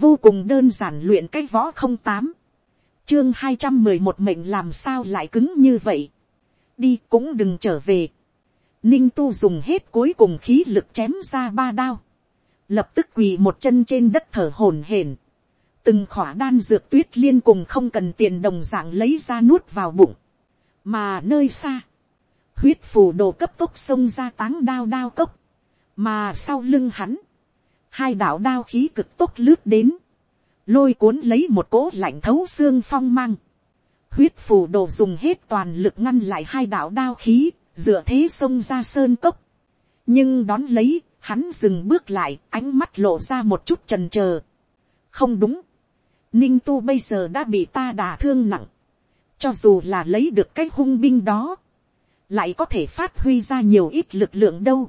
vô cùng đơn giản luyện cái võ không tám, chương hai trăm mười một mệnh làm sao lại cứng như vậy, đi cũng đừng trở về, ninh tu dùng hết cuối cùng khí lực chém ra ba đao, lập tức quỳ một chân trên đất thở hổn hển, từng khỏa đan dược tuyết liên cùng không cần tiền đồng dạng lấy ra nuốt vào bụng, mà nơi xa, huyết phù đồ cấp tốc xông ra táng đao đao cốc, mà sau lưng hắn, hai đạo đao khí cực tốt lướt đến, lôi cuốn lấy một cỗ lạnh thấu xương phong mang, huyết phù đồ dùng hết toàn lực ngăn lại hai đạo đao khí, dựa thế xông ra sơn cốc, nhưng đón lấy, hắn dừng bước lại, ánh mắt lộ ra một chút trần trờ. không đúng, ninh tu bây giờ đã bị ta đả thương nặng, cho dù là lấy được cái hung binh đó, lại có thể phát huy ra nhiều ít lực lượng đâu.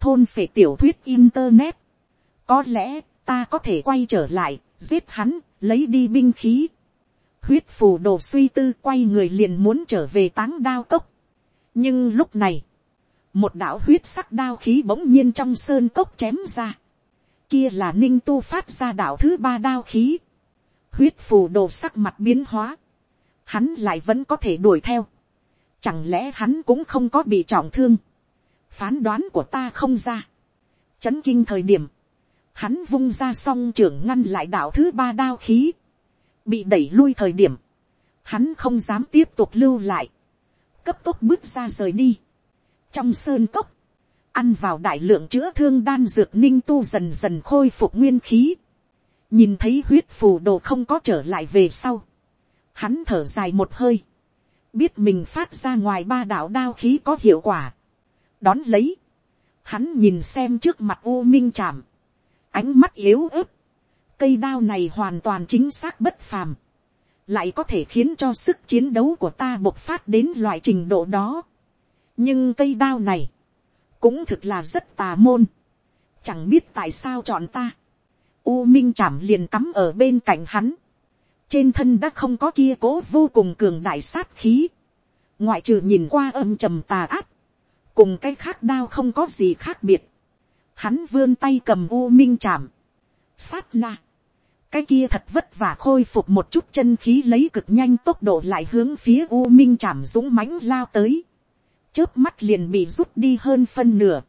thôn phệ tiểu thuyết internet, có lẽ ta có thể quay trở lại, giết hắn, lấy đi binh khí. huyết phù đồ suy tư quay người liền muốn trở về táng đao cốc. nhưng lúc này, một đạo huyết sắc đao khí bỗng nhiên trong sơn cốc chém ra. kia là ninh tu phát ra đạo thứ ba đao khí. huyết phù đồ sắc mặt biến hóa. hắn lại vẫn có thể đuổi theo. chẳng lẽ hắn cũng không có bị trọng thương. phán đoán của ta không ra. chấn kinh thời điểm, hắn vung ra song trưởng ngăn lại đạo thứ ba đao khí. bị đẩy lui thời điểm, hắn không dám tiếp tục lưu lại. cấp tốc bước ra rời đi. Trong sơn cốc, ăn vào đại lượng chữa thương đan dược ninh tu dần dần khôi phục nguyên khí, nhìn thấy huyết phù đồ không có trở lại về sau, hắn thở dài một hơi, biết mình phát ra ngoài ba đạo đao khí có hiệu quả, đón lấy, hắn nhìn xem trước mặt u minh chạm, ánh mắt yếu ớt, cây đao này hoàn toàn chính xác bất phàm, lại có thể khiến cho sức chiến đấu của ta bộc phát đến loại trình độ đó. Nhưng cây đao này, cũng thực là rất tà môn, chẳng biết tại sao chọn ta, u minh chảm liền cắm ở bên cạnh hắn, trên thân đã không có kia cố vô cùng cường đại sát khí, ngoại trừ nhìn qua âm trầm tà áp, cùng cái khác đao không có gì khác biệt, hắn vươn tay cầm u minh chạm. Sát na, cái kia thật vất vả khôi phục một chút chân khí lấy cực nhanh tốc độ lại hướng phía u minh chạm dũng mãnh lao tới. Chớp mắt liền bị rút đi hơn phân nửa,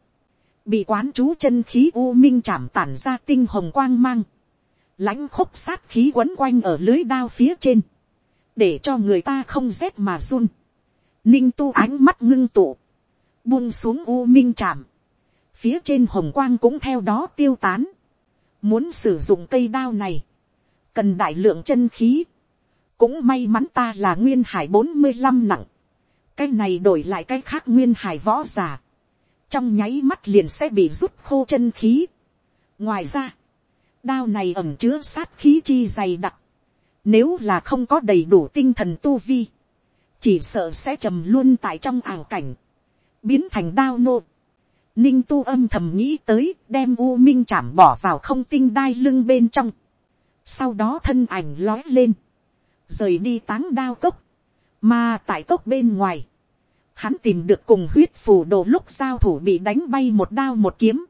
bị quán chú chân khí u minh chạm tản ra tinh hồng quang mang, lãnh khúc sát khí quấn quanh ở lưới đao phía trên, để cho người ta không rét mà run, ninh tu ánh mắt ngưng tụ, buông xuống u minh chạm, phía trên hồng quang cũng theo đó tiêu tán, muốn sử dụng cây đao này, cần đại lượng chân khí, cũng may mắn ta là nguyên hải bốn mươi năm nặng, cái này đổi lại cái khác nguyên hải võ giả, trong nháy mắt liền sẽ bị rút khô chân khí. ngoài ra, đao này ẩm chứa sát khí chi dày đặc, nếu là không có đầy đủ tinh thần tu vi, chỉ sợ sẽ trầm luôn tại trong ảo cảnh, biến thành đao nô. Ninh tu âm thầm nghĩ tới đem u minh chảm bỏ vào không tinh đai lưng bên trong. Sau đó thân ảnh lói lên. Rời đi táng đao cốc. Mà tại cốc bên ngoài hắn tìm được cùng huyết phù đồ lúc giao thủ bị đánh bay một đao một kiếm,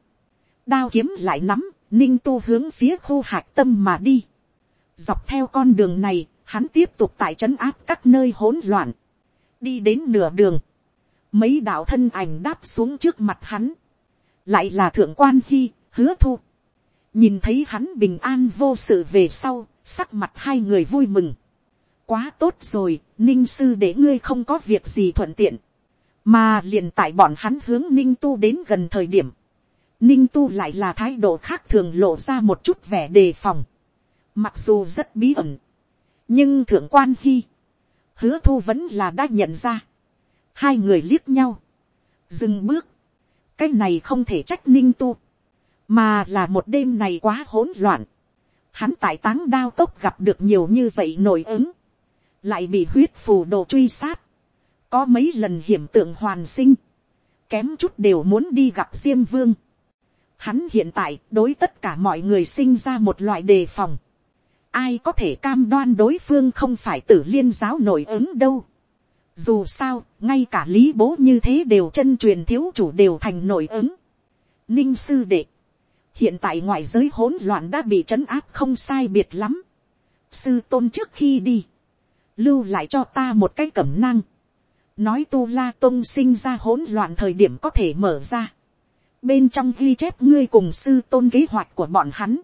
đao kiếm lại nắm, ninh tu hướng phía khu hạc tâm mà đi. dọc theo con đường này, hắn tiếp tục tại trấn áp các nơi hỗn loạn, đi đến nửa đường, mấy đạo thân ảnh đáp xuống trước mặt hắn, lại là thượng quan hy, hứa thu, nhìn thấy hắn bình an vô sự về sau, sắc mặt hai người vui mừng. quá tốt rồi, ninh sư để ngươi không có việc gì thuận tiện. Mà liền tại bọn hắn hướng ninh tu đến gần thời điểm, ninh tu lại là thái độ khác thường lộ ra một chút vẻ đề phòng, mặc dù rất bí ẩn, nhưng thượng quan hy, hứa thu vẫn là đã nhận ra, hai người liếc nhau, dừng bước, cái này không thể trách ninh tu, mà là một đêm này quá hỗn loạn, hắn tại táng đao tốc gặp được nhiều như vậy nổi ứng, lại bị huyết phù đồ truy sát, có mấy lần hiểm tượng hoàn sinh, kém chút đều muốn đi gặp diêm vương. Hắn hiện tại đối tất cả mọi người sinh ra một loại đề phòng. Ai có thể cam đoan đối phương không phải tử liên giáo nổi ứng đâu. Dù sao, ngay cả lý bố như thế đều chân truyền thiếu chủ đều thành nội ứng. Ninh sư đệ. hiện tại ngoại giới hỗn loạn đã bị trấn áp không sai biệt lắm. sư tôn trước khi đi, lưu lại cho ta một cái cẩm năng, nói tu la tôn sinh ra hỗn loạn thời điểm có thể mở ra. bên trong ghi chép ngươi cùng sư tôn kế hoạch của bọn hắn,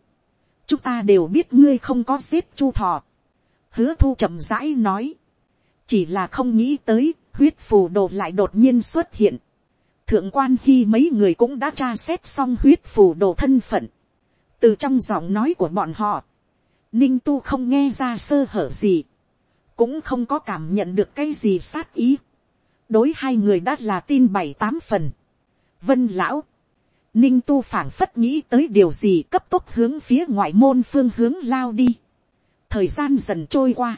chúng ta đều biết ngươi không có giết chu thọ. hứa thu chậm rãi nói, chỉ là không nghĩ tới huyết phù đồ lại đột nhiên xuất hiện. thượng quan khi mấy người cũng đã tra xét xong huyết phù đồ thân phận. từ trong giọng nói của bọn họ, ninh tu không nghe ra sơ hở gì, cũng không có cảm nhận được cái gì sát ý. đối hai người đã là tin bảy tám phần. vân lão, ninh tu phảng phất nghĩ tới điều gì cấp tốc hướng phía ngoại môn phương hướng lao đi. thời gian dần trôi qua,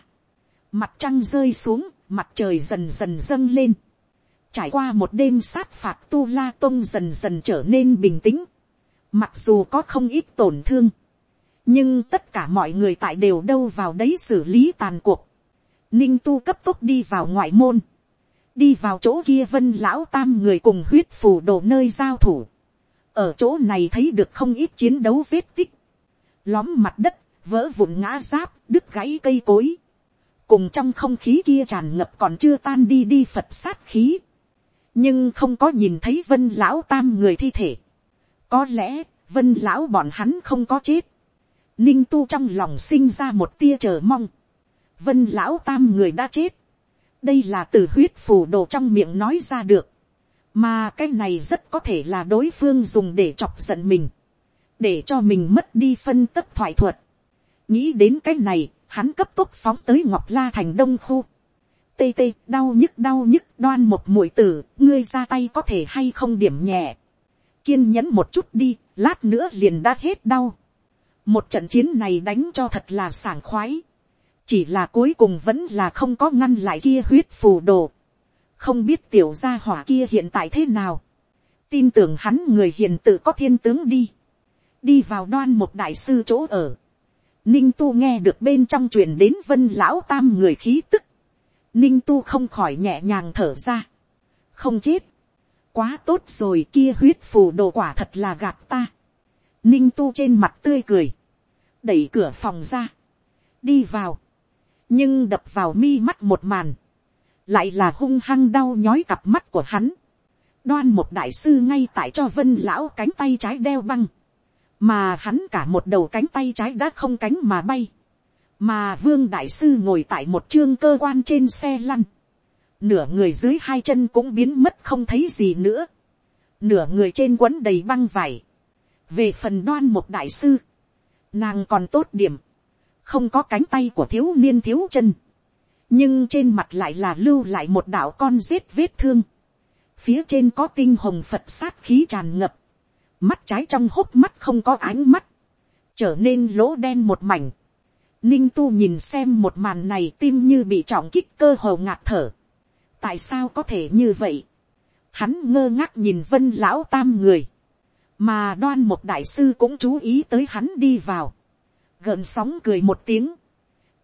mặt trăng rơi xuống, mặt trời dần dần dâng lên. Trải qua một đêm sát phạt tu la tông dần dần trở nên bình tĩnh. Mặc dù có không ít tổn thương. Nhưng tất cả mọi người tại đều đâu vào đấy xử lý tàn cuộc. Ninh tu cấp tốc đi vào ngoại môn. Đi vào chỗ kia vân lão tam người cùng huyết phù đồ nơi giao thủ. Ở chỗ này thấy được không ít chiến đấu vết tích. Lóm mặt đất, vỡ vụn ngã giáp, đứt gãy cây cối cùng trong không khí kia tràn ngập còn chưa tan đi đi phật sát khí, nhưng không có nhìn thấy vân lão tam người thi thể. có lẽ, vân lão bọn hắn không có chết. ninh tu trong lòng sinh ra một tia chờ mong. vân lão tam người đã chết. đây là từ huyết phù đồ trong miệng nói ra được. mà cái này rất có thể là đối phương dùng để chọc giận mình. để cho mình mất đi phân tất thoại thuật. nghĩ đến cái này, hắn cấp tốc phóng tới ngọc la thành đông khu. tê tê, đau nhức đau nhức, đoan một mũi tử, ngươi ra tay có thể hay không điểm nhẹ. kiên nhẫn một chút đi, lát nữa liền đã hết đau. một trận chiến này đánh cho thật là sảng khoái. chỉ là cuối cùng vẫn là không có ngăn lại kia huyết phù đồ. không biết tiểu gia hỏa kia hiện tại thế nào. tin tưởng hắn người hiền tự có thiên tướng đi. đi vào đoan một đại sư chỗ ở Ninh tu nghe được bên trong truyền đến vân lão tam người khí tức. Ninh tu không khỏi nhẹ nhàng thở ra. Không chết. Quá tốt rồi, kia huyết phù đồ quả thật là gạt ta. Ninh tu trên mặt tươi cười. Đẩy cửa phòng ra. Đi vào. Nhưng đập vào mi mắt một màn. Lại là hung hăng đau nhói cặp mắt của hắn. Đoan một đại sư ngay tại cho vân lão cánh tay trái đeo băng mà hắn cả một đầu cánh tay trái đã không cánh mà bay, mà vương đại sư ngồi tại một chương cơ quan trên xe lăn, nửa người dưới hai chân cũng biến mất không thấy gì nữa, nửa người trên quấn đầy băng vải, về phần đoan một đại sư, nàng còn tốt điểm, không có cánh tay của thiếu niên thiếu chân, nhưng trên mặt lại là lưu lại một đạo con rết vết thương, phía trên có tinh hồng phật sát khí tràn ngập, mắt trái trong hốc mắt không có ánh mắt, trở nên lỗ đen một mảnh. Ninh tu nhìn xem một màn này tim như bị trọng kích cơ hồ ngạt thở. tại sao có thể như vậy. hắn ngơ ngác nhìn vân lão tam người. mà đoan một đại sư cũng chú ý tới hắn đi vào. gợn sóng cười một tiếng.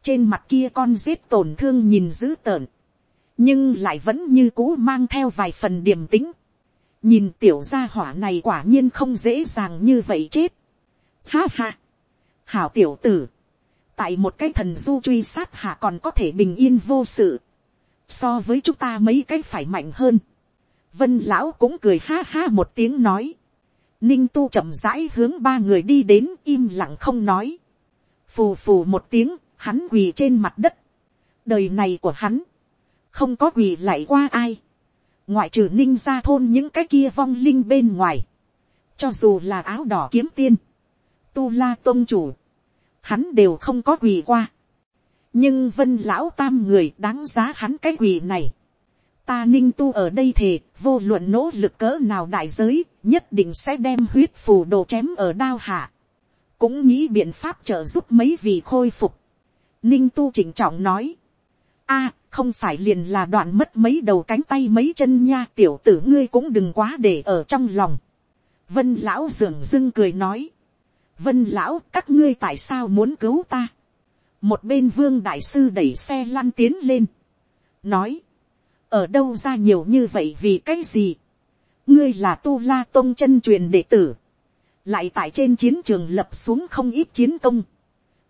trên mặt kia con rết tổn thương nhìn dữ tợn. nhưng lại vẫn như cũ mang theo vài phần điềm tính nhìn tiểu gia hỏa này quả nhiên không dễ dàng như vậy chết. Ha ha, hảo tiểu tử, tại một cái thần du truy sát hạ còn có thể bình yên vô sự, so với chúng ta mấy cái phải mạnh hơn. vân lão cũng cười ha ha một tiếng nói, ninh tu chậm rãi hướng ba người đi đến im lặng không nói, phù phù một tiếng, hắn quỳ trên mặt đất, đời này của hắn, không có quỳ lại qua ai, ngoại trừ ninh ra thôn những cái kia vong linh bên ngoài, cho dù là áo đỏ kiếm tiên, tu la tôn chủ, hắn đều không có quỳ qua. nhưng vân lão tam người đáng giá hắn cái quỳ này. ta ninh tu ở đây thề, vô luận nỗ lực cỡ nào đại giới, nhất định sẽ đem huyết phù đồ chém ở đao hạ. cũng nghĩ biện pháp trợ giúp mấy vị khôi phục. ninh tu chỉnh trọng nói, a, không phải liền là đoạn mất mấy đầu cánh tay mấy chân nha tiểu tử ngươi cũng đừng quá để ở trong lòng. vân lão dường dưng cười nói. vân lão các ngươi tại sao muốn cứu ta. một bên vương đại sư đẩy xe lăn tiến lên. nói. ở đâu ra nhiều như vậy vì cái gì. ngươi là tu la tôn chân truyền đệ tử. lại tại trên chiến trường lập xuống không ít chiến công,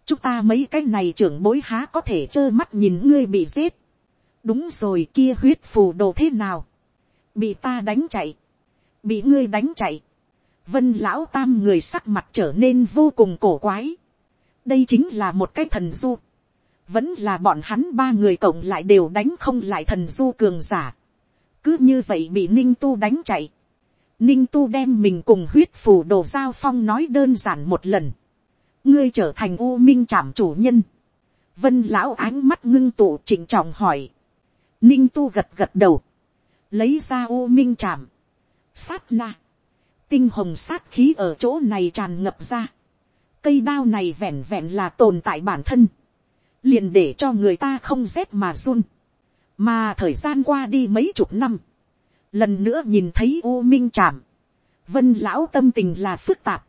chúng ta mấy cái này trưởng bối há có thể trơ mắt nhìn ngươi bị giết, đúng rồi kia huyết phù đồ thế nào, bị ta đánh chạy, bị ngươi đánh chạy, vân lão tam người sắc mặt trở nên vô cùng cổ quái, đây chính là một cái thần du, vẫn là bọn hắn ba người cộng lại đều đánh không lại thần du cường giả, cứ như vậy bị ninh tu đánh chạy, ninh tu đem mình cùng huyết phù đồ giao phong nói đơn giản một lần, ngươi trở thành u minh trảm chủ nhân, vân lão ánh mắt ngưng tụ chỉnh trọng hỏi, ninh tu gật gật đầu, lấy ra u minh chạm. sát na, tinh hồng sát khí ở chỗ này tràn ngập ra, cây đao này vẹn vẹn là tồn tại bản thân, liền để cho người ta không rét mà run, mà thời gian qua đi mấy chục năm, lần nữa nhìn thấy u minh chạm, vân lão tâm tình là phức tạp,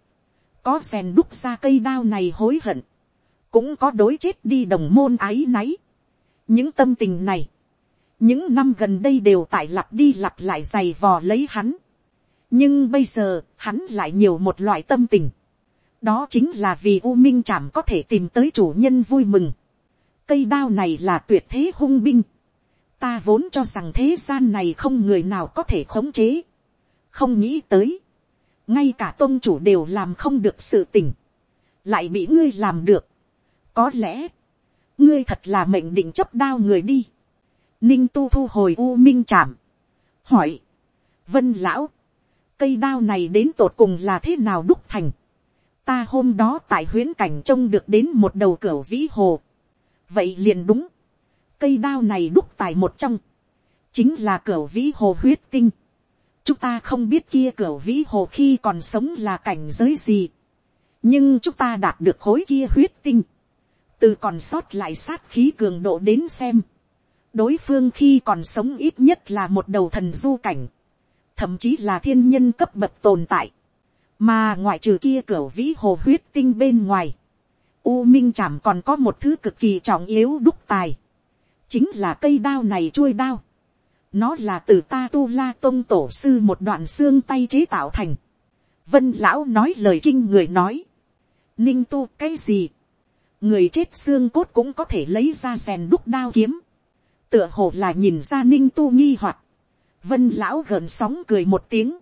có rèn đúc ra cây đao này hối hận, cũng có đối chết đi đồng môn ái náy. những tâm tình này, những năm gần đây đều tại lặp đi lặp lại giày vò lấy hắn. nhưng bây giờ, hắn lại nhiều một loại tâm tình. đó chính là vì u minh chảm có thể tìm tới chủ nhân vui mừng. cây đao này là tuyệt thế hung binh. ta vốn cho rằng thế gian này không người nào có thể khống chế. không nghĩ tới. ngay cả tôn chủ đều làm không được sự tình. lại bị ngươi làm được. có lẽ, ngươi thật là mệnh định chấp đao người đi ninh tu thu hồi u minh chạm, hỏi, vân lão, cây đao này đến tột cùng là thế nào đúc thành, ta hôm đó tại huyễn cảnh trông được đến một đầu cửa vĩ hồ, vậy liền đúng, cây đao này đúc tại một trong, chính là cửa vĩ hồ huyết tinh, chúng ta không biết kia cửa vĩ hồ khi còn sống là cảnh giới gì, nhưng chúng ta đạt được khối kia huyết tinh, từ còn sót lại sát khí cường độ đến xem, đối phương khi còn sống ít nhất là một đầu thần du cảnh, thậm chí là thiên nhân cấp bậc tồn tại, mà ngoại trừ kia cửa vĩ hồ huyết tinh bên ngoài, u minh chảm còn có một thứ cực kỳ trọng yếu đúc tài, chính là cây đao này chuôi đao, nó là từ ta tu la tôn tổ sư một đoạn xương tay chế tạo thành, vân lão nói lời kinh người nói, ninh tu cái gì, người chết xương cốt cũng có thể lấy ra rèn đúc đao kiếm, tựa hồ là nhìn ra ninh tu nghi hoặc, vân lão gợn sóng cười một tiếng,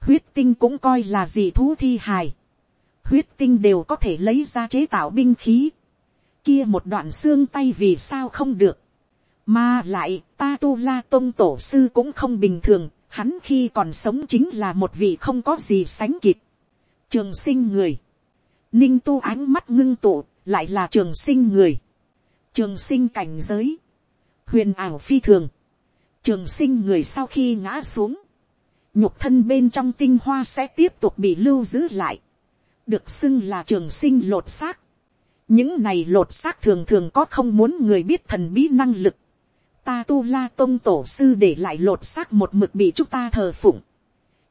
huyết tinh cũng coi là gì thú thi hài, huyết tinh đều có thể lấy ra chế tạo binh khí, kia một đoạn xương tay vì sao không được, mà lại ta tu la tôn tổ sư cũng không bình thường, hắn khi còn sống chính là một vị không có gì sánh kịp, trường sinh người, ninh tu ánh mắt ngưng tụ, lại là trường sinh người, trường sinh cảnh giới, huyền ảo phi thường, trường sinh người sau khi ngã xuống, nhục thân bên trong tinh hoa sẽ tiếp tục bị lưu giữ lại, được xưng là trường sinh lột xác. những này lột xác thường thường có không muốn người biết thần bí năng lực. ta tu la tôn tổ sư để lại lột xác một mực bị chúng ta thờ phụng,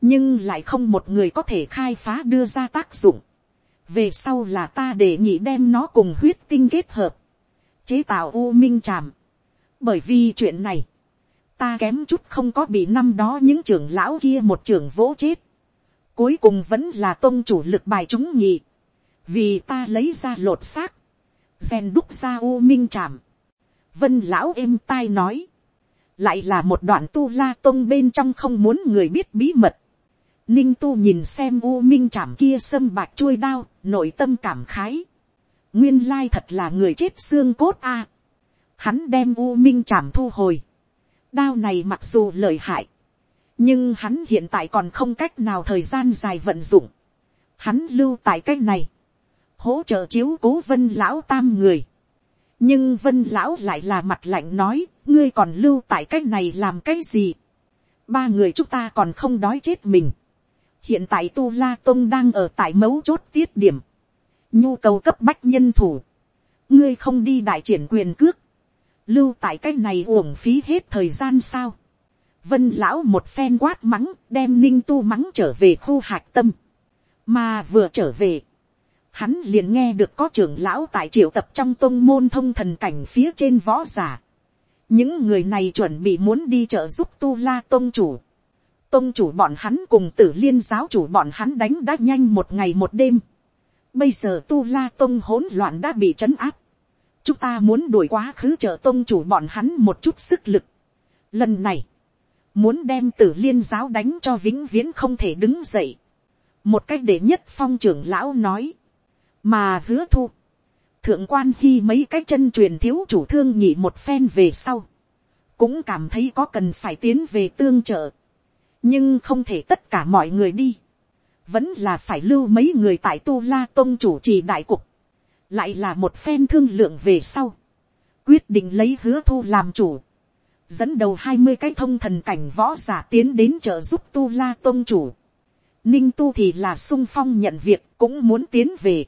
nhưng lại không một người có thể khai phá đưa ra tác dụng. về sau là ta để nhị đem nó cùng huyết tinh kết hợp, chế tạo u minh tràm, bởi vì chuyện này, ta kém chút không có bị năm đó những trưởng lão kia một trưởng vỗ chết. cuối cùng vẫn là tôn chủ lực bài chúng nhị, vì ta lấy ra lột xác, rèn đúc ra u minh trảm. vân lão êm tai nói, lại là một đoạn tu la tôn bên trong không muốn người biết bí mật. ninh tu nhìn xem u minh trảm kia sâm bạc chuôi đao, nội tâm cảm khái. nguyên lai thật là người chết xương cốt a hắn đem u minh chảm thu hồi. đao này mặc dù lợi hại, nhưng hắn hiện tại còn không cách nào thời gian dài vận dụng. hắn lưu tại cách này, hỗ trợ chiếu cố vân lão tam người. nhưng vân lão lại là mặt lạnh nói, ngươi còn lưu tại cách này làm cái gì. ba người chúng ta còn không đói chết mình. hiện tại tu la tông đang ở tại mấu chốt tiết điểm. nhu cầu cấp bách nhân thủ. ngươi không đi đại triển quyền cước lưu tại cái này uổng phí hết thời gian sao. vân lão một phen quát mắng đem ninh tu mắng trở về khu hạc tâm. mà vừa trở về, hắn liền nghe được có trưởng lão tại triệu tập trong tôn môn thông thần cảnh phía trên võ giả. những người này chuẩn bị muốn đi trợ giúp tu la tôn chủ. tôn chủ bọn hắn cùng tử liên giáo chủ bọn hắn đánh đã nhanh một ngày một đêm. bây giờ tu la tôn hỗn loạn đã bị trấn áp chúng ta muốn đuổi quá khứ trợ tôn chủ bọn hắn một chút sức lực. lần này, muốn đem tử liên giáo đánh cho vĩnh viễn không thể đứng dậy. một cách để nhất phong trưởng lão nói, mà hứa thu, thượng quan khi mấy cái chân truyền thiếu chủ thương nhị một phen về sau, cũng cảm thấy có cần phải tiến về tương trợ, nhưng không thể tất cả mọi người đi, vẫn là phải lưu mấy người tại tu la tôn chủ trì đại cục, lại là một phen thương lượng về sau, quyết định lấy hứa thu làm chủ, dẫn đầu hai mươi cái thông thần cảnh võ giả tiến đến trợ giúp tu la tôn chủ, ninh tu thì là sung phong nhận việc cũng muốn tiến về,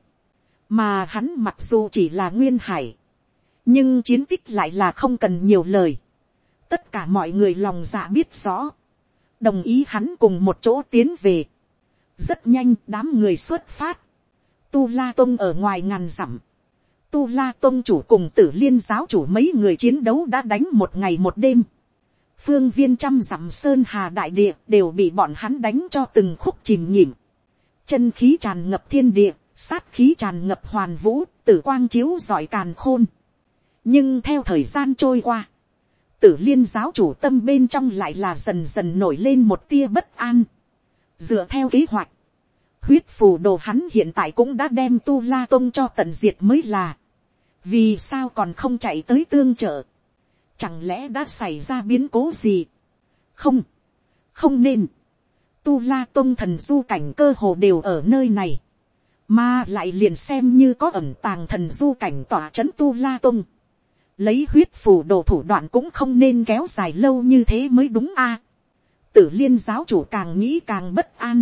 mà hắn mặc dù chỉ là nguyên hải, nhưng chiến tích lại là không cần nhiều lời, tất cả mọi người lòng dạ biết rõ, đồng ý hắn cùng một chỗ tiến về. rất nhanh đám người xuất phát, tu la tông ở ngoài ngàn dặm, tu la tông chủ cùng tử liên giáo chủ mấy người chiến đấu đã đánh một ngày một đêm, phương viên trăm dặm sơn hà đại địa đều bị bọn hắn đánh cho từng khúc chìm nhìm, chân khí tràn ngập thiên địa, sát khí tràn ngập hoàn vũ, tử quang chiếu giỏi càn khôn. nhưng theo thời gian trôi qua, tử liên giáo chủ tâm bên trong lại là dần dần nổi lên một tia bất an. dựa theo kế hoạch, huyết phù đồ hắn hiện tại cũng đã đem tu la tôn cho tận diệt mới là. vì sao còn không chạy tới tương trợ. chẳng lẽ đã xảy ra biến cố gì. không, không nên. tu la tôn thần du cảnh cơ hồ đều ở nơi này. mà lại liền xem như có ẩm tàng thần du cảnh tỏa c h ấ n tu la tôn lấy huyết phù đồ thủ đoạn cũng không nên kéo dài lâu như thế mới đúng a. tử liên giáo chủ càng nghĩ càng bất an,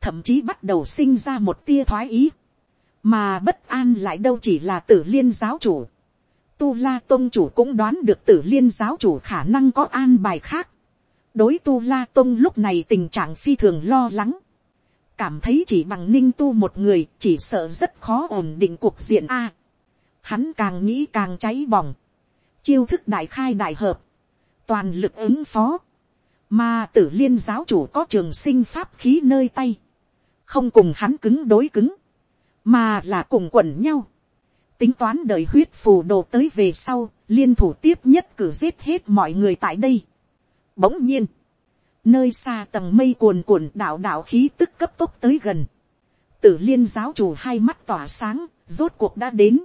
thậm chí bắt đầu sinh ra một tia thoái ý, mà bất an lại đâu chỉ là tử liên giáo chủ. Tu la tôn chủ cũng đoán được tử liên giáo chủ khả năng có an bài khác. đối tu la tôn lúc này tình trạng phi thường lo lắng. cảm thấy chỉ bằng ninh tu một người chỉ sợ rất khó ổn định cuộc diện a hắn càng nghĩ càng cháy bỏng, chiêu thức đại khai đại hợp, toàn lực ứng phó, mà tử liên giáo chủ có trường sinh pháp khí nơi tay, không cùng hắn cứng đối cứng, mà là cùng quẩn nhau, tính toán đợi huyết phù đồ tới về sau, liên thủ tiếp nhất cử giết hết mọi người tại đây. Bỗng nhiên, nơi xa tầng mây cuồn cuộn đạo đạo khí tức cấp tốc tới gần, tử liên giáo chủ hai mắt tỏa sáng, rốt cuộc đã đến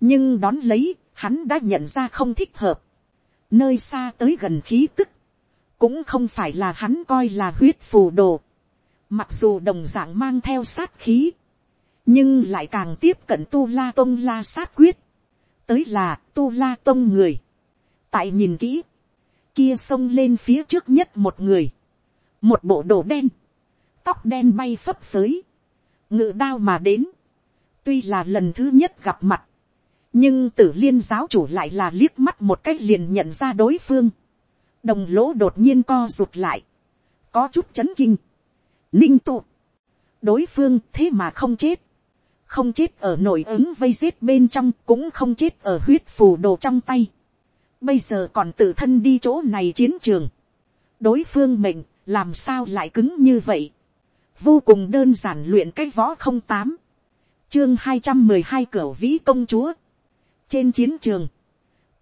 nhưng đón lấy, hắn đã nhận ra không thích hợp. nơi xa tới gần khí tức, cũng không phải là hắn coi là huyết phù đồ mặc dù đồng dạng mang theo sát khí, nhưng lại càng tiếp cận tu la tông la sát quyết, tới là tu la tông người. tại nhìn kỹ, kia xông lên phía trước nhất một người, một bộ đồ đen, tóc đen bay phấp phới, ngự đao mà đến, tuy là lần thứ nhất gặp mặt, nhưng tử liên giáo chủ lại là liếc mắt một cách liền nhận ra đối phương, đồng lỗ đột nhiên co rụt lại, có chút chấn kinh, ninh tụ, đối phương thế mà không chết, không chết ở nội ứng vây giết bên trong cũng không chết ở huyết phù đồ trong tay, bây giờ còn tự thân đi chỗ này chiến trường, đối phương mệnh làm sao lại cứng như vậy, vô cùng đơn giản luyện cái võ không tám, chương hai trăm mười hai cửa vĩ công chúa, trên chiến trường,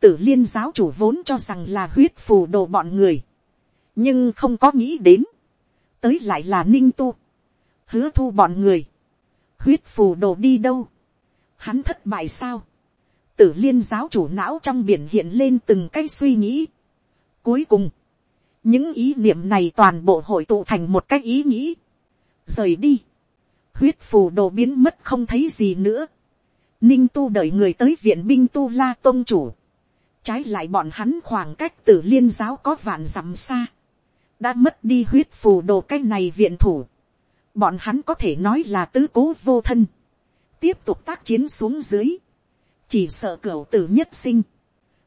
tử liên giáo chủ vốn cho rằng là huyết phù đồ bọn người, nhưng không có nghĩ đến, tới lại là ninh tu, hứa thu bọn người, huyết phù đồ đi đâu, hắn thất bại sao, tử liên giáo chủ não trong biển hiện lên từng cái suy nghĩ. Cuối cùng, những ý niệm này toàn bộ hội tụ thành một cái ý nghĩ. Rời đi, huyết phù đồ biến mất không thấy gì nữa. Ninh tu đợi người tới viện binh tu la tôn chủ. Trái lại bọn hắn khoảng cách tử liên giáo có vạn dặm xa. Đã mất đi huyết phù đồ cái này viện thủ. Bọn hắn có thể nói là tứ cố vô thân. Tiếp tục tác chiến xuống dưới. Chỉ sợ cửa tử nhất sinh.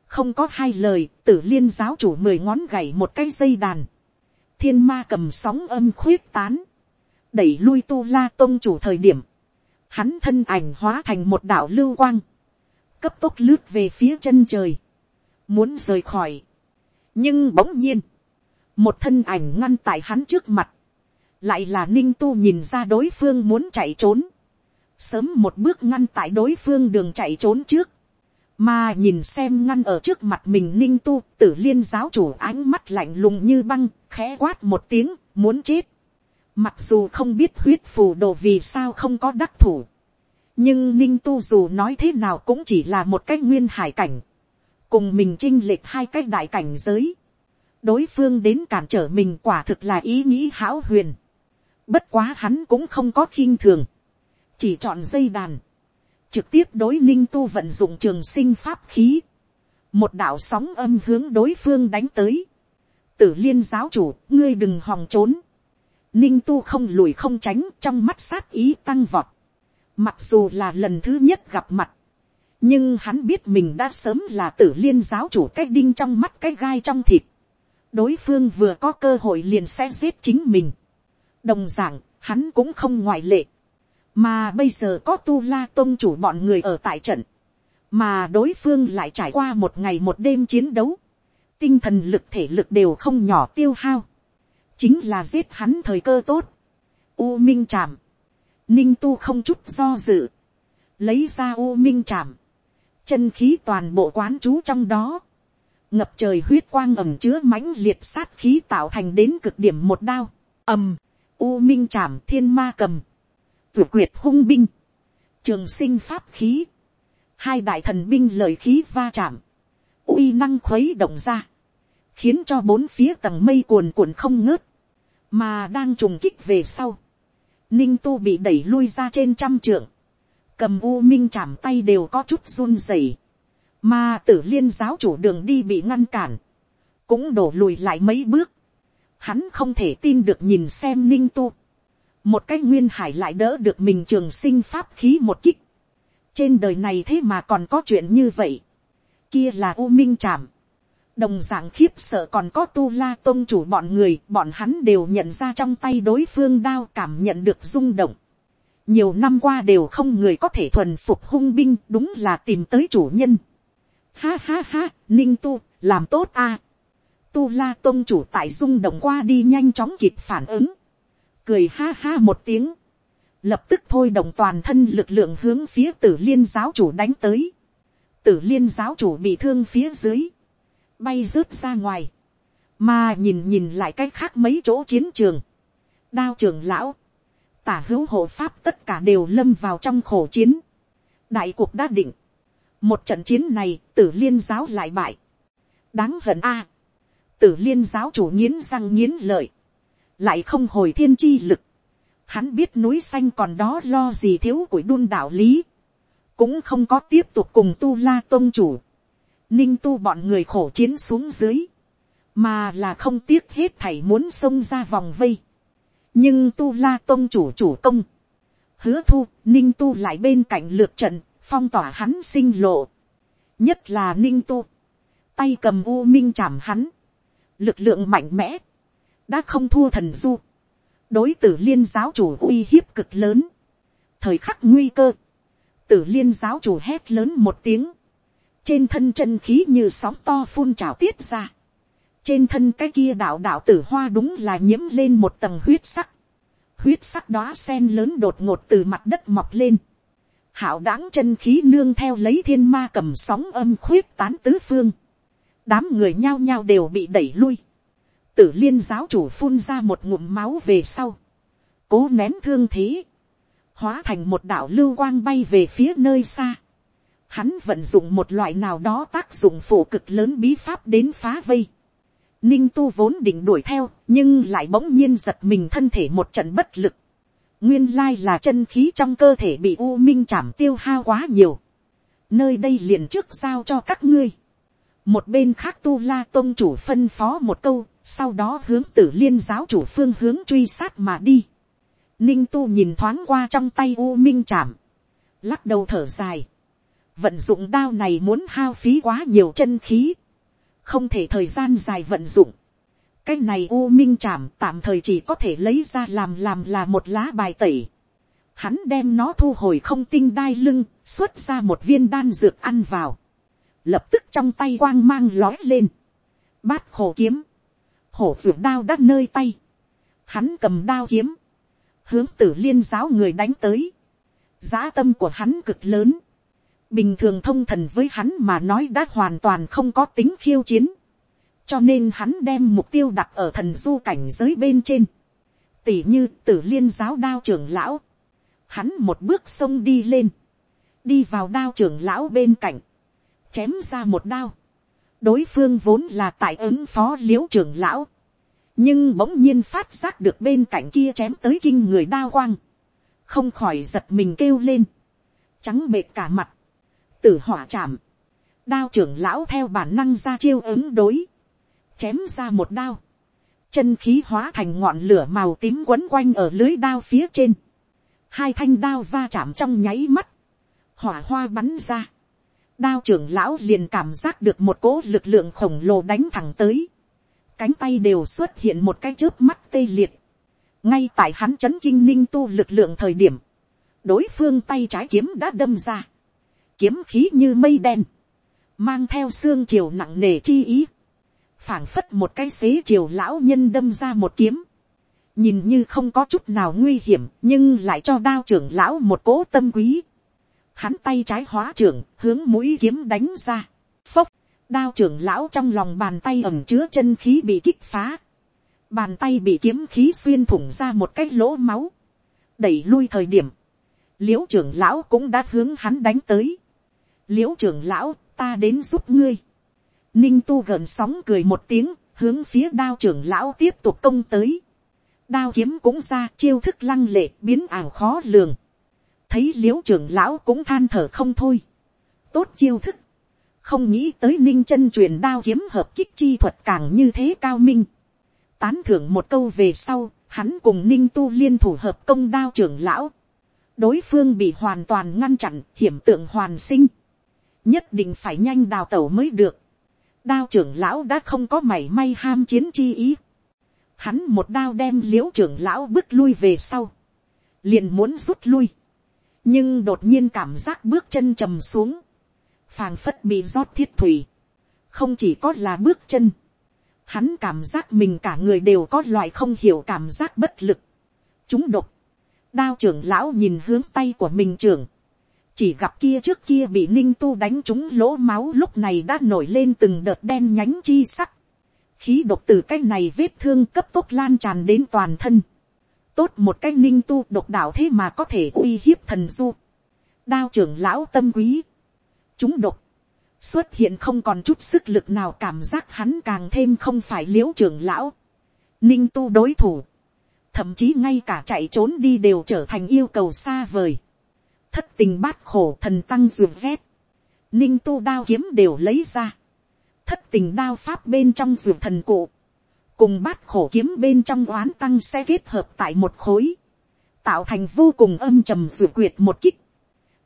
Không có hai lời, tử liên giáo chủ mười ngón gảy một cái dây đàn. Thiên ma cầm sóng âm khuyết tán. Đẩy lui tu la tôn chủ thời điểm hắn thân ảnh hóa thành một đạo lưu quang, cấp tốc lướt về phía chân trời, muốn rời khỏi. nhưng bỗng nhiên, một thân ảnh ngăn tại hắn trước mặt, lại là ninh tu nhìn ra đối phương muốn chạy trốn, sớm một bước ngăn tại đối phương đường chạy trốn trước, mà nhìn xem ngăn ở trước mặt mình ninh tu tử liên giáo chủ ánh mắt lạnh lùng như băng khẽ quát một tiếng muốn chết. Mặc dù không biết huyết phù đồ vì sao không có đắc thủ. Nhưng ninh tu dù nói thế nào cũng chỉ là một cái nguyên hải cảnh. Cùng mình chinh lệch hai cái đại cảnh giới đối phương đến cản trở mình quả thực là ý nghĩ hão huyền. Bất quá hắn cũng không có khinh thường. Chỉ chọn dây đàn. Trực tiếp đối ninh tu vận dụng trường sinh pháp khí, một đạo sóng âm hướng đối phương đánh tới, tử liên giáo chủ, ngươi đừng hòng trốn, ninh tu không lùi không tránh trong mắt sát ý tăng vọt, mặc dù là lần thứ nhất gặp mặt, nhưng hắn biết mình đã sớm là tử liên giáo chủ cái đinh trong mắt cái gai trong thịt, đối phương vừa có cơ hội liền sẽ giết chính mình, đồng d ạ n g hắn cũng không ngoại lệ, mà bây giờ có tu la tôn chủ bọn người ở tại trận, mà đối phương lại trải qua một ngày một đêm chiến đấu, tinh thần lực thể lực đều không nhỏ tiêu hao, chính là giết hắn thời cơ tốt, u minh chạm, ninh tu không chút do dự, lấy ra u minh chạm, chân khí toàn bộ quán chú trong đó, ngập trời huyết quang ẩm chứa mãnh liệt sát khí tạo thành đến cực điểm một đao, ầm, u minh chạm thiên ma cầm, vượt quyệt hung binh. Trường sinh pháp khí. Hai đại thần binh lời khí va chạm. uy năng khuấy động ra. Khiến cho bốn phía tầng mây cuồn cuộn không ngớt. Mà đang trùng kích về sau. Ninh tu bị đẩy lui ra trên trăm trượng. Cầm u minh chạm tay đều có chút run rẩy. Mà tử liên giáo chủ đường đi bị ngăn cản. Cũng đổ lùi lại mấy bước. Hắn không thể tin được nhìn xem ninh tu một cái nguyên hải lại đỡ được mình trường sinh pháp khí một kích. trên đời này thế mà còn có chuyện như vậy. kia là u minh trảm. đồng d ạ n g khiếp sợ còn có tu la tôn chủ bọn người, bọn hắn đều nhận ra trong tay đối phương đao cảm nhận được rung động. nhiều năm qua đều không người có thể thuần phục hung binh đúng là tìm tới chủ nhân ha ha ha, ninh tu, làm tốt a. tu la tôn chủ tại rung động qua đi nhanh chóng kịp phản ứng. Cười ha ha một tiếng, lập tức thôi động toàn thân lực lượng hướng phía tử liên giáo chủ đánh tới, tử liên giáo chủ bị thương phía dưới, bay rớt ra ngoài, mà nhìn nhìn lại cái khác mấy chỗ chiến trường, đao trường lão, tả hữu hộ pháp tất cả đều lâm vào trong khổ chiến, đại cuộc đã định, một trận chiến này tử liên giáo lại bại, đáng hận a, tử liên giáo chủ nghiến răng nghiến lợi, lại không hồi thiên chi lực. Hắn biết núi xanh còn đó lo gì thiếu của đun đạo lý. Cũng không có tiếp tục cùng tu la tôn chủ. Ninh tu bọn người khổ chiến xuống dưới. Mà là không tiếc hết thảy muốn xông ra vòng vây. Nhưng tu la tôn chủ chủ công. Hứa thu, ninh tu lại bên cạnh lược trận, phong tỏa hắn sinh lộ. Nhất là ninh tu. Tay cầm u minh chạm hắn. Lực lượng mạnh mẽ. Đã không thua thần du, đối tử liên giáo chủ uy hiếp cực lớn, thời khắc nguy cơ, tử liên giáo chủ hét lớn một tiếng, trên thân chân khí như sóng to phun trào tiết ra, trên thân cái kia đạo đạo tử hoa đúng là nhiễm lên một tầng huyết sắc, huyết sắc đó sen lớn đột ngột từ mặt đất mọc lên, hảo đáng chân khí nương theo lấy thiên ma cầm sóng âm khuyết tán tứ phương, đám người nhao nhao đều bị đẩy lui, tử liên giáo chủ phun ra một ngụm máu về sau, cố nén thương thế, hóa thành một đạo lưu quang bay về phía nơi xa. Hắn vận dụng một loại nào đó tác dụng phổ cực lớn bí pháp đến phá vây. Ninh tu vốn định đuổi theo, nhưng lại bỗng nhiên giật mình thân thể một trận bất lực. Nguyên lai là chân khí trong cơ thể bị u minh chảm tiêu hao quá nhiều. Nơi đây liền trước giao cho các ngươi. Một bên khác tu la tôn chủ phân phó một câu, sau đó hướng tử liên giáo chủ phương hướng truy sát mà đi. Ninh tu nhìn thoáng qua trong tay u minh chạm, lắc đầu thở dài. Vận dụng đao này muốn hao phí quá nhiều chân khí, không thể thời gian dài vận dụng cái này u minh chạm tạm thời chỉ có thể lấy ra làm làm là một lá bài tẩy. Hắn đem nó thu hồi không tinh đai lưng, xuất ra một viên đan dược ăn vào. Lập tức trong tay quang mang lói lên. Bát khổ kiếm hổ ruột đao đắt nơi tay, hắn cầm đao kiếm, hướng tử liên giáo người đánh tới, giá tâm của hắn cực lớn, bình thường thông thần với hắn mà nói đã hoàn toàn không có tính khiêu chiến, cho nên hắn đem mục tiêu đặt ở thần du cảnh giới bên trên, Tỷ như tử liên giáo đao trưởng lão, hắn một bước sông đi lên, đi vào đao trưởng lão bên cạnh, chém ra một đao, đối phương vốn là tại ứng phó liễu trưởng lão, nhưng bỗng nhiên phát giác được bên cạnh kia chém tới kinh người đao quang, không khỏi giật mình kêu lên, trắng bệt cả mặt, tử hỏa chạm, đao trưởng lão theo bản năng ra chiêu ứng đối, chém ra một đao, chân khí hóa thành ngọn lửa màu tím quấn quanh ở lưới đao phía trên, hai thanh đao va chạm trong nháy mắt, hỏa hoa bắn ra, đao trưởng lão liền cảm giác được một cỗ lực lượng khổng lồ đánh thẳng tới. Cánh tay đều xuất hiện một cái chớp mắt tê liệt. Ngay tại hắn chấn kinh ninh tu lực lượng thời điểm. Đối phương tay trái kiếm đã đâm ra. Kiếm khí như mây đen. Mang theo xương chiều nặng nề chi ý phảng phất một cái xế chiều lão nhân đâm ra một kiếm. Nhìn như không có chút nào nguy hiểm nhưng lại cho đao trưởng lão một cố tâm quý. Hắn tay trái hóa trưởng hướng mũi kiếm đánh ra, phốc, đao trưởng lão trong lòng bàn tay ẩm chứa chân khí bị kích phá, bàn tay bị kiếm khí xuyên thủng ra một cái lỗ máu, đẩy lui thời điểm, liễu trưởng lão cũng đã hướng hắn đánh tới, liễu trưởng lão ta đến giúp ngươi, ninh tu gần sóng cười một tiếng, hướng phía đao trưởng lão tiếp tục công tới, đao kiếm cũng ra chiêu thức lăng lệ biến ảo khó lường, thấy Liễu trưởng lão cũng than thở không thôi. tốt chiêu thức. không nghĩ tới ninh chân truyền đao kiếm hợp kích chi thuật càng như thế cao minh. tán thưởng một câu về sau, hắn cùng ninh tu liên thủ hợp công đao trưởng lão. đối phương bị hoàn toàn ngăn chặn hiểm tượng hoàn sinh. nhất định phải nhanh đào tẩu mới được đao trưởng lão đã không có mảy may ham chiến chi ý. hắn một đao đem l i ễ u trưởng lão bước lui về sau. liền muốn rút lui. Nhưng đột nhiên cảm giác bước chân trầm xuống, phàng phất bị rót thiết thủy, không chỉ có là bước chân, hắn cảm giác mình cả người đều có loại không hiểu cảm giác bất lực, chúng độc, đao trưởng lão nhìn hướng tay của mình trưởng, chỉ gặp kia trước kia bị ninh tu đánh trúng lỗ máu lúc này đã nổi lên từng đợt đen nhánh chi sắc, khí độc từ cái này vết thương cấp tốc lan tràn đến toàn thân, tốt một cái ninh tu độc đạo thế mà có thể uy hiếp thần du. đao trưởng lão tâm quý. chúng độc. xuất hiện không còn chút sức lực nào cảm giác hắn càng thêm không phải l i ễ u trưởng lão. ninh tu đối thủ. thậm chí ngay cả chạy trốn đi đều trở thành yêu cầu xa vời thất tình bát khổ thần tăng ruột vét. ninh tu đao kiếm đều lấy ra. thất tình đao pháp bên trong ruột thần cụ. Cùng bát khổ kiếm bên trong oán tăng sẽ kết hợp tại một khối, tạo thành vô cùng âm trầm ruột quyệt một kích,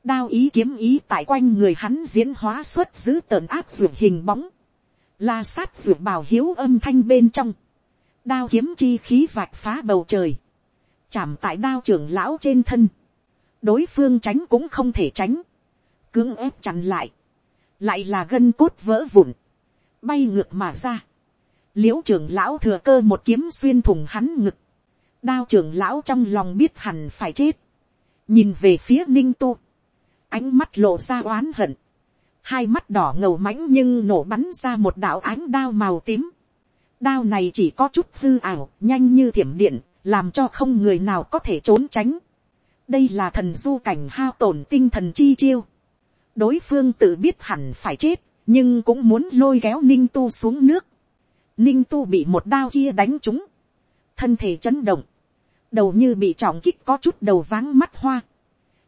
đao ý kiếm ý tại quanh người hắn diễn hóa xuất giữ tợn áp ruột hình bóng, la sát ruột bào hiếu âm thanh bên trong, đao kiếm chi khí vạch phá bầu trời, chạm tại đao trưởng lão trên thân, đối phương tránh cũng không thể tránh, cưỡng ép chặn lại, lại là gân cốt vỡ vụn, bay ngược mà ra, l i ễ u trưởng lão thừa cơ một kiếm xuyên thủng hắn ngực, đao trưởng lão trong lòng biết hẳn phải chết, nhìn về phía ninh tu, ánh mắt lộ ra oán hận, hai mắt đỏ ngầu mãnh nhưng nổ bắn ra một đạo ánh đao màu tím, đao này chỉ có chút hư ảo, nhanh như thiểm điện, làm cho không người nào có thể trốn tránh đây là thần du cảnh hao tổn tinh thần chi chiêu. đối phương tự biết hẳn phải chết, nhưng cũng muốn lôi kéo ninh tu xuống nước. Ninh tu bị một đao kia đánh trúng, thân thể chấn động, đầu như bị trọng kích có chút đầu váng mắt hoa,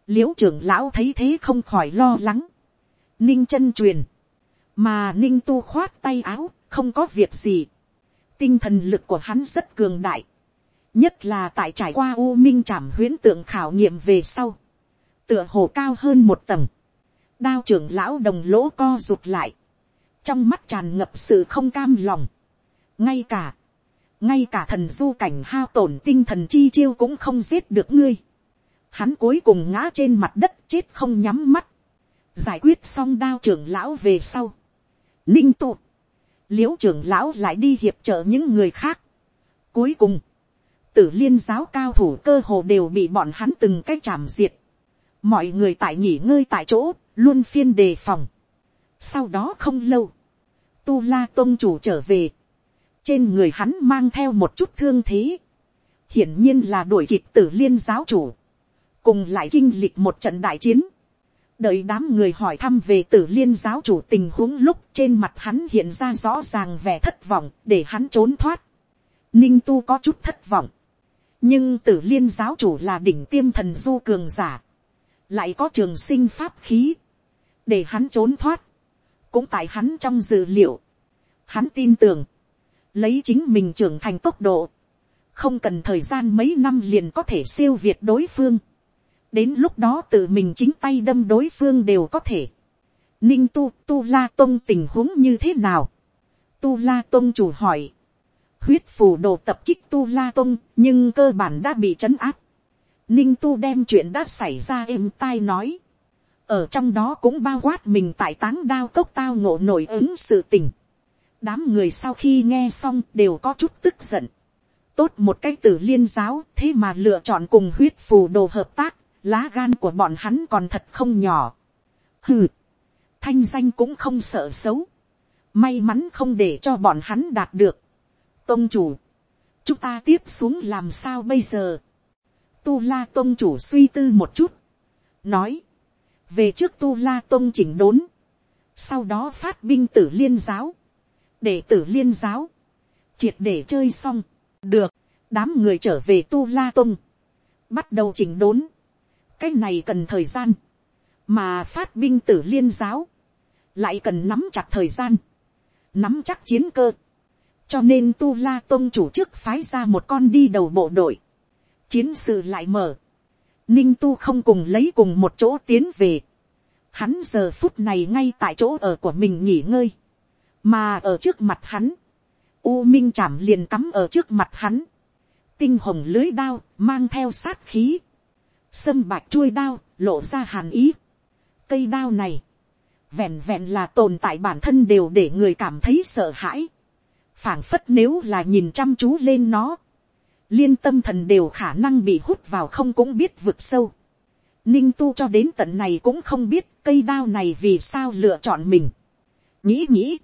l i ễ u trưởng lão thấy thế không khỏi lo lắng, ninh chân truyền, mà ninh tu khoát tay áo, không có việc gì, tinh thần lực của hắn rất cường đại, nhất là tại trải qua u minh trảm huyễn tượng khảo nghiệm về sau, tựa hồ cao hơn một tầng, đao trưởng lão đồng lỗ co rụt lại, trong mắt tràn ngập sự không cam lòng, ngay cả, ngay cả thần du cảnh hao tổn tinh thần chi chiêu cũng không giết được ngươi. Hắn cuối cùng ngã trên mặt đất chết không nhắm mắt. Giải quyết xong đao trưởng lão về sau. Ninh tụ. l i ễ u trưởng lão lại đi hiệp trợ những người khác. cuối cùng, tử liên giáo cao thủ cơ hồ đều bị bọn hắn từng cách chạm diệt. mọi người tại nghỉ ngơi tại chỗ, luôn phiên đề phòng. sau đó không lâu, tu la tôn chủ trở về, trên người hắn mang theo một chút thương thế, hiển nhiên là đuổi kịp tử liên giáo chủ, cùng lại kinh lịch một trận đại chiến, đợi đám người hỏi thăm về tử liên giáo chủ tình huống lúc trên mặt hắn hiện ra rõ ràng vẻ thất vọng để hắn trốn thoát. Ninh tu có chút thất vọng nhưng tử liên giáo chủ là đỉnh tiêm thần du cường giả. lại có trường sinh pháp khí. để hắn trốn thoát. cũng tại hắn trong dự liệu. hắn tin tưởng. lấy chính mình trưởng thành tốc độ. không cần thời gian mấy năm liền có thể siêu việt đối phương đến lúc đó tự mình chính tay đâm đối phương đều có thể. ninh tu tu la tôn tình huống như thế nào. tu la tôn chủ hỏi huyết phù đồ tập kích tu la tông nhưng cơ bản đã bị trấn áp. ninh tu đem chuyện đã xảy ra êm tai nói. ở trong đó cũng bao quát mình tại táng đao cốc tao ngộ nổi ứng sự tình. đám người sau khi nghe xong đều có chút tức giận tốt một cái tử liên giáo thế mà lựa chọn cùng huyết phù đồ hợp tác lá gan của bọn hắn còn thật không nhỏ. hừ, thanh danh cũng không sợ xấu, may mắn không để cho bọn hắn đạt được tôn chủ, chúng ta tiếp xuống làm sao bây giờ. tu la tôn chủ suy tư một chút, nói, về trước tu la tôn chỉnh đốn, sau đó phát binh tử liên giáo, để tử liên giáo, triệt để chơi xong, được, đám người trở về tu la tôn, bắt đầu chỉnh đốn, cái này cần thời gian, mà phát binh tử liên giáo, lại cần nắm chặt thời gian, nắm chắc chiến cơ, cho nên tu la tôn chủ trước phái ra một con đi đầu bộ đội, chiến sự lại mở, ninh tu không cùng lấy cùng một chỗ tiến về, hắn giờ phút này ngay tại chỗ ở của mình nghỉ ngơi, mà ở trước mặt hắn, u minh chảm liền cắm ở trước mặt hắn, tinh hồng lưới đao mang theo sát khí, sâm bạch chuôi đao, lộ ra hàn ý. Cây đao này, vẹn vẹn là tồn tại bản thân đều để người cảm thấy sợ hãi phảng phất nếu là nhìn chăm chú lên nó, liên tâm thần đều khả năng bị hút vào không cũng biết vực sâu. Ninh tu cho đến tận này cũng không biết cây đao này vì sao lựa chọn mình. nghĩ nghĩ,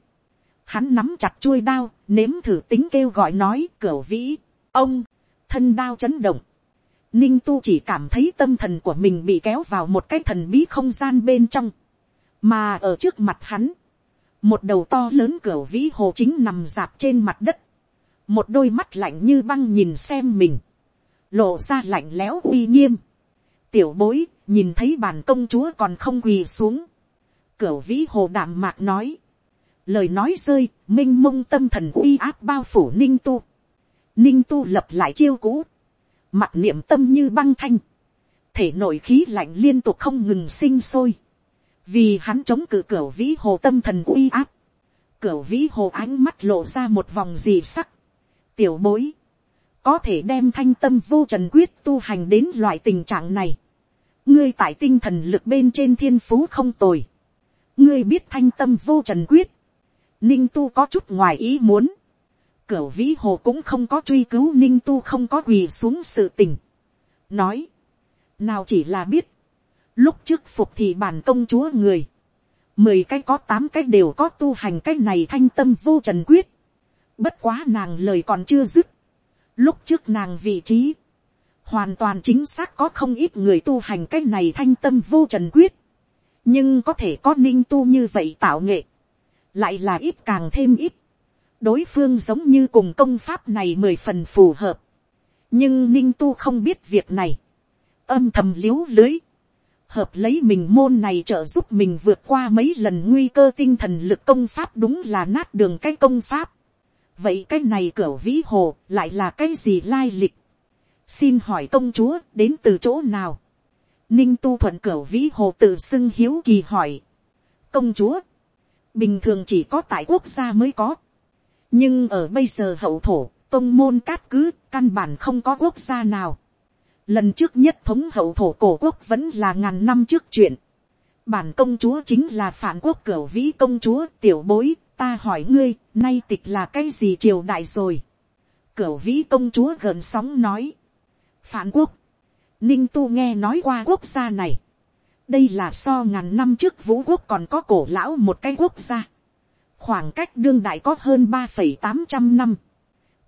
hắn nắm chặt chuôi đao, nếm thử tính kêu gọi nói cửa vĩ, ông, thân đao chấn động Ninh tu chỉ cảm thấy tâm thần của mình bị kéo vào một cái thần bí không gian bên trong. Mà ở trước mặt hắn. Một đầu to lớn cửa vĩ hồ chính nằm dạp trên mặt đất. Một đôi mắt lạnh như băng nhìn xem mình. Lộ ra lạnh lẽo uy nghiêm. Tiểu bối, nhìn thấy bàn công chúa còn không quỳ xuống. Cửa vĩ hồ đạm mạc nói. Lời nói rơi, minh mông tâm thần uy áp bao phủ ninh tu. Ninh tu lập lại chiêu cũ mặt niệm tâm như băng thanh, thể nội khí lạnh liên tục không ngừng sinh sôi, vì hắn chống cự cửa vĩ hồ tâm thần uy áp, cửa vĩ hồ ánh mắt lộ ra một vòng gì sắc, tiểu bối, có thể đem thanh tâm vô trần quyết tu hành đến loại tình trạng này, ngươi tại tinh thần lực bên trên thiên phú không tồi, ngươi biết thanh tâm vô trần quyết, ninh tu có chút ngoài ý muốn, cửa vĩ hồ cũng không có truy cứu ninh tu không có quỳ xuống sự tình. Nói. Nào chỉ là biết. Lúc trước phục thì bản công chúa người. Mười cái có tám cái đều có tu hành cái này thanh tâm vô trần quyết. Bất quá nàng lời còn chưa dứt. Lúc trước nàng vị trí. Hoàn toàn chính xác có không ít người tu hành cái này thanh tâm vô trần quyết. Nhưng có thể có ninh tu như vậy tạo nghệ. Lại là ít càng thêm ít đối phương giống như cùng công pháp này mười phần phù hợp. nhưng ninh tu không biết việc này. âm thầm l i ế u lưới hợp lấy mình môn này trợ giúp mình vượt qua mấy lần nguy cơ tinh thần lực công pháp đúng là nát đường cái công pháp. vậy cái này cửa vĩ hồ lại là cái gì lai lịch. xin hỏi công chúa đến từ chỗ nào. ninh tu thuận cửa vĩ hồ tự xưng hiếu kỳ hỏi. công chúa, bình thường chỉ có tại quốc gia mới có nhưng ở bây giờ hậu thổ, tông môn cát cứ, căn bản không có quốc gia nào. Lần trước nhất thống hậu thổ cổ quốc vẫn là ngàn năm trước chuyện. Bản công chúa chính là phản quốc cửu vĩ công chúa tiểu bối, ta hỏi ngươi, nay tịch là cái gì triều đại rồi. Cửu vĩ công chúa gần sóng nói. Phản quốc. Ninh tu nghe nói qua quốc gia này. Đây là so ngàn năm trước vũ quốc còn có cổ lão một cái quốc gia. Khoảng cách đương đại có hơn ba phẩy tám trăm năm.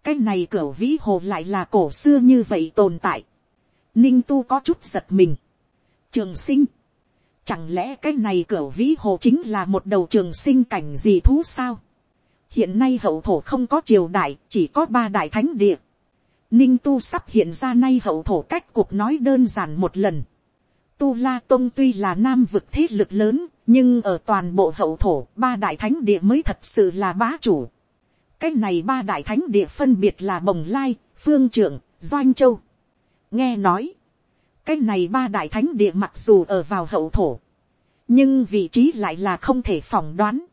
Cái này cửu vĩ hồ lại là cổ xưa như vậy tồn tại. Ninh tu có chút giật mình. Trường sinh. Chẳng lẽ cái này cửu vĩ hồ chính là một đầu trường sinh cảnh gì thú sao? Hiện nay hậu thổ không có triều đại, chỉ có ba đại thánh địa. Ninh tu sắp hiện ra nay hậu thổ cách cuộc nói đơn giản một lần. Tu La tôn tuy là nam vực thế lực lớn, nhưng ở toàn bộ hậu thổ, ba đại thánh địa mới thật sự là bá chủ. Cái này ba đại thánh địa phân biệt là Bồng Lai, Phương Trưởng, Doanh Châu. Nghe nói, cái này ba đại thánh địa mặc dù ở vào hậu thổ, nhưng vị trí lại là không thể phỏng đoán.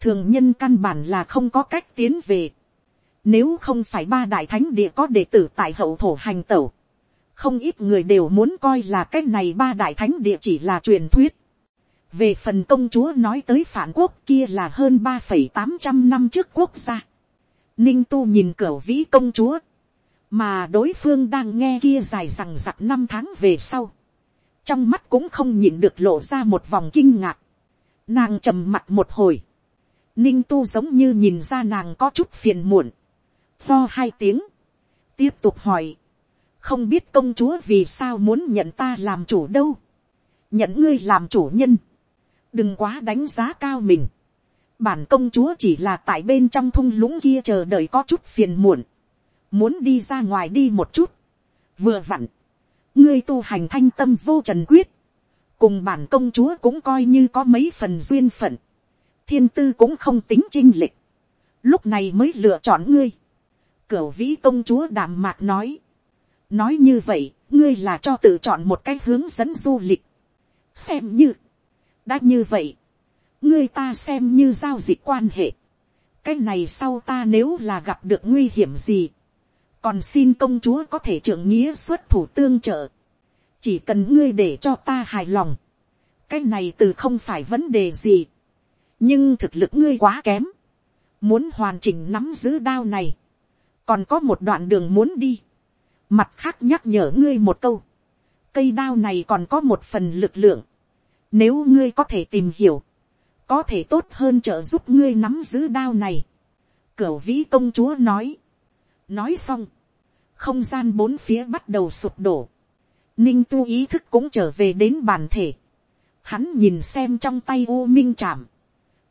Thường nhân căn bản là không có cách tiến về. Nếu không phải ba đại thánh địa có đệ tử tại hậu thổ hành tẩu, không ít người đều muốn coi là cái này ba đại thánh địa chỉ là truyền thuyết. về phần công chúa nói tới phản quốc kia là hơn ba phẩy tám trăm năm trước quốc gia. ninh tu nhìn cửa vĩ công chúa, mà đối phương đang nghe kia dài rằng giặc năm tháng về sau, trong mắt cũng không nhịn được lộ ra một vòng kinh ngạc, nàng trầm mặt một hồi, ninh tu giống như nhìn ra nàng có chút phiền muộn, lo hai tiếng, tiếp tục hỏi, không biết công chúa vì sao muốn nhận ta làm chủ đâu, nhận ngươi làm chủ nhân, đừng quá đánh giá cao mình, bản công chúa chỉ là tại bên trong thung lũng kia chờ đợi có chút phiền muộn, muốn đi ra ngoài đi một chút, vừa vặn, ngươi tu hành thanh tâm vô trần quyết, cùng bản công chúa cũng coi như có mấy phần duyên phận, thiên tư cũng không tính chinh lịch, lúc này mới lựa chọn ngươi, cửu vĩ công chúa đàm mạc nói, nói như vậy, ngươi là cho tự chọn một cái hướng dẫn du lịch, xem như, đã như vậy, ngươi ta xem như giao dịch quan hệ, cái này sau ta nếu là gặp được nguy hiểm gì, còn xin công chúa có thể trưởng nghĩa xuất thủ tương trợ, chỉ cần ngươi để cho ta hài lòng, cái này từ không phải vấn đề gì, nhưng thực lực ngươi quá kém, muốn hoàn chỉnh nắm giữ đao này, còn có một đoạn đường muốn đi, mặt khác nhắc nhở ngươi một câu, cây đao này còn có một phần lực lượng, nếu ngươi có thể tìm hiểu, có thể tốt hơn trợ giúp ngươi nắm giữ đao này. Cửu vĩ công chúa nói, nói xong, không gian bốn phía bắt đầu sụp đổ, ninh tu ý thức cũng trở về đến bản thể, hắn nhìn xem trong tay u minh chạm,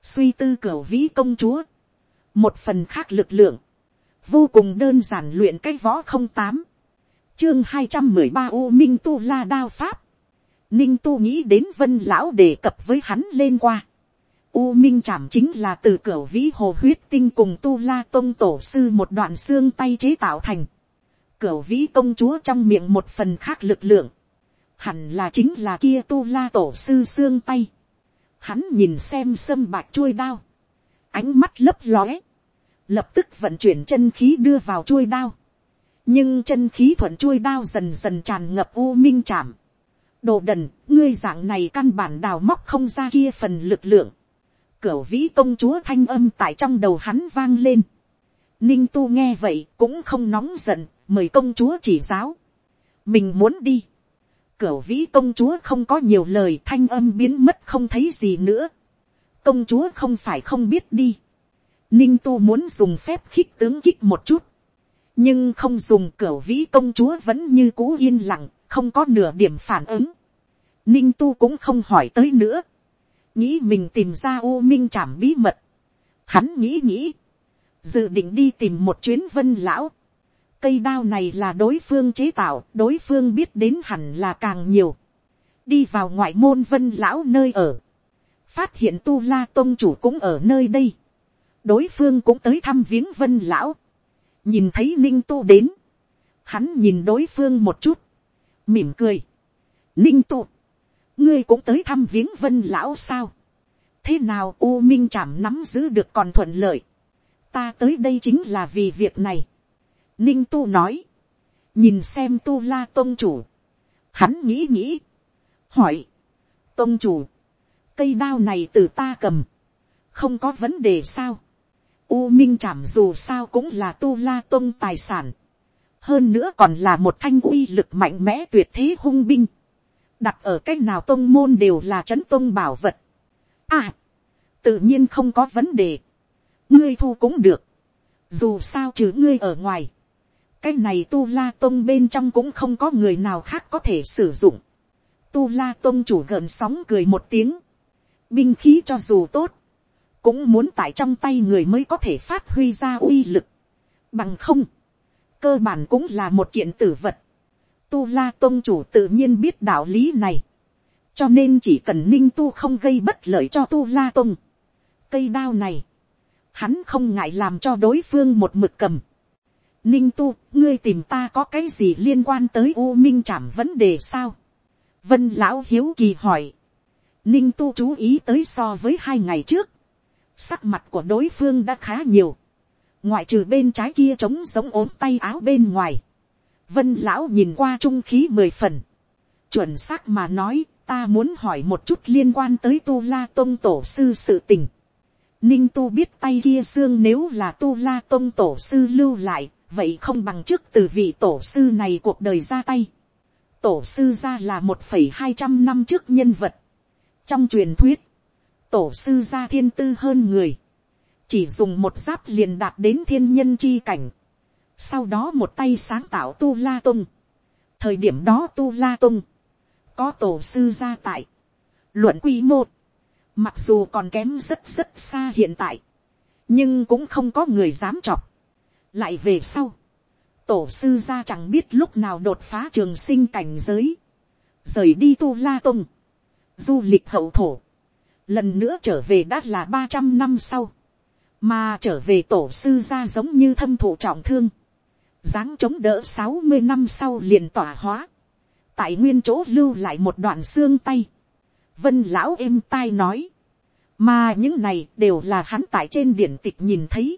suy tư cửa vĩ công chúa, một phần khác lực lượng, vô cùng đơn giản luyện cái võ không tám, chương hai trăm mười ba u minh tu la đao pháp, ninh tu nghĩ đến vân lão đề cập với hắn lên qua, U Minh Trảm chính là từ cửa vĩ hồ huyết tinh cùng Tu La Tông Tổ Sư một đoạn xương tay chế tạo thành cửa vĩ công chúa trong miệng một phần khác lực lượng, hẳn là chính là kia tu la tổ sư xương tay, hắn nhìn xem sâm bạc chuôi đao, ánh mắt lấp lóe, lập tức vận chuyển chân khí đưa vào chuôi đao, nhưng chân khí thuận chuôi đao dần dần tràn ngập u minh chạm, đồ đần, ngươi dạng này căn bản đào móc không ra kia phần lực lượng, cửu vĩ công chúa thanh âm tại trong đầu hắn vang lên, ninh tu nghe vậy cũng không nóng giận, mời công chúa chỉ giáo, mình muốn đi, cửu vĩ công chúa không có nhiều lời thanh âm biến mất không thấy gì nữa, công chúa không phải không biết đi, ninh tu muốn dùng phép khích tướng kích một chút, nhưng không dùng cửu vĩ công chúa vẫn như cũ yên lặng, không có nửa điểm phản ứng, ninh tu cũng không hỏi tới nữa, nghĩ mình tìm ra u minh trảm bí mật, hắn nghĩ nghĩ, dự định đi tìm một chuyến vân lão, cây đao này là đối phương chế tạo, đối phương biết đến hẳn là càng nhiều. đi vào ngoại môn vân lão nơi ở, phát hiện tu la tôn chủ cũng ở nơi đây. đối phương cũng tới thăm viếng vân lão, nhìn thấy ninh tu đến, hắn nhìn đối phương một chút, mỉm cười. ninh tu, ngươi cũng tới thăm viếng vân lão sao. thế nào u minh chạm nắm giữ được còn thuận lợi. ta tới đây chính là vì việc này Ninh tu nói. Nhìn xem tu la tôn chủ. Hắn nghĩ nghĩ. Hỏi. Tôn chủ. Cây đao này từ ta cầm. không có vấn đề sao. U Minh Trảm dù sao cũng là tu la tông tài sản. Hơn nữa còn là một thanh uy lực mạnh mẽ tuyệt thế hung binh. Đặt ở cách nào tông môn đều là trấn tông bảo vật. À, tự nhiên không có vấn đề. Ngươi thu cũng được. Dù sao trừ ngươi ở ngoài. Cái này tu la tông bên trong cũng không có người nào khác có thể sử dụng. Tu la tông chủ gợn sóng cười một tiếng. Binh khí cho dù tốt cũng muốn tại trong tay người mới có thể phát huy ra uy lực. Bằng không, cơ bản cũng là một kiện tử vật. Tu La Tông chủ tự nhiên biết đạo lý này. Cho nên chỉ cần ninh tu không gây bất lợi cho Tu La Tông. Cây đao này, hắn không ngại làm cho đối phương một mực cầm. Ninh tu, ngươi tìm ta có cái gì liên quan tới U Minh Trảm vấn đề sao? Vân Lão Hiếu Kỳ hỏi. Ninh tu chú ý tới so với hai ngày trước sắc mặt của đối phương đã khá nhiều, ngoại trừ bên trái kia trống giống ốm tay áo bên ngoài, vân lão nhìn qua trung khí mười phần, chuẩn xác mà nói, ta muốn hỏi một chút liên quan tới tu la Tông tổ sư sự tình. Ninh tu biết tay kia xương nếu là tu la tôn tổ sư lưu lại, vậy không bằng trước từ vị tổ sư này cuộc đời ra tay. Tổ sư ra là một phẩy hai trăm năm trước nhân vật. Trong truyền thuyết, tổ sư gia thiên tư hơn người, chỉ dùng một giáp liền đạt đến thiên nhân chi cảnh, sau đó một tay sáng tạo tu la tung, thời điểm đó tu la tung, có tổ sư gia tại, luận quy mô, mặc dù còn kém rất rất xa hiện tại, nhưng cũng không có người dám chọc, lại về sau, tổ sư gia chẳng biết lúc nào đột phá trường sinh cảnh giới, rời đi tu la tông. Du lịch hậu thổ, lần nữa trở về đã là ba trăm năm sau, mà trở về tổ sư gia giống như thâm thụ trọng thương, dáng chống đỡ sáu mươi năm sau liền tỏa hóa, tại nguyên chỗ lưu lại một đoạn xương tay, vân lão êm tai nói, mà những này đều là hắn tại trên điển tịch nhìn thấy,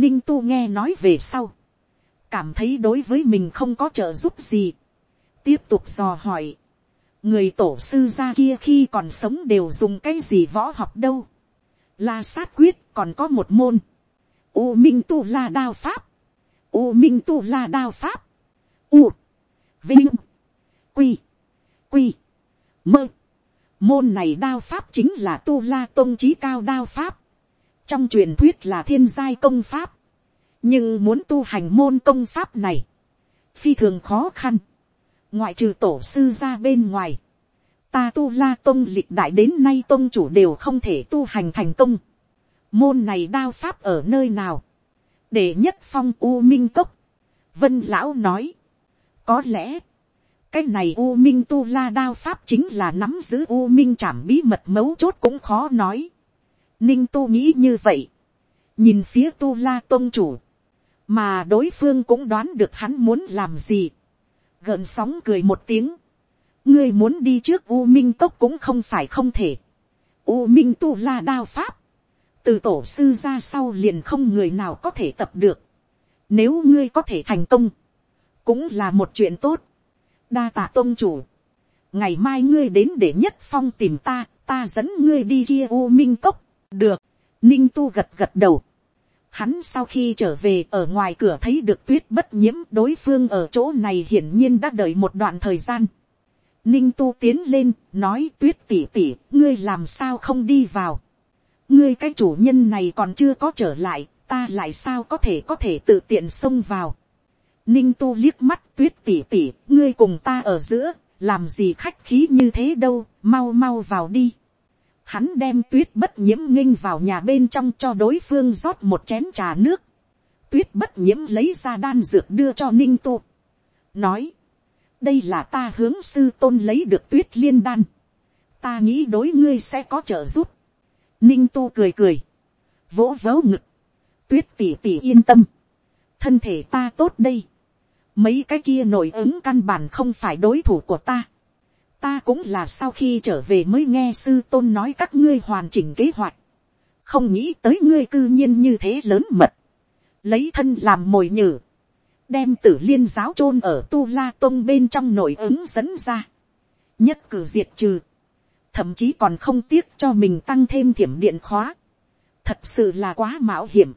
ninh tu nghe nói về sau, cảm thấy đối với mình không có trợ giúp gì, tiếp tục dò hỏi, người tổ sư gia kia khi còn sống đều dùng cái gì võ học đâu. La sát quyết còn có một môn. U minh tu la đao pháp. U minh tu la đao pháp. U. Vinh. Quy. Quy. Mơ. Môn này đao pháp chính là tu la Tông trí cao đao pháp. Trong truyền thuyết là thiên giai công pháp. Nhưng muốn tu hành môn công pháp này. Phi thường khó khăn ngoại trừ tổ sư ra bên ngoài, ta tu la tông lịch đại đến nay tông chủ đều không thể tu hành thành công. môn này đao pháp ở nơi nào, để nhất phong u minh cốc, vân lão nói, có lẽ, cái này u minh tu la đao pháp chính là nắm giữ u minh trảm bí mật mấu chốt cũng khó nói ninh tu nghĩ như vậy, nhìn phía tu la tôn chủ, mà đối phương cũng đoán được hắn muốn làm gì gợn sóng cười một tiếng, ngươi muốn đi trước u minh cốc cũng không phải không thể. u minh tu la đao pháp, từ tổ sư ra sau liền không người nào có thể tập được. nếu ngươi có thể thành công, cũng là một chuyện tốt. đa tạ tôn chủ, ngày mai ngươi đến để nhất phong tìm ta, ta dẫn ngươi đi kia u minh cốc, được, ninh tu gật gật đầu. Hắn sau khi trở về ở ngoài cửa thấy được tuyết bất nhiễm đối phương ở chỗ này hiển nhiên đã đợi một đoạn thời gian. Ninh tu tiến lên, nói tuyết tỉ tỉ, ngươi làm sao không đi vào. Ngươi cái chủ nhân này còn chưa có trở lại, ta lại sao có thể có thể tự tiện xông vào. Ninh tu liếc mắt tuyết tỉ tỉ, ngươi cùng ta ở giữa, làm gì khách khí như thế đâu, mau mau vào đi hắn đem tuyết bất nhiễm nghinh vào nhà bên trong cho đối phương rót một chén trà nước. tuyết bất nhiễm lấy ra đan dược đưa cho ninh tu. nói, đây là ta hướng sư tôn lấy được tuyết liên đan. ta nghĩ đối ngươi sẽ có trợ giúp. ninh tu cười cười, vỗ vớ ngực, tuyết tỉ tỉ yên tâm, thân thể ta tốt đây. mấy cái kia nổi ứng căn bản không phải đối thủ của ta ta cũng là sau khi trở về mới nghe sư tôn nói các ngươi hoàn chỉnh kế hoạch, không nghĩ tới ngươi cư nhiên như thế lớn mật, lấy thân làm mồi nhử, đem tử liên giáo chôn ở tu la tôn bên trong nội ứng dẫn ra, nhất cử diệt trừ, thậm chí còn không tiếc cho mình tăng thêm thiểm điện khóa, thật sự là quá mạo hiểm.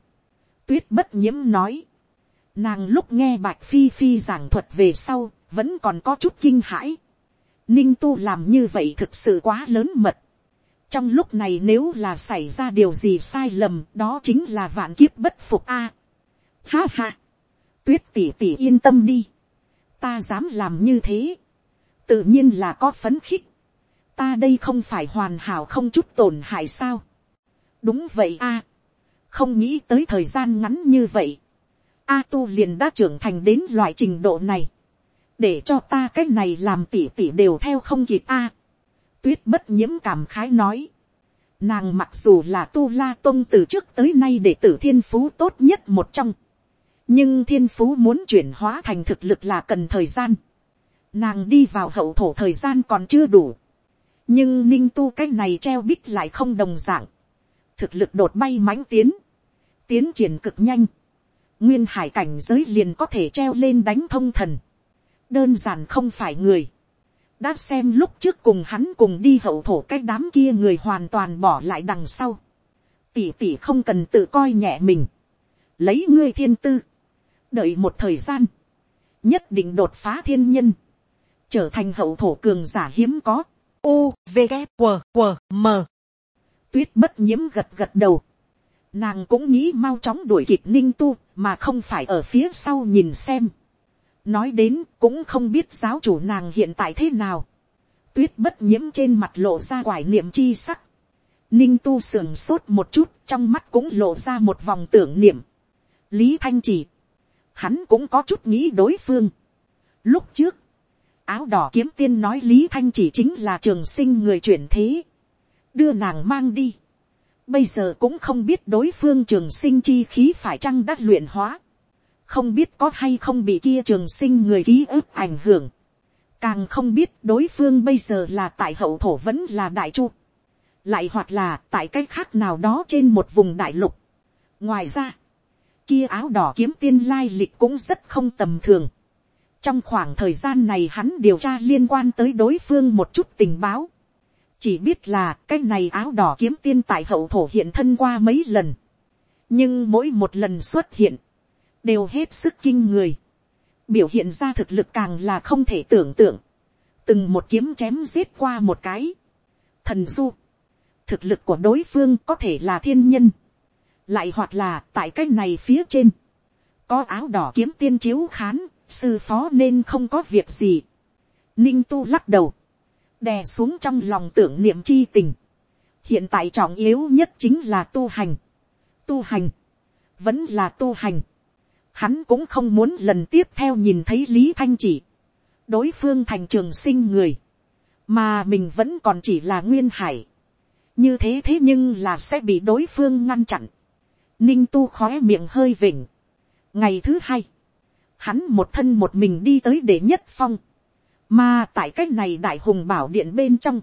tuyết bất nhiễm nói, nàng lúc nghe bạch phi phi giảng thuật về sau, vẫn còn có chút kinh hãi ninh tu làm như vậy thực sự quá lớn mật. trong lúc này nếu là xảy ra điều gì sai lầm, đó chính là vạn kiếp bất phục a. À, ha ha, tuyết tỉ tỉ yên tâm đi, ta dám làm như thế, tự nhiên là có phấn khích, ta đây không phải hoàn hảo không chút tổn hại sao. đúng vậy a, không nghĩ tới thời gian ngắn như vậy, a tu liền đã trưởng thành đến loại trình độ này, để cho ta cái này làm tỉ tỉ đều theo không kịp a. tuyết bất nhiễm cảm khái nói, nàng mặc dù là tu la tôn từ trước tới nay để tử thiên phú tốt nhất một trong, nhưng thiên phú muốn chuyển hóa thành thực lực là cần thời gian, nàng đi vào hậu thổ thời gian còn chưa đủ, nhưng ninh tu cái này treo bích lại không đồng d ạ n g thực lực đột bay mãnh tiến, tiến triển cực nhanh, nguyên hải cảnh giới liền có thể treo lên đánh thông thần, đơn giản không phải người, đã xem lúc trước cùng hắn cùng đi hậu thổ cái đám kia người hoàn toàn bỏ lại đằng sau, tỷ tỷ không cần tự coi nhẹ mình, lấy ngươi thiên tư, đợi một thời gian, nhất định đột phá thiên nhân, trở thành hậu thổ cường giả hiếm có, u v g q q m. Tuyết bất nhiễm gật gật đầu. Nàng cũng nghĩ mau chóng đuổi kịp ninh tu mà không phải ở phía sau nhìn xem nói đến cũng không biết giáo chủ nàng hiện tại thế nào. Tuyết bất nhiễm trên mặt lộ ra quải niệm chi sắc. Ninh tu sườn sốt một chút trong mắt cũng lộ ra một vòng tưởng niệm. Lý thanh chỉ. Hắn cũng có chút nghĩ đối phương. Lúc trước áo đỏ kiếm tiên nói lý thanh chỉ chính là trường sinh người chuyển thế, đưa nàng mang đi. Bây giờ cũng không biết đối phương trường sinh chi khí phải chăng đắc luyện hóa, không biết có hay không bị kia trường sinh người ký ức ảnh hưởng, càng không biết đối phương bây giờ là tại hậu thổ vẫn là đại chu, lại hoặc là tại cái khác nào đó trên một vùng đại lục. ngoài ra, kia áo đỏ kiếm tiên lai lịch cũng rất không tầm thường trong khoảng thời gian này hắn điều tra liên quan tới đối phương một chút tình báo. chỉ biết là cái này áo đỏ kiếm tiên tại hậu thổ hiện thân qua mấy lần. nhưng mỗi một lần xuất hiện, đều hết sức kinh người. biểu hiện ra thực lực càng là không thể tưởng tượng. từng một kiếm chém giết qua một cái. thần du, thực lực của đối phương có thể là thiên nhân. lại hoặc là tại cái này phía trên, có áo đỏ kiếm tiên chiếu khán sư phó nên không có việc gì. Ninh tu lắc đầu, đè xuống trong lòng tưởng niệm chi tình. hiện tại trọng yếu nhất chính là tu hành. tu hành, vẫn là tu hành hắn cũng không muốn lần tiếp theo nhìn thấy lý thanh chỉ. đối phương thành trường sinh người, mà mình vẫn còn chỉ là nguyên hải. như thế thế nhưng là sẽ bị đối phương ngăn chặn. ninh tu khóe miệng hơi vỉnh. ngày thứ hai, hắn một thân một mình đi tới để nhất phong, mà tại cách này đại hùng bảo điện bên trong,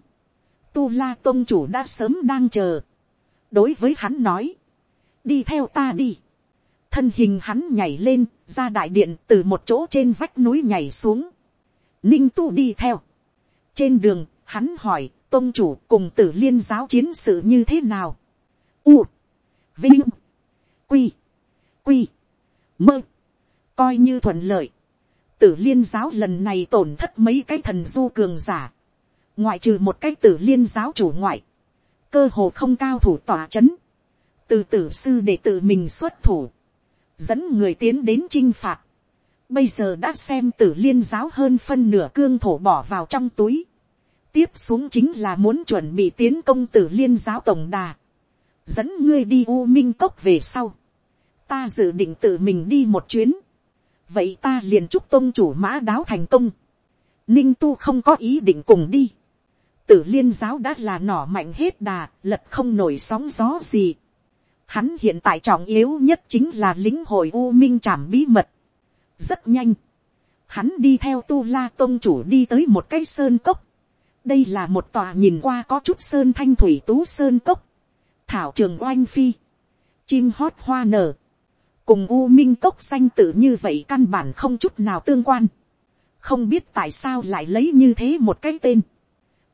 tu la tôn chủ đã sớm đang chờ, đối với hắn nói, đi theo ta đi, thân hình hắn nhảy lên ra đại điện từ một chỗ trên vách núi nhảy xuống, ninh tu đi theo, trên đường hắn hỏi tôn chủ cùng tử liên giáo chiến sự như thế nào, u, vinh, quy, quy, mơ, coi như thuận lợi, tử liên giáo lần này tổn thất mấy cái thần du cường giả, ngoại trừ một cái tử liên giáo chủ ngoại, cơ hồ không cao thủ tỏa c h ấ n từ tử sư để tự mình xuất thủ, dẫn người tiến đến chinh phạt, bây giờ đã xem tử liên giáo hơn phân nửa cương thổ bỏ vào trong túi, tiếp xuống chính là muốn chuẩn bị tiến công tử liên giáo tổng đà, dẫn ngươi đi u minh cốc về sau, ta dự định tự mình đi một chuyến, vậy ta liền chúc tôn chủ mã đáo thành công. ninh tu không có ý định cùng đi. tử liên giáo đã là nỏ mạnh hết đà, lật không nổi sóng gió gì hắn hiện tại trọng yếu nhất chính là lính hội u minh trảm bí mật. rất nhanh. hắn đi theo tu la tôn chủ đi tới một cái sơn cốc. đây là một tòa nhìn qua có chút sơn thanh thủy tú sơn cốc. thảo trường oanh phi. chim hót hoa nở cùng u minh cốc xanh tự như vậy căn bản không chút nào tương quan, không biết tại sao lại lấy như thế một cái tên.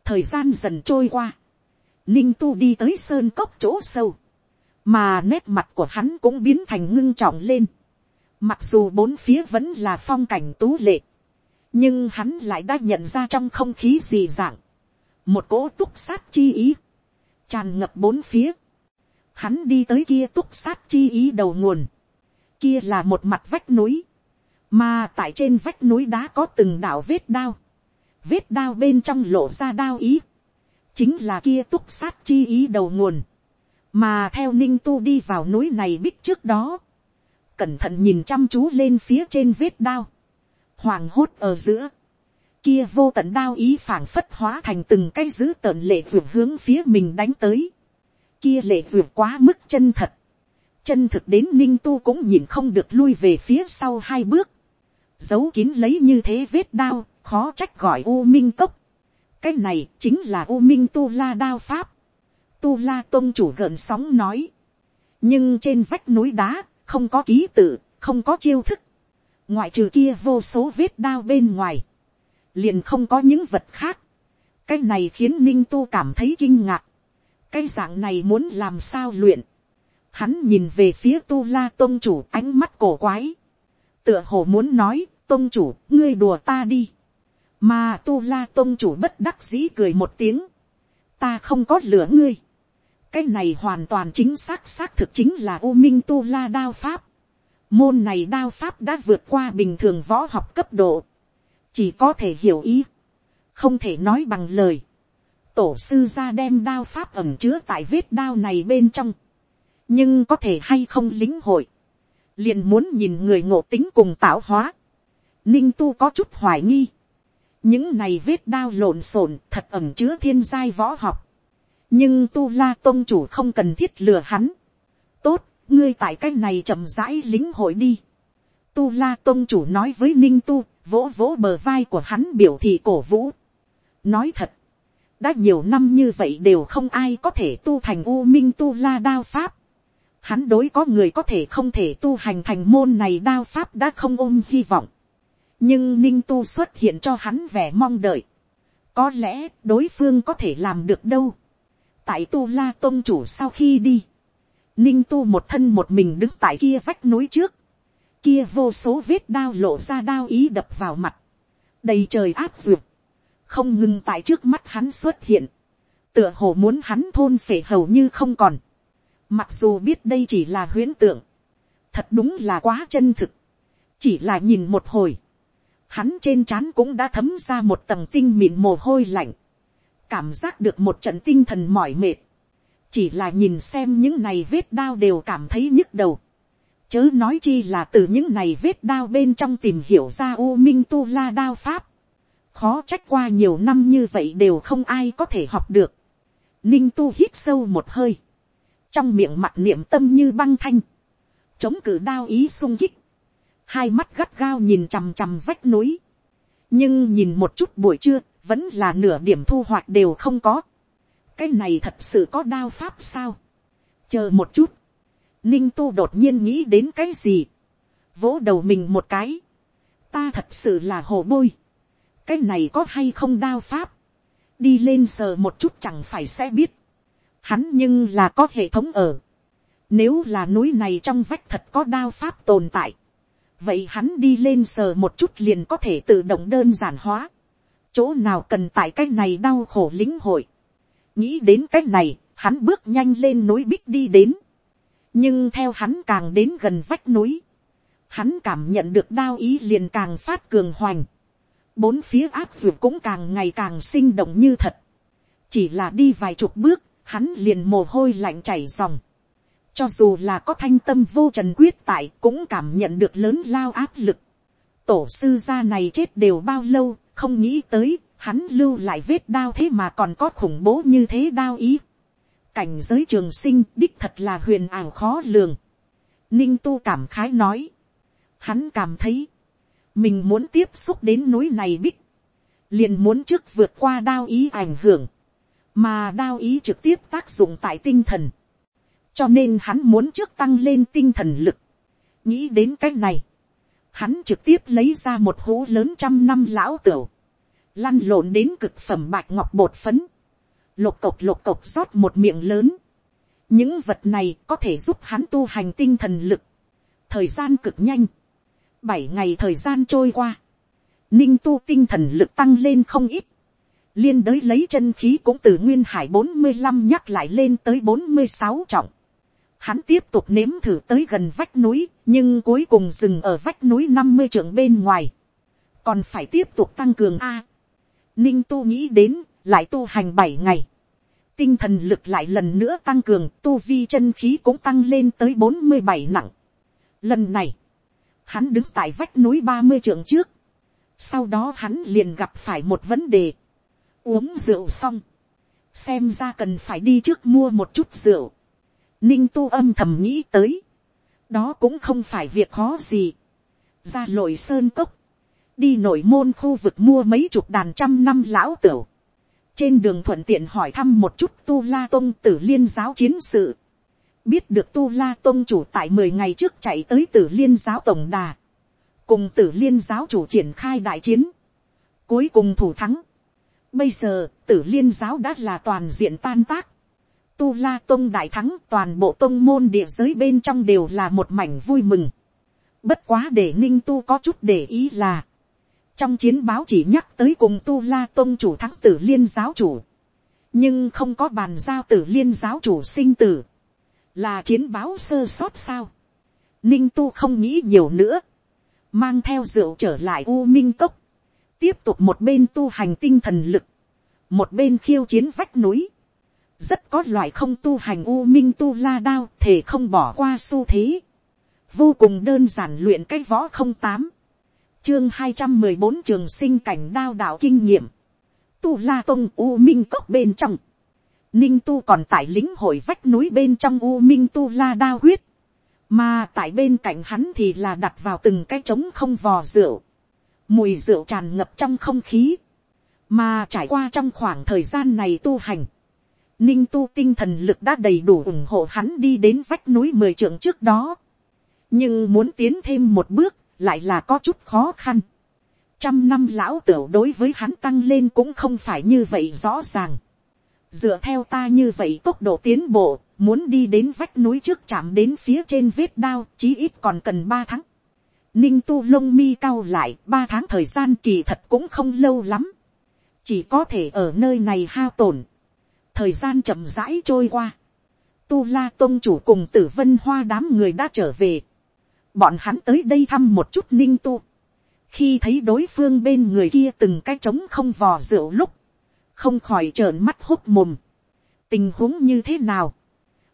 thời gian dần trôi qua, ninh tu đi tới sơn cốc chỗ sâu, mà nét mặt của hắn cũng biến thành ngưng trọng lên. Mặc dù bốn phía vẫn là phong cảnh tú lệ, nhưng hắn lại đã nhận ra trong không khí gì dạng, một cỗ túc sát chi ý, tràn ngập bốn phía. Hắn đi tới kia túc sát chi ý đầu nguồn, kia là một mặt vách núi, mà tại trên vách núi đá có từng đảo vết đao, vết đao bên trong lộ ra đao ý, chính là kia túc sát chi ý đầu nguồn, mà theo ninh tu đi vào núi này biết trước đó, cẩn thận nhìn chăm chú lên phía trên vết đao, hoàng hốt ở giữa, kia vô tận đao ý phảng phất hóa thành từng cái dữ tợn lệ ruột hướng phía mình đánh tới, kia lệ ruột quá mức chân thật, chân thực đến ninh tu cũng nhìn không được lui về phía sau hai bước, giấu kín lấy như thế vết đao, khó trách gọi u minh cốc. cái này chính là u minh tu la đao pháp tu la tôn chủ gợn sóng nói. nhưng trên vách núi đá, không có ký tự, không có chiêu thức. ngoại trừ kia vô số vết đao bên ngoài, liền không có những vật khác. cái này khiến ninh tu cảm thấy kinh ngạc. cái dạng này muốn làm sao luyện. hắn nhìn về phía tu la tôn chủ ánh mắt cổ quái. tựa hồ muốn nói, tôn chủ, ngươi đùa ta đi mà tu la tôn chủ bất đắc dĩ cười một tiếng, ta không có lửa ngươi, cái này hoàn toàn chính xác xác thực chính là u minh tu la đao pháp, môn này đao pháp đã vượt qua bình thường võ học cấp độ, chỉ có thể hiểu ý, không thể nói bằng lời, tổ sư ra đem đao pháp ẩm chứa tại vết đao này bên trong, nhưng có thể hay không lính hội, liền muốn nhìn người ngộ tính cùng tạo hóa, ninh tu có chút hoài nghi, những này vết đao lộn xộn thật ẩm chứa thiên giai võ học nhưng tu la tôn chủ không cần thiết lừa hắn. tốt, ngươi tại cái này chậm rãi lính hội đi. tu la tôn chủ nói với ninh tu, vỗ vỗ bờ vai của hắn biểu thị cổ vũ. nói thật, đã nhiều năm như vậy đều không ai có thể tu thành u minh tu la đao pháp. Hắn đối có người có thể không thể tu hành thành môn này đao pháp đã không ôm hy vọng nhưng ninh tu xuất hiện cho hắn vẻ mong đợi. có lẽ đối phương có thể làm được đâu tại tu la tôn chủ sau khi đi, ninh tu một thân một mình đứng tại kia vách núi trước, kia vô số vết đao lộ ra đao ý đập vào mặt, đầy trời áp duyệt, không ngừng tại trước mắt hắn xuất hiện, tựa hồ muốn hắn thôn phể hầu như không còn, mặc dù biết đây chỉ là huyễn tượng, thật đúng là quá chân thực, chỉ là nhìn một hồi, hắn trên trán cũng đã thấm ra một tầng tinh mịn mồ hôi lạnh, cảm giác được một trận tinh thần mỏi mệt, chỉ là nhìn xem những này vết đao đều cảm thấy nhức đầu, chớ nói chi là từ những này vết đao bên trong tìm hiểu ra u minh tu la đao pháp, khó trách qua nhiều năm như vậy đều không ai có thể học được, ninh tu hít sâu một hơi, trong miệng mặt niệm tâm như băng thanh, chống cử đao ý sung kích, hai mắt gắt gao nhìn chằm chằm vách núi, nhưng nhìn một chút buổi trưa, vẫn là nửa điểm thu hoạch đều không có. cái này thật sự có đao pháp sao. chờ một chút, ninh tu đột nhiên nghĩ đến cái gì, vỗ đầu mình một cái, ta thật sự là hồ bôi, cái này có hay không đao pháp, đi lên sờ một chút chẳng phải sẽ biết, hắn nhưng là có hệ thống ở, nếu là núi này trong vách thật có đao pháp tồn tại, vậy hắn đi lên sờ một chút liền có thể tự động đơn giản hóa. chỗ nào cần tại cái này đau khổ lính hội. nghĩ đến cái này, hắn bước nhanh lên núi bích đi đến. nhưng theo hắn càng đến gần vách núi, hắn cảm nhận được đau ý liền càng phát cường hoành. bốn phía áp dược cũng càng ngày càng sinh động như thật. chỉ là đi vài chục bước, hắn liền mồ hôi lạnh chảy dòng cho dù là có thanh tâm vô trần quyết tại cũng cảm nhận được lớn lao áp lực. Tổ sư gia này chết đều bao lâu, không nghĩ tới, hắn lưu lại vết đao thế mà còn có khủng bố như thế đao ý. Cảnh giới trường sinh đích thật là huyền ảo khó lường. Ninh tu cảm khái nói. Hắn cảm thấy, mình muốn tiếp xúc đến núi này bích. Liền muốn trước vượt qua đao ý ảnh hưởng. Mà đao ý trực tiếp tác dụng tại tinh thần cho nên hắn muốn trước tăng lên tinh thần lực. nghĩ đến cái này, hắn trực tiếp lấy ra một hố lớn trăm năm lão tửu, lăn lộn đến cực phẩm bạch ngọc bột phấn, lục cộc lục cộc rót một miệng lớn, những vật này có thể giúp hắn tu hành tinh thần lực, thời gian cực nhanh, bảy ngày thời gian trôi qua, ninh tu tinh thần lực tăng lên không ít, liên đới lấy chân khí cũng từ nguyên hải bốn mươi năm nhắc lại lên tới bốn mươi sáu trọng, hắn tiếp tục nếm thử tới gần vách núi, nhưng cuối cùng dừng ở vách núi năm mươi trượng bên ngoài, còn phải tiếp tục tăng cường a. ninh tu nghĩ đến, lại tu hành bảy ngày, tinh thần lực lại lần nữa tăng cường, tu vi chân khí cũng tăng lên tới bốn mươi bảy nặng. Lần này, hắn đứng tại vách núi ba mươi trượng trước, sau đó hắn liền gặp phải một vấn đề, uống rượu xong, xem ra cần phải đi trước mua một chút rượu, ninh tu âm thầm nghĩ tới, đó cũng không phải việc khó gì, ra lội sơn cốc, đi nội môn khu vực mua mấy chục đàn trăm năm lão tửu, trên đường thuận tiện hỏi thăm một chút tu la tôn tử liên giáo chiến sự, biết được tu la tôn chủ tại mười ngày trước chạy tới tử liên giáo tổng đà, cùng tử liên giáo chủ triển khai đại chiến, cuối cùng thủ thắng. Bây giờ, tử liên giáo đã là toàn diện tan tác. Tu La Tông đại thắng, toàn bộ tông môn địa giới bên trong đều là một mảnh vui mừng. Bất quá để ninh tu có chút để ý là. Trong chiến báo chỉ nhắc tới cùng Tu La Tông chủ thắng tử liên giáo chủ. Nhưng không có bàn giao tử liên giáo chủ sinh tử. Là chiến báo sơ sót sao. Ninh tu không nghĩ nhiều nữa. Mang theo rượu trở lại U Minh Cốc. Tiếp tục một bên tu hành tinh thần lực. Một bên khiêu chiến vách núi rất có loại không tu hành u minh tu la đao thể không bỏ qua xu thế. vô cùng đơn giản luyện cái võ không tám, chương hai trăm mười bốn trường sinh cảnh đao đạo kinh nghiệm, tu la tông u minh cốc bên trong, ninh tu còn tại lính hội vách núi bên trong u minh tu la đao huyết, mà tại bên cạnh hắn thì là đặt vào từng cái trống không vò rượu, mùi rượu tràn ngập trong không khí, mà trải qua trong khoảng thời gian này tu hành, ninh tu tinh thần lực đã đầy đủ ủng hộ hắn đi đến vách núi mười trượng trước đó. nhưng muốn tiến thêm một bước, lại là có chút khó khăn. trăm năm lão tửu đối với hắn tăng lên cũng không phải như vậy rõ ràng. dựa theo ta như vậy tốc độ tiến bộ, muốn đi đến vách núi trước chạm đến phía trên vết đao, chí ít còn cần ba tháng. ninh tu lông mi cao lại, ba tháng thời gian kỳ thật cũng không lâu lắm. chỉ có thể ở nơi này hao tổn thời gian chậm rãi trôi qua, tu la tôn chủ cùng tử vân hoa đám người đã trở về, bọn hắn tới đây thăm một chút ninh tu, khi thấy đối phương bên người kia từng cái trống không vò rượu lúc, không khỏi trợn mắt hốt mồm, tình huống như thế nào,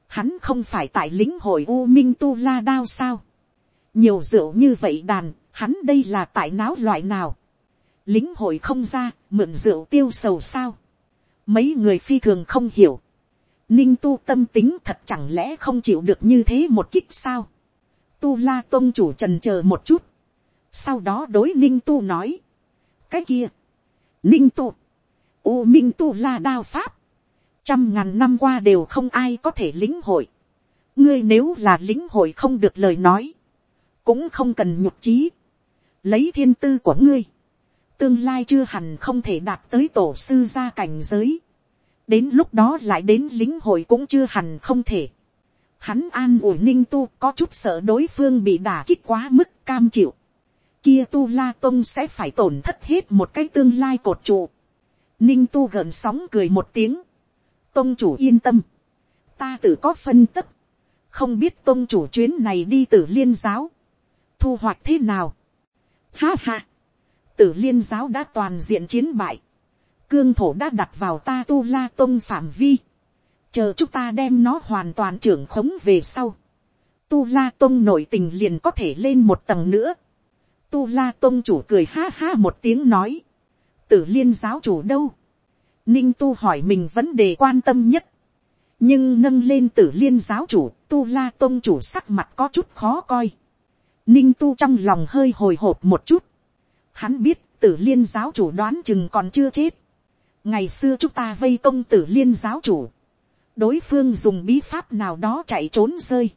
hắn không phải tại lính hội u minh tu la đao sao, nhiều rượu như vậy đàn, hắn đây là tại náo loại nào, lính hội không ra, mượn rượu tiêu sầu sao, mấy người phi thường không hiểu, ninh tu tâm tính thật chẳng lẽ không chịu được như thế một kích sao, tu la tôn chủ trần c h ờ một chút, sau đó đối ninh tu nói, cái kia, ninh tu, u minh tu la đao pháp, trăm ngàn năm qua đều không ai có thể lính hội, ngươi nếu là lính hội không được lời nói, cũng không cần nhục trí, lấy thiên tư của ngươi, tương lai chưa hẳn không thể đạt tới tổ sư gia cảnh giới. đến lúc đó lại đến lính hội cũng chưa hẳn không thể. hắn an ủi ninh tu có chút sợ đối phương bị đả kích quá mức cam chịu. kia tu la tông sẽ phải tổn thất hết một cái tương lai cột trụ. ninh tu gợn sóng cười một tiếng. tông chủ yên tâm. ta tự có phân tức. không biết tông chủ chuyến này đi từ liên giáo. thu hoạch thế nào. h a tử liên giáo đã toàn diện chiến bại, cương thổ đã đặt vào ta tu la tôn phạm vi, chờ chúng ta đem nó hoàn toàn trưởng khống về sau, tu la tôn nội tình liền có thể lên một tầng nữa, tu la tôn chủ cười ha ha một tiếng nói, tử liên giáo chủ đâu, ninh tu hỏi mình vấn đề quan tâm nhất, nhưng nâng lên tử liên giáo chủ, tu la tôn chủ sắc mặt có chút khó coi, ninh tu trong lòng hơi hồi hộp một chút, Hắn biết tử liên giáo chủ đoán chừng còn chưa chết. Ngày xưa chúng ta vây công tử liên giáo chủ. Đối phương dùng bí pháp nào đó chạy trốn rơi.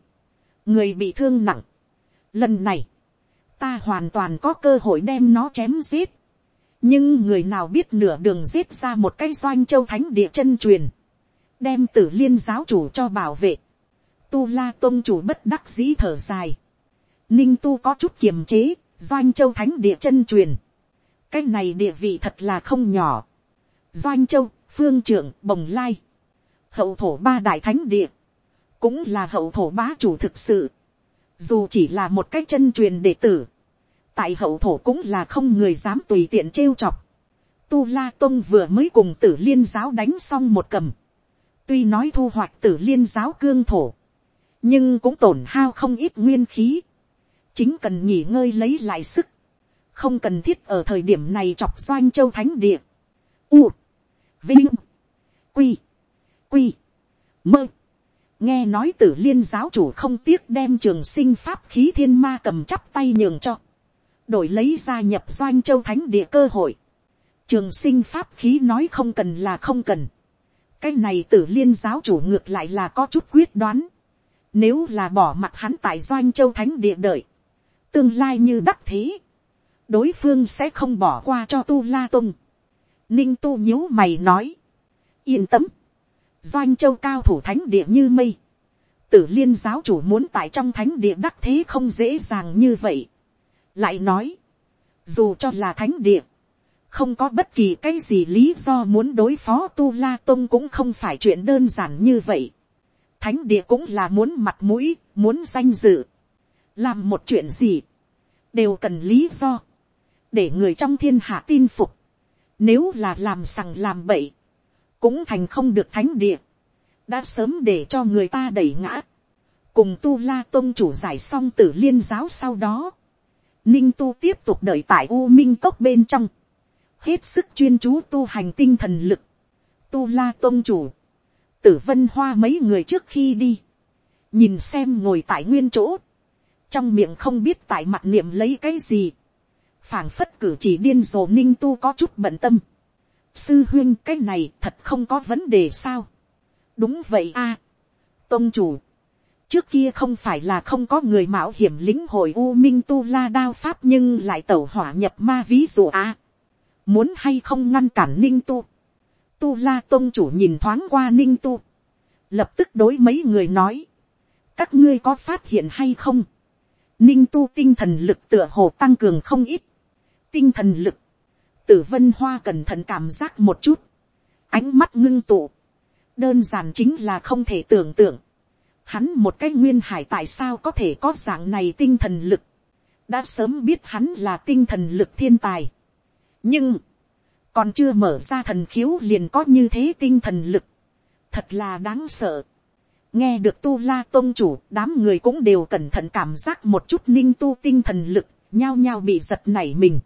Người bị thương nặng. Lần này, ta hoàn toàn có cơ hội đem nó chém giết. Nhưng người nào biết nửa đường giết ra một cái doanh châu thánh địa chân truyền. Đem tử liên giáo chủ cho bảo vệ. tu la tôn chủ bất đắc dĩ thở dài, ninh tu có chút kiềm chế, doanh châu thánh địa chân truyền, cái này địa vị thật là không nhỏ, doanh châu, phương trưởng, bồng lai, hậu thổ ba đại thánh địa, cũng là hậu thổ bá chủ thực sự, dù chỉ là một cái chân truyền đệ tử, tại hậu thổ cũng là không người dám tùy tiện trêu chọc. Tu La Tông vừa mới cùng tử liên giáo đánh xong một cầm. Tuy nói thu hoạch tử liên giáo cương thổ. Nhưng cũng tổn hao không ít nguyên khí. Chính cần nghỉ ngơi lấy lại sức. Không cần thiết ở thời điểm này chọc doanh châu thánh địa. U. Vinh. Quy. Quy. Mơ. Nghe nói tử liên giáo chủ không tiếc đem trường sinh pháp khí thiên ma cầm chắp tay nhường cho đổi lấy gia nhập doanh châu thánh địa cơ hội. Trường sinh pháp khí nói không cần là không cần. Cái này tử liên giáo chủ ngược lại là có chút quyết đoán. Nếu là bỏ mặt hắn tại doanh châu thánh địa đợi. Tương lai như đắc thế. Đối phương sẽ không bỏ qua cho tu la tung. Ninh tu nhíu mày nói. Yên tâm. Doanh châu cao thủ thánh địa như mây. Tử liên giáo chủ muốn tại trong thánh địa đắc thế không dễ dàng như vậy lại nói, dù cho là thánh địa, không có bất kỳ cái gì lý do muốn đối phó tu la tôn cũng không phải chuyện đơn giản như vậy. thánh địa cũng là muốn mặt mũi, muốn danh dự, làm một chuyện gì, đều cần lý do, để người trong thiên hạ tin phục. Nếu là làm sằng làm bậy, cũng thành không được thánh địa, đã sớm để cho người ta đẩy ngã, cùng tu la tôn chủ giải xong tử liên giáo sau đó, Ninh tu tiếp tục đợi tại U Minh Cốc bên trong. Hết sức chuyên chú tu hành tinh thần lực. Tu La tôn Chủ. Tử Vân Hoa mấy người trước khi đi. Nhìn xem ngồi tại nguyên chỗ. Trong miệng không biết tại mặt niệm lấy cái gì. phảng phất cử chỉ điên rồ Ninh tu có chút bận tâm. Sư huyên, cái này thật không có vấn đề sao. Đúng vậy a tôn Chủ, trước kia không phải là không có người mạo hiểm lính hội u minh tu la đao pháp nhưng lại tẩu hỏa nhập ma ví dụ à. muốn hay không ngăn cản ninh tu. tu la tôn chủ nhìn thoáng qua ninh tu. lập tức đối mấy người nói. các ngươi có phát hiện hay không ninh tu tinh thần lực tựa hồ tăng cường không ít. tinh thần lực. tử vân hoa cẩn thận cảm giác một chút. ánh mắt ngưng tụ. đơn giản chính là không thể tưởng tượng Hắn một cái nguyên hải tại sao có thể có dạng này tinh thần lực. Đã sớm biết hắn là tinh thần lực thiên tài. Nhưng, còn chưa mở ra thần khiếu liền có như thế tinh thần lực. Thật là đáng sợ. Nghe được tu la tôn chủ, đám người cũng đều cẩn thận cảm giác một chút ninh tu tinh thần lực, nhao nhao bị giật nảy mình.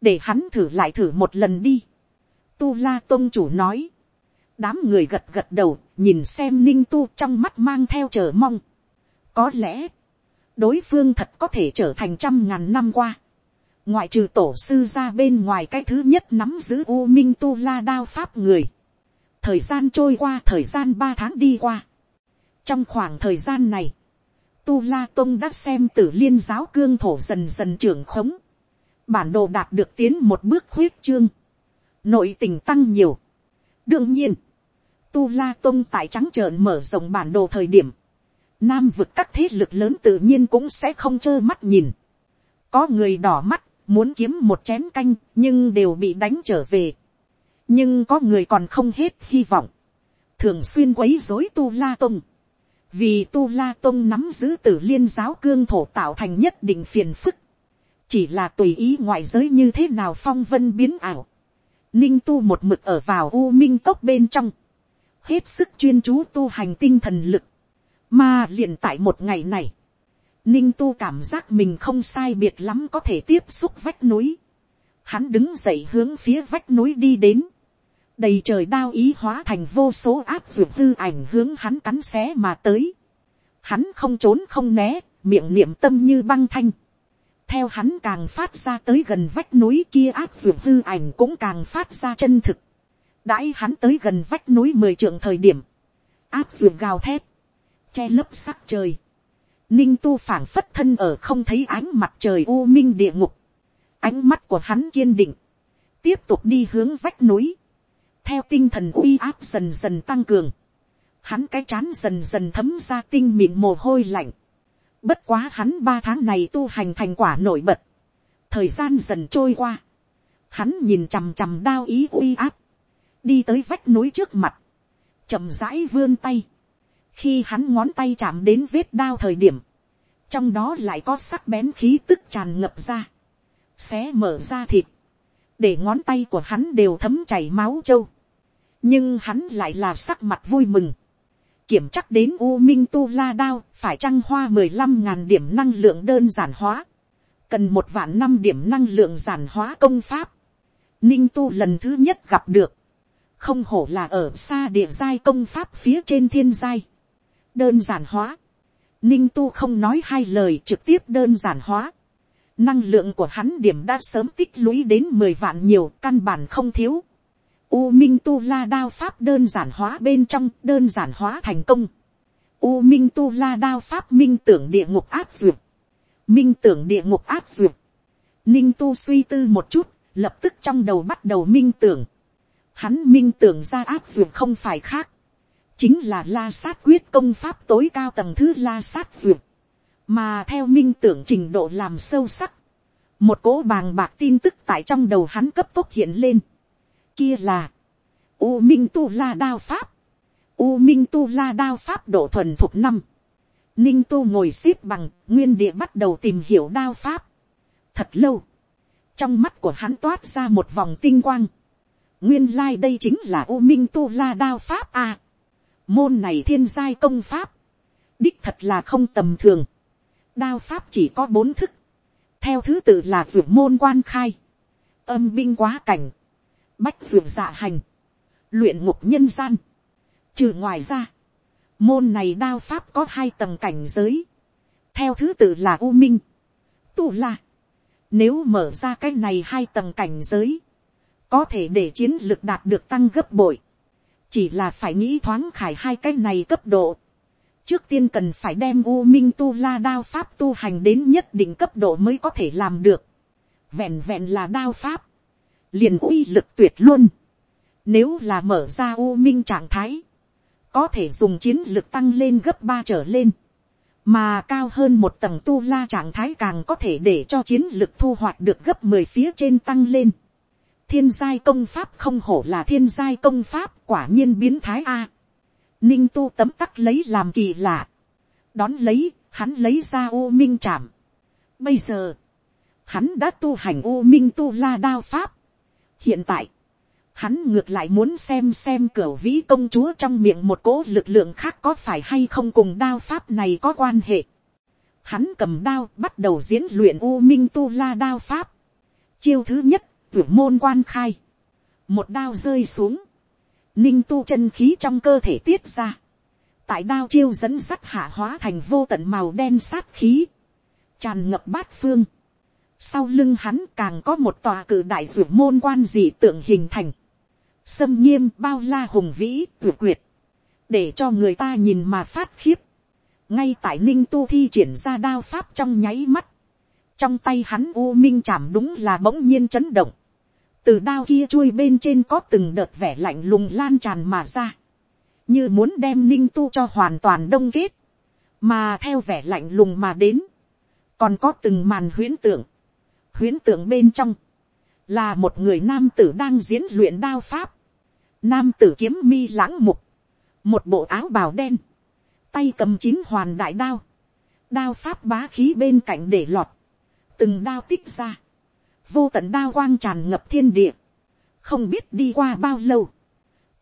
Để hắn thử lại thử một lần đi. Tu la tôn chủ nói đám người gật gật đầu, nhìn xem ninh tu trong mắt mang theo chờ mong. có lẽ, đối phương thật có thể trở thành trăm ngàn năm qua. ngoại trừ tổ sư ra bên ngoài cái thứ nhất nắm giữ u minh tu la đao pháp người. thời gian trôi qua thời gian ba tháng đi qua trong khoảng thời gian này, tu la tông đã xem tử liên giáo cương thổ dần dần trưởng khống. bản đồ đạt được tiến một bước khuyết trương. nội tình tăng nhiều đương nhiên, tu la tông tại trắng trợn mở rộng bản đồ thời điểm, nam vực các thế lực lớn tự nhiên cũng sẽ không trơ mắt nhìn. có người đỏ mắt, muốn kiếm một chén canh, nhưng đều bị đánh trở về. nhưng có người còn không hết hy vọng, thường xuyên quấy dối tu la tông vì tu la tông nắm giữ tử liên giáo cương thổ tạo thành nhất định phiền phức. chỉ là tùy ý ngoại giới như thế nào phong vân biến ảo. Ninh tu một mực ở vào u minh cốc bên trong, hết sức chuyên chú tu hành tinh thần lực, mà liền tại một ngày này, ninh tu cảm giác mình không sai biệt lắm có thể tiếp xúc vách núi, hắn đứng dậy hướng phía vách núi đi đến, đầy trời đao ý hóa thành vô số áp dụng hư ảnh hướng hắn cắn xé mà tới, hắn không trốn không né, miệng niệm tâm như băng thanh, theo hắn càng phát ra tới gần vách núi kia áp dụng hư ảnh cũng càng phát ra chân thực. đãi hắn tới gần vách núi mười trượng thời điểm, áp dụng gào thét, che lấp sắc trời. Ninh tu phảng phất thân ở không thấy ánh mặt trời u minh địa ngục. Ánh mắt của hắn kiên định. Tiếp tục đi hướng vách núi. Theo tinh thần uy áp dần dần tăng cường. hắn cái chán dần dần thấm ra tinh mịn mồ hôi lạnh. Bất quá hắn ba tháng này tu hành thành quả nổi bật. Thời gian dần trôi qua. Hắn nhìn chằm chằm đao ý uy áp. Đi tới vách núi trước mặt. chậm rãi vươn tay. Khi hắn ngón tay chạm đến vết đao thời điểm. Trong đó lại có sắc bén khí tức tràn ngập ra. Xé mở ra thịt. Để ngón tay của hắn đều thấm chảy máu trâu. Nhưng hắn lại là sắc mặt vui mừng kiểm chắc đến U Minh Tu La Đao, phải trăng hoa mười lăm ngàn điểm năng lượng đơn giản hóa. Cần một vạn năm điểm năng lượng giản hóa công pháp. Ninh Tu lần thứ nhất gặp được. Không hổ là ở xa địa giai công pháp phía trên thiên giai. Đơn giản hóa. Ninh Tu không nói hai lời trực tiếp đơn giản hóa. Năng lượng của hắn điểm đã sớm tích lũy đến mười vạn nhiều, căn bản không thiếu U Minh Tu La Đao Pháp đơn giản hóa bên trong, đơn giản hóa thành công. U Minh Tu La Đao Pháp minh tưởng địa ngục áp duyệt. Minh tưởng địa ngục áp duyệt. Ninh Tu suy tư một chút, lập tức trong đầu bắt đầu minh tưởng. Hắn minh tưởng ra áp duyệt không phải khác. Chính là la sát quyết công pháp tối cao tầng thứ la sát duyệt. Mà theo minh tưởng trình độ làm sâu sắc. Một cỗ bàng bạc tin tức tại trong đầu hắn cấp tốc hiện lên kia là U Minh Tu La Đao Pháp. U Minh Tu La Đao Pháp độ thuần thuộc năm. Ninh Tu ngồi xếp bằng, nguyên địa bắt đầu tìm hiểu đao Pháp. Thật lâu. Trong mắt của hắn toát ra một vòng tinh quang. Nguyên lai like đây chính là U Minh Tu La Đao Pháp a. môn này thiên giai công Pháp. Đích thật là không tầm thường. Đao Pháp chỉ có bốn thức. Theo thứ tự là vượt môn quan khai. Âm binh quá cảnh bách dường dạ hành, luyện ngục nhân gian. Trừ ngoài ra, môn này đao pháp có hai tầng cảnh giới, theo thứ tự là u minh, tu la. Nếu mở ra cái này hai tầng cảnh giới, có thể để chiến lược đạt được tăng gấp bội. Chỉ là phải nghĩ thoáng khải hai cái này cấp độ. Trước tiên cần phải đem U Minh Tu La đao pháp tu hành đến nhất định cấp độ mới có thể làm được. Vẹn vẹn là đao pháp liền uy lực tuyệt luôn. Nếu là mở ra u minh trạng thái, có thể dùng chiến lực tăng lên gấp ba trở lên. Mà cao hơn một tầng tu la trạng thái càng có thể để cho chiến lực thu hoạch được gấp mười phía trên tăng lên. Thiên giai công pháp không hổ là thiên giai công pháp quả nhiên biến thái A. Ninh tu tấm tắc lấy làm kỳ lạ. Đón lấy, hắn lấy ra u minh chạm. Bây giờ, hắn đã tu hành u minh tu la đao pháp hiện tại, hắn ngược lại muốn xem xem cửa vĩ công chúa trong miệng một cỗ lực lượng khác có phải hay không cùng đao pháp này có quan hệ. Hắn cầm đao bắt đầu diễn luyện u minh tu la đao pháp. Chiêu thứ nhất, vượt môn quan khai. Một đao rơi xuống. Ninh tu chân khí trong cơ thể tiết ra. Tại đao chiêu dẫn sắt hạ hóa thành vô tận màu đen sát khí. Tràn ngập bát phương sau lưng hắn càng có một tòa cử đại ruột môn quan dị tượng hình thành. Sâm nghiêm, bao la hùng vĩ tuyệt quyệt. Để cho người ta nhìn mà phát khiếp. Ngay tại ninh tu thi triển ra đao pháp trong nháy mắt. Trong tay hắn u minh chạm đúng là bỗng nhiên chấn động. Từ đao kia chui bên trên có từng đợt vẻ lạnh lùng lan tràn mà ra. Như muốn đem ninh tu cho hoàn toàn đông kết. Mà theo vẻ lạnh lùng mà đến. Còn có từng màn huyễn tượng huyễn tượng bên trong, là một người nam tử đang diễn luyện đao pháp, nam tử kiếm mi lãng mục, một bộ áo bào đen, tay cầm chín hoàn đại đao, đao pháp bá khí bên cạnh để lọt, từng đao tích ra, vô tận đao quang tràn ngập thiên địa, không biết đi qua bao lâu,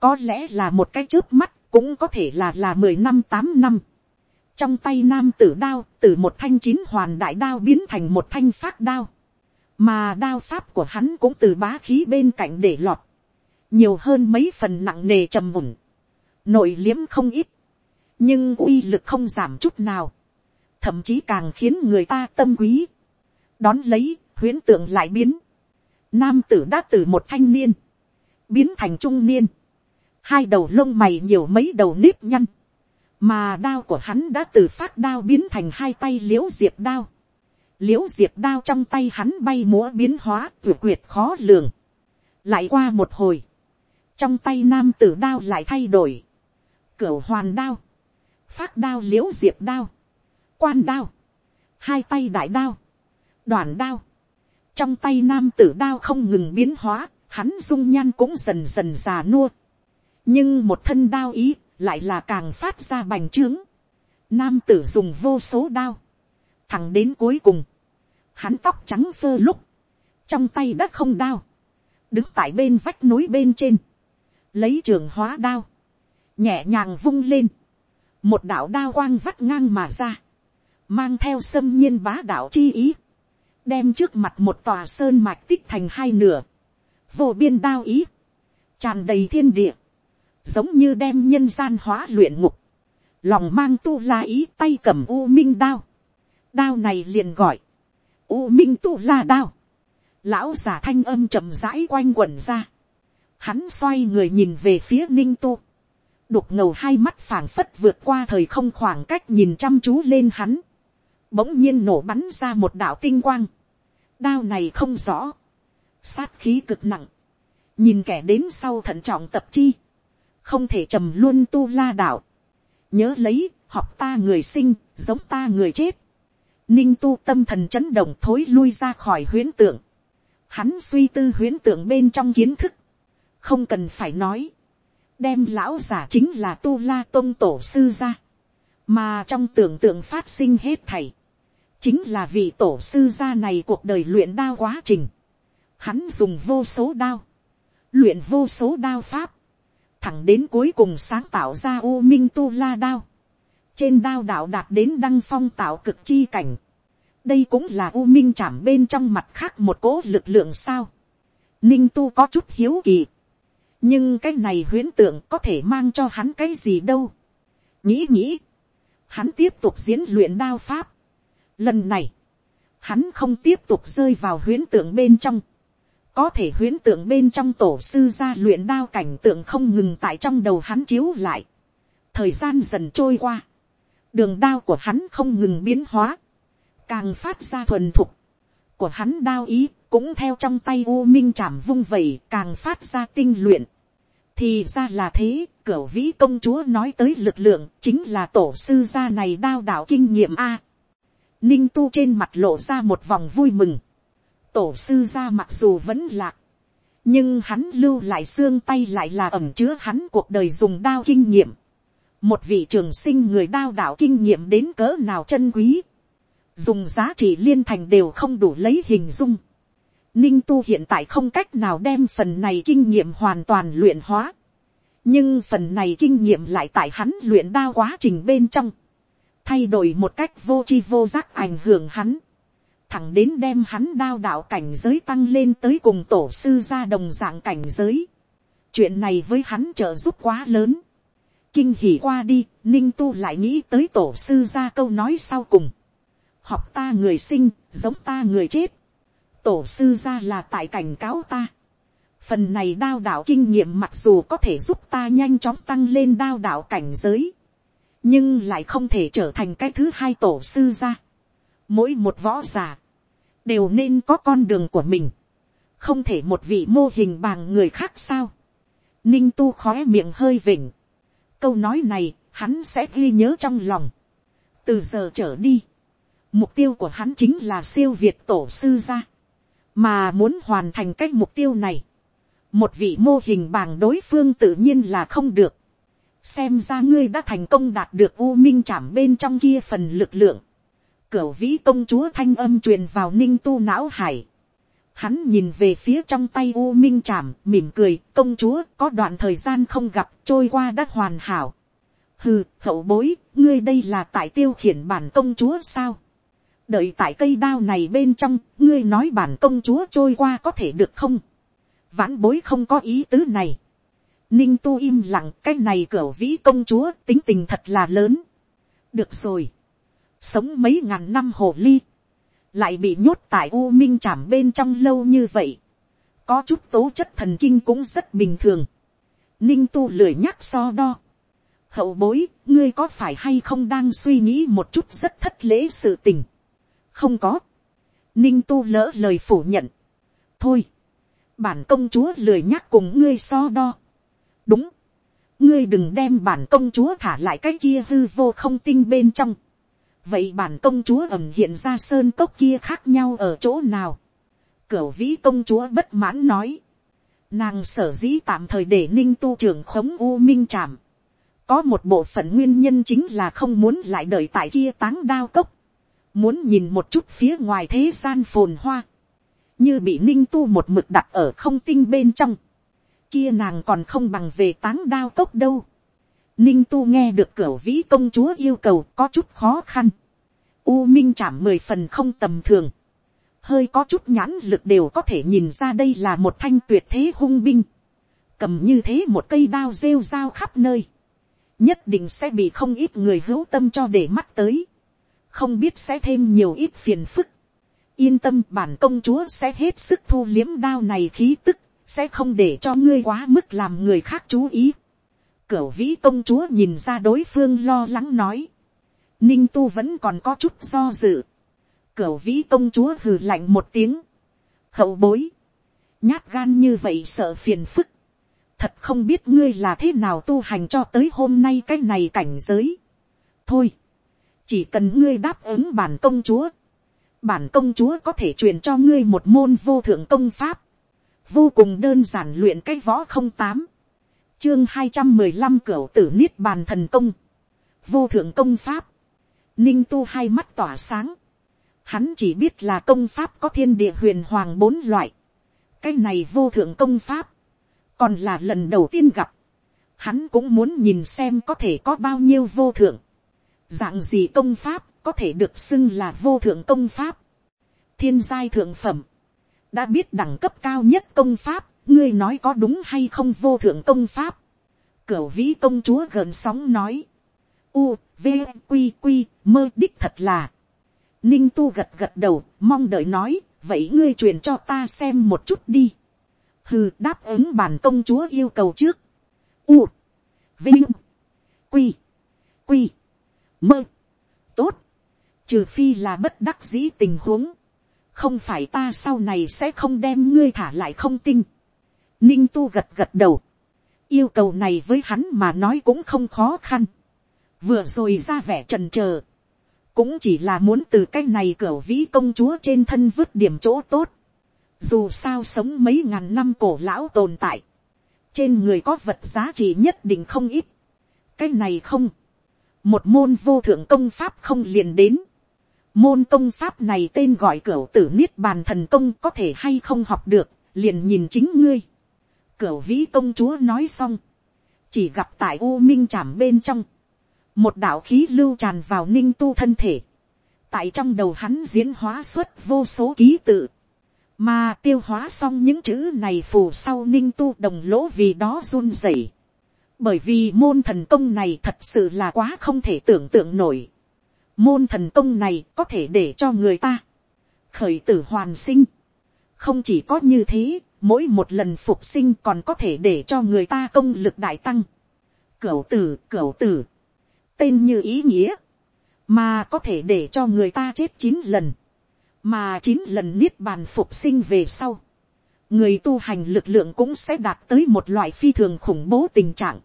có lẽ là một cái trước mắt, cũng có thể là là mười năm tám năm, trong tay nam tử đao từ một thanh chín hoàn đại đao biến thành một thanh phát đao. Mà đao pháp của hắn cũng từ bá khí bên cạnh để lọt, nhiều hơn mấy phần nặng nề trầm mùn, nội liếm không ít, nhưng uy lực không giảm chút nào, thậm chí càng khiến người ta tâm quý, đón lấy, huyễn tượng lại biến, nam tử đã từ một thanh niên, biến thành trung niên, hai đầu lông mày nhiều mấy đầu nếp nhăn, mà đao của hắn đã từ phát đao biến thành hai tay l i ễ u diệp đao, l i ễ u diệp đao trong tay hắn bay múa biến hóa tuyệt quyệt khó lường. lại qua một hồi, trong tay nam tử đao lại thay đổi, cửa hoàn đao, phát đao l i ễ u diệp đao, quan đao, hai tay đại đao, đoàn đao, trong tay nam tử đao không ngừng biến hóa, hắn dung nhan cũng dần dần già nua, nhưng một thân đao ý lại là càng phát ra bành trướng, nam tử dùng vô số đao, thẳng đến cuối cùng, hắn tóc trắng phơ lúc, trong tay đã không đao, đứng tại bên vách núi bên trên, lấy trường hóa đao, nhẹ nhàng vung lên, một đạo đao quang vắt ngang mà ra, mang theo xâm nhiên bá đạo chi ý, đem trước mặt một tòa sơn mạch tích thành hai nửa, vô biên đao ý, tràn đầy thiên địa, giống như đem nhân gian hóa luyện ngục, lòng mang tu la ý tay cầm u minh đao, đao này liền gọi, u minh tu la đao, lão giả thanh âm chậm rãi quanh quẩn ra, hắn xoay người nhìn về phía ninh tu, đục ngầu hai mắt phảng phất vượt qua thời không khoảng cách nhìn chăm chú lên hắn, bỗng nhiên nổ bắn ra một đạo tinh quang, đao này không rõ, sát khí cực nặng, nhìn kẻ đến sau thận trọng tập chi, không thể trầm luôn tu la đạo, nhớ lấy, học ta người sinh, giống ta người chết, ninh tu tâm thần chấn động thối lui ra khỏi huyến tượng, hắn suy tư huyến tượng bên trong kiến thức, không cần phải nói, đem lão giả chính là tu la tôn tổ sư ra, mà trong tưởng tượng phát sinh hết thảy, chính là vị tổ sư gia này cuộc đời luyện đao quá trình, hắn dùng vô số đao, luyện vô số đao pháp, thẳng đến cuối cùng sáng tạo ra u minh tu la đao, trên đao đạo đạt đến đăng phong tạo cực chi cảnh, đây cũng là u minh chạm bên trong mặt khác một cố lực lượng sao. ninh tu có chút hiếu kỳ. nhưng cái này huyễn tượng có thể mang cho hắn cái gì đâu. nghĩ nghĩ, hắn tiếp tục diễn luyện đao pháp lần này, hắn không tiếp tục rơi vào huyễn tượng bên trong. có thể huyễn tượng bên trong tổ sư gia luyện đao cảnh tượng không ngừng tại trong đầu hắn chiếu lại. thời gian dần trôi qua, đường đao của hắn không ngừng biến hóa càng phát ra thuần thục, của hắn đao ý cũng theo trong tay u minh chạm vung vẩy càng phát ra tinh luyện. thì ra là thế, cửa vĩ công chúa nói tới lực lượng chính là tổ sư gia này đao đạo kinh nghiệm a ninh tu trên mặt lộ ra một vòng vui mừng. tổ sư gia mặc dù vẫn lạc, nhưng hắn lưu lại xương tay lại là ẩm chứa hắn cuộc đời dùng đao kinh nghiệm. một vị trường sinh người đao đạo kinh nghiệm đến cỡ nào chân quý dùng giá trị liên thành đều không đủ lấy hình dung. Ninh tu hiện tại không cách nào đem phần này kinh nghiệm hoàn toàn luyện hóa. nhưng phần này kinh nghiệm lại tại hắn luyện đa quá trình bên trong thay đổi một cách vô chi vô giác ảnh hưởng hắn. thẳng đến đem hắn đao đạo cảnh giới tăng lên tới cùng tổ sư ra đồng dạng cảnh giới. chuyện này với hắn trợ giúp quá lớn. kinh hỉ qua đi, ninh tu lại nghĩ tới tổ sư ra câu nói sau cùng học ta người sinh, giống ta người chết. Tổ sư ra là tại cảnh cáo ta. Phần này đao đạo kinh nghiệm mặc dù có thể giúp ta nhanh chóng tăng lên đao đạo cảnh giới. Nhưng lại không thể trở thành cái thứ hai tổ sư ra. Mỗi một võ giả. Đều nên có con đường của mình. Không thể một vị mô hình bằng người khác sao. Ninh tu khói miệng hơi vỉnh. Câu nói này, hắn sẽ ghi nhớ trong lòng. Từ giờ trở đi, Mục tiêu của hắn chính là siêu việt tổ sư gia. Mà muốn hoàn thành cái mục tiêu này. Một vị mô hình bằng đối phương tự nhiên là không được. Xem ra ngươi đã thành công đạt được u minh chạm bên trong kia phần lực lượng. Cửu vĩ công chúa thanh âm truyền vào ninh tu não hải. Hắn nhìn về phía trong tay u minh chạm, mỉm cười, công chúa có đoạn thời gian không gặp, trôi qua đã hoàn hảo. Hừ, hậu bối, ngươi đây là tại tiêu khiển bản công chúa sao? đợi tại cây đao này bên trong, ngươi nói bản công chúa trôi qua có thể được không. vãn bối không có ý tứ này ninh tu im lặng cái này cửa vĩ công chúa tính tình thật là lớn. được rồi. sống mấy ngàn năm hồ ly. lại bị nhốt tại u minh chảm bên trong lâu như vậy. có chút tố chất thần kinh cũng rất bình thường. ninh tu lười nhắc so đo. hậu bối, ngươi có phải hay không đang suy nghĩ một chút rất thất lễ sự tình không có. ninh tu lỡ lời phủ nhận. thôi, bản công chúa lười nhắc cùng ngươi so đo đúng, ngươi đừng đem bản công chúa thả lại cái kia hư vô không tinh bên trong. vậy bản công chúa ẩm hiện ra sơn cốc kia khác nhau ở chỗ nào. cửu vĩ công chúa bất mãn nói. nàng sở dĩ tạm thời để ninh tu trưởng khống u minh trảm. có một bộ phận nguyên nhân chính là không muốn lại đợi tại kia táng đao cốc. muốn nhìn một chút phía ngoài thế gian phồn hoa. như bị ninh tu một mực đặt ở không tinh bên trong kia nàng còn không bằng về táng đao cốc đâu. Ninh tu nghe được cửa vĩ công chúa yêu cầu có chút khó khăn. U minh chạm mười phần không tầm thường. Hơi có chút nhãn lực đều có thể nhìn ra đây là một thanh tuyệt thế hung binh. Cầm như thế một cây đao rêu rao khắp nơi. Nhất định sẽ bị không ít người hữu tâm cho để mắt tới. Không biết sẽ thêm nhiều ít phiền phức. Yên tâm bản công chúa sẽ hết sức thu liếm đao này khí tức sẽ không để cho ngươi quá mức làm người khác chú ý. Cửu vĩ công chúa nhìn ra đối phương lo lắng nói. Ninh tu vẫn còn có chút do dự. Cửu vĩ công chúa hừ lạnh một tiếng. Hậu bối. Nhát gan như vậy sợ phiền phức. Thật không biết ngươi là thế nào tu hành cho tới hôm nay cái này cảnh giới. Thôi. Chỉ cần ngươi đáp ứng bản công chúa. Bản công chúa có thể truyền cho ngươi một môn vô thượng công pháp vô cùng đơn giản luyện cái võ không tám, chương hai trăm mười lăm cửa tử niết bàn thần công, vô thượng công pháp, ninh tu hai mắt tỏa sáng, hắn chỉ biết là công pháp có thiên địa huyền hoàng bốn loại, cái này vô thượng công pháp, còn là lần đầu tiên gặp, hắn cũng muốn nhìn xem có thể có bao nhiêu vô thượng, dạng gì công pháp có thể được xưng là vô thượng công pháp, thiên giai thượng phẩm, đã biết đẳng cấp cao nhất công pháp, ngươi nói có đúng hay không vô thượng công pháp. Cửu vĩ công chúa gần sóng nói. U, v, q q mơ đích thật là. Ninh tu gật gật đầu, mong đợi nói, vậy ngươi truyền cho ta xem một chút đi. Hừ, đáp ứng bản công chúa yêu cầu trước. U, vinh, quy, quy, mơ, tốt. Trừ phi là bất đắc dĩ tình huống không phải ta sau này sẽ không đem ngươi thả lại không tinh. Ninh tu gật gật đầu. Yêu cầu này với hắn mà nói cũng không khó khăn. Vừa rồi ra vẻ trần trờ. Cũng chỉ là muốn từ cái này cửa vĩ công chúa trên thân vứt điểm chỗ tốt. Dù sao sống mấy ngàn năm cổ lão tồn tại. Trên người có vật giá trị nhất định không ít. Cái này không. Một môn vô thượng công pháp không liền đến Môn công pháp này tên gọi cửu tử niết bàn thần công có thể hay không học được, liền nhìn chính ngươi. Cửu vĩ công chúa nói xong. Chỉ gặp tại u minh trảm bên trong. Một đạo khí lưu tràn vào ninh tu thân thể. Tại trong đầu hắn diễn hóa xuất vô số ký tự. Mà tiêu hóa xong những chữ này phù sau ninh tu đồng lỗ vì đó run rẩy. Bởi vì môn thần công này thật sự là quá không thể tưởng tượng nổi Môn thần công này có thể để cho người ta khởi tử hoàn sinh. Không chỉ có như thế, mỗi một lần phục sinh còn có thể để cho người ta công lực đại tăng. Cửu tử, cửu tử. Tên như ý nghĩa. Mà có thể để cho người ta chết chín lần. Mà chín lần niết bàn phục sinh về sau. Người tu hành lực lượng cũng sẽ đạt tới một loại phi thường khủng bố tình trạng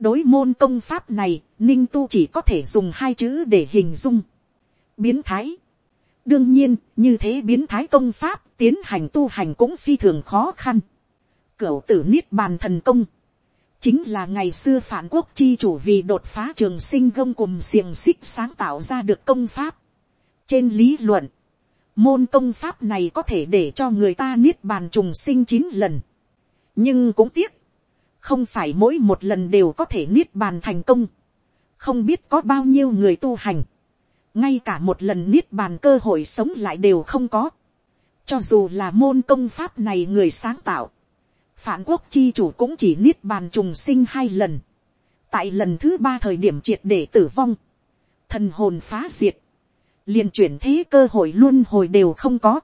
đối môn công pháp này, ninh tu chỉ có thể dùng hai chữ để hình dung. biến thái. đương nhiên, như thế biến thái công pháp tiến hành tu hành cũng phi thường khó khăn. cửu tử niết bàn thần công, chính là ngày xưa phản quốc chi chủ vì đột phá trường sinh gông cùng xiềng xích sáng tạo ra được công pháp. trên lý luận, môn công pháp này có thể để cho người ta niết bàn trùng sinh chín lần. nhưng cũng tiếc, không phải mỗi một lần đều có thể niết bàn thành công, không biết có bao nhiêu người tu hành, ngay cả một lần niết bàn cơ hội sống lại đều không có, cho dù là môn công pháp này người sáng tạo, phản quốc chi chủ cũng chỉ niết bàn trùng sinh hai lần, tại lần thứ ba thời điểm triệt để tử vong, thần hồn phá diệt, liền chuyển thế cơ hội luôn hồi đều không có,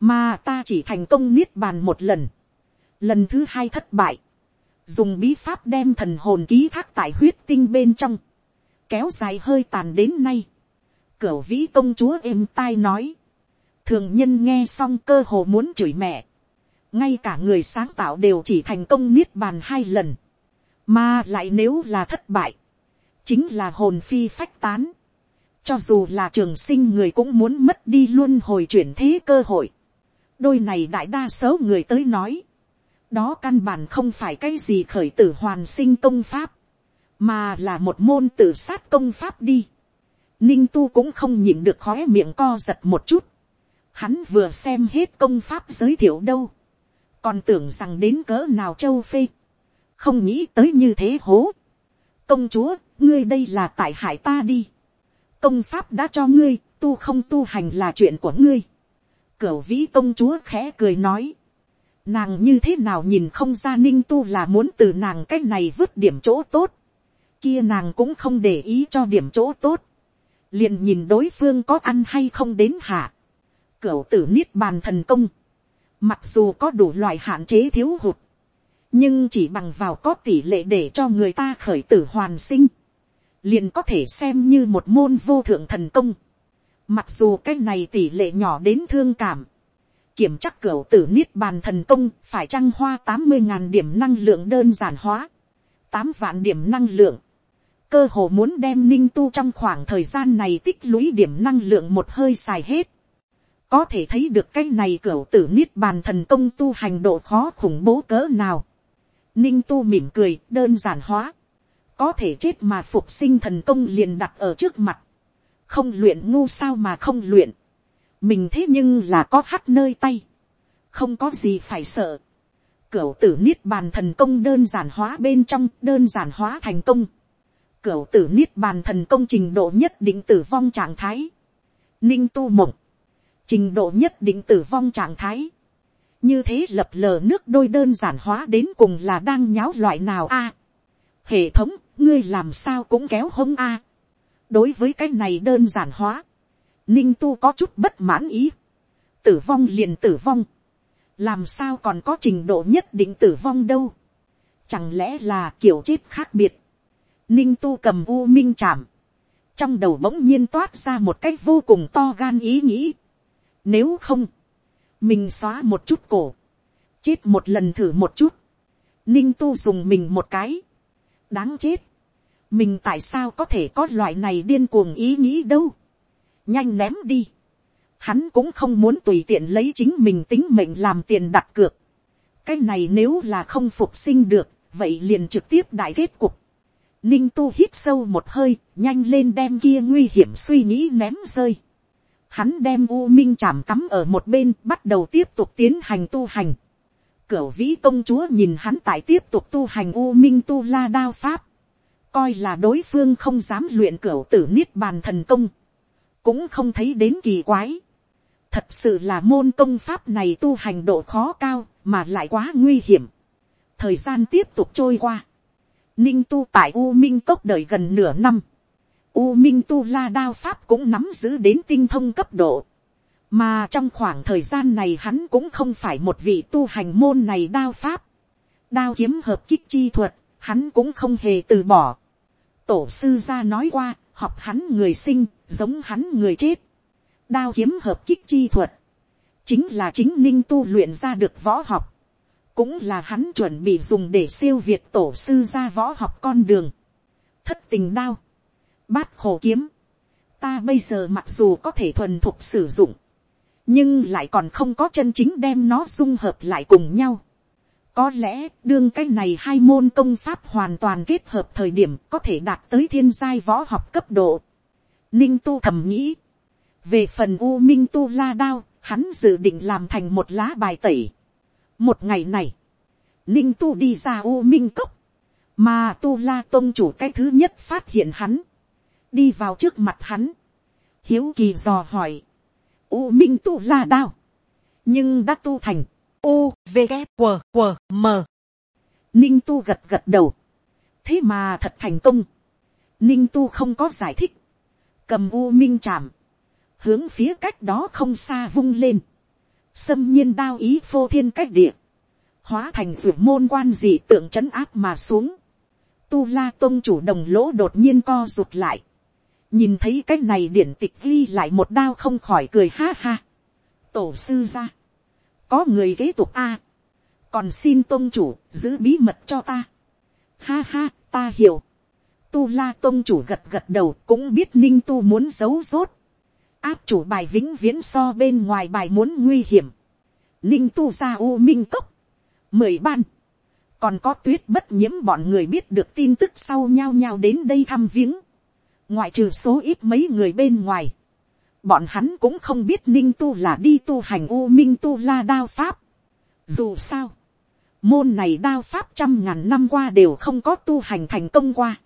mà ta chỉ thành công niết bàn một lần, lần thứ hai thất bại, dùng bí pháp đem thần hồn ký thác tại huyết tinh bên trong, kéo dài hơi tàn đến nay. Cửu vĩ công chúa êm tai nói, thường nhân nghe xong cơ hồ muốn chửi mẹ, ngay cả người sáng tạo đều chỉ thành công niết bàn hai lần, mà lại nếu là thất bại, chính là hồn phi phách tán, cho dù là trường sinh người cũng muốn mất đi luôn hồi chuyển thế cơ hội, đôi này đại đa số người tới nói, đó căn bản không phải cái gì khởi tử hoàn sinh công pháp, mà là một môn tự sát công pháp đi. Ninh tu cũng không nhịn được khói miệng co giật một chút. Hắn vừa xem hết công pháp giới thiệu đâu. Còn tưởng rằng đến cỡ nào châu phê. Không nghĩ tới như thế hố. Công chúa, ngươi đây là tại hải ta đi. Công pháp đã cho ngươi, tu không tu hành là chuyện của ngươi. Cửu vĩ công chúa khẽ cười nói. Nàng như thế nào nhìn không ra ninh tu là muốn từ nàng cách này vứt điểm chỗ tốt. Kia nàng cũng không để ý cho điểm chỗ tốt. Liền nhìn đối phương có ăn hay không đến hạ. Cửu tử niết bàn thần công. Mặc dù có đủ loại hạn chế thiếu hụt. Nhưng chỉ bằng vào có tỷ lệ để cho người ta khởi tử hoàn sinh. Liền có thể xem như một môn vô thượng thần công. Mặc dù cái này tỷ lệ nhỏ đến thương cảm kiểm chắc cửa tử niết bàn thần công phải trăng hoa tám mươi ngàn điểm năng lượng đơn giản hóa, tám vạn điểm năng lượng, cơ hồ muốn đem ninh tu trong khoảng thời gian này tích lũy điểm năng lượng một hơi xài hết, có thể thấy được cái này cửa tử niết bàn thần công tu hành độ khó khủng bố cỡ nào, ninh tu mỉm cười đơn giản hóa, có thể chết mà phục sinh thần công liền đặt ở trước mặt, không luyện ngu sao mà không luyện, mình thế nhưng là có hắt nơi tay, không có gì phải sợ. Cửu tử niết bàn thần công đơn giản hóa bên trong đơn giản hóa thành công. Cửu tử niết bàn thần công trình độ nhất định tử vong trạng thái. Ninh tu mộng. Trình độ nhất định tử vong trạng thái. Như thế lập lờ nước đôi đơn giản hóa đến cùng là đang nháo loại nào a Hệ thống, ngươi làm sao cũng kéo hông a Đối với cái này đơn giản hóa ninh tu có chút bất mãn ý, tử vong liền tử vong, làm sao còn có trình độ nhất định tử vong đâu, chẳng lẽ là kiểu chết khác biệt, ninh tu cầm u minh chạm, trong đầu bỗng nhiên toát ra một cách vô cùng to gan ý nghĩ, nếu không, mình xóa một chút cổ, chết một lần thử một chút, ninh tu dùng mình một cái, đáng chết, mình tại sao có thể có loại này điên cuồng ý nghĩ đâu, nhanh ném đi. Hắn cũng không muốn tùy tiện lấy chính mình tính mệnh làm tiền đặt cược. cái này nếu là không phục sinh được, vậy liền trực tiếp đại kết cục. Ninh tu hít sâu một hơi, nhanh lên đem kia nguy hiểm suy nghĩ ném rơi. Hắn đem U Minh chạm cắm ở một bên, bắt đầu tiếp tục tiến hành tu hành. Cửu vĩ công chúa nhìn hắn tại tiếp tục tu hành U Minh tu la đao pháp. Coi là đối phương không dám luyện cửu tử niết bàn thần công cũng không thấy đến kỳ quái. Thật sự là môn công pháp này tu hành độ khó cao, mà lại quá nguy hiểm. Thời gian tiếp tục trôi qua. Ninh tu tại U Minh Cốc đợi gần nửa năm. U Minh tu la đao pháp cũng nắm giữ đến tinh thông cấp độ. Mà trong khoảng thời gian này hắn cũng không phải một vị tu hành môn này đao pháp. Đao kiếm hợp kích chi thuật, hắn cũng không hề từ bỏ. Tổ sư ra nói qua, học hắn người sinh, giống hắn người chết. Đao kiếm hợp kích chi thuật, chính là chính ninh tu luyện ra được võ học, cũng là hắn chuẩn bị dùng để siêu việt tổ sư ra võ học con đường. Thất tình đao, bát khổ kiếm, ta bây giờ mặc dù có thể thuần thục sử dụng, nhưng lại còn không có chân chính đem nó dung hợp lại cùng nhau. Có lẽ đương cái này hai môn công pháp hoàn toàn kết hợp thời điểm có thể đạt tới thiên giai võ học cấp độ. Ninh tu thầm nghĩ. Về phần U Minh tu la đao, hắn dự định làm thành một lá bài tẩy. Một ngày này, Ninh tu đi ra U Minh cốc. Mà tu la tôn chủ cái thứ nhất phát hiện hắn. Đi vào trước mặt hắn. Hiếu kỳ dò hỏi. U Minh tu la đao. Nhưng đã tu thành u v g W, W, m ninh tu gật gật đầu thế mà thật thành công ninh tu không có giải thích cầm u minh chạm hướng phía cách đó không xa vung lên xâm nhiên đao ý phô thiên cách địa hóa thành ruột môn quan dị tượng trấn áp mà xuống tu la tôn chủ đồng lỗ đột nhiên co rụt lại nhìn thấy cái này điển tịch ghi lại một đao không khỏi cười ha ha tổ sư ra có người kế tục a, còn xin tôn chủ giữ bí mật cho ta. Ha ha, ta hiểu. Tu la tôn chủ gật gật đầu, cũng biết ninh tu muốn giấu rốt. Áp chủ bài vĩnh viễn so bên ngoài bài muốn nguy hiểm. Ninh tu ra u minh cốc. Mười ban. Còn có tuyết bất nhiễm bọn người biết được tin tức sau nhao nhao đến đây thăm viếng. Ngoại trừ số ít mấy người bên ngoài. Bọn hắn cũng không biết ninh tu là đi tu hành u minh tu la đao pháp. Dù sao. Môn này đao pháp trăm ngàn năm qua đều không có tu hành thành công qua.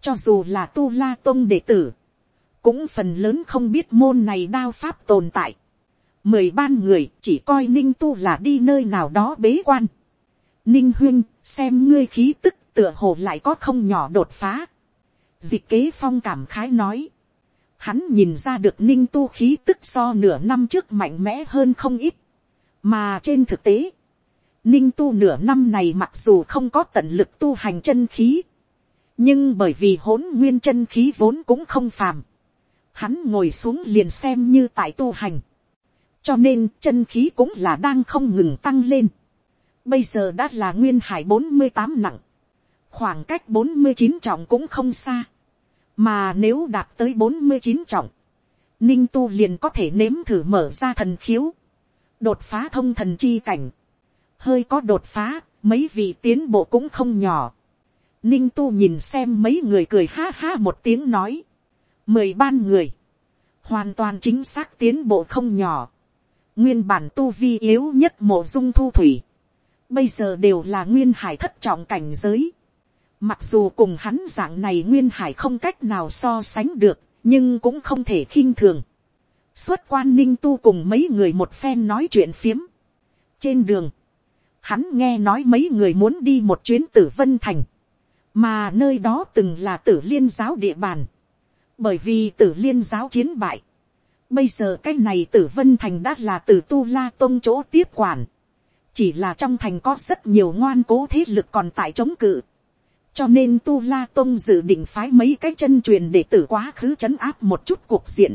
Cho dù là tu la tông đệ tử. Cũng phần lớn không biết môn này đao pháp tồn tại. Mười ban người chỉ coi ninh tu là đi nơi nào đó bế quan. Ninh huyên xem ngươi khí tức tựa hồ lại có không nhỏ đột phá. Dịch kế phong cảm khái nói. Hắn nhìn ra được ninh tu khí tức so nửa năm trước mạnh mẽ hơn không ít. Mà trên thực tế, ninh tu nửa năm này mặc dù không có tận lực tu hành chân khí. Nhưng bởi vì hỗn nguyên chân khí vốn cũng không phàm. Hắn ngồi xuống liền xem như tại tu hành. Cho nên chân khí cũng là đang không ngừng tăng lên. Bây giờ đã là nguyên hải bốn mươi tám nặng. Khoảng cách bốn mươi chín trọng cũng không xa mà nếu đạt tới bốn mươi chín trọng, ninh tu liền có thể nếm thử mở ra thần khiếu, đột phá thông thần chi cảnh, hơi có đột phá, mấy vị tiến bộ cũng không nhỏ. Ninh tu nhìn xem mấy người cười ha ha một tiếng nói, mười ban người, hoàn toàn chính xác tiến bộ không nhỏ, nguyên bản tu vi yếu nhất mộ dung thu thủy, bây giờ đều là nguyên hải thất trọng cảnh giới, Mặc dù cùng hắn dạng này nguyên hải không cách nào so sánh được, nhưng cũng không thể khinh thường. Xuất quan ninh tu cùng mấy người một phen nói chuyện phiếm. Trên đường, hắn nghe nói mấy người muốn đi một chuyến tử vân thành. Mà nơi đó từng là tử liên giáo địa bàn. Bởi vì tử liên giáo chiến bại. Bây giờ cái này tử vân thành đã là tử tu la tôn chỗ tiếp quản. Chỉ là trong thành có rất nhiều ngoan cố thế lực còn tại chống cự cho nên tu la tôn dự định phái mấy cái chân truyền để tử quá khứ c h ấ n áp một chút cuộc diện.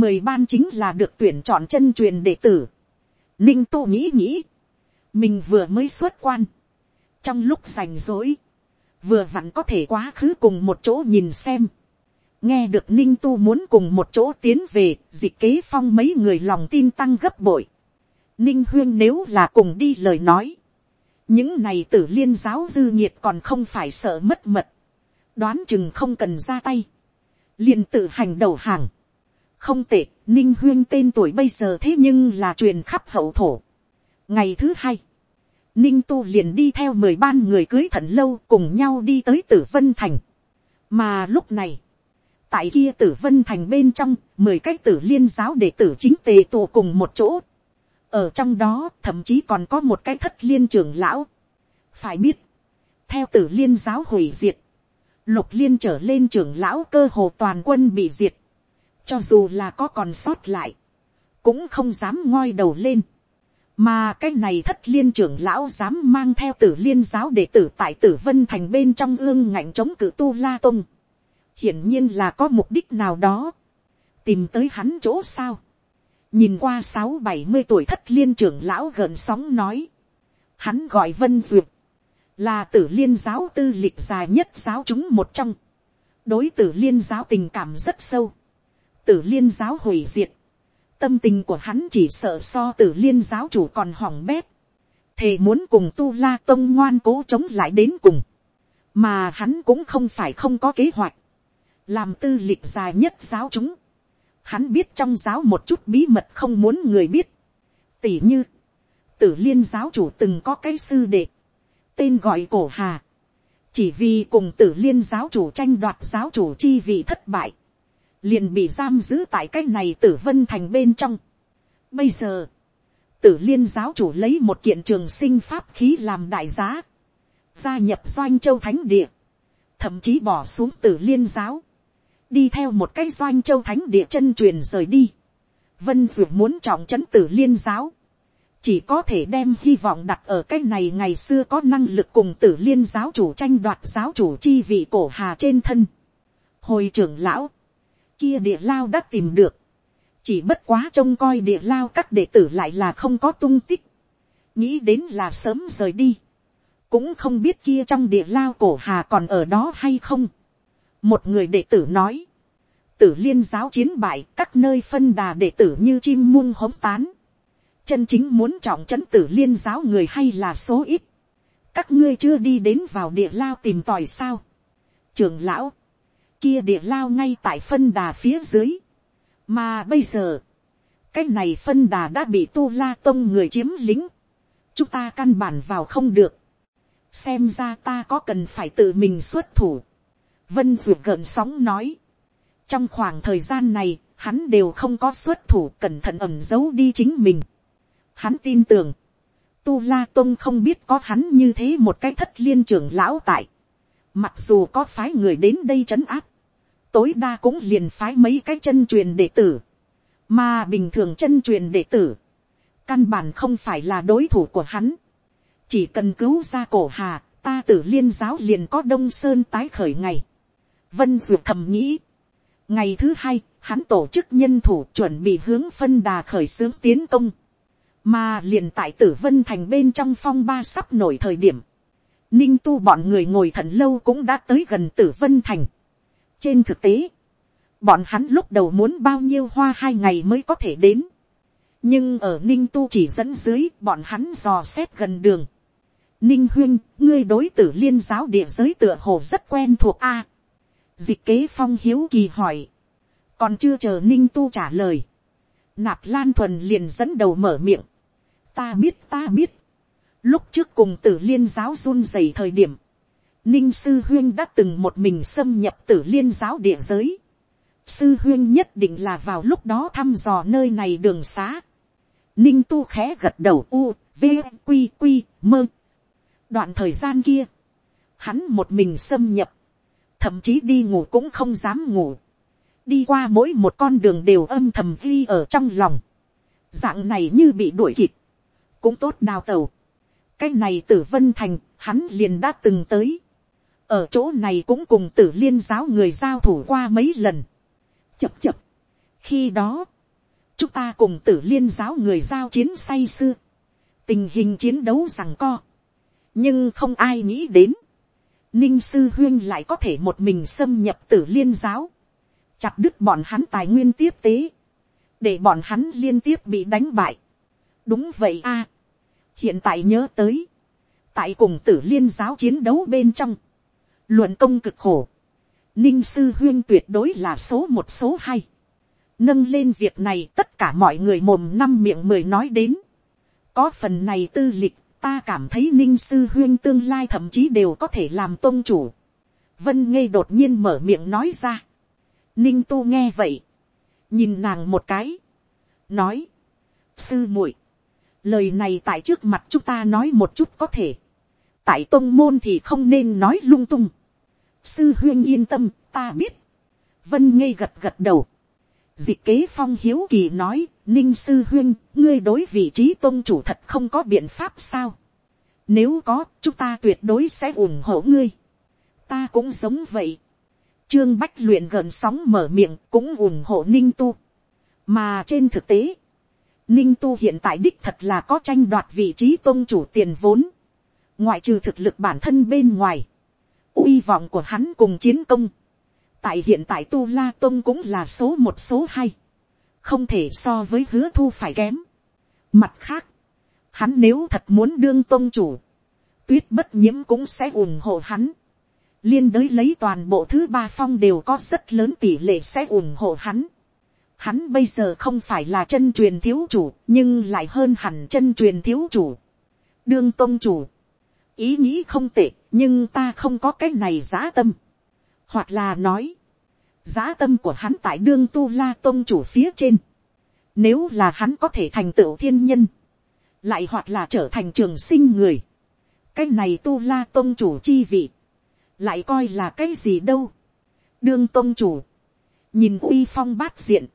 mười ban chính là được tuyển chọn chân truyền đệ tử. ninh tu nghĩ nghĩ, mình vừa mới xuất quan, trong lúc rành rỗi, vừa vặn có thể quá khứ cùng một chỗ nhìn xem. nghe được ninh tu muốn cùng một chỗ tiến về, dịch kế phong mấy người lòng tin tăng gấp bội. ninh huyên nếu là cùng đi lời nói, những này tử liên giáo dư nhiệt còn không phải sợ mất mật, đoán chừng không cần ra tay, liền tự hành đầu hàng. không tệ, ninh huyên tên tuổi bây giờ thế nhưng là truyền khắp hậu thổ. ngày thứ hai, ninh tu liền đi theo mười ban người cưới thận lâu cùng nhau đi tới tử vân thành. mà lúc này, tại kia tử vân thành bên trong, mười cái tử liên giáo đệ tử chính tề tụ cùng một chỗ, ở trong đó thậm chí còn có một cái thất liên trưởng lão. phải biết, theo tử liên giáo hủy diệt, lục liên trở lên trưởng lão cơ hồ toàn quân bị diệt, cho dù là có còn sót lại, cũng không dám ngoi đầu lên, mà cái này thất liên trưởng lão dám mang theo tử liên giáo đệ tử tại tử vân thành bên trong ương ngạnh chống cử tu la tôn hiển nhiên là có mục đích nào đó, tìm tới hắn chỗ sao, nhìn qua sáu bảy mươi tuổi thất liên trưởng lão gần sóng nói, hắn gọi vân duyệt, là tử liên giáo tư lịch dài nhất giáo chúng một trong, đối tử liên giáo tình cảm rất sâu, tử liên giáo hủy diệt, tâm tình của hắn chỉ sợ so tử liên giáo chủ còn hỏng bét, thề muốn cùng tu la tông ngoan cố chống lại đến cùng, mà hắn cũng không phải không có kế hoạch, làm tư lịch dài nhất giáo chúng, Hắn biết trong giáo một chút bí mật không muốn người biết. Tỉ như, tử liên giáo chủ từng có cái sư đệ, tên gọi cổ hà. Chỉ vì cùng tử liên giáo chủ tranh đoạt giáo chủ chi vị thất bại, liền bị giam giữ tại cái này tử vân thành bên trong. Bây giờ, tử liên giáo chủ lấy một kiện trường sinh pháp khí làm đại giá, gia nhập doanh châu thánh địa, thậm chí bỏ xuống tử liên giáo, đi theo một cái doanh châu thánh địa chân truyền rời đi. Vân Dược muốn trọng trấn tử liên giáo. Chỉ có thể đem hy vọng đặt ở cái này ngày xưa có năng lực cùng tử liên giáo chủ tranh đoạt giáo chủ chi vị cổ hà trên thân. Hồi trưởng lão. Kia địa lao đã tìm được. Chỉ bất quá trông coi địa lao các đệ tử lại là không có tung tích. Nghĩ đến là sớm rời đi. cũng không biết kia trong địa lao cổ hà còn ở đó hay không. một người đệ tử nói, tử liên giáo chiến bại các nơi phân đà đệ tử như chim muông hống tán. chân chính muốn trọng trấn tử liên giáo người hay là số ít. các ngươi chưa đi đến vào địa lao tìm tòi sao. trường lão, kia địa lao ngay tại phân đà phía dưới. mà bây giờ, cái này phân đà đã bị tu la tông người chiếm lính. chúng ta căn bản vào không được. xem ra ta có cần phải tự mình xuất thủ. vân ruột gợn sóng nói trong khoảng thời gian này, hắn đều không có xuất thủ cẩn thận ẩm giấu đi chính mình. Hắn tin tưởng, tu la tông không biết có hắn như thế một cái thất liên trưởng lão tại. Mặc dù có phái người đến đây trấn áp, tối đa cũng liền phái mấy cái chân truyền đệ tử. Mà bình thường chân truyền đệ tử, căn bản không phải là đối thủ của hắn. Chỉ cần cứu ra cổ hà, ta tử liên giáo liền có đông sơn tái khởi ngày. Vân duyệt thầm nghĩ, ngày thứ hai, hắn tổ chức nhân thủ chuẩn bị hướng phân đà khởi xướng tiến công, mà liền tại tử vân thành bên trong phong ba sắp nổi thời điểm, ninh tu bọn người ngồi thận lâu cũng đã tới gần tử vân thành. trên thực tế, bọn hắn lúc đầu muốn bao nhiêu hoa hai ngày mới có thể đến, nhưng ở ninh tu chỉ dẫn dưới bọn hắn dò xét gần đường. ninh huyên, ngươi đối tử liên giáo địa giới tựa hồ rất quen thuộc a Dịch kế phong hiếu kỳ hỏi. Còn chưa chờ ninh tu trả lời. Nạp lan thuần liền dẫn đầu mở miệng. Ta biết ta biết. Lúc trước cùng tử liên giáo run dày thời điểm. Ninh sư huyên đã từng một mình xâm nhập tử liên giáo địa giới. Sư huyên nhất định là vào lúc đó thăm dò nơi này đường xá. Ninh tu khẽ gật đầu u, v, quy quy, mơ. Đoạn thời gian kia. Hắn một mình xâm nhập thậm chí đi ngủ cũng không dám ngủ, đi qua mỗi một con đường đều âm thầm ghi ở trong lòng, dạng này như bị đuổi kịp, cũng tốt đào tàu, cái này tử vân thành, hắn liền đã từng tới, ở chỗ này cũng cùng tử liên giáo người giao thủ qua mấy lần, chập chập, khi đó, chúng ta cùng tử liên giáo người giao chiến say sưa, tình hình chiến đấu rằng co, nhưng không ai nghĩ đến, ninh sư huyên lại có thể một mình xâm nhập tử liên giáo, chặt đứt bọn hắn tài nguyên tiếp tế, để bọn hắn liên tiếp bị đánh bại. đúng vậy a, hiện tại nhớ tới, tại cùng tử liên giáo chiến đấu bên trong, luận công cực khổ, ninh sư huyên tuyệt đối là số một số hai, nâng lên việc này tất cả mọi người mồm năm miệng mười nói đến, có phần này tư lịch ta cảm thấy ninh sư huyên tương lai thậm chí đều có thể làm tôn chủ. vân ngây đột nhiên mở miệng nói ra. ninh tu nghe vậy, nhìn nàng một cái, nói, sư muội, lời này tại trước mặt chúng ta nói một chút có thể, tại tôn môn thì không nên nói lung tung. sư huyên yên tâm, ta biết, vân ngây gật gật đầu, Dịch kế phong hiếu kỳ nói, ninh sư huyên, ngươi đối vị trí tôn chủ thật không có biện pháp sao. Nếu có, chúng ta tuyệt đối sẽ ủng hộ ngươi. Ta cũng giống vậy. Trương Bách luyện gần sóng mở miệng cũng ủng hộ ninh tu. Mà trên thực tế, ninh tu hiện tại đích thật là có tranh đoạt vị trí tôn chủ tiền vốn. Ngoại trừ thực lực bản thân bên ngoài. uy vọng của hắn cùng chiến công tại hiện tại tu la tôn cũng là số một số hai, không thể so với hứa thu phải kém. mặt khác, hắn nếu thật muốn đương tôn chủ, tuyết bất nhiễm cũng sẽ ủng hộ hắn. liên đới lấy toàn bộ thứ ba phong đều có rất lớn tỷ lệ sẽ ủng hộ hắn. Hắn bây giờ không phải là chân truyền thiếu chủ, nhưng lại hơn hẳn chân truyền thiếu chủ. đương tôn chủ, ý nghĩ không tệ, nhưng ta không có cái này giá tâm. Hoặc là nói, giá tâm của hắn tại đương tu la tôn chủ phía trên, nếu là hắn có thể thành tựu thiên nhân, lại hoặc là trở thành trường sinh người, cái này tu la tôn chủ chi vị, lại coi là cái gì đâu, đương tôn chủ, nhìn uy phong bát diện,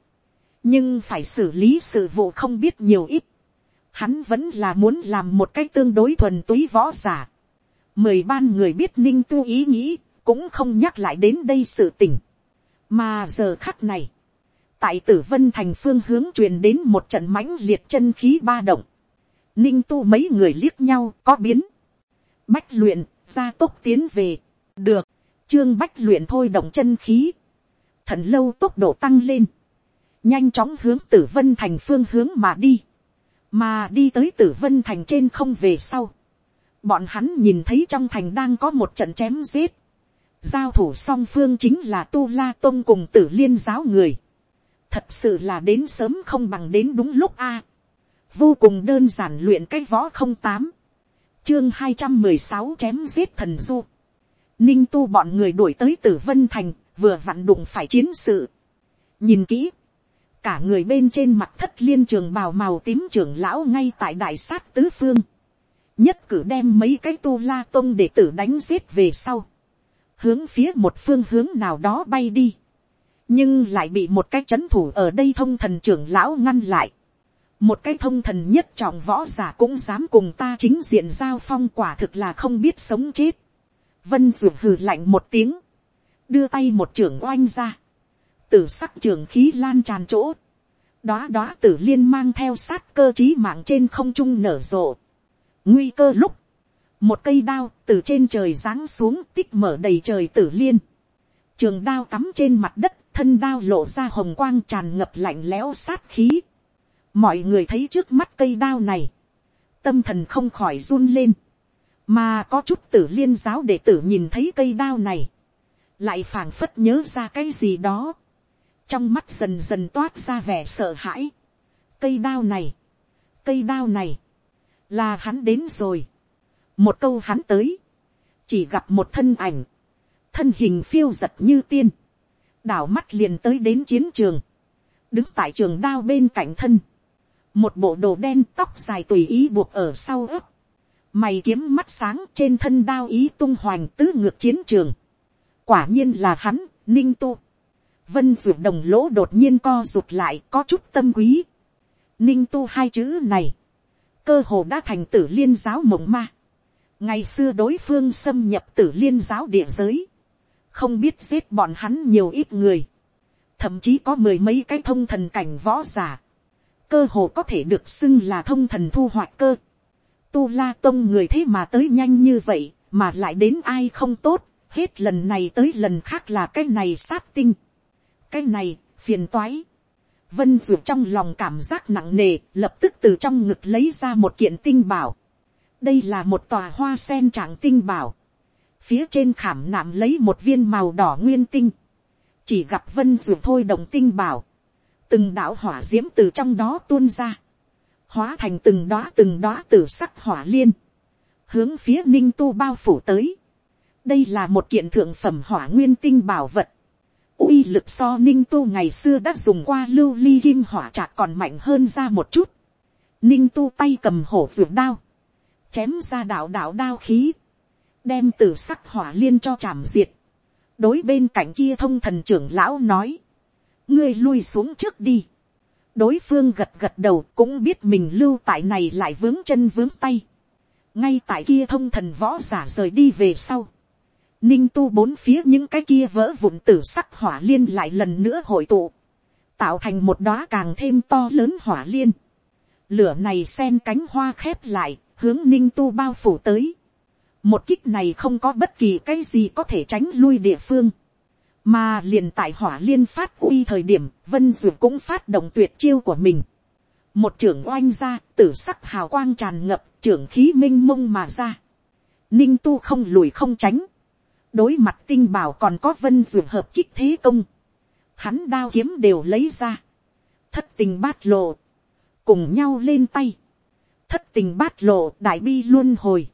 nhưng phải xử lý sự vụ không biết nhiều ít, hắn vẫn là muốn làm một cái tương đối thuần túy võ giả. Mười ban người biết ninh tu ý nghĩ, cũng không nhắc lại đến đây sự tình. mà giờ khắc này, tại tử vân thành phương hướng truyền đến một trận mãnh liệt chân khí ba động, ninh tu mấy người liếc nhau có biến, bách luyện, gia tốc tiến về, được, trương bách luyện thôi động chân khí, thần lâu tốc độ tăng lên, nhanh chóng hướng tử vân thành phương hướng mà đi, mà đi tới tử vân thành trên không về sau, bọn hắn nhìn thấy trong thành đang có một trận chém giết, giao thủ song phương chính là tu la tôn cùng tử liên giáo người, thật sự là đến sớm không bằng đến đúng lúc a, vô cùng đơn giản luyện cái võ không tám, chương hai trăm mười sáu chém giết thần du, ninh tu bọn người đuổi tới tử vân thành, vừa vặn đụng phải chiến sự. nhìn kỹ, cả người bên trên mặt thất liên trường bào màu tím trưởng lão ngay tại đại sát tứ phương, nhất cử đem mấy cái tu la tôn để tử đánh giết về sau, hướng phía một phương hướng nào đó bay đi, nhưng lại bị một cái c h ấ n thủ ở đây thông thần trưởng lão ngăn lại, một cái thông thần nhất trọng võ giả cũng dám cùng ta chính diện giao phong quả thực là không biết sống chết, vân ruột hừ lạnh một tiếng, đưa tay một trưởng oanh ra, tử sắc trường khí lan tràn chỗ, đó đó tử liên mang theo sát cơ trí mạng trên không trung nở rộ, nguy cơ lúc, một cây đao từ trên trời giáng xuống tích mở đầy trời tử liên, trường đao cắm trên mặt đất thân đao lộ ra hồng quang tràn ngập lạnh lẽo sát khí, mọi người thấy trước mắt cây đao này, tâm thần không khỏi run lên, mà có chút tử liên giáo đệ tử nhìn thấy cây đao này, lại phảng phất nhớ ra cái gì đó, trong mắt dần dần toát ra vẻ sợ hãi, cây đao này, cây đao này, là hắn đến rồi. một câu hắn tới, chỉ gặp một thân ảnh, thân hình phiêu giật như tiên, đảo mắt liền tới đến chiến trường, đứng tại trường đao bên cạnh thân, một bộ đồ đen tóc dài tùy ý buộc ở sau ớt, mày kiếm mắt sáng trên thân đao ý tung hoành tứ ngược chiến trường, quả nhiên là hắn, ninh tu, vân ruột đồng lỗ đột nhiên co rụt lại có chút tâm quý, ninh tu hai chữ này, cơ hồ đã thành tử liên giáo mộng ma. ngày xưa đối phương xâm nhập tử liên giáo địa giới, không biết giết bọn hắn nhiều ít người, thậm chí có mười mấy cái thông thần cảnh võ giả, cơ hồ có thể được xưng là thông thần thu hoạch cơ. Tu la tông người thế mà tới nhanh như vậy, mà lại đến ai không tốt, hết lần này tới lần khác là cái này sát tinh cái này, phiền toái. Vân dù trong lòng cảm giác nặng nề, lập tức từ trong ngực lấy ra một kiện tinh bảo. Đây là một tòa hoa sen trạng tinh bảo. Phía trên khảm nạm lấy một viên màu đỏ nguyên tinh. Chỉ gặp vân dù thôi động tinh bảo. Từng đạo hỏa diễm từ trong đó tuôn ra. Hóa thành từng đóa từng đóa tử sắc hỏa liên. Hướng phía ninh tu bao phủ tới. Đây là một kiện thượng phẩm hỏa nguyên tinh bảo vật uy lực so ninh tu ngày xưa đã dùng qua lưu ly kim hỏa trạc còn mạnh hơn ra một chút. ninh tu tay cầm hổ ruột đao, chém ra đạo đạo đao khí, đem từ sắc hỏa liên cho chảm diệt. đối bên cạnh kia thông thần trưởng lão nói, ngươi lui xuống trước đi. đối phương gật gật đầu cũng biết mình lưu tại này lại vướng chân vướng tay. ngay tại kia thông thần võ giả rời đi về sau ninh tu bốn phía những cái kia vỡ vụn tử sắc hỏa liên lại lần nữa hội tụ, tạo thành một đóa càng thêm to lớn hỏa liên. Lửa này sen cánh hoa khép lại, hướng ninh tu bao phủ tới. Một kích này không có bất kỳ cái gì có thể tránh lui địa phương. Mà liền tại hỏa liên phát uy thời điểm, vân dược cũng phát động tuyệt chiêu của mình. Một trưởng oanh ra, tử sắc hào quang tràn ngập, trưởng khí minh mông mà ra. Ninh tu không lùi không tránh đối mặt tinh bảo còn có vân ruột hợp kích thế công, hắn đao kiếm đều lấy ra, thất tình bát lộ, cùng nhau lên tay, thất tình bát lộ đại bi luôn hồi,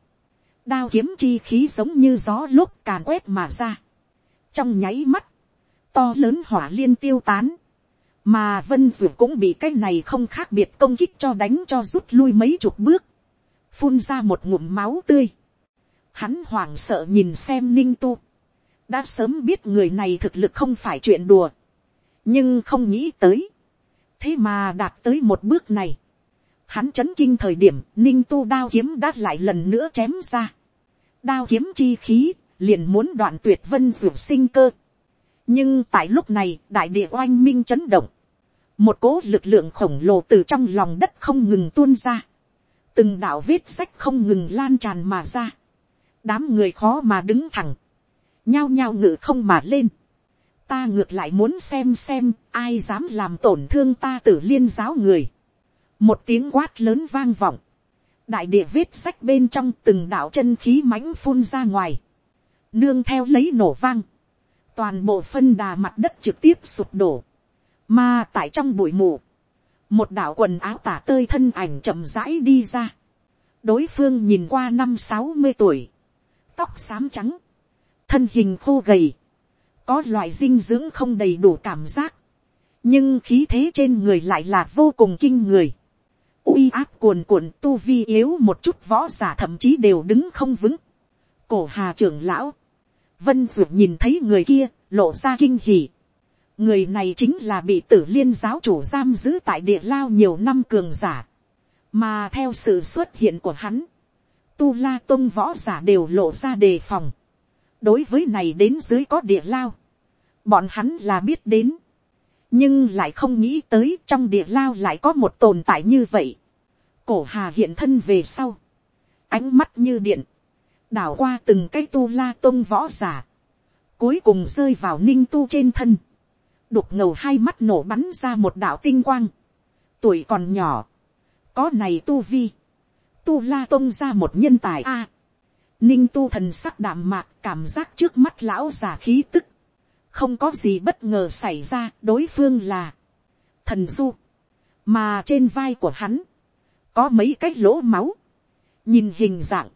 đao kiếm chi khí giống như gió lúc càn quét mà ra, trong nháy mắt, to lớn hỏa liên tiêu tán, mà vân ruột cũng bị cái này không khác biệt công kích cho đánh cho rút lui mấy chục bước, phun ra một ngụm máu tươi, Hắn hoảng sợ nhìn xem ninh tu. Đã sớm biết người này thực lực không phải chuyện đùa. Nhưng không nghĩ tới. Thế mà đạt tới một bước này. Hắn chấn kinh thời điểm, ninh tu đao kiếm đã lại lần nữa chém ra. Đao kiếm chi khí, liền muốn đoạn tuyệt vân ruột sinh cơ. Nhưng tại lúc này, đại địa oanh minh chấn động. Một cố lực lượng khổng lồ từ trong lòng đất không ngừng tuôn ra. Từng đạo vết sách không ngừng lan tràn mà ra đám người khó mà đứng thẳng, nhao nhao ngự không mà lên, ta ngược lại muốn xem xem ai dám làm tổn thương ta tử liên giáo người. một tiếng quát lớn vang vọng, đại địa vết sách bên trong từng đạo chân khí mãnh phun ra ngoài, nương theo lấy nổ vang, toàn bộ phân đà mặt đất trực tiếp sụp đổ, mà tại trong bụi mù, một đạo quần áo tả tơi thân ảnh chậm rãi đi ra, đối phương nhìn qua năm sáu mươi tuổi, tóc xám trắng, thân hình khô gầy, có loại dinh dưỡng không đầy đủ cảm giác, nhưng khí thế trên người lại là vô cùng kinh người, uy áp cuồn cuộn tu vi yếu một chút võ giả thậm chí đều đứng không vững, cổ hà trưởng lão, vân d nhìn thấy người kia, lộ ra kinh hỉ, người này chính là bị tử liên giáo chủ giam giữ tại địa lao nhiều năm cường giả, mà theo sự xuất hiện của hắn, tu la tôn võ giả đều lộ ra đề phòng, đối với này đến dưới có địa lao, bọn hắn là biết đến, nhưng lại không nghĩ tới trong địa lao lại có một tồn tại như vậy. cổ hà hiện thân về sau, ánh mắt như điện, đảo qua từng cái tu la tôn võ giả, cuối cùng rơi vào ninh tu trên thân, đục ngầu hai mắt nổ bắn ra một đạo tinh quang, tuổi còn nhỏ, có này tu vi, tu la tôn ra một nhân tài a, ninh tu thần sắc đạm mạc cảm giác trước mắt lão già khí tức, không có gì bất ngờ xảy ra đối phương là thần du, mà trên vai của hắn có mấy cái lỗ máu, nhìn hình dạng,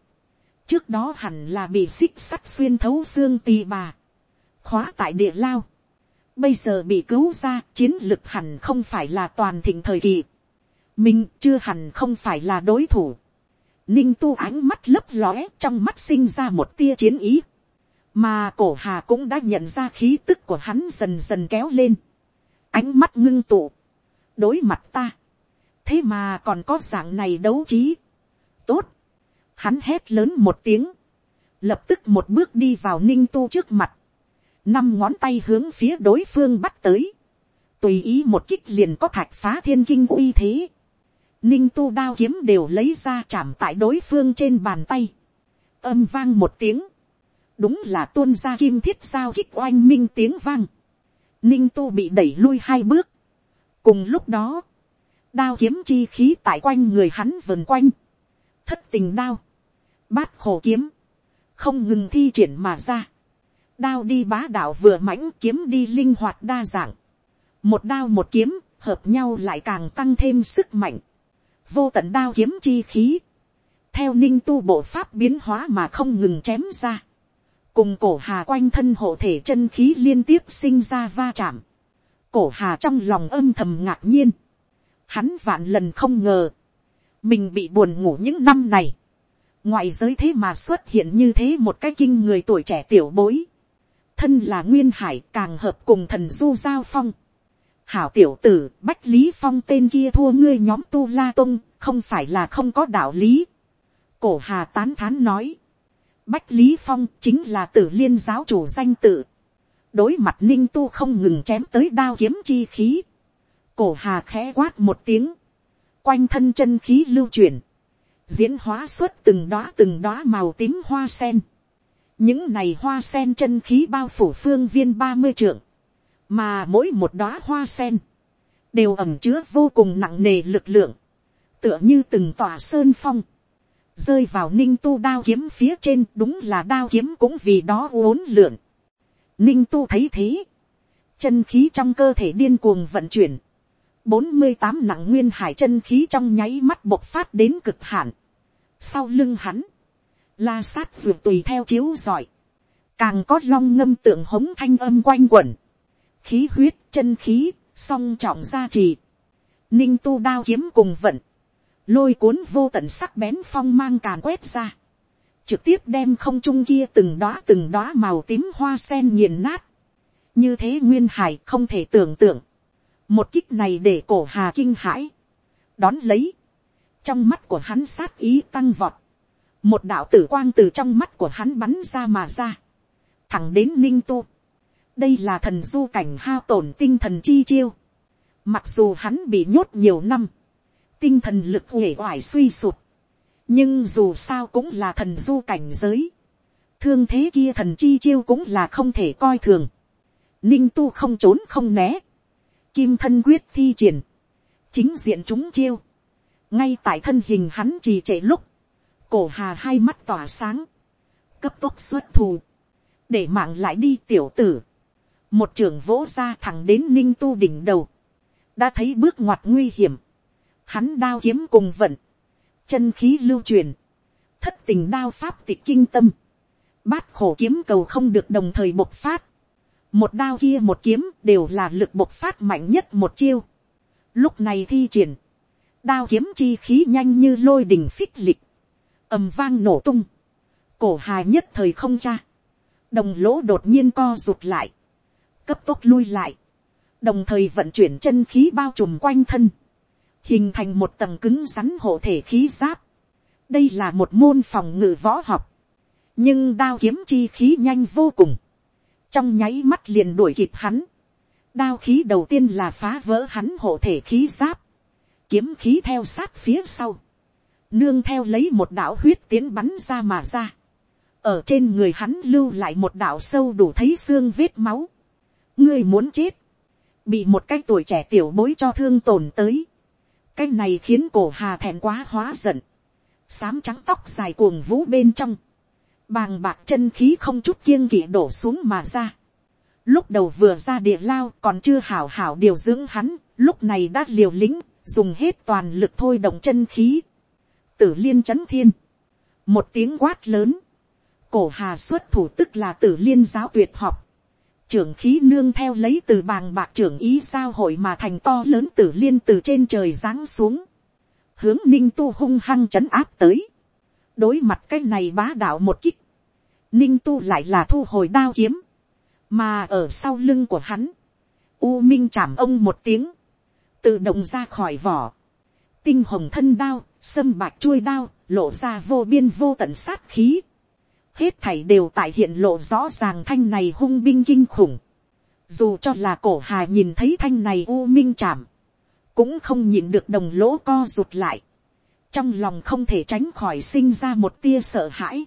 trước đó hẳn là bị xích sắt xuyên thấu xương tì bà, khóa tại địa lao, bây giờ bị cứu ra chiến lực hẳn không phải là toàn thịnh thời kỳ, mình chưa hẳn không phải là đối thủ, ninh tu ánh mắt lấp lóe trong mắt sinh ra một tia chiến ý, mà cổ hà cũng đã nhận ra khí tức của hắn dần dần kéo lên, ánh mắt ngưng tụ, đối mặt ta, thế mà còn có dạng này đấu trí, tốt, hắn hét lớn một tiếng, lập tức một bước đi vào ninh tu trước mặt, năm ngón tay hướng phía đối phương bắt tới, tùy ý một kích liền có thạch phá thiên kinh uy thế, ninh tu đao kiếm đều lấy ra chạm tại đối phương trên bàn tay, âm vang một tiếng, đúng là tuôn ra kim thiết sao kích oanh minh tiếng vang, ninh tu bị đẩy lui hai bước, cùng lúc đó, đao kiếm chi khí tại quanh người hắn vần quanh, thất tình đao, bát khổ kiếm, không ngừng thi triển mà ra, đao đi bá đạo vừa mãnh kiếm đi linh hoạt đa dạng, một đao một kiếm hợp nhau lại càng tăng thêm sức mạnh, vô tận đao kiếm chi khí, theo ninh tu bộ pháp biến hóa mà không ngừng chém ra, cùng cổ hà quanh thân hộ thể chân khí liên tiếp sinh ra va chạm, cổ hà trong lòng âm thầm ngạc nhiên, hắn vạn lần không ngờ, mình bị buồn ngủ những năm này, ngoại giới thế mà xuất hiện như thế một cái kinh người tuổi trẻ tiểu bối, thân là nguyên hải càng hợp cùng thần du giao phong, hảo tiểu tử bách lý phong tên kia thua ngươi nhóm tu la tung không phải là không có đạo lý, cổ hà tán thán nói, Bách Lý Phong chính là tử liên giáo chủ danh tự. Đối mặt ninh tu không ngừng chém tới đao kiếm chi khí. Cổ hà khẽ quát một tiếng. Quanh thân chân khí lưu chuyển. Diễn hóa suốt từng đóa từng đóa màu tím hoa sen. Những này hoa sen chân khí bao phủ phương viên ba mươi trượng. Mà mỗi một đóa hoa sen. Đều ẩm chứa vô cùng nặng nề lực lượng. Tựa như từng tòa sơn phong rơi vào ninh tu đao kiếm phía trên đúng là đao kiếm cũng vì đó uốn lượn. ninh tu thấy thế, chân khí trong cơ thể điên cuồng vận chuyển, bốn mươi tám nặng nguyên hải chân khí trong nháy mắt bộc phát đến cực hạn. sau lưng hắn, la sát ruột tùy theo chiếu giỏi, càng có long ngâm tượng hống thanh âm quanh quẩn, khí huyết chân khí, song trọng gia trì, ninh tu đao kiếm cùng vận, lôi cuốn vô tận sắc bén phong mang càn quét ra, trực tiếp đem không trung kia từng đóa từng đóa màu tím hoa sen nghiền nát, như thế nguyên hải không thể tưởng tượng, một kích này để cổ hà kinh hãi, đón lấy, trong mắt của hắn sát ý tăng vọt, một đạo tử quang từ trong mắt của hắn bắn ra mà ra, thẳng đến ninh tu, đây là thần du cảnh hao tổn tinh thần chi chiêu, mặc dù hắn bị nhốt nhiều năm, tinh thần lực uể oải suy sụt. nhưng dù sao cũng là thần du cảnh giới. thương thế kia thần chi chiêu cũng là không thể coi thường. ninh tu không trốn không né. kim thân quyết thi triển. chính diện chúng chiêu. ngay tại thân hình hắn trì trệ lúc. cổ hà hai mắt tỏa sáng. cấp tốc xuất thù. để mạng lại đi tiểu tử một trưởng vỗ ra thẳng đến ninh tu đỉnh đầu. đã thấy bước ngoặt nguy hiểm. hắn đao kiếm cùng vận. chân khí lưu truyền. thất tình đao pháp tịch kinh tâm bát khổ kiếm cầu không được đồng thời bộc phát. Một đao kia một kiếm đều là lực bộc phát mạnh nhất một chiêu. Lúc này thi triển. Đao kiếm chi khí nhanh như lôi đình phích lịch. ầm vang nổ tung. Cổ hài nhất thời không cha. Đồng lỗ đột nhiên co rụt lại. Cấp tốc lui lại. Đồng thời vận chuyển chân khí bao trùm quanh thân. Hình thành một tầng cứng rắn hộ thể khí giáp. Đây là một môn phòng ngự võ học nhưng đao kiếm chi khí nhanh vô cùng, trong nháy mắt liền đuổi kịp hắn, đao khí đầu tiên là phá vỡ hắn hộ thể khí giáp, kiếm khí theo sát phía sau, nương theo lấy một đạo huyết tiến bắn ra mà ra, ở trên người hắn lưu lại một đạo sâu đủ thấy xương vết máu, ngươi muốn chết, bị một cái tuổi trẻ tiểu bối cho thương tổn tới, cái này khiến cổ hà thẹn quá hóa giận, sám trắng tóc dài cuồng vũ bên trong, bàng bạc chân khí không chút kiêng kỵ đổ xuống mà ra. Lúc đầu vừa ra địa lao còn chưa hảo hảo điều dưỡng hắn, lúc này đã liều lĩnh, dùng hết toàn lực thôi động chân khí. Tử liên chấn thiên. Một tiếng quát lớn. Cổ hà xuất thủ tức là tử liên giáo tuyệt học. Trưởng khí nương theo lấy từ bàng bạc trưởng ý sao hội mà thành to lớn tử liên từ trên trời giáng xuống. Hướng ninh tu hung hăng chấn áp tới. Đối mặt cái này bá đạo một kích, ninh tu lại là thu hồi đao kiếm, mà ở sau lưng của hắn, u minh chạm ông một tiếng, tự động ra khỏi vỏ, tinh hồng thân đao, sâm bạc chuôi đao, lộ ra vô biên vô tận sát khí, hết thảy đều tại hiện lộ rõ ràng thanh này hung binh kinh khủng, dù cho là cổ hà nhìn thấy thanh này u minh chạm, cũng không nhìn được đồng lỗ co rụt lại, trong lòng không thể tránh khỏi sinh ra một tia sợ hãi.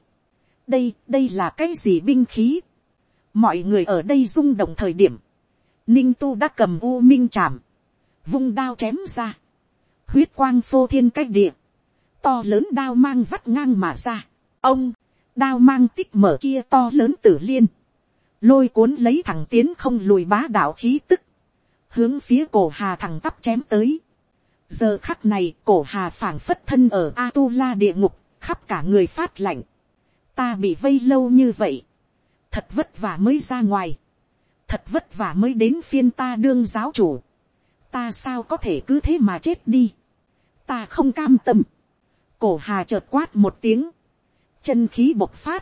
đây, đây là cái gì binh khí. mọi người ở đây rung động thời điểm, ninh tu đã cầm u minh chạm, vung đao chém ra, huyết quang phô thiên cách địa, to lớn đao mang vắt ngang mà ra. ông, đao mang tích mở kia to lớn tử liên, lôi cuốn lấy thẳng tiến không lùi bá đạo khí tức, hướng phía cổ hà thẳng tắp chém tới. Giờ khắc này cổ hà phảng phất thân ở a tu la địa ngục khắp cả người phát lạnh. Ta bị vây lâu như vậy. Thật vất vả mới ra ngoài. Thật vất vả mới đến phiên ta đương giáo chủ. Ta sao có thể cứ thế mà chết đi? Ta không cam tâm. Cổ hà chợt quát một tiếng chân khí bộc phát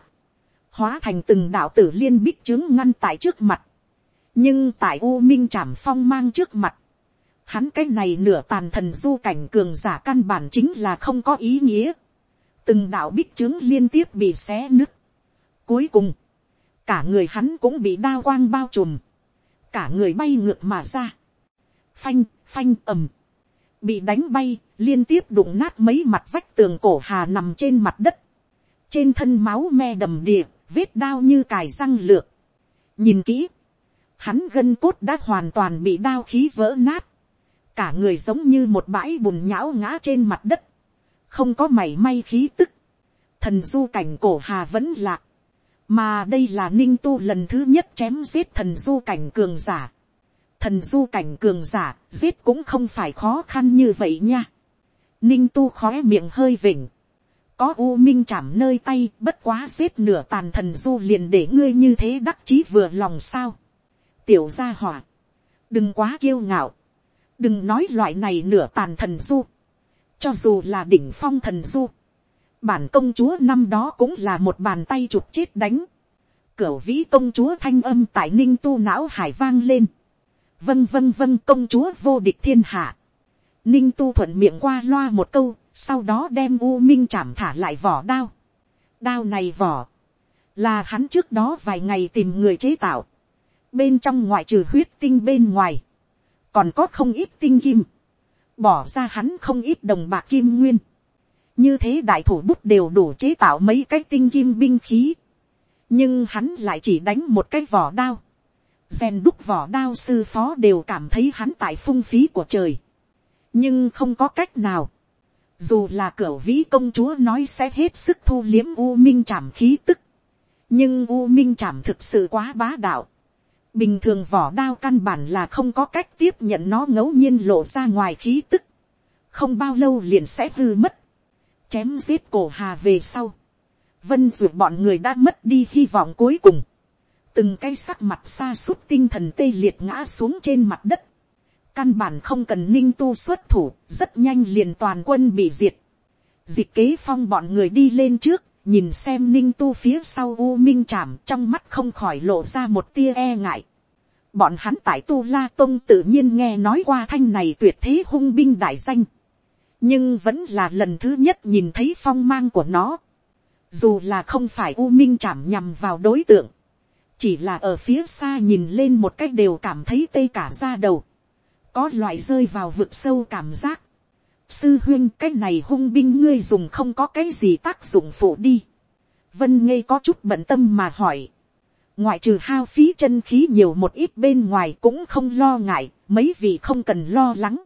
hóa thành từng đạo tử liên bích chứng ngăn tại trước mặt nhưng tại u minh trảm phong mang trước mặt hắn cái này nửa tàn thần du cảnh cường giả căn bản chính là không có ý nghĩa. từng đạo bích chứng liên tiếp bị xé nứt. cuối cùng, cả người hắn cũng bị đao quang bao trùm. cả người bay ngược mà ra. phanh, phanh ầm. bị đánh bay, liên tiếp đụng nát mấy mặt vách tường cổ hà nằm trên mặt đất trên thân máu me đầm đìa, vết đao như cài răng lược. nhìn kỹ, hắn gân cốt đã hoàn toàn bị đao khí vỡ nát. Cả người giống như một bãi bùn nhão ngã trên mặt đất, không có mảy may khí tức, thần du cảnh cổ hà vẫn lạc, mà đây là ninh tu lần thứ nhất chém giết thần du cảnh cường giả, thần du cảnh cường giả giết cũng không phải khó khăn như vậy nha, ninh tu khói miệng hơi vỉnh, có u minh chạm nơi tay bất quá xếp nửa tàn thần du liền để ngươi như thế đắc chí vừa lòng sao, tiểu gia hỏa, đừng quá kiêu ngạo, đừng nói loại này nửa tàn thần du, cho dù là đỉnh phong thần du, bản công chúa năm đó cũng là một bàn tay chụp chết đánh, cửu vĩ công chúa thanh âm tại ninh tu não hải vang lên, vân vân vân công chúa vô địch thiên hạ, ninh tu thuận miệng qua loa một câu, sau đó đem u minh chạm thả lại vỏ đao, đao này vỏ, là hắn trước đó vài ngày tìm người chế tạo, bên trong ngoại trừ huyết tinh bên ngoài, còn có không ít tinh kim, bỏ ra hắn không ít đồng bạc kim nguyên, như thế đại thủ bút đều đủ chế tạo mấy cái tinh kim binh khí, nhưng hắn lại chỉ đánh một cái vỏ đao, rèn đúc vỏ đao sư phó đều cảm thấy hắn tại phung phí của trời, nhưng không có cách nào, dù là cửa vĩ công chúa nói sẽ hết sức thu liếm u minh trảm khí tức, nhưng u minh trảm thực sự quá bá đạo, bình thường vỏ đao căn bản là không có cách tiếp nhận nó ngẫu nhiên lộ ra ngoài khí tức, không bao lâu liền sẽ hư mất, chém giết cổ hà về sau, vân ruột bọn người đã mất đi hy vọng cuối cùng, từng cái sắc mặt xa suốt tinh thần tê liệt ngã xuống trên mặt đất, căn bản không cần ninh tu xuất thủ, rất nhanh liền toàn quân bị diệt. Dịch kế phong bọn người đi lên trước, nhìn xem ninh tu phía sau u minh trảm trong mắt không khỏi lộ ra một tia e ngại. Bọn hắn tại tu la tông tự nhiên nghe nói qua thanh này tuyệt thế hung binh đại danh. nhưng vẫn là lần thứ nhất nhìn thấy phong mang của nó. dù là không phải u minh trảm nhằm vào đối tượng, chỉ là ở phía xa nhìn lên một cách đều cảm thấy tê cả ra đầu có loại rơi vào vực sâu cảm giác. sư huyên cái này hung binh ngươi dùng không có cái gì tác dụng phụ đi. vân ngây có chút bận tâm mà hỏi. ngoại trừ hao phí chân khí nhiều một ít bên ngoài cũng không lo ngại, mấy vị không cần lo lắng.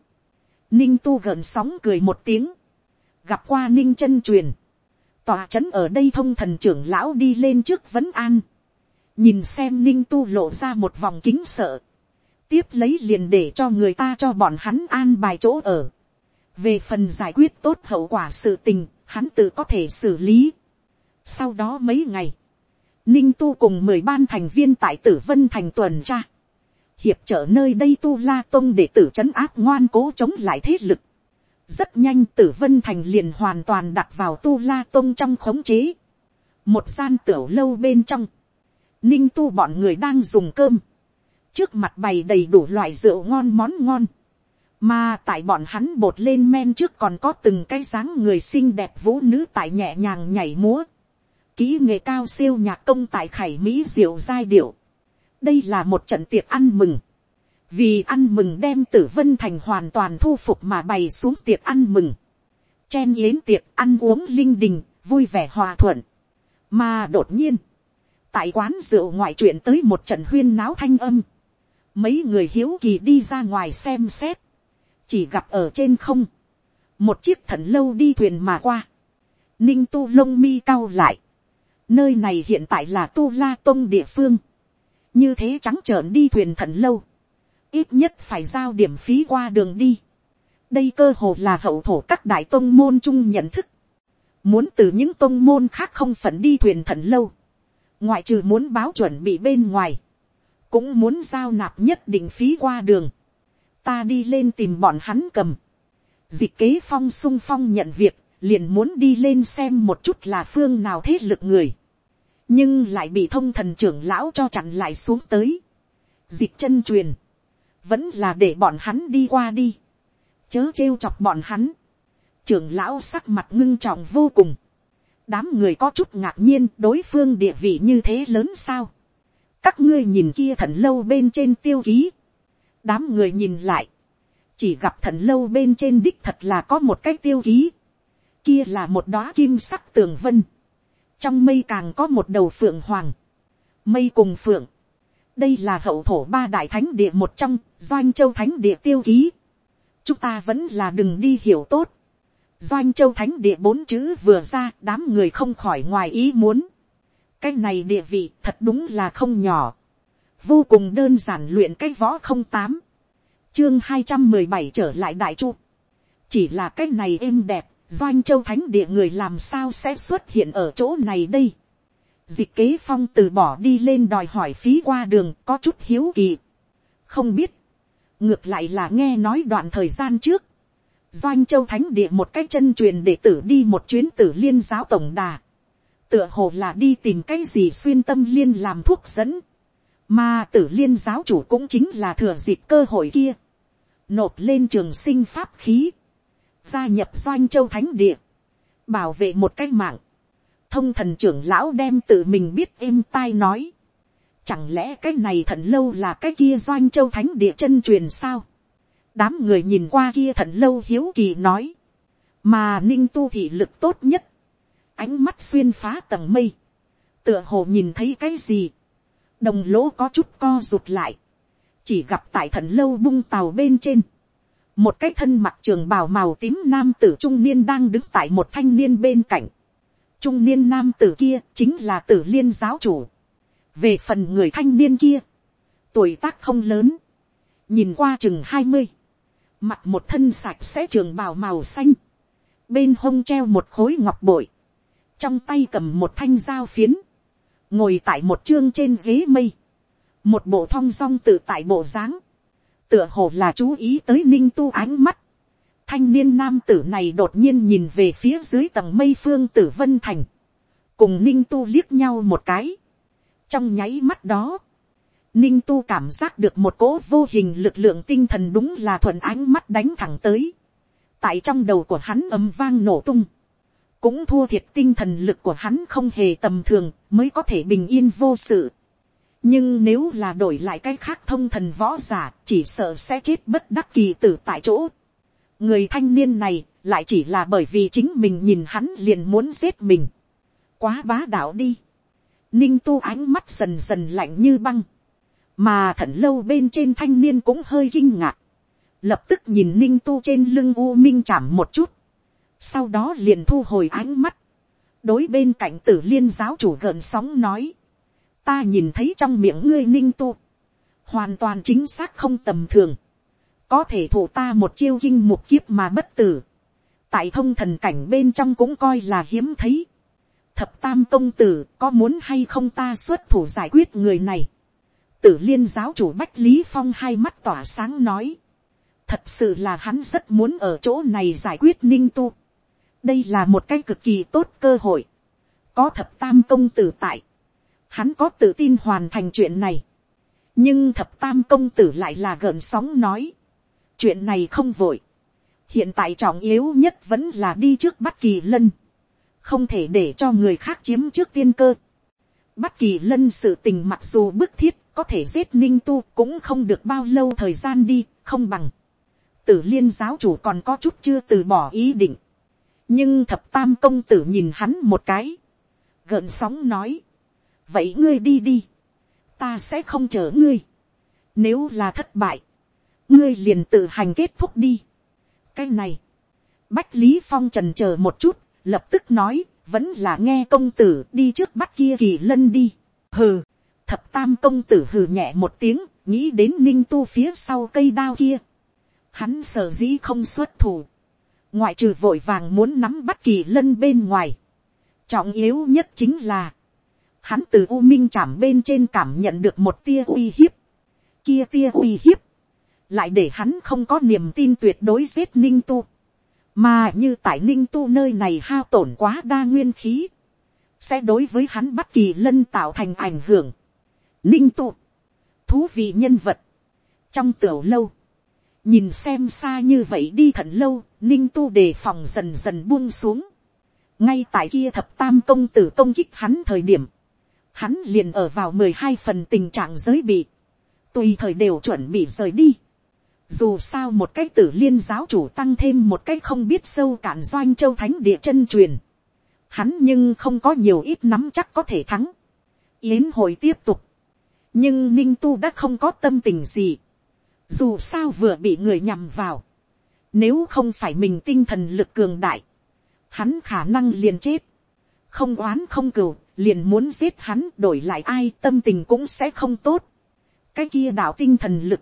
ninh tu gợn sóng cười một tiếng. gặp qua ninh chân truyền. tòa chấn ở đây thông thần trưởng lão đi lên trước vấn an. nhìn xem ninh tu lộ ra một vòng kính sợ tiếp lấy liền để cho người ta cho bọn hắn an bài chỗ ở. về phần giải quyết tốt hậu quả sự tình, hắn tự có thể xử lý. sau đó mấy ngày, ninh tu cùng mười ban thành viên tại tử vân thành tuần tra, hiệp trợ nơi đây tu la tông để tử c áp ngoan cố chống lại thế lực. rất nhanh tử vân thành liền hoàn toàn đặt vào tu la tông trong khống chế. một gian tiểu lâu bên trong, ninh tu bọn người đang dùng cơm, trước mặt bày đầy đủ loại rượu ngon món ngon, mà tại bọn hắn bột lên men trước còn có từng cái dáng người xinh đẹp vũ nữ tại nhẹ nhàng nhảy múa, kỹ nghệ cao siêu nhạc công tại khải mỹ diệu giai điệu. đây là một trận tiệc ăn mừng, vì ăn mừng đem tử vân thành hoàn toàn thu phục mà bày xuống tiệc ăn mừng, chen yến tiệc ăn uống linh đình, vui vẻ hòa thuận, mà đột nhiên, tại quán rượu ngoại chuyện tới một trận huyên náo thanh âm, mấy người hiếu kỳ đi ra ngoài xem xét, chỉ gặp ở trên không, một chiếc thần lâu đi thuyền mà qua, ninh tu lông mi cao lại, nơi này hiện tại là tu la tông địa phương, như thế trắng trợn đi thuyền thần lâu, ít nhất phải giao điểm phí qua đường đi, đây cơ hồ là hậu thổ các đại tông môn chung nhận thức, muốn từ những tông môn khác không phận đi thuyền thần lâu, ngoại trừ muốn báo chuẩn bị bên ngoài, cũng muốn giao nạp nhất định phí qua đường, ta đi lên tìm bọn hắn cầm, dịch kế phong sung phong nhận việc, liền muốn đi lên xem một chút là phương nào thế lực người, nhưng lại bị thông thần trưởng lão cho chặn lại xuống tới, dịch chân truyền, vẫn là để bọn hắn đi qua đi, chớ trêu chọc bọn hắn, trưởng lão sắc mặt ngưng trọng vô cùng, đám người có chút ngạc nhiên đối phương địa vị như thế lớn sao, các ngươi nhìn kia thần lâu bên trên tiêu ký, đám người nhìn lại, chỉ gặp thần lâu bên trên đích thật là có một cái tiêu ký, kia là một đóa kim sắc tường vân, trong mây càng có một đầu phượng hoàng, mây cùng phượng, đây là hậu thổ ba đại thánh địa một trong, doanh châu thánh địa tiêu ký, chúng ta vẫn là đừng đi hiểu tốt, doanh châu thánh địa bốn chữ vừa ra đám người không khỏi ngoài ý muốn, cái này địa vị thật đúng là không nhỏ. vô cùng đơn giản luyện cái võ không tám. chương hai trăm mười bảy trở lại đại chu. chỉ là cái này êm đẹp, doanh châu thánh địa người làm sao sẽ xuất hiện ở chỗ này đây. dịch kế phong từ bỏ đi lên đòi hỏi phí qua đường có chút hiếu kỳ. không biết. ngược lại là nghe nói đoạn thời gian trước. doanh châu thánh địa một cái chân truyền đệ tử đi một chuyến tử liên giáo tổng đà tựa hồ là đi tìm cái gì xuyên tâm liên làm thuốc dẫn, mà tử liên giáo chủ cũng chính là thừa dịp cơ hội kia, nộp lên trường sinh pháp khí, gia nhập doanh châu thánh địa, bảo vệ một cái mạng, thông thần trưởng lão đem tự mình biết êm tai nói, chẳng lẽ cái này thần lâu là cái kia doanh châu thánh địa chân truyền sao, đám người nhìn qua kia thần lâu hiếu kỳ nói, mà ninh tu thị lực tốt nhất, ánh mắt xuyên phá tầng mây, tựa hồ nhìn thấy cái gì, đồng lỗ có chút co rụt lại, chỉ gặp tại thận lâu bung tàu bên trên, một cái thân mặt trường bào màu tím nam tử trung niên đang đứng tại một thanh niên bên cạnh, trung niên nam tử kia chính là tử liên giáo chủ, về phần người thanh niên kia, tuổi tác không lớn, nhìn qua chừng hai mươi, mặt một thân sạch sẽ trường bào màu xanh, bên hông treo một khối ngọc bội, trong tay cầm một thanh dao phiến, ngồi tại một chương trên ghế mây, một bộ thong dong tự tại bộ dáng, tựa hồ là chú ý tới ninh tu ánh mắt, thanh niên nam tử này đột nhiên nhìn về phía dưới tầng mây phương tử vân thành, cùng ninh tu liếc nhau một cái, trong nháy mắt đó, ninh tu cảm giác được một cỗ vô hình lực lượng tinh thần đúng là thuận ánh mắt đánh thẳng tới, tại trong đầu của hắn ấm vang nổ tung, cũng thua thiệt tinh thần lực của hắn không hề tầm thường, mới có thể bình yên vô sự. nhưng nếu là đổi lại cái khác thông thần võ giả, chỉ sợ sẽ chết bất đắc kỳ tử tại chỗ. người thanh niên này lại chỉ là bởi vì chính mình nhìn hắn liền muốn giết mình. quá bá đạo đi. ninh tu ánh mắt dần dần lạnh như băng. mà thận lâu bên trên thanh niên cũng hơi kinh ngạc. lập tức nhìn ninh tu trên lưng u minh chạm một chút sau đó liền thu hồi ánh mắt, đối bên cạnh tử liên giáo chủ gợn sóng nói, ta nhìn thấy trong miệng ngươi ninh tu, hoàn toàn chính xác không tầm thường, có thể thủ ta một chiêu kinh một kiếp mà bất tử, tại thông thần cảnh bên trong cũng coi là hiếm thấy, thập tam công tử có muốn hay không ta xuất thủ giải quyết người này, tử liên giáo chủ bách lý phong hai mắt tỏa sáng nói, thật sự là hắn rất muốn ở chỗ này giải quyết ninh tu, đây là một cái cực kỳ tốt cơ hội, có thập tam công tử tại, hắn có tự tin hoàn thành chuyện này, nhưng thập tam công tử lại là gợn sóng nói, chuyện này không vội, hiện tại trọng yếu nhất vẫn là đi trước bắt kỳ lân, không thể để cho người khác chiếm trước tiên cơ. Bắt kỳ lân sự tình mặc dù bức thiết có thể giết ninh tu cũng không được bao lâu thời gian đi, không bằng. Tử liên giáo chủ còn có chút chưa từ bỏ ý định nhưng thập tam công tử nhìn hắn một cái, gợn sóng nói, vậy ngươi đi đi, ta sẽ không chở ngươi, nếu là thất bại, ngươi liền tự hành kết thúc đi. cái này, bách lý phong trần chờ một chút, lập tức nói, vẫn là nghe công tử đi trước bắt kia kỳ lân đi. hừ, thập tam công tử hừ nhẹ một tiếng, nghĩ đến ninh tu phía sau cây đao kia. hắn sở dĩ không xuất thủ, ngoại trừ vội vàng muốn nắm bắt kỳ lân bên ngoài, trọng yếu nhất chính là, hắn từ u minh chạm bên trên cảm nhận được một tia uy hiếp, kia tia uy hiếp, lại để hắn không có niềm tin tuyệt đối giết ninh tu, mà như tại ninh tu nơi này hao tổn quá đa nguyên khí, sẽ đối với hắn bắt kỳ lân tạo thành ảnh hưởng. ninh tu, thú vị nhân vật, trong tiểu lâu, nhìn xem xa như vậy đi thận lâu, ninh tu đề phòng dần dần buông xuống. ngay tại kia thập tam công tử công kích hắn thời điểm, hắn liền ở vào mười hai phần tình trạng giới bị, tùy thời đều chuẩn bị rời đi. dù sao một cái tử liên giáo chủ tăng thêm một cái không biết sâu cạn doanh châu thánh địa chân truyền, hắn nhưng không có nhiều ít nắm chắc có thể thắng. yến hội tiếp tục, nhưng ninh tu đã không có tâm tình gì dù sao vừa bị người nhằm vào, nếu không phải mình tinh thần lực cường đại, hắn khả năng liền chết, không oán không cừu, liền muốn giết hắn đổi lại ai tâm tình cũng sẽ không tốt. cái kia đạo tinh thần lực,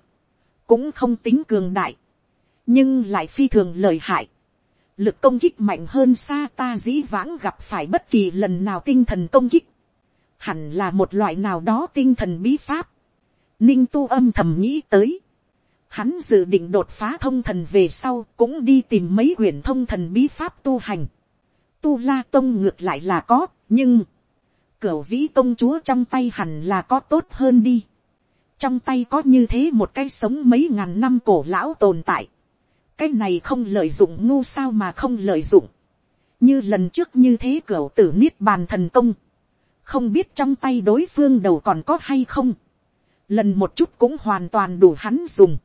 cũng không tính cường đại, nhưng lại phi thường lời hại. lực công kích mạnh hơn xa ta dĩ vãng gặp phải bất kỳ lần nào tinh thần công kích, hẳn là một loại nào đó tinh thần bí pháp. ninh tu âm thầm nghĩ tới, Hắn dự định đột phá thông thần về sau cũng đi tìm mấy quyển thông thần bí pháp tu hành. Tu la tông ngược lại là có, nhưng cửu vĩ công chúa trong tay hẳn là có tốt hơn đi. Trong tay có như thế một cái sống mấy ngàn năm cổ lão tồn tại. Cái này không lợi dụng ngu sao mà không lợi dụng. Như lần trước như thế cửu tử niết bàn thần công. Không biết trong tay đối phương đầu còn có hay không. Lần một chút cũng hoàn toàn đủ hắn dùng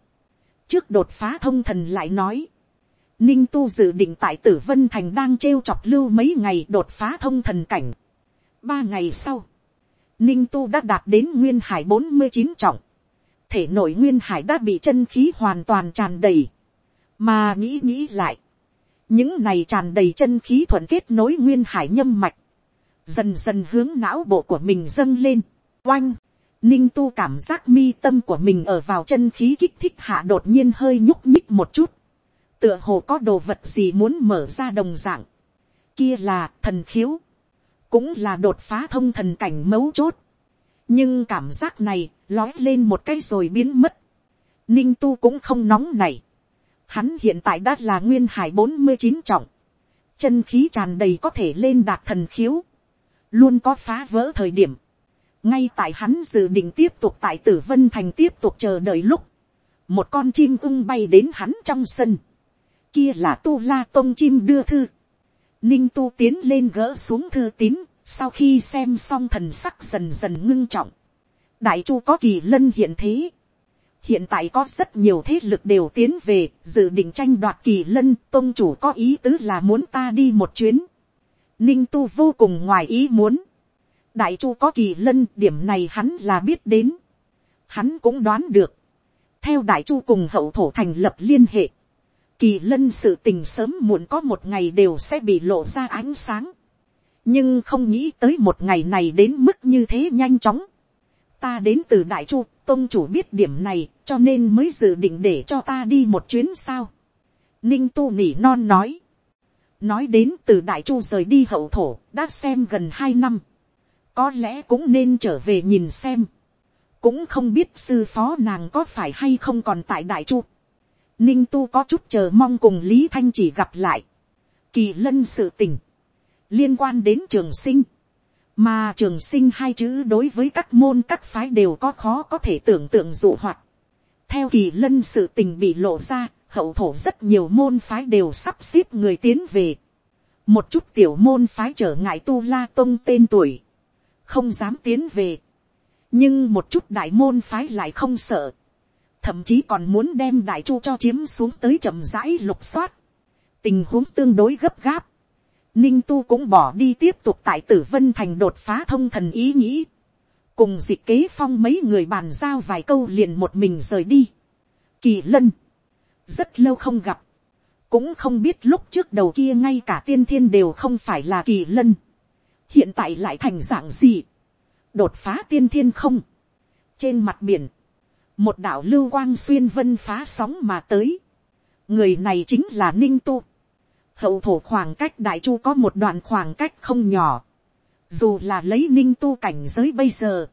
trước đột phá thông thần lại nói, ninh tu dự định tại tử vân thành đang trêu chọc lưu mấy ngày đột phá thông thần cảnh. ba ngày sau, ninh tu đã đạt đến nguyên hải bốn mươi chín trọng, thể nội nguyên hải đã bị chân khí hoàn toàn tràn đầy, mà nghĩ nghĩ lại, những này tràn đầy chân khí thuận kết nối nguyên hải nhâm mạch, dần dần hướng não bộ của mình dâng lên, oanh, ninh tu cảm giác mi tâm của mình ở vào chân khí kích thích hạ đột nhiên hơi nhúc nhích một chút, tựa hồ có đồ vật gì muốn mở ra đồng dạng, kia là thần khiếu, cũng là đột phá thông thần cảnh mấu chốt, nhưng cảm giác này lói lên một cái rồi biến mất, ninh tu cũng không nóng này, hắn hiện tại đã là nguyên hải bốn mươi chín trọng, chân khí tràn đầy có thể lên đạt thần khiếu, luôn có phá vỡ thời điểm, ngay tại hắn dự định tiếp tục tại tử vân thành tiếp tục chờ đợi lúc, một con chim ưng bay đến hắn trong sân, kia là tu la tôn chim đưa thư, ninh tu tiến lên gỡ xuống thư tín, sau khi xem xong thần sắc dần dần ngưng trọng, đại chu có kỳ lân hiện thế, hiện tại có rất nhiều thế lực đều tiến về, dự định tranh đoạt kỳ lân, tôn chủ có ý tứ là muốn ta đi một chuyến. Ninh tu vô cùng ngoài ý muốn đại chu có kỳ lân, điểm này hắn là biết đến. Hắn cũng đoán được. theo đại chu cùng hậu thổ thành lập liên hệ. kỳ lân sự tình sớm muộn có một ngày đều sẽ bị lộ ra ánh sáng. nhưng không nghĩ tới một ngày này đến mức như thế nhanh chóng ta đến từ đại chu, tôn chủ biết điểm này, cho nên mới dự định để cho ta đi một chuyến sao. ninh tu nỉ non nói. nói đến từ đại chu rời đi hậu thổ, đã xem gần hai năm có lẽ cũng nên trở về nhìn xem. cũng không biết sư phó nàng có phải hay không còn tại đại chu. ninh tu có chút chờ mong cùng lý thanh chỉ gặp lại. kỳ lân sự tình, liên quan đến trường sinh mà trường sinh hai chữ đối với các môn các phái đều có khó có thể tưởng tượng dụ hoạt. theo kỳ lân sự tình bị lộ ra, hậu thổ rất nhiều môn phái đều sắp xếp người tiến về. một chút tiểu môn phái trở ngại tu la tông tên tuổi, không dám tiến về. nhưng một chút đại môn phái lại không sợ, thậm chí còn muốn đem đại chu cho chiếm xuống tới chậm rãi lục soát. tình huống tương đối gấp gáp Ninh tu cũng bỏ đi tiếp tục tại tử vân thành đột phá thông thần ý nghĩ. Cùng dịch kế phong mấy người bàn giao vài câu liền một mình rời đi. Kỳ lân. Rất lâu không gặp. Cũng không biết lúc trước đầu kia ngay cả tiên thiên đều không phải là kỳ lân. Hiện tại lại thành dạng gì. Đột phá tiên thiên không. Trên mặt biển. Một đạo lưu quang xuyên vân phá sóng mà tới. Người này chính là Ninh Tu hậu thổ khoảng cách đại chu có một đoạn khoảng cách không nhỏ, dù là lấy ninh tu cảnh giới bây giờ,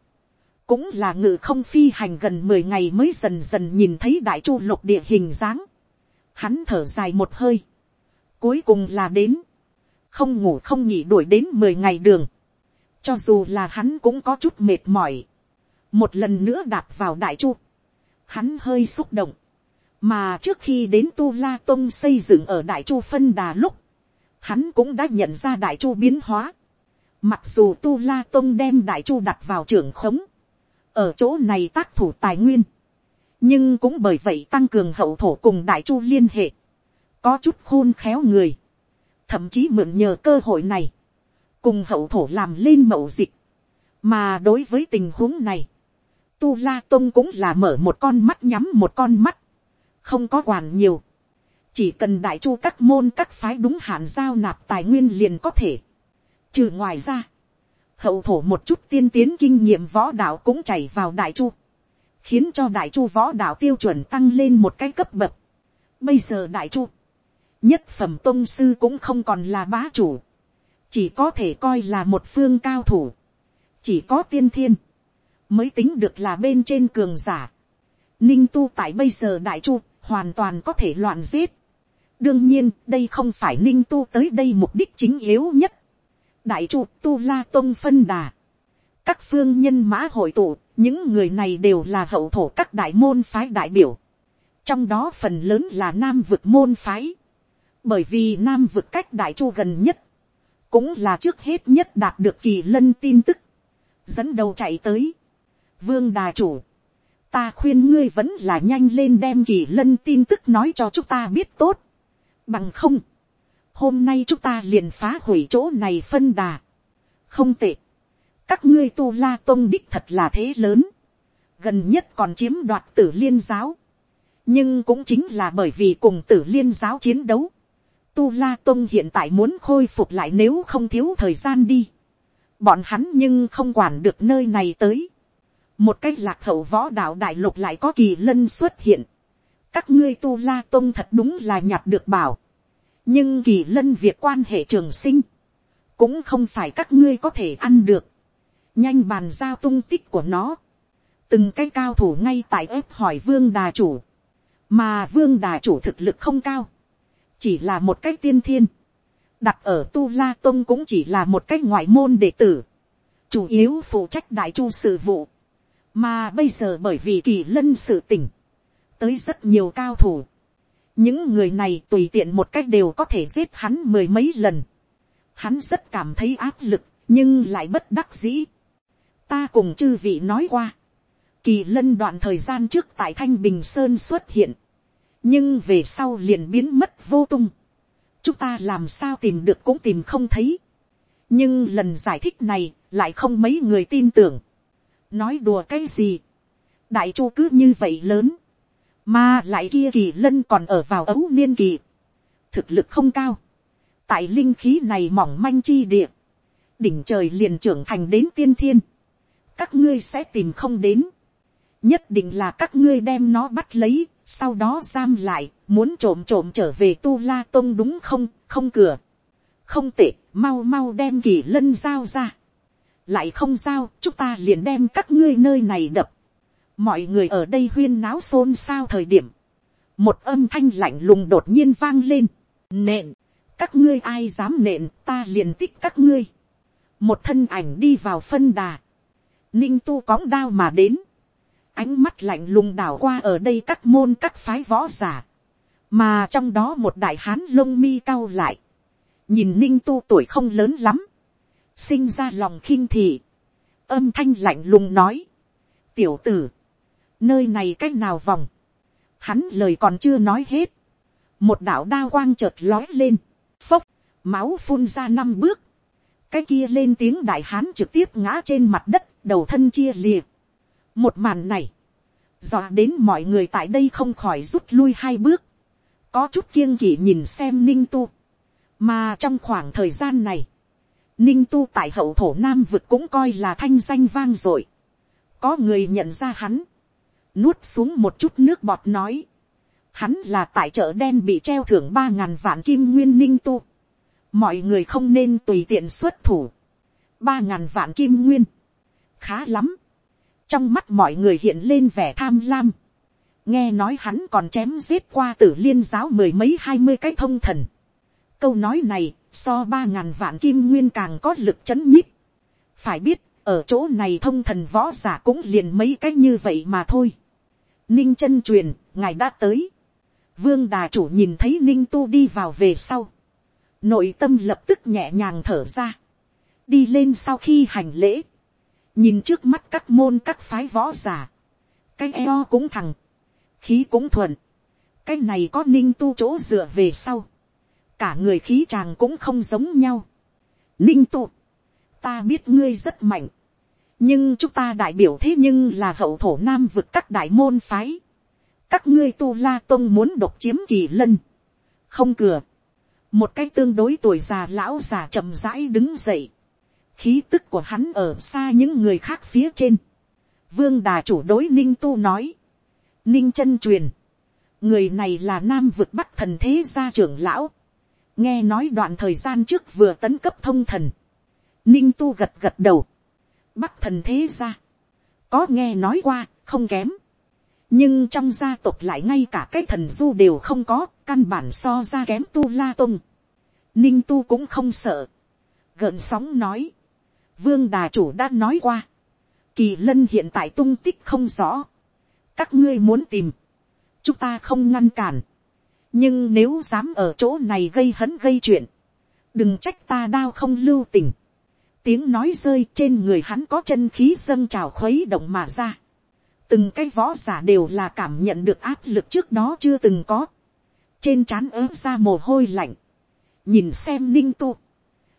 cũng là ngự không phi hành gần mười ngày mới dần dần nhìn thấy đại chu lục địa hình dáng, hắn thở dài một hơi, cuối cùng là đến, không ngủ không nghỉ đuổi đến mười ngày đường, cho dù là hắn cũng có chút mệt mỏi, một lần nữa đạp vào đại chu, hắn hơi xúc động, mà trước khi đến tu la tông xây dựng ở đại chu phân đà lúc, hắn cũng đã nhận ra đại chu biến hóa. mặc dù tu la tông đem đại chu đặt vào trưởng khống, ở chỗ này tác thủ tài nguyên, nhưng cũng bởi vậy tăng cường hậu thổ cùng đại chu liên hệ, có chút khôn khéo người, thậm chí mượn nhờ cơ hội này, cùng hậu thổ làm lên mậu dịch, mà đối với tình huống này, tu la tôn cũng là mở một con mắt nhắm một con mắt, không có quản nhiều, chỉ cần đại chu các môn các phái đúng hạn giao nạp tài nguyên liền có thể. Trừ ngoài ra, hậu thổ một chút tiên tiến kinh nghiệm võ đạo cũng chảy vào đại chu, khiến cho đại chu võ đạo tiêu chuẩn tăng lên một cái cấp bậc. Bây giờ đại chu, nhất phẩm tôn sư cũng không còn là bá chủ, chỉ có thể coi là một phương cao thủ, chỉ có tiên thiên, mới tính được là bên trên cường giả. Ninh tu tại bây giờ đại chu hoàn toàn có thể loạn giết. đương nhiên đây không phải ninh tu tới đây mục đích chính yếu nhất. đại chu tu la tôn phân đà. các phương nhân mã hội tụ, những người này đều là hậu thổ các đại môn phái đại biểu. trong đó phần lớn là nam vực môn phái bởi vì nam vực cách đại chu gần nhất, cũng là trước hết nhất đạt được kỳ lân tin tức, dẫn đầu chạy tới. vương đà chủ, ta khuyên ngươi vẫn là nhanh lên đem kỳ lân tin tức nói cho chúng ta biết tốt. bằng không, hôm nay chúng ta liền phá hủy chỗ này phân đà. không tệ, các ngươi tu la tôn đích thật là thế lớn, gần nhất còn chiếm đoạt tử liên giáo, nhưng cũng chính là bởi vì cùng tử liên giáo chiến đấu, tu la Tông hiện tại muốn khôi phục lại nếu không thiếu thời gian đi, bọn hắn nhưng không quản được nơi này tới, một cách lạc hậu võ đạo đại lục lại có kỳ lân xuất hiện, các ngươi tu la Tông thật đúng là nhặt được bảo, nhưng kỳ lân việc quan hệ trường sinh, cũng không phải các ngươi có thể ăn được, nhanh bàn giao tung tích của nó, từng cái cao thủ ngay tại ép hỏi vương đà chủ, mà vương đà chủ thực lực không cao, chỉ là một cái tiên thiên, đặt ở tu la tông cũng chỉ là một cái ngoại môn đệ tử, chủ yếu phụ trách đại chu sự vụ, mà bây giờ bởi vì kỳ lân sự tỉnh, tới rất nhiều cao thủ, những người này tùy tiện một cách đều có thể giết hắn mười mấy lần, hắn rất cảm thấy áp lực, nhưng lại bất đắc dĩ. ta cùng chư vị nói qua, kỳ lân đoạn thời gian trước tại thanh bình sơn xuất hiện, nhưng về sau liền biến mất vô tung, chúng ta làm sao tìm được cũng tìm không thấy, nhưng lần giải thích này lại không mấy người tin tưởng, nói đùa cái gì, đại chu cứ như vậy lớn, mà lại kia kỳ lân còn ở vào ấu niên kỳ, thực lực không cao, tại linh khí này mỏng manh chi địa, đỉnh trời liền trưởng thành đến tiên thiên, các ngươi sẽ tìm không đến, nhất định là các ngươi đem nó bắt lấy, sau đó giam lại, muốn trộm trộm trở về tu la tôn đúng không, không cửa, không tệ, mau mau đem kỳ lân giao ra, lại không giao, chúng ta liền đem các ngươi nơi này đập, mọi người ở đây huyên náo xôn xao thời điểm, một âm thanh lạnh lùng đột nhiên vang lên, nện, các ngươi ai dám nện ta liền tích các ngươi, một thân ảnh đi vào phân đà, ninh tu cóng đao mà đến, ánh mắt lạnh lùng đảo qua ở đây các môn các phái võ giả, mà trong đó một đại hán lông mi cao lại, nhìn ninh tu tuổi không lớn lắm, sinh ra lòng khinh thị, âm thanh lạnh lùng nói, tiểu tử, nơi này c á c h nào vòng, hắn lời còn chưa nói hết, một đạo đao quang chợt lói lên, phốc, máu phun ra năm bước, cái kia lên tiếng đại hán trực tiếp ngã trên mặt đất, đầu thân chia lìa một màn này, dọa đến mọi người tại đây không khỏi rút lui hai bước, có chút kiêng kỵ nhìn xem ninh tu, mà trong khoảng thời gian này, ninh tu tại hậu thổ nam vực cũng coi là thanh danh vang dội, có người nhận ra hắn, nuốt xuống một chút nước bọt nói, hắn là tại chợ đen bị treo thưởng ba ngàn vạn kim nguyên ninh tu, mọi người không nên tùy tiện xuất thủ, ba ngàn vạn kim nguyên, khá lắm, trong mắt mọi người hiện lên vẻ tham lam, nghe nói hắn còn chém giết qua tử liên giáo mười mấy hai mươi cái thông thần, câu nói này so ba ngàn vạn kim nguyên càng có lực c h ấ n nhích, phải biết ở chỗ này thông thần võ giả cũng liền mấy cái như vậy mà thôi ninh chân truyền, ngài đã tới. vương đà chủ nhìn thấy ninh tu đi vào về sau. nội tâm lập tức nhẹ nhàng thở ra. đi lên sau khi hành lễ nhìn trước mắt các môn các phái võ giả. cái eo cũng thẳng. khí cũng thuận. cái này có ninh tu chỗ dựa về sau. cả người khí chàng cũng không giống nhau. ninh tu, ta biết ngươi rất mạnh nhưng chúng ta đại biểu thế nhưng là hậu thổ nam vực các đại môn phái. các ngươi tu la tông muốn độc chiếm kỳ lân. không cửa. một cái tương đối tuổi già lão già chậm rãi đứng dậy khí tức của hắn ở xa những người khác phía trên. vương đà chủ đối ninh tu nói. ninh chân truyền. người này là nam vực bắc thần thế gia trưởng lão. nghe nói đoạn thời gian trước vừa tấn cấp thông thần. ninh tu gật gật đầu bắc thần thế gia, có nghe nói qua, không kém. nhưng trong gia tộc lại ngay cả cái thần du đều không có, căn bản so ra kém tu la tung. ninh tu cũng không sợ. gợn sóng nói, vương đà chủ đã nói qua, kỳ lân hiện tại tung tích không rõ, các ngươi muốn tìm, chúng ta không ngăn cản, nhưng nếu dám ở chỗ này gây hấn gây chuyện, đừng trách ta đao không lưu tình, tiếng nói rơi trên người hắn có chân khí dâng trào khuấy động mà ra. từng cái võ giả đều là cảm nhận được áp lực trước đó chưa từng có. trên trán ớ ra mồ hôi lạnh. nhìn xem ninh tu.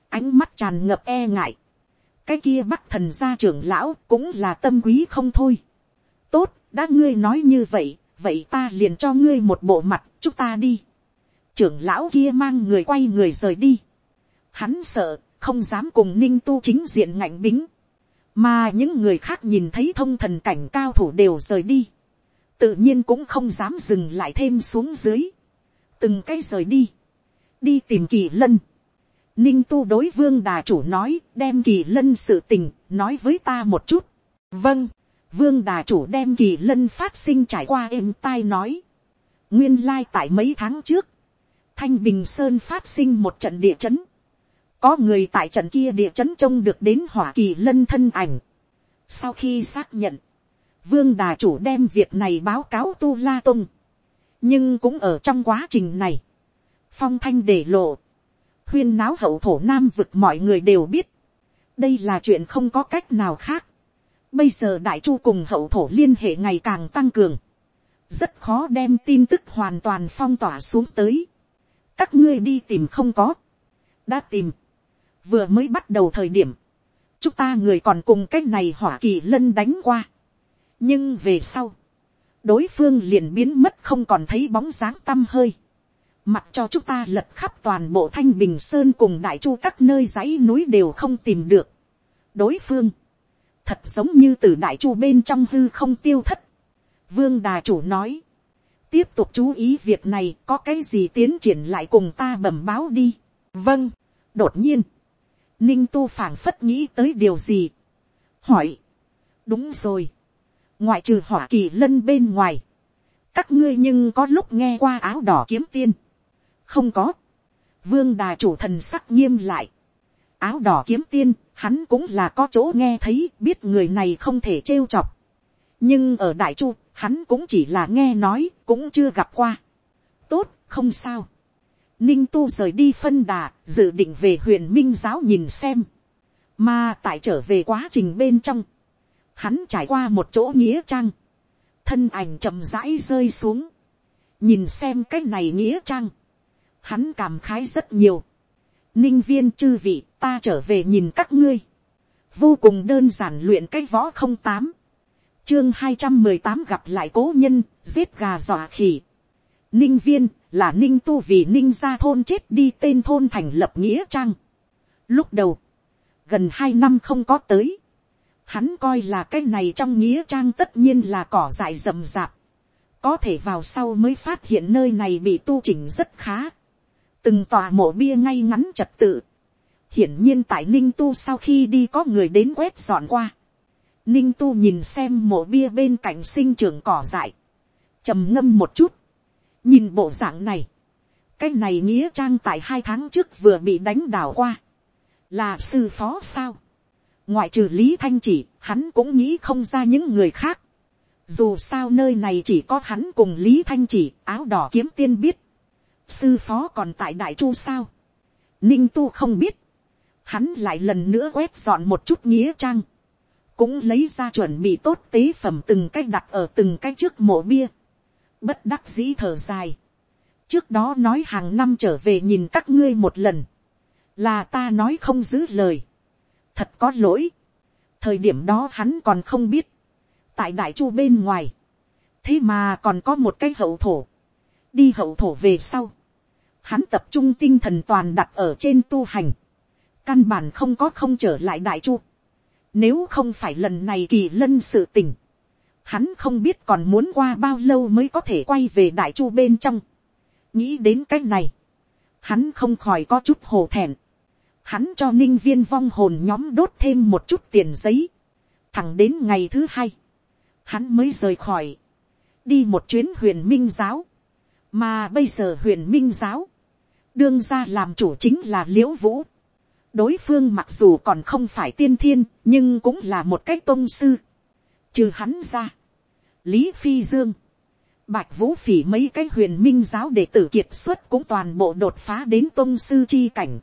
ánh mắt tràn ngập e ngại cái kia bắc thần gia trưởng lão cũng là tâm quý không thôi. tốt, đã ngươi nói như vậy, vậy ta liền cho ngươi một bộ mặt, chúng ta đi. trưởng lão kia mang người quay người rời đi. hắn sợ, không dám cùng ninh tu chính diện ngạnh bính. mà những người khác nhìn thấy thông thần cảnh cao thủ đều rời đi. tự nhiên cũng không dám dừng lại thêm xuống dưới. từng cái rời đi. đi tìm kỳ lân Ninh tu đối vương đà chủ nói, đem kỳ lân sự tình, nói với ta một chút. Vâng, vương đà chủ đem kỳ lân phát sinh trải qua êm tai nói. Nguyên lai tại mấy tháng trước, Thanh Bình Sơn phát sinh một trận địa chấn. Có người tại trận kia địa chấn trông được đến hỏa kỳ lân thân ảnh. Sau khi xác nhận, vương đà chủ đem việc này báo cáo tu la Tông. Nhưng cũng ở trong quá trình này, phong thanh để lộ huyên náo hậu thổ nam vực mọi người đều biết. đây là chuyện không có cách nào khác. bây giờ đại chu cùng hậu thổ liên hệ ngày càng tăng cường. rất khó đem tin tức hoàn toàn phong tỏa xuống tới. các ngươi đi tìm không có. đã tìm. vừa mới bắt đầu thời điểm. chúng ta người còn cùng cách này hỏa kỳ lân đánh qua. nhưng về sau, đối phương liền biến mất không còn thấy bóng dáng t hơi Mặc cho chúng ta lật khắp toàn bộ thanh bình sơn cùng đại chu các nơi dãy núi đều không tìm được. đối phương, thật giống như từ đại chu bên trong hư không tiêu thất. vương đà chủ nói, tiếp tục chú ý việc này có cái gì tiến triển lại cùng ta bẩm báo đi. vâng, đột nhiên, ninh tu phảng phất nghĩ tới điều gì. hỏi, đúng rồi, ngoại trừ hỏa kỳ lân bên ngoài, các ngươi nhưng có lúc nghe qua áo đỏ kiếm tiên không có. vương đà chủ thần sắc nghiêm lại. áo đỏ kiếm tiên, hắn cũng là có chỗ nghe thấy biết người này không thể trêu chọc. nhưng ở đại chu, hắn cũng chỉ là nghe nói, cũng chưa gặp qua. tốt, không sao. ninh tu rời đi phân đà, dự định về huyền minh giáo nhìn xem. mà tại trở về quá trình bên trong, hắn trải qua một chỗ nghĩa trang, thân ảnh chậm rãi rơi xuống, nhìn xem cái này nghĩa trang, hắn cảm khái rất nhiều. ninh viên chư vị ta trở về nhìn các ngươi. vô cùng đơn giản luyện cái võ không tám. chương hai trăm mười tám gặp lại cố nhân, giết gà dọa khỉ. ninh viên là ninh tu vì ninh gia thôn chết đi tên thôn thành lập nghĩa trang. lúc đầu, gần hai năm không có tới. Hắn coi là cái này trong nghĩa trang tất nhiên là cỏ dại rậm rạp. Có thể vào sau mới phát hiện nơi này bị tu chỉnh rất khá từng tòa mộ bia ngay ngắn trật tự. hiển nhiên tại ninh tu sau khi đi có người đến quét dọn qua. ninh tu nhìn xem mộ bia bên cạnh sinh trưởng cỏ dại. trầm ngâm một chút. nhìn bộ dạng này. cái này nghĩa trang tại hai tháng trước vừa bị đánh đảo qua. là sư phó sao. ngoại trừ lý thanh chỉ, hắn cũng nghĩ không ra những người khác. dù sao nơi này chỉ có hắn cùng lý thanh chỉ áo đỏ kiếm tiên biết sư phó còn tại đại chu sao, ninh tu không biết, hắn lại lần nữa quét dọn một chút nghĩa trang, cũng lấy ra chuẩn bị tốt tế phẩm từng cái đặt ở từng cái trước mộ bia, bất đắc dĩ thở dài, trước đó nói hàng năm trở về nhìn các ngươi một lần, là ta nói không giữ lời, thật có lỗi, thời điểm đó hắn còn không biết, tại đại chu bên ngoài, thế mà còn có một cái hậu thổ, đi hậu thổ về sau, hắn tập trung tinh thần toàn đặt ở trên tu hành, căn bản không có không trở lại đại chu. Nếu không phải lần này kỳ lân sự tình, hắn không biết còn muốn qua bao lâu mới có thể quay về đại chu bên trong. nghĩ đến cái này, hắn không khỏi có chút hồ thẹn. hắn cho ninh viên vong hồn nhóm đốt thêm một chút tiền giấy. thẳng đến ngày thứ hai, hắn mới rời khỏi, đi một chuyến huyền minh giáo mà bây giờ huyền minh giáo, đương ra làm chủ chính là l i ễ u vũ. đối phương mặc dù còn không phải tiên thiên, nhưng cũng là một cái tôn sư. trừ hắn ra, lý phi dương, bạch vũ phỉ mấy cái huyền minh giáo đệ tử kiệt xuất cũng toàn bộ đột phá đến tôn sư chi cảnh.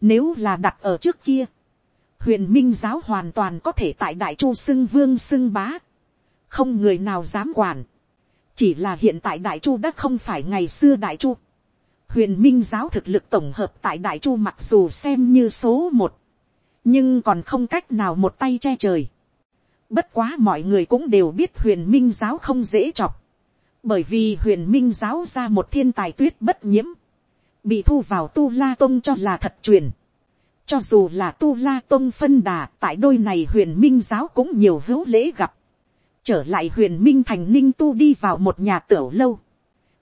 nếu là đặt ở trước kia, huyền minh giáo hoàn toàn có thể tại đại chu xưng vương xưng bá. không người nào dám quản chỉ là hiện tại đại chu đã không phải ngày xưa đại chu huyền minh giáo thực lực tổng hợp tại đại chu mặc dù xem như số một, nhưng còn không cách nào một tay che trời. Bất quá mọi người cũng đều biết huyền minh giáo không dễ chọc. Bởi vì huyền minh giáo ra một thiên tài tuyết bất nhiễm. Bị thu vào tu la tông cho là thật truyền. Cho dù là tu la tông phân đà tại đôi này huyền minh giáo cũng nhiều hữu lễ gặp. Trở lại huyền minh thành ninh tu đi vào một nhà tiểu lâu.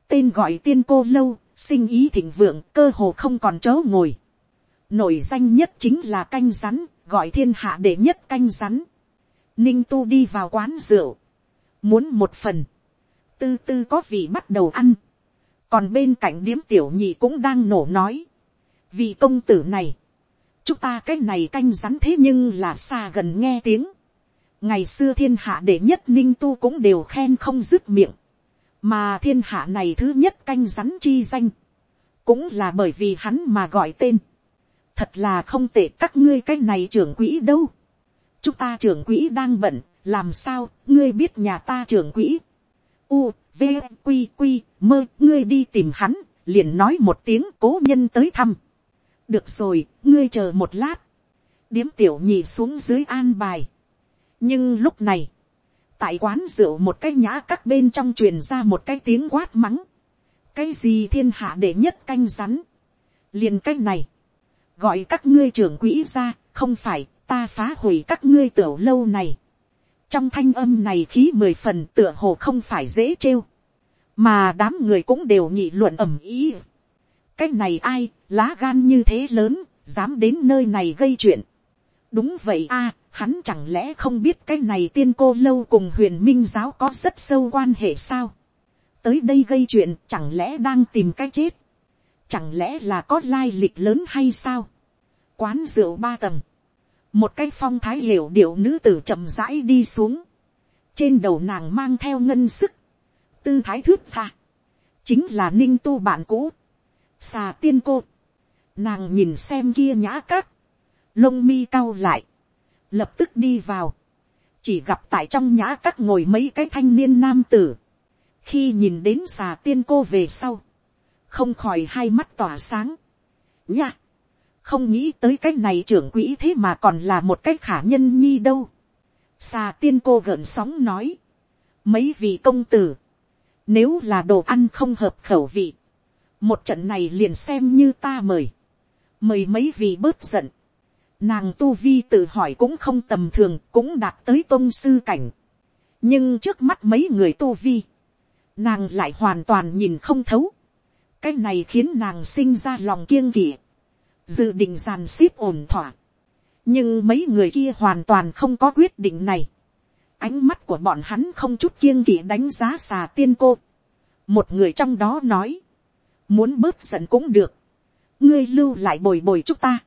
Tên gọi tiên cô lâu, sinh ý thịnh vượng cơ hồ không còn chỗ ngồi. Nổi danh nhất chính là canh rắn, gọi thiên hạ đệ nhất canh rắn. Ninh tu đi vào quán rượu. Muốn một phần. Tư tư có vị bắt đầu ăn. Còn bên cạnh điếm tiểu nhị cũng đang nổ nói. Vị công tử này. Chúng ta cái này canh rắn thế nhưng là xa gần nghe tiếng. Ngày xưa thiên hạ đệ nhất ninh tu cũng đều khen không dứt miệng. Mà thiên hạ này thứ nhất canh rắn chi danh. Cũng là bởi vì hắn mà gọi tên. Thật là không tệ các ngươi cái này trưởng quỹ đâu chúng ta trưởng quỹ đang bận, làm sao, ngươi biết nhà ta trưởng quỹ. U, v, q q mơ, ngươi đi tìm hắn, liền nói một tiếng cố nhân tới thăm. được rồi, ngươi chờ một lát. điếm tiểu nhị xuống dưới an bài nhưng lúc này, tại quán rượu một cái nhã các bên trong truyền ra một cái tiếng quát mắng. cái gì thiên hạ để nhất canh rắn. liền cái này, gọi các ngươi trưởng quỹ ra, không phải ta phá hủy các ngươi tiểu lâu này. trong thanh âm này khí mười phần tựa hồ không phải dễ trêu. mà đám người cũng đều nhị luận ẩm ý. cái này ai, lá gan như thế lớn, dám đến nơi này gây chuyện đúng vậy a, hắn chẳng lẽ không biết cái này tiên cô lâu cùng huyền minh giáo có rất sâu quan hệ sao. tới đây gây chuyện chẳng lẽ đang tìm cái chết. chẳng lẽ là có lai lịch lớn hay sao. quán rượu ba tầng. Một cái phong thái hiểu điệu nữ tử chậm rãi đi xuống, trên đầu nàng mang theo ngân sức, tư thái thước tha, chính là ninh tu bạn cũ, xà tiên cô, nàng nhìn xem kia nhã các, lông mi cau lại, lập tức đi vào, chỉ gặp tại trong nhã các ngồi mấy cái thanh niên nam tử, khi nhìn đến xà tiên cô về sau, không khỏi hai mắt tỏa sáng, nha, không nghĩ tới cái này trưởng quỹ thế mà còn là một cái khả nhân nhi đâu. xà tiên cô gợn sóng nói, mấy vị công tử, nếu là đồ ăn không hợp khẩu vị, một trận này liền xem như ta mời, mời mấy vị bớt giận, nàng tu vi tự hỏi cũng không tầm thường cũng đạt tới tôn sư cảnh, nhưng trước mắt mấy người tu vi, nàng lại hoàn toàn nhìn không thấu, cái này khiến nàng sinh ra lòng kiêng kỵ, dự định giàn xếp ổn thỏa. nhưng mấy người kia hoàn toàn không có quyết định này. ánh mắt của bọn hắn không chút kiêng kỵ đánh giá xà tiên cô. một người trong đó nói, muốn bớt giận cũng được, ngươi lưu lại bồi bồi chúng ta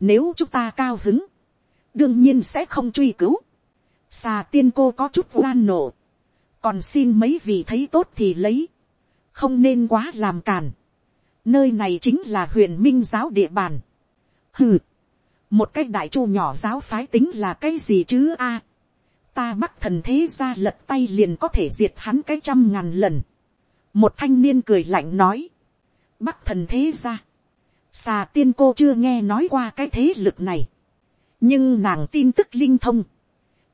nếu chúng ta cao hứng, đương nhiên sẽ không truy cứu. xà tiên cô có chút gan nổ, còn xin mấy vị thấy tốt thì lấy, không nên quá làm càn nơi này chính là huyền minh giáo địa bàn. hừ, một cái đại chu nhỏ giáo phái tính là cái gì chứ a. ta bắt thần thế ra lật tay liền có thể diệt hắn cái trăm ngàn lần. một thanh niên cười lạnh nói, bắt thần thế ra xà tiên cô chưa nghe nói qua cái thế lực này. nhưng nàng tin tức linh thông,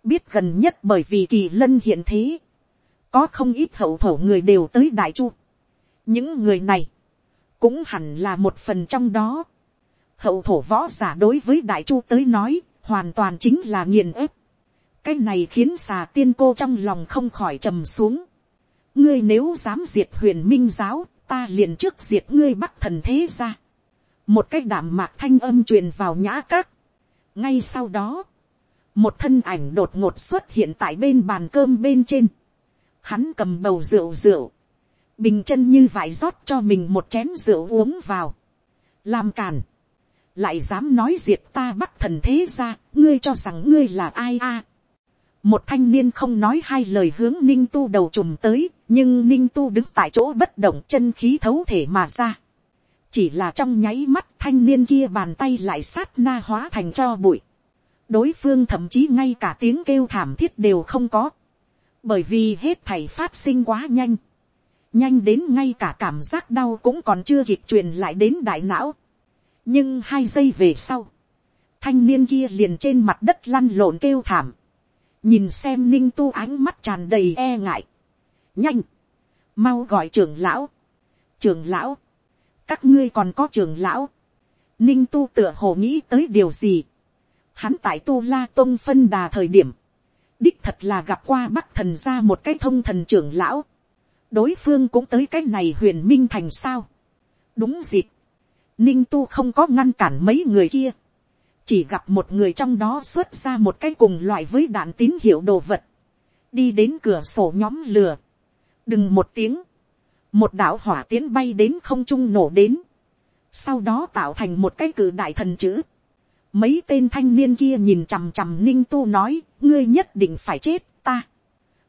biết gần nhất bởi vì kỳ lân hiện thế, có không ít hậu thổ người đều tới đại chu. những người này, cũng hẳn là một phần trong đó. hậu thổ võ giả đối với đại chu tới nói, hoàn toàn chính là nghiền ép. cái này khiến xà tiên cô trong lòng không khỏi trầm xuống. ngươi nếu dám diệt huyền minh giáo, ta liền trước diệt ngươi bắc thần thế ra một cái đảm mạc thanh âm truyền vào nhã các. ngay sau đó, một thân ảnh đột ngột xuất hiện tại bên bàn cơm bên trên. hắn cầm bầu rượu rượu bình chân như vải rót cho mình một chén rượu uống vào, làm càn, lại dám nói diệt ta bắt thần thế ra, ngươi cho rằng ngươi là ai a. một thanh niên không nói hai lời hướng ninh tu đầu trùm tới, nhưng ninh tu đứng tại chỗ bất động chân khí thấu thể mà ra chỉ là trong nháy mắt thanh niên kia bàn tay lại sát na hóa thành cho bụi. đối phương thậm chí ngay cả tiếng kêu thảm thiết đều không có, bởi vì hết thảy phát sinh quá nhanh. Nhanh đến ngay cả cảm giác đau cũng còn chưa kịp truyền lại đến đại não. nhưng hai giây về sau, thanh niên kia liền trên mặt đất lăn lộn kêu thảm, nhìn xem ninh tu ánh mắt tràn đầy e ngại, nhanh, mau gọi trưởng lão, trưởng lão, các ngươi còn có trưởng lão, ninh tu tựa hồ nghĩ tới điều gì, hắn tại tu la tôn phân đà thời điểm, đích thật là gặp qua bắc thần ra một cái thông thần trưởng lão, đối phương cũng tới cái này huyền minh thành sao, đúng dịp, ninh tu không có ngăn cản mấy người kia, chỉ gặp một người trong đó xuất ra một cái cùng loại với đạn tín hiệu đồ vật, đi đến cửa sổ nhóm lừa, đừng một tiếng, một đạo hỏa tiến bay đến không trung nổ đến, sau đó tạo thành một cái cử đại thần chữ. Mấy tên thanh niên kia nhìn chằm chằm ninh tu nói, ngươi nhất định phải chết ta.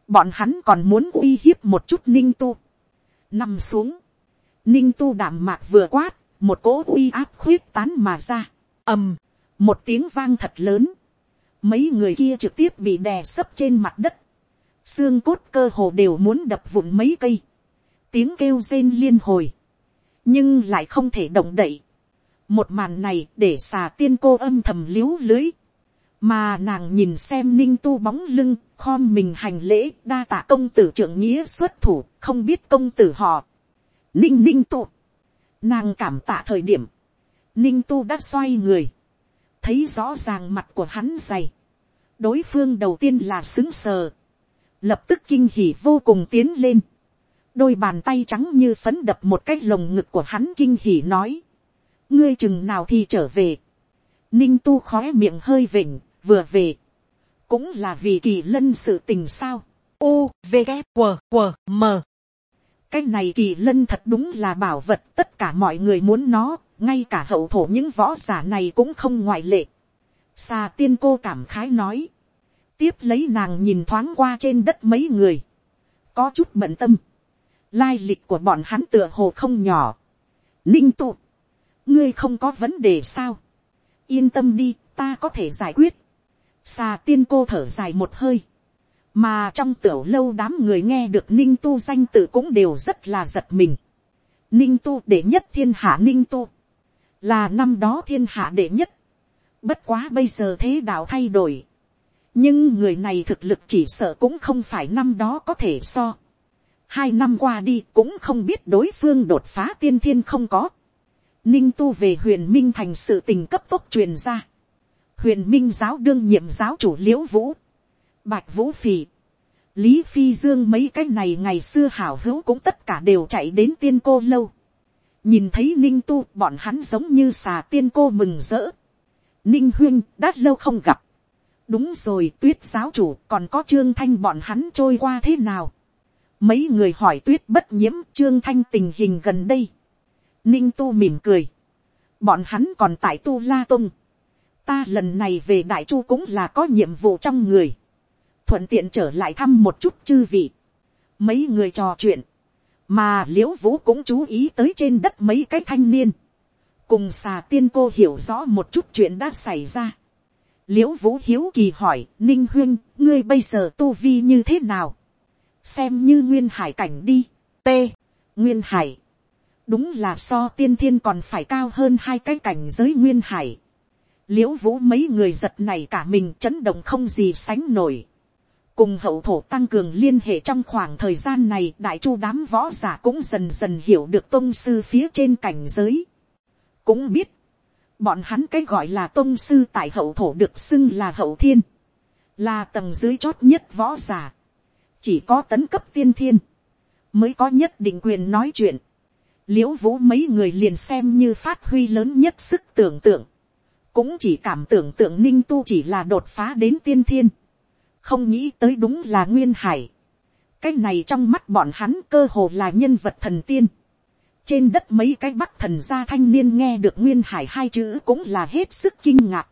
Bọn hắn còn muốn uy hiếp một chút ninh tu. Nằm xuống. Ninh tu đảm mạc vừa quát, một cỗ uy áp khuyết tán mà ra. ầm, một tiếng vang thật lớn. Mấy người kia trực tiếp bị đè sấp trên mặt đất. Xương cốt cơ hồ đều muốn đập vụn mấy cây. Tiếng kêu rên liên hồi. Nhưng lại không thể động đậy. một màn này để xà tiên cô âm thầm l i ế u lưới, mà nàng nhìn xem ninh tu bóng lưng, khom mình hành lễ đa tạ công tử trưởng nghĩa xuất thủ, không biết công tử họ. ninh ninh tu, nàng cảm tạ thời điểm, ninh tu đã xoay người, thấy rõ ràng mặt của hắn dày, đối phương đầu tiên là xứng sờ, lập tức kinh hỉ vô cùng tiến lên, đôi bàn tay trắng như phấn đập một cái lồng ngực của hắn kinh hỉ nói, ngươi chừng nào thì trở về, ninh tu khói miệng hơi vịnh, vừa về, cũng là vì kỳ lân sự tình sao, u v g q q m. Cái này kỳ lân thật đúng là bảo vật tất cả mọi người muốn nó, ngay cả hậu thổ những võ giả này cũng không ngoại lệ. xà tiên cô cảm khái nói, tiếp lấy nàng nhìn thoáng qua trên đất mấy người, có chút bận tâm, lai lịch của bọn hắn tựa hồ không nhỏ. ninh tụ, ngươi không có vấn đề sao. yên tâm đi, ta có thể giải quyết. xà tiên cô thở dài một hơi. mà trong tiểu lâu đám người nghe được ninh tu danh tự cũng đều rất là giật mình. ninh tu đệ nhất thiên hạ ninh tu, là năm đó thiên hạ đệ nhất. bất quá bây giờ thế đạo thay đổi. nhưng người này thực lực chỉ sợ cũng không phải năm đó có thể so hai năm qua đi cũng không biết đối phương đột phá tiên thiên không có. Ninh tu về huyền minh thành sự tình cấp tốc truyền ra. Huyền minh giáo đương nhiệm giáo chủ liễu vũ. Bạch vũ phì. Lý phi dương mấy cái này ngày xưa hảo hữu cũng tất cả đều chạy đến tiên cô lâu. Nhìn thấy ninh tu, bọn hắn giống như xà tiên cô mừng rỡ. Ninh huyên, đã lâu không gặp. Đúng rồi, tuyết giáo chủ, còn có trương thanh bọn hắn trôi qua thế nào Mấy người hỏi tuyết bất nhiễm trương thanh tình hình gần đây. Ninh tu mỉm cười. Bọn hắn còn tại tu la tung. Ta lần này về đại chu cũng là có nhiệm vụ trong người. Thuận tiện trở lại thăm một chút chư vị. Mấy người trò chuyện. Mà liễu vũ cũng chú ý tới trên đất mấy cái thanh niên. Cùng xà tiên cô hiểu rõ một chút chuyện đã xảy ra. Liễu vũ hiếu kỳ hỏi, Ninh Huyên, ngươi bây giờ tu vi như thế nào? Xem như nguyên hải cảnh đi, t, nguyên hải, đúng là so tiên thiên còn phải cao hơn hai cái cảnh giới nguyên hải, l i ễ u vũ mấy người giật này cả mình chấn động không gì sánh nổi, cùng hậu thổ tăng cường liên hệ trong khoảng thời gian này đại chu đám võ giả cũng dần dần hiểu được tôn sư phía trên cảnh giới, cũng biết, bọn hắn cái gọi là tôn sư tại hậu thổ được xưng là hậu thiên, là tầng dưới chót nhất võ giả, chỉ có tấn cấp tiên thiên, mới có nhất định quyền nói chuyện. l i ễ u vũ mấy người liền xem như phát huy lớn nhất sức tưởng tượng, cũng chỉ cảm tưởng tượng ninh tu chỉ là đột phá đến tiên thiên, không nghĩ tới đúng là nguyên hải. cái này trong mắt bọn hắn cơ hồ là nhân vật thần tiên. trên đất mấy cái bắc thần gia thanh niên nghe được nguyên hải hai chữ cũng là hết sức kinh ngạc.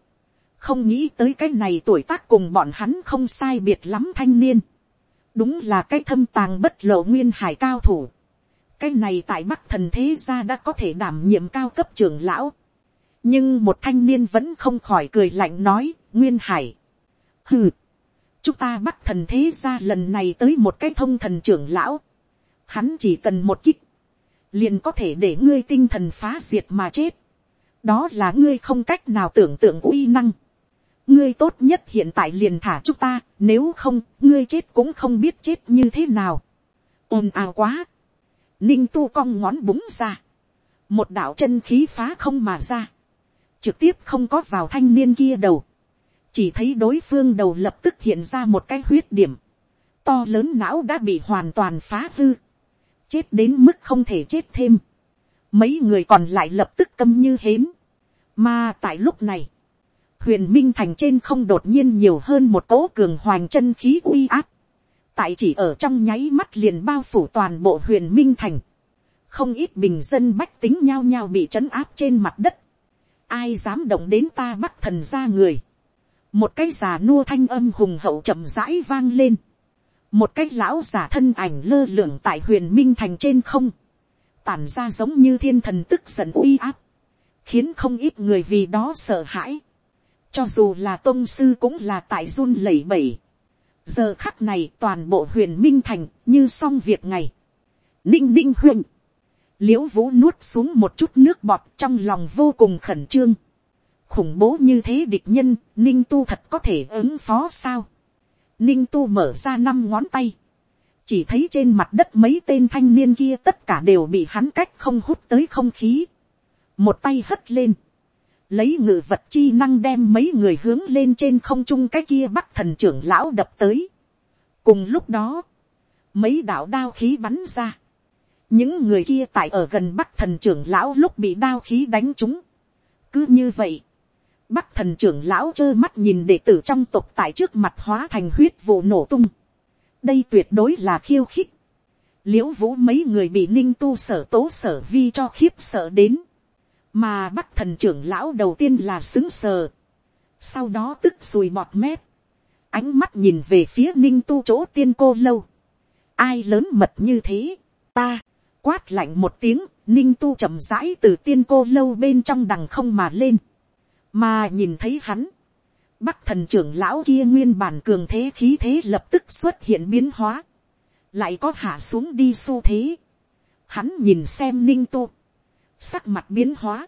không nghĩ tới cái này tuổi tác cùng bọn hắn không sai biệt lắm thanh niên đúng là cái thâm tàng bất lộ nguyên hải cao thủ. cái này tại bắc thần thế gia đã có thể đảm nhiệm cao cấp trưởng lão. nhưng một thanh niên vẫn không khỏi cười lạnh nói, nguyên hải. hừ, chúng ta bắc thần thế gia lần này tới một cái thông thần trưởng lão. hắn chỉ cần một kích, liền có thể để ngươi tinh thần phá diệt mà chết. đó là ngươi không cách nào tưởng tượng uy năng ngươi tốt nhất hiện tại liền thả chúng ta, nếu không, ngươi chết cũng không biết chết như thế nào. ồn ào quá. ninh tu cong ngón búng ra. một đạo chân khí phá không mà ra. trực tiếp không có vào thanh niên kia đầu. chỉ thấy đối phương đầu lập tức hiện ra một cái huyết điểm. to lớn não đã bị hoàn toàn phá hư. chết đến mức không thể chết thêm mấy người còn lại lập tức câm như hến. mà tại lúc này, huyền minh thành trên không đột nhiên nhiều hơn một cỗ cường hoành chân khí uy áp. tại chỉ ở trong nháy mắt liền bao phủ toàn bộ huyền minh thành. không ít bình dân bách tính nhao nhao bị trấn áp trên mặt đất. ai dám động đến ta bắt thần ra người. một cái già nua thanh âm hùng hậu chậm rãi vang lên. một cái lão giả thân ảnh lơ lửng tại huyền minh thành trên không tản ra giống như thiên thần tức giận uy áp, khiến không ít người vì đó sợ hãi, cho dù là tôn sư cũng là tại run lẩy bẩy. giờ khắc này toàn bộ huyền minh thành như xong việc ngày, ninh ninh huyền, l i ễ u vũ nuốt xuống một chút nước bọt trong lòng vô cùng khẩn trương, khủng bố như thế địch nhân, ninh tu thật có thể ứng phó sao, ninh tu mở ra năm ngón tay, chỉ thấy trên mặt đất mấy tên thanh niên kia tất cả đều bị hắn cách không hút tới không khí. một tay hất lên, lấy ngự vật chi năng đem mấy người hướng lên trên không trung cái kia bắc thần trưởng lão đập tới. cùng lúc đó, mấy đạo đao khí bắn ra. những người kia tại ở gần bắc thần trưởng lão lúc bị đao khí đánh trúng. cứ như vậy, bắc thần trưởng lão trơ mắt nhìn đệ tử trong tộc tại trước mặt hóa thành huyết vụ nổ tung đây tuyệt đối là khiêu khích. l i ễ u vũ mấy người bị ninh tu sở tố sở vi cho khiếp sợ đến, mà bắc thần trưởng lão đầu tiên là xứng sờ, sau đó tức sùi bọt mép, ánh mắt nhìn về phía ninh tu chỗ tiên cô lâu, ai lớn mật như thế, ta, quát lạnh một tiếng, ninh tu chậm rãi từ tiên cô lâu bên trong đằng không mà lên, mà nhìn thấy hắn, Bắc thần trưởng lão kia nguyên bản cường thế khí thế lập tức xuất hiện biến hóa. Lại có hạ xuống đi xu thế. Hắn nhìn xem ninh tu. Sắc mặt biến hóa.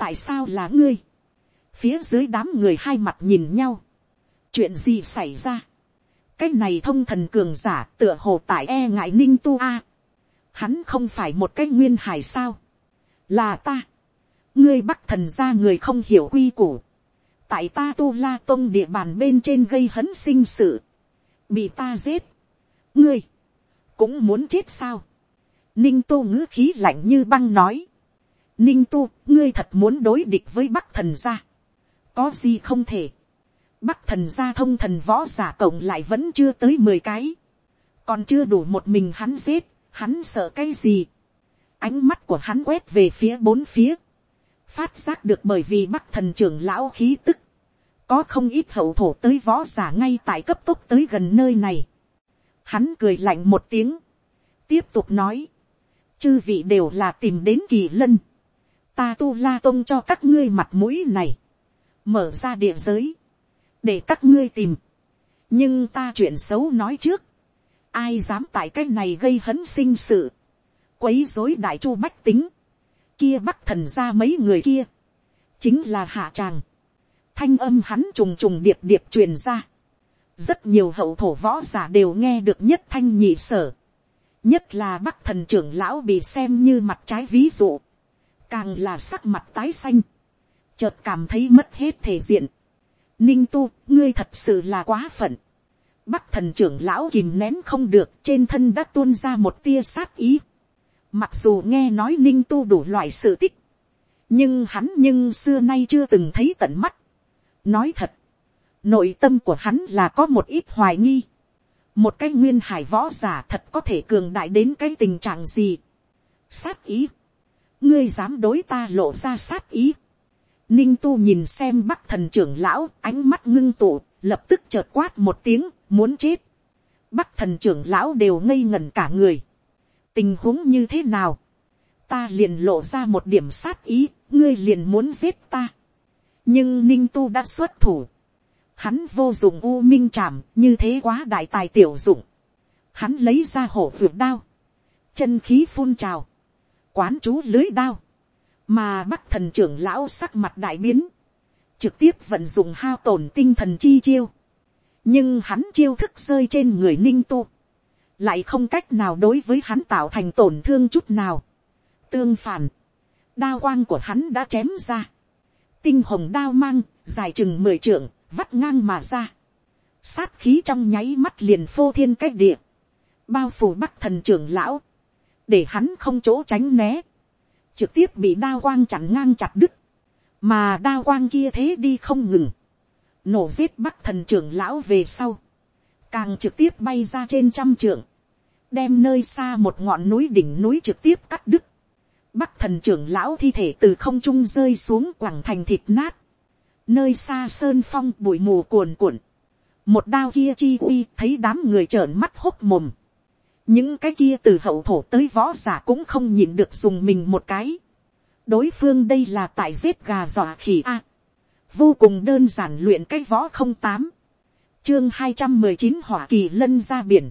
Tại sao là ngươi? Phía dưới đám người hai mặt nhìn nhau. Chuyện gì xảy ra? Cái này thông thần cường giả tựa hồ tại e ngại ninh tu a. Hắn không phải một cái nguyên hải sao? Là ta. Ngươi bắc thần ra người không hiểu quy củ tại ta tu la tông địa bàn bên trên gây hấn sinh sự, bị ta giết, ngươi, cũng muốn chết sao, ninh tu ngữ khí lạnh như băng nói, ninh tu, ngươi thật muốn đối địch với bắc thần gia, có gì không thể, bắc thần gia thông thần võ giả cộng lại vẫn chưa tới mười cái, còn chưa đủ một mình hắn giết, hắn sợ cái gì, ánh mắt của hắn quét về phía bốn phía, phát giác được bởi vì bắc thần trưởng lão khí tức, có không ít hậu thổ tới võ giả ngay tại cấp tốc tới gần nơi này. Hắn cười lạnh một tiếng, tiếp tục nói, chư vị đều là tìm đến kỳ lân, ta tu la tông cho các ngươi mặt mũi này, mở ra địa giới, để các ngươi tìm, nhưng ta chuyện xấu nói trước, ai dám tại cái này gây hấn sinh sự, quấy dối đại chu bách tính, kia bắt thần ra mấy người kia, chính là hạ tràng, thanh âm hắn trùng trùng điệp điệp truyền ra. rất nhiều hậu thổ võ giả đều nghe được nhất thanh nhị sở. nhất là bắc thần trưởng lão bị xem như mặt trái ví dụ càng là sắc mặt tái xanh. chợt cảm thấy mất hết thể diện. ninh tu, ngươi thật sự là quá phận. bắc thần trưởng lão kìm nén không được trên thân đã tuôn ra một tia sát ý. mặc dù nghe nói ninh tu đủ loại sự tích nhưng hắn nhưng xưa nay chưa từng thấy tận mắt. Nói thật, nội tâm của hắn là có một ít hoài nghi. Một cái nguyên hải võ giả thật có thể cường đại đến cái tình trạng gì. Sát ý. Ngươi dám đối ta lộ ra sát ý. Ninh tu nhìn xem bắc thần trưởng lão ánh mắt ngưng tụ, lập tức chợt quát một tiếng, muốn chết. Bắc thần trưởng lão đều ngây ngẩn cả người. Tình huống như thế nào? Ta liền lộ ra một điểm sát ý, ngươi liền muốn giết ta nhưng ninh tu đã xuất thủ, hắn vô dụng u minh chạm như thế quá đại tài tiểu dụng, hắn lấy ra hổ vượt đao, chân khí phun trào, quán chú lưới đao, mà bắc thần trưởng lão sắc mặt đại biến, trực tiếp vận dụng hao tổn tinh thần chi chiêu, nhưng hắn chiêu thức rơi trên người ninh tu, lại không cách nào đối với hắn tạo thành tổn thương chút nào. Tương phản, đao quang của hắn đã chém ra, tinh hồng đao mang, dài chừng mười trượng, vắt ngang mà ra. Sát khí trong nháy mắt liền phô thiên cách địa, bao phủ bắc thần trưởng lão, để hắn không chỗ tránh né, trực tiếp bị đao quang chặn ngang chặt đứt, mà đao quang kia thế đi không ngừng, nổ giết bắc thần trưởng lão về sau, càng trực tiếp bay ra trên trăm trượng, đem nơi xa một ngọn núi đỉnh núi trực tiếp cắt đứt, bắc thần trưởng lão thi thể từ không trung rơi xuống quẳng thành thịt nát, nơi xa sơn phong bụi mù cuồn cuộn, một đao kia chi uy thấy đám người trợn mắt hốc mồm, những cái kia từ hậu thổ tới võ giả cũng không nhìn được dùng mình một cái. đối phương đây là tại giết gà dọa khỉ a. vô cùng đơn giản luyện cái võ không tám. chương hai trăm mười chín hỏa kỳ lân ra biển.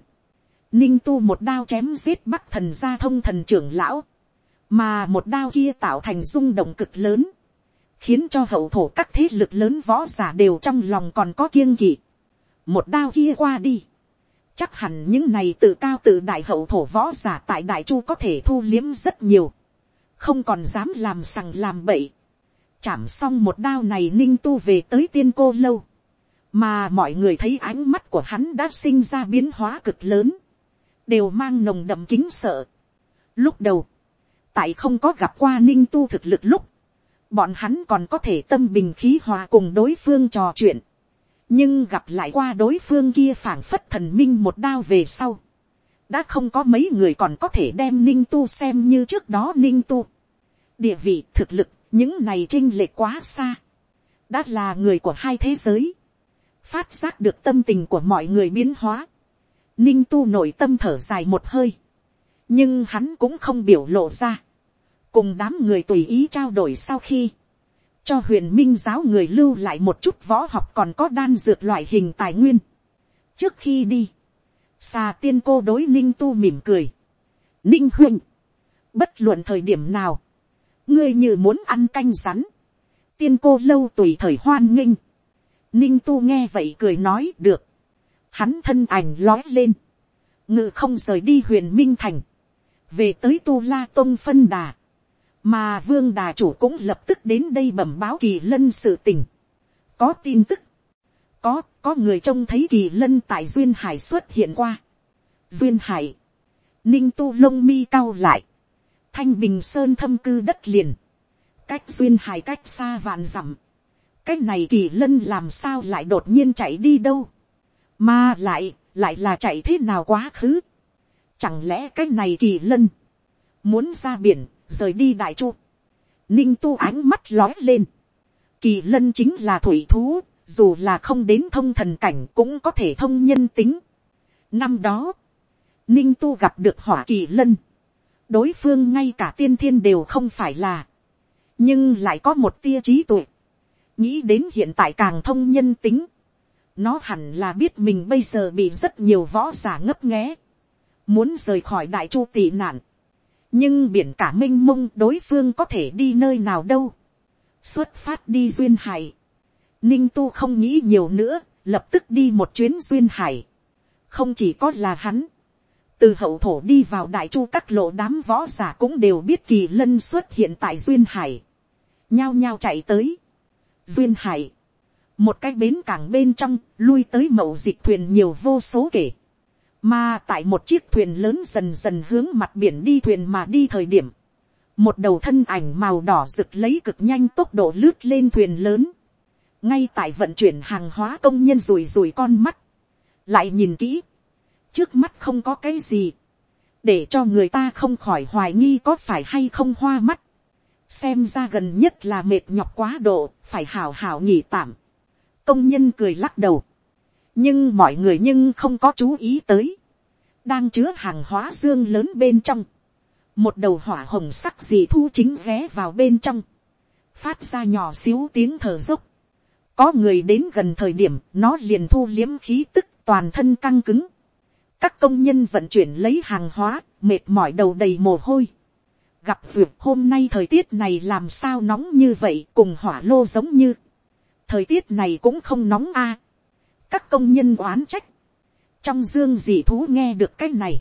ninh tu một đao chém giết bắc thần gia thông thần trưởng lão. mà một đao kia tạo thành rung động cực lớn. khiến cho hậu thổ các thế lực lớn võ giả đều trong lòng còn có kiêng kỵ. một đao kia qua đi Chắc hẳn những này tự cao tự đại hậu thổ võ giả tại đại chu có thể thu liếm rất nhiều. Không còn dám làm sằng làm bậy. Chảm xong một đao này ninh tu về tới tiên cô lâu. Mà mọi người thấy ánh mắt của hắn đã sinh ra biến hóa cực lớn. Đều mang nồng đậm kính sợ. Lúc đầu. Tại không có gặp qua ninh tu thực lực lúc. Bọn hắn còn có thể tâm bình khí hòa cùng đối phương trò chuyện nhưng gặp lại qua đối phương kia phảng phất thần minh một đao về sau, đã không có mấy người còn có thể đem ninh tu xem như trước đó ninh tu. địa vị thực lực những này chinh lệ quá xa, đã là người của hai thế giới, phát giác được tâm tình của mọi người biến hóa, ninh tu nội tâm thở dài một hơi, nhưng hắn cũng không biểu lộ ra, cùng đám người tùy ý trao đổi sau khi, cho huyền minh giáo người lưu lại một chút võ học còn có đan dược loại hình tài nguyên. trước khi đi, xà tiên cô đối ninh tu mỉm cười. ninh huynh, bất luận thời điểm nào, ngươi như muốn ăn canh rắn, tiên cô lâu tùy thời hoan nghênh. ninh tu nghe vậy cười nói được, hắn thân ảnh lói lên, ngự không rời đi huyền minh thành, về tới tu la tôn phân đà, mà vương đà chủ cũng lập tức đến đây bẩm báo kỳ lân sự tình. có tin tức, có, có người trông thấy kỳ lân tại duyên hải xuất hiện qua. duyên hải, ninh tu lông mi cao lại, thanh bình sơn thâm cư đất liền, cách duyên hải cách xa vạn dặm, cái này kỳ lân làm sao lại đột nhiên chạy đi đâu, mà lại, lại là chạy thế nào quá khứ, chẳng lẽ cái này kỳ lân, muốn ra biển, rời đi đại chu. Ninh tu ánh mắt lói lên. Kỳ lân chính là thủy thú, dù là không đến thông thần cảnh cũng có thể thông nhân tính. Năm đó, ninh tu gặp được hỏa kỳ lân. Đối phương ngay cả tiên thiên đều không phải là. Nhưng lại có một tia trí tuệ. Nghĩ đến hiện tại càng thông nhân tính. Nó hẳn là biết mình bây giờ bị rất nhiều võ giả ngấp nghé. Muốn rời khỏi đại chu tị nạn nhưng biển cả m i n h mông đối phương có thể đi nơi nào đâu. xuất phát đi duyên hải. ninh tu không nghĩ nhiều nữa, lập tức đi một chuyến duyên hải. không chỉ có là hắn. từ hậu thổ đi vào đại chu các lộ đám võ giả cũng đều biết kỳ lân xuất hiện tại duyên hải. nhao nhao chạy tới. duyên hải. một cái bến cảng bên trong, lui tới mậu dịch thuyền nhiều vô số kể mà tại một chiếc thuyền lớn dần dần hướng mặt biển đi thuyền mà đi thời điểm. Một đầu thân ảnh màu đỏ rực lấy cực nhanh tốc độ lướt lên thuyền lớn. Ngay tại vận chuyển hàng hóa công nhân rùi rùi con mắt. Lại nhìn kỹ. Trước mắt không có cái gì. Để cho người ta không khỏi hoài nghi có phải hay không hoa mắt. Xem ra gần nhất là mệt nhọc quá độ, phải hào hào nghỉ tạm. Công nhân cười lắc đầu nhưng mọi người nhưng không có chú ý tới, đang chứa hàng hóa dương lớn bên trong, một đầu hỏa hồng sắc gì thu chính vé vào bên trong, phát ra nhỏ xíu tiếng thở dốc, có người đến gần thời điểm nó liền thu liếm khí tức toàn thân căng cứng, các công nhân vận chuyển lấy hàng hóa, mệt mỏi đầu đầy mồ hôi, gặp duyệt hôm nay thời tiết này làm sao nóng như vậy cùng hỏa lô giống như. thời tiết này cũng không nóng a các công nhân oán trách. trong dương dị thú nghe được cái này.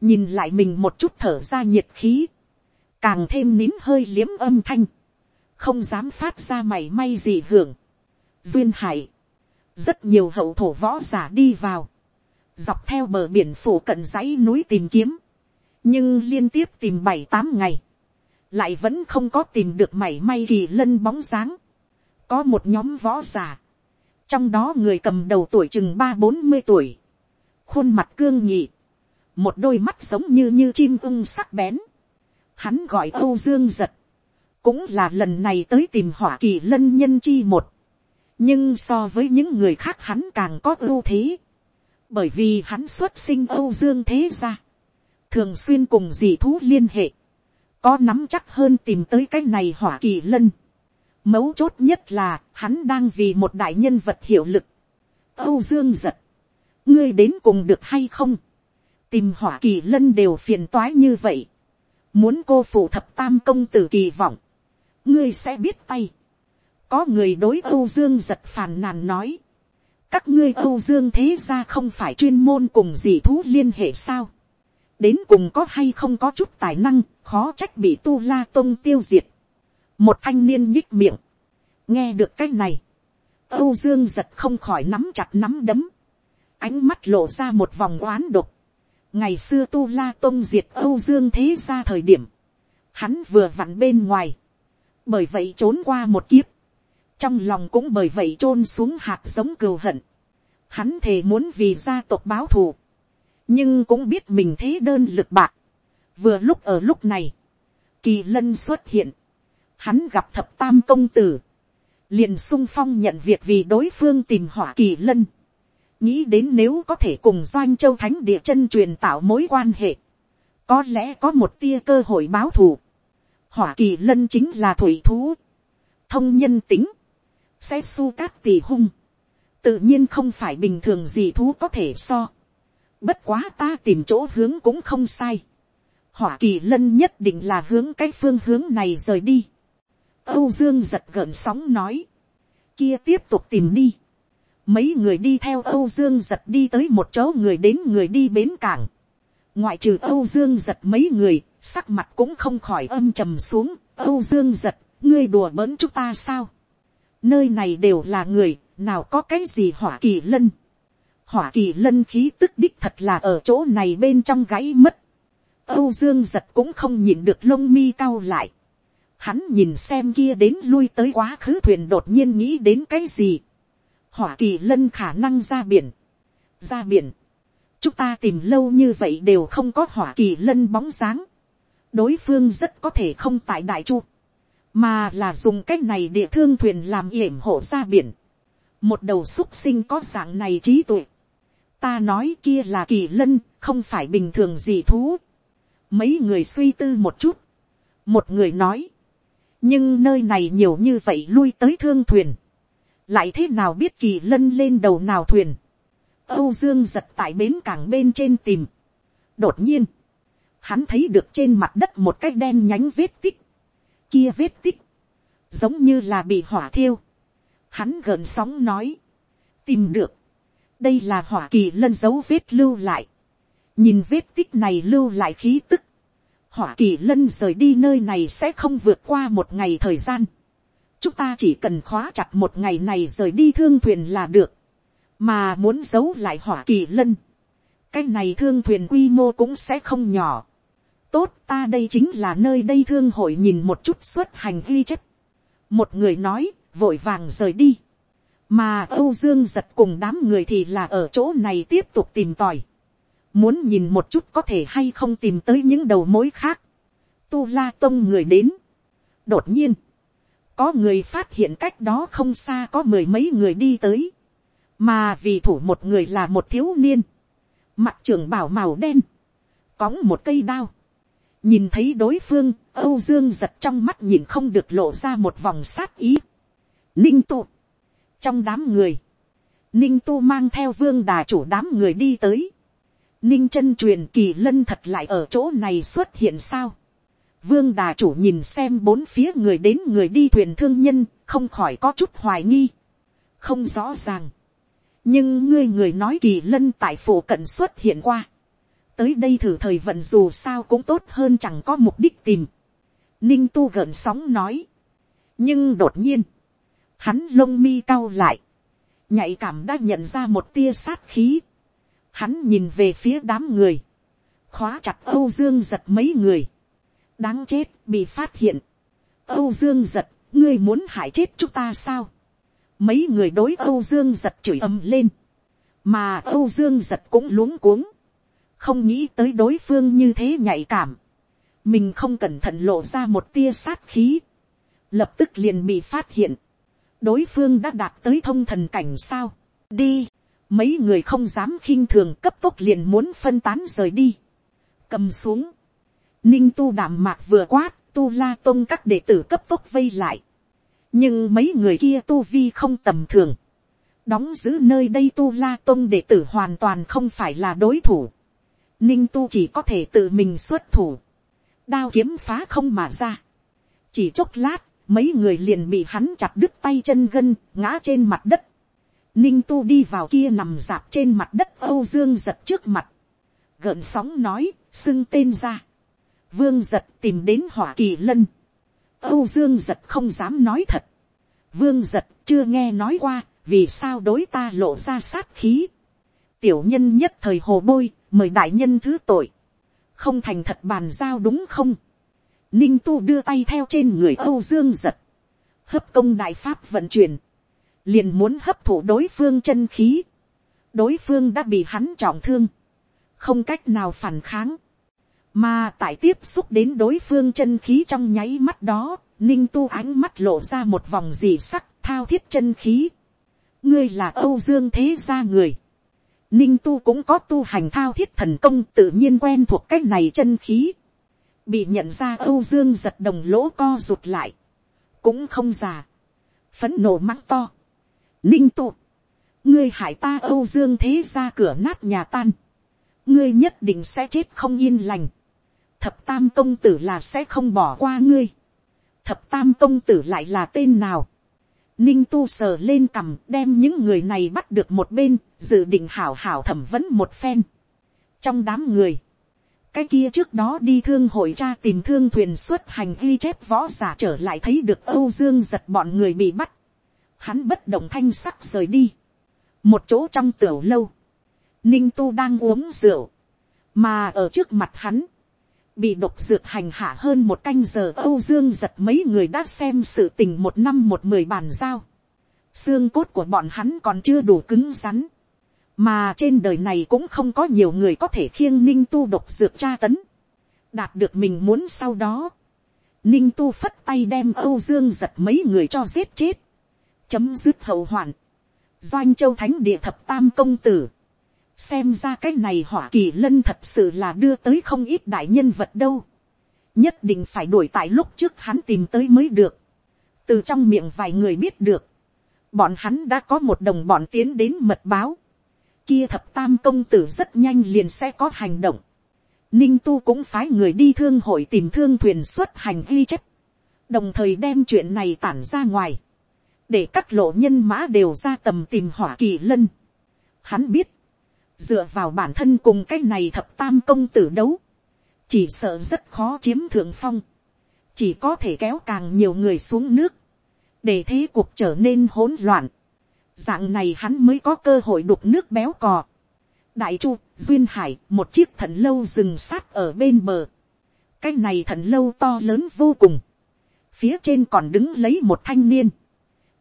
nhìn lại mình một chút thở ra nhiệt khí. càng thêm nín hơi liếm âm thanh. không dám phát ra mảy may gì hưởng. duyên hải. rất nhiều hậu thổ võ giả đi vào. dọc theo bờ biển phủ cận dãy núi tìm kiếm nhưng liên tiếp tìm bảy tám ngày, lại vẫn không có tìm được mảy may kỳ lân bóng dáng. có một nhóm võ giả trong đó người cầm đầu tuổi chừng ba bốn mươi tuổi, khuôn mặt cương nhị, một đôi mắt giống như như chim ưng sắc bén, hắn gọi âu dương giật, cũng là lần này tới tìm hỏa kỳ lân nhân chi một, nhưng so với những người khác hắn càng có ưu thế, bởi vì hắn xuất sinh âu dương thế ra, thường xuyên cùng dì thú liên hệ, có nắm chắc hơn tìm tới cái này hỏa kỳ lân. Mấu chốt nhất là, hắn đang vì một đại nhân vật hiệu lực. Âu Dương giật, ngươi đến cùng được hay không? Tìm hỏa kỳ lân đều phiền toái như vậy. Muốn cô phụ thập tam công tử kỳ vọng, ngươi sẽ biết tay. Có người đối Âu Dương giật phàn nàn nói. Các ngươi Âu Dương thế ra không phải chuyên môn cùng gì thú liên hệ sao? đến cùng có hay không có chút tài năng, khó trách bị tu la Tông tiêu diệt một thanh niên nhích miệng, nghe được cái này, âu dương giật không khỏi nắm chặt nắm đấm, ánh mắt lộ ra một vòng oán độc. ngày xưa tu la tôn diệt âu dương thế ra thời điểm, hắn vừa vặn bên ngoài, bởi vậy trốn qua một kiếp, trong lòng cũng bởi vậy t r ô n xuống hạt giống cừu hận, hắn thề muốn vì gia tộc báo thù, nhưng cũng biết mình thế đơn lực bạc. vừa lúc ở lúc này, kỳ lân xuất hiện, hắn gặp thập tam công tử, liền sung phong nhận việc vì đối phương tìm hỏa kỳ lân, nghĩ đến nếu có thể cùng doanh châu thánh địa chân truyền tạo mối quan hệ, có lẽ có một tia cơ hội báo thù. hỏa kỳ lân chính là thủy thú, thông nhân tính, sẽ su cát tỳ hung, tự nhiên không phải bình thường gì thú có thể so. Bất quá ta tìm chỗ hướng cũng không sai. Hỏa kỳ lân nhất định là hướng cái phương hướng này rời đi. Âu Dương giật gợn sóng nói. Kia tiếp tục tìm đi. Mấy người đi theo Âu Dương giật đi tới một chỗ người đến người đi bến cảng. Ngoại trừ Âu Dương giật mấy người, sắc mặt cũng không khỏi âm trầm xuống. Âu Dương giật, ngươi đùa bỡn chúng ta sao? Nơi này đều là người, nào có cái gì hỏa kỳ lân hỏa kỳ lân khí tức đích thật là ở chỗ này bên trong gáy mất. Âu Dương giật cũng không nhìn được lông mi cao lại. Hắn nhìn xem kia đến lui tới quá khứ thuyền đột nhiên nghĩ đến cái gì. Hỏa kỳ lân khả năng ra biển. Ra biển. Chúng ta tìm lâu như vậy đều không có hỏa kỳ lân bóng dáng. Đối phương rất có thể không tại đại chu. Mà là dùng cách này địa thương thuyền làm yểm hộ ra biển. Một đầu xúc sinh có dạng này trí tuệ ta nói kia là kỳ lân, không phải bình thường gì thú. mấy người suy tư một chút. một người nói, nhưng nơi này nhiều như vậy lui tới thương thuyền. lại thế nào biết kỳ lân lên đầu nào thuyền. âu dương giật tại bến cảng bên trên tìm. đột nhiên, hắn thấy được trên mặt đất một cái đen nhánh vết tích. kia vết tích, giống như là bị hỏa thiêu. hắn gợn sóng nói, tìm được, đây là hỏa kỳ lân dấu vết lưu lại. nhìn vết tích này lưu lại khí tức hỏa kỳ lân rời đi nơi này sẽ không vượt qua một ngày thời gian. chúng ta chỉ cần khóa chặt một ngày này rời đi thương thuyền là được. mà muốn giấu lại hỏa kỳ lân. cái này thương thuyền quy mô cũng sẽ không nhỏ. tốt ta đây chính là nơi đây thương hội nhìn một chút xuất hành ghi chép. một người nói vội vàng rời đi mà âu dương giật cùng đám người thì là ở chỗ này tiếp tục tìm tòi, muốn nhìn một chút có thể hay không tìm tới những đầu mối khác, tu la tông người đến, đột nhiên, có người phát hiện cách đó không xa có mười mấy người đi tới, mà vì thủ một người là một thiếu niên, mặt trưởng bảo màu đen, cóng một cây đao, nhìn thấy đối phương, âu dương giật trong mắt nhìn không được lộ ra một vòng sát ý, ninh tụ, trong đám người, ninh tu mang theo vương đà chủ đám người đi tới ninh chân truyền kỳ lân thật lại ở chỗ này xuất hiện sao. vương đà chủ nhìn xem bốn phía người đến người đi thuyền thương nhân, không khỏi có chút hoài nghi. Không rõ ràng. Nhưng ngươi người nói kỳ lân tại phủ cận xuất hiện qua. Tới đây thử thời vận dù sao cũng tốt hơn chẳng có mục đích tìm. Ninh tu gợn sóng nói. Nhưng đột nhiên. Hắn lông mi cau lại. Nhạy cảm đã nhận ra một tia sát khí hắn nhìn về phía đám người. Khóa chặt âu dương giật mấy người. Đáng chết bị phát hiện. Âu dương giật ngươi muốn hại chết chúng ta sao? Mấy người đối âu dương giật chửi ầm lên. Mà âu dương giật cũng luống cuống. Không nghĩ tới đối phương như thế nhạy cảm. Mình không cẩn thận lộ ra một tia sát khí. Lập tức liền bị phát hiện. Đối phương đã đạt tới thông thần cảnh sao, đi, mấy người không dám khinh thường cấp tốc liền muốn phân tán rời đi, cầm xuống, ninh tu đảm mạc vừa quát, tu la tôn các đệ tử cấp tốc vây lại, nhưng mấy người kia tu vi không tầm thường, đóng giữ nơi đây tu la tôn đệ tử hoàn toàn không phải là đối thủ, ninh tu chỉ có thể tự mình xuất thủ, đao kiếm phá không mà ra, chỉ chốc lát, mấy người liền bị hắn chặt đứt tay chân gân, ngã trên mặt đất. Ninh tu đi vào kia nằm dạp trên mặt đất Âu Dương giật trước mặt. Gợn sóng nói, xưng tên ra. Vương giật tìm đến hỏa kỳ lân. Âu Dương giật không dám nói thật. Vương giật chưa nghe nói qua, vì sao đối ta lộ ra sát khí. Tiểu nhân nhất thời hồ bôi, mời đại nhân thứ tội. Không thành thật bàn giao đúng không? Ninh tu đưa tay theo trên người Âu Dương giật. Hấp công đại pháp vận chuyển. Liền muốn hấp thụ đối phương chân khí. Đối phương đã bị hắn trọng thương. Không cách nào phản kháng. Mà tại tiếp xúc đến đối phương chân khí trong nháy mắt đó. Ninh tu ánh mắt lộ ra một vòng dì sắc thao thiết chân khí. Ngươi là Âu Dương thế gia người. Ninh tu cũng có tu hành thao thiết thần công tự nhiên quen thuộc cách này chân khí bị nhận ra âu dương giật đồng lỗ co rụt lại, cũng không già, phấn nổ mắng to, ninh tụ, ngươi hại ta âu dương thế ra cửa nát nhà tan, ngươi nhất định sẽ chết không yên lành, thập tam công tử là sẽ không bỏ qua ngươi, thập tam công tử lại là tên nào, ninh tu sờ lên cằm đem những người này bắt được một bên, dự định hảo hảo thẩm vấn một phen. trong đám người, cái kia trước đó đi thương hội cha tìm thương thuyền xuất hành ghi chép võ giả trở lại thấy được âu dương giật bọn người bị bắt hắn bất động thanh sắc rời đi. một chỗ trong tiểu lâu, ninh tu đang uống rượu, mà ở trước mặt hắn, bị độc dược hành hạ hơn một canh giờ âu dương giật mấy người đã xem sự tình một năm một mười bàn giao. xương cốt của bọn hắn còn chưa đủ cứng rắn. Mà trên đời này cũng không có nhiều người có thể khiêng ninh tu độc dược tra tấn, đạt được mình muốn sau đó, ninh tu phất tay đem âu dương giật mấy người cho giết chết, chấm dứt hậu hoạn, doanh châu thánh địa thập tam công tử, xem ra cái này hỏa kỳ lân thật sự là đưa tới không ít đại nhân vật đâu, nhất định phải đuổi tại lúc trước hắn tìm tới mới được, từ trong miệng vài người biết được, bọn hắn đã có một đồng bọn tiến đến mật báo, kia thập tam công tử rất nhanh liền sẽ có hành động. Ninh tu cũng phái người đi thương hội tìm thương thuyền xuất hành ghi chép. Đồng thời đem chuyện này tản ra ngoài. Để các lộ nhân mã đều ra tầm tìm hỏa kỳ lân. Hắn biết. Dựa vào bản thân cùng cái này thập tam công tử đấu. Chỉ sợ rất khó chiếm thượng phong. Chỉ có thể kéo càng nhiều người xuống nước. Để thế cuộc trở nên hỗn loạn dạng này hắn mới có cơ hội đục nước béo cò. đại chu, duyên hải, một chiếc thần lâu rừng sát ở bên bờ. cái này thần lâu to lớn vô cùng. phía trên còn đứng lấy một thanh niên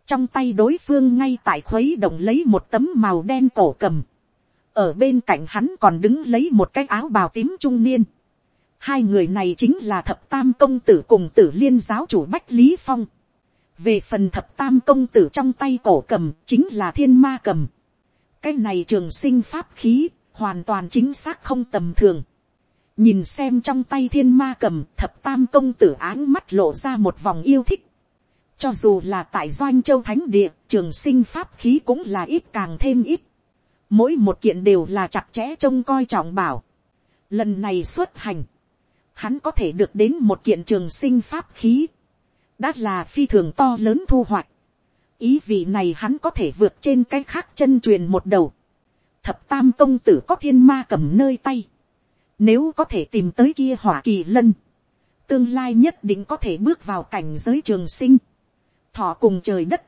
trong tay đối phương ngay tại khuấy động lấy một tấm màu đen cổ cầm. ở bên cạnh hắn còn đứng lấy một cái áo bào tím trung niên. hai người này chính là thập tam công tử cùng tử liên giáo chủ bách lý phong về phần thập tam công tử trong tay cổ cầm chính là thiên ma cầm. cái này trường sinh pháp khí, hoàn toàn chính xác không tầm thường. nhìn xem trong tay thiên ma cầm, thập tam công tử áng mắt lộ ra một vòng yêu thích cho dù là tại doanh châu thánh địa trường sinh pháp khí cũng là ít càng thêm ít. mỗi một kiện đều là chặt chẽ trông coi trọng bảo. lần này xuất hành hắn có thể được đến một kiện trường sinh pháp khí, đã là phi thường to lớn thu hoạch, ý vị này hắn có thể vượt trên cái khác chân truyền một đầu, thập tam công tử có thiên ma cầm nơi tay, nếu có thể tìm tới kia hỏa kỳ lân, tương lai nhất định có thể bước vào cảnh giới trường sinh, thọ cùng trời đất,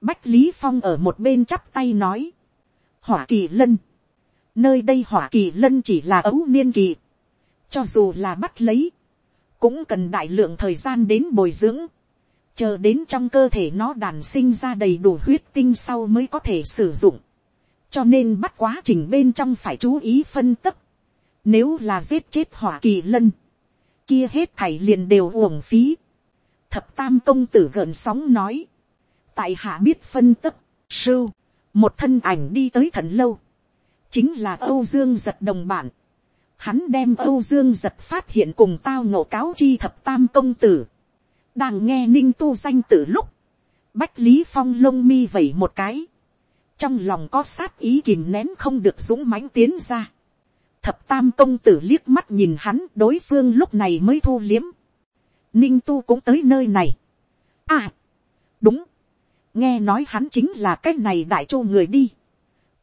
bách lý phong ở một bên chắp tay nói, hỏa kỳ lân, nơi đây hỏa kỳ lân chỉ là ấu niên kỳ, cho dù là bắt lấy, cũng cần đại lượng thời gian đến bồi dưỡng, chờ đến trong cơ thể nó đàn sinh ra đầy đủ huyết tinh sau mới có thể sử dụng, cho nên bắt quá trình bên trong phải chú ý phân tích, nếu là giết chết hỏa kỳ lân, kia hết thảy liền đều uổng phí. Thập tam công tử gợn sóng nói. Tại hạ biết phân tấp sưu, một thân ảnh đi tới thần lâu. Chính là Âu Dương giật đồng bản. Hắn đem Âu Dương giật phát hiện cùng tao ngộ cáo chi thập tam công tử. Đang nghe ninh tu danh từ lúc. Bách Lý Phong lông mi vẩy một cái. Trong lòng có sát ý kìm nén không được dũng mãnh tiến ra thập tam công tử liếc mắt nhìn hắn đối phương lúc này mới thu liếm ninh tu cũng tới nơi này. à, đúng, nghe nói hắn chính là cái này đại chu người đi.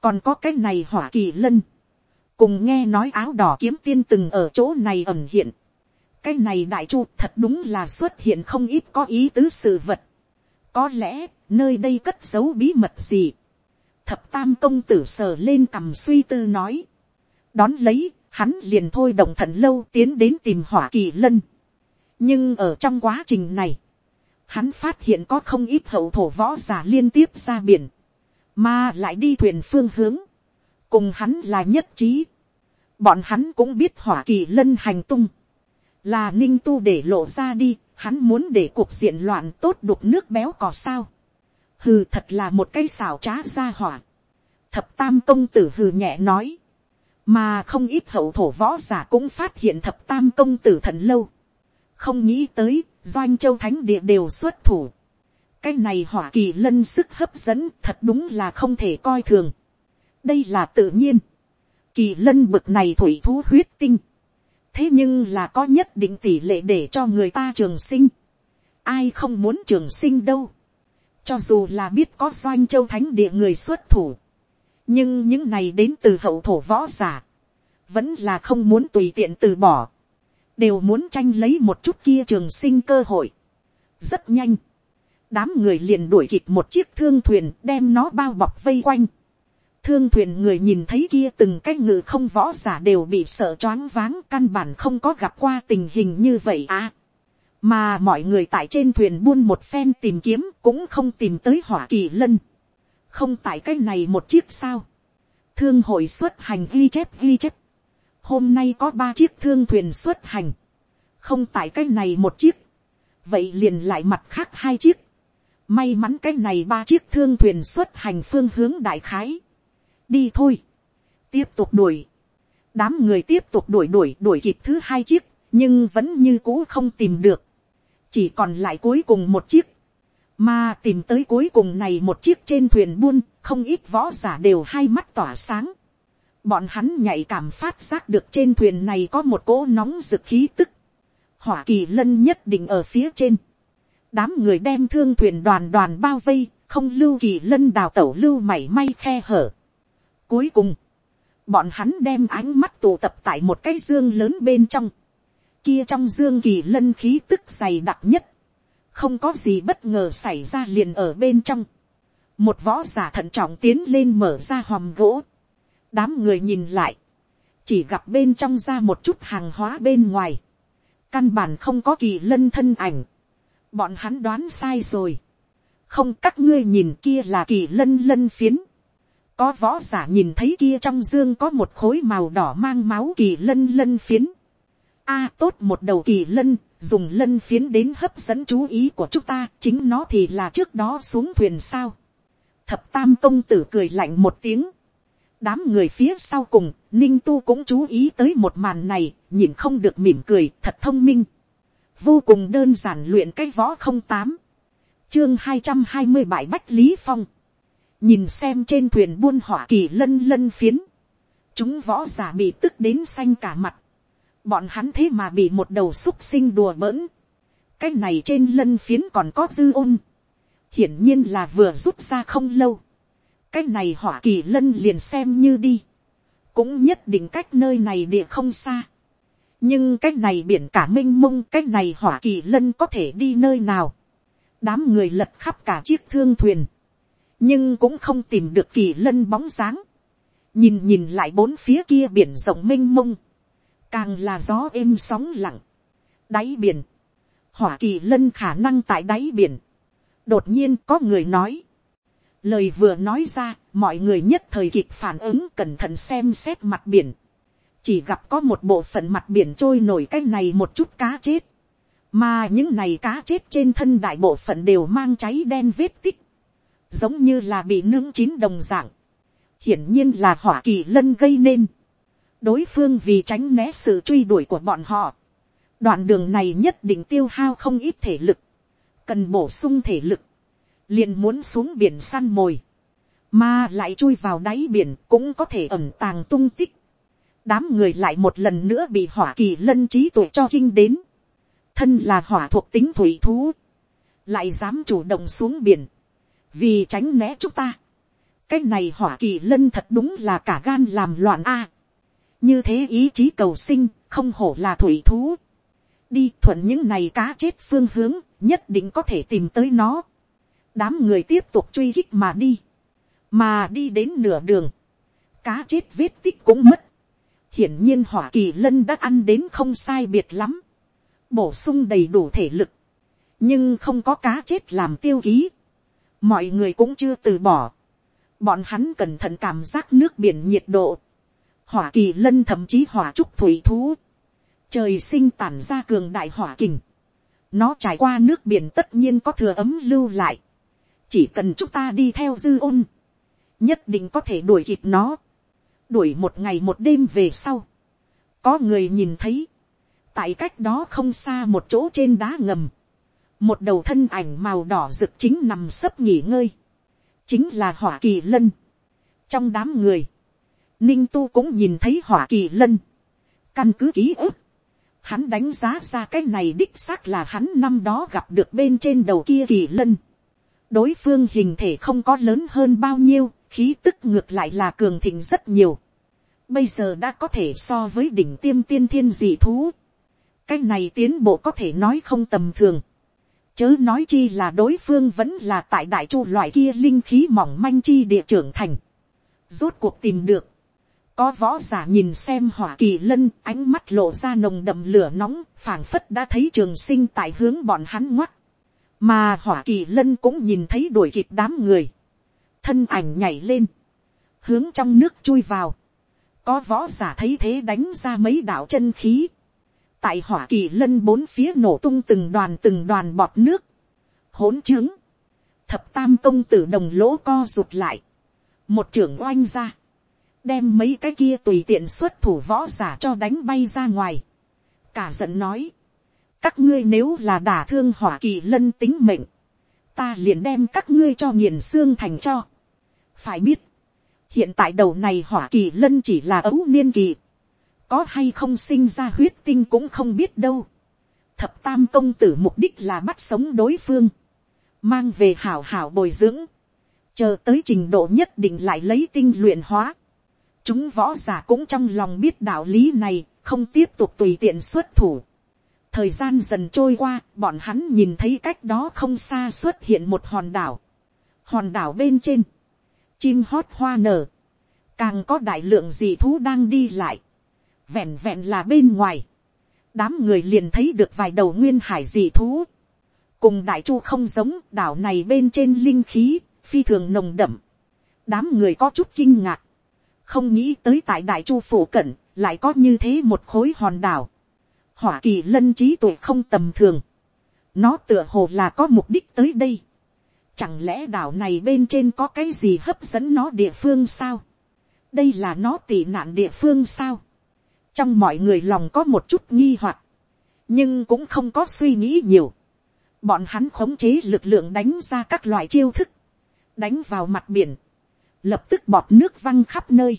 còn có cái này hỏa kỳ lân. cùng nghe nói áo đỏ kiếm tiên từng ở chỗ này ẩn hiện. cái này đại chu thật đúng là xuất hiện không ít có ý tứ sự vật. có lẽ nơi đây cất giấu bí mật gì. thập tam công tử sờ lên cằm suy tư nói đón lấy, hắn liền thôi đồng thận lâu tiến đến tìm hỏa kỳ lân nhưng ở trong quá trình này, hắn phát hiện có không ít hậu thổ võ giả liên tiếp ra biển, mà lại đi thuyền phương hướng, cùng hắn là nhất trí. bọn hắn cũng biết hỏa kỳ lân hành tung, là ninh tu để lộ ra đi, hắn muốn để cuộc diện loạn tốt đục nước béo cò sao. hừ thật là một cây xào trá ra hỏa. thập tam công tử hừ nhẹ nói, mà không ít hậu thổ võ giả cũng phát hiện thập tam công tử thần lâu, không nghĩ tới doanh châu thánh địa đều xuất thủ, cái này hỏa kỳ lân sức hấp dẫn thật đúng là không thể coi thường, đây là tự nhiên, kỳ lân bực này thủy thú huyết tinh, thế nhưng là có nhất định tỷ lệ để cho người ta trường sinh, ai không muốn trường sinh đâu, cho dù là biết có doanh châu thánh địa người xuất thủ, nhưng những này đến từ hậu thổ võ giả, vẫn là không muốn tùy tiện từ bỏ, đều muốn tranh lấy một chút kia trường sinh cơ hội. rất nhanh, đám người liền đuổi kịp một chiếc thương thuyền đem nó bao bọc vây quanh. thương thuyền người nhìn thấy kia từng cái ngự không võ giả đều bị sợ choáng váng căn bản không có gặp qua tình hình như vậy à. mà mọi người tại trên thuyền buôn một phen tìm kiếm cũng không tìm tới hỏa kỳ lân không tại cái này một chiếc sao. thương hội xuất hành ghi chép ghi chép hôm nay có ba chiếc thương thuyền xuất hành. không tại cái này một chiếc. vậy liền lại mặt khác hai chiếc. may mắn cái này ba chiếc thương thuyền xuất hành phương hướng đại khái. đi thôi. tiếp tục đuổi. đám người tiếp tục đuổi đuổi đuổi kịp thứ hai chiếc, nhưng vẫn như cũ không tìm được. chỉ còn lại cuối cùng một chiếc mà tìm tới cuối cùng này một chiếc trên thuyền buôn, không ít võ giả đều hai mắt tỏa sáng. Bọn hắn nhạy cảm phát giác được trên thuyền này có một cỗ nóng rực khí tức. Hỏa kỳ lân nhất định ở phía trên. Đám người đem thương thuyền đoàn đoàn bao vây, không lưu kỳ lân đào tẩu lưu mảy may khe hở. Cuối cùng, bọn hắn đem ánh mắt tụ tập tại một cái dương lớn bên trong. Kia trong dương kỳ lân khí tức dày đặc nhất không có gì bất ngờ xảy ra liền ở bên trong. một võ giả thận trọng tiến lên mở ra hòm gỗ đám người nhìn lại, chỉ gặp bên trong ra một chút hàng hóa bên ngoài. căn bản không có kỳ lân thân ảnh. bọn hắn đoán sai rồi. không các ngươi nhìn kia là kỳ lân lân phiến. có võ giả nhìn thấy kia trong dương có một khối màu đỏ mang máu kỳ lân lân phiến. a tốt một đầu kỳ lân dùng lân phiến đến hấp dẫn chú ý của chúng ta, chính nó thì là trước đó xuống thuyền sao. Thập tam công tử cười lạnh một tiếng. Đám người phía sau cùng, ninh tu cũng chú ý tới một màn này, nhìn không được mỉm cười, thật thông minh. Vô cùng đơn giản luyện cái võ không tám. Chương hai trăm hai mươi bảy Bách Lý Phong. Nhìn xem trên thuyền buôn hỏa kỳ lân lân phiến. Chúng võ giả bị tức đến xanh cả mặt bọn hắn thế mà bị một đầu xúc sinh đùa bỡn, cái này trên lân phiến còn có dư ôn, hiển nhiên là vừa rút ra không lâu, cái này hỏa kỳ lân liền xem như đi, cũng nhất định cách nơi này địa không xa, nhưng cái này biển cả m i n h mông cái này hỏa kỳ lân có thể đi nơi nào, đám người lật khắp cả chiếc thương thuyền, nhưng cũng không tìm được kỳ lân bóng dáng, nhìn nhìn lại bốn phía kia biển rộng m i n h mông, càng là gió êm sóng lặng, đáy biển, hỏa kỳ lân khả năng tại đáy biển, đột nhiên có người nói, lời vừa nói ra, mọi người nhất thời kịp phản ứng cẩn thận xem xét mặt biển, chỉ gặp có một bộ phận mặt biển trôi nổi cái này một chút cá chết, mà những này cá chết trên thân đại bộ phận đều mang cháy đen vết tích, giống như là bị nướng chín đồng dạng, hiển nhiên là hỏa kỳ lân gây nên, đối phương vì tránh né sự truy đuổi của bọn họ, đoạn đường này nhất định tiêu hao không ít thể lực, cần bổ sung thể lực, liền muốn xuống biển săn mồi, mà lại chui vào đáy biển cũng có thể ẩm tàng tung tích, đám người lại một lần nữa bị hỏa kỳ lân trí tuệ cho kinh đến, thân là hỏa thuộc tính thủy thú, lại dám chủ động xuống biển, vì tránh né chúng ta, cái này hỏa kỳ lân thật đúng là cả gan làm loạn a, như thế ý chí cầu sinh, không hổ là thủy thú, đi thuận những này cá chết phương hướng, nhất định có thể tìm tới nó, đám người tiếp tục truy hích mà đi, mà đi đến nửa đường, cá chết vết tích cũng mất, hiển nhiên hỏa kỳ lân đã ăn đến không sai biệt lắm, bổ sung đầy đủ thể lực, nhưng không có cá chết làm tiêu ký, mọi người cũng chưa từ bỏ, bọn hắn cẩn thận cảm giác nước biển nhiệt độ, hỏa kỳ lân thậm chí hỏa trúc thủy thú, trời sinh tản ra cường đại hỏa kình, nó trải qua nước biển tất nhiên có thừa ấm lưu lại, chỉ cần chúng ta đi theo dư ôn, nhất định có thể đuổi kịp nó đuổi một ngày một đêm về sau. Có người nhìn thấy. Tại cách đó không xa một chỗ trên đá ngầm. Một đầu thân ảnh màu đỏ rực chính nằm sấp nghỉ ngơi. Chính là hỏa kỳ lân. Trong đám người. Ninh tu cũng nhìn thấy hỏa kỳ lân. Căn cứ ký ức. Hắn đánh giá ra cái này đích xác là hắn năm đó gặp được bên trên đầu kia kỳ lân. Đối phương hình thể không có lớn hơn bao nhiêu, khí tức ngược lại là cường thịnh rất nhiều bây giờ đã có thể so với đỉnh tiêm tiên thiên dị thú. cái này tiến bộ có thể nói không tầm thường. chớ nói chi là đối phương vẫn là tại đại chu loại kia linh khí mỏng manh chi địa trưởng thành. rốt cuộc tìm được. có võ giả nhìn xem hỏa kỳ lân ánh mắt lộ ra nồng đậm lửa nóng phảng phất đã thấy trường sinh tại hướng bọn hắn ngoắt mà hỏa kỳ lân cũng nhìn thấy đuổi kịp đám người. thân ảnh nhảy lên. hướng trong nước chui vào có võ giả thấy thế đánh ra mấy đạo chân khí. tại hỏa kỳ lân bốn phía nổ tung từng đoàn từng đoàn bọt nước. hỗn trướng. thập tam công tử đồng lỗ co rụt lại. một trưởng oanh ra. đem mấy cái kia tùy tiện xuất thủ võ giả cho đánh bay ra ngoài. cả giận nói các ngươi nếu là đả thương hỏa kỳ lân tính mệnh. ta liền đem các ngươi cho nghiền xương thành cho. phải biết hiện tại đầu này hỏa kỳ lân chỉ là ấu niên kỳ, có hay không sinh ra huyết tinh cũng không biết đâu. thập tam công tử mục đích là bắt sống đối phương, mang về hảo hảo bồi dưỡng, chờ tới trình độ nhất định lại lấy tinh luyện hóa. chúng võ giả cũng trong lòng biết đạo lý này, không tiếp tục tùy tiện xuất thủ thời gian dần trôi qua, bọn hắn nhìn thấy cách đó không xa xuất hiện một hòn đảo. hòn đảo bên trên, chim hót hoa nở, càng có đại lượng dị thú đang đi lại, vẹn vẹn là bên ngoài, đám người liền thấy được vài đầu nguyên hải dị thú, cùng đại chu không giống đảo này bên trên linh khí, phi thường nồng đậm, đám người có chút kinh ngạc, không nghĩ tới tại đại chu phủ cận, lại có như thế một khối hòn đảo, hỏa kỳ lân trí tuệ không tầm thường, nó tựa hồ là có mục đích tới đây, Chẳng lẽ đảo này bên trên có cái gì hấp dẫn nó địa phương sao? Đây là nó tị nạn địa phương sao? Trong mọi người lòng có một chút nghi hoặc Nhưng cũng không có suy nghĩ nhiều. Bọn hắn khống chế lực lượng đánh ra các loại chiêu thức. Đánh vào mặt biển. Lập tức bọt nước văng khắp nơi.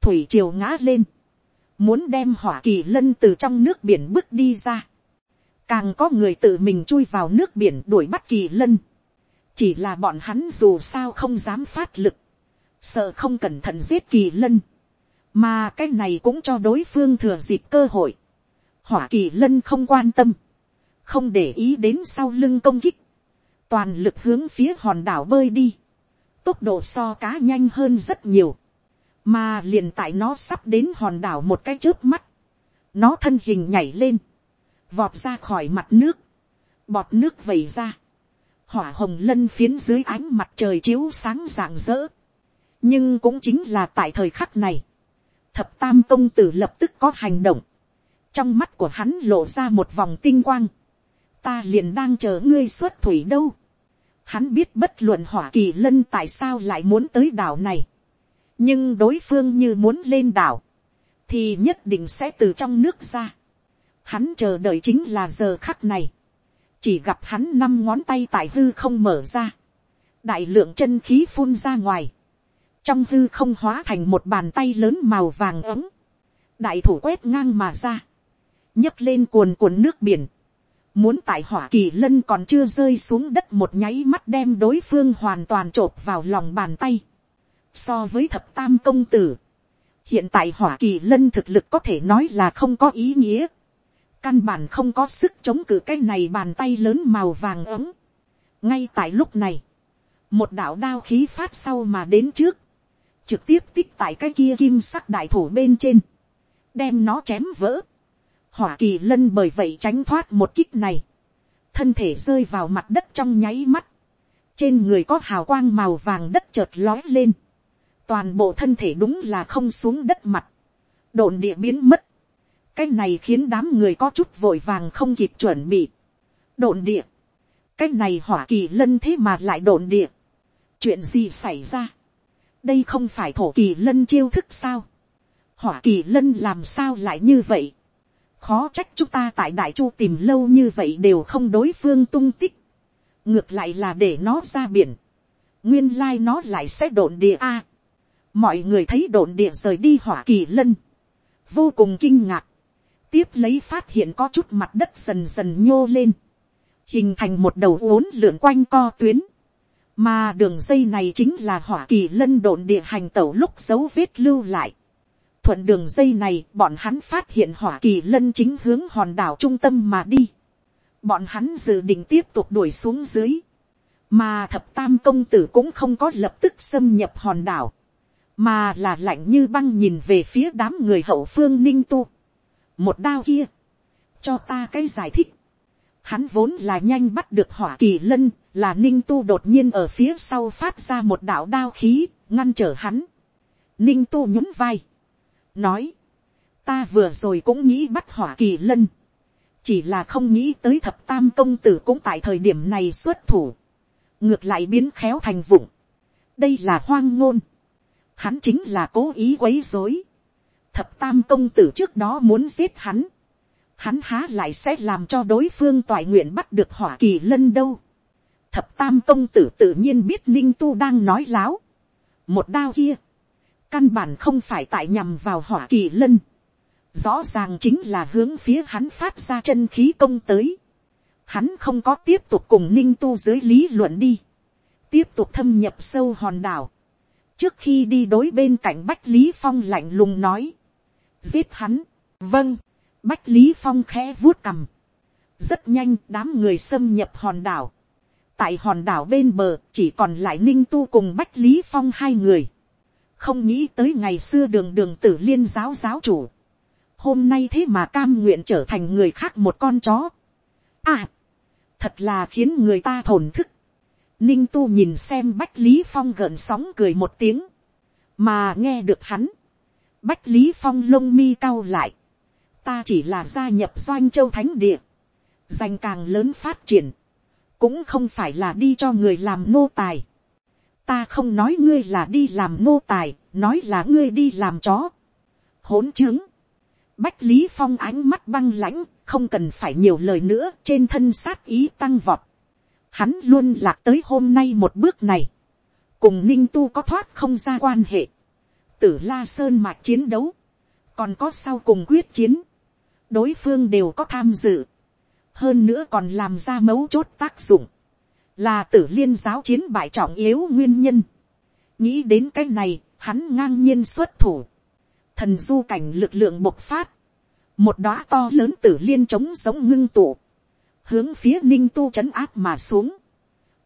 Thủy triều ngã lên muốn đem hỏa kỳ lân từ trong nước biển bước đi ra, càng có người tự mình chui vào nước biển đuổi bắt kỳ lân, chỉ là bọn hắn dù sao không dám phát lực, sợ không cẩn thận giết kỳ lân, mà cái này cũng cho đối phương thừa dịp cơ hội, hỏa kỳ lân không quan tâm, không để ý đến sau lưng công kích, toàn lực hướng phía hòn đảo bơi đi, tốc độ so cá nhanh hơn rất nhiều, mà liền tại nó sắp đến hòn đảo một cái trước mắt, nó thân hình nhảy lên, vọt ra khỏi mặt nước, bọt nước vẩy ra, hỏa hồng lân phiến dưới ánh mặt trời chiếu sáng rạng rỡ, nhưng cũng chính là tại thời khắc này, thập tam công tử lập tức có hành động, trong mắt của hắn lộ ra một vòng tinh quang, ta liền đang chờ ngươi xuất thủy đâu, hắn biết bất luận hỏa kỳ lân tại sao lại muốn tới đảo này, nhưng đối phương như muốn lên đảo, thì nhất định sẽ từ trong nước ra. Hắn chờ đợi chính là giờ khắc này, chỉ gặp hắn năm ngón tay tại hư không mở ra, đại lượng chân khí phun ra ngoài, trong hư không hóa thành một bàn tay lớn màu vàng ấm, đại thủ quét ngang mà ra, nhấc lên cuồn cuộn nước biển, muốn tại hỏa kỳ lân còn chưa rơi xuống đất một nháy mắt đem đối phương hoàn toàn t r ộ p vào lòng bàn tay. So với thập tam công tử, hiện tại hỏa kỳ lân thực lực có thể nói là không có ý nghĩa. căn bản không có sức chống cự cái này bàn tay lớn màu vàng ấm. ngay tại lúc này, một đạo đao khí phát sau mà đến trước, trực tiếp tích tại cái kia kim sắc đại thủ bên trên, đem nó chém vỡ hỏa kỳ lân bởi vậy tránh thoát một kích này, thân thể rơi vào mặt đất trong nháy mắt, trên người có hào quang màu vàng đất chợt lói lên, toàn bộ thân thể đúng là không xuống đất mặt, đồn địa biến mất, cái này khiến đám người có chút vội vàng không kịp chuẩn bị, đồn địa, cái này hỏa kỳ lân thế mà lại đồn địa, chuyện gì xảy ra, đây không phải thổ kỳ lân chiêu thức sao, hỏa kỳ lân làm sao lại như vậy, khó trách chúng ta tại đại chu tìm lâu như vậy đều không đối phương tung tích, ngược lại là để nó ra biển, nguyên lai nó lại sẽ đồn địa a mọi người thấy đồn địa rời đi hỏa kỳ lân, vô cùng kinh ngạc, tiếp lấy phát hiện có chút mặt đất dần dần nhô lên, hình thành một đầu uốn lượn quanh co tuyến, mà đường dây này chính là hỏa kỳ lân đồn địa hành tẩu lúc dấu vết lưu lại thuận đường dây này bọn hắn phát hiện hỏa kỳ lân chính hướng hòn đảo trung tâm mà đi. bọn hắn dự định tiếp tục đuổi xuống dưới. mà thập tam công tử cũng không có lập tức xâm nhập hòn đảo mà là lạnh như băng nhìn về phía đám người hậu phương ninh tu. một đao kia. cho ta cái giải thích. hắn vốn là nhanh bắt được hỏa kỳ lân, là ninh tu đột nhiên ở phía sau phát ra một đạo đao khí, ngăn trở hắn. ninh tu nhún vai nói, ta vừa rồi cũng nghĩ bắt hỏa kỳ lân, chỉ là không nghĩ tới thập tam công tử cũng tại thời điểm này xuất thủ, ngược lại biến khéo thành vụng, đây là hoang ngôn, hắn chính là cố ý quấy dối, thập tam công tử trước đó muốn giết hắn, hắn há lại sẽ làm cho đối phương toại nguyện bắt được hỏa kỳ lân đâu. Thập tam công tử tự nhiên biết ninh tu đang nói láo. một đao kia, căn bản không phải tại nhằm vào hỏa kỳ lân, rõ ràng chính là hướng phía hắn phát ra chân khí công tới. Hắn không có tiếp tục cùng ninh tu dưới lý luận đi, tiếp tục thâm nhập sâu hòn đảo trước khi đi đối bên cạnh bách lý phong lạnh lùng nói, giết hắn, vâng, bách lý phong khẽ vuốt cằm. rất nhanh đám người xâm nhập hòn đảo. tại hòn đảo bên bờ chỉ còn lại ninh tu cùng bách lý phong hai người không nghĩ tới ngày xưa đường đường tử liên giáo giáo chủ, hôm nay thế mà cam nguyện trở thành người khác một con chó. À, thật là khiến người ta thổn thức. Ninh tu nhìn xem bách lý phong gợn sóng cười một tiếng, mà nghe được hắn, bách lý phong lông mi cao lại, ta chỉ là gia nhập doanh châu thánh địa, dành càng lớn phát triển, cũng không phải là đi cho người làm nô tài ta không nói ngươi là đi làm nô tài, nói là ngươi đi làm chó. hỗn chứng. Bách Lý Phong ánh mắt băng lãnh, không cần phải nhiều lời nữa, trên thân sát ý tăng vọt. Hắn luôn lạc tới hôm nay một bước này. Cùng Ninh Tu có thoát không ra quan hệ. Tử La Sơn mạch chiến đấu. còn có sau cùng quyết chiến, đối phương đều có tham dự, hơn nữa còn làm ra mấu chốt tác dụng, là tử liên giáo chiến bại trọng yếu nguyên nhân. nghĩ đến cái này, hắn ngang nhiên xuất thủ, thần du cảnh lực lượng bộc phát, một đóa to lớn tử liên chống giống ngưng tụ, hướng phía ninh tu c h ấ n áp mà xuống,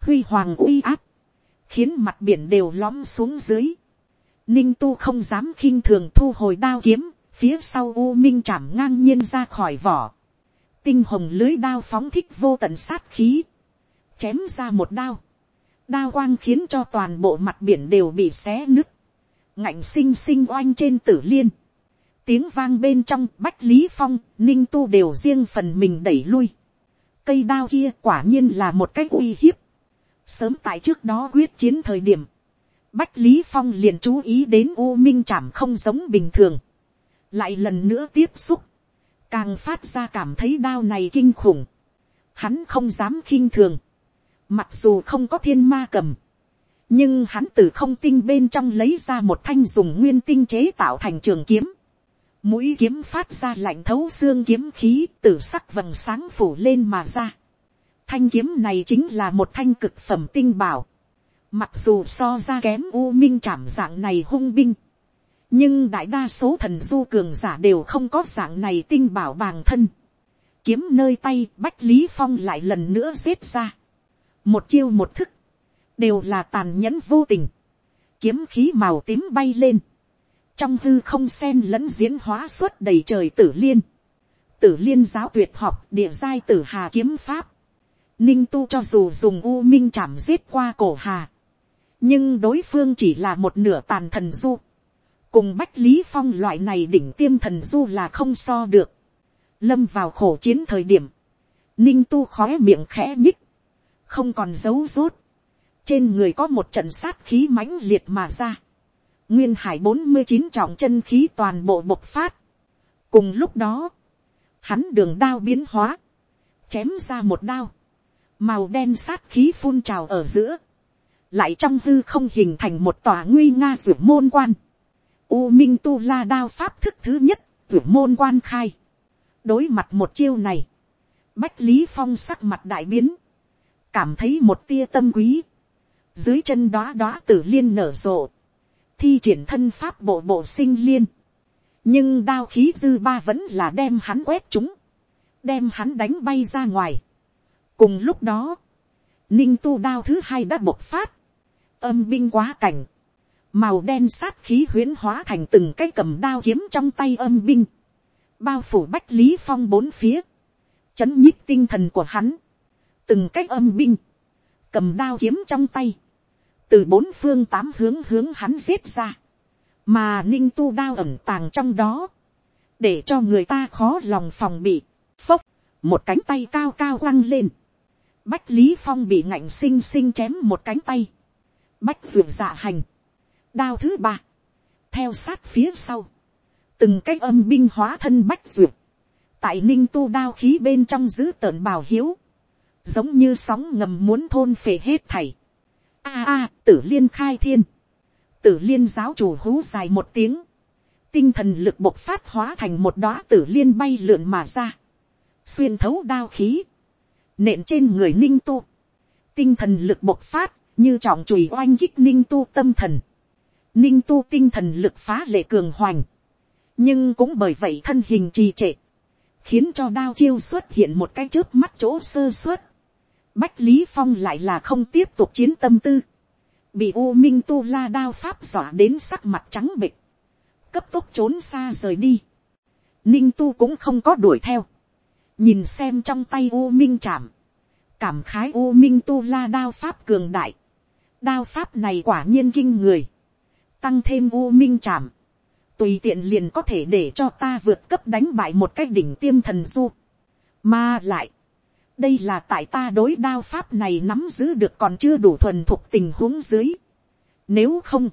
huy hoàng uy áp, khiến mặt biển đều lõm xuống dưới, ninh tu không dám khinh thường thu hồi đao kiếm, phía sau u minh chạm ngang nhiên ra khỏi vỏ, tinh hồng lưới đao phóng thích vô tận sát khí, chém ra một đao, đao quang khiến cho toàn bộ mặt biển đều bị xé nứt, ngạnh xinh xinh oanh trên tử liên, tiếng vang bên trong bách lý phong, ninh tu đều riêng phần mình đẩy lui cây đao kia quả nhiên là một cách uy hiếp. sớm tại trước đó quyết chiến thời điểm, bách lý phong liền chú ý đến u minh chảm không giống bình thường. lại lần nữa tiếp xúc, càng phát ra cảm thấy đao này kinh khủng. hắn không dám khinh thường. mặc dù không có thiên ma cầm, nhưng hắn từ không tinh bên trong lấy ra một thanh dùng nguyên tinh chế tạo thành trường kiếm mũi kiếm phát ra lạnh thấu xương kiếm khí, tử sắc vầng sáng phủ lên mà ra. Thanh kiếm này chính là một thanh cực phẩm tinh bảo. Mặc dù so ra kém u minh trảm dạng này hung binh. Nhưng đại đa số thần du cường giả đều không có dạng này tinh bảo bàng thân. Kiếm nơi tay, Bách Lý Phong lại lần nữa giết ra. Một chiêu một thức. Đều là tàn nhẫn vô tình. Kiếm khí màu tím bay lên trong hư không sen lẫn diễn hóa suốt đầy trời tử liên, tử liên giáo tuyệt học địa giai tử hà kiếm pháp, ninh tu cho dù dùng u minh chạm giết qua cổ hà, nhưng đối phương chỉ là một nửa tàn thần du, cùng bách lý phong loại này đỉnh tiêm thần du là không so được, lâm vào khổ chiến thời điểm, ninh tu khó miệng khẽ nhích, không còn dấu rốt, trên người có một trận sát khí mãnh liệt mà ra, nguyên hải bốn mươi chín trọng chân khí toàn bộ bộc phát. cùng lúc đó, hắn đường đao biến hóa, chém ra một đao, màu đen sát khí phun trào ở giữa, lại trong hư không hình thành một tòa nguy nga ruột môn quan. U minh tu la đao pháp thức thứ nhất, ruột môn quan khai. đối mặt một chiêu này, bách lý phong sắc mặt đại biến, cảm thấy một tia tâm quý, dưới chân đóa đóa tử liên nở rộ, thi triển thân pháp bộ bộ sinh liên, nhưng đao khí dư ba vẫn là đem hắn quét chúng, đem hắn đánh bay ra ngoài. cùng lúc đó, ninh tu đao thứ hai đã bộc phát, âm binh quá cảnh, màu đen sát khí huyến hóa thành từng cái cầm đao kiếm trong tay âm binh, bao phủ bách lý phong bốn phía, chấn nhích tinh thần của hắn, từng cái âm binh, cầm đao kiếm trong tay, từ bốn phương tám hướng hướng hắn giết ra, mà ninh tu đao ẩm tàng trong đó, để cho người ta khó lòng phòng bị, phốc, một cánh tay cao cao quăng lên, bách lý phong bị ngạnh xinh xinh chém một cánh tay, bách ruột dạ hành, đao thứ ba, theo sát phía sau, từng cái âm binh hóa thân bách ruột, tại ninh tu đao khí bên trong giữ tợn bào hiếu, giống như sóng ngầm muốn thôn phệ hết thảy, a a tử liên khai thiên, tử liên giáo chủ hú dài một tiếng, tinh thần lực bộc phát hóa thành một đóa tử liên bay lượn mà ra, xuyên thấu đao khí, nện trên người ninh tu, tinh thần lực bộc phát như trọng chùy oanh kích ninh tu tâm thần, ninh tu tinh thần lực phá lệ cường hoành, nhưng cũng bởi vậy thân hình trì trệ, khiến cho đao chiêu xuất hiện một cái trước mắt chỗ sơ suất, Bách Lý Phong lại là không tiếp tục chiến tâm tư. Bị U Minh Tu La đao pháp dọa đến sắc mặt trắng bệch. Cấp tốc trốn xa rời đi. Ninh Tu cũng không có đuổi theo. Nhìn xem trong tay U Minh chạm. Cảm khái U Minh Tu La đao pháp cường đại. Đao pháp này quả nhiên kinh người. Tăng thêm U Minh chạm. Tùy tiện liền có thể để cho ta vượt cấp đánh bại một cách đỉnh tiêm thần du. Mà lại đây là tại ta đối đao pháp này nắm giữ được còn chưa đủ thuần thuộc tình huống dưới. Nếu không,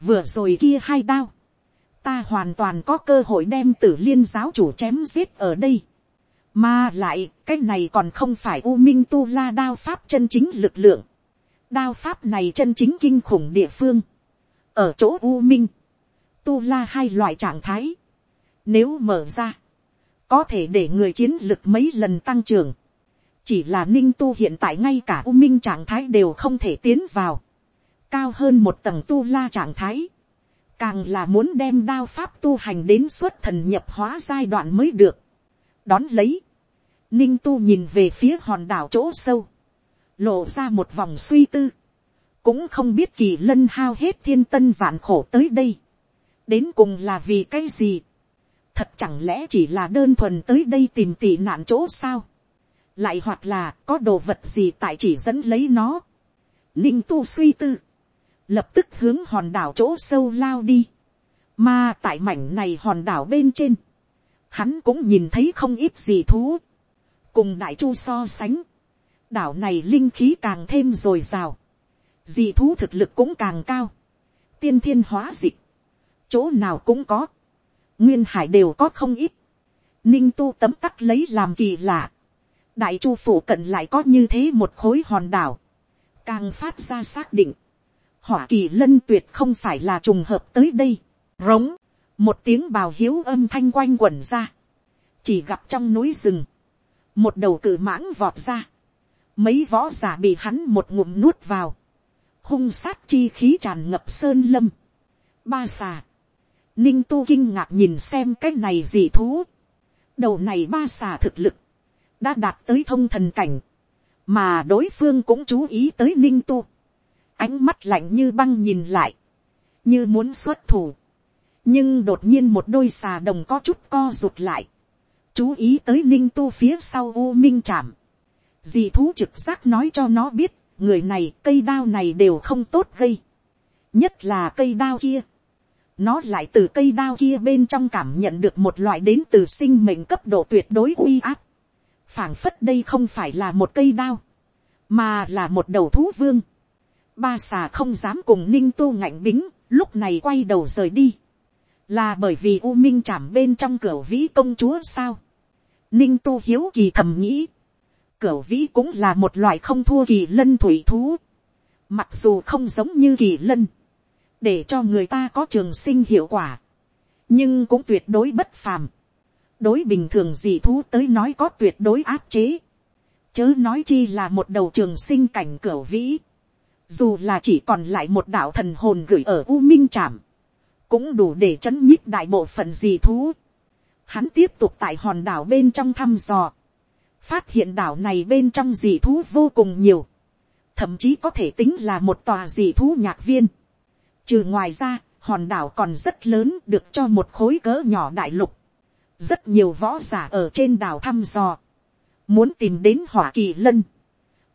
vừa rồi kia hai đao, ta hoàn toàn có cơ hội đem tử liên giáo chủ chém giết ở đây. Mà lại, cái này còn không phải U Minh Tu La đao pháp chân chính lực lượng. Đao pháp này chân chính kinh khủng địa phương. Ở chỗ U Minh, Tu La hai loại trạng thái. Nếu mở ra, có thể để người chiến lực mấy lần tăng trưởng. Chỉ là ninh tu hiện tại ngay cả u minh trạng thái đều không thể tiến vào. Cao hơn một tầng tu la trạng thái. Càng là muốn đem đao pháp tu hành đến suốt thần nhập hóa giai đoạn mới được. Đón lấy. Ninh tu nhìn về phía hòn đảo chỗ sâu. Lộ ra một vòng suy tư. Cũng không biết kỳ lân hao hết thiên tân vạn khổ tới đây. Đến cùng là vì cái gì? Thật chẳng lẽ chỉ là đơn thuần tới đây tìm tị nạn chỗ sao? Lại hoặc là có đồ vật gì tại chỉ dẫn lấy nó? Ninh tu suy tư. Lập tức hướng hòn đảo chỗ sâu lao đi. Mà tại mảnh này hòn đảo bên trên. Hắn cũng nhìn thấy không ít gì thú. Cùng đại chu so sánh. Đảo này linh khí càng thêm dồi dào. Dị thú thực lực cũng càng cao. Tiên thiên hóa dịch. Chỗ nào cũng có nguyên hải đều có không ít, ninh tu tấm tắc lấy làm kỳ lạ, đại chu phủ cận lại có như thế một khối hòn đảo, càng phát ra xác định, hỏa kỳ lân tuyệt không phải là trùng hợp tới đây, rống, một tiếng bào hiếu âm thanh quanh quẩn ra, chỉ gặp trong núi rừng, một đầu cự mãng vọt ra, mấy võ giả bị hắn một ngụm nuốt vào, hung sát chi khí tràn ngập sơn lâm, ba xà, Ninh tu kinh ngạc nhìn xem cái này gì thú. Đầu này ba xà thực lực. Đã đạt tới thông thần cảnh. Mà đối phương cũng chú ý tới ninh tu. Ánh mắt lạnh như băng nhìn lại. Như muốn xuất thủ. Nhưng đột nhiên một đôi xà đồng có chút co rụt lại. Chú ý tới ninh tu phía sau u minh chạm. Dì thú trực giác nói cho nó biết. Người này, cây đao này đều không tốt gây. Nhất là cây đao kia nó lại từ cây đao kia bên trong cảm nhận được một loại đến từ sinh mệnh cấp độ tuyệt đối uy áp phảng phất đây không phải là một cây đao, mà là một đầu thú vương. ba xà không dám cùng ninh tu ngạnh bính, lúc này quay đầu rời đi. là bởi vì u minh chạm bên trong cửa vĩ công chúa sao. ninh tu hiếu kỳ thầm nghĩ. cửa vĩ cũng là một loại không thua kỳ lân thủy thú. mặc dù không giống như kỳ lân để cho người ta có trường sinh hiệu quả, nhưng cũng tuyệt đối bất phàm đối bình thường dị thú tới nói có tuyệt đối áp chế, chớ nói chi là một đầu trường sinh cảnh cửa vĩ, dù là chỉ còn lại một đạo thần hồn gửi ở u minh trảm, cũng đủ để chấn nhích đại bộ phận dị thú. Hắn tiếp tục tại hòn đảo bên trong thăm dò, phát hiện đảo này bên trong dị thú vô cùng nhiều, thậm chí có thể tính là một tòa dị thú nhạc viên. Trừ ngoài ra, hòn đảo còn rất lớn được cho một khối cỡ nhỏ đại lục. Rất nhiều võ giả ở trên đảo thăm dò. Muốn tìm đến hỏa kỳ lân.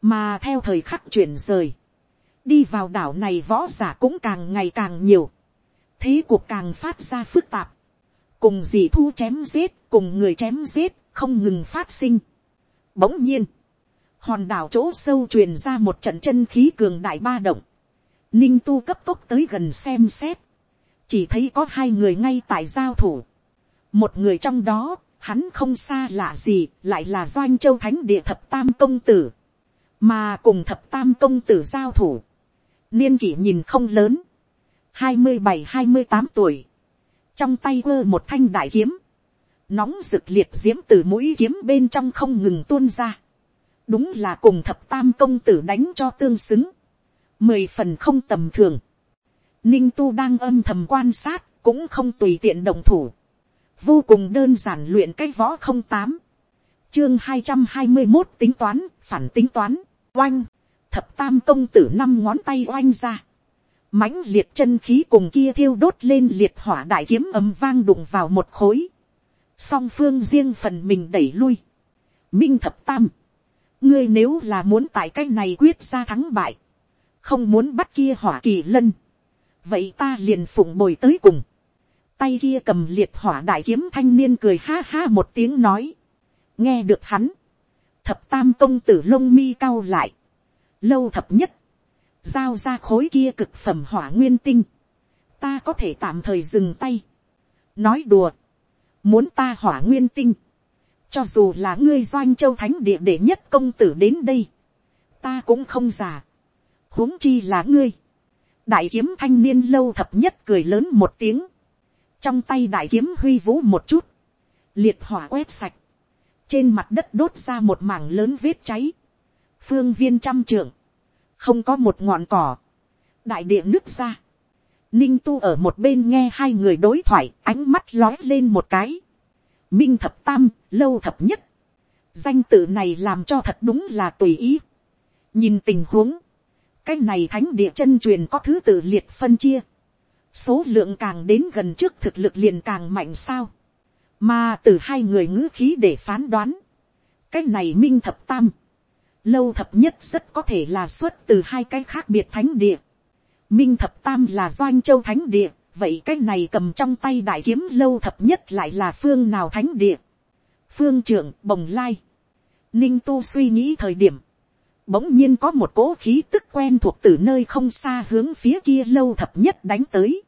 Mà theo thời khắc chuyển rời. Đi vào đảo này võ giả cũng càng ngày càng nhiều. Thế cuộc càng phát ra phức tạp. Cùng dì thu chém giết, cùng người chém giết, không ngừng phát sinh. Bỗng nhiên. Hòn đảo chỗ sâu truyền ra một trận chân khí cường đại ba động ninh tu cấp tốc tới gần xem xét, chỉ thấy có hai người ngay tại giao thủ một người trong đó, hắn không xa lạ gì, lại là doanh châu thánh địa thập tam công tử, mà cùng thập tam công tử giao thủ. niên kỷ nhìn không lớn, hai mươi bảy hai mươi tám tuổi, trong tay quơ một thanh đại kiếm, nóng rực liệt diễm từ mũi kiếm bên trong không ngừng tuôn ra. đúng là cùng thập tam công tử đánh cho tương xứng mười phần không tầm thường. Ninh tu đang âm thầm quan sát, cũng không tùy tiện đồng thủ. Vô cùng đơn giản luyện cái võ không tám. Chương hai trăm hai mươi một tính toán, phản tính toán, oanh. Thập tam công tử năm ngón tay oanh ra. mãnh liệt chân khí cùng kia thiêu đốt lên liệt hỏa đại kiếm ấm vang đụng vào một khối. Song phương riêng phần mình đẩy lui. Minh thập tam. Ngươi nếu là muốn tại cái này quyết ra thắng bại không muốn bắt kia hỏa kỳ lân, vậy ta liền phụng bồi tới cùng, tay kia cầm liệt hỏa đại kiếm thanh niên cười ha ha một tiếng nói, nghe được hắn, thập tam công tử lông mi cao lại, lâu thập nhất, giao ra khối kia cực phẩm hỏa nguyên tinh, ta có thể tạm thời dừng tay, nói đùa, muốn ta hỏa nguyên tinh, cho dù là ngươi doanh châu thánh địa để nhất công tử đến đây, ta cũng không già, huống chi là ngươi. đại kiếm thanh niên lâu thập nhất cười lớn một tiếng trong tay đại kiếm huy vũ một chút, liệt hỏa quét sạch, trên mặt đất đốt ra một mảng lớn vết cháy, phương viên trăm trưởng không có một ngọn cỏ, đại địa nứt ra, ninh tu ở một bên nghe hai người đối thoại, ánh mắt lói lên một cái, minh thập tam, lâu thập nhất, danh tự này làm cho thật đúng là tùy ý, nhìn tình huống, cái này thánh địa chân truyền có thứ tự liệt phân chia, số lượng càng đến gần trước thực lực liền càng mạnh sao, mà từ hai người ngữ khí để phán đoán, cái này minh thập tam, lâu thập nhất rất có thể là xuất từ hai cái khác biệt thánh địa, minh thập tam là doanh châu thánh địa, vậy cái này cầm trong tay đại kiếm lâu thập nhất lại là phương nào thánh địa, phương trưởng bồng lai, ninh tu suy nghĩ thời điểm, bỗng nhiên có một cỗ khí tức quen thuộc từ nơi không xa hướng phía kia lâu thập nhất đánh tới.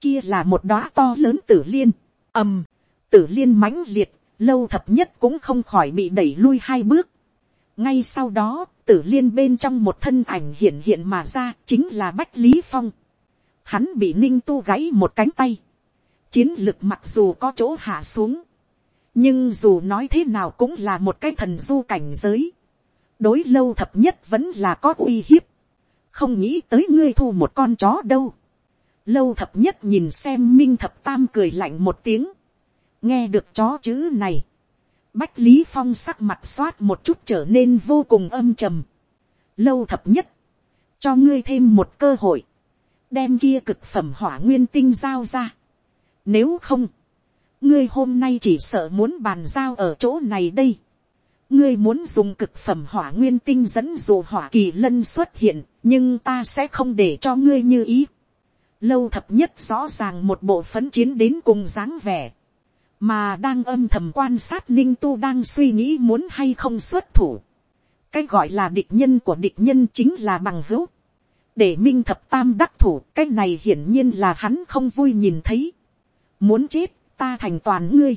Kia là một đóa to lớn tử liên, ầm, tử liên mãnh liệt, lâu thập nhất cũng không khỏi bị đẩy lui hai bước. ngay sau đó, tử liên bên trong một thân ảnh hiện hiện mà ra chính là bách lý phong. hắn bị ninh tu gáy một cánh tay. chiến lực mặc dù có chỗ hạ xuống, nhưng dù nói thế nào cũng là một cái thần du cảnh giới đối lâu thập nhất vẫn là có uy hiếp, không nghĩ tới ngươi thu một con chó đâu lâu thập nhất nhìn xem minh thập tam cười lạnh một tiếng, nghe được chó chữ này, bách lý phong sắc mặt xoát một chút trở nên vô cùng âm trầm. lâu thập nhất, cho ngươi thêm một cơ hội, đem kia cực phẩm hỏa nguyên tinh giao ra. Nếu không, ngươi hôm nay chỉ sợ muốn bàn giao ở chỗ này đây ngươi muốn dùng cực phẩm hỏa nguyên tinh dẫn dụ hỏa kỳ lân xuất hiện, nhưng ta sẽ không để cho ngươi như ý. Lâu thập nhất rõ ràng một bộ phấn chiến đến cùng dáng vẻ, mà đang âm thầm quan sát ninh tu đang suy nghĩ muốn hay không xuất thủ. cái gọi là địch nhân của địch nhân chính là bằng hữu. để minh thập tam đắc thủ, cái này hiển nhiên là hắn không vui nhìn thấy. muốn chết, ta thành toàn ngươi.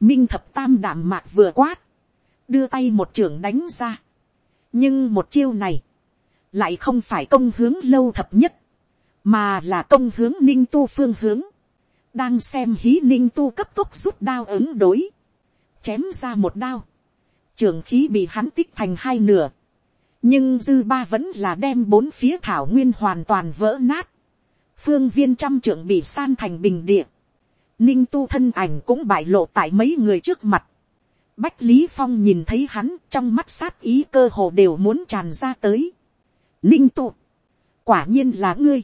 minh thập tam đảm mạc vừa quát đưa tay một trưởng đánh ra. nhưng một chiêu này, lại không phải công hướng lâu thập nhất, mà là công hướng ninh tu phương hướng, đang xem hí ninh tu cấp tốc rút đao ứng đối, chém ra một đao, trường khí bị hắn tích thành hai nửa, nhưng dư ba vẫn là đem bốn phía thảo nguyên hoàn toàn vỡ nát, phương viên trăm trưởng bị san thành bình địa, ninh tu thân ảnh cũng bại lộ tại mấy người trước mặt, Bách Lý Phong nhìn thấy hắn trong mắt sát ý cơ hồ đều muốn tràn ra tới. Ninh tu Quả nhiên là ngươi.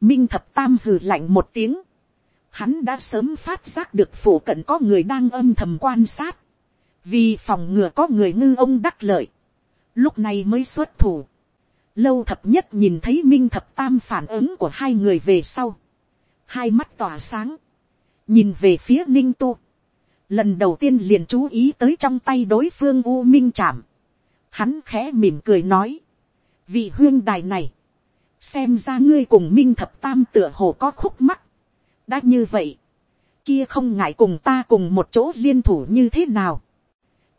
Minh thập tam hừ lạnh một tiếng. Hắn đã sớm phát giác được phủ cận có người đang âm thầm quan sát. Vì phòng ngừa có người ngư ông đắc lợi. Lúc này mới xuất thủ. Lâu thập nhất nhìn thấy Minh thập tam phản ứng của hai người về sau. Hai mắt tỏa sáng. Nhìn về phía ninh tu lần đầu tiên liền chú ý tới trong tay đối phương u minh chạm, hắn khẽ mỉm cười nói, vị huyên đài này, xem ra ngươi cùng minh thập tam tựa hồ có khúc mắc, đã như vậy, kia không ngại cùng ta cùng một chỗ liên thủ như thế nào,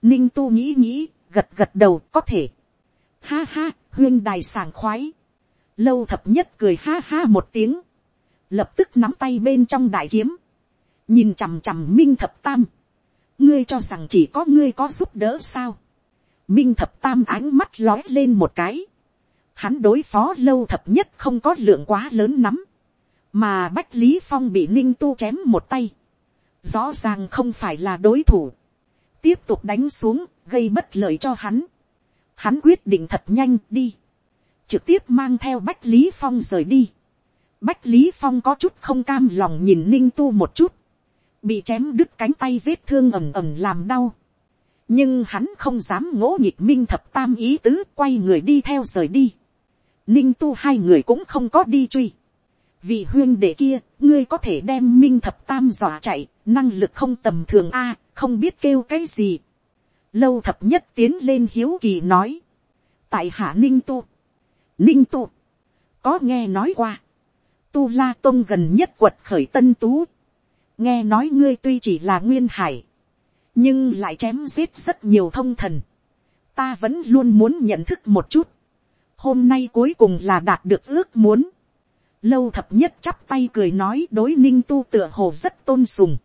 ninh tu nghĩ nghĩ, gật gật đầu có thể, ha ha, huyên đài sàng khoái, lâu thập nhất cười ha ha một tiếng, lập tức nắm tay bên trong đại kiếm, nhìn chằm chằm minh thập tam, ngươi cho rằng chỉ có ngươi có giúp đỡ sao. minh thập tam ánh mắt lói lên một cái hắn đối phó lâu thập nhất không có lượng quá lớn lắm. mà bách lý phong bị ninh tu chém một tay. rõ ràng không phải là đối thủ. tiếp tục đánh xuống, gây bất lợi cho hắn. hắn quyết định thật nhanh đi. trực tiếp mang theo bách lý phong rời đi. bách lý phong có chút không cam lòng nhìn ninh tu một chút bị chém đứt cánh tay vết thương ầm ầm làm đau. nhưng hắn không dám ngỗ nhịp minh thập tam ý tứ quay người đi theo rời đi ninh tu hai người cũng không có đi truy. vì huyên đệ kia, ngươi có thể đem minh thập tam dọa chạy, năng lực không tầm thường a, không biết kêu cái gì. lâu thập nhất tiến lên hiếu kỳ nói. tại hạ ninh tu. ninh tu. có nghe nói qua. tu la tôn gần nhất quật khởi tân tú nghe nói ngươi tuy chỉ là nguyên hải, nhưng lại chém giết rất nhiều thông thần, ta vẫn luôn muốn nhận thức một chút, hôm nay cuối cùng là đạt được ước muốn, lâu thập nhất chắp tay cười nói đối ninh tu tựa hồ rất tôn sùng.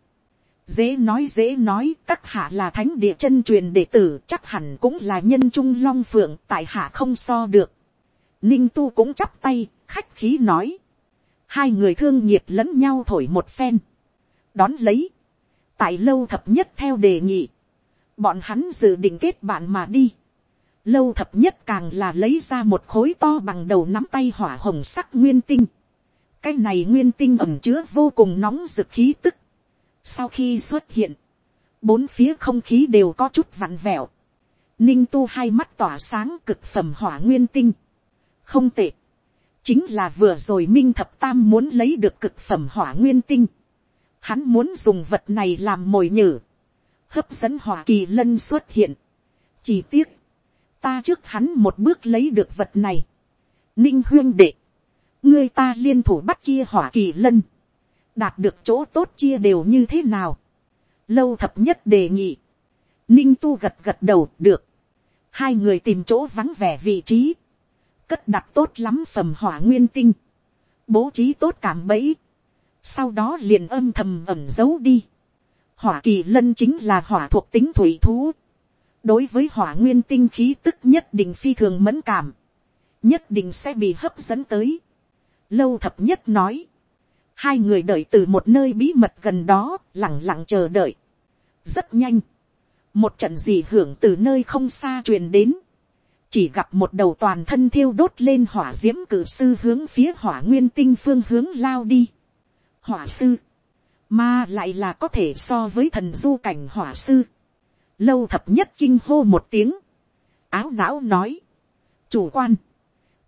dễ nói dễ nói các hạ là thánh địa chân truyền đệ tử chắc hẳn cũng là nhân trung long phượng tại hạ không so được. ninh tu cũng chắp tay khách khí nói. hai người thương nghiệp lẫn nhau thổi một phen. đón lấy. tại lâu thập nhất theo đề nghị. bọn hắn dự định kết bạn mà đi lâu thập nhất càng là lấy ra một khối to bằng đầu nắm tay hỏa hồng sắc nguyên tinh cái này nguyên tinh ẩm chứa vô cùng nóng rực khí tức. Sau khi xuất hiện, bốn phía không khí đều có chút vặn vẹo. Ninh tu hai mắt tỏa sáng cực phẩm hỏa nguyên tinh. Không tệ. Chính là vừa rồi Minh Thập Tam muốn lấy được cực phẩm hỏa nguyên tinh. Hắn muốn dùng vật này làm mồi nhử. Hấp dẫn hỏa kỳ lân xuất hiện. Chỉ tiếc. Ta trước hắn một bước lấy được vật này. Ninh huyên đệ ngươi ta liên thủ bắt kia hỏa kỳ lân, đạt được chỗ tốt chia đều như thế nào, lâu thập nhất đề nghị, ninh tu gật gật đầu được, hai người tìm chỗ vắng vẻ vị trí, cất đặt tốt lắm phẩm hỏa nguyên tinh, bố trí tốt cảm bẫy, sau đó liền âm thầm ẩm giấu đi. Hỏa kỳ lân chính là hỏa thuộc tính thủy thú đối với hỏa nguyên tinh khí tức nhất định phi thường mẫn cảm, nhất định sẽ bị hấp dẫn tới lâu thập nhất nói, hai người đợi từ một nơi bí mật gần đó, lẳng lặng chờ đợi. rất nhanh, một trận gì hưởng từ nơi không xa truyền đến, chỉ gặp một đầu toàn thân thiêu đốt lên hỏa d i ễ m cử sư hướng phía hỏa nguyên tinh phương hướng lao đi. hỏa sư, mà lại là có thể so với thần du cảnh hỏa sư lâu thập nhất kinh hô một tiếng, áo não nói, chủ quan,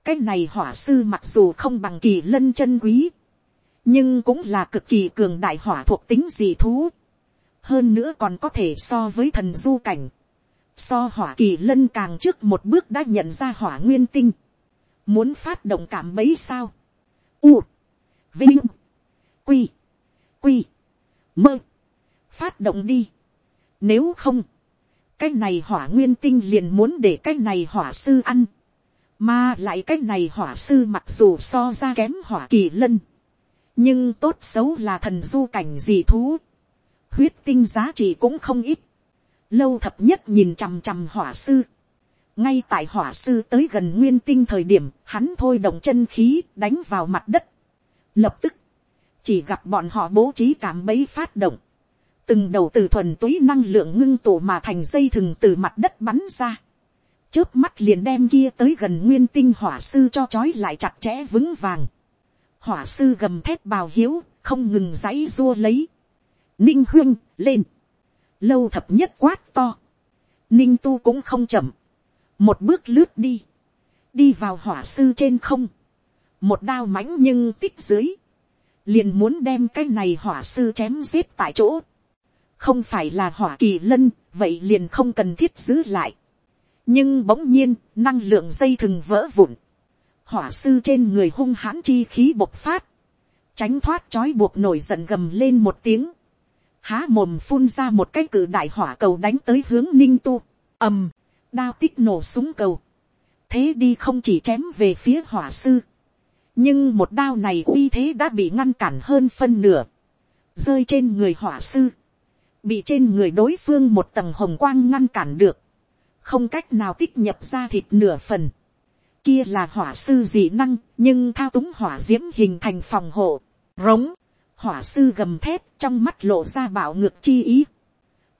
cái này hỏa sư mặc dù không bằng kỳ lân chân quý, nhưng cũng là cực kỳ cường đại hỏa thuộc tính dị thú. hơn nữa còn có thể so với thần du cảnh. so hỏa kỳ lân càng trước một bước đã nhận ra hỏa nguyên tinh. muốn phát động cảm bấy sao. u, vinh, quy, quy, mơ, phát động đi. nếu không, cái này hỏa nguyên tinh liền muốn để cái này hỏa sư ăn mà lại cái này hỏa sư mặc dù so ra kém hỏa kỳ lân. Nhưng tốt xấu là thần du cảnh gì thú. Huyết tinh giá trị cũng không ít. Lâu thập nhất nhìn chằm chằm hỏa sư. Ngay tại hỏa sư tới gần nguyên tinh thời điểm, hắn thôi động chân khí đánh vào mặt đất. Lập tức, chỉ gặp bọn họ bố trí cảm bấy phát động. Từng đầu từ thuần túy năng lượng ngưng tụ mà thành dây thừng từ mặt đất bắn ra trước mắt liền đem kia tới gần nguyên tinh hỏa sư cho trói lại chặt chẽ vững vàng. Hỏa sư gầm thép bào hiếu, không ngừng giãy rua lấy. Ninh huyên, lên. Lâu thập nhất quát to. Ninh tu cũng không chậm. Một bước lướt đi. Đi vào hỏa sư trên không. Một đao mãnh nhưng tích dưới. Liền muốn đem cái này hỏa sư chém giết tại chỗ. Không phải là hỏa kỳ lân, vậy liền không cần thiết giữ lại. Nhưng bỗng nhiên năng lượng dây thừng vỡ vụn, hỏa sư trên người hung hãn chi khí bộc phát, tránh thoát trói buộc nổi giận gầm lên một tiếng, há mồm phun ra một cái cử đại hỏa cầu đánh tới hướng ninh tu, ầm, đao tích nổ súng cầu, thế đi không chỉ chém về phía hỏa sư, nhưng một đao này uy thế đã bị ngăn cản hơn phân nửa, rơi trên người hỏa sư, bị trên người đối phương một tầng hồng quang ngăn cản được, không cách nào tích nhập ra thịt nửa phần. Kia là hỏa sư dị năng, nhưng thao túng hỏa diễm hình thành phòng hộ, rống, hỏa sư gầm thép trong mắt lộ ra bạo ngược chi ý.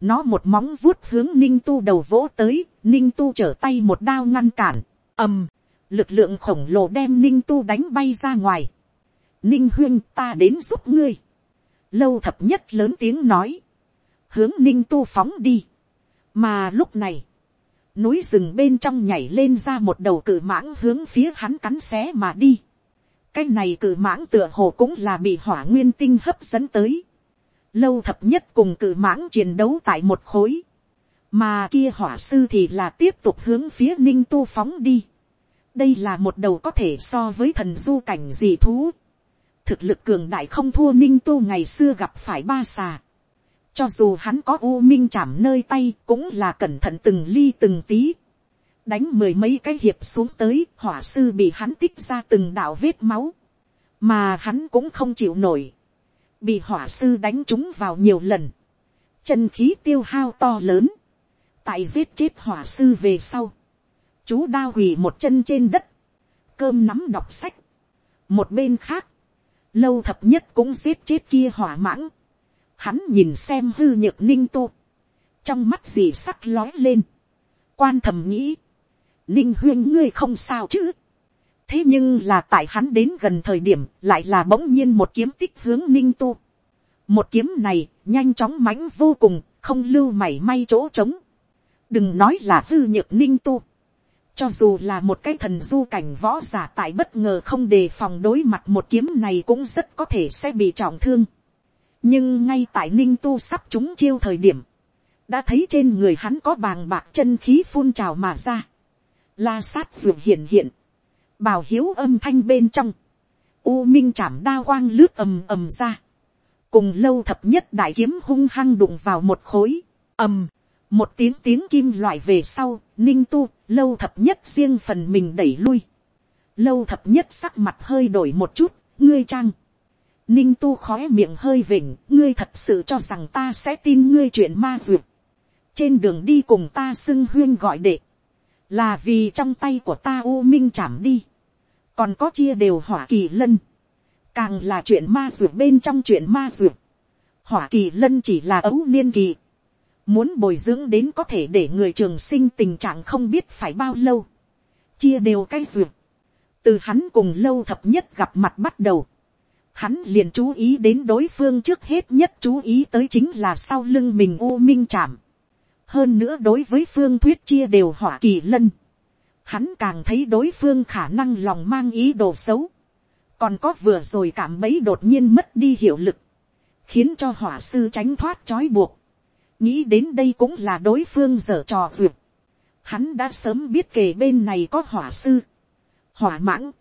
Nó một móng vuốt hướng ninh tu đầu vỗ tới, ninh tu trở tay một đao ngăn cản, ầm, lực lượng khổng lồ đem ninh tu đánh bay ra ngoài. ninh huyên ta đến giúp ngươi. lâu thập nhất lớn tiếng nói, hướng ninh tu phóng đi. mà lúc này, núi rừng bên trong nhảy lên ra một đầu cự mãng hướng phía hắn cắn xé mà đi. cái này cự mãng tựa hồ cũng là bị hỏa nguyên tinh hấp dẫn tới. lâu thập nhất cùng cự mãng chiến đấu tại một khối. mà kia hỏa sư thì là tiếp tục hướng phía ninh tu phóng đi. đây là một đầu có thể so với thần du cảnh dị thú. thực lực cường đại không thua ninh tu ngày xưa gặp phải ba xà cho dù hắn có u minh chạm nơi tay cũng là cẩn thận từng ly từng tí. Đánh mười mấy cái hiệp xuống tới hỏa sư bị hắn tích ra từng đạo vết máu. mà hắn cũng không chịu nổi, bị hỏa sư đánh trúng vào nhiều lần, chân khí tiêu hao to lớn, tại giết chết hỏa sư về sau, chú đao quỳ một chân trên đất, cơm nắm đọc sách, một bên khác, lâu thập nhất cũng giết chết kia hỏa mãng, hắn nhìn xem hư nhược ninh tu, trong mắt gì sắc lói lên, quan thầm nghĩ, ninh huyên ngươi không sao chứ, thế nhưng là tại hắn đến gần thời điểm lại là bỗng nhiên một kiếm tích hướng ninh tu. một kiếm này nhanh chóng mãnh vô cùng không lưu mảy may chỗ trống. đừng nói là hư nhược ninh tu. cho dù là một cái thần du cảnh võ giả tại bất ngờ không đề phòng đối mặt một kiếm này cũng rất có thể sẽ bị trọng thương nhưng ngay tại ninh tu sắp chúng chiêu thời điểm, đã thấy trên người hắn có bàng bạc chân khí phun trào mà ra. la sát ruột hiện hiện bào hiếu âm thanh bên trong, u minh chạm đa quang lướt ầm ầm ra, cùng lâu thập nhất đại kiếm hung hăng đụng vào một khối, ầm, một tiếng tiếng kim loại về sau, ninh tu, lâu thập nhất riêng phần mình đẩy lui, lâu thập nhất sắc mặt hơi đổi một chút, ngươi trang, ninh tu khói miệng hơi vỉnh, ngươi thật sự cho rằng ta sẽ tin ngươi chuyện ma duyệt, trên đường đi cùng ta xưng huyên gọi đệ, là vì trong tay của ta u minh chạm đi, còn có chia đều hỏa kỳ lân, càng là chuyện ma duyệt bên trong chuyện ma duyệt, hỏa kỳ lân chỉ là ấu niên kỳ, muốn bồi dưỡng đến có thể để người trường sinh tình trạng không biết phải bao lâu, chia đều cái duyệt, từ hắn cùng lâu thập nhất gặp mặt bắt đầu, hắn liền chú ý đến đối phương trước hết nhất chú ý tới chính là sau lưng mình u minh chạm, hơn nữa đối với phương thuyết chia đều hỏa kỳ lân, hắn càng thấy đối phương khả năng lòng mang ý đồ xấu, còn có vừa rồi cảm mấy đột nhiên mất đi hiệu lực, khiến cho hỏa sư tránh thoát trói buộc, nghĩ đến đây cũng là đối phương dở trò vượt, hắn đã sớm biết kề bên này có hỏa sư, hỏa mãng,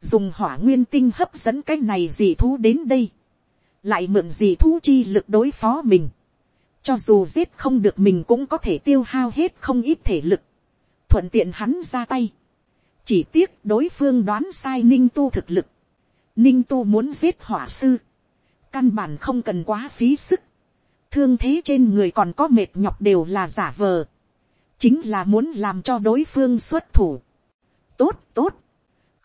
dùng hỏa nguyên tinh hấp dẫn cái này dị thú đến đây, lại mượn dị thú chi lực đối phó mình, cho dù giết không được mình cũng có thể tiêu hao hết không ít thể lực. Thuận tiện hắn ra tay. Chỉ tiếc đối phương đoán sai Ninh Tu thực lực. Ninh Tu muốn giết hỏa sư. Căn bản không cần quá phí sức. Thương thế trên người còn có mệt nhọc đều là giả vờ. Chính là muốn làm cho đối phương xuất thủ. Tốt, tốt.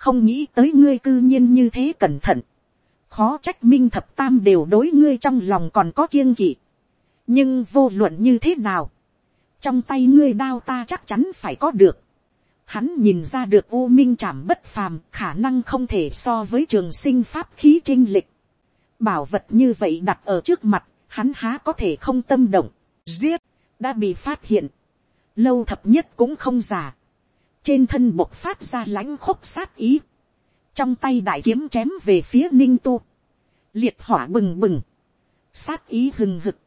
Không nghĩ tới ngươi cư nhiên như thế cẩn thận. Khó trách minh thập tam đều đối ngươi trong lòng còn có kiêng kỵ nhưng vô luận như thế nào, trong tay ngươi đao ta chắc chắn phải có được. Hắn nhìn ra được u minh chảm bất phàm khả năng không thể so với trường sinh pháp khí trinh lịch. Bảo vật như vậy đặt ở trước mặt, hắn há có thể không tâm động. Giết, đã bị phát hiện. Lâu thập nhất cũng không giả. Trên thân bộc phát ra lãnh khúc sát ý. Trong tay đại kiếm chém về phía ninh tu. Liệt hỏa bừng bừng. Sát ý hừng hực.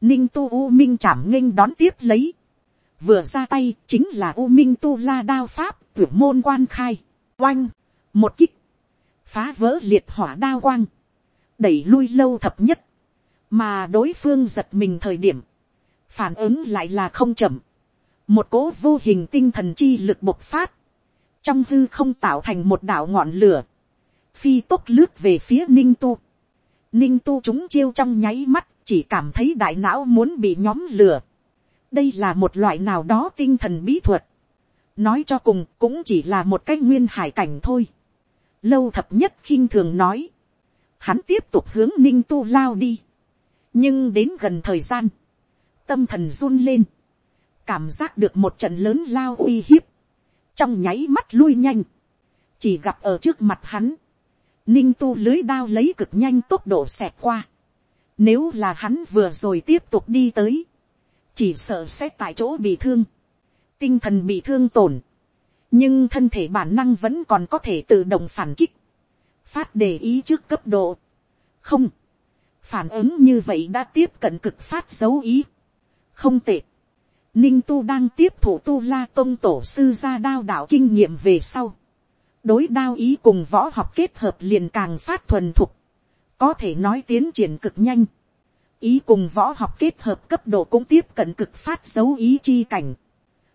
Ninh tu u minh chảm nghênh đón tiếp lấy, vừa ra tay chính là u minh tu la đao pháp tuyển môn quan khai, oanh, một kích, phá vỡ liệt hỏa đao quang, đẩy lui lâu thập nhất, mà đối phương giật mình thời điểm, phản ứng lại là không chậm, một cố vô hình tinh thần chi lực bộc phát, trong h ư không tạo thành một đảo ngọn lửa, phi tốc lướt về phía ninh tu, ninh tu chúng chiêu trong nháy mắt chỉ cảm thấy đại não muốn bị nhóm lửa. đây là một loại nào đó tinh thần bí thuật. nói cho cùng cũng chỉ là một cái nguyên hải cảnh thôi. lâu thập nhất khinh thường nói. hắn tiếp tục hướng ninh tu lao đi. nhưng đến gần thời gian, tâm thần run lên cảm giác được một trận lớn lao uy hiếp. trong nháy mắt lui nhanh. chỉ gặp ở trước mặt hắn. ninh tu lưới đao lấy cực nhanh tốc độ xẹt qua nếu là hắn vừa rồi tiếp tục đi tới, chỉ sợ sẽ tại chỗ bị thương, tinh thần bị thương tổn, nhưng thân thể bản năng vẫn còn có thể tự động phản kích, phát đề ý trước cấp độ. không, phản ứng như vậy đã tiếp cận cực phát dấu ý. không tệ, ninh tu đang tiếp thủ tu la Tông tổ sư ra đao đạo kinh nghiệm về sau. đối đao ý cùng võ học kết hợp liền càng phát thuần thục có thể nói tiến triển cực nhanh, ý cùng võ học kết hợp cấp độ cũng tiếp cận cực phát dấu ý chi cảnh.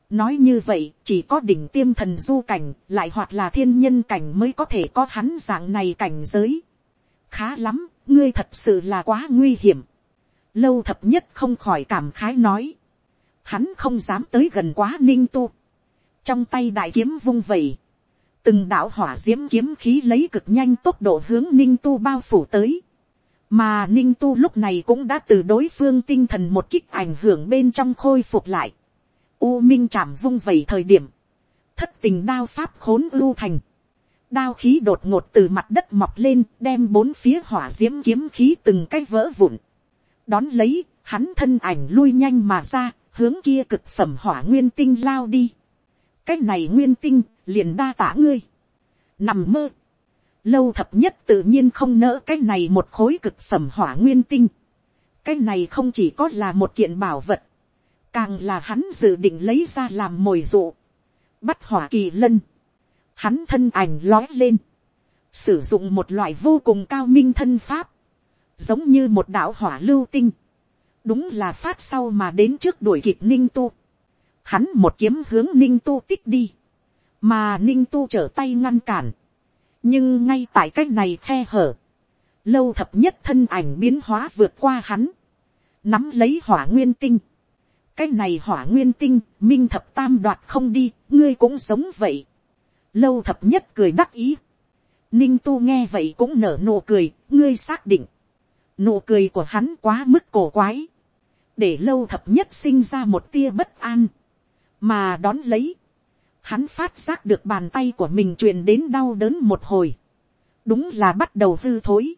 nói như vậy chỉ có đỉnh tiêm thần du cảnh lại hoặc là thiên nhân cảnh mới có thể có hắn dạng này cảnh giới. khá lắm, ngươi thật sự là quá nguy hiểm. lâu thập nhất không khỏi cảm khái nói hắn không dám tới gần quá ninh tu. trong tay đại kiếm vung vẩy. từng đạo hỏa d i ễ m kiếm khí lấy cực nhanh tốc độ hướng ninh tu bao phủ tới. mà ninh tu lúc này cũng đã từ đối phương tinh thần một kích ảnh hưởng bên trong khôi phục lại U minh chạm vung vẩy thời điểm. Thất tình đao pháp khốn ưu thành. Đao khí đột ngột từ mặt đất mọc lên đem bốn phía hỏa diễm kiếm khí từng cái vỡ vụn. Đón lấy, hắn thân ảnh lui nhanh mà ra, hướng kia cực phẩm hỏa nguyên tinh lao đi. Cái này nguyên tinh, liền đa tả ngươi. Nằm mơ. Lâu thập nhất tự nhiên không nỡ cái này một khối cực phẩm hỏa nguyên tinh. Cái này không chỉ có là một kiện bảo vật càng là hắn dự định lấy ra làm mồi dụ, bắt hỏa kỳ lân, hắn thân ảnh lói lên, sử dụng một loại vô cùng cao minh thân pháp, giống như một đạo hỏa lưu tinh, đúng là phát sau mà đến trước đuổi kịp ninh tu, hắn một kiếm hướng ninh tu tích đi, mà ninh tu trở tay ngăn cản, nhưng ngay tại c á c h này khe hở, lâu thập nhất thân ảnh biến hóa vượt qua hắn, nắm lấy hỏa nguyên tinh, cái này hỏa nguyên tinh, minh thập tam đoạt không đi, ngươi cũng sống vậy. lâu thập nhất cười đắc ý. ninh tu nghe vậy cũng nở nụ cười, ngươi xác định. nụ cười của hắn quá mức cổ quái để lâu thập nhất sinh ra một tia bất an. mà đón lấy. hắn phát giác được bàn tay của mình truyền đến đau đớn một hồi. đúng là bắt đầu hư thối.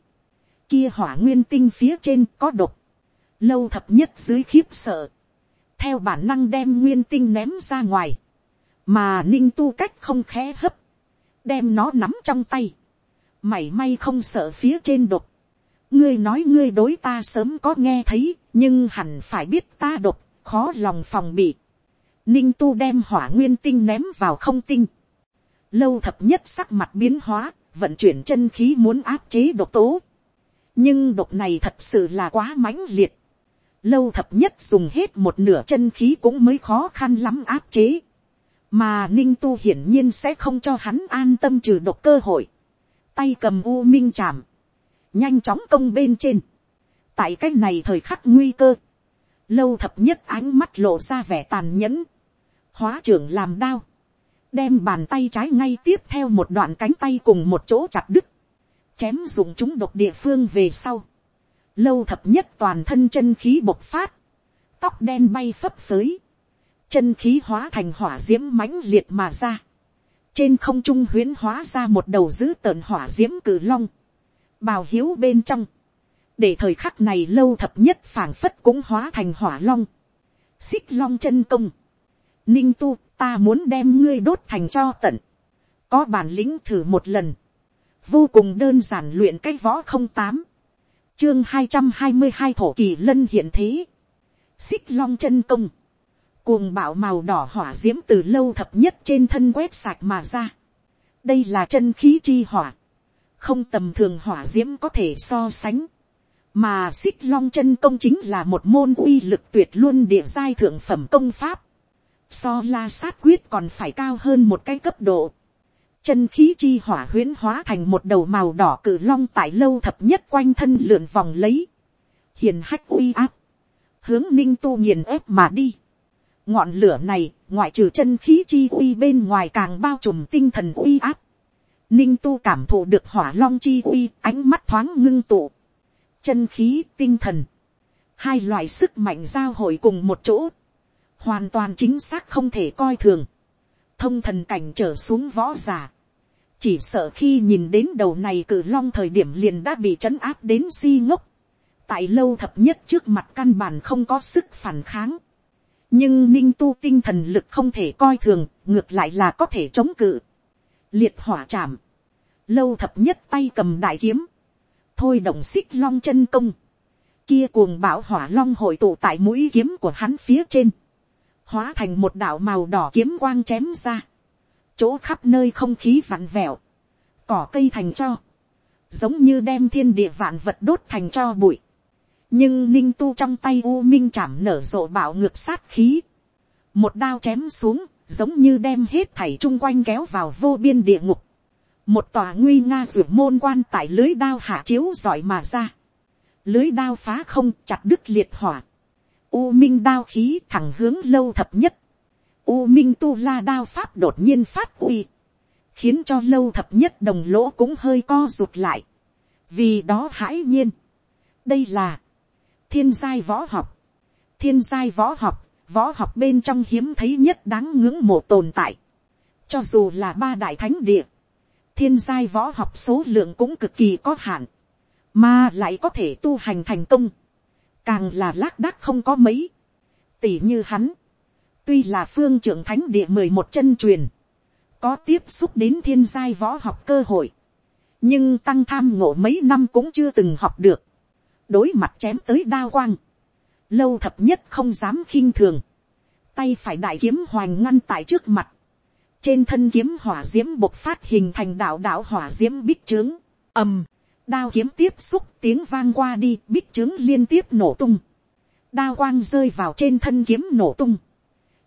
kia hỏa nguyên tinh phía trên có độc. lâu thập nhất dưới khiếp sợ theo bản năng đem nguyên tinh ném ra ngoài, mà ninh tu cách không khẽ hấp, đem nó nắm trong tay, mảy may không sợ phía trên đột, ngươi nói ngươi đối ta sớm có nghe thấy, nhưng hẳn phải biết ta độc khó lòng phòng bị. Ninh tu đem hỏa nguyên tinh ném vào không tinh. Lâu thập nhất sắc mặt biến hóa, vận chuyển chân khí muốn áp chế độc tố. Nhưng độc này thật sự là quá mãnh liệt lâu thập nhất dùng hết một nửa chân khí cũng mới khó khăn lắm áp chế. mà ninh tu hiển nhiên sẽ không cho hắn an tâm trừ độc cơ hội. tay cầm u minh chạm, nhanh chóng công bên trên. tại cái này thời khắc nguy cơ, lâu thập nhất ánh mắt lộ ra vẻ tàn nhẫn, hóa trưởng làm đao, đem bàn tay trái ngay tiếp theo một đoạn cánh tay cùng một chỗ chặt đứt, chém dùng chúng độc địa phương về sau. Lâu thập nhất toàn thân chân khí bộc phát, tóc đen bay phấp phới, chân khí hóa thành hỏa d i ễ m mãnh liệt mà ra, trên không trung huyến hóa ra một đầu dữ tợn hỏa d i ễ m cử long, bào hiếu bên trong, để thời khắc này lâu thập nhất phảng phất cũng hóa thành hỏa long, xích long chân công, ninh tu ta muốn đem ngươi đốt thành cho tận, có bản lĩnh thử một lần, vô cùng đơn giản luyện cái võ không tám, chương hai trăm hai mươi hai thổ kỳ lân hiện thế. xích long chân công. cuồng bạo màu đỏ hỏa d i ễ m từ lâu thập nhất trên thân quét sạch mà ra. đây là chân khí chi hỏa không tầm thường hỏa d i ễ m có thể so sánh. mà xích long chân công chính là một môn uy lực tuyệt luôn địa giai thượng phẩm công pháp. so la sát quyết còn phải cao hơn một cái cấp độ chân khí chi hỏa huyễn hóa thành một đầu màu đỏ cử long tại lâu thập nhất quanh thân lượn vòng lấy, hiền hách uy áp, hướng ninh tu nghiền ép mà đi. ngọn lửa này, ngoại trừ chân khí chi uy bên ngoài càng bao trùm tinh thần uy áp ninh tu cảm thụ được hỏa long chi uy, ánh mắt thoáng ngưng tụ. chân khí tinh thần, hai loại sức mạnh giao hội cùng một chỗ, hoàn toàn chính xác không thể coi thường thông thần cảnh trở xuống võ giả. Chỉ sợ khi nhìn đến đầu này cử long thời điểm liền đã bị trấn áp đến si ngốc. Tại lâu thập nhất trước mặt căn bản không có sức phản kháng. Nhưng ninh tu tinh thần lực không thể coi thường, ngược lại là có thể chống cự. Liệt hỏa chạm. Lâu thập nhất tay cầm đại kiếm. Thôi động xích long chân công. Kia cuồng bão hỏa long hội tụ tại mũi kiếm của hắn phía trên hóa thành một đạo màu đỏ kiếm quang chém ra, chỗ khắp nơi không khí vặn vẹo, cỏ cây thành cho, giống như đem thiên địa vạn vật đốt thành cho bụi. nhưng ninh tu trong tay u minh chảm nở rộ bạo ngược sát khí, một đao chém xuống, giống như đem hết thảy chung quanh kéo vào vô biên địa ngục. một tòa nguy nga ruột môn quan tại lưới đao hạ chiếu giỏi mà ra. lưới đao phá không, chặt đứt liệt hỏa. u minh đao khí thẳng hướng lâu thập nhất. u minh tu la đao pháp đột nhiên phát uy. khiến cho lâu thập nhất đồng lỗ cũng hơi co rụt lại. vì đó hãi nhiên. đây là thiên giai võ học. thiên giai võ học võ học bên trong hiếm thấy nhất đáng ngưỡng mộ tồn tại. Cho dù là ba đại thánh địa, thiên giai võ học số lượng cũng cực kỳ có hạn, mà lại có thể tu hành thành công, càng là lác đác không có mấy. Tỷ như hắn, tuy là phương trưởng thánh địa mười một chân truyền, có tiếp xúc đến thiên giai võ học cơ hội, nhưng tăng tham ngộ mấy năm cũng chưa từng học được, đối mặt chém tới đa quang, lâu thập nhất không dám khinh thường, tay phải đại kiếm hoành ngăn tại trước mặt, trên thân kiếm hỏa d i ễ m bộc phát hình thành đạo đạo hỏa d i ễ m bích trướng, ầm, đao kiếm tiếp xúc tiếng vang qua đi bích trướng liên tiếp nổ tung, đao quang rơi vào trên thân kiếm nổ tung,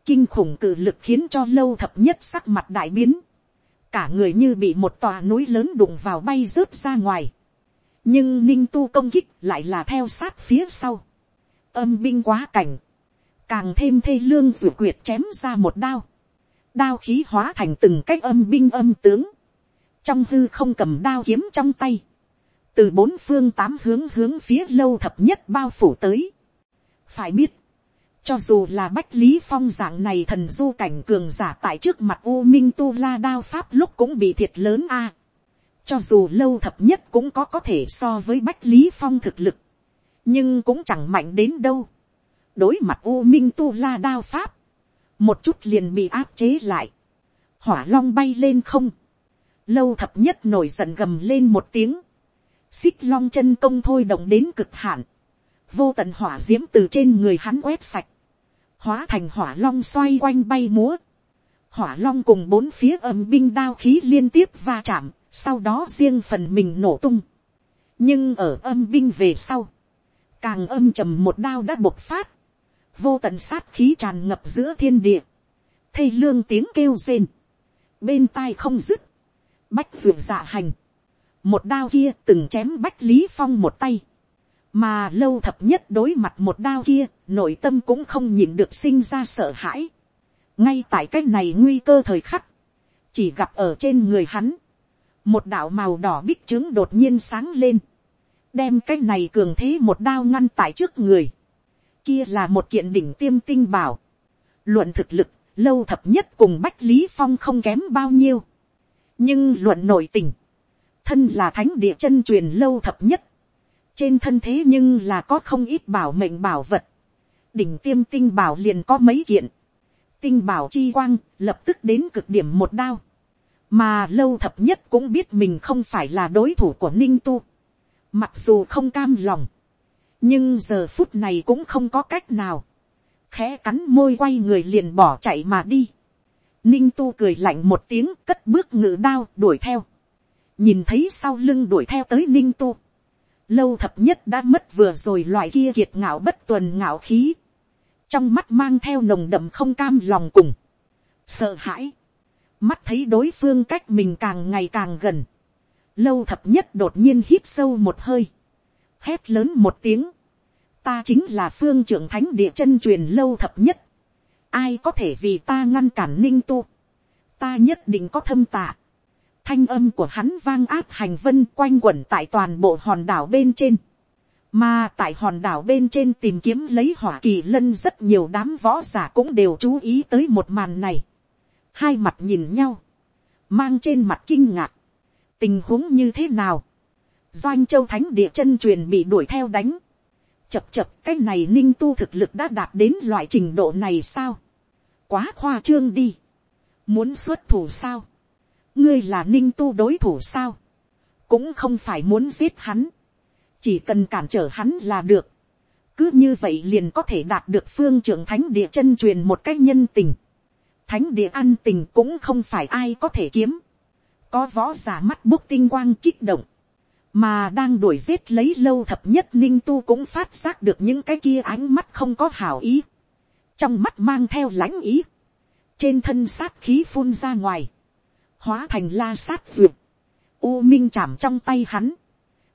kinh khủng cự lực khiến cho lâu thập nhất sắc mặt đại biến, cả người như bị một tòa núi lớn đụng vào bay rớt ra ngoài, nhưng ninh tu công kích lại là theo sát phía sau, âm binh quá cảnh, càng thêm thê lương ruột quyệt chém ra một đao, đao khí hóa thành từng cách âm binh âm tướng, trong hư không cầm đao kiếm trong tay, từ bốn phương tám hướng hướng phía lâu thập nhất bao phủ tới. phải biết, cho dù là bách lý phong dạng này thần du cảnh cường giả tại trước mặt u minh tu la đao pháp lúc cũng bị thiệt lớn a. cho dù lâu thập nhất cũng có có thể so với bách lý phong thực lực nhưng cũng chẳng mạnh đến đâu. đối mặt u minh tu la đao pháp, một chút liền bị áp chế lại, hỏa long bay lên không, lâu thập nhất nổi giận gầm lên một tiếng, xích long chân công thôi động đến cực hạn, vô tận hỏa d i ễ m từ trên người hắn quét sạch, hóa thành hỏa long xoay quanh bay múa, hỏa long cùng bốn phía âm binh đao khí liên tiếp va chạm, sau đó riêng phần mình nổ tung. nhưng ở âm binh về sau, càng âm trầm một đao đã bộc phát, vô tận sát khí tràn ngập giữa thiên địa, thây lương tiếng kêu rên, bên tai không dứt, bách ruột dạ hành, một đao kia từng chém bách lý phong một tay, mà lâu thập nhất đối mặt một đao kia, nội tâm cũng không nhìn được sinh ra sợ hãi. ngay tại cái này nguy cơ thời khắc, chỉ gặp ở trên người hắn, một đạo màu đỏ bích trướng đột nhiên sáng lên, đem cái này cường thế một đao ngăn tại trước người. Kia là một kiện đỉnh tiêm tinh bảo. Luận thực lực, lâu thập nhất cùng Bách Lý Phong không kém bao nhiêu. Nhưng luận nội tình, thân là thánh địa chân truyền lâu thập nhất. Trên thân thế nhưng là có không ít bảo mệnh bảo vật. Đỉnh tiêm tinh bảo liền có mấy kiện. Tinh bảo chi quang, lập tức đến cực điểm một đao. Mà lâu thập nhất cũng biết mình không phải là đối thủ của Ninh Tu Mặc dù không cam lòng. Nhưng giờ phút này cũng không có cách nào. Khẽ cắn môi quay người liền bỏ chạy mà đi. Ninh tu cười lạnh một tiếng, cất bước ngự đao, đuổi theo. Nhìn thấy sau lưng đuổi theo tới ninh tu. Lâu thập nhất đã mất vừa rồi loại kia kiệt ngạo bất tuần ngạo khí. Trong mắt mang theo nồng đậm không cam lòng cùng. Sợ hãi. Mắt thấy đối phương cách mình càng ngày càng gần lâu thập nhất đột nhiên hít sâu một hơi, hét lớn một tiếng, ta chính là phương trưởng thánh địa chân truyền lâu thập nhất, ai có thể vì ta ngăn cản ninh tu, ta nhất định có thâm tạ, thanh âm của hắn vang áp hành vân quanh quẩn tại toàn bộ hòn đảo bên trên, mà tại hòn đảo bên trên tìm kiếm lấy hỏa kỳ lân rất nhiều đám võ giả cũng đều chú ý tới một màn này, hai mặt nhìn nhau, mang trên mặt kinh ngạc, tình huống như thế nào, doanh châu thánh địa chân truyền bị đuổi theo đánh, chập chập cái này ninh tu thực lực đã đạt đến loại trình độ này sao, quá khoa trương đi, muốn xuất thủ sao, ngươi là ninh tu đối thủ sao, cũng không phải muốn giết hắn, chỉ cần cản trở hắn là được, cứ như vậy liền có thể đạt được phương trưởng thánh địa chân truyền một cách nhân tình, thánh địa ăn tình cũng không phải ai có thể kiếm, có võ giả mắt búc tinh quang kích động, mà đang đuổi giết lấy lâu thập nhất ninh tu cũng phát giác được những cái kia ánh mắt không có hảo ý, trong mắt mang theo lãnh ý, trên thân sát khí phun ra ngoài, hóa thành la sát duyệt, u minh chạm trong tay hắn,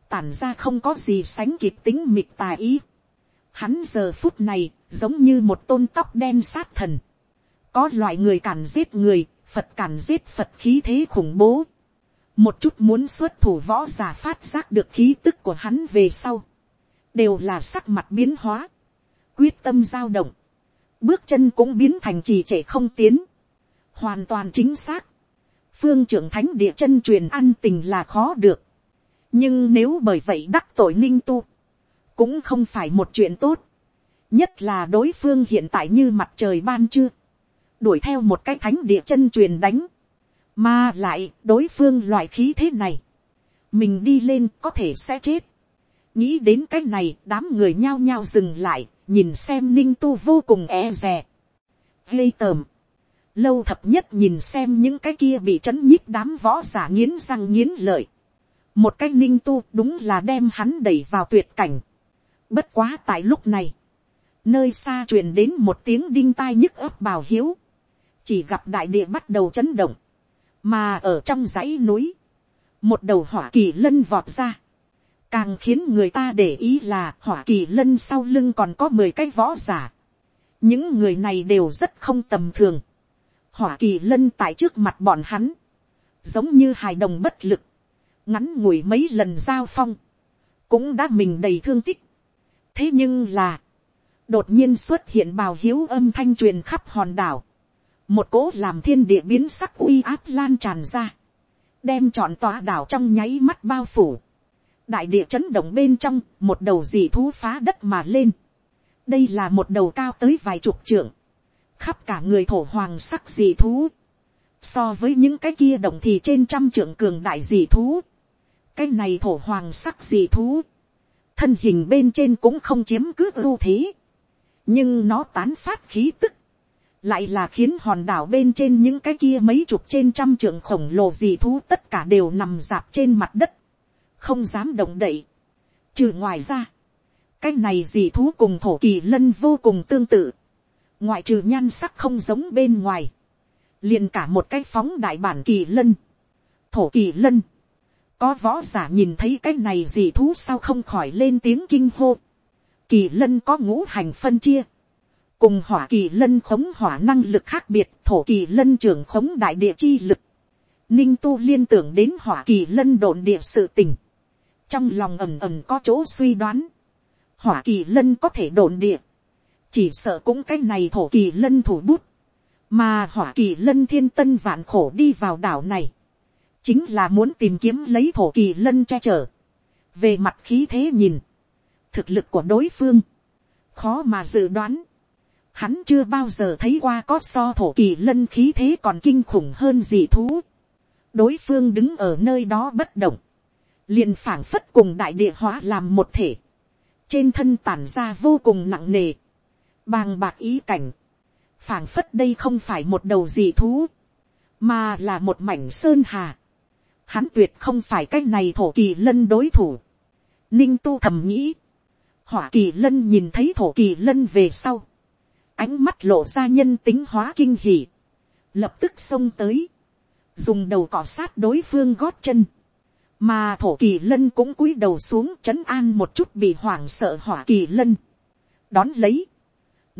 tản ra không có gì sánh kịp tính mịt tà ý. Hắn giờ phút này giống như một tôn tóc đen sát thần, có loại người càn giết người, phật càn giết phật khí thế khủng bố, một chút muốn xuất thủ võ giả phát giác được khí tức của hắn về sau, đều là sắc mặt biến hóa, quyết tâm giao động, bước chân cũng biến thành trì trệ không tiến, hoàn toàn chính xác, phương trưởng thánh địa chân truyền ăn tình là khó được, nhưng nếu bởi vậy đắc tội ninh tu, cũng không phải một chuyện tốt, nhất là đối phương hiện tại như mặt trời ban trưa, đuổi theo một cái thánh địa chân truyền đánh, mà lại đối phương loại khí thế này, mình đi lên có thể sẽ chết, nghĩ đến cái này đám người nhao nhao dừng lại, nhìn xem ninh tu vô cùng e rè, gây tờm, lâu thập nhất nhìn xem những cái kia bị chấn nhíp đám võ giả nghiến răng nghiến lợi, một cái ninh tu đúng là đem hắn đẩy vào tuyệt cảnh, bất quá tại lúc này, nơi xa truyền đến một tiếng đinh tai nhức ấp bào hiếu, chỉ gặp đại địa bắt đầu chấn động, mà ở trong dãy núi, một đầu hỏa kỳ lân vọt ra, càng khiến người ta để ý là hỏa kỳ lân sau lưng còn có mười cái võ giả. những người này đều rất không tầm thường. hỏa kỳ lân tại trước mặt bọn hắn, giống như hài đồng bất lực, ngắn ngủi mấy lần giao phong, cũng đã mình đầy thương tích. thế nhưng là, đột nhiên xuất hiện bào hiếu âm thanh truyền khắp hòn đảo, một cỗ làm thiên địa biến sắc uy áp lan tràn ra, đem trọn tòa đảo trong nháy mắt bao phủ, đại địa chấn động bên trong, một đầu dị thú phá đất mà lên, đây là một đầu cao tới vài chục trượng, khắp cả người thổ hoàng sắc dị thú, so với những cái kia động thì trên trăm trượng cường đại dị thú, cái này thổ hoàng sắc dị thú, thân hình bên trên cũng không chiếm cứ ưu thế, nhưng nó tán phát khí tức, lại là khiến hòn đảo bên trên những cái kia mấy chục trên trăm trường khổng lồ dị thú tất cả đều nằm dạp trên mặt đất, không dám động đậy. Trừ ngoài ra, cái này dị thú cùng thổ kỳ lân vô cùng tương tự, ngoại trừ nhan sắc không giống bên ngoài, liền cả một cái phóng đại bản kỳ lân, thổ kỳ lân, có võ giả nhìn thấy cái này dị thú sao không khỏi lên tiếng kinh hô, kỳ lân có ngũ hành phân chia, cùng hỏa kỳ lân khống hỏa năng lực khác biệt, thổ kỳ lân trưởng khống đại địa chi lực. Ninh tu liên tưởng đến hỏa kỳ lân đồn địa sự tình. Trong lòng ầm ầm có chỗ suy đoán. Hỏa kỳ lân có thể đồn địa. Chỉ sợ cũng cái này thổ kỳ lân thủ bút. Mà hỏa kỳ lân thiên tân vạn khổ đi vào đảo này. Chính là muốn tìm kiếm lấy thổ kỳ lân che chở. Về mặt khí thế nhìn. Thực lực của đối phương. Khó mà dự đoán. Hắn chưa bao giờ thấy qua có so thổ kỳ lân khí thế còn kinh khủng hơn gì thú. Đối phương đứng ở nơi đó bất động. liền phảng phất cùng đại địa hóa làm một thể. Trên thân tản ra vô cùng nặng nề. Bàng bạc ý cảnh. phảng phất đây không phải một đầu gì thú. Mà là một mảnh sơn hà. Hắn tuyệt không phải cái này thổ kỳ lân đối thủ. Ninh tu thầm nghĩ. Hỏa kỳ lân nhìn thấy thổ kỳ lân về sau ánh mắt lộ ra nhân tính hóa kinh hỉ, lập tức xông tới, dùng đầu cỏ sát đối phương gót chân, mà thổ kỳ lân cũng cúi đầu xuống c h ấ n an một chút bị hoảng sợ hỏa kỳ lân, đón lấy,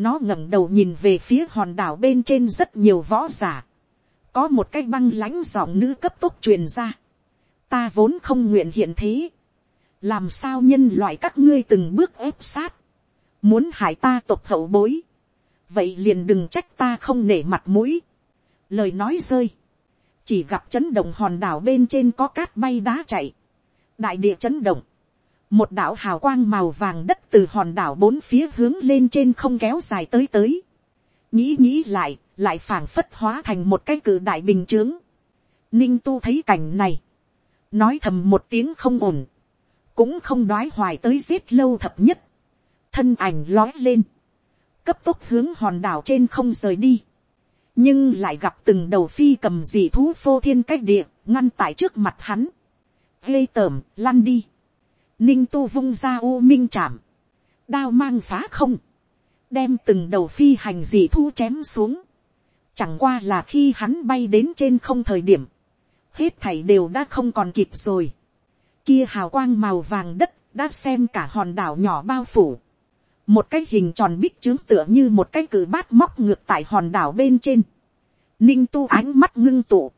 nó ngẩng đầu nhìn về phía hòn đảo bên trên rất nhiều võ giả, có một cái băng lãnh giọng nữ cấp tốc truyền ra, ta vốn không nguyện hiện thế, làm sao nhân loại các ngươi từng bước ép sát, muốn hại ta tộc hậu bối, vậy liền đừng trách ta không nể mặt mũi. lời nói rơi, chỉ gặp chấn động hòn đảo bên trên có cát bay đá chạy, đại địa chấn động, một đảo hào quang màu vàng đất từ hòn đảo bốn phía hướng lên trên không kéo dài tới tới, nghĩ nghĩ lại, lại phảng phất hóa thành một cái cử đại bình chướng. Ninh tu thấy cảnh này, nói thầm một tiếng không ổn, cũng không đoái hoài tới giết lâu thập nhất, thân ảnh lói lên, cấp tốc hướng hòn đảo trên không rời đi, nhưng lại gặp từng đầu phi cầm dị thú phô thiên cách địa, ngăn tại trước mặt hắn, ghê tởm, lăn đi, ninh tu vung ra u minh chạm, đao mang phá không, đem từng đầu phi hành dị thú chém xuống, chẳng qua là khi hắn bay đến trên không thời điểm, hết thảy đều đã không còn kịp rồi, kia hào quang màu vàng đất đã xem cả hòn đảo nhỏ bao phủ, một cái hình tròn bích trướng tựa như một cái cử bát móc ngược tại hòn đảo bên trên, ninh tu ánh mắt ngưng tụ,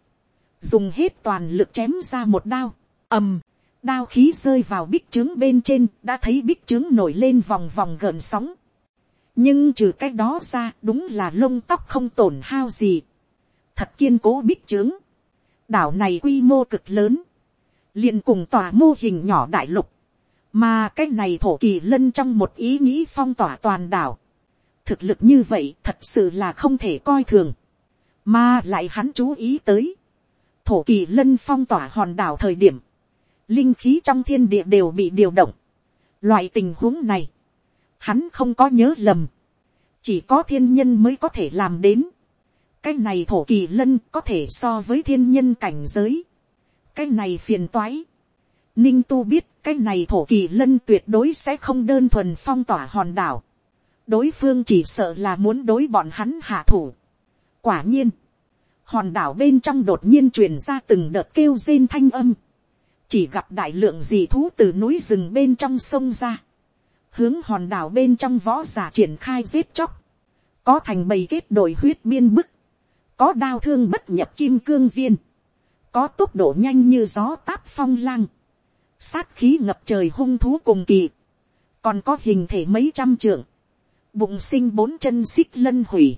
dùng hết toàn lực chém ra một đao, ầm, đao khí rơi vào bích trướng bên trên, đã thấy bích trướng nổi lên vòng vòng gợn sóng. nhưng trừ cái đó ra đúng là lông tóc không tổn hao gì. thật kiên cố bích trướng. đảo này quy mô cực lớn, liền cùng tòa mô hình nhỏ đại lục, mà cái này thổ kỳ lân trong một ý nghĩ phong tỏa toàn đảo. thực lực như vậy thật sự là không thể coi thường, mà lại hắn chú ý tới. thổ kỳ lân phong tỏa hòn đảo thời điểm, linh khí trong thiên địa đều bị điều động. Loại tình huống này, hắn không có nhớ lầm, chỉ có thiên nhân mới có thể làm đến. cái này thổ kỳ lân có thể so với thiên nhân cảnh giới. cái này phiền toái ninh tu biết cái này thổ kỳ lân tuyệt đối sẽ không đơn thuần phong tỏa hòn đảo. đối phương chỉ sợ là muốn đối bọn hắn hạ thủ. quả nhiên, hòn đảo bên trong đột nhiên truyền ra từng đợt kêu rên thanh âm. Chỉ gặp đại lượng dị thú từ núi rừng bên trong sông ra, hướng hòn đảo bên trong võ giả triển khai giết chóc, có thành bầy kết đội huyết biên bức, có đao thương bất nhập kim cương viên, có tốc độ nhanh như gió táp phong lang, sát khí ngập trời hung thú cùng kỳ, còn có hình thể mấy trăm trượng, bụng sinh bốn chân xích lân hủy,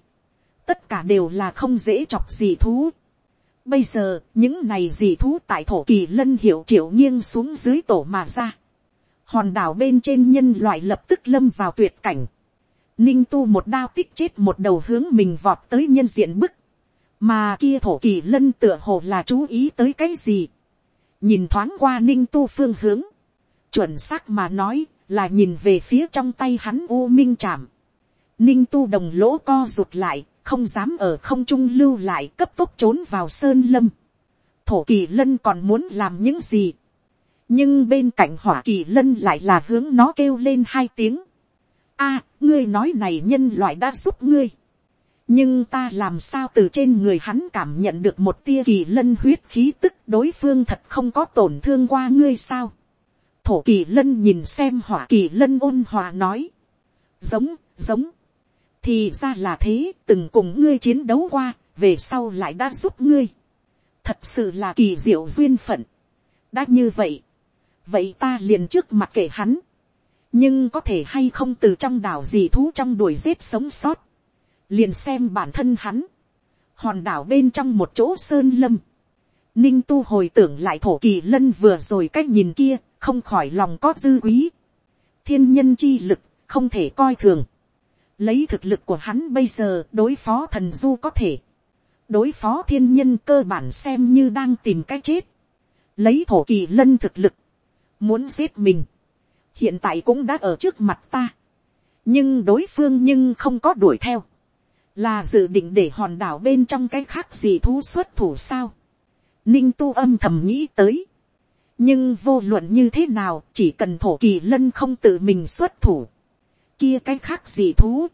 tất cả đều là không dễ chọc gì thú. Bây giờ, những này dị thú tại thổ kỳ lân hiệu triệu nghiêng xuống dưới tổ mà ra. Hòn đảo bên trên nhân loại lập tức lâm vào tuyệt cảnh. Ninh tu một đao tích chết một đầu hướng mình vọt tới nhân diện bức. Mà kia thổ kỳ lân tựa hồ là chú ý tới cái gì. Nhìn thoáng qua ninh tu phương hướng. Chuẩn xác mà nói là nhìn về phía trong tay hắn u minh chạm. Ninh tu đồng lỗ co rụt lại, không dám ở không trung lưu lại cấp tốc trốn vào sơn lâm. Thổ kỳ lân còn muốn làm những gì. nhưng bên cạnh hỏa kỳ lân lại là hướng nó kêu lên hai tiếng. a, ngươi nói này nhân loại đã giúp ngươi nhưng ta làm sao từ trên người hắn cảm nhận được một tia kỳ lân huyết khí tức đối phương thật không có tổn thương qua ngươi sao. thổ kỳ lân nhìn xem hỏa kỳ lân ôn hòa nói. giống, giống. Thì ra là thế từng cùng ngươi chiến đấu qua về sau lại đã giúp ngươi. Thật sự là kỳ diệu duyên phận. Đã như vậy. Vậy ta liền trước mặt kể hắn. Nhưng có thể hay không từ trong đảo gì thú trong đuổi giết sống sót? Liền xem bản thân hắn hòn đảo bên trong một chỗ sơn lâm ninh tu hồi tưởng lại thổ kỳ lân vừa rồi cách nhìn kia, không khỏi lòng có dư quý thiên nhân chi lực, không thể coi thường Lấy thực lực của hắn bây giờ, đối phó thần du có thể. Đối phó thiên nhân cơ bản xem như đang tìm cách chết. Lấy thổ kỳ lân thực lực. Muốn giết mình. Hiện tại cũng đã ở trước mặt ta. Nhưng đối phương nhưng không có đuổi theo. Là dự định để hòn đảo bên trong cái khác gì thú xuất thủ sao. Ninh tu âm thầm nghĩ tới. Nhưng vô luận như thế nào chỉ cần thổ kỳ lân không tự mình xuất thủ kia cái khác gì thú,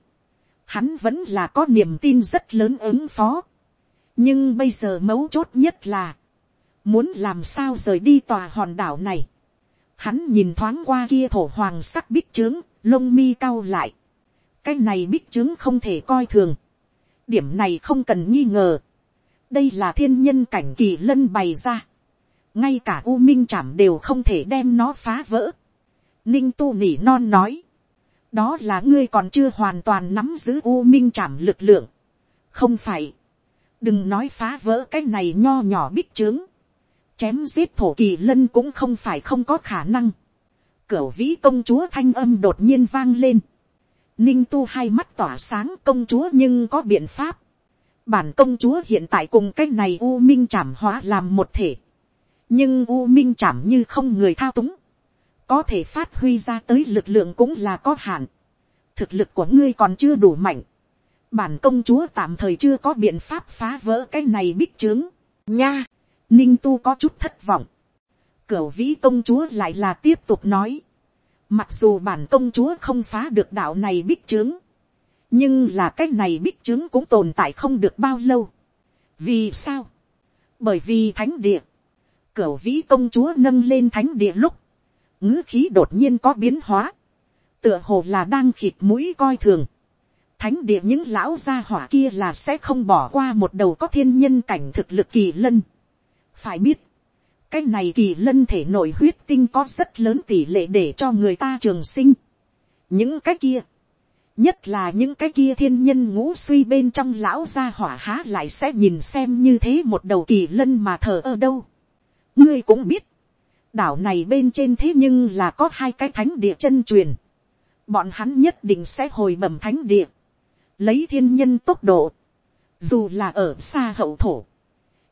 hắn vẫn là có niềm tin rất lớn ứng phó. nhưng bây giờ mấu chốt nhất là, muốn làm sao rời đi tòa hòn đảo này. hắn nhìn thoáng qua kia thổ hoàng sắc bích trướng, lông mi cao lại. cái này bích trướng không thể coi thường điểm này không cần nghi ngờ. đây là thiên nhân cảnh kỳ lân bày ra. ngay cả u minh chảm đều không thể đem nó phá vỡ. ninh tu nỉ non nói đó là ngươi còn chưa hoàn toàn nắm giữ u minh chạm lực lượng. không phải, đừng nói phá vỡ cái này nho nhỏ bích trướng. chém giết thổ kỳ lân cũng không phải không có khả năng. cửu vĩ công chúa thanh âm đột nhiên vang lên ninh tu hai mắt tỏa sáng công chúa nhưng có biện pháp. bản công chúa hiện tại cùng cái này u minh chảm hóa làm một thể. nhưng u minh chảm như không người thao túng có thể phát huy ra tới lực lượng cũng là có hạn. thực lực của ngươi còn chưa đủ mạnh. bản công chúa tạm thời chưa có biện pháp phá vỡ cái này bích trướng. nha, ninh tu có chút thất vọng. cửu vĩ công chúa lại là tiếp tục nói mặc dù bản công chúa không phá được đạo này bích trướng. nhưng là cái này bích chứng cũng tồn tại không được bao lâu. vì sao, bởi vì thánh địa, cửu vĩ công chúa nâng lên thánh địa lúc, ngữ khí đột nhiên có biến hóa, tựa hồ là đang khịt mũi coi thường, thánh địa những lão gia hỏa kia là sẽ không bỏ qua một đầu có thiên nhân cảnh thực lực kỳ lân. phải biết, cái này kỳ lân thể nội huyết tinh có rất lớn tỷ lệ để cho người ta trường sinh. những cái kia, nhất là những cái kia thiên nhân ngũ suy bên trong lão gia hỏa há lại sẽ nhìn xem như thế một đầu kỳ lân mà thờ ở đâu. ngươi cũng biết, đảo này bên trên thế nhưng là có hai cái thánh địa chân truyền. bọn hắn nhất định sẽ hồi bẩm thánh địa lấy thiên nhân tốc độ, dù là ở xa hậu thổ,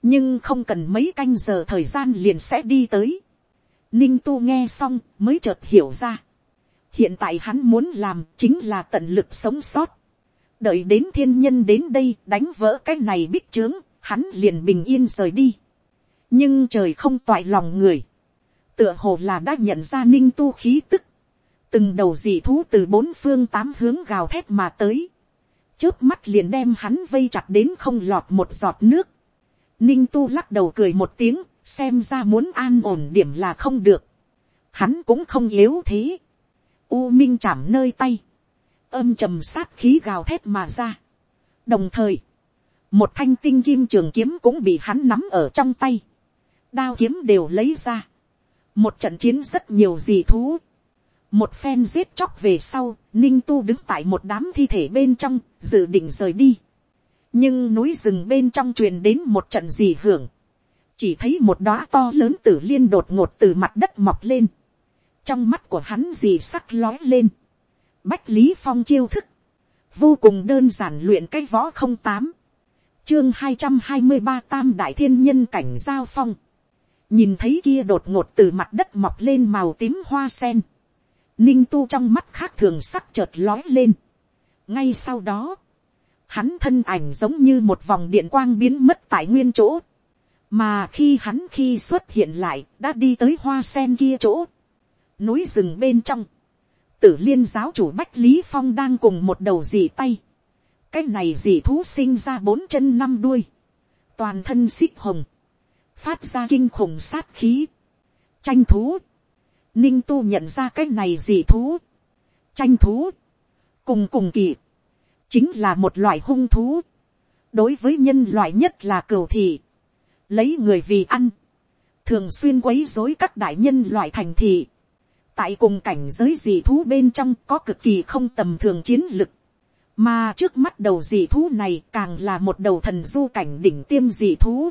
nhưng không cần mấy canh giờ thời gian liền sẽ đi tới. Ninh tu nghe xong mới chợt hiểu ra. hiện tại hắn muốn làm chính là tận lực sống sót. đợi đến thiên nhân đến đây đánh vỡ cái này bích trướng, hắn liền bình yên rời đi. nhưng trời không toại lòng người. tựa hồ là đã nhận ra ninh tu khí tức. từng đầu dị thú từ bốn phương tám hướng gào thét mà tới trước mắt liền đem hắn vây chặt đến không lọt một giọt nước. Ninh tu lắc đầu cười một tiếng, xem ra muốn an ổn điểm là không được. Hắn cũng không yếu thế. U minh chạm nơi tay. Âm trầm sát khí gào thét mà ra. Đồng thời, một thanh tinh kim trường kiếm cũng bị hắn nắm ở trong tay. Đao kiếm đều lấy ra. Một trận chiến rất nhiều dị thú một phen giết chóc về sau, ninh tu đứng tại một đám thi thể bên trong, dự định rời đi nhưng núi rừng bên trong truyền đến một trận gì hưởng, chỉ thấy một đóa to lớn tử liên đột ngột từ mặt đất mọc lên, trong mắt của hắn gì sắc lói lên, bách lý phong chiêu thức, vô cùng đơn giản luyện cái võ không tám, chương hai trăm hai mươi ba tam đại thiên nhân cảnh giao phong, nhìn thấy kia đột ngột từ mặt đất mọc lên màu tím hoa sen, ninh tu trong mắt khác thường sắc chợt lói lên. ngay sau đó, hắn thân ảnh giống như một vòng điện quang biến mất tại nguyên chỗ, mà khi hắn khi xuất hiện lại đã đi tới hoa sen kia chỗ, núi rừng bên trong, tử liên giáo chủ bách lý phong đang cùng một đầu dì tay, cái này dì thú sinh ra bốn chân năm đuôi, toàn thân xích hồng, phát ra kinh khủng sát khí, tranh thú, ninh tu nhận ra cái này dì thú, tranh thú, cùng cùng kỳ, chính là một loại hung thú, đối với nhân loại nhất là cừu thị, lấy người vì ăn, thường xuyên quấy dối các đại nhân loại thành thị, tại cùng cảnh giới dị thú bên trong có cực kỳ không tầm thường chiến lực, mà trước mắt đầu dị thú này càng là một đầu thần du cảnh đỉnh tiêm dị thú,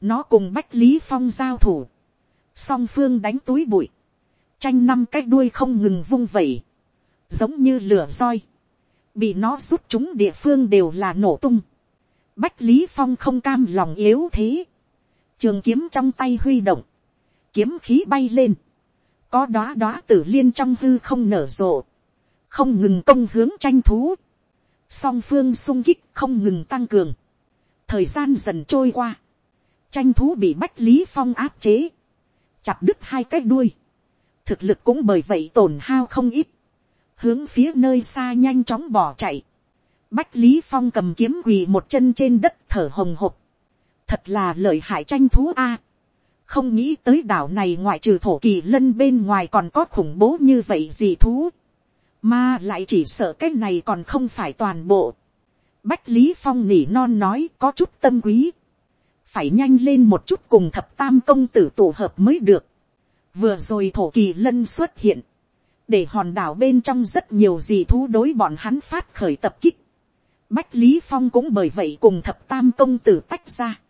nó cùng bách lý phong giao thủ, song phương đánh túi bụi, tranh năm cái đuôi không ngừng vung vẩy, giống như lửa roi, bị nó rút chúng địa phương đều là nổ tung. Bách lý phong không cam lòng yếu thế, trường kiếm trong tay huy động, kiếm khí bay lên, có đóa đóa tử liên trong hư không nở rộ, không ngừng công hướng tranh thú, song phương sung kích không ngừng tăng cường, thời gian dần trôi qua, tranh thú bị bách lý phong áp chế, chặt đứt hai cái đuôi, thực lực cũng bởi vậy tổn hao không ít, hướng phía nơi xa nhanh chóng bỏ chạy, bách lý phong cầm kiếm quỳ một chân trên đất thở hồng hộc, thật là lợi hại tranh thú a, không nghĩ tới đảo này ngoại trừ thổ kỳ lân bên ngoài còn có khủng bố như vậy gì thú, mà lại chỉ sợ cái này còn không phải toàn bộ, bách lý phong nỉ non nói có chút tâm quý, phải nhanh lên một chút cùng thập tam công tử tổ hợp mới được, Vừa rồi thổ kỳ lân xuất hiện. Để hòn đảo bên trong rất nhiều gì thú đối bọn hắn phát khởi tập kích. Bách Lý Phong cũng bởi vậy cùng thập tam công tử tách ra.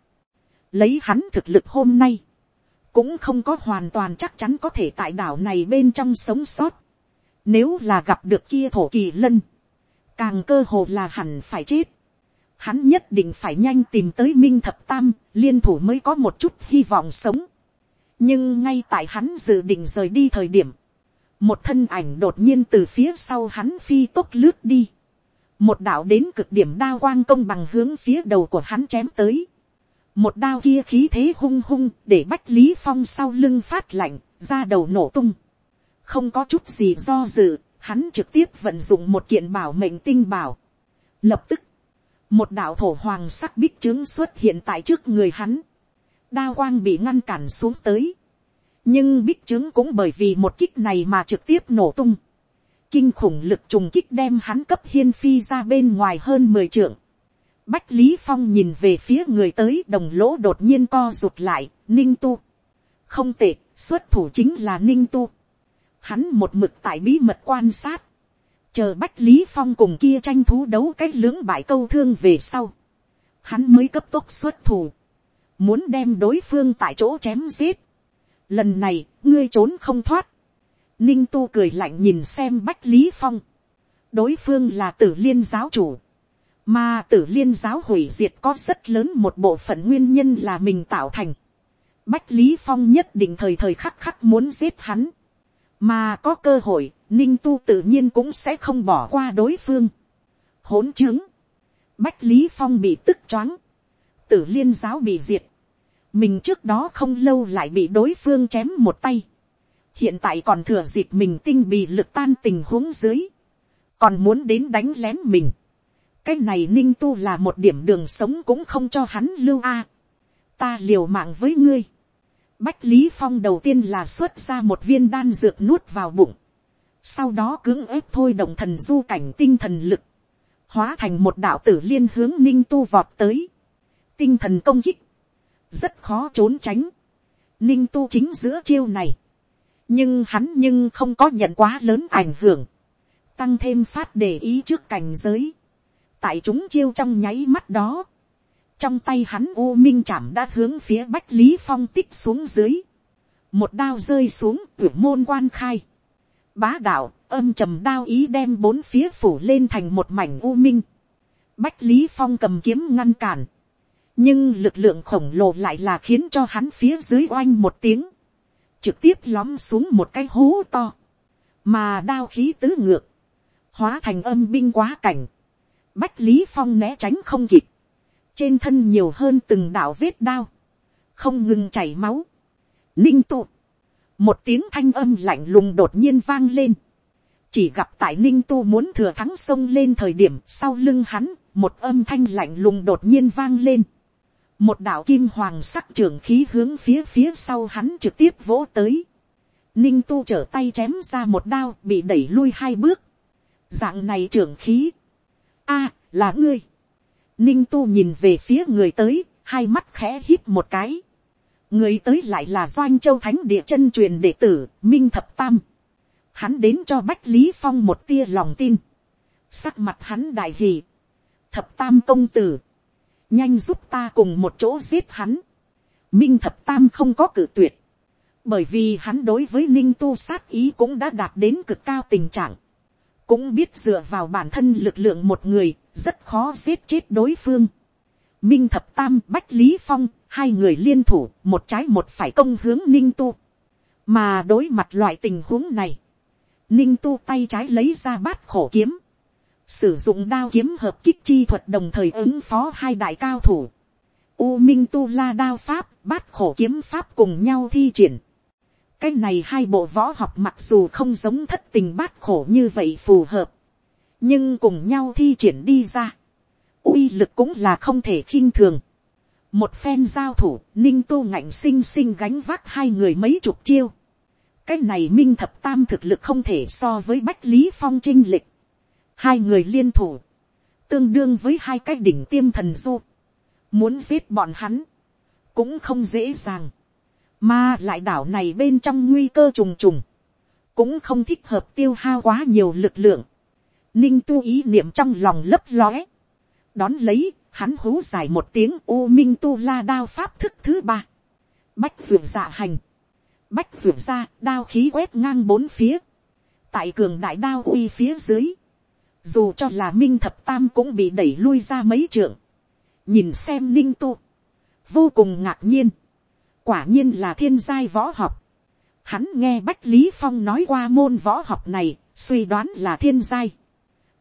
Lấy hắn thực lực hôm nay. Cũng không có hoàn toàn chắc chắn có thể tại đảo này bên trong sống sót. Nếu là gặp được kia thổ kỳ lân. Càng cơ hồ là hẳn phải chết. Hắn nhất định phải nhanh tìm tới Minh Thập Tam, liên thủ mới có một chút hy vọng sống nhưng ngay tại hắn dự định rời đi thời điểm, một thân ảnh đột nhiên từ phía sau hắn phi tốt lướt đi, một đạo đến cực điểm đao quang công bằng hướng phía đầu của hắn chém tới, một đao kia khí thế hung hung để bách lý phong sau lưng phát lạnh, ra đầu nổ tung, không có chút gì do dự, hắn trực tiếp vận dụng một kiện bảo mệnh tinh bảo, Lập tức, một đạo thổ hoàng sắc bích trướng xuất hiện tại trước người hắn. Đao quang bị ngăn cản xuống tới. Nhưng bích trướng cũng bởi vì một kích này mà trực tiếp nổ tung. Kinh khủng lực trùng kích đem hắn cấp hiên phi ra bên ngoài hơn mười trượng. Bách Lý Phong nhìn về phía người tới đồng lỗ đột nhiên co rụt lại, ninh tu. Không tệ, xuất thủ chính là ninh tu. Hắn một mực tại bí mật quan sát chờ bách lý phong cùng kia tranh thú đấu cách lưỡng bại câu thương về sau, hắn mới cấp tốc xuất thủ, muốn đem đối phương tại chỗ chém giết lần này, ngươi trốn không thoát, ninh tu cười lạnh nhìn xem bách lý phong, đối phương là tử liên giáo chủ, mà tử liên giáo hủy diệt có rất lớn một bộ phận nguyên nhân là mình tạo thành. Bách Lý Phong nhất định thời thời khắc khắc muốn giết hắn. Mà có cơ hội, ninh tu tự nhiên cũng sẽ không bỏ qua đối phương. hỗn chứng, bách lý phong bị tức choáng, tử liên giáo bị diệt, mình trước đó không lâu lại bị đối phương chém một tay, hiện tại còn thừa dịp mình tinh bị lực tan tình huống dưới, còn muốn đến đánh lén mình. cái này ninh tu là một điểm đường sống cũng không cho hắn lưu a. ta liều mạng với ngươi. bách lý phong đầu tiên là xuất ra một viên đan dược nuốt vào bụng sau đó cưỡng ép thôi động thần du cảnh tinh thần lực, hóa thành một đạo tử liên hướng ninh tu vọt tới, tinh thần công kích, rất khó trốn tránh, ninh tu chính giữa chiêu này, nhưng hắn nhưng không có nhận quá lớn ảnh hưởng, tăng thêm phát để ý trước cảnh giới, tại chúng chiêu trong nháy mắt đó, trong tay hắn u minh chạm đã hướng phía bách lý phong tích xuống dưới, một đao rơi xuống tuyển môn quan khai, bá đạo, âm trầm đao ý đem bốn phía phủ lên thành một mảnh u minh. Bách Lý Phong cầm kiếm ngăn cản. Nhưng lực lượng khổng lồ lại là khiến cho hắn phía dưới oanh một tiếng. Trực tiếp lóm xuống một cái hố to. Mà đao khí tứ ngược. Hóa thành âm binh quá cảnh. Bách Lý Phong né tránh không kịp. Trên thân nhiều hơn từng đạo vết đao. Không ngừng chảy máu. Ninh tụ một tiếng thanh âm lạnh lùng đột nhiên vang lên, chỉ gặp tại ninh tu muốn thừa thắng sông lên thời điểm sau lưng hắn, một âm thanh lạnh lùng đột nhiên vang lên, một đạo kim hoàng sắc trường khí hướng phía phía sau hắn trực tiếp vỗ tới, ninh tu trở tay chém ra một đao bị đẩy lui hai bước, dạng này trường khí, a, là ngươi, ninh tu nhìn về phía người tới, hai mắt khẽ hít một cái, người tới lại là doanh châu thánh địa chân truyền đệ tử minh thập tam. Hắn đến cho bách lý phong một tia lòng tin. Sắc mặt hắn đại hì thập tam công tử nhanh giúp ta cùng một chỗ giết hắn. Minh thập tam không có cử tuyệt. Bởi vì hắn đối với ninh tu sát ý cũng đã đạt đến cực cao tình trạng. Cũng biết dựa vào bản thân lực lượng một người, rất khó giết chết đối phương. Minh thập tam, bách lý phong, hai người liên thủ, một trái một phải công hướng ninh tu. Mà đối mặt loại tình huống này, ninh tu tay trái lấy ra bát khổ kiếm sử dụng đao kiếm hợp kích chi thuật đồng thời ứng phó hai đại cao thủ u minh tu la đao pháp bát khổ kiếm pháp cùng nhau thi triển cái này hai bộ võ học mặc dù không giống thất tình bát khổ như vậy phù hợp nhưng cùng nhau thi triển đi ra uy lực cũng là không thể khinh thường. một phen giao thủ, ninh tu ngạnh sinh sinh gánh vác hai người mấy chục chiêu. cái này minh thập tam thực lực không thể so với bách lý phong trinh lịch hai người liên thủ, tương đương với hai cái đỉnh tiêm thần du. muốn giết bọn hắn, cũng không dễ dàng. mà lại đảo này bên trong nguy cơ trùng trùng, cũng không thích hợp tiêu hao quá nhiều lực lượng. Ninh tu ý niệm trong lòng lấp lóe đón lấy, hắn hú dài một tiếng u minh tu la đao pháp thức thứ ba. Bách ruột dạ hành. Bách ruột ra, dạ đao khí quét ngang bốn phía. Tại cường đại đao uy phía dưới. Dù cho là minh thập tam cũng bị đẩy lui ra mấy trượng. Nhìn xem ninh tu. Vô cùng ngạc nhiên. Quả nhiên là thiên giai võ học. Hắn nghe Bách Lý Phong nói qua môn võ học này, suy đoán là thiên giai.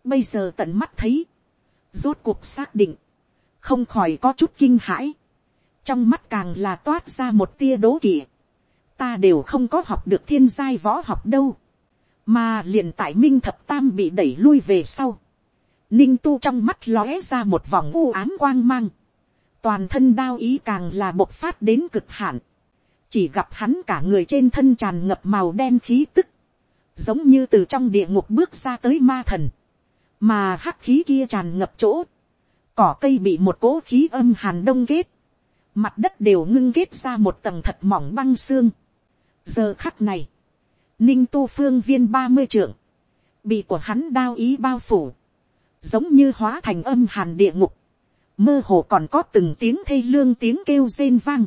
Bây giờ tận mắt thấy rốt cuộc xác định, không khỏi có chút kinh hãi, trong mắt càng là toát ra một tia đố kỵ, ta đều không có học được thiên giai võ học đâu, mà liền tại minh thập tam bị đẩy lui về sau, ninh tu trong mắt lóe ra một vòng u ám quang mang, toàn thân đao ý càng là bộc phát đến cực hạn, chỉ gặp hắn cả người trên thân tràn ngập màu đen khí tức, giống như từ trong địa ngục bước ra tới ma thần, mà hắc khí kia tràn ngập chỗ, cỏ cây bị một cỗ khí âm hàn đông kết, mặt đất đều ngưng kết ra một tầng thật mỏng băng xương. giờ khắc này, ninh tu phương viên ba mươi trượng, bị của hắn đao ý bao phủ, giống như hóa thành âm hàn địa ngục, mơ hồ còn có từng tiếng thê lương tiếng kêu rên vang,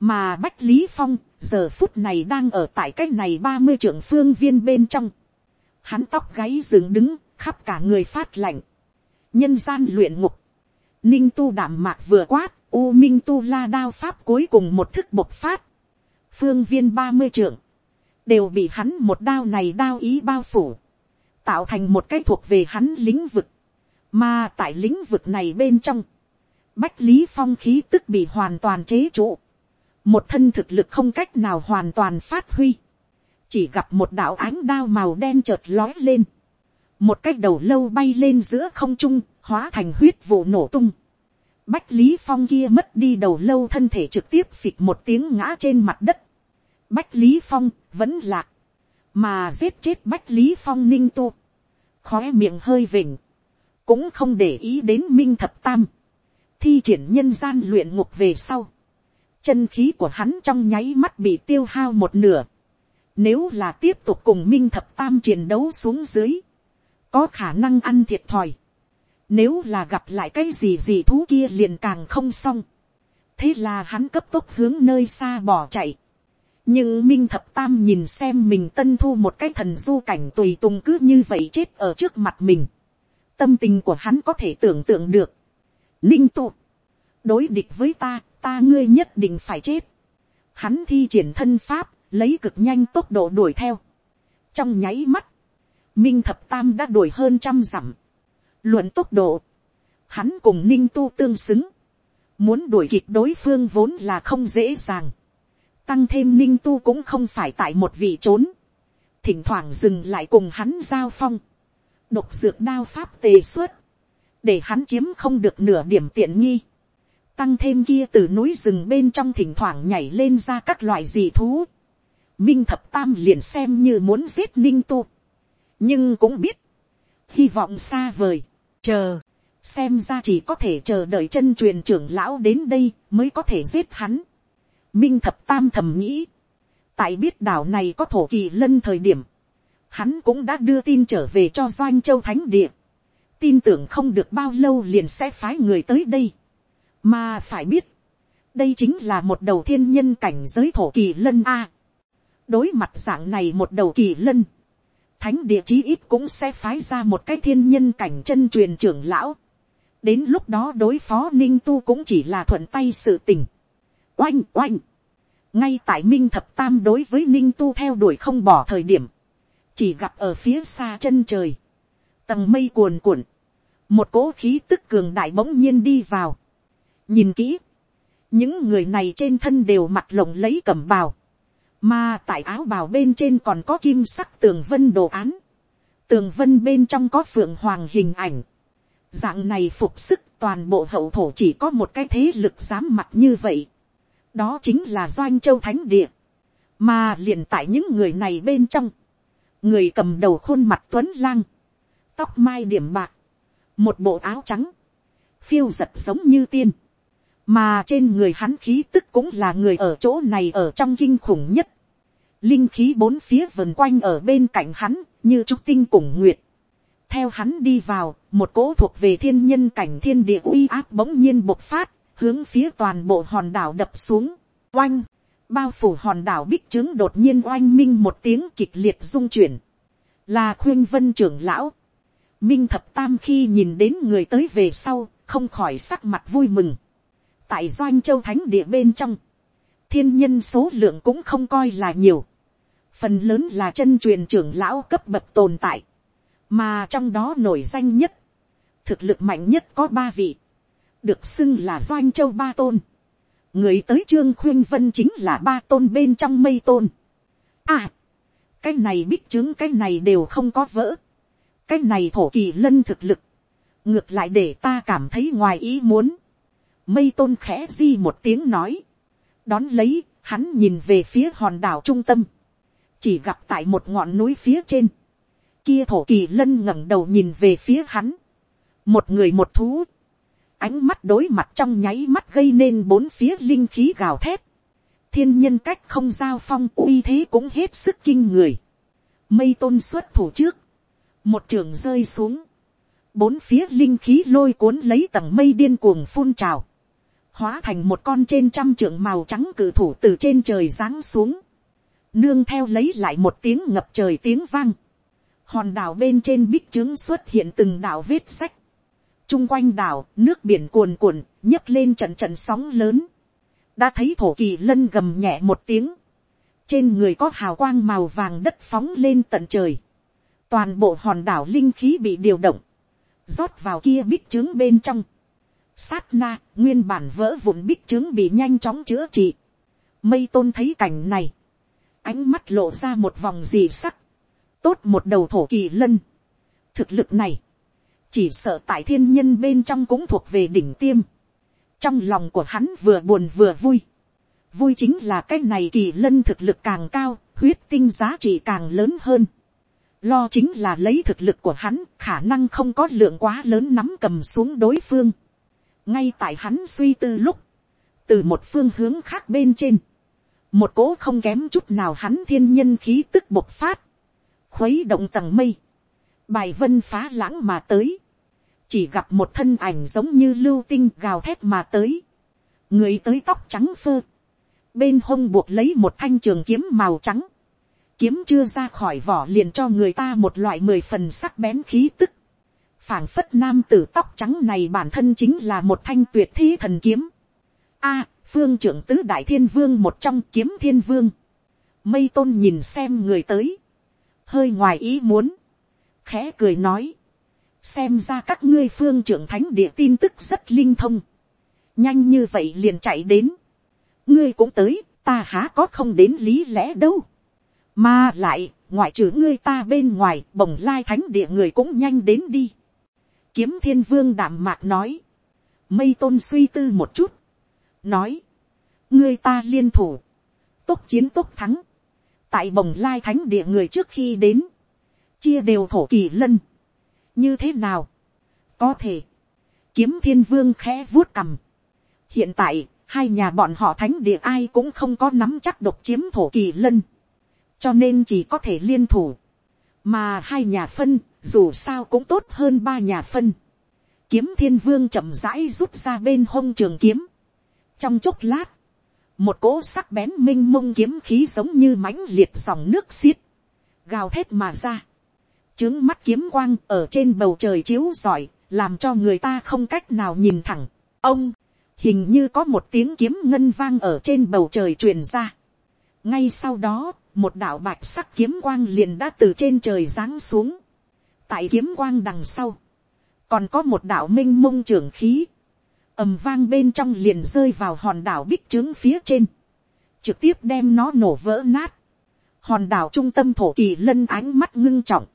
mà bách lý phong giờ phút này đang ở tại cái này ba mươi trưởng phương viên bên trong, hắn tóc gáy dựng đứng, khắp cả người phát lạnh, nhân gian luyện ngục, ninh tu đảm mạc vừa quát, u minh tu la đao pháp cuối cùng một thức bộc phát, phương viên ba mươi trưởng, đều bị hắn một đao này đao ý bao phủ, tạo thành một cái thuộc về hắn lĩnh vực, mà tại lĩnh vực này bên trong, bách lý phong khí tức bị hoàn toàn chế trụ, một thân thực lực không cách nào hoàn toàn phát huy, chỉ gặp một đạo ánh đao màu đen chợt lói lên, một cái đầu lâu bay lên giữa không trung, hóa thành huyết vụ nổ tung. Bách Lý Phong kia mất đi đầu lâu thân thể trực tiếp phịch một tiếng ngã trên mặt đất. Bách Lý Phong, vẫn lạc. Mà giết chết Bách Lý Phong ninh tu. Khóe miệng hơi vỉnh. Cũng không để ý đến Minh Thập Tam. Thi triển nhân gian luyện ngục về sau. Chân khí của hắn trong nháy mắt bị tiêu hao một nửa. Nếu là tiếp tục cùng Minh Thập Tam chiến đấu xuống dưới. Có khả năng ăn thiệt thòi. Nếu là gặp lại cái gì gì thú kia liền càng không xong. Thế là hắn cấp tốc hướng nơi xa bỏ chạy. Nhưng Minh Thập Tam nhìn xem mình tân thu một cái thần du cảnh tùy tùng cứ như vậy chết ở trước mặt mình. Tâm tình của hắn có thể tưởng tượng được. Ninh tụ. Đối địch với ta, ta ngươi nhất định phải chết. Hắn thi triển thân pháp, lấy cực nhanh tốc độ đuổi theo. Trong nháy mắt, Minh Thập Tam đã đuổi hơn trăm dặm. Luận tốc độ, hắn cùng Ninh Tu tương xứng. Muốn đuổi kịp đối phương vốn là không dễ dàng. Tăng thêm Ninh Tu cũng không phải tại một vị trốn. Thỉnh thoảng dừng lại cùng hắn giao phong. Độc dược đao pháp tề xuất. Để hắn chiếm không được nửa điểm tiện nghi tăng thêm kia từ núi rừng bên trong thỉnh thoảng nhảy lên ra các loại dị thú. Minh thập tam liền xem như muốn giết ninh tu. nhưng cũng biết, hy vọng xa vời, chờ, xem ra chỉ có thể chờ đợi chân truyền trưởng lão đến đây mới có thể giết hắn. Minh thập tam thầm nghĩ, tại biết đảo này có thổ kỳ lân thời điểm, hắn cũng đã đưa tin trở về cho doanh châu thánh địa, tin tưởng không được bao lâu liền sẽ phái người tới đây mà phải biết, đây chính là một đầu thiên nhân cảnh giới thổ kỳ lân A. Đối mặt dạng này một đầu kỳ lân, thánh địa chí ít cũng sẽ phái ra một cái thiên nhân cảnh chân truyền trưởng lão. Đến lúc đó đối phó ninh tu cũng chỉ là thuận tay sự tình. Oanh oanh. Ngay tại Minh Thập Tam đối với ninh tu theo đuổi không bỏ thời điểm. Chỉ gặp ở phía xa chân trời. Tầng mây cuồn cuộn. Một cỗ khí tức cường đại bỗng nhiên đi vào nhìn kỹ, những người này trên thân đều mặt lồng lấy cẩm bào, mà tại áo bào bên trên còn có kim sắc tường vân đồ án, tường vân bên trong có phượng hoàng hình ảnh, dạng này phục sức toàn bộ hậu thổ chỉ có một cái thế lực dám mặt như vậy, đó chính là doanh châu thánh địa, mà liền tại những người này bên trong, người cầm đầu khuôn mặt tuấn lang, tóc mai điểm bạc, một bộ áo trắng, phiêu giật giống như tiên, mà trên người hắn khí tức cũng là người ở chỗ này ở trong kinh khủng nhất. Linh khí bốn phía vần quanh ở bên cạnh hắn, như trúc tinh cùng nguyệt. Theo hắn đi vào, một cỗ thuộc về thiên nhân cảnh thiên địa uy áp bỗng nhiên bộc phát, hướng phía toàn bộ hòn đảo đập xuống. Oanh! Bao phủ hòn đảo bích trướng đột nhiên oanh minh một tiếng kịch liệt rung chuyển. Là khuyên vân trưởng lão. Minh thập tam khi nhìn đến người tới về sau, không khỏi sắc mặt vui mừng tại doanh châu thánh địa bên trong, thiên nhân số lượng cũng không coi là nhiều, phần lớn là chân truyền trưởng lão cấp bậc tồn tại, mà trong đó nổi danh nhất, thực lực mạnh nhất có ba vị, được xưng là doanh châu ba tôn, người tới trương khuyên vân chính là ba tôn bên trong mây tôn. À, cái này bích chứng cái này đều không có vỡ, cái này thổ kỳ lân thực lực, ngược lại để ta cảm thấy ngoài ý muốn, mây tôn khẽ di một tiếng nói, đón lấy, hắn nhìn về phía hòn đảo trung tâm, chỉ gặp tại một ngọn núi phía trên, kia thổ kỳ lân ngẩng đầu nhìn về phía hắn, một người một thú, ánh mắt đối mặt trong nháy mắt gây nên bốn phía linh khí gào thét, thiên nhân cách không giao phong uy thế cũng hết sức kinh người, mây tôn xuất thủ trước, một trường rơi xuống, bốn phía linh khí lôi cuốn lấy tầng mây điên cuồng phun trào, hóa thành một con trên trăm trường màu trắng cử thủ từ trên trời giáng xuống, nương theo lấy lại một tiếng ngập trời tiếng vang, hòn đảo bên trên bích trướng xuất hiện từng đảo vết sách, chung quanh đảo nước biển cuồn cuộn nhấc lên trận trận sóng lớn, đã thấy thổ kỳ lân gầm nhẹ một tiếng, trên người có hào quang màu vàng đất phóng lên tận trời, toàn bộ hòn đảo linh khí bị điều động, rót vào kia bích trướng bên trong, sát na, nguyên bản vỡ vụn bích trướng bị nhanh chóng chữa trị, mây tôn thấy cảnh này, ánh mắt lộ ra một vòng gì sắc, tốt một đầu thổ kỳ lân, thực lực này, chỉ sợ tại thiên nhân bên trong cũng thuộc về đỉnh tiêm, trong lòng của hắn vừa buồn vừa vui, vui chính là cái này kỳ lân thực lực càng cao, huyết tinh giá trị càng lớn hơn. Lo chính là lấy thực lực của hắn, khả năng không có lượng quá lớn nắm cầm xuống đối phương. Ngay tại hắn suy tư lúc, từ một phương hướng khác bên trên, một cỗ không kém chút nào hắn thiên nhân khí tức bộc phát, khuấy động tầng mây, bài vân phá lãng mà tới, chỉ gặp một thân ảnh giống như lưu tinh gào thét mà tới, người tới tóc trắng phơ, bên hông buộc lấy một thanh trường kiếm màu trắng, kiếm chưa ra khỏi vỏ liền cho người ta một loại mười phần sắc bén khí tức, phảng phất nam tử tóc trắng này bản thân chính là một thanh tuyệt thi thần kiếm. A, phương trưởng tứ đại thiên vương một trong kiếm thiên vương. Mây tôn nhìn xem người tới. Hơi ngoài ý muốn. Khẽ cười nói. Xem ra các ngươi phương trưởng thánh địa tin tức rất linh thông. Nhanh như vậy liền chạy đến ngươi cũng tới, ta há có không đến lý lẽ đâu. mà lại, ngoại trừ ngươi ta bên ngoài, bồng lai thánh địa người cũng nhanh đến đi. kiếm thiên vương đảm mạc nói. mây tôn suy tư một chút. nói, ngươi ta liên thủ, tốc chiến tốc thắng. tại bồng lai thánh địa người trước khi đến, chia đều thổ kỳ lân như thế nào, có thể, kiếm thiên vương khẽ vuốt cằm. hiện tại, hai nhà bọn họ thánh địa ai cũng không có nắm chắc độc chiếm thổ kỳ lân, cho nên chỉ có thể liên thủ, mà hai nhà phân dù sao cũng tốt hơn ba nhà phân. Kiếm thiên vương chậm rãi rút ra bên hông trường kiếm. trong chốc lát, một cỗ sắc bén m i n h mông kiếm khí giống như mãnh liệt dòng nước xiết, gào thét mà ra trướng mắt kiếm quang ở trên bầu trời chiếu rọi, làm cho người ta không cách nào nhìn thẳng. ông, hình như có một tiếng kiếm ngân vang ở trên bầu trời truyền ra. ngay sau đó, một đạo bạch sắc kiếm quang liền đã từ trên trời giáng xuống. tại kiếm quang đằng sau, còn có một đạo minh mông trưởng khí, ầm vang bên trong liền rơi vào hòn đảo bích trướng phía trên, trực tiếp đem nó nổ vỡ nát. hòn đảo trung tâm thổ kỳ lân ánh mắt ngưng trọng,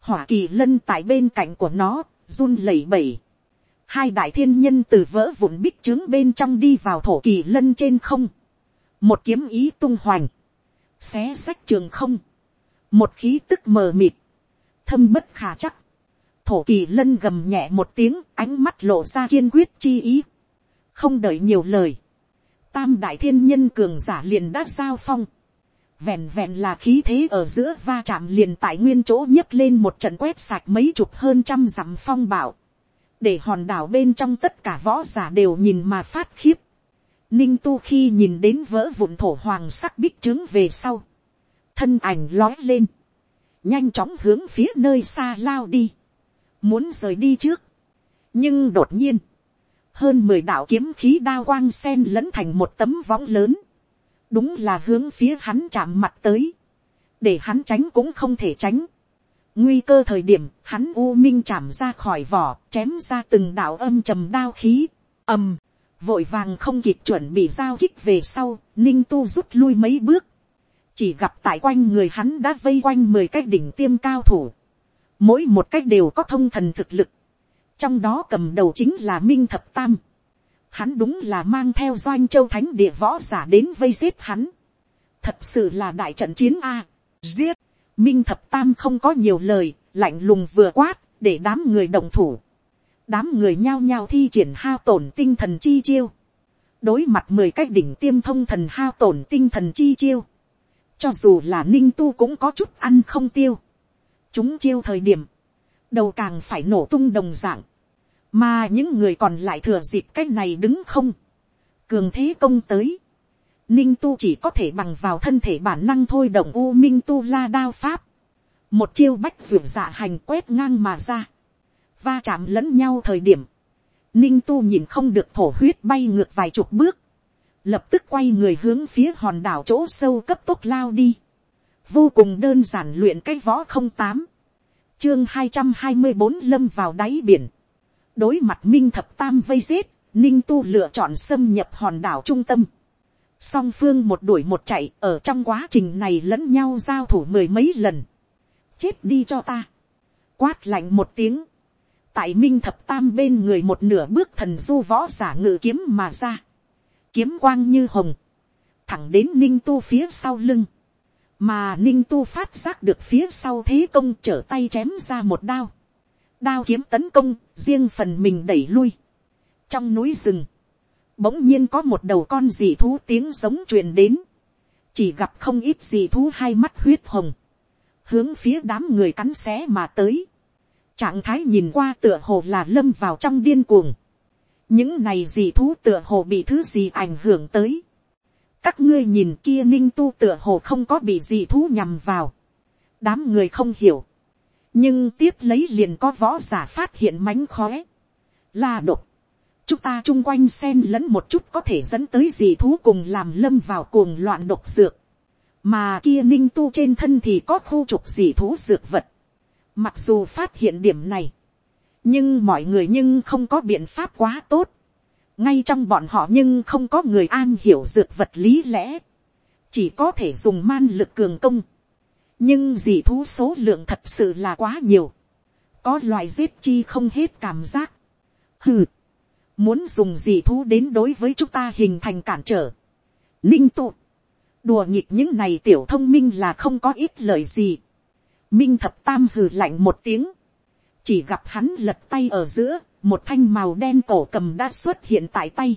hỏa kỳ lân tại bên cạnh của nó, run lẩy bẩy. Hai đại thiên nhân từ vỡ vụn bích trướng bên trong đi vào thổ kỳ lân trên không, một kiếm ý tung hoành, xé sách trường không, một khí tức mờ mịt, thâm bất khả chắc, thổ kỳ lân gầm nhẹ một tiếng ánh mắt lộ ra kiên quyết chi ý, không đợi nhiều lời, tam đại thiên nhân cường giả liền đã giao phong, vẹn vẹn là khí thế ở giữa va chạm liền tại nguyên chỗ nhấc lên một trận quét sạch mấy chục hơn trăm dặm phong bảo, để hòn đảo bên trong tất cả võ giả đều nhìn mà phát khiếp. Ninh tu khi nhìn đến vỡ vụn thổ hoàng sắc bích trướng về sau, thân ảnh lói lên, nhanh chóng hướng phía nơi xa lao đi, muốn rời đi trước. nhưng đột nhiên, hơn mười đạo kiếm khí đa quang sen lẫn thành một tấm võng lớn, đúng là hướng phía hắn chạm mặt tới, để hắn tránh cũng không thể tránh. Nguy cơ thời điểm, hắn u minh chạm ra khỏi vỏ, chém ra từng đạo âm trầm đao khí, ầm, vội vàng không kịp chuẩn bị giao kích về sau, ninh tu rút lui mấy bước, chỉ gặp tại quanh người hắn đã vây quanh mười cái đỉnh tiêm cao thủ, mỗi một cách đều có thông thần thực lực, trong đó cầm đầu chính là minh thập tam, hắn đúng là mang theo doanh châu thánh địa võ giả đến vây giết hắn, thật sự là đại trận chiến a, giết, minh thập tam không có nhiều lời, lạnh lùng vừa quát, để đám người đồng thủ, đám người nhao nhao thi triển hao tổn tinh thần chi chiêu, đối mặt mười cái đỉnh tiêm thông thần hao tổn tinh thần chi chiêu, cho dù là ninh tu cũng có chút ăn không tiêu, chúng chiêu thời điểm, đầu càng phải nổ tung đồng dạng, mà những người còn lại thừa dịp cái này đứng không, cường thế công tới, ninh tu chỉ có thể bằng vào thân thể bản năng thôi động u minh tu la đao pháp, một chiêu bách vượt dạ hành quét ngang mà ra, va chạm lẫn nhau thời điểm, ninh tu nhìn không được thổ huyết bay ngược vài chục bước, lập tức quay người hướng phía hòn đảo chỗ sâu cấp tốc lao đi, vô cùng đơn giản luyện cái võ không tám, chương hai trăm hai mươi bốn lâm vào đáy biển, đối mặt minh thập tam vây giết, ninh tu lựa chọn xâm nhập hòn đảo trung tâm, song phương một đuổi một chạy ở trong quá trình này lẫn nhau giao thủ mười mấy lần, chết đi cho ta, quát lạnh một tiếng, tại minh thập tam bên người một nửa bước thần du võ giả ngự kiếm mà ra, kiếm quang như hồng, thẳng đến ninh tu phía sau lưng, mà ninh tu phát giác được phía sau thế công trở tay chém ra một đao, đao kiếm tấn công, riêng phần mình đẩy lui. trong núi rừng, bỗng nhiên có một đầu con dị thú tiếng giống truyền đến, chỉ gặp không ít dị thú hai mắt huyết hồng, hướng phía đám người cắn xé mà tới, trạng thái nhìn qua tựa hồ là lâm vào trong điên cuồng, những này dị thú tựa hồ bị thứ gì ảnh hưởng tới, các ngươi nhìn kia ninh tu tựa hồ không có bị dị thú nhằm vào, đám người không hiểu, nhưng tiếp lấy liền có võ giả phát hiện mánh khóe, là độc. Chúng ta chung quanh xen lẫn một chút có thể dẫn tới gì thú cùng làm lâm vào cuồng loạn độc dược, mà kia ninh tu trên thân thì có khu trục gì thú dược vật, mặc dù phát hiện điểm này, nhưng mọi người nhưng không có biện pháp quá tốt, ngay trong bọn họ nhưng không có người an hiểu dược vật lý lẽ, chỉ có thể dùng man lực cường công, nhưng dị thú số lượng thật sự là quá nhiều, có loại giết chi không hết cảm giác, hừ, muốn dùng dị thú đến đối với chúng ta hình thành cản trở, ninh tụ, đùa nghịch những này tiểu thông minh là không có ít lời gì, minh thập tam hừ lạnh một tiếng, chỉ gặp hắn lật tay ở giữa, một thanh màu đen cổ cầm đã xuất hiện tại tay,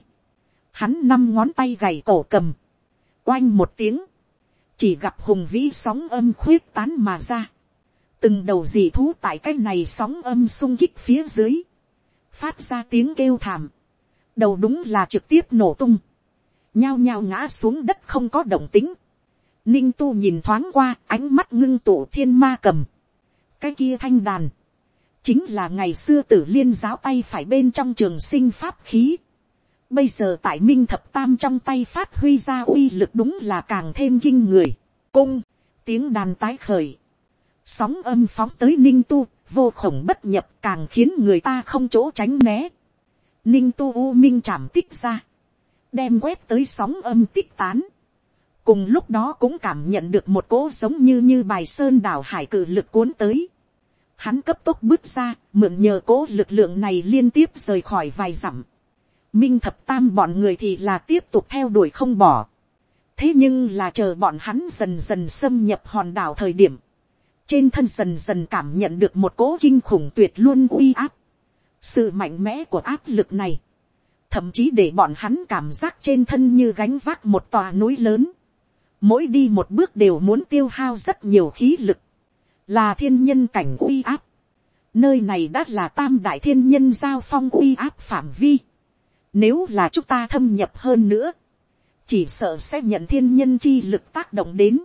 hắn năm ngón tay gầy cổ cầm, oanh một tiếng, chỉ gặp hùng vĩ sóng âm khuyết tán mà ra, từng đầu dị thú tại cái này sóng âm sung kích phía dưới, phát ra tiếng kêu thảm, đầu đúng là trực tiếp nổ tung, nhao nhao ngã xuống đất không có động tính, ninh tu nhìn thoáng qua ánh mắt ngưng tụ thiên ma cầm, cái kia thanh đàn, chính là ngày xưa tử liên giáo tay phải bên trong trường sinh pháp khí, Bây giờ tại Minh Thập Tam trong tay phát huy ra uy lực đúng là càng thêm kinh người. Cung, tiếng đàn tái khởi. Sóng âm phóng tới Ninh Tu, vô khổng bất nhập càng khiến người ta không chỗ tránh né. Ninh Tu U Minh chạm tích ra. Đem quét tới sóng âm tích tán. Cùng lúc đó cũng cảm nhận được một cỗ giống như như bài sơn đảo hải cử lực cuốn tới. Hắn cấp tốc bước ra, mượn nhờ cỗ lực lượng này liên tiếp rời khỏi vài dặm minh thập tam bọn người thì là tiếp tục theo đuổi không bỏ. thế nhưng là chờ bọn hắn dần dần xâm nhập hòn đảo thời điểm, trên thân dần dần cảm nhận được một cố kinh khủng tuyệt luôn uy áp. sự mạnh mẽ của áp lực này, thậm chí để bọn hắn cảm giác trên thân như gánh vác một tòa núi lớn. mỗi đi một bước đều muốn tiêu hao rất nhiều khí lực, là thiên nhân cảnh uy áp. nơi này đã là tam đại thiên nhân giao phong uy áp phạm vi nếu là chúng ta thâm nhập hơn nữa, chỉ sợ sẽ nhận thiên nhân chi lực tác động đến.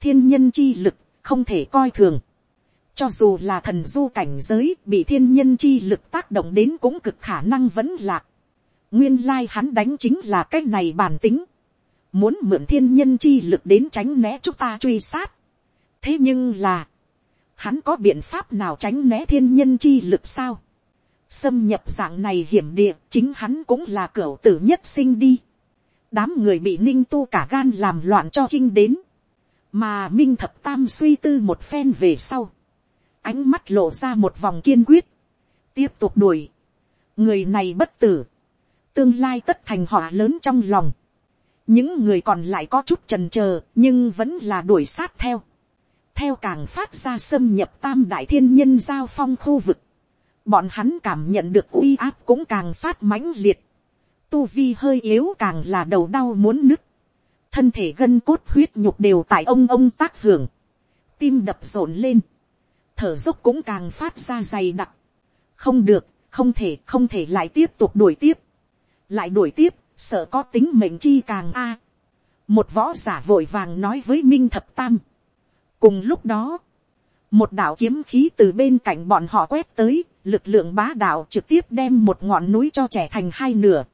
Thiên nhân chi lực không thể coi thường. Cho dù là thần du cảnh giới bị thiên nhân chi lực tác động đến cũng cực khả năng vẫn lạc. Nguyên lai hắn đánh chính là cái này bản tính. Muốn mượn thiên nhân chi lực đến tránh né chúng ta truy sát. Thế nhưng là, hắn có biện pháp nào tránh né thiên nhân chi lực sao? Xâm nhập dạng này hiểm địa chính hắn cũng là cửa tử nhất sinh đi. đám người bị ninh tu cả gan làm loạn cho kinh đến. mà minh thập tam suy tư một phen về sau. ánh mắt lộ ra một vòng kiên quyết. tiếp tục đuổi, người này bất tử, tương lai tất thành họa lớn trong lòng, những người còn lại có chút trần c nhưng vẫn là đuổi sát theo, theo càng phát ra xâm nhập tam đại thiên nhân giao phong khu vực, bọn hắn cảm nhận được uy áp cũng càng phát mãnh liệt, tu vi hơi yếu càng là đầu đau muốn nứt, thân thể gân cốt huyết nhục đều tại ông ông tác hưởng, tim đập rộn lên, thở dốc cũng càng phát ra dày đặc, không được, không thể không thể lại tiếp tục đuổi tiếp, lại đuổi tiếp, sợ có tính mệnh chi càng a. một võ giả vội vàng nói với minh thập tam. cùng lúc đó, một đạo kiếm khí từ bên cạnh bọn họ quét tới, lực lượng bá đạo trực tiếp đem một ngọn núi cho trẻ thành hai nửa.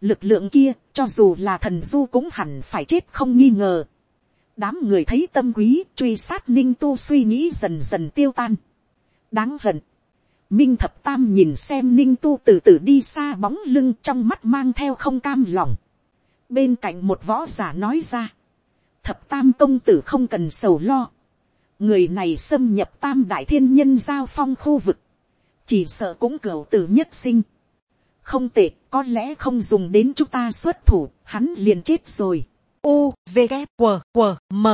lực lượng kia, cho dù là thần du cũng hẳn phải chết không nghi ngờ. đám người thấy tâm quý, truy sát ninh tu suy nghĩ dần dần tiêu tan. đáng hận, Minh thập tam nhìn xem ninh tu từ từ đi xa bóng lưng trong mắt mang theo không cam lòng. Bên cạnh một võ giả nói ra. Thập tam công tử không cần sầu lo. Người này xâm nhập tam đại thiên nhân giao phong khu vực. Chỉ sợ cũng cửu tử nhất sinh. Không tệ, có lẽ không dùng đến chúng ta xuất thủ, hắn liền chết rồi. U, V, K, W, W, M.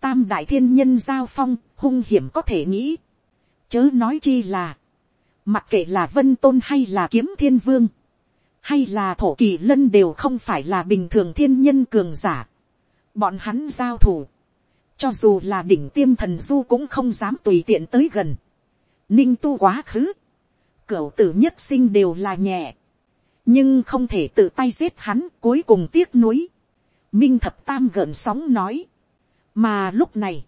Tam đại thiên nhân giao phong, hung hiểm có thể nghĩ Chớ nói chi là, mặc kệ là vân tôn hay là kiếm thiên vương, hay là thổ kỳ lân đều không phải là bình thường thiên nhân cường giả. Bọn hắn giao thủ, cho dù là đỉnh tiêm thần du cũng không dám tùy tiện tới gần. Ninh tu quá khứ, cửu tử nhất sinh đều là nhẹ, nhưng không thể tự tay giết hắn cuối cùng tiếc nuối. Minh thập tam gợn sóng nói, mà lúc này,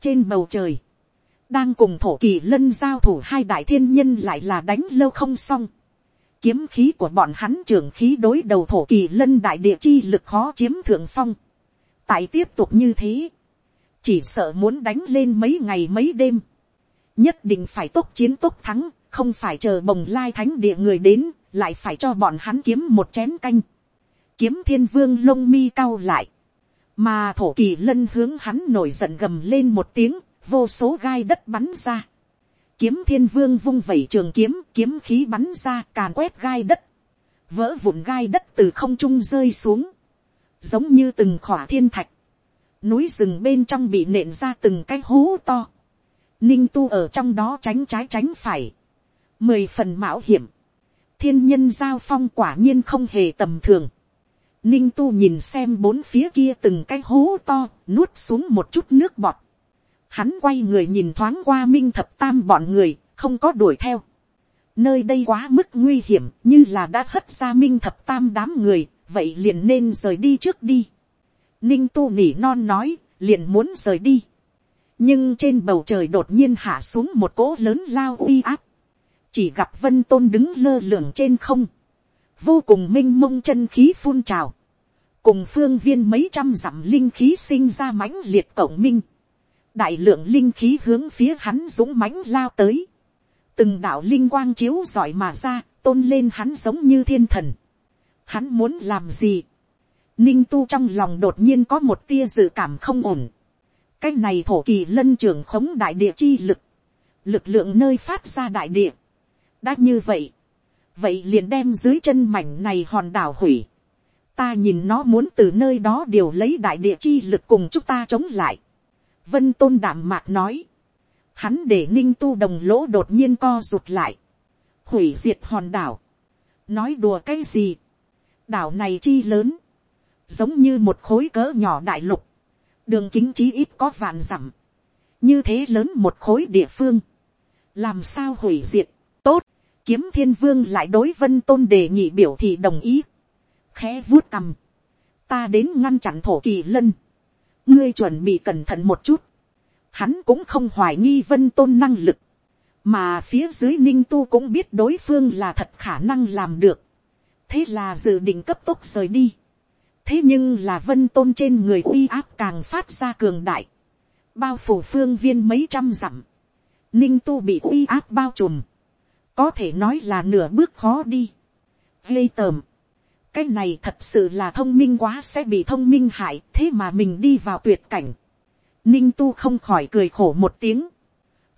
trên bầu trời, đang cùng thổ kỳ lân giao thủ hai đại thiên nhân lại là đánh lâu không xong. Kiếm khí của bọn hắn trưởng khí đối đầu thổ kỳ lân đại địa chi lực khó chiếm thượng phong. Tại tiếp tục như thế. Chỉ sợ muốn đánh lên mấy ngày mấy đêm. Nhất định phải tốc chiến tốc thắng. Không phải chờ bồng lai thánh địa người đến. Lại phải cho bọn hắn kiếm một chén canh. Kiếm thiên vương lông mi cao lại. Mà thổ kỳ lân hướng hắn nổi giận gầm lên một tiếng vô số gai đất bắn ra. Kiếm thiên vương vung vẩy trường kiếm, kiếm khí bắn ra càn quét gai đất. Vỡ vụn gai đất từ không trung rơi xuống. Giống như từng khỏa thiên thạch. Núi rừng bên trong bị nện ra từng cái hố to. Ninh tu ở trong đó tránh trái tránh phải. Mười phần mạo hiểm. Thiên nhân giao phong quả nhiên không hề tầm thường. Ninh tu nhìn xem bốn phía kia từng cái hố to, nuốt xuống một chút nước bọt hắn quay người nhìn thoáng qua minh thập tam bọn người, không có đuổi theo. nơi đây quá mức nguy hiểm, như là đã hất ra minh thập tam đám người, vậy liền nên rời đi trước đi ninh tu nỉ non nói, liền muốn rời đi. nhưng trên bầu trời đột nhiên hạ xuống một cỗ lớn lao uy áp. chỉ gặp vân tôn đứng lơ lửng trên không. vô cùng m i n h mông chân khí phun trào. cùng phương viên mấy trăm dặm linh khí sinh ra mãnh liệt cổng minh đại lượng linh khí hướng phía hắn dũng mãnh lao tới, từng đạo linh quang chiếu giỏi mà ra, tôn lên hắn giống như thiên thần. Hắn muốn làm gì? Ninh tu trong lòng đột nhiên có một tia dự cảm không ổn. cái này thổ kỳ lân trường khống đại địa chi lực, lực lượng nơi phát ra đại địa. đã như vậy, vậy liền đem dưới chân mảnh này hòn đảo hủy. ta nhìn nó muốn từ nơi đó điều lấy đại địa chi lực cùng chúng ta chống lại Vân tôn đảm mạc nói. Hắn để ninh tu đồng lỗ đột nhiên co rụt lại. Hủy diệt hòn đảo. Nói đùa cái gì. Đảo này chi lớn. Giống như một khối cỡ nhỏ đại lục. Đường kính chí ít có vạn dặm. Như thế lớn một khối địa phương. Làm sao hủy diệt. Tốt. Kiếm thiên vương lại đối vân tôn đề nghị biểu thị đồng ý. Khẽ vuốt cầm. Ta đến ngăn chặn thổ kỳ lân ngươi chuẩn bị cẩn thận một chút, hắn cũng không hoài nghi vân tôn năng lực, mà phía dưới ninh tu cũng biết đối phương là thật khả năng làm được, thế là dự định cấp tốc rời đi, thế nhưng là vân tôn trên người uy áp càng phát ra cường đại, bao phủ phương viên mấy trăm dặm, ninh tu bị uy áp bao trùm, có thể nói là nửa bước khó đi, ghê tởm, cái này thật sự là thông minh quá sẽ bị thông minh hại thế mà mình đi vào tuyệt cảnh. Ninh tu không khỏi cười khổ một tiếng.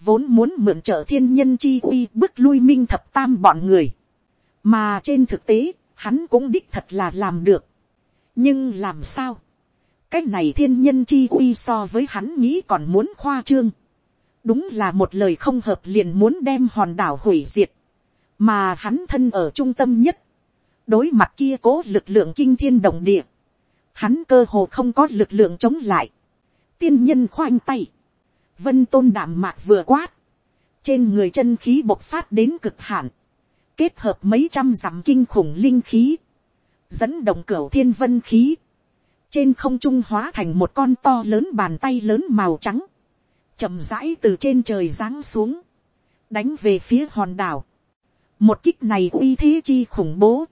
Vốn muốn mượn trợ thiên nhân chi uy bức lui minh thập tam bọn người, mà trên thực tế, hắn cũng đích thật là làm được nhưng làm sao, cái này thiên nhân chi uy so với hắn nghĩ còn muốn khoa trương, đúng là một lời không hợp liền muốn đem hòn đảo hủy diệt, mà hắn thân ở trung tâm nhất, đối mặt kia cố lực lượng kinh thiên động địa, hắn cơ hồ không có lực lượng chống lại, tiên nhân khoanh tay, vân tôn đảm mạc vừa quát, trên người chân khí bộc phát đến cực hạn, kết hợp mấy trăm dặm kinh khủng linh khí, dẫn động cửa thiên vân khí, trên không trung hóa thành một con to lớn bàn tay lớn màu trắng, chậm rãi từ trên trời giáng xuống, đánh về phía hòn đảo. một kích này uy thế chi khủng bố,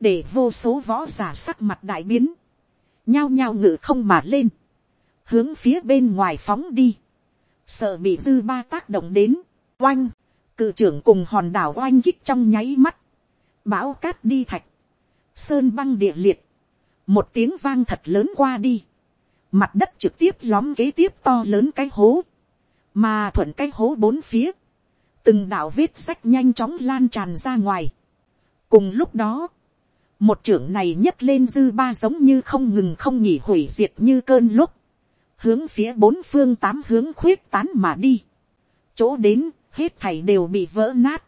để vô số võ giả sắc mặt đại biến, nhao nhao ngự không mà lên, hướng phía bên ngoài phóng đi, sợ bị dư ba tác động đến, oanh, cự trưởng cùng hòn đảo oanh kích trong nháy mắt, bão cát đi thạch, sơn băng địa liệt, một tiếng vang thật lớn qua đi, mặt đất trực tiếp lóm kế tiếp to lớn cái hố, mà thuận cái hố bốn phía, từng đạo vết sách nhanh chóng lan tràn ra ngoài. cùng lúc đó, một trưởng này nhấc lên dư ba giống như không ngừng không nghỉ hủy diệt như cơn lúc, hướng phía bốn phương tám hướng khuyết tán mà đi. chỗ đến, hết thảy đều bị vỡ nát.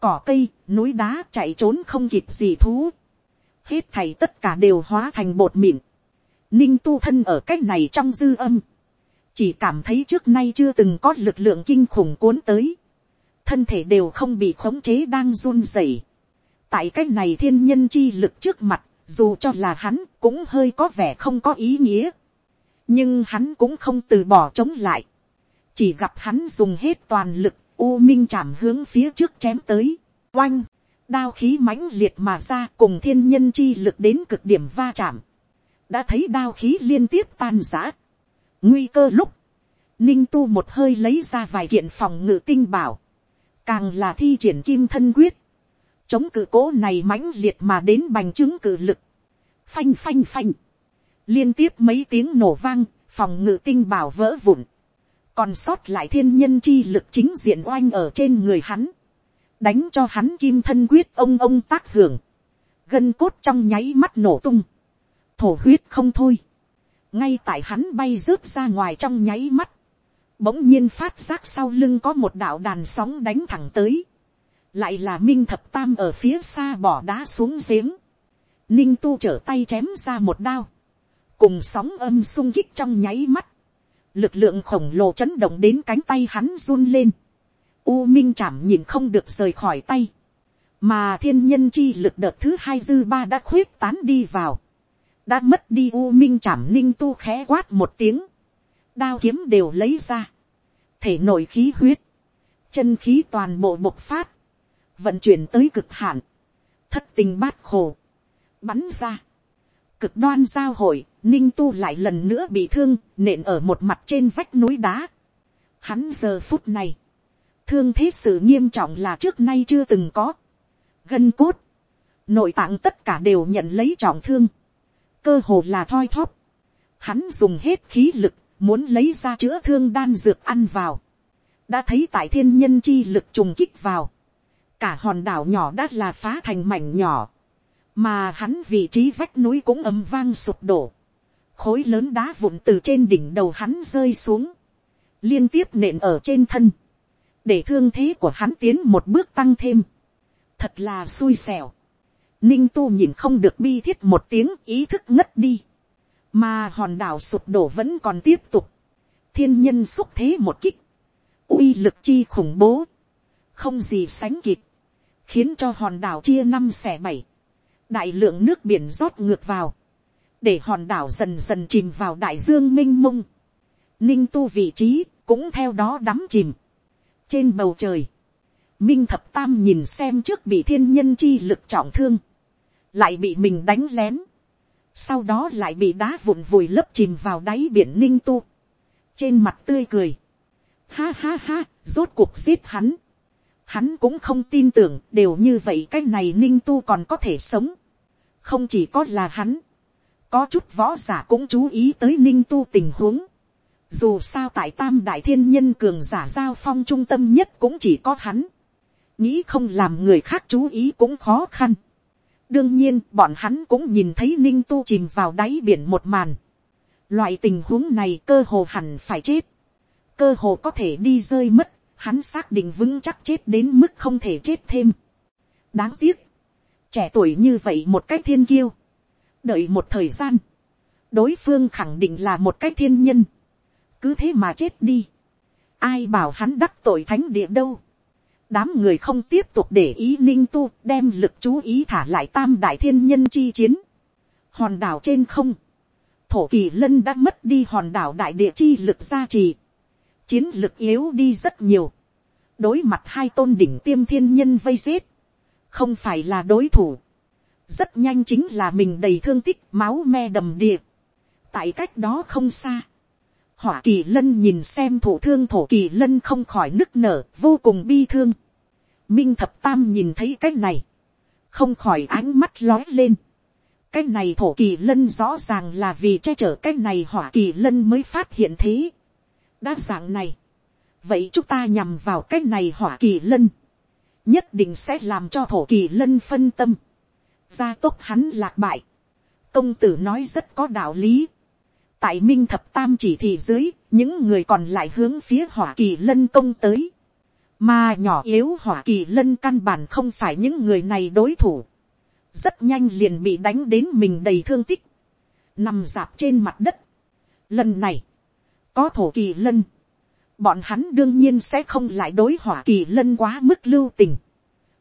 cỏ cây, núi đá chạy trốn không kịp gì thú hết thảy tất cả đều hóa thành bột mịn. ninh tu thân ở cái này trong dư âm. chỉ cảm thấy trước nay chưa từng có lực lượng kinh khủng cuốn tới. thân thể đều không bị khống chế đang run rẩy. tại cái này thiên nhân chi lực trước mặt, dù cho là hắn cũng hơi có vẻ không có ý nghĩa nhưng hắn cũng không từ bỏ chống lại, chỉ gặp hắn dùng hết toàn lực, u minh chạm hướng phía trước chém tới, oanh, đao khí mãnh liệt mà ra cùng thiên nhân chi lực đến cực điểm va chạm, đã thấy đao khí liên tiếp tan giã, nguy cơ lúc, ninh tu một hơi lấy ra vài kiện phòng ngự tinh bảo, càng là thi triển kim thân quyết, chống cự cố này mãnh liệt mà đến bành chứng cự lực, phanh phanh phanh, liên tiếp mấy tiếng nổ vang, phòng ngự tinh bảo vỡ vụn, còn sót lại thiên nhân chi lực chính diện oanh ở trên người hắn, đánh cho hắn kim thân quyết ông ông tác hưởng, gân cốt trong nháy mắt nổ tung, thổ huyết không thôi, ngay tại hắn bay rớt ra ngoài trong nháy mắt, bỗng nhiên phát giác sau lưng có một đạo đàn sóng đánh thẳng tới, lại là minh thập tam ở phía xa bỏ đá xuống giếng, ninh tu trở tay chém ra một đao, cùng sóng âm sung kích trong nháy mắt, lực lượng khổng lồ chấn động đến cánh tay hắn run lên, u minh chảm nhìn không được rời khỏi tay, mà thiên nhân chi lực đợt thứ hai dư ba đã khuyết tán đi vào, đã mất đi u minh chảm ninh tu khẽ quát một tiếng, đao kiếm đều lấy ra, thể nội khí huyết, chân khí toàn bộ bộc phát, vận chuyển tới cực hạn, thất tình bát khổ, bắn ra, cực đoan giao hội, ninh tu lại lần nữa bị thương, nện ở một mặt trên vách núi đá. Hắn giờ phút này, thương thế sự nghiêm trọng là trước nay chưa từng có. Gân cốt, nội tạng tất cả đều nhận lấy trọng thương, cơ hồ là thoi thóp. Hắn dùng hết khí lực, muốn lấy ra chữa thương đan dược ăn vào. đã thấy tại thiên nhân chi lực trùng kích vào. cả hòn đảo nhỏ đã là phá thành mảnh nhỏ mà hắn vị trí vách núi cũng ầm vang sụp đổ, khối lớn đá vụn từ trên đỉnh đầu hắn rơi xuống, liên tiếp nện ở trên thân, để thương thế của hắn tiến một bước tăng thêm, thật là xui xẻo, ninh tu nhìn không được bi thiết một tiếng ý thức ngất đi, mà hòn đảo sụp đổ vẫn còn tiếp tục, thiên nhân xúc thế một kích, uy lực chi khủng bố, không gì sánh kịp, khiến cho hòn đảo chia năm xẻ bảy, đại lượng nước biển rót ngược vào, để hòn đảo dần dần chìm vào đại dương m i n h mông, ninh tu vị trí cũng theo đó đắm chìm trên bầu trời, minh thập tam nhìn xem trước bị thiên nhân chi lực trọng thương, lại bị mình đánh lén, sau đó lại bị đá vụn vùi lấp chìm vào đáy biển ninh tu, trên mặt tươi cười, ha ha ha, rốt cuộc giết hắn, hắn cũng không tin tưởng đều như vậy cái này ninh tu còn có thể sống, không chỉ có là hắn, có chút võ giả cũng chú ý tới ninh tu tình huống, dù sao tại tam đại thiên nhân cường giả giao phong trung tâm nhất cũng chỉ có hắn. Nghĩ không làm người khác chú ý cũng khó khăn. Đương nhiên, bọn hắn cũng nhìn thấy ninh tu chìm vào đáy biển một màn. Loại tình huống này cơ hồ hẳn phải chết. Cơ hồ có thể đi rơi mất. Hắn xác định vững chắc chết đến mức không thể chết thêm. Đáng tiếc. Trẻ tuổi như vậy một cách thiên kiêu. Đợi một thời gian. Đối phương khẳng định là một cách thiên nhân cứ thế mà chết đi. ai bảo hắn đắc tội thánh địa đâu. đám người không tiếp tục để ý ninh tu, đem lực chú ý thả lại tam đại thiên nhân chi chiến. hòn đảo trên không. thổ kỳ lân đã mất đi hòn đảo đại địa chi lực gia trì. chiến lực yếu đi rất nhiều. đối mặt hai tôn đỉnh tiêm thiên nhân vây giết. không phải là đối thủ. rất nhanh chính là mình đầy thương tích, máu me đầm địa. tại cách đó không xa hỏa kỳ lân nhìn xem thủ thương thổ kỳ lân không khỏi nức nở vô cùng bi thương. minh thập tam nhìn thấy cái này, không khỏi ánh mắt lói lên. cái này thổ kỳ lân rõ ràng là vì che chở cái này hỏa kỳ lân mới phát hiện thế. đa dạng này, vậy chúng ta nhằm vào cái này hỏa kỳ lân, nhất định sẽ làm cho thổ kỳ lân phân tâm, gia tốc hắn lạc bại. công tử nói rất có đạo lý tại minh thập tam chỉ thị dưới, những người còn lại hướng phía hỏa kỳ lân công tới. mà nhỏ yếu hỏa kỳ lân căn bản không phải những người này đối thủ. rất nhanh liền bị đánh đến mình đầy thương tích, nằm dạp trên mặt đất. lần này, có thổ kỳ lân, bọn hắn đương nhiên sẽ không lại đối hỏa kỳ lân quá mức lưu tình.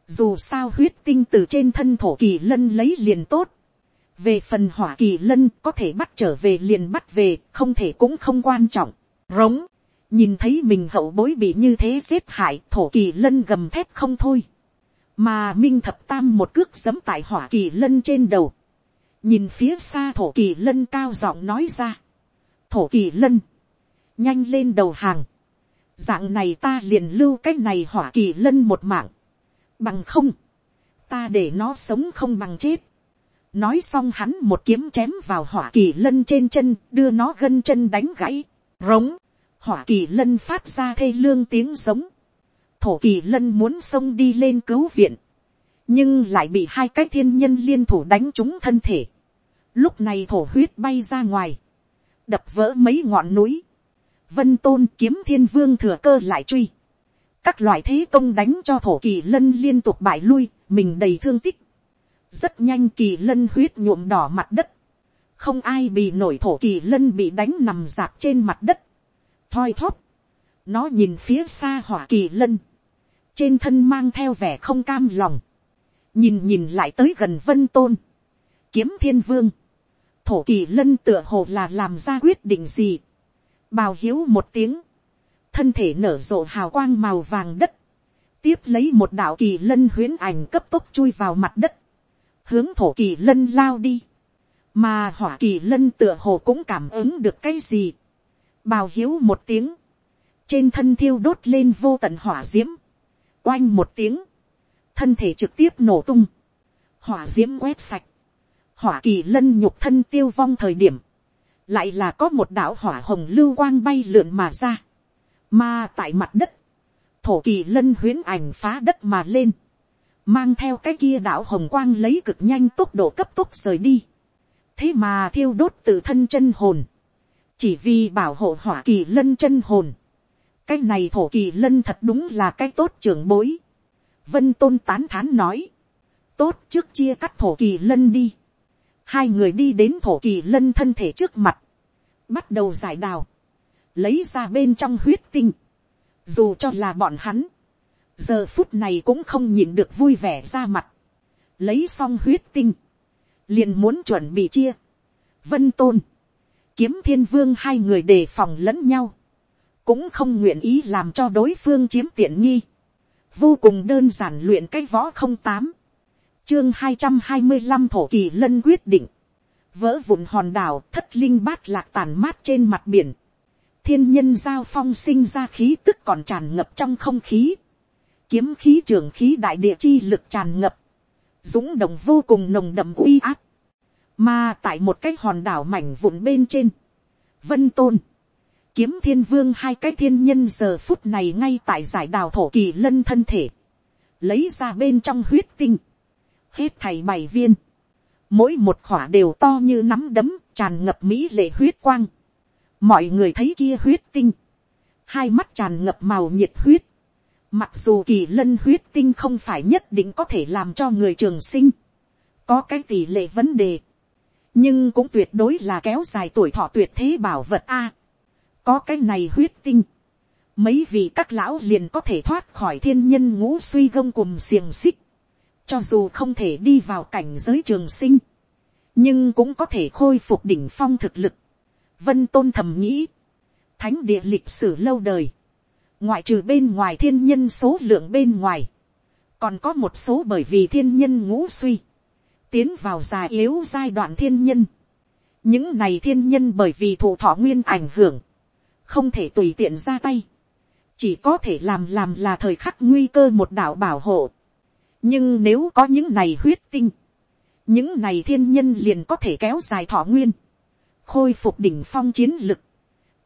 dù sao huyết tinh từ trên thân thổ kỳ lân lấy liền tốt về phần hỏa kỳ lân, có thể bắt trở về liền bắt về, không thể cũng không quan trọng. Rống. Nhìn thấy mình hậu bối bị như thế xếp hại, thổ kỳ lân gầm thép không thôi. Mà minh thập tam một cước giấm tại hỏa kỳ lân trên đầu. Nhìn phía xa thổ kỳ lân cao giọng nói ra. Thổ kỳ lân. Nhanh lên đầu hàng. Dạng này ta liền lưu cái này hỏa kỳ lân một mạng. Bằng không. Ta để nó sống không bằng chết nói xong hắn một kiếm chém vào hỏa kỳ lân trên chân, đưa nó gân chân đánh gãy. Rống! Hỏa kỳ lân phát ra thê lương tiếng giống. Thổ kỳ lân muốn xông đi lên cứu viện. Nhưng lại bị hai cái thiên nhân liên thủ đánh trúng thân thể. Lúc này thổ huyết bay ra ngoài. Đập vỡ mấy ngọn núi. Vân tôn kiếm thiên vương thừa cơ lại truy. Các loại thế công đánh cho thổ kỳ lân liên tục bại lui, mình đầy thương tích rất nhanh kỳ lân huyết nhuộm đỏ mặt đất, không ai bị nổi thổ kỳ lân bị đánh nằm dạp trên mặt đất, thoi thóp, nó nhìn phía xa hỏa kỳ lân, trên thân mang theo vẻ không cam lòng, nhìn nhìn lại tới gần vân tôn, kiếm thiên vương, thổ kỳ lân tựa hồ là làm ra quyết định gì, bào hiếu một tiếng, thân thể nở rộ hào quang màu vàng đất, tiếp lấy một đạo kỳ lân huyến ảnh cấp tốc chui vào mặt đất, hướng thổ kỳ lân lao đi, mà hỏa kỳ lân tựa hồ cũng cảm ứng được cái gì, bào hiếu một tiếng, trên thân thiêu đốt lên vô tận hỏa d i ễ m oanh một tiếng, thân thể trực tiếp nổ tung, hỏa d i ễ m quét sạch, hỏa kỳ lân nhục thân tiêu vong thời điểm, lại là có một đạo hỏa hồng lưu quang bay lượn mà ra, mà tại mặt đất, thổ kỳ lân huyến ảnh phá đất mà lên, mang theo cái kia đạo hồng quang lấy cực nhanh tốc độ cấp tốc rời đi. thế mà thiêu đốt tự thân chân hồn, chỉ vì bảo hộ hỏa kỳ lân chân hồn. cái này thổ kỳ lân thật đúng là cái tốt trưởng bối. vân tôn tán thán nói, tốt trước chia cắt thổ kỳ lân đi. hai người đi đến thổ kỳ lân thân thể trước mặt, bắt đầu giải đào, lấy ra bên trong huyết tinh, dù cho là bọn hắn, giờ phút này cũng không nhìn được vui vẻ ra mặt, lấy xong huyết tinh, liền muốn chuẩn bị chia, vân tôn, kiếm thiên vương hai người đề phòng lẫn nhau, cũng không nguyện ý làm cho đối phương chiếm tiện nghi, vô cùng đơn giản luyện cái võ không tám, chương hai trăm hai mươi năm thổ kỳ lân quyết định, vỡ vụn hòn đảo thất linh bát lạc tàn mát trên mặt biển, thiên nhân giao phong sinh ra khí tức còn tràn ngập trong không khí, kiếm khí trường khí đại địa chi lực tràn ngập, dũng đồng vô cùng nồng đậm uy áp, mà tại một cái hòn đảo mảnh vụn bên trên, vân tôn, kiếm thiên vương hai cái thiên nhân giờ phút này ngay tại giải đào thổ kỳ lân thân thể, lấy ra bên trong huyết tinh, hết thầy bảy viên, mỗi một khỏa đều to như nắm đấm, tràn ngập mỹ lệ huyết quang, mọi người thấy kia huyết tinh, hai mắt tràn ngập màu nhiệt huyết, mặc dù kỳ lân huyết tinh không phải nhất định có thể làm cho người trường sinh, có cái tỷ lệ vấn đề, nhưng cũng tuyệt đối là kéo dài tuổi thọ tuyệt thế bảo vật a. có cái này huyết tinh, mấy vị các lão liền có thể thoát khỏi thiên nhân ngũ suy gông cùng xiềng xích, cho dù không thể đi vào cảnh giới trường sinh, nhưng cũng có thể khôi phục đỉnh phong thực lực. Vân tôn thầm nghĩ, thánh địa lịch sử lâu đời, ngoại trừ bên ngoài thiên nhân số lượng bên ngoài, còn có một số bởi vì thiên nhân ngũ suy, tiến vào già yếu giai đoạn thiên nhân. những này thiên nhân bởi vì thụ thọ nguyên ảnh hưởng, không thể tùy tiện ra tay, chỉ có thể làm làm là thời khắc nguy cơ một đạo bảo hộ. nhưng nếu có những này huyết tinh, những này thiên nhân liền có thể kéo dài thọ nguyên, khôi phục đỉnh phong chiến lực,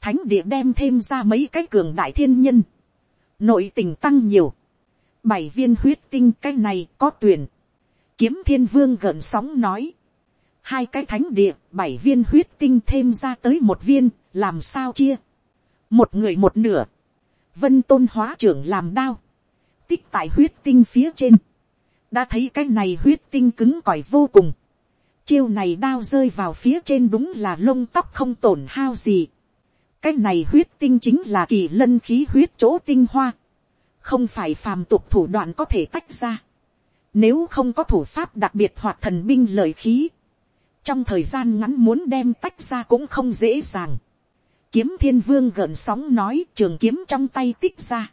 thánh địa đem thêm ra mấy cái cường đại thiên nhân, nội tình tăng nhiều, bảy viên huyết tinh cái này có tuyển, kiếm thiên vương gợn sóng nói, hai cái thánh địa, bảy viên huyết tinh thêm ra tới một viên, làm sao chia, một người một nửa, vân tôn hóa trưởng làm đao, tích tại huyết tinh phía trên, đã thấy cái này huyết tinh cứng cỏi vô cùng, chiêu này đao rơi vào phía trên đúng là lông tóc không tổn hao gì, cái này huyết tinh chính là kỳ lân khí huyết chỗ tinh hoa, không phải phàm tục thủ đoạn có thể tách ra. Nếu không có thủ pháp đặc biệt hoặc thần binh lợi khí, trong thời gian ngắn muốn đem tách ra cũng không dễ dàng. Kiếm thiên vương gợn sóng nói trường kiếm trong tay tích ra.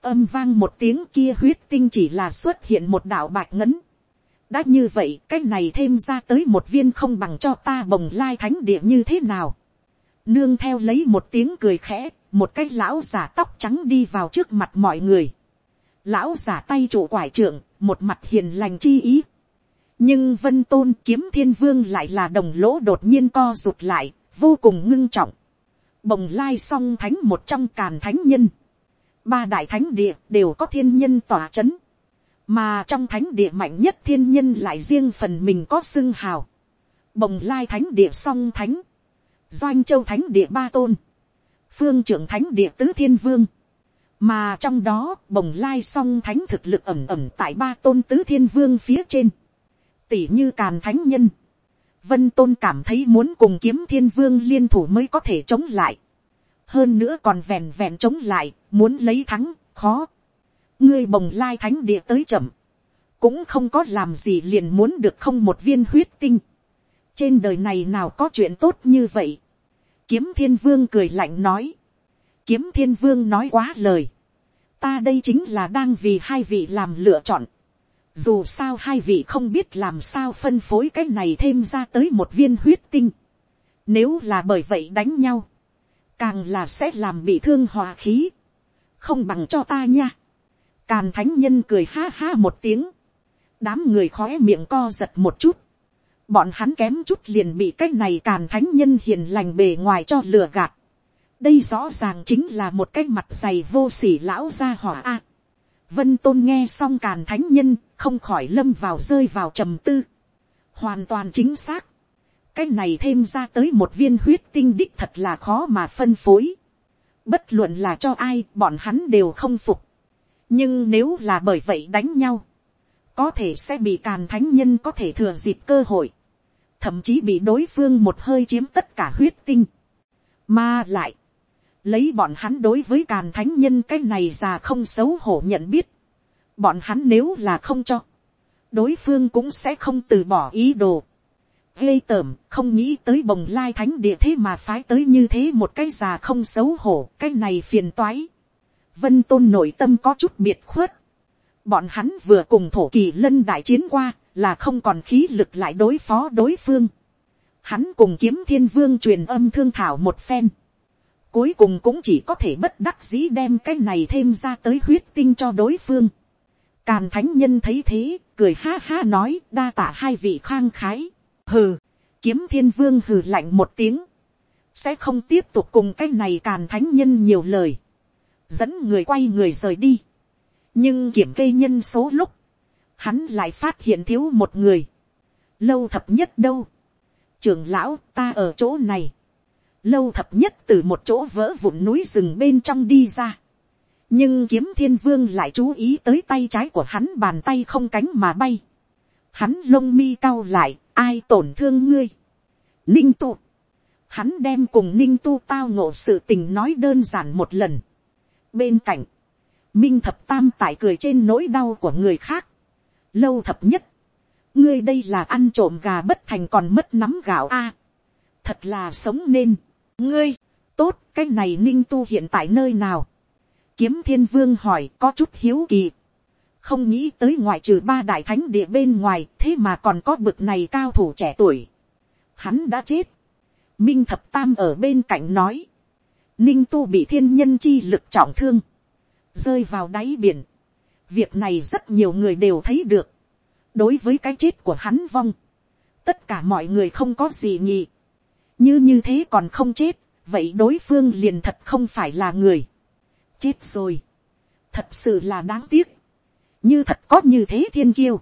Âm vang một tiếng kia huyết tinh chỉ là xuất hiện một đạo bạch ngấn. Đã như vậy cái này thêm ra tới một viên không bằng cho ta bồng lai thánh địa như thế nào. Nương theo lấy một tiếng cười khẽ, một cái lão giả tóc trắng đi vào trước mặt mọi người. Lão giả tay trụ quải trưởng, một mặt hiền lành chi ý. Nhưng vân tôn kiếm thiên vương lại là đồng lỗ đột nhiên co rụt lại, vô cùng ngưng trọng. Bồng lai song thánh một trong càn thánh nhân. Ba đại thánh địa đều có thiên nhân tỏa chấn. Mà trong thánh địa mạnh nhất thiên nhân lại riêng phần mình có xưng hào. Bồng lai thánh địa song thánh. Doanh châu thánh địa ba tôn phương trưởng thánh địa tứ thiên vương, mà trong đó bồng lai song thánh thực lực ẩm ẩm tại ba tôn tứ thiên vương phía trên, tỷ như càn thánh nhân, vân tôn cảm thấy muốn cùng kiếm thiên vương liên thủ mới có thể chống lại, hơn nữa còn vẹn vẹn chống lại, muốn lấy thắng, khó, ngươi bồng lai thánh địa tới chậm, cũng không có làm gì liền muốn được không một viên huyết tinh, trên đời này nào có chuyện tốt như vậy, Kiếm thiên vương cười lạnh nói. Kiếm thiên vương nói quá lời. Ta đây chính là đang vì hai vị làm lựa chọn. Dù sao hai vị không biết làm sao phân phối cái này thêm ra tới một viên huyết tinh. Nếu là bởi vậy đánh nhau. Càng là sẽ làm bị thương hòa khí. Không bằng cho ta nha. Càn thánh nhân cười ha ha một tiếng. Đám người khóe miệng co giật một chút bọn hắn kém chút liền bị cái này càn thánh nhân hiền lành bề ngoài cho lừa gạt. đây rõ ràng chính là một cái mặt dày vô sỉ lão gia hỏa a. vân tôn nghe xong càn thánh nhân, không khỏi lâm vào rơi vào trầm tư. hoàn toàn chính xác. cái này thêm ra tới một viên huyết tinh đích thật là khó mà phân phối. bất luận là cho ai, bọn hắn đều không phục. nhưng nếu là bởi vậy đánh nhau có thể sẽ bị càn thánh nhân có thể thừa dịp cơ hội, thậm chí bị đối phương một hơi chiếm tất cả huyết tinh, mà lại, lấy bọn hắn đối với càn thánh nhân cái này già không xấu hổ nhận biết, bọn hắn nếu là không cho, đối phương cũng sẽ không từ bỏ ý đồ, ghê tởm không nghĩ tới bồng lai thánh địa thế mà phái tới như thế một cái già không xấu hổ cái này phiền toái. Vân tôn nội tâm có chút biệt khuất. Bọn hắn vừa cùng thổ kỳ lân đại chiến qua, là không còn khí lực lại đối phó đối phương. Hắn cùng kiếm thiên vương truyền âm thương thảo một phen. Cuối cùng cũng chỉ có thể bất đắc dĩ đem cái này thêm ra tới huyết tinh cho đối phương. Càn thánh nhân thấy thế, cười ha ha nói đa tả hai vị khang khái. Hừ, kiếm thiên vương hừ lạnh một tiếng. sẽ không tiếp tục cùng cái này càn thánh nhân nhiều lời, dẫn người quay người rời đi, nhưng kiểm kê nhân số lúc, hắn lại phát hiện thiếu một người, lâu thập nhất đâu, trưởng lão ta ở chỗ này, lâu thập nhất từ một chỗ vỡ vụn núi rừng bên trong đi ra, nhưng kiếm thiên vương lại chú ý tới tay trái của hắn bàn tay không cánh mà bay, hắn lông mi cao lại, ai tổn thương ngươi, ninh tu, hắn đem cùng ninh tu tao ngộ sự tình nói đơn giản một lần, bên cạnh, minh thập tam tại cười trên nỗi đau của người khác, lâu thập nhất, ngươi đây là ăn trộm gà bất thành còn mất nắm gạo a, thật là sống nên, ngươi, tốt cái này ninh tu hiện tại nơi nào, kiếm thiên vương hỏi có chút hiếu kỳ, không nghĩ tới ngoại trừ ba đại thánh địa bên ngoài thế mà còn có bực này cao thủ trẻ tuổi, hắn đã chết, minh thập tam ở bên cạnh nói, ninh tu bị thiên nhân chi lực trọng thương, rơi vào đáy biển. việc này rất nhiều người đều thấy được. đối với cái chết của hắn vong, tất cả mọi người không có gì nhị. như như thế còn không chết, vậy đối phương liền thật không phải là người. chết rồi. thật sự là đáng tiếc. như thật có như thế thiên kiêu.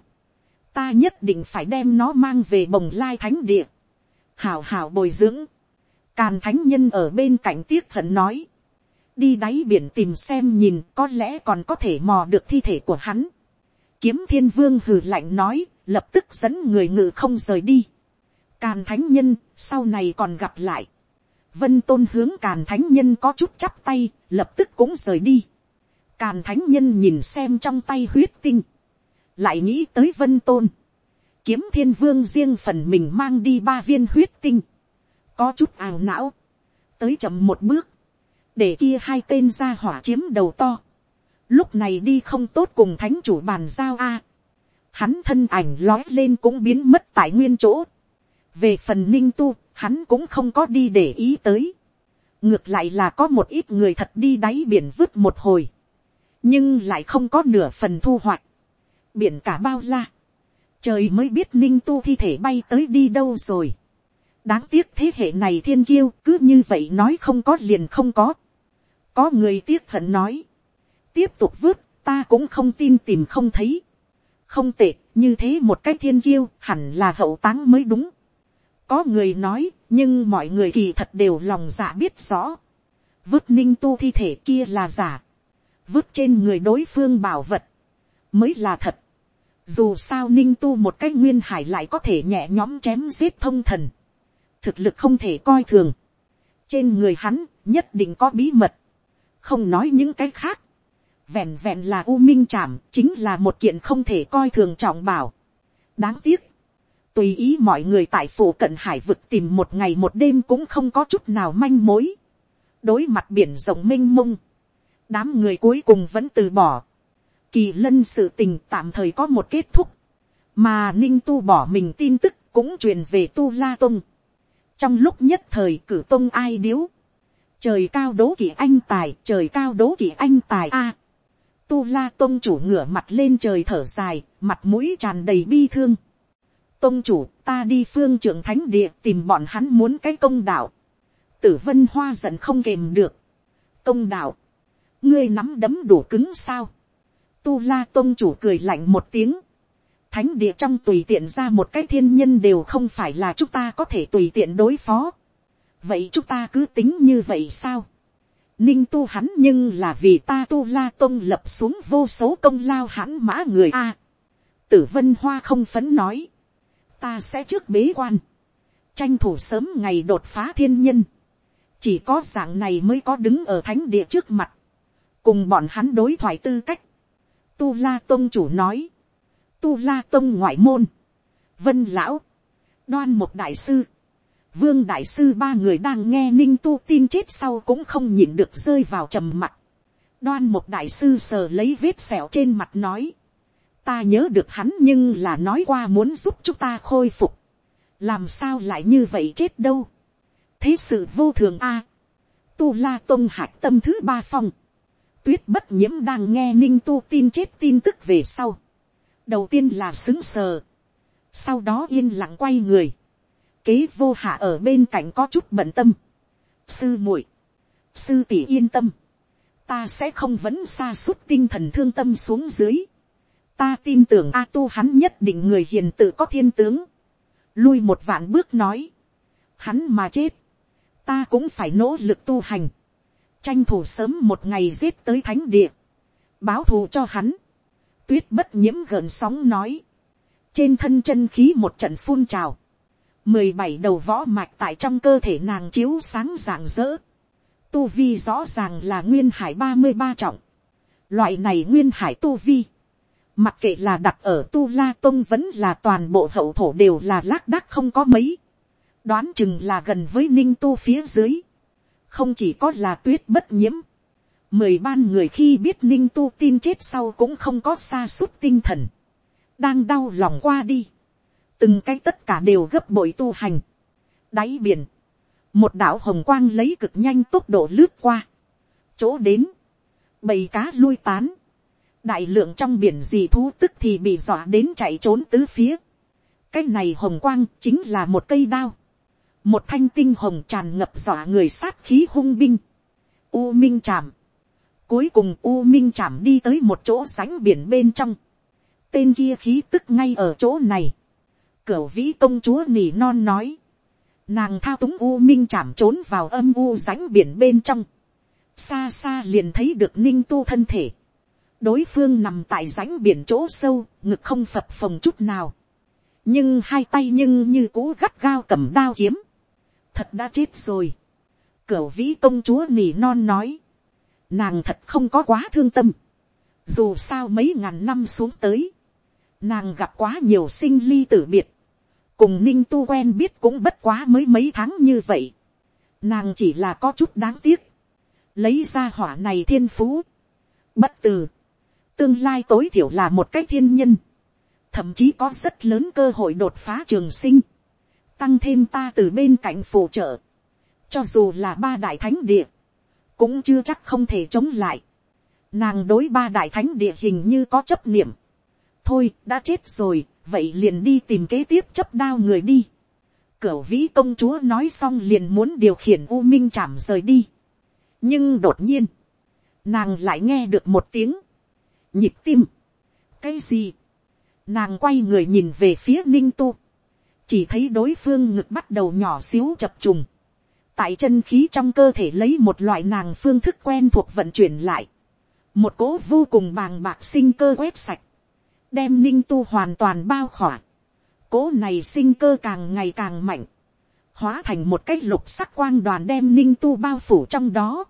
ta nhất định phải đem nó mang về bồng lai thánh địa. hảo hảo bồi dưỡng. càn thánh nhân ở bên cạnh tiếc thần nói đi đáy biển tìm xem nhìn có lẽ còn có thể mò được thi thể của hắn. Kiếm thiên vương hừ lạnh nói, lập tức dẫn người ngự không rời đi. Càn thánh nhân, sau này còn gặp lại. Vân tôn hướng càn thánh nhân có chút chắp tay, lập tức cũng rời đi. Càn thánh nhân nhìn xem trong tay huyết tinh. Lại nghĩ tới vân tôn. Kiếm thiên vương riêng phần mình mang đi ba viên huyết tinh. Có chút ảo não. Tới chậm một bước để kia hai tên ra hỏa chiếm đầu to, lúc này đi không tốt cùng thánh chủ bàn giao a, hắn thân ảnh lói lên cũng biến mất tại nguyên chỗ, về phần ninh tu, hắn cũng không có đi để ý tới, ngược lại là có một ít người thật đi đáy biển vứt một hồi, nhưng lại không có nửa phần thu hoạch, biển cả bao la, trời mới biết ninh tu thi thể bay tới đi đâu rồi, đáng tiếc thế hệ này thiên kiêu cứ như vậy nói không có liền không có có người tiếc hận nói, tiếp tục vứt, ta cũng không tin tìm không thấy. không tệ, như thế một cái thiên kiêu hẳn là hậu táng mới đúng. có người nói, nhưng mọi người kỳ thật đều lòng dạ biết rõ. vứt ninh tu thi thể kia là giả. vứt trên người đối phương bảo vật, mới là thật. dù sao ninh tu một cái nguyên hải lại có thể nhẹ nhõm chém giết thông thần. thực lực không thể coi thường. trên người hắn nhất định có bí mật không nói những cái khác, vẹn vẹn là u minh chạm chính là một kiện không thể coi thường trọng bảo. đáng tiếc, tùy ý mọi người tại phủ cận hải vực tìm một ngày một đêm cũng không có chút nào manh mối. đối mặt biển rộng m i n h mông, đám người cuối cùng vẫn từ bỏ. kỳ lân sự tình tạm thời có một kết thúc, mà ninh tu bỏ mình tin tức cũng truyền về tu la tông. trong lúc nhất thời cử tông ai điếu, trời cao đố kỵ anh tài, trời cao đố kỵ anh tài a. tu la tôn chủ ngửa mặt lên trời thở dài, mặt mũi tràn đầy bi thương. tôn chủ, ta đi phương trưởng thánh địa tìm bọn hắn muốn cái công đạo. tử vân hoa giận không kềm được. công đạo, ngươi nắm đấm đủ cứng sao. tu la tôn chủ cười lạnh một tiếng. thánh địa trong tùy tiện ra một cái thiên nhân đều không phải là chúng ta có thể tùy tiện đối phó vậy chúng ta cứ tính như vậy sao. ninh tu hắn nhưng là vì ta tu la tôn lập xuống vô số công lao hãn mã người a. tử vân hoa không phấn nói. ta sẽ trước bế quan. tranh thủ sớm ngày đột phá thiên nhân. chỉ có dạng này mới có đứng ở thánh địa trước mặt. cùng bọn hắn đối thoại tư cách. tu la tôn chủ nói. tu la tôn ngoại môn. vân lão. đoan một đại sư Vương Đại Sư ba người đang nghe Ninh Tu tin chết sau cũng không nhịn được rơi vào trầm mặt. Đoan một đại sư sờ lấy vết sẹo trên mặt nói. Ta nhớ được hắn nhưng là nói qua muốn giúp chúng ta khôi phục. Làm sao lại như vậy chết đâu. Thế sự vô thường a Tu La tôn hạch tâm thứ ba phong. Tuyết bất nhiễm đang nghe Ninh Tu tin chết tin tức về sau. Đầu tiên là xứng sờ. Sau đó yên lặng quay người kế vô hạ ở bên cạnh có chút bận tâm. sư muội, sư tỷ yên tâm, ta sẽ không vẫn xa suốt tinh thần thương tâm xuống dưới. ta tin tưởng a tu hắn nhất định người hiền tự có thiên tướng, lui một vạn bước nói, hắn mà chết, ta cũng phải nỗ lực tu hành, tranh thủ sớm một ngày giết tới thánh địa, báo thù cho hắn, tuyết bất nhiễm gợn sóng nói, trên thân chân khí một trận phun trào, mười bảy đầu võ mạch tại trong cơ thể nàng chiếu sáng rạng rỡ, tu vi rõ ràng là nguyên hải ba mươi ba trọng, loại này nguyên hải tu vi, mặc kệ là đặt ở tu la tông vẫn là toàn bộ hậu thổ đều là lác đác không có mấy, đoán chừng là gần với ninh tu phía dưới, không chỉ có là tuyết bất nhiễm, mười ban người khi biết ninh tu tin chết sau cũng không có xa suốt tinh thần, đang đau lòng qua đi, từng cái tất cả đều gấp bội tu hành, đáy biển, một đạo hồng quang lấy cực nhanh tốc độ lướt qua, chỗ đến, bầy cá lui tán, đại lượng trong biển dì thú tức thì bị dọa đến chạy trốn tứ phía, cái này hồng quang chính là một cây đao, một thanh tinh hồng tràn ngập dọa người sát khí hung binh, u minh chạm, cuối cùng u minh chạm đi tới một chỗ sánh biển bên trong, tên kia khí tức ngay ở chỗ này, cửu vĩ công chúa nỉ non nói, nàng thao túng u minh chạm trốn vào âm u rãnh biển bên trong, xa xa liền thấy được ninh tu thân thể, đối phương nằm tại rãnh biển chỗ sâu, ngực không phập phồng chút nào, nhưng hai tay nhưng như cũ gắt gao cầm đao kiếm, thật đã chết rồi, cửu vĩ công chúa nỉ non nói, nàng thật không có quá thương tâm, dù sao mấy ngàn năm xuống tới, nàng gặp quá nhiều sinh ly tử biệt, cùng ninh tu quen biết cũng bất quá mới mấy tháng như vậy, nàng chỉ là có chút đáng tiếc, lấy ra hỏa này thiên phú, bất từ, tương lai tối thiểu là một cái thiên nhân, thậm chí có rất lớn cơ hội đột phá trường sinh, tăng thêm ta từ bên cạnh phù trợ, cho dù là ba đại thánh địa, cũng chưa chắc không thể chống lại. Nàng đối ba đại thánh địa hình như có chấp niệm. Thôi, đã chết rồi, vậy liền đi tìm kế tiếp chấp đao người đi. Cửu vĩ công chúa nói xong liền muốn điều khiển U Minh chạm rời đi. Nhưng đột nhiên, nàng lại nghe được một tiếng. Nhịp tim. Cái gì? Nàng quay người nhìn về phía ninh tu. Chỉ thấy đối phương ngực bắt đầu nhỏ xíu chập trùng tại chân khí trong cơ thể lấy một loại nàng phương thức quen thuộc vận chuyển lại, một cỗ vô cùng bàng bạc sinh cơ quét sạch, đem ninh tu hoàn toàn bao khỏa, cỗ này sinh cơ càng ngày càng mạnh, hóa thành một cái lục sắc quang đoàn đem ninh tu bao phủ trong đó.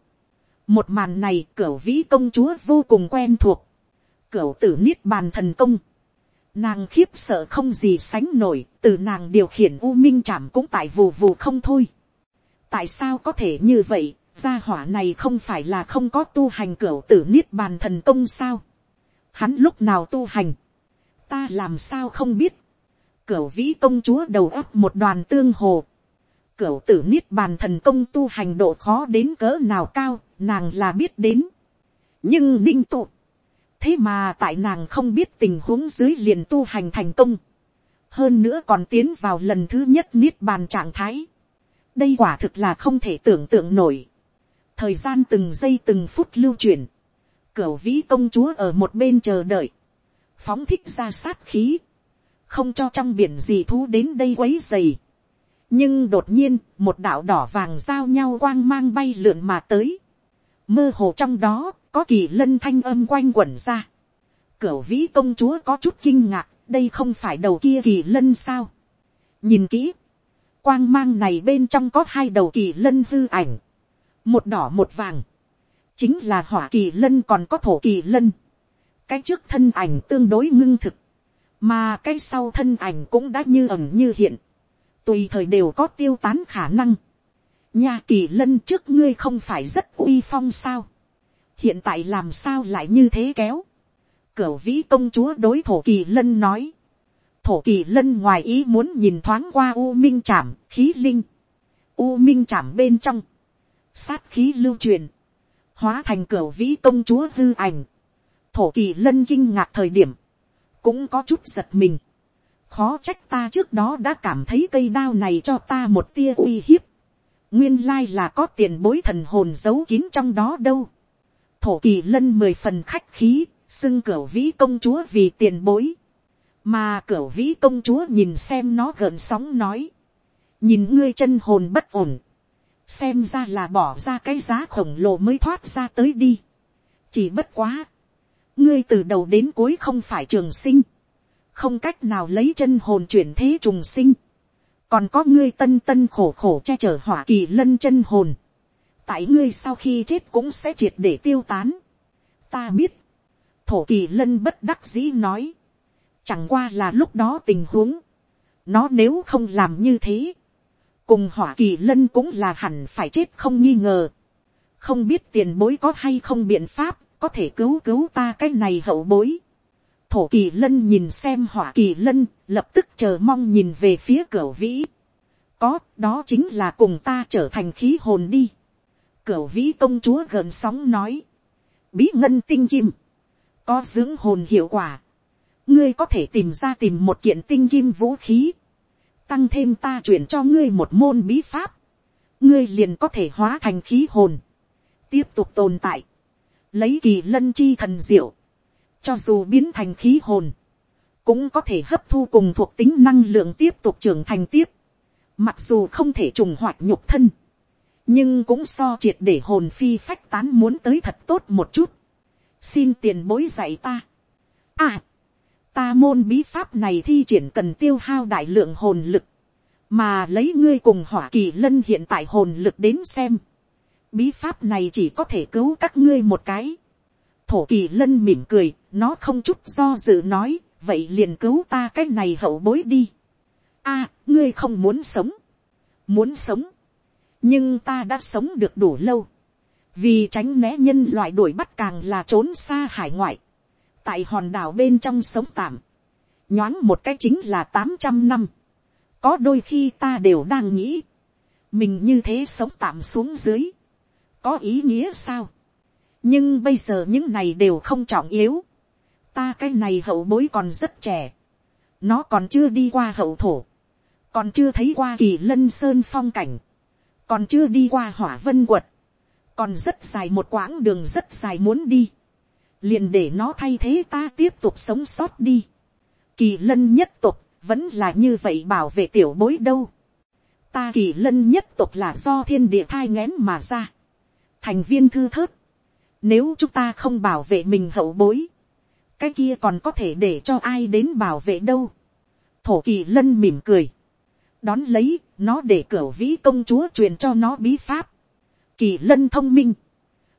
một màn này cửa vĩ công chúa vô cùng quen thuộc, cửa tử niết bàn thần công, nàng khiếp sợ không gì sánh nổi, từ nàng điều khiển u minh chạm cũng tại vù vù không thôi. Tại sao có thể như vậy, gia hỏa này không phải là không có tu hành cửa tử niết bàn thần công sao. Hắn lúc nào tu hành, ta làm sao không biết. Cửu vĩ công chúa đầu ấp một đoàn tương hồ. Cửu tử niết bàn thần công tu hành độ khó đến cỡ nào cao, nàng là biết đến. Nhưng ninh tụ. Thế mà tại nàng không biết tình huống dưới liền tu hành thành công. Hơn nữa còn tiến vào lần thứ nhất niết bàn trạng thái đây quả thực là không thể tưởng tượng nổi. thời gian từng giây từng phút lưu truyền, cửu vĩ công chúa ở một bên chờ đợi, phóng thích ra sát khí, không cho trong biển gì thú đến đây quấy dày. nhưng đột nhiên, một đạo đỏ vàng giao nhau quang mang bay lượn mà tới. mơ hồ trong đó, có kỳ lân thanh âm quanh quẩn ra. cửu vĩ công chúa có chút kinh ngạc, đây không phải đầu kia kỳ lân sao. nhìn kỹ, Quang mang này bên trong có hai đầu kỳ lân hư ảnh. Một đỏ một vàng. Chính là hỏa kỳ lân còn có thổ kỳ lân. Cái trước thân ảnh tương đối ngưng thực. Mà cái sau thân ảnh cũng đã như ẩn như hiện. Tùy thời đều có tiêu tán khả năng. Nhà kỳ lân trước ngươi không phải rất uy phong sao. Hiện tại làm sao lại như thế kéo. Cửu vĩ công chúa đối thổ kỳ lân nói thổ kỳ lân ngoài ý muốn nhìn thoáng qua u minh chạm khí linh, u minh chạm bên trong, sát khí lưu truyền, hóa thành cửa vĩ công chúa hư ảnh, thổ kỳ lân kinh ngạc thời điểm, cũng có chút giật mình, khó trách ta trước đó đã cảm thấy cây đao này cho ta một tia uy hiếp, nguyên lai là có tiền bối thần hồn giấu kín trong đó đâu. thổ kỳ lân mười phần khách khí, xưng cửa vĩ công chúa vì tiền bối. mà cửa vĩ công chúa nhìn xem nó gợn sóng nói. nhìn ngươi chân hồn bất ổn. xem ra là bỏ ra cái giá khổng lồ mới thoát ra tới đi. chỉ bất quá ngươi từ đầu đến cuối không phải trường sinh. không cách nào lấy chân hồn chuyển thế trùng sinh. Còn có ngươi tân tân khổ khổ che chở hỏa kỳ lân chân hồn, tại ngươi sau khi chết cũng sẽ triệt để tiêu tán. ta biết, thổ kỳ lân bất đắc dĩ nói, chẳng qua là lúc đó tình huống, nó nếu không làm như thế, cùng hỏa kỳ lân cũng là hẳn phải chết không nghi ngờ, không biết tiền bối có hay không biện pháp có thể cứu cứu ta cái này hậu bối thổ kỳ lân nhìn xem hỏa kỳ lân, lập tức chờ mong nhìn về phía cửa vĩ. Có, đó chính là cùng ta trở thành khí hồn đi. Cửa vĩ công chúa gần sóng nói. Bí ngân tinh kim. Có dưỡng hồn hiệu quả. Ngươi có thể tìm ra tìm một kiện tinh kim vũ khí. Tăng thêm ta chuyển cho ngươi một môn bí pháp. Ngươi liền có thể hóa thành khí hồn. Tiếp tục tồn tại. Lấy kỳ lân chi thần diệu. Cho dù biến thành khí hồn, cũng có thể hấp thu cùng thuộc tính năng lượng tiếp tục trưởng thành tiếp, mặc dù không thể trùng hoạt nhục thân, nhưng cũng so triệt để hồn phi phách tán muốn tới thật tốt một chút, xin tiền bối dạy ta. À, ta môn bí pháp này thi triển cần tiêu hao đại lượng hồn lực, mà lấy ngươi cùng hỏa kỳ lân hiện tại hồn lực đến xem, bí pháp này chỉ có thể cứu các ngươi một cái, thổ kỳ lân mỉm cười, nó không chút do dự nói, vậy liền cứu ta cái này hậu bối đi. a, ngươi không muốn sống, muốn sống, nhưng ta đã sống được đủ lâu, vì tránh né nhân loại đuổi bắt càng là trốn xa hải ngoại, tại hòn đảo bên trong sống tạm, nhoáng một cái chính là tám trăm năm, có đôi khi ta đều đang nghĩ, mình như thế sống tạm xuống dưới, có ý nghĩa sao, nhưng bây giờ những này đều không trọng yếu. ta cái này hậu bối còn rất trẻ. nó còn chưa đi qua hậu thổ. còn chưa thấy qua kỳ lân sơn phong cảnh. còn chưa đi qua hỏa vân quật. còn rất dài một quãng đường rất dài muốn đi. liền để nó thay thế ta tiếp tục sống sót đi. kỳ lân nhất tục vẫn là như vậy bảo vệ tiểu bối đâu. ta kỳ lân nhất tục là do thiên địa thai ngén mà ra thành viên thư thớt nếu chúng ta không bảo vệ mình hậu bối, cái kia còn có thể để cho ai đến bảo vệ đâu. Thổ kỳ lân mỉm cười. Đón lấy, nó để cửa vĩ công chúa truyền cho nó bí pháp. Kỳ lân thông minh.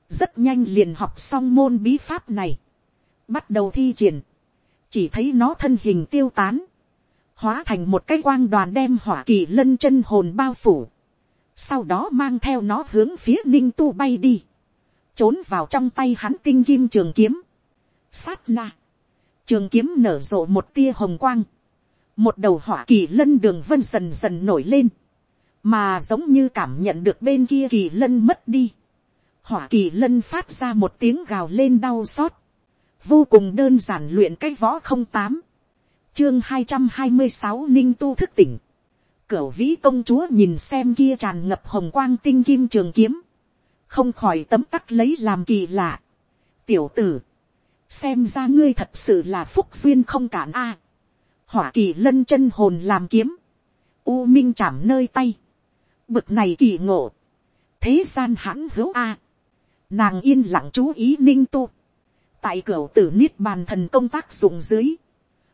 Rất nhanh liền học xong môn bí pháp này. Bắt đầu thi triển. Chỉ thấy nó thân hình tiêu tán. Hóa thành một cái quang đoàn đem hỏa kỳ lân chân hồn bao phủ. Sau đó mang theo nó hướng phía ninh tu bay đi. Trốn vào trong tay hắn tinh kim trường kiếm. Sát na, trường kiếm nở rộ một tia hồng quang, một đầu hỏa kỳ lân đường vân dần dần nổi lên, mà giống như cảm nhận được bên kia kỳ lân mất đi. Hỏa kỳ lân phát ra một tiếng gào lên đau xót, vô cùng đơn giản luyện cái võ không tám, chương hai trăm hai mươi sáu ninh tu thức tỉnh, cửu vĩ công chúa nhìn xem kia tràn ngập hồng quang tinh kim trường kiếm, không khỏi tấm tắc lấy làm kỳ lạ. tiểu tử, xem ra ngươi thật sự là phúc duyên không cản a. hỏa kỳ lân chân hồn làm kiếm, u minh chạm nơi tay, bực này kỳ ngộ, thế gian hãn hữu a. nàng yên lặng chú ý ninh tu, tại cửa tử niết bàn thần công tác dụng dưới,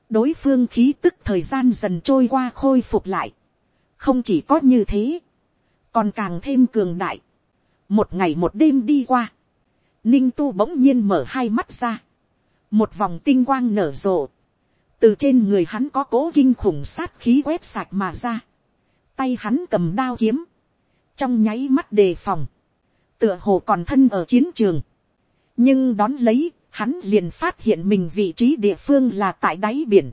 đối phương khí tức thời gian dần trôi qua khôi phục lại, không chỉ có như thế, còn càng thêm cường đại, một ngày một đêm đi qua, ninh tu bỗng nhiên mở hai mắt ra, một vòng tinh quang nở rộ, từ trên người hắn có cố kinh khủng sát khí quét sạch mà ra, tay hắn cầm đao kiếm, trong nháy mắt đề phòng, tựa hồ còn thân ở chiến trường, nhưng đón lấy, hắn liền phát hiện mình vị trí địa phương là tại đáy biển,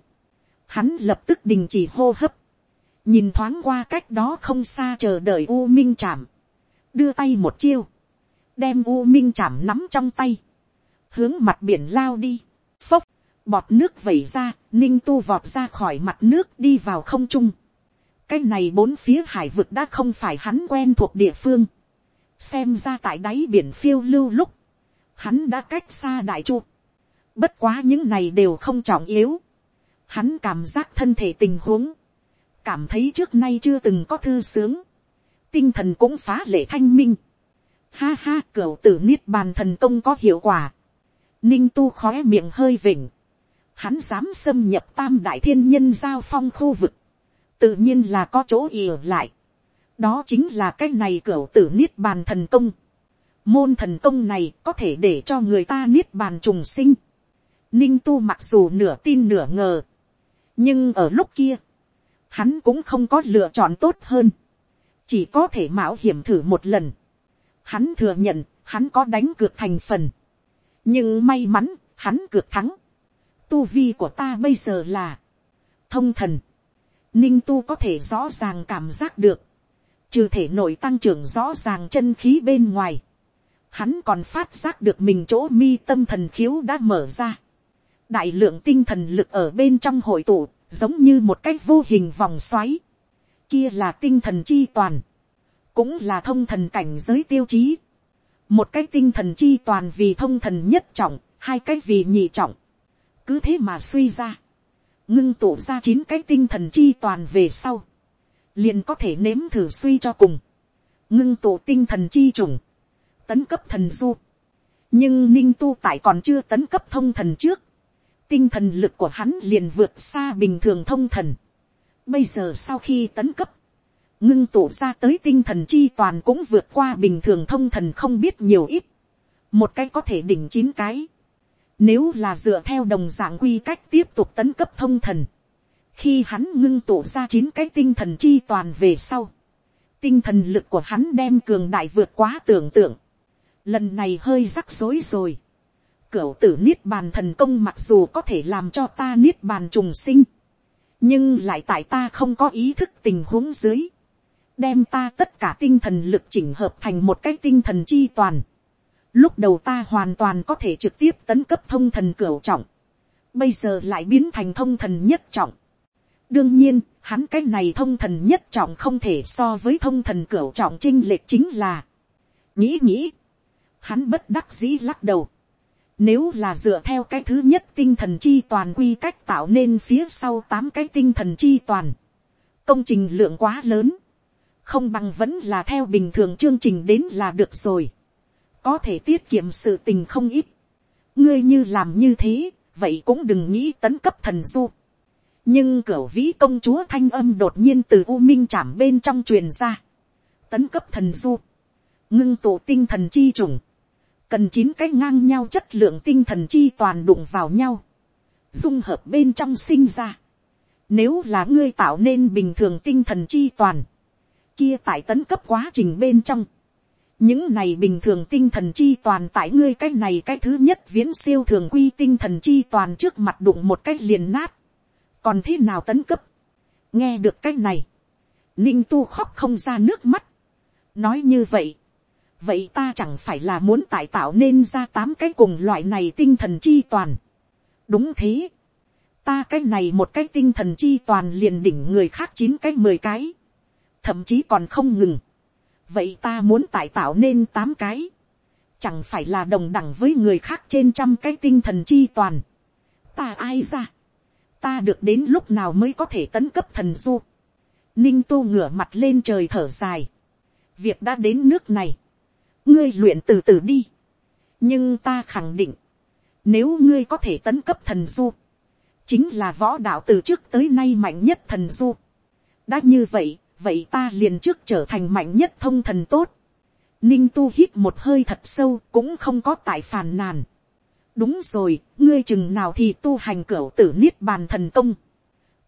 hắn lập tức đình chỉ hô hấp, nhìn thoáng qua cách đó không xa chờ đợi u minh chạm, đưa tay một chiêu, đem u minh chạm nắm trong tay, hướng mặt biển lao đi, phốc, bọt nước vẩy ra, ninh tu vọt ra khỏi mặt nước đi vào không trung, cái này bốn phía hải vực đã không phải hắn quen thuộc địa phương, xem ra tại đáy biển phiêu lưu lúc, hắn đã cách xa đại chu, bất quá những này đều không trọng yếu, hắn cảm giác thân thể tình huống, cảm thấy trước nay chưa từng có thư sướng, tinh thần cũng phá lệ thanh minh, ha ha cửa tử niết bàn thần công có hiệu quả, ninh tu khói miệng hơi vỉnh, hắn dám xâm nhập tam đại thiên nhân giao phong khu vực, tự nhiên là có chỗ ỉa lại. đó chính là cái này cửa tử niết bàn thần công. môn thần công này có thể để cho người ta niết bàn trùng sinh. ninh tu mặc dù nửa tin nửa ngờ, nhưng ở lúc kia, hắn cũng không có lựa chọn tốt hơn, chỉ có thể mạo hiểm thử một lần. hắn thừa nhận, hắn có đánh cược thành phần, nhưng may mắn, hắn cược thắng tu vi của ta bây giờ là thông thần. Ninh tu có thể rõ ràng cảm giác được. Trừ thể nội tăng trưởng rõ ràng chân khí bên ngoài. Hắn còn phát giác được mình chỗ mi tâm thần khiếu đã mở ra. Đại lượng tinh thần lực ở bên trong hội tụ, giống như một cái vô hình vòng xoáy. Kia là tinh thần chi toàn. Cũng là thông thần cảnh giới tiêu chí. Một cái tinh thần chi toàn vì thông thần nhất trọng, hai cái vì nhị trọng. Cứ thế mà suy ra, ngưng tụ ra chín cái tinh thần chi toàn về sau, liền có thể nếm thử suy cho cùng, ngưng tụ tinh thần chi trùng, tấn cấp thần du, nhưng ninh tu tại còn chưa tấn cấp thông thần trước, tinh thần lực của hắn liền vượt xa bình thường thông thần. Bây giờ sau khi tấn cấp, ngưng tụ ra tới tinh thần chi toàn cũng vượt qua bình thường thông thần không biết nhiều ít. Một cái có thể đỉnh chín cái. Nếu là dựa theo đồng dạng quy cách tiếp tục tấn cấp thông thần. Khi hắn ngưng tụ ra chín cái tinh thần chi toàn về sau. Tinh thần lực của hắn đem cường đại vượt quá tưởng tượng. Lần này hơi rắc rối rồi. Cửu tử niết bàn thần công mặc dù có thể làm cho ta niết bàn trùng sinh. Nhưng lại tại ta không có ý thức tình huống dưới. Đem ta tất cả tinh thần lực chỉnh hợp thành một cái tinh thần chi toàn Lúc đầu ta hoàn toàn có thể trực tiếp tấn cấp thông thần cửu trọng. Bây giờ lại biến thành thông thần nhất trọng. Đương nhiên, hắn cái này thông thần nhất trọng không thể so với thông thần cửu trọng trinh lệch chính là. Nghĩ nghĩ. Hắn bất đắc dĩ lắc đầu. Nếu là dựa theo cái thứ nhất tinh thần chi toàn quy cách tạo nên phía sau tám cái tinh thần chi toàn. Công trình lượng quá lớn. Không bằng vẫn là theo bình thường chương trình đến là được rồi có thể tiết kiệm sự tình không ít. ngươi như làm như thế, vậy cũng đừng nghĩ tấn cấp thần du. nhưng cửa vĩ công chúa thanh âm đột nhiên từ u minh chạm bên trong truyền ra. tấn cấp thần du, ngưng tụ tinh thần chi trùng, cần chín cái ngang nhau chất lượng tinh thần chi toàn đụng vào nhau, dung hợp bên trong sinh ra. Nếu là ngươi tạo nên bình thường tinh thần chi toàn, kia tại tấn cấp quá trình bên trong, những này bình thường tinh thần chi toàn tại ngươi cái này cái thứ nhất viễn siêu thường quy tinh thần chi toàn trước mặt đụng một cái liền nát. còn thế nào tấn cấp. nghe được cái này. ninh tu khóc không ra nước mắt. nói như vậy vậy ta chẳng phải là muốn tại tạo nên ra tám cái cùng loại này tinh thần chi toàn. đúng thế. ta cái này một cái tinh thần chi toàn liền đỉnh người khác chín cái mười cái. thậm chí còn không ngừng vậy ta muốn tại tạo nên tám cái, chẳng phải là đồng đẳng với người khác trên trăm cái tinh thần chi toàn. ta ai ra, ta được đến lúc nào mới có thể tấn cấp thần du. ninh tu ngửa mặt lên trời thở dài. việc đã đến nước này, ngươi luyện từ từ đi. nhưng ta khẳng định, nếu ngươi có thể tấn cấp thần du, chính là võ đạo từ trước tới nay mạnh nhất thần du. đã như vậy, vậy ta liền trước trở thành mạnh nhất thông thần tốt. Ninh tu hít một hơi thật sâu cũng không có tại phàn nàn. đúng rồi, ngươi chừng nào thì tu hành cửa tử niết bàn thần công.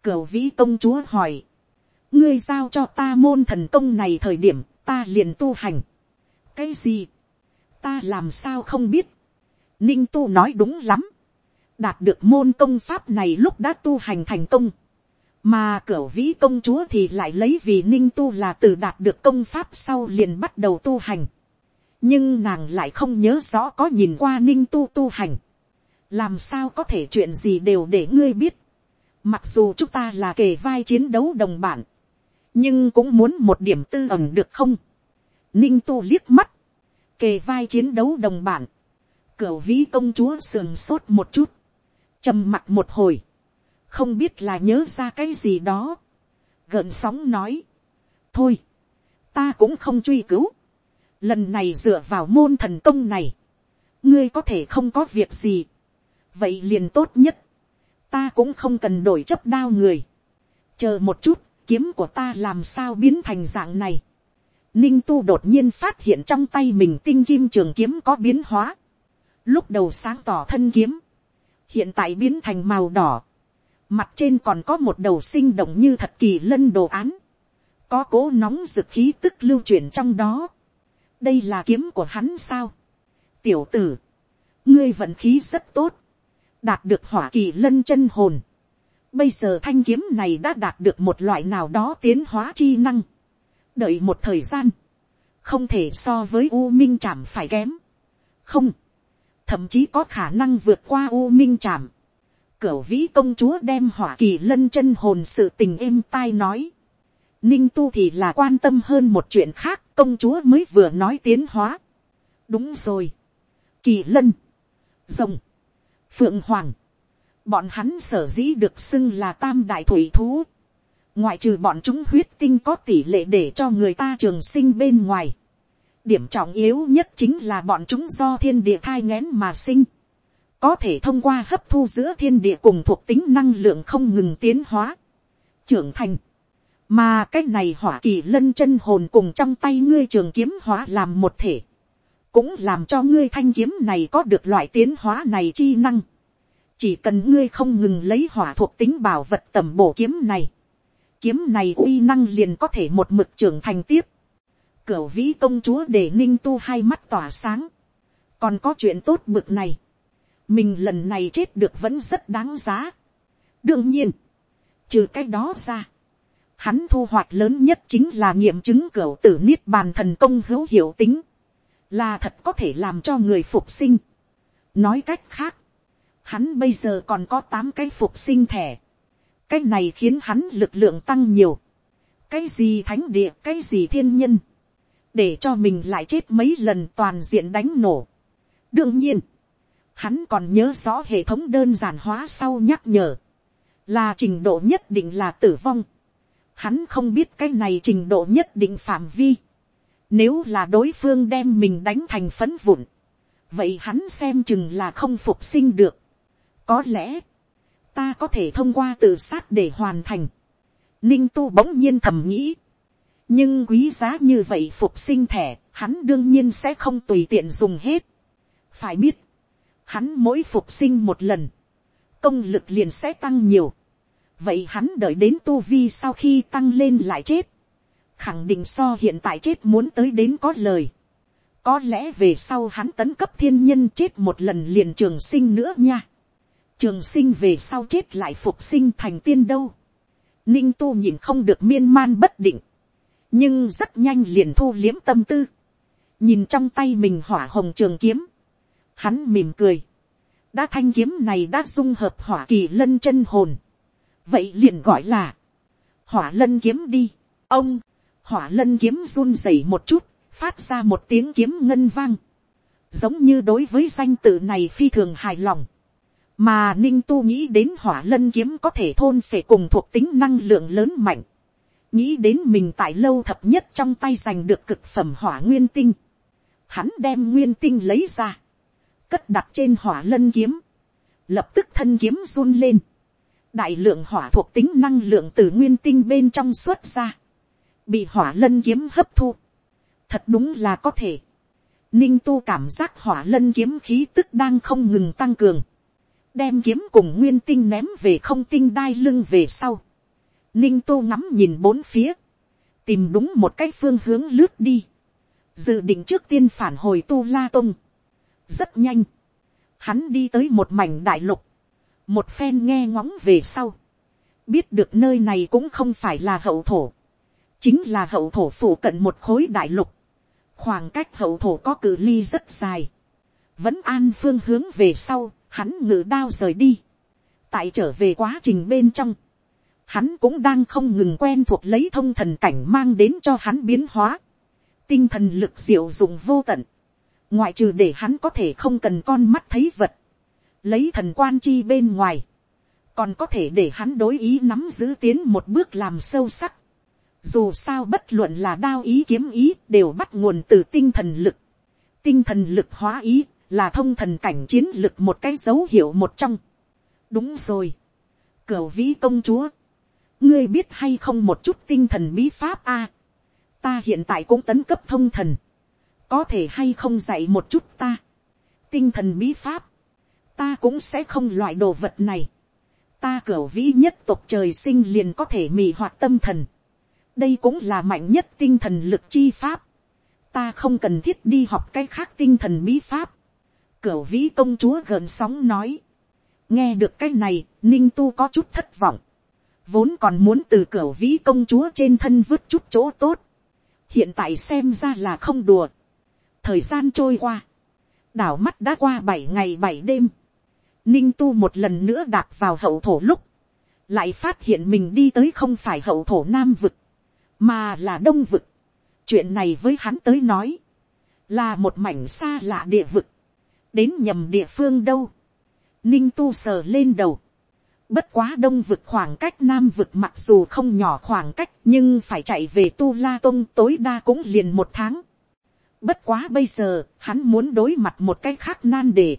cửu vĩ công chúa hỏi. ngươi giao cho ta môn thần công này thời điểm ta liền tu hành cái gì, ta làm sao không biết. ninh tu nói đúng lắm. đạt được môn công pháp này lúc đã tu hành thành công mà cửa vĩ công chúa thì lại lấy vì ninh tu là từ đạt được công pháp sau liền bắt đầu tu hành. nhưng nàng lại không nhớ rõ có nhìn qua ninh tu tu hành. làm sao có thể chuyện gì đều để ngươi biết. mặc dù chúng ta là kề vai chiến đấu đồng bản. nhưng cũng muốn một điểm tư ẩn được không ninh tu liếc mắt, kề vai chiến đấu đồng bản, Cửu vĩ công chúa sườn sốt một chút, trầm mặt một hồi, không biết là nhớ ra cái gì đó, gợn sóng nói, thôi, ta cũng không truy cứu, lần này dựa vào môn thần công này, ngươi có thể không có việc gì, vậy liền tốt nhất, ta cũng không cần đổi chấp đao người, chờ một chút, kiếm của ta làm sao biến thành dạng này. Ninh tu đột nhiên phát hiện trong tay mình tinh kim trường kiếm có biến hóa. Lúc đầu sáng tỏ thân kiếm. Hiện tại biến thành màu đỏ. Mặt trên còn có một đầu sinh động như thật kỳ lân đồ án. Có cố nóng dực khí tức lưu chuyển trong đó. Đây là kiếm của hắn sao? Tiểu tử. Ngươi vận khí rất tốt. Đạt được hỏa kỳ lân chân hồn Bây giờ thanh kiếm này đã đạt được một loại nào đó tiến hóa chi năng. Đợi một thời gian. Không thể so với U Minh Chạm phải kém. Không. Thậm chí có khả năng vượt qua U Minh Chạm. Cửu vĩ công chúa đem hỏa kỳ lân chân hồn sự tình êm tai nói. Ninh tu thì là quan tâm hơn một chuyện khác. Công chúa mới vừa nói tiến hóa. Đúng rồi. Kỳ lân. Rồng. Phượng Hoàng Bọn hắn sở dĩ được xưng là tam đại thủy thú. Ngoại trừ bọn chúng huyết tinh có tỷ lệ để cho người ta trường sinh bên ngoài. Điểm trọng yếu nhất chính là bọn chúng do thiên địa thai ngén mà sinh. Có thể thông qua hấp thu giữa thiên địa cùng thuộc tính năng lượng không ngừng tiến hóa. Trưởng thành. Mà cái này hỏa kỳ lân chân hồn cùng trong tay ngươi trường kiếm hóa làm một thể. Cũng làm cho ngươi thanh kiếm này có được loại tiến hóa này chi năng chỉ cần ngươi không ngừng lấy hỏa thuộc tính bảo vật tầm bổ kiếm này, kiếm này uy năng liền có thể một mực trưởng thành tiếp. Cửu vĩ công chúa để ninh tu hai mắt tỏa sáng, còn có chuyện tốt bực này, mình lần này chết được vẫn rất đáng giá. đương nhiên, trừ cái đó ra, hắn thu hoạch lớn nhất chính là nghiệm chứng cửu tử niết bàn thần công hữu hiệu tính, là thật có thể làm cho người phục sinh. nói cách khác, Hắn bây giờ còn có tám cái phục sinh thẻ. Cái này khiến hắn lực lượng tăng nhiều. Cái gì thánh địa, cái gì thiên nhân. Để cho mình lại chết mấy lần toàn diện đánh nổ. Đương nhiên, hắn còn nhớ rõ hệ thống đơn giản hóa sau nhắc nhở. Là trình độ nhất định là tử vong. Hắn không biết cái này trình độ nhất định phạm vi. Nếu là đối phương đem mình đánh thành phấn vụn. Vậy hắn xem chừng là không phục sinh được. Có lẽ, ta có thể thông qua tự sát để hoàn thành. Ninh tu bỗng nhiên thầm nghĩ. Nhưng quý giá như vậy phục sinh thẻ, hắn đương nhiên sẽ không tùy tiện dùng hết. Phải biết, hắn mỗi phục sinh một lần, công lực liền sẽ tăng nhiều. Vậy hắn đợi đến tu vi sau khi tăng lên lại chết. Khẳng định so hiện tại chết muốn tới đến có lời. Có lẽ về sau hắn tấn cấp thiên nhân chết một lần liền trường sinh nữa nha trường sinh về sau chết lại phục sinh thành tiên đâu. ninh tu nhìn không được miên man bất định, nhưng rất nhanh liền thu liếm tâm tư, nhìn trong tay mình hỏa hồng trường kiếm, hắn mỉm cười, đã thanh kiếm này đã dung hợp hỏa kỳ lân chân hồn, vậy liền gọi là, hỏa lân kiếm đi, ông, hỏa lân kiếm run rẩy một chút, phát ra một tiếng kiếm ngân vang, giống như đối với danh tự này phi thường hài lòng, mà ninh tu nghĩ đến hỏa lân kiếm có thể thôn phệ cùng thuộc tính năng lượng lớn mạnh, nghĩ đến mình tại lâu thập nhất trong tay giành được cực phẩm hỏa nguyên tinh, hắn đem nguyên tinh lấy ra, cất đặt trên hỏa lân kiếm, lập tức thân kiếm run lên, đại lượng hỏa thuộc tính năng lượng từ nguyên tinh bên trong xuất ra, bị hỏa lân kiếm hấp thu, thật đúng là có thể, ninh tu cảm giác hỏa lân kiếm khí tức đang không ngừng tăng cường, đem kiếm cùng nguyên tinh ném về không tinh đai lưng về sau. Ninh tô ngắm nhìn bốn phía, tìm đúng một cái phương hướng lướt đi, dự định trước tiên phản hồi tu la tung. rất nhanh, hắn đi tới một mảnh đại lục, một phen nghe ngóng về sau, biết được nơi này cũng không phải là hậu thổ, chính là hậu thổ phủ cận một khối đại lục, khoảng cách hậu thổ có cự ly rất dài, vẫn an phương hướng về sau, hắn ngự đao rời đi, tại trở về quá trình bên trong, hắn cũng đang không ngừng quen thuộc lấy thông thần cảnh mang đến cho hắn biến hóa, tinh thần lực diệu dụng vô tận, ngoại trừ để hắn có thể không cần con mắt thấy vật, lấy thần quan chi bên ngoài, còn có thể để hắn đối ý nắm giữ tiến một bước làm sâu sắc. Dù sao bất luận là đao ý kiếm ý đều bắt nguồn từ tinh thần lực. Tinh thần lực hóa ý là thông thần cảnh chiến lực một cái dấu hiệu một trong. Đúng rồi. Cửu vĩ công chúa. Ngươi biết hay không một chút tinh thần bí pháp a Ta hiện tại cũng tấn cấp thông thần. Có thể hay không dạy một chút ta. Tinh thần bí pháp. Ta cũng sẽ không loại đồ vật này ta cửa vĩ nhất tộc trời sinh liền có thể mì hoạt tâm thần. đây cũng là mạnh nhất tinh thần lực chi pháp. ta không cần thiết đi học cái khác tinh thần bí pháp cửu vĩ công chúa gần sóng nói. nghe được cái này, ninh tu có chút thất vọng. vốn còn muốn từ cửu vĩ công chúa trên thân vứt chút chỗ tốt. hiện tại xem ra là không đùa. thời gian trôi qua. đảo mắt đã qua bảy ngày bảy đêm ninh tu một lần nữa đạp vào hậu thổ lúc, lại phát hiện mình đi tới không phải hậu thổ nam vực, mà là đông vực. chuyện này với hắn tới nói, là một mảnh xa lạ địa vực, đến nhầm địa phương đâu. ninh tu sờ lên đầu, bất quá đông vực khoảng cách nam vực mặc dù không nhỏ khoảng cách nhưng phải chạy về tu la tông tối đa cũng liền một tháng. bất quá bây giờ hắn muốn đối mặt một cái khác nan đề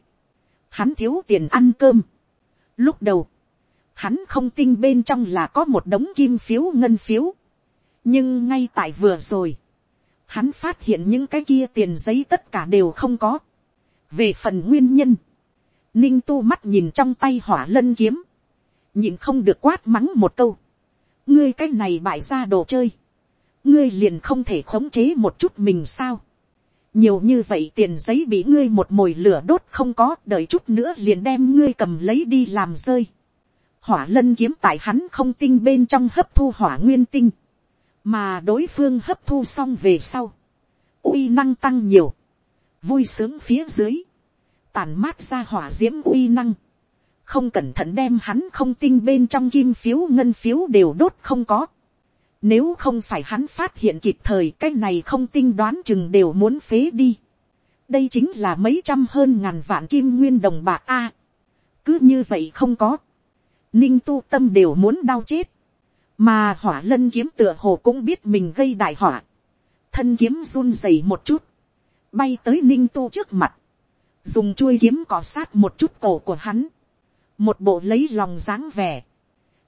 hắn thiếu tiền ăn cơm. Lúc đầu, hắn không tin bên trong là có một đống kim phiếu ngân phiếu. nhưng ngay tại vừa rồi, hắn phát hiện những cái kia tiền giấy tất cả đều không có về phần nguyên nhân, ninh tu mắt nhìn trong tay hỏa lân kiếm, nhìn không được quát mắng một câu. ngươi cái này bại ra đồ chơi, ngươi liền không thể khống chế một chút mình sao nhiều như vậy tiền giấy bị ngươi một mồi lửa đốt không có đợi chút nữa liền đem ngươi cầm lấy đi làm rơi. hỏa lân kiếm tại hắn không tinh bên trong hấp thu hỏa nguyên tinh, mà đối phương hấp thu xong về sau, uy năng tăng nhiều, vui sướng phía dưới, tàn mát ra hỏa d i ễ m uy năng, không cẩn thận đem hắn không tinh bên trong kim phiếu ngân phiếu đều đốt không có, nếu không phải hắn phát hiện kịp thời cái này không tinh đoán chừng đều muốn phế đi. Đây chính là mấy trăm hơn ngàn vạn kim nguyên đồng bạc a. cứ như vậy không có. Ninh tu tâm đều muốn đau chết. Mà hỏa lân kiếm tựa hồ cũng biết mình gây đại hỏa. Thân kiếm run rẩy một chút. Bay tới ninh tu trước mặt. Dùng chuôi kiếm cọ sát một chút cổ của hắn. Một bộ lấy lòng dáng vẻ.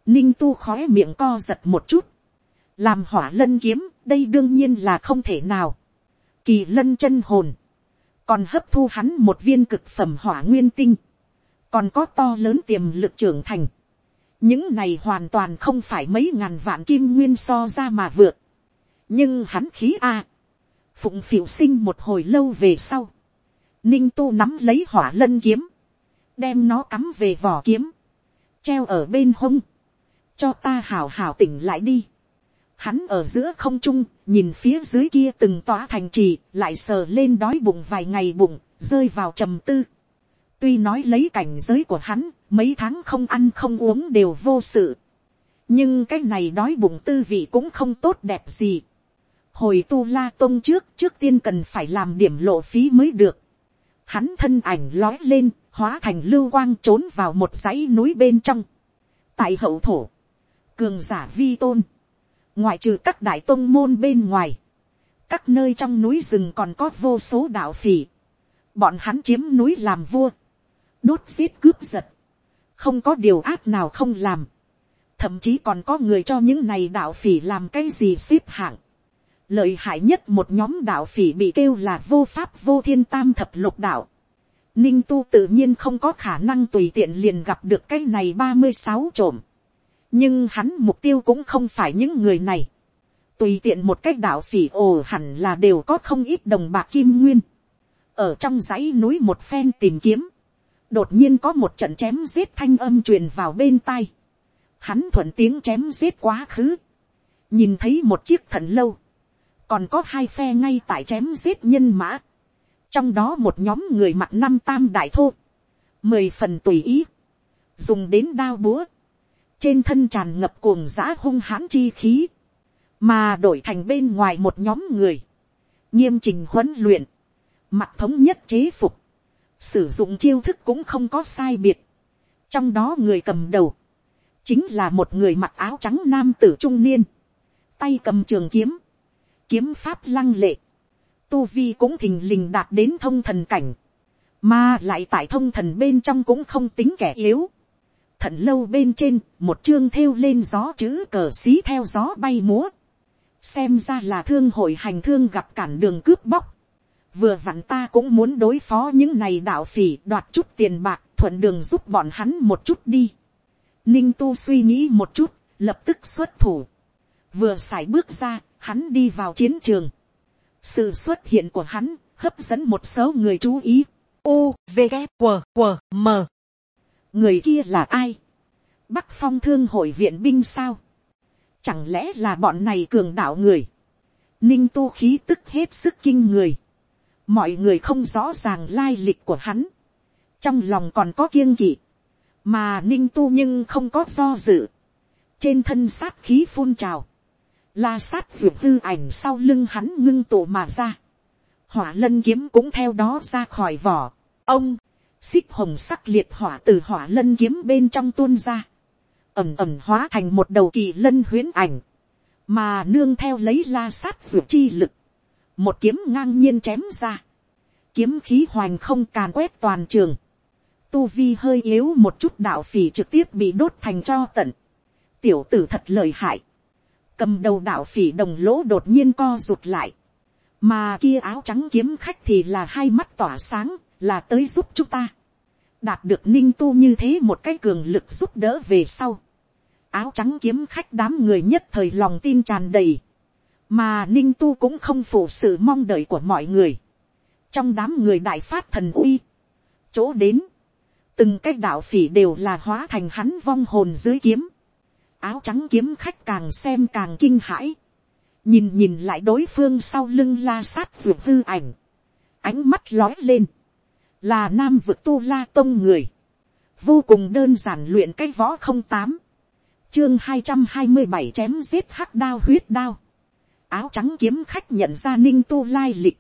Ninh tu khói miệng co giật một chút làm hỏa lân kiếm, đây đương nhiên là không thể nào. Kỳ lân chân hồn, còn hấp thu hắn một viên cực phẩm hỏa nguyên tinh, còn có to lớn tiềm lực trưởng thành. những này hoàn toàn không phải mấy ngàn vạn kim nguyên so ra mà vượt. nhưng hắn khí a, phụng phịu sinh một hồi lâu về sau, ninh tu nắm lấy hỏa lân kiếm, đem nó cắm về vỏ kiếm, treo ở bên hông, cho ta hào hào tỉnh lại đi. Hắn ở giữa không trung, nhìn phía dưới kia từng tỏa thành trì, lại sờ lên đói bụng vài ngày bụng, rơi vào trầm tư. Tuy nói lấy cảnh giới của hắn, mấy tháng không ăn không uống đều vô sự. Nhưng cái này đói bụng tư vị cũng không tốt đẹp gì. Hồi tu la tông trước, trước tiên cần phải làm điểm lộ phí mới được. Hắn thân ảnh lói lên, hóa thành lưu quang trốn vào một dãy núi bên trong. Tại hậu thổ, cường giả vi tôn ngoại trừ các đại tôn môn bên ngoài, các nơi trong núi rừng còn có vô số đạo phỉ, bọn hắn chiếm núi làm vua, đốt giết cướp giật, không có điều ác nào không làm, thậm chí còn có người cho những này đạo phỉ làm cái gì xếp hạng lợi hại nhất một nhóm đạo phỉ bị kêu là vô pháp vô thiên tam thập lục đạo. Ninh tu tự nhiên không có khả năng tùy tiện liền gặp được cái này ba mươi sáu trộm nhưng hắn mục tiêu cũng không phải những người này. tùy tiện một cách đạo phỉ ồ hẳn là đều có không ít đồng bạc kim nguyên. ở trong dãy núi một phen tìm kiếm, đột nhiên có một trận chém giết thanh âm truyền vào bên tai. hắn thuận tiếng chém giết quá khứ, nhìn thấy một chiếc thần lâu, còn có hai phe ngay tại chém giết nhân mã, trong đó một nhóm người mặc năm tam đại thô, mười phần tùy ý, dùng đến đao búa, trên thân tràn ngập cuồng giã hung hãn chi khí, mà đổi thành bên ngoài một nhóm người, nghiêm trình huấn luyện, mặc thống nhất chế phục, sử dụng chiêu thức cũng không có sai biệt, trong đó người cầm đầu, chính là một người mặc áo trắng nam tử trung niên, tay cầm trường kiếm, kiếm pháp lăng lệ, tu vi cũng thình lình đạt đến thông thần cảnh, mà lại tại thông thần bên trong cũng không tính kẻ yếu. Thận lâu bên trên, một chương thêu lên gió chữ cờ xí theo gió bay múa. Xem ra là thương hội hành thương gặp cản đường cướp bóc. Vừa vặn ta cũng muốn đối phó những này đạo phỉ đoạt chút tiền bạc thuận đường giúp bọn hắn một chút đi. Ninh tu suy nghĩ một chút, lập tức xuất thủ. Vừa xài bước ra, hắn đi vào chiến trường. Sự xuất hiện của hắn hấp dẫn một số người chú ý. U, V, K, W, W, M. Người kia là ai? Bắc phong thương hội viện binh sao? Chẳng lẽ là bọn này cường đạo người? Ninh tu khí tức hết sức kinh người. Mọi người không rõ ràng lai lịch của hắn. Trong lòng còn có kiêng kỵ. Mà ninh tu nhưng không có do dự. Trên thân sát khí phun trào. La sát dược hư ảnh sau lưng hắn ngưng tụ mà ra hỏa lân kiếm cũng theo đó ra khỏi vỏ. ông, xích hồng sắc liệt hỏa từ hỏa lân kiếm bên trong tuôn ra. ẩm ẩm hóa thành một đầu kỳ lân huyến ảnh. mà nương theo lấy la sát dược chi lực. một kiếm ngang nhiên chém ra. kiếm khí hoành không càn quét toàn trường. tu vi hơi yếu một chút đạo phỉ trực tiếp bị đốt thành cho tận. tiểu tử thật lời hại cầm đầu đạo phỉ đồng lỗ đột nhiên co rụt lại mà kia áo trắng kiếm khách thì là hai mắt tỏa sáng, là tới giúp chúng ta. đạt được ninh tu như thế một cái cường lực giúp đỡ về sau. áo trắng kiếm khách đám người nhất thời lòng tin tràn đầy, mà ninh tu cũng không phụ sự mong đợi của mọi người. trong đám người đại phát thần uy, chỗ đến, từng cái đạo phỉ đều là hóa thành hắn vong hồn dưới kiếm áo trắng kiếm khách càng xem càng kinh hãi. Nhìn nhìn lại đối phương sau lưng la sát ruột hư ảnh, ánh mắt lói lên, là nam vực tu la tông người, vô cùng đơn giản luyện cái võ không tám, chương hai trăm hai mươi bảy chém giết hắc đao huyết đao, áo trắng kiếm khách nhận ra ninh tu lai lịch,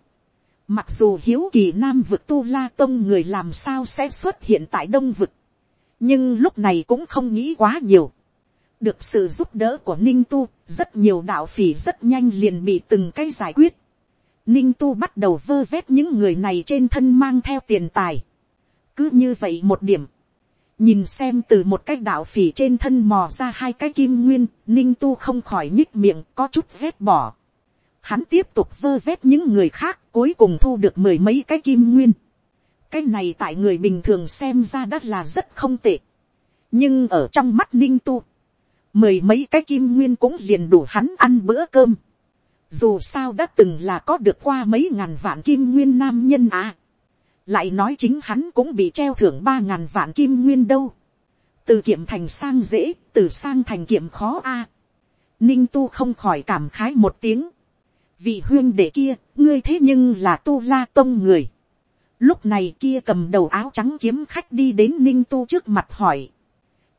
mặc dù hiếu kỳ nam vực tu la tông người làm sao sẽ xuất hiện tại đông vực, nhưng lúc này cũng không nghĩ quá nhiều, được sự giúp đỡ của ninh tu, rất nhiều đạo phỉ rất nhanh liền bị từng cái giải quyết. ninh tu bắt đầu vơ vét những người này trên thân mang theo tiền tài. cứ như vậy một điểm, nhìn xem từ một cái đạo phỉ trên thân mò ra hai cái kim nguyên, ninh tu không khỏi nhích miệng có chút vét bỏ. Hắn tiếp tục vơ vét những người khác cuối cùng thu được mười mấy cái kim nguyên. cái này tại người bình thường xem ra đất là rất không tệ. nhưng ở trong mắt ninh tu, mười mấy cái kim nguyên cũng liền đủ hắn ăn bữa cơm. Dù sao đã từng là có được qua mấy ngàn vạn kim nguyên nam nhân à. Lại nói chính hắn cũng bị treo thưởng ba ngàn vạn kim nguyên đâu. Từ kiệm thành sang dễ, từ sang thành kiệm khó a. Ninh tu không khỏi cảm khái một tiếng. Vị huyên đệ kia, ngươi thế nhưng là tu la tông người. Lúc này kia cầm đầu áo trắng kiếm khách đi đến ninh tu trước mặt hỏi.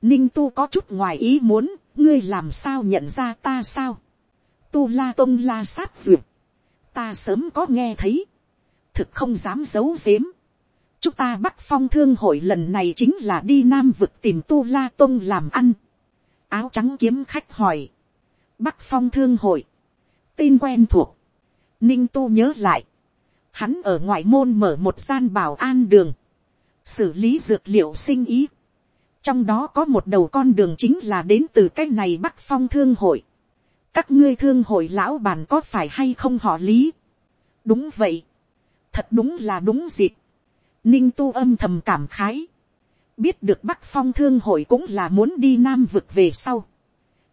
Ninh tu có chút ngoài ý muốn, ngươi làm sao nhận ra ta sao, tu la tôn la sát duyệt, ta sớm có nghe thấy, thực không dám giấu giếm, chúng ta bắt phong thương hội lần này chính là đi nam vực tìm tu la tôn làm ăn, áo trắng kiếm khách hỏi, bắc phong thương hội, tên quen thuộc, ninh tu nhớ lại, hắn ở ngoại môn mở một gian bảo an đường, xử lý dược liệu sinh ý, trong đó có một đầu con đường chính là đến từ cái này bắc phong thương hội. các ngươi thương hội lão bàn có phải hay không họ lý. đúng vậy. thật đúng là đúng dịp. ninh tu âm thầm cảm khái. biết được bắc phong thương hội cũng là muốn đi nam vực về sau.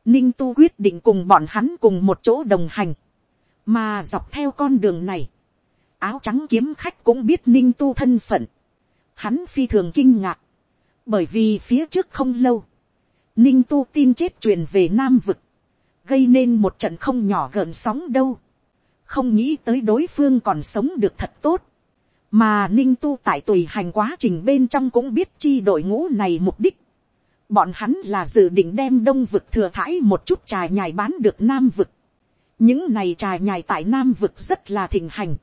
ninh tu quyết định cùng bọn hắn cùng một chỗ đồng hành. mà dọc theo con đường này, áo trắng kiếm khách cũng biết ninh tu thân phận. hắn phi thường kinh ngạc bởi vì phía trước không lâu, ninh tu tin chết truyền về nam vực, gây nên một trận không nhỏ gợn sóng đâu, không nghĩ tới đối phương còn sống được thật tốt, mà ninh tu tại tùy hành quá trình bên trong cũng biết chi đội ngũ này mục đích, Bọn hắn là dự định đem đông vực thừa thãi một chút trà nhài bán được nam vực. Những này trà nhài tại nam vực rất là thịnh hành.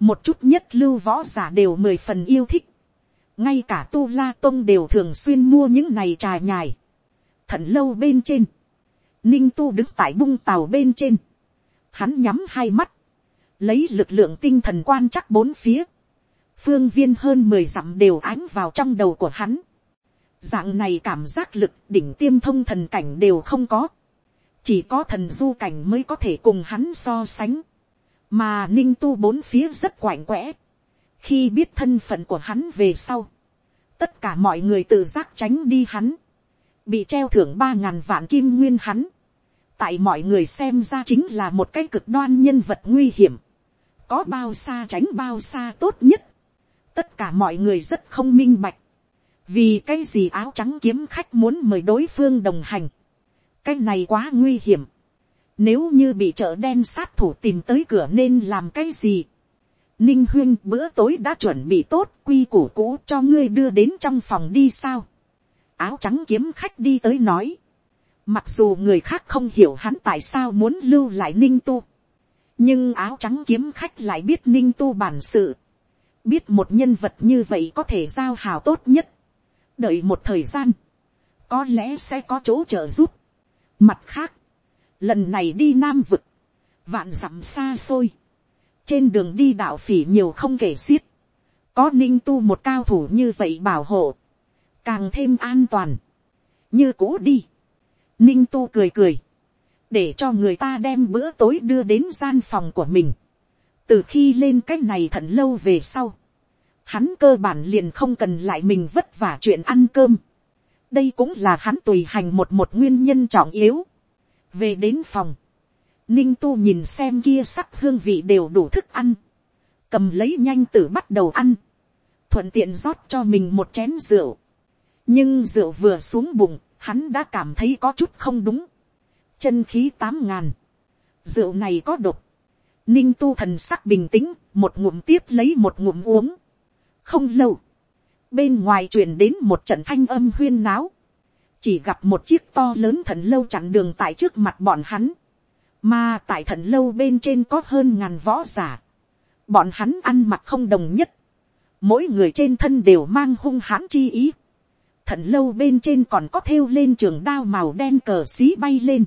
Một chút nhất lưu võ giả đều mười phần yêu thích. Ngay cả tu la tông đều thường xuyên mua những này trà nhài. Thận lâu bên trên. Ninh tu đứng tại bung tàu bên trên. Hắn nhắm hai mắt. Lấy lực lượng tinh thần quan chắc bốn phía. Phương viên hơn mười dặm đều ánh vào trong đầu của hắn dạng này cảm giác lực đỉnh tiêm thông thần cảnh đều không có, chỉ có thần du cảnh mới có thể cùng hắn so sánh, mà ninh tu bốn phía rất quạnh quẽ, khi biết thân phận của hắn về sau, tất cả mọi người tự giác tránh đi hắn, bị treo thưởng ba ngàn vạn kim nguyên hắn, tại mọi người xem ra chính là một cái cực đoan nhân vật nguy hiểm, có bao xa tránh bao xa tốt nhất, tất cả mọi người rất không minh bạch, vì cái gì áo trắng kiếm khách muốn mời đối phương đồng hành, cái này quá nguy hiểm, nếu như bị chợ đen sát thủ tìm tới cửa nên làm cái gì, ninh huyên bữa tối đã chuẩn bị tốt quy củ cũ cho ngươi đưa đến trong phòng đi sao, áo trắng kiếm khách đi tới nói, mặc dù người khác không hiểu hắn tại sao muốn lưu lại ninh tu, nhưng áo trắng kiếm khách lại biết ninh tu bản sự, biết một nhân vật như vậy có thể giao hào tốt nhất, đợi một thời gian, có lẽ sẽ có chỗ trợ giúp. Mặt khác, lần này đi nam vực, vạn dặm xa xôi, trên đường đi đạo phỉ nhiều không kể xiết, có ninh tu một cao thủ như vậy bảo hộ, càng thêm an toàn, như cũ đi. Ninh tu cười cười, để cho người ta đem bữa tối đưa đến gian phòng của mình. từ khi lên c á c h này thận lâu về sau, hắn cơ bản liền không cần lại mình vất vả chuyện ăn cơm. đây cũng là hắn tùy hành một một nguyên nhân trọng yếu. về đến phòng, ninh tu nhìn xem kia sắc hương vị đều đủ thức ăn, cầm lấy nhanh tử bắt đầu ăn, thuận tiện rót cho mình một chén rượu. nhưng rượu vừa xuống bụng, hắn đã cảm thấy có chút không đúng. chân khí tám ngàn, rượu này có độc, ninh tu thần sắc bình tĩnh, một ngụm tiếp lấy một ngụm uống. Không lâu, bên ngoài truyền đến một trận thanh âm huyên náo, chỉ gặp một chiếc to lớn thần lâu chặn đường tại trước mặt bọn hắn, mà tại thần lâu bên trên có hơn ngàn võ giả, bọn hắn ăn mặc không đồng nhất, mỗi người trên thân đều mang hung hãn chi ý, thần lâu bên trên còn có thêu lên trường đao màu đen cờ xí bay lên,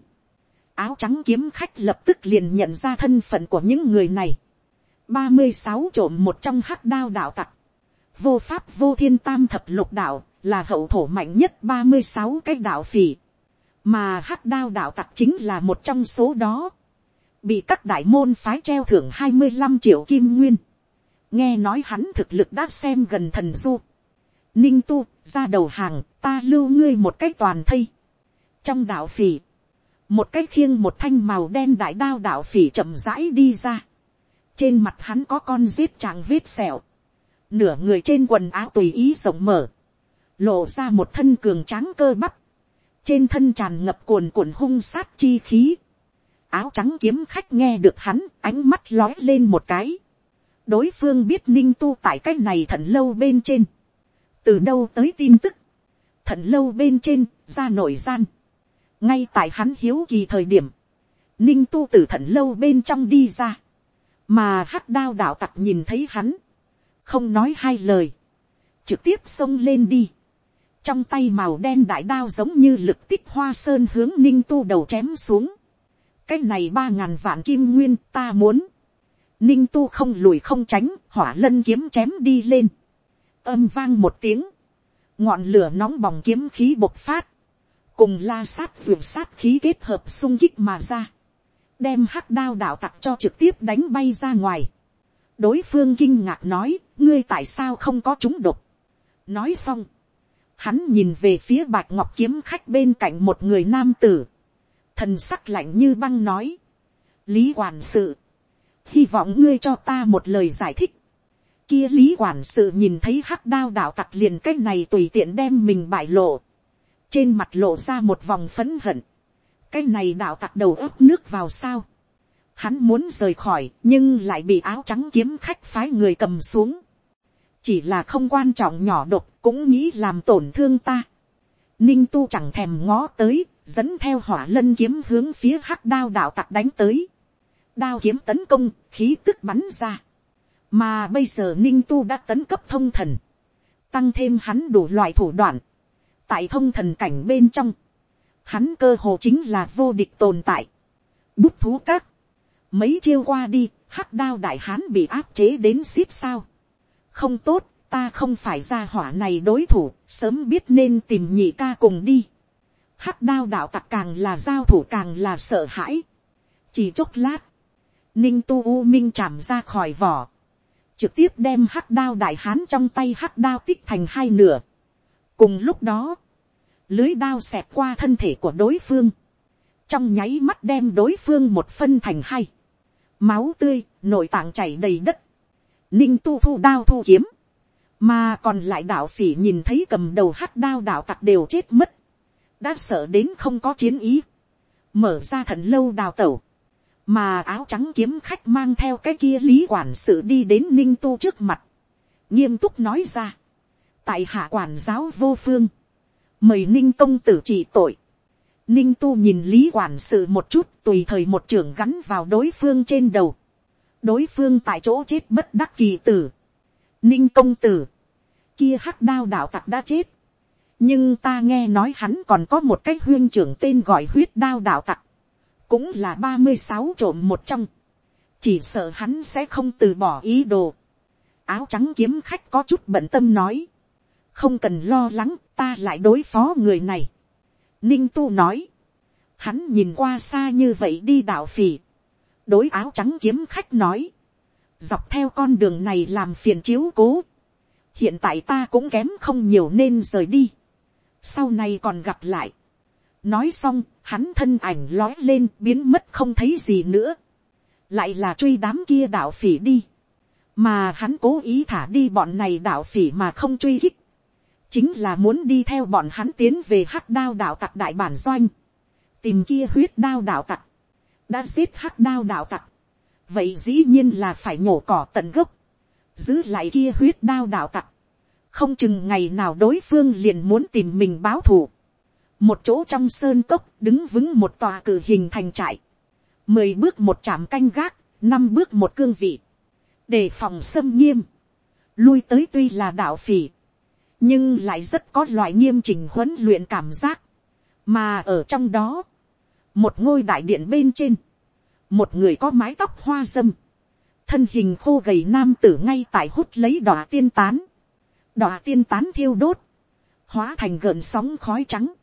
áo trắng kiếm khách lập tức liền nhận ra thân phận của những người này, ba mươi sáu trộm một trong hắc đao đạo tặc, vô pháp vô thiên tam thập lục đạo, là hậu thổ mạnh nhất ba mươi sáu cái đạo phỉ, mà hắc đao đạo tặc chính là một trong số đó, bị các đại môn phái treo thưởng hai mươi năm triệu kim nguyên, nghe nói hắn thực lực đã xem gần thần du, ninh tu ra đầu hàng ta lưu ngươi một cái toàn thây, trong đạo phỉ, một cái khiêng một thanh màu đen đại đao đạo phỉ chậm rãi đi ra, trên mặt hắn có con giết tràng vết sẹo, nửa người trên quần áo tùy ý rộng mở, lộ ra một thân cường tráng cơ bắp, trên thân tràn ngập cuồn cuộn hung sát chi khí, áo trắng kiếm khách nghe được hắn ánh mắt lói lên một cái, đối phương biết ninh tu tại cái này thận lâu bên trên, từ đâu tới tin tức, thận lâu bên trên ra nội gian, ngay tại hắn hiếu kỳ thời điểm, ninh tu từ thận lâu bên trong đi ra, mà hắc đao đạo tặc nhìn thấy hắn, không nói hai lời, trực tiếp xông lên đi, trong tay màu đen đại đao giống như lực tích hoa sơn hướng ninh tu đầu chém xuống, cái này ba ngàn vạn kim nguyên ta muốn, ninh tu không lùi không tránh, hỏa lân kiếm chém đi lên, âm vang một tiếng, ngọn lửa nóng bỏng kiếm khí bộc phát, cùng la sát ruột sát khí kết hợp sung kích mà ra, đem hắc đao đạo tặc cho trực tiếp đánh bay ra ngoài. Đối phương kinh ngạc nói, ngươi tại sao không có chúng độc. nói xong, hắn nhìn về phía bạch ngọc kiếm khách bên cạnh một người nam tử, thần sắc lạnh như băng nói, lý quản sự, hy vọng ngươi cho ta một lời giải thích. kia lý quản sự nhìn thấy hắc đao đạo tặc liền cái này tùy tiện đem mình bại lộ, trên mặt lộ ra một vòng phấn hận, cái này đạo tặc đầu ấp nước vào sao, Hắn muốn rời khỏi nhưng lại bị áo trắng kiếm khách phái người cầm xuống. Chỉ là không quan trọng nhỏ độc cũng nghĩ làm tổn thương ta. ninh tu chẳng thèm ngó tới, dẫn theo hỏa lân kiếm hướng phía hắc đao đạo tặc đánh tới. đao kiếm tấn công, khí tức bắn ra. mà bây giờ ninh tu đã tấn cấp thông thần, tăng thêm hắn đủ loại thủ đoạn. tại thông thần cảnh bên trong, hắn cơ hồ chính là vô địch tồn tại. bút thú các, mấy chiêu qua đi, hắc đao đại hán bị áp chế đến xít sao không tốt, ta không phải ra hỏa này đối thủ, sớm biết nên tìm nhị ca cùng đi. hắc đao đạo tặc càng là giao thủ càng là sợ hãi. chỉ chốc lát, ninh tu u minh chạm ra khỏi vỏ, trực tiếp đem hắc đao đại hán trong tay hắc đao tích thành hai nửa. cùng lúc đó, lưới đao xẹt qua thân thể của đối phương, trong nháy mắt đem đối phương một phân thành hai, máu tươi, nội tạng chảy đầy đất, ninh tu thu đao thu kiếm, mà còn lại đạo phỉ nhìn thấy cầm đầu hắc đao đạo tặc đều chết mất, đã sợ đến không có chiến ý, mở ra thần lâu đào tẩu, mà áo trắng kiếm khách mang theo cái kia lý quản sự đi đến ninh tu trước mặt, nghiêm túc nói ra, tại hạ quản giáo vô phương, mời ninh công tử trị tội, ninh tu nhìn lý quản sự một chút tùy thời một trưởng gắn vào đối phương trên đầu, đối phương tại chỗ chết bất đắc kỳ tử, ninh công tử, kia hắc đao đạo tặc đã chết, nhưng ta nghe nói hắn còn có một cái huyên trưởng tên gọi huyết đao đạo tặc, cũng là ba mươi sáu trộm một trong, chỉ sợ hắn sẽ không từ bỏ ý đồ. áo trắng kiếm khách có chút bận tâm nói, không cần lo lắng ta lại đối phó người này. ninh tu nói, hắn nhìn qua xa như vậy đi đạo phỉ, đối áo trắng kiếm khách nói, dọc theo con đường này làm phiền chiếu cố, hiện tại ta cũng kém không nhiều nên rời đi, sau này còn gặp lại, nói xong, hắn thân ảnh lói lên biến mất không thấy gì nữa, lại là truy đám kia đạo phỉ đi, mà hắn cố ý thả đi bọn này đạo phỉ mà không truy hích, chính là muốn đi theo bọn hắn tiến về hắc đao đạo tặc đại bản doanh, tìm kia huyết đao đạo tặc, đã giết hắc đao đạo tặc, vậy dĩ nhiên là phải nhổ cỏ tận gốc, giữ lại kia huyết đao đạo tặc, không chừng ngày nào đối phương liền muốn tìm mình báo thù, một chỗ trong sơn cốc đứng vững một tòa cử hình thành trại, mười bước một chạm canh gác, năm bước một cương vị, để phòng xâm nghiêm, lui tới tuy là đạo phỉ, nhưng lại rất có loại nghiêm chỉnh huấn luyện cảm giác, mà ở trong đó, một ngôi đại điện bên trên, một người có mái tóc hoa dâm, thân hình khô gầy nam tử ngay tại hút lấy đỏ tiên tán, đỏ tiên tán thiêu đốt, hóa thành gợn sóng khói trắng,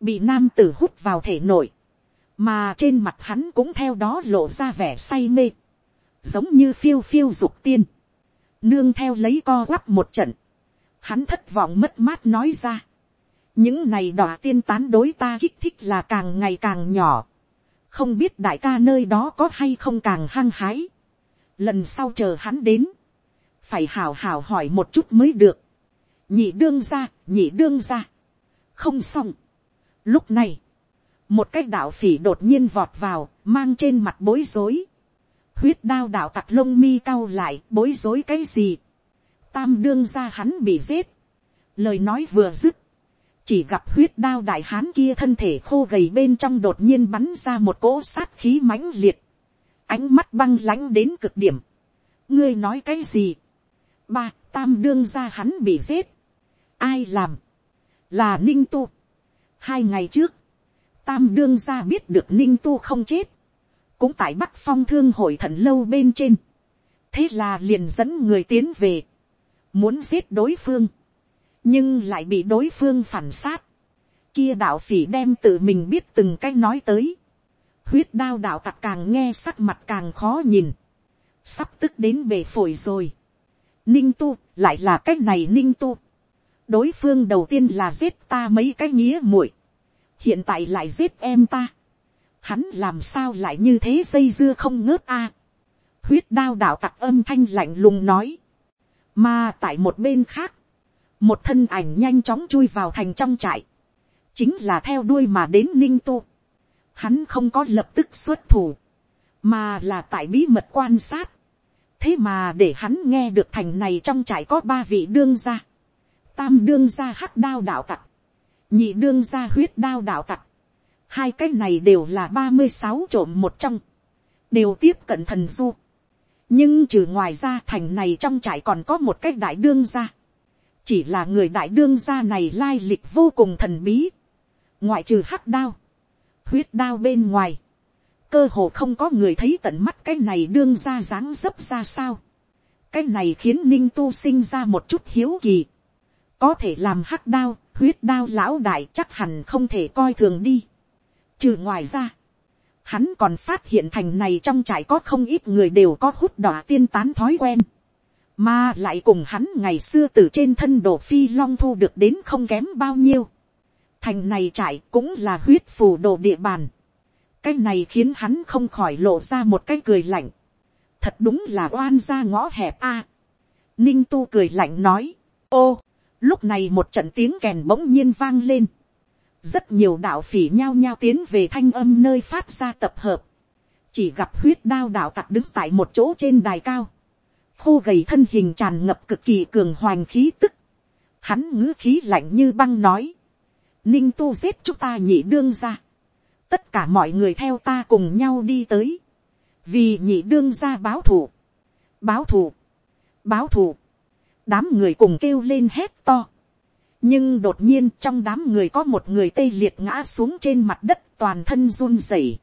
bị nam tử hút vào thể nội, mà trên mặt hắn cũng theo đó lộ ra vẻ say mê, giống như phiêu phiêu dục tiên, nương theo lấy co quắp một trận, hắn thất vọng mất mát nói ra, những này đỏ tiên tán đối ta kích thích là càng ngày càng nhỏ, không biết đại ca nơi đó có hay không càng hăng hái, lần sau chờ hắn đến, phải hào hào hỏi một chút mới được, nhị đương ra, nhị đương ra, không xong, Lúc này, một cái đạo phỉ đột nhiên vọt vào, mang trên mặt bối rối. Huyết đao đạo tặc lông mi cao lại, bối rối cái gì? Tam đương ra hắn bị giết. Lời nói vừa dứt. Chỉ gặp huyết đao đại hán kia thân thể khô gầy bên trong đột nhiên bắn ra một cỗ sát khí mãnh liệt. Ánh mắt băng lãnh đến cực điểm. Ngươi nói cái gì? Ba, tam đương ra hắn bị giết. Ai làm? Là ninh tu Hai ngày trước, Tam đương ra biết được Ninh Tu không chết. Cũng tại Bắc Phong Thương hội thần lâu bên trên. Thế là liền dẫn người tiến về. Muốn giết đối phương. Nhưng lại bị đối phương phản sát. Kia đạo phỉ đem tự mình biết từng cái nói tới. Huyết đao đạo tặc càng nghe sắc mặt càng khó nhìn. Sắp tức đến bể phổi rồi. Ninh tu, lại là cách này ninh tu đối phương đầu tiên là giết ta mấy cái nghĩa muội, hiện tại lại giết em ta, hắn làm sao lại như thế dây dưa không ngớt a, huyết đao đạo tặc âm thanh lạnh lùng nói, mà tại một bên khác, một thân ảnh nhanh chóng chui vào thành trong trại, chính là theo đuôi mà đến ninh tu, hắn không có lập tức xuất thủ, mà là tại bí mật quan sát, thế mà để hắn nghe được thành này trong trại có ba vị đương gia, tam đương gia hắc đao đạo tặc, nhị đương gia huyết đao đạo tặc, hai cái này đều là ba mươi sáu trộm một trong, đều tiếp cận thần du. nhưng trừ ngoài ra thành này trong trại còn có một cái đại đương gia, chỉ là người đại đương gia này lai lịch vô cùng thần bí, ngoại trừ hắc đao, huyết đao bên ngoài, cơ hồ không có người thấy tận mắt cái này đương ra dáng dấp ra sao. cái này khiến ninh tu sinh ra một chút hiếu kỳ. có thể làm hắc đao, huyết đao lão đại chắc hẳn không thể coi thường đi. trừ ngoài ra, hắn còn phát hiện thành này trong trại có không ít người đều có hút đỏ tiên tán thói quen mà lại cùng hắn ngày xưa từ trên thân đồ phi long thu được đến không kém bao nhiêu. thành này trải cũng là huyết phù đồ địa bàn cái này khiến hắn không khỏi lộ ra một cái cười lạnh. thật đúng là oan ra ngõ hẹp a. ninh tu cười lạnh nói, ô, lúc này một trận tiếng kèn bỗng nhiên vang lên. rất nhiều đạo phỉ nhao nhao tiến về thanh âm nơi phát ra tập hợp. chỉ gặp huyết đao đạo tặc đứng tại một chỗ trên đài cao khô gầy thân hình tràn ngập cực kỳ cường hoành khí tức. hắn ngữ khí lạnh như băng nói. ninh tu giết chúng ta nhị đương ra tất cả mọi người theo ta cùng nhau đi tới, vì nhị đương ra báo thù, báo thù, báo thù, đám người cùng kêu lên hét to, nhưng đột nhiên trong đám người có một người tê liệt ngã xuống trên mặt đất toàn thân run rẩy.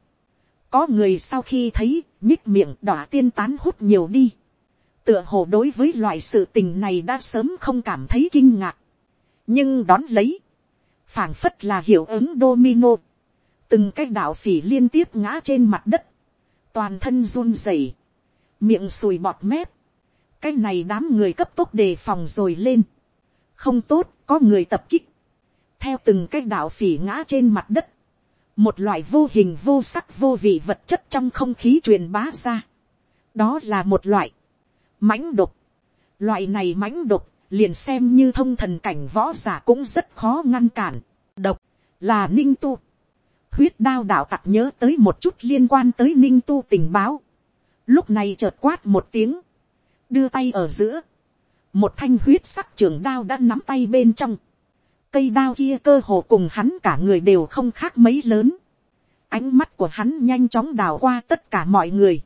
có người sau khi thấy nhích miệng đỏ tiên tán hút nhiều đi tựa hồ đối với loại sự tình này đã sớm không cảm thấy kinh ngạc. nhưng đón lấy, phảng phất là hiệu ứng domino. Từng cái đạo phỉ liên tiếp ngã trên mặt đất, toàn thân run rẩy, miệng sùi bọt mép, cái này đám người cấp tốc đề phòng rồi lên, không tốt có người tập kích, theo từng cái đạo phỉ ngã trên mặt đất, một loại vô hình vô sắc vô vị vật chất trong không khí truyền bá ra, đó là một loại mãnh độc, loại này mãnh độc liền xem như thông thần cảnh võ giả cũng rất khó ngăn cản, độc là ninh tu, huyết đao đạo tặc nhớ tới một chút liên quan tới ninh tu tình báo. lúc này chợt quát một tiếng, đưa tay ở giữa, một thanh huyết sắc trường đao đã nắm tay bên trong, cây đao kia cơ hồ cùng hắn cả người đều không khác mấy lớn, ánh mắt của hắn nhanh chóng đào qua tất cả mọi người,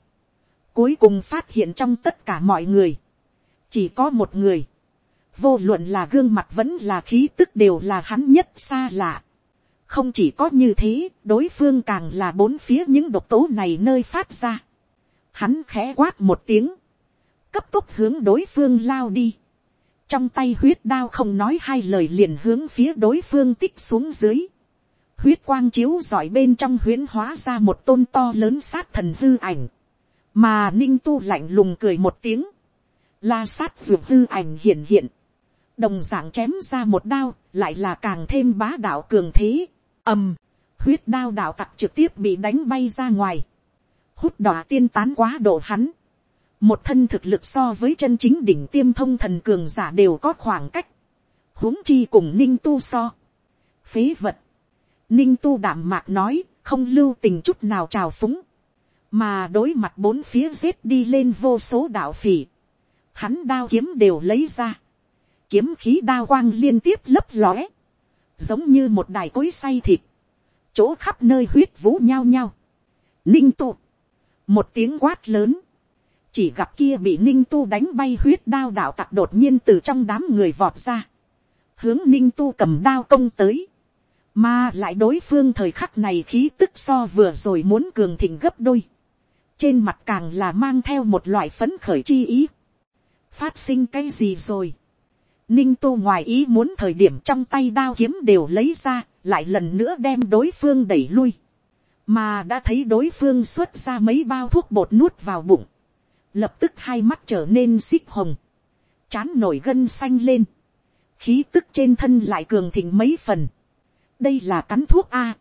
cuối cùng phát hiện trong tất cả mọi người, chỉ có một người, vô luận là gương mặt vẫn là khí tức đều là hắn nhất xa lạ không chỉ có như thế, đối phương càng là bốn phía những độc tố này nơi phát ra. Hắn khẽ quát một tiếng, cấp tốc hướng đối phương lao đi. Trong tay huyết đao không nói hai lời liền hướng phía đối phương tích xuống dưới. Huyết quang chiếu giỏi bên trong huyến hóa ra một tôn to lớn sát thần hư ảnh. Mà ninh tu lạnh lùng cười một tiếng. La sát ruột hư ảnh hiện hiện. Đồng dạng chém ra một đao, lại là càng thêm bá đạo cường thế. Ầm, huyết đao đạo tặc trực tiếp bị đánh bay ra ngoài, hút đỏ tiên tán quá độ hắn, một thân thực lực so với chân chính đỉnh tiêm thông thần cường giả đều có khoảng cách, huống chi cùng ninh tu so, phế vật, ninh tu đảm mạc nói, không lưu tình chút nào trào phúng, mà đối mặt bốn phía giết đi lên vô số đạo phỉ, hắn đao kiếm đều lấy ra, kiếm khí đao quang liên tiếp lấp lóe, giống như một đài cối say thịt, chỗ khắp nơi huyết vũ nhao nhao. Ninh tu, một tiếng quát lớn, chỉ gặp kia bị ninh tu đánh bay huyết đao đạo tặc đột nhiên từ trong đám người vọt ra, hướng ninh tu cầm đao công tới, mà lại đối phương thời khắc này khí tức so vừa rồi muốn cường thịnh gấp đôi, trên mặt càng là mang theo một loại phấn khởi chi ý, phát sinh cái gì rồi, Ninh tu ngoài ý muốn thời điểm trong tay đao kiếm đều lấy ra, lại lần nữa đem đối phương đẩy lui. Mà đã thấy đối phương xuất ra mấy bao thuốc bột nuốt vào bụng. Lập tức hai mắt trở nên xích hồng. Chán nổi gân xanh lên. Khí tức trên thân lại cường thịnh mấy phần. Đây là cắn thuốc A.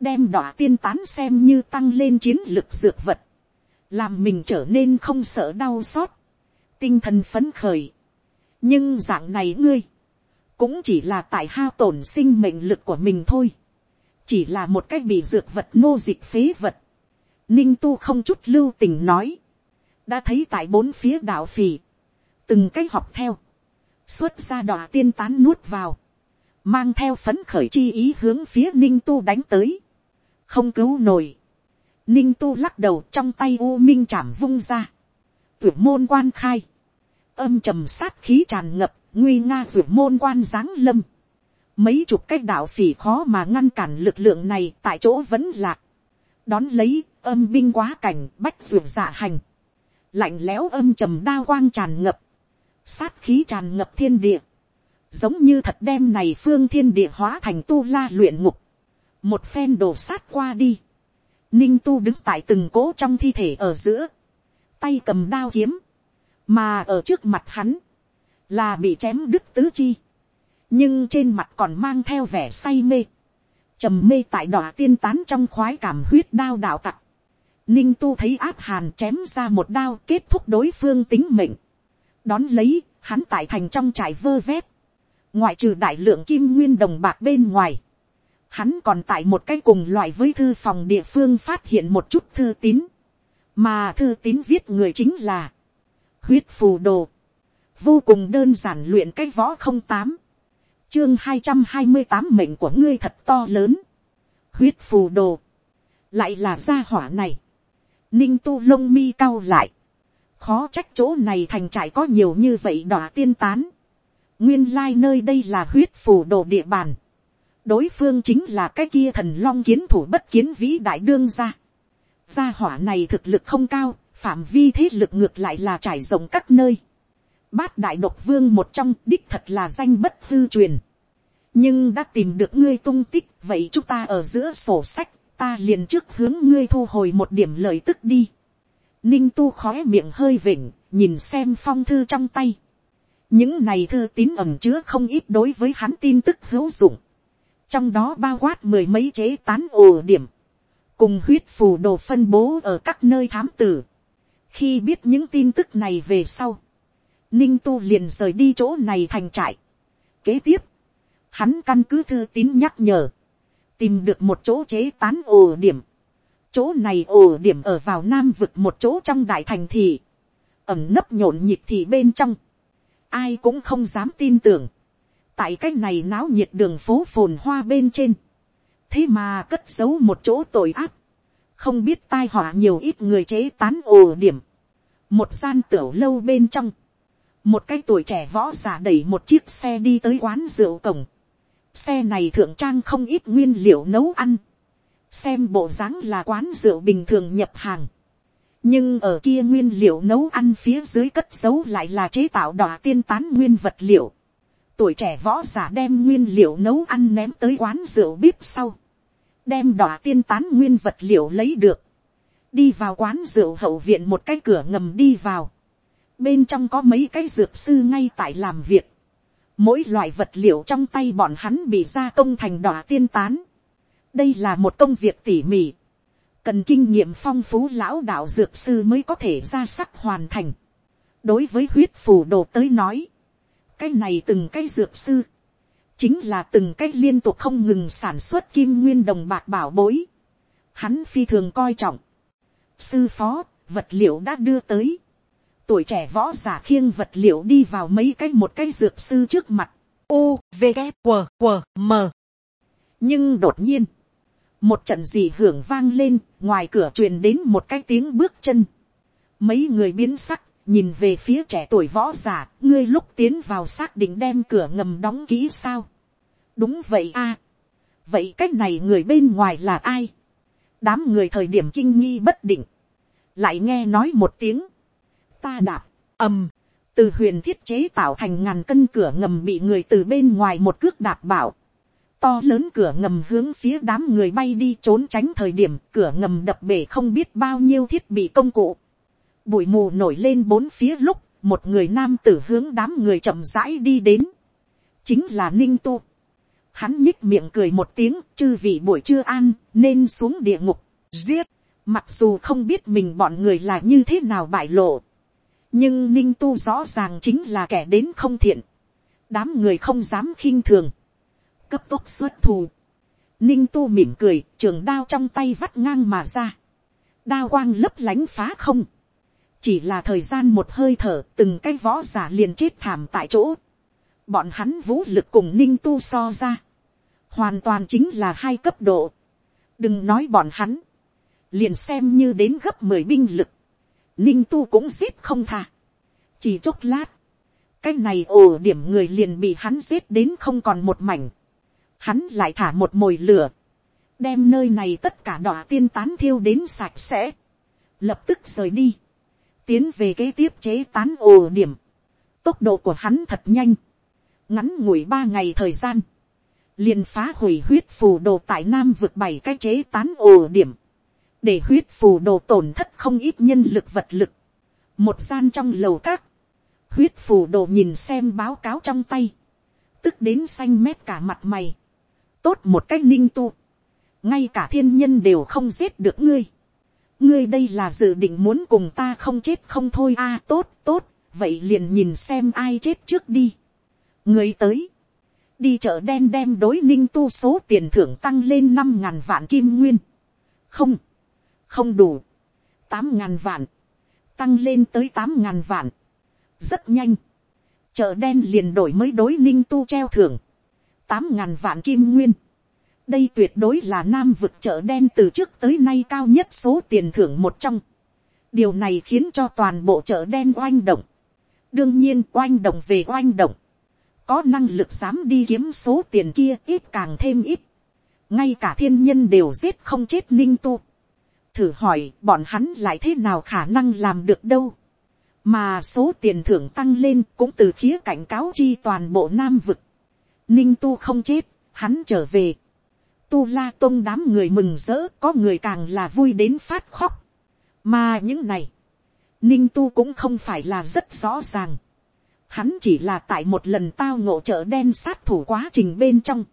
Đem đỏ tiên tán xem như tăng lên chiến lực dược vật. Làm mình trở nên không sợ đau xót. Tinh thần phấn khởi. Nhưng dạng này ngươi, cũng chỉ là tại hao tổn sinh mệnh lực của mình thôi, chỉ là một cái bị dược vật nô dịch phế vật, ninh tu không chút lưu tình nói, đã thấy tại bốn phía đạo phì, từng cái học theo, xuất ra đỏ tiên tán nuốt vào, mang theo phấn khởi chi ý hướng phía ninh tu đánh tới, không cứu nổi, ninh tu lắc đầu trong tay u minh chạm vung ra, vượt môn quan khai, âm trầm sát khí tràn ngập, nguy nga vượt môn quan giáng lâm, mấy chục cái đạo phỉ khó mà ngăn cản lực lượng này tại chỗ vẫn lạc, đón lấy âm binh quá cảnh bách vượt dạ hành, lạnh lẽo âm trầm đa quang tràn ngập, sát khí tràn ngập thiên địa, giống như thật đem này phương thiên địa hóa thành tu la luyện ngục, một phen đổ sát qua đi, ninh tu đứng tại từng cố trong thi thể ở giữa, tay cầm đao kiếm, mà ở trước mặt hắn, là bị chém đứt tứ chi, nhưng trên mặt còn mang theo vẻ say mê, trầm mê tại đỏ tiên tán trong khoái cảm huyết đao đạo tặc, ninh tu thấy áp hàn chém ra một đao kết thúc đối phương tính mệnh, đón lấy, hắn tại thành trong trại vơ vét, ngoại trừ đại lượng kim nguyên đồng bạc bên ngoài, hắn còn tại một cái cùng loại với thư phòng địa phương phát hiện một chút thư tín, mà thư tín viết người chính là huyết phù đồ, vô cùng đơn giản luyện cái võ không tám, chương hai trăm hai mươi tám mệnh của ngươi thật to lớn, huyết phù đồ, lại là gia hỏa này, ninh tu lông mi cao lại, khó trách chỗ này thành trại có nhiều như vậy đỏ tiên tán, nguyên lai nơi đây là huyết phù đồ địa bàn, đối phương chính là cái kia thần long kiến thủ bất kiến vĩ đại đương gia, gia hỏa này thực lực không cao, phạm vi thế lực ngược lại là trải rộng các nơi. Bát đại độc vương một trong đích thật là danh bất hư truyền. Nhưng đã tìm được ngươi tung tích, vậy chúng ta ở giữa sổ sách, ta liền trước hướng ngươi thu hồi một điểm lời tức đi. Ninh tu khói miệng hơi vỉnh, nhìn xem phong thư trong tay. Những này thư tín ẩm chứa không ít đối với hắn tin tức hữu dụng. Trong đó bao quát mười mấy chế tán ồ điểm. Cùng huyết phù đồ phân bố ở các nơi thám tử khi biết những tin tức này về sau, ninh tu liền rời đi chỗ này thành trại. kế tiếp, hắn căn cứ thư tín nhắc nhở, tìm được một chỗ chế tán ồ điểm. chỗ này ồ điểm ở vào nam vực một chỗ trong đại thành thị, ẩm nấp nhộn nhịp thị bên trong, ai cũng không dám tin tưởng, tại cái này náo nhiệt đường phố phồn hoa bên trên, thế mà cất giấu một chỗ tội ác, không biết tai họa nhiều ít người chế tán ồ điểm. một gian tiểu lâu bên trong, một cái tuổi trẻ võ giả đẩy một chiếc xe đi tới quán rượu cổng. xe này thượng trang không ít nguyên liệu nấu ăn. xem bộ dáng là quán rượu bình thường nhập hàng. nhưng ở kia nguyên liệu nấu ăn phía dưới cất giấu lại là chế tạo đỏ tiên tán nguyên vật liệu tuổi trẻ võ giả đem nguyên liệu nấu ăn ném tới quán rượu bếp sau. Đem đỏ tiên tán nguyên vật liệu lấy được, đi vào quán rượu hậu viện một cái cửa ngầm đi vào, bên trong có mấy cái dược sư ngay tại làm việc, mỗi loại vật liệu trong tay bọn hắn bị gia công thành đỏ tiên tán, đây là một công việc tỉ mỉ, cần kinh nghiệm phong phú lão đạo dược sư mới có thể ra sắc hoàn thành. đối với huyết phù đồ tới nói, cái này từng cái dược sư, chính là từng cái liên tục không ngừng sản xuất kim nguyên đồng bạc bảo bối. Hắn phi thường coi trọng. Sư phó, vật liệu đã đưa tới. Tuổi trẻ võ giả khiêng vật liệu đi vào mấy cái một cái dược sư trước mặt. U, V, K, W, W, M. Nhưng đột nhiên, một trận gì hưởng vang lên, ngoài cửa truyền đến một cái tiếng bước chân. Mấy người biến sắc, nhìn về phía trẻ tuổi võ giả, ngươi lúc tiến vào xác định đem cửa ngầm đóng kỹ sao. đúng vậy a. vậy cách này người bên ngoài là ai. đám người thời điểm kinh nghi bất định, lại nghe nói một tiếng, ta đạp, ầm, từ huyền thiết chế tạo thành ngàn cân cửa ngầm bị người từ bên ngoài một cước đạp bảo, to lớn cửa ngầm hướng phía đám người bay đi trốn tránh thời điểm cửa ngầm đập bể không biết bao nhiêu thiết bị công cụ bụi mù nổi lên bốn phía lúc, một người nam tử hướng đám người chậm rãi đi đến, chính là ninh tu. Hắn nhích miệng cười một tiếng, chư vị buổi trưa an, nên xuống địa ngục, giết, mặc dù không biết mình bọn người là như thế nào bại lộ, nhưng ninh tu rõ ràng chính là kẻ đến không thiện, đám người không dám khinh thường, cấp tốc xuất thù, ninh tu mỉm cười, trường đao trong tay vắt ngang mà ra, đao quang lấp lánh phá không, chỉ là thời gian một hơi thở từng cái võ giả liền chết thảm tại chỗ. Bọn hắn vũ lực cùng ninh tu so ra, hoàn toàn chính là hai cấp độ, đừng nói bọn hắn, liền xem như đến gấp mười binh lực, ninh tu cũng giết không tha, chỉ chốc lát, cái này ồ điểm người liền bị hắn giết đến không còn một mảnh, hắn lại thả một mồi lửa, đem nơi này tất cả đỏ tiên tán thiêu đến sạch sẽ, lập tức rời đi, tiến về kế tiếp chế tán ồ điểm, tốc độ của hắn thật nhanh, ngắn ngủi ba ngày thời gian, liền phá hủy huyết phù đồ tại nam vượt bảy cái chế tán ồ điểm, để huyết phù đồ tổn thất không ít nhân lực vật lực, một gian trong lầu các, huyết phù đồ nhìn xem báo cáo trong tay, tức đến xanh mét cả mặt mày, tốt một cách ninh tu, ngay cả thiên nhân đều không giết được ngươi, ngươi đây là dự định muốn cùng ta không chết không thôi a à, tốt tốt vậy liền nhìn xem ai chết trước đi. người tới, đi chợ đen đem đối ninh tu số tiền thưởng tăng lên năm ngàn vạn kim nguyên. không, không đủ, tám ngàn vạn, tăng lên tới tám ngàn vạn. rất nhanh, chợ đen liền đổi mới đối ninh tu treo thưởng, tám ngàn vạn kim nguyên đây tuyệt đối là nam vực chợ đen từ trước tới nay cao nhất số tiền thưởng một trong. điều này khiến cho toàn bộ chợ đen oanh động. Đương nhiên oanh động về oanh động, có năng lực dám đi kiếm số tiền kia ít càng thêm ít, ngay cả thiên nhân đều giết không chết ninh tu, thử hỏi bọn hắn lại thế nào khả năng làm được đâu, mà số tiền thưởng tăng lên cũng từ khía cảnh cáo chi toàn bộ nam vực, ninh tu không chết, hắn trở về, tu la tôn đám người mừng rỡ có người càng là vui đến phát khóc, mà những này, ninh tu cũng không phải là rất rõ ràng. Hắn chỉ là tại một lần tao ngộ chợ đen sát thủ quá trình bên trong.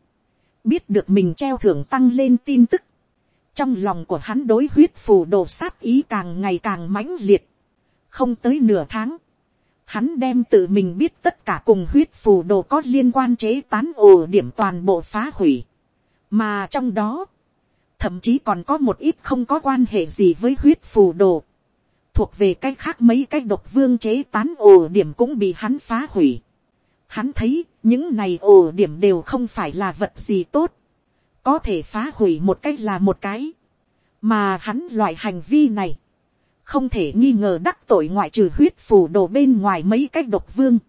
Biết được mình treo thưởng tăng lên tin tức. Trong lòng của hắn đối huyết phù đồ sát ý càng ngày càng mãnh liệt. Không tới nửa tháng. Hắn đem tự mình biết tất cả cùng huyết phù đồ có liên quan chế tán ồ điểm toàn bộ phá hủy. Mà trong đó, thậm chí còn có một ít không có quan hệ gì với huyết phù đồ thuộc về cái khác mấy cái độc vương chế tán ồ điểm cũng bị hắn phá hủy. Hắn thấy những này ồ điểm đều không phải là vật gì tốt. Có thể phá hủy một cái là một cái. Mà hắn loại hành vi này. Không thể nghi ngờ đắc tội ngoại trừ huyết phù đồ bên ngoài mấy cái độc vương.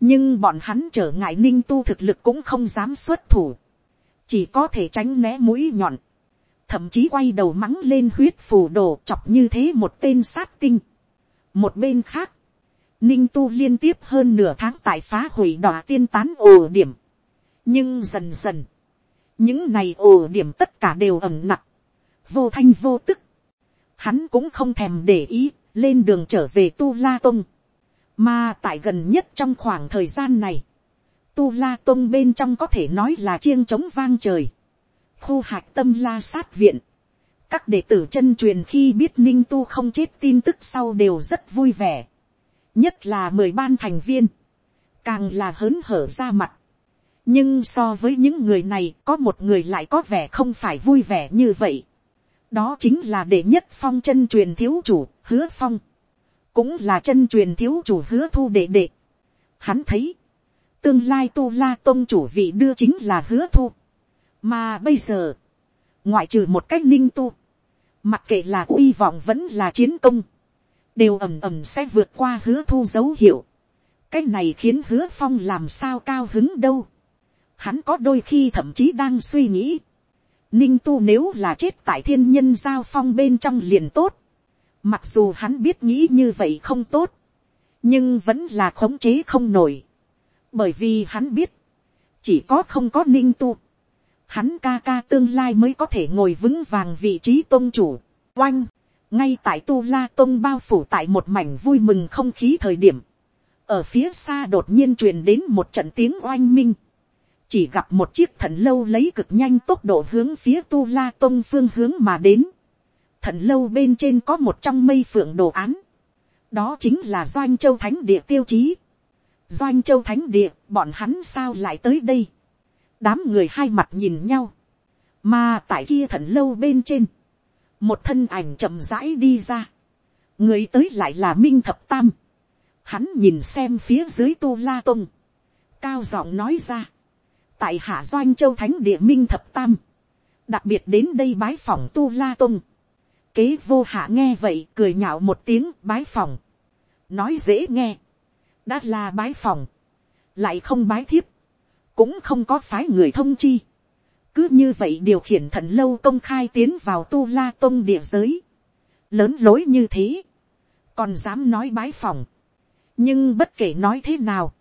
Nhưng bọn hắn trở ngại ninh tu thực lực cũng không dám xuất thủ. Chỉ có thể tránh né mũi nhọn thậm chí quay đầu mắng lên huyết phù đồ chọc như thế một tên sát tinh. một bên khác, ninh tu liên tiếp hơn nửa tháng tại phá hủy đỏ tiên tán ồ điểm. nhưng dần dần, những này ồ điểm tất cả đều ẩm nặng, vô thanh vô tức. hắn cũng không thèm để ý, lên đường trở về tu la tông. mà tại gần nhất trong khoảng thời gian này, tu la tông bên trong có thể nói là chiêng trống vang trời khu Hạc tâm la sát viện. Các đệ tử chân truyền khi biết ninh tu không chết tin tức sau đều rất vui vẻ. Nhất là mười ban thành viên. Càng là hớn hở ra mặt. Nhưng so với những người này có một người lại có vẻ không phải vui vẻ như vậy. Đó chính là đệ nhất phong chân truyền thiếu chủ, hứa phong. Cũng là chân truyền thiếu chủ hứa thu đệ đệ. Hắn thấy. Tương lai tu la tôn chủ vị đưa chính là hứa thu. Mà bây giờ, ngoại trừ một cách ninh tu, mặc kệ là uy vọng vẫn là chiến công, đều ầm ầm sẽ vượt qua hứa thu dấu hiệu. cái này khiến hứa phong làm sao cao hứng đâu. hắn có đôi khi thậm chí đang suy nghĩ, ninh tu nếu là chết tại thiên nhân giao phong bên trong liền tốt, mặc dù hắn biết nghĩ như vậy không tốt, nhưng vẫn là khống chế không nổi, bởi vì hắn biết, chỉ có không có ninh tu, hắn ca ca tương lai mới có thể ngồi vững vàng vị trí tôn chủ. Oanh, ngay tại tu la tôn bao phủ tại một mảnh vui mừng không khí thời điểm, ở phía xa đột nhiên truyền đến một trận tiếng oanh minh, chỉ gặp một chiếc thần lâu lấy cực nhanh tốc độ hướng phía tu la tôn phương hướng mà đến. Thần lâu bên trên có một trong mây phượng đồ án, đó chính là doanh châu thánh địa tiêu chí. Doanh châu thánh địa, bọn hắn sao lại tới đây? Đám người hai mặt nhìn nhau, mà tại kia thần lâu bên trên, một thân ảnh chậm rãi đi ra, người tới lại là minh thập tam, hắn nhìn xem phía dưới tu la tông, cao giọng nói ra, tại hạ doanh châu thánh địa minh thập tam, đặc biệt đến đây bái phòng tu la Tông. kế vô hạ nghe vậy cười nhạo một tiếng bái phòng, nói dễ nghe, đã là bái phòng, lại không bái thiếp, cũng không có phái người thông chi, cứ như vậy điều khiển thần lâu công khai tiến vào tu la tôn địa giới, lớn lối như thế, còn dám nói bái phòng, nhưng bất kể nói thế nào,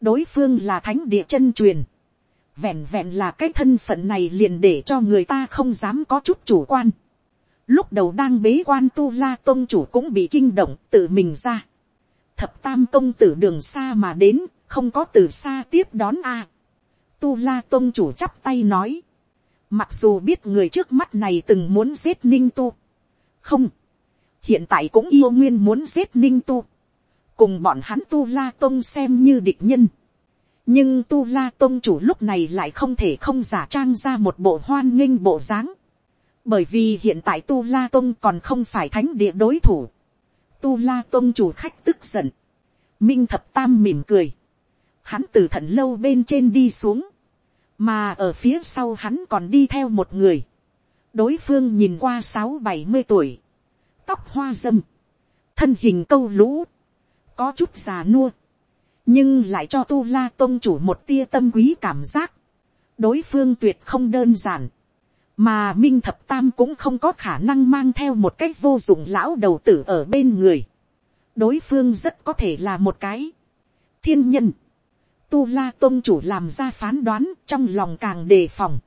đối phương là thánh địa chân truyền, vẹn vẹn là cái thân phận này liền để cho người ta không dám có chút chủ quan. Lúc đầu đang bế quan tu la tôn chủ cũng bị kinh động tự mình ra. Thập tam công tử đường xa mà đến, không có từ xa tiếp đón a. Tu la tôn chủ chắp tay nói. Mặc dù biết người trước mắt này từng muốn giết ninh tu. Không. Hiện tại cũng yêu nguyên muốn giết ninh tu. Cùng bọn hắn tu la tôn xem như địch nhân nhưng tu la tôn chủ lúc này lại không thể không giả trang ra một bộ hoan nghênh bộ dáng, bởi vì hiện tại tu la tôn còn không phải thánh địa đối thủ, tu la tôn chủ khách tức giận, minh thập tam mỉm cười, hắn từ thận lâu bên trên đi xuống, mà ở phía sau hắn còn đi theo một người, đối phương nhìn qua sáu bảy mươi tuổi, tóc hoa dâm, thân hình câu lũ, có chút già nua, nhưng lại cho tu la tôn chủ một tia tâm quý cảm giác, đối phương tuyệt không đơn giản, mà minh thập tam cũng không có khả năng mang theo một cái vô dụng lão đầu tử ở bên người, đối phương rất có thể là một cái thiên nhân, tu la tôn chủ làm ra phán đoán trong lòng càng đề phòng,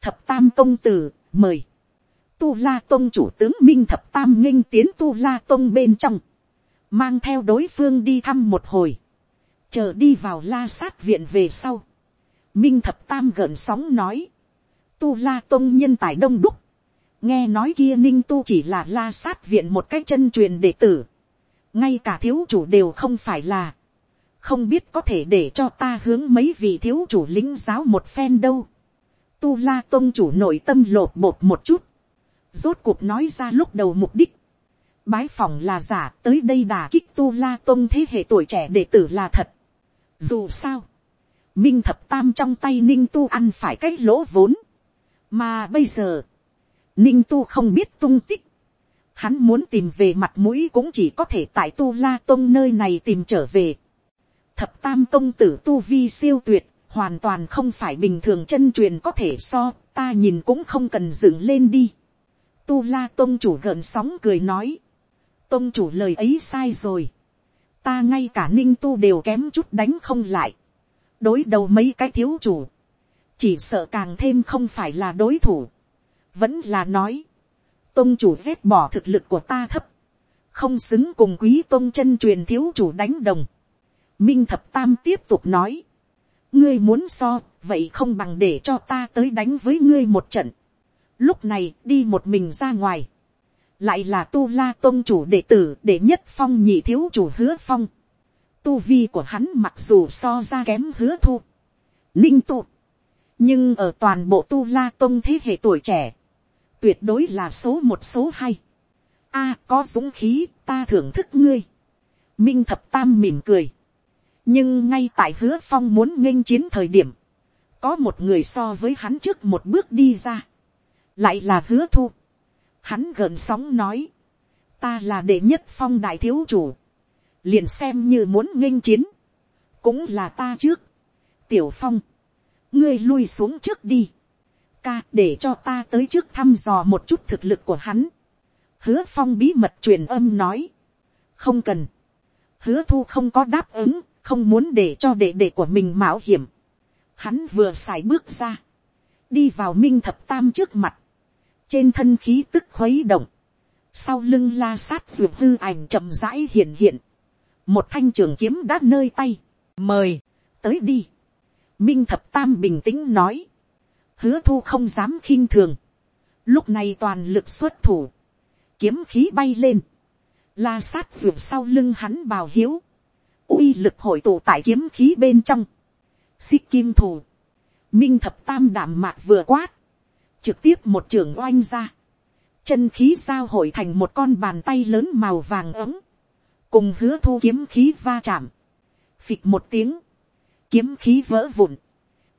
thập tam công tử mời, tu la tôn chủ tướng minh thập tam nghinh tiến tu la tôn bên trong, mang theo đối phương đi thăm một hồi, chờ đi vào la sát viện về sau, minh thập tam gợn sóng nói, tu la tôn nhân tài đông đúc, nghe nói kia ninh tu chỉ là la sát viện một cái chân truyền đệ tử, ngay cả thiếu chủ đều không phải là, không biết có thể để cho ta hướng mấy vị thiếu chủ lính giáo một phen đâu. Tu la tôn chủ nội tâm lột bột một chút, rốt cuộc nói ra lúc đầu mục đích, bái phòng là giả tới đây đà kích tu la tôn thế hệ tuổi trẻ đệ tử là thật, dù sao, Minh thập tam trong tay ninh tu ăn phải cái lỗ vốn. Mà bây giờ, ninh tu không biết tung tích. Hắn muốn tìm về mặt mũi cũng chỉ có thể tại tu la tông nơi này tìm trở về. Thập tam công tử tu vi siêu tuyệt, hoàn toàn không phải bình thường chân truyền có thể so, ta nhìn cũng không cần dựng lên đi. Tu la tông chủ gợn sóng cười nói. Tông chủ lời ấy sai rồi ta ngay cả ninh tu đều kém chút đánh không lại, đối đầu mấy cái thiếu chủ, chỉ sợ càng thêm không phải là đối thủ, vẫn là nói, tôn chủ vét bỏ thực lực của ta thấp, không xứng cùng quý tôn chân truyền thiếu chủ đánh đồng. Minh thập tam tiếp tục nói, ngươi muốn so, vậy không bằng để cho ta tới đánh với ngươi một trận. Lúc này đi một mình ra ngoài, lại là tu la tôn chủ đệ tử để nhất phong nhị thiếu chủ hứa phong. Tu vi của hắn mặc dù so ra kém hứa thu. Ninh tu. Nhưng ở toàn bộ tu la tông thế hệ tuổi trẻ. Tuyệt đối là số một, số hai. a, có dũng khí, ta thưởng thức ngươi. Minh thập tam mỉm cười. Nhưng ngay tại hứa phong muốn nghênh chiến thời điểm. Có một người so với hắn trước một bước đi ra. Lại là hứa thu Hắn gợn sóng nói. Ta là đệ nhất phong đại thiếu chủ. Liền xem như muốn nghênh chiến. Cũng là ta trước. Tiểu phong. Ngươi lui xuống trước đi. Ca để cho ta tới trước thăm dò một chút thực lực của hắn. Hứa phong bí mật truyền âm nói. Không cần. Hứa thu không có đáp ứng. Không muốn để cho đệ đệ của mình mạo hiểm. Hắn vừa xài bước ra. Đi vào minh thập tam trước mặt trên thân khí tức khuấy động, sau lưng la sát vượt hư ảnh chậm rãi hiện hiện, một thanh trường kiếm đã nơi tay, mời, tới đi minh thập tam bình tĩnh nói, hứa thu không dám khinh thường, lúc này toàn lực xuất thủ, kiếm khí bay lên, la sát vượt sau lưng hắn bào hiếu, uy lực hội tụ tại kiếm khí bên trong, xích kim thủ, minh thập tam đảm mạc vừa quát, trực tiếp một trường oanh ra, chân khí giao hội thành một con bàn tay lớn màu vàng ấm, cùng hứa thu kiếm khí va chạm, phịch một tiếng, kiếm khí vỡ vụn,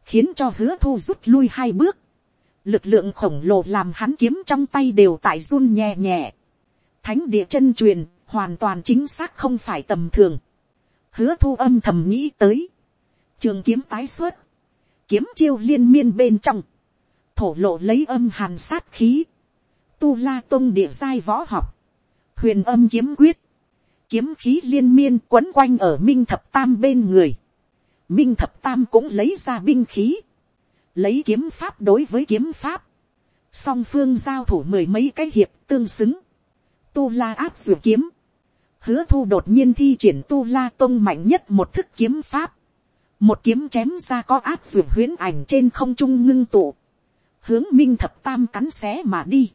khiến cho hứa thu rút lui hai bước, lực lượng khổng lồ làm hắn kiếm trong tay đều tại run nhẹ nhẹ, thánh địa chân truyền hoàn toàn chính xác không phải tầm thường, hứa thu âm thầm nghĩ tới, trường kiếm tái xuất, kiếm chiêu liên miên bên trong, thổ lộ lấy âm hàn sát khí, tu la tôn địa giai võ học, huyền âm kiếm quyết, kiếm khí liên miên quấn quanh ở minh thập tam bên người, minh thập tam cũng lấy ra binh khí, lấy kiếm pháp đối với kiếm pháp, song phương giao thủ mười mấy cái hiệp tương xứng, tu la áp d kiếm, hứa thu đột nhiên thi triển tu la tông mạnh nhất một thức kiếm pháp, một kiếm chém ra có áp d huyễn ảnh trên không trung ngưng tụ, hướng minh thập tam cắn xé mà đi,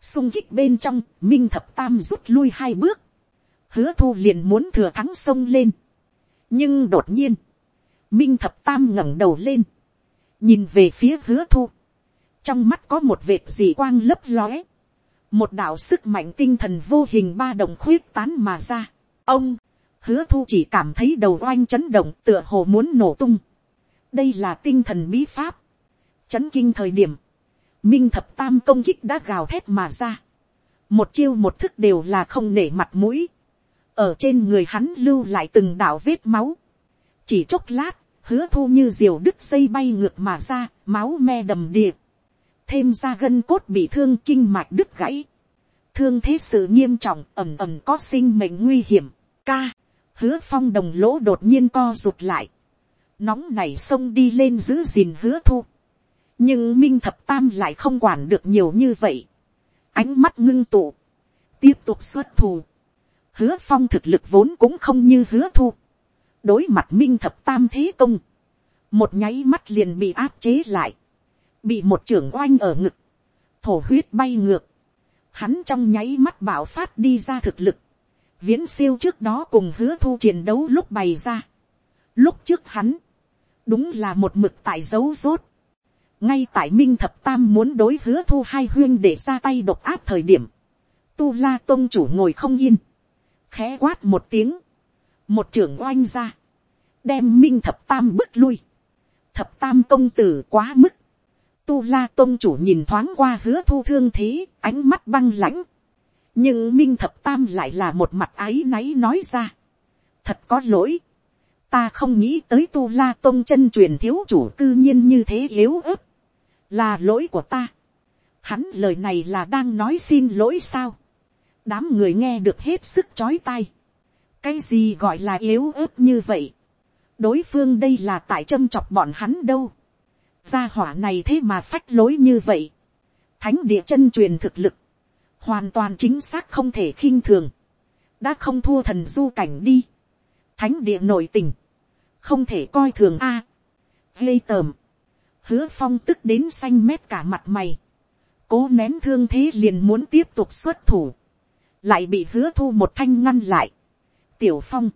xung kích bên trong, minh thập tam rút lui hai bước, hứa thu liền muốn thừa thắng sông lên, nhưng đột nhiên, minh thập tam ngẩng đầu lên, nhìn về phía hứa thu, trong mắt có một vệt dị quang lấp lóe, một đạo sức mạnh tinh thần vô hình ba đồng khuyết tán mà ra. ông, hứa thu chỉ cảm thấy đầu oanh chấn động tựa hồ muốn nổ tung. đây là tinh thần bí pháp. chấn kinh thời điểm, minh thập tam công kích đã gào thét mà ra. một chiêu một thức đều là không nể mặt mũi. ở trên người hắn lưu lại từng đạo vết máu. chỉ chốc lát, hứa thu như diều đứt dây bay ngược mà ra, máu me đầm đìa. thêm ra gân cốt bị thương kinh mạch đứt gãy. thương thế sự nghiêm trọng ẩm ẩm có sinh mệnh nguy hiểm. Ca, hứa phong đồng lỗ đột nhiên co rụt lại. nóng này xông đi lên giữ gìn hứa thu. nhưng minh thập tam lại không quản được nhiều như vậy. ánh mắt ngưng tụ. tiếp tục xuất thù. hứa phong thực lực vốn cũng không như hứa thu đối mặt minh thập tam thế công, một nháy mắt liền bị áp chế lại, bị một trưởng oanh ở ngực, thổ huyết bay ngược, hắn trong nháy mắt bảo phát đi ra thực lực, viễn siêu trước đó cùng hứa thu chiến đấu lúc bày ra. Lúc trước hắn, đúng là một mực tại dấu rốt. ngay tại minh thập tam muốn đối hứa thu hai huyên để ra tay độc áp thời điểm, tu la tôn chủ ngồi không yên, khẽ quát một tiếng, một trưởng oanh ra, đem minh thập tam bước lui, thập tam công tử quá mức, tu la tôn chủ nhìn thoáng qua hứa thu thương thế, ánh mắt băng lãnh, nhưng minh thập tam lại là một mặt áy náy nói ra, thật có lỗi, ta không nghĩ tới tu la tôn chân truyền thiếu chủ cư nhiên như thế yếu ớt, là lỗi của ta. Hắn lời này là đang nói xin lỗi sao. đám người nghe được hết sức chói tai cái gì gọi là yếu ớt như vậy. đối phương đây là tại châm chọc bọn hắn đâu. gia hỏa này thế mà phách lối như vậy. thánh địa chân truyền thực lực. hoàn toàn chính xác không thể khinh thường. đã không thua thần du cảnh đi. thánh địa nội tình. không thể coi thường a. À, ghê tởm. hứa phong tức đến xanh mét cả mặt mày. cố nén thương thế liền muốn tiếp tục xuất thủ. lại bị hứa thu một thanh ngăn lại tiểu phong,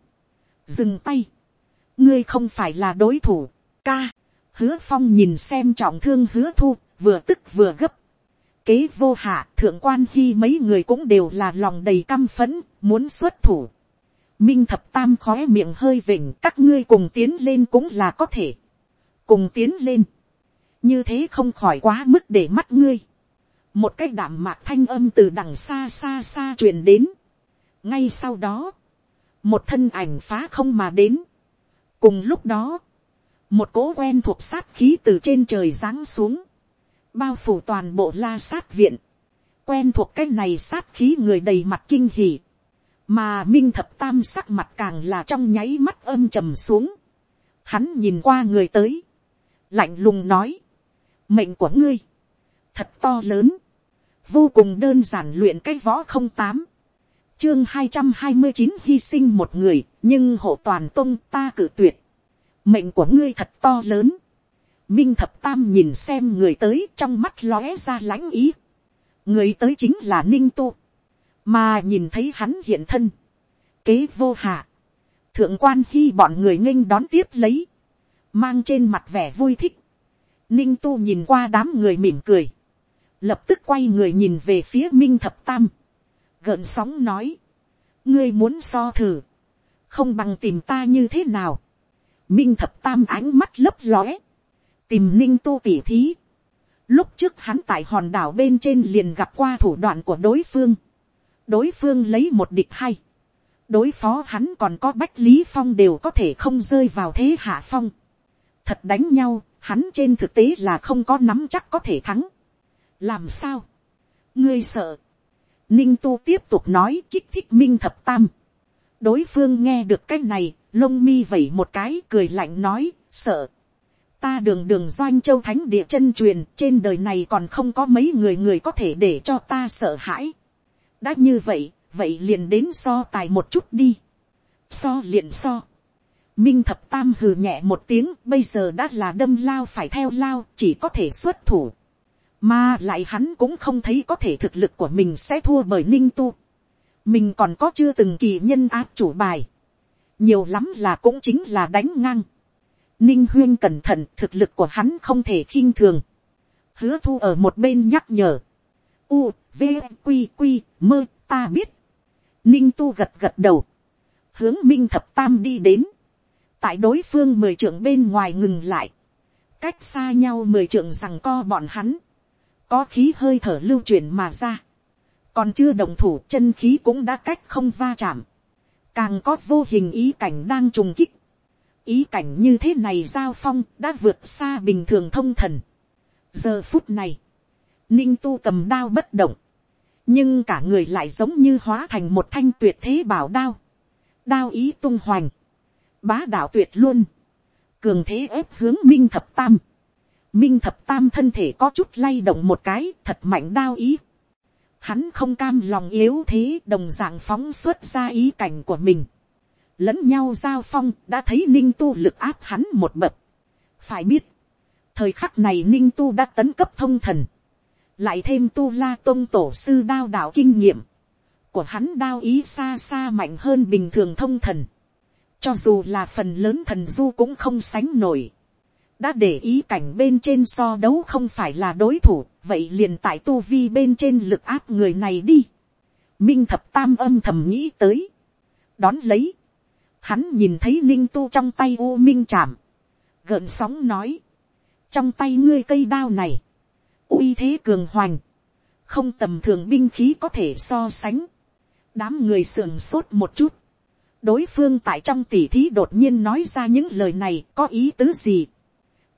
dừng tay, ngươi không phải là đối thủ, ca, hứa phong nhìn xem trọng thương hứa thu, vừa tức vừa gấp, kế vô hạ thượng quan khi mấy người cũng đều là lòng đầy căm phấn, muốn xuất thủ. Minh thập tam khói miệng hơi vỉnh các ngươi cùng tiến lên cũng là có thể. Cùng tiến lên. Như thế không khỏi quá mức để mắt ngươi. Một cái đảm mạc thanh âm từ đằng xa xa xa truyền đến. Ngay sau đó một thân ảnh phá không mà đến. cùng lúc đó, một cố quen thuộc sát khí từ trên trời giáng xuống, bao phủ toàn bộ la sát viện, quen thuộc cái này sát khí người đầy mặt kinh hỉ, mà minh thập tam sắc mặt càng là trong nháy mắt âm trầm xuống, hắn nhìn qua người tới, lạnh lùng nói, mệnh của ngươi, thật to lớn, vô cùng đơn giản luyện cái võ không tám, chương hai trăm hai mươi chín hy sinh một người, nhưng hộ toàn tôn ta cử tuyệt. Mệnh của ngươi thật to lớn. Minh thập tam nhìn xem người tới trong mắt lóe ra lãnh ý. Người tới chính là ninh tu. Mà nhìn thấy hắn hiện thân. Kế vô hạ. Thượng quan khi bọn người nghênh đón tiếp lấy. Mang trên mặt vẻ vui thích. Ninh tu nhìn qua đám người mỉm cười. Lập tức quay người nhìn về phía Minh thập tam gợn sóng nói, ngươi muốn so thử, không bằng tìm ta như thế nào. minh thập tam ánh mắt lấp lóe, tìm ninh tu tỉ thí. Lúc trước hắn tại hòn đảo bên trên liền gặp qua thủ đoạn của đối phương. đối phương lấy một địch hay. đối phó hắn còn có bách lý phong đều có thể không rơi vào thế hạ phong. thật đánh nhau, hắn trên thực tế là không có nắm chắc có thể thắng. làm sao, ngươi sợ ninh tu tiếp tục nói kích thích minh thập tam. đối phương nghe được cái này, lông mi vẩy một cái cười lạnh nói, sợ. ta đường đường doanh châu thánh địa chân truyền trên đời này còn không có mấy người người có thể để cho ta sợ hãi. đã như vậy, vậy liền đến so tài một chút đi. so liền so. Minh thập tam hừ nhẹ một tiếng bây giờ đã là đâm lao phải theo lao chỉ có thể xuất thủ. Mà lại hắn cũng không thấy có thể thực lực của mình sẽ thua bởi ninh tu. Mình còn có chưa từng kỳ nhân áp chủ bài nhiều lắm là cũng chính là đánh ngang. Ninh huyên cẩn thận thực lực của hắn không thể khinh thường. Hứa thu ở một bên nhắc nhở. U, V, Quy, Quy, mơ, ta biết. Ninh tu gật gật đầu. Hướng minh thập tam đi đến. Tại đối phương mười trưởng bên ngoài ngừng lại. Cách xa nhau mười trưởng rằng co bọn hắn. Có khí hơi thở lưu chuyển mà ra. Còn chưa đồng thủ chân khí cũng đã cách không va chạm càng có vô hình ý cảnh đang trùng kích. ý cảnh như thế này giao phong đã vượt xa bình thường thông thần. giờ phút này, ninh tu cầm đao bất động, nhưng cả người lại giống như hóa thành một thanh tuyệt thế bảo đao. đao ý tung hoành, bá đạo tuyệt luôn, cường thế ép hướng minh thập tam minh thập tam thân thể có chút lay động một cái, thật mạnh đao ý Hắn không cam lòng yếu thế, đồng dạng phóng xuất ra ý cảnh của mình. Lẫn nhau giao phong, đã thấy ninh tu lực áp hắn một bậc. Phải biết. Thời khắc này ninh tu đã tấn cấp thông thần. Lại thêm tu la tôn tổ sư đao đạo kinh nghiệm. Của hắn đao ý xa xa mạnh hơn bình thường thông thần. Cho dù là phần lớn thần du cũng không sánh nổi đã để ý cảnh bên trên so đấu không phải là đối thủ, vậy liền tại tu vi bên trên lực áp người này đi. Minh thập tam âm thầm nghĩ tới. Đón lấy. Hắn nhìn thấy ninh tu trong tay u minh chạm. Gợn sóng nói. Trong tay ngươi cây đao này. uy thế cường hoành. Không tầm thường binh khí có thể so sánh. Đám người sườn sốt một chút. Đối phương tại trong tỉ thí đột nhiên nói ra những lời này có ý tứ gì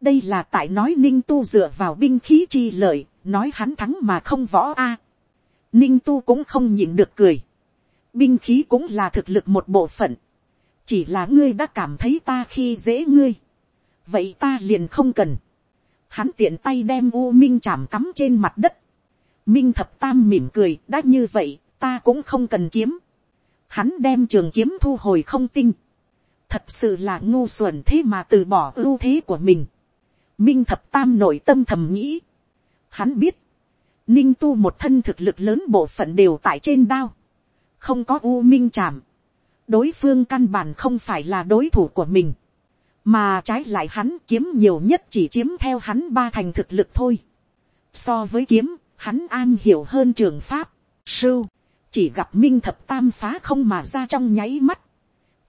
đây là tại nói ninh tu dựa vào binh khí chi lợi, nói hắn thắng mà không võ a. ninh tu cũng không nhịn được cười. binh khí cũng là thực lực một bộ phận. chỉ là ngươi đã cảm thấy ta khi dễ ngươi. vậy ta liền không cần. hắn tiện tay đem u minh chạm cắm trên mặt đất. minh thập tam mỉm cười đã như vậy ta cũng không cần kiếm. hắn đem trường kiếm thu hồi không tinh. thật sự là ngu xuẩn thế mà từ bỏ ưu thế của mình Minh thập tam nội tâm thầm nghĩ. Hắn biết. Ninh tu một thân thực lực lớn bộ phận đều tại trên đao. Không có u minh chạm. Đối phương căn bản không phải là đối thủ của mình. Mà trái lại hắn kiếm nhiều nhất chỉ chiếm theo hắn ba thành thực lực thôi. So với kiếm, hắn an hiểu hơn trường pháp. Sưu, chỉ gặp minh thập tam phá không mà ra trong nháy mắt.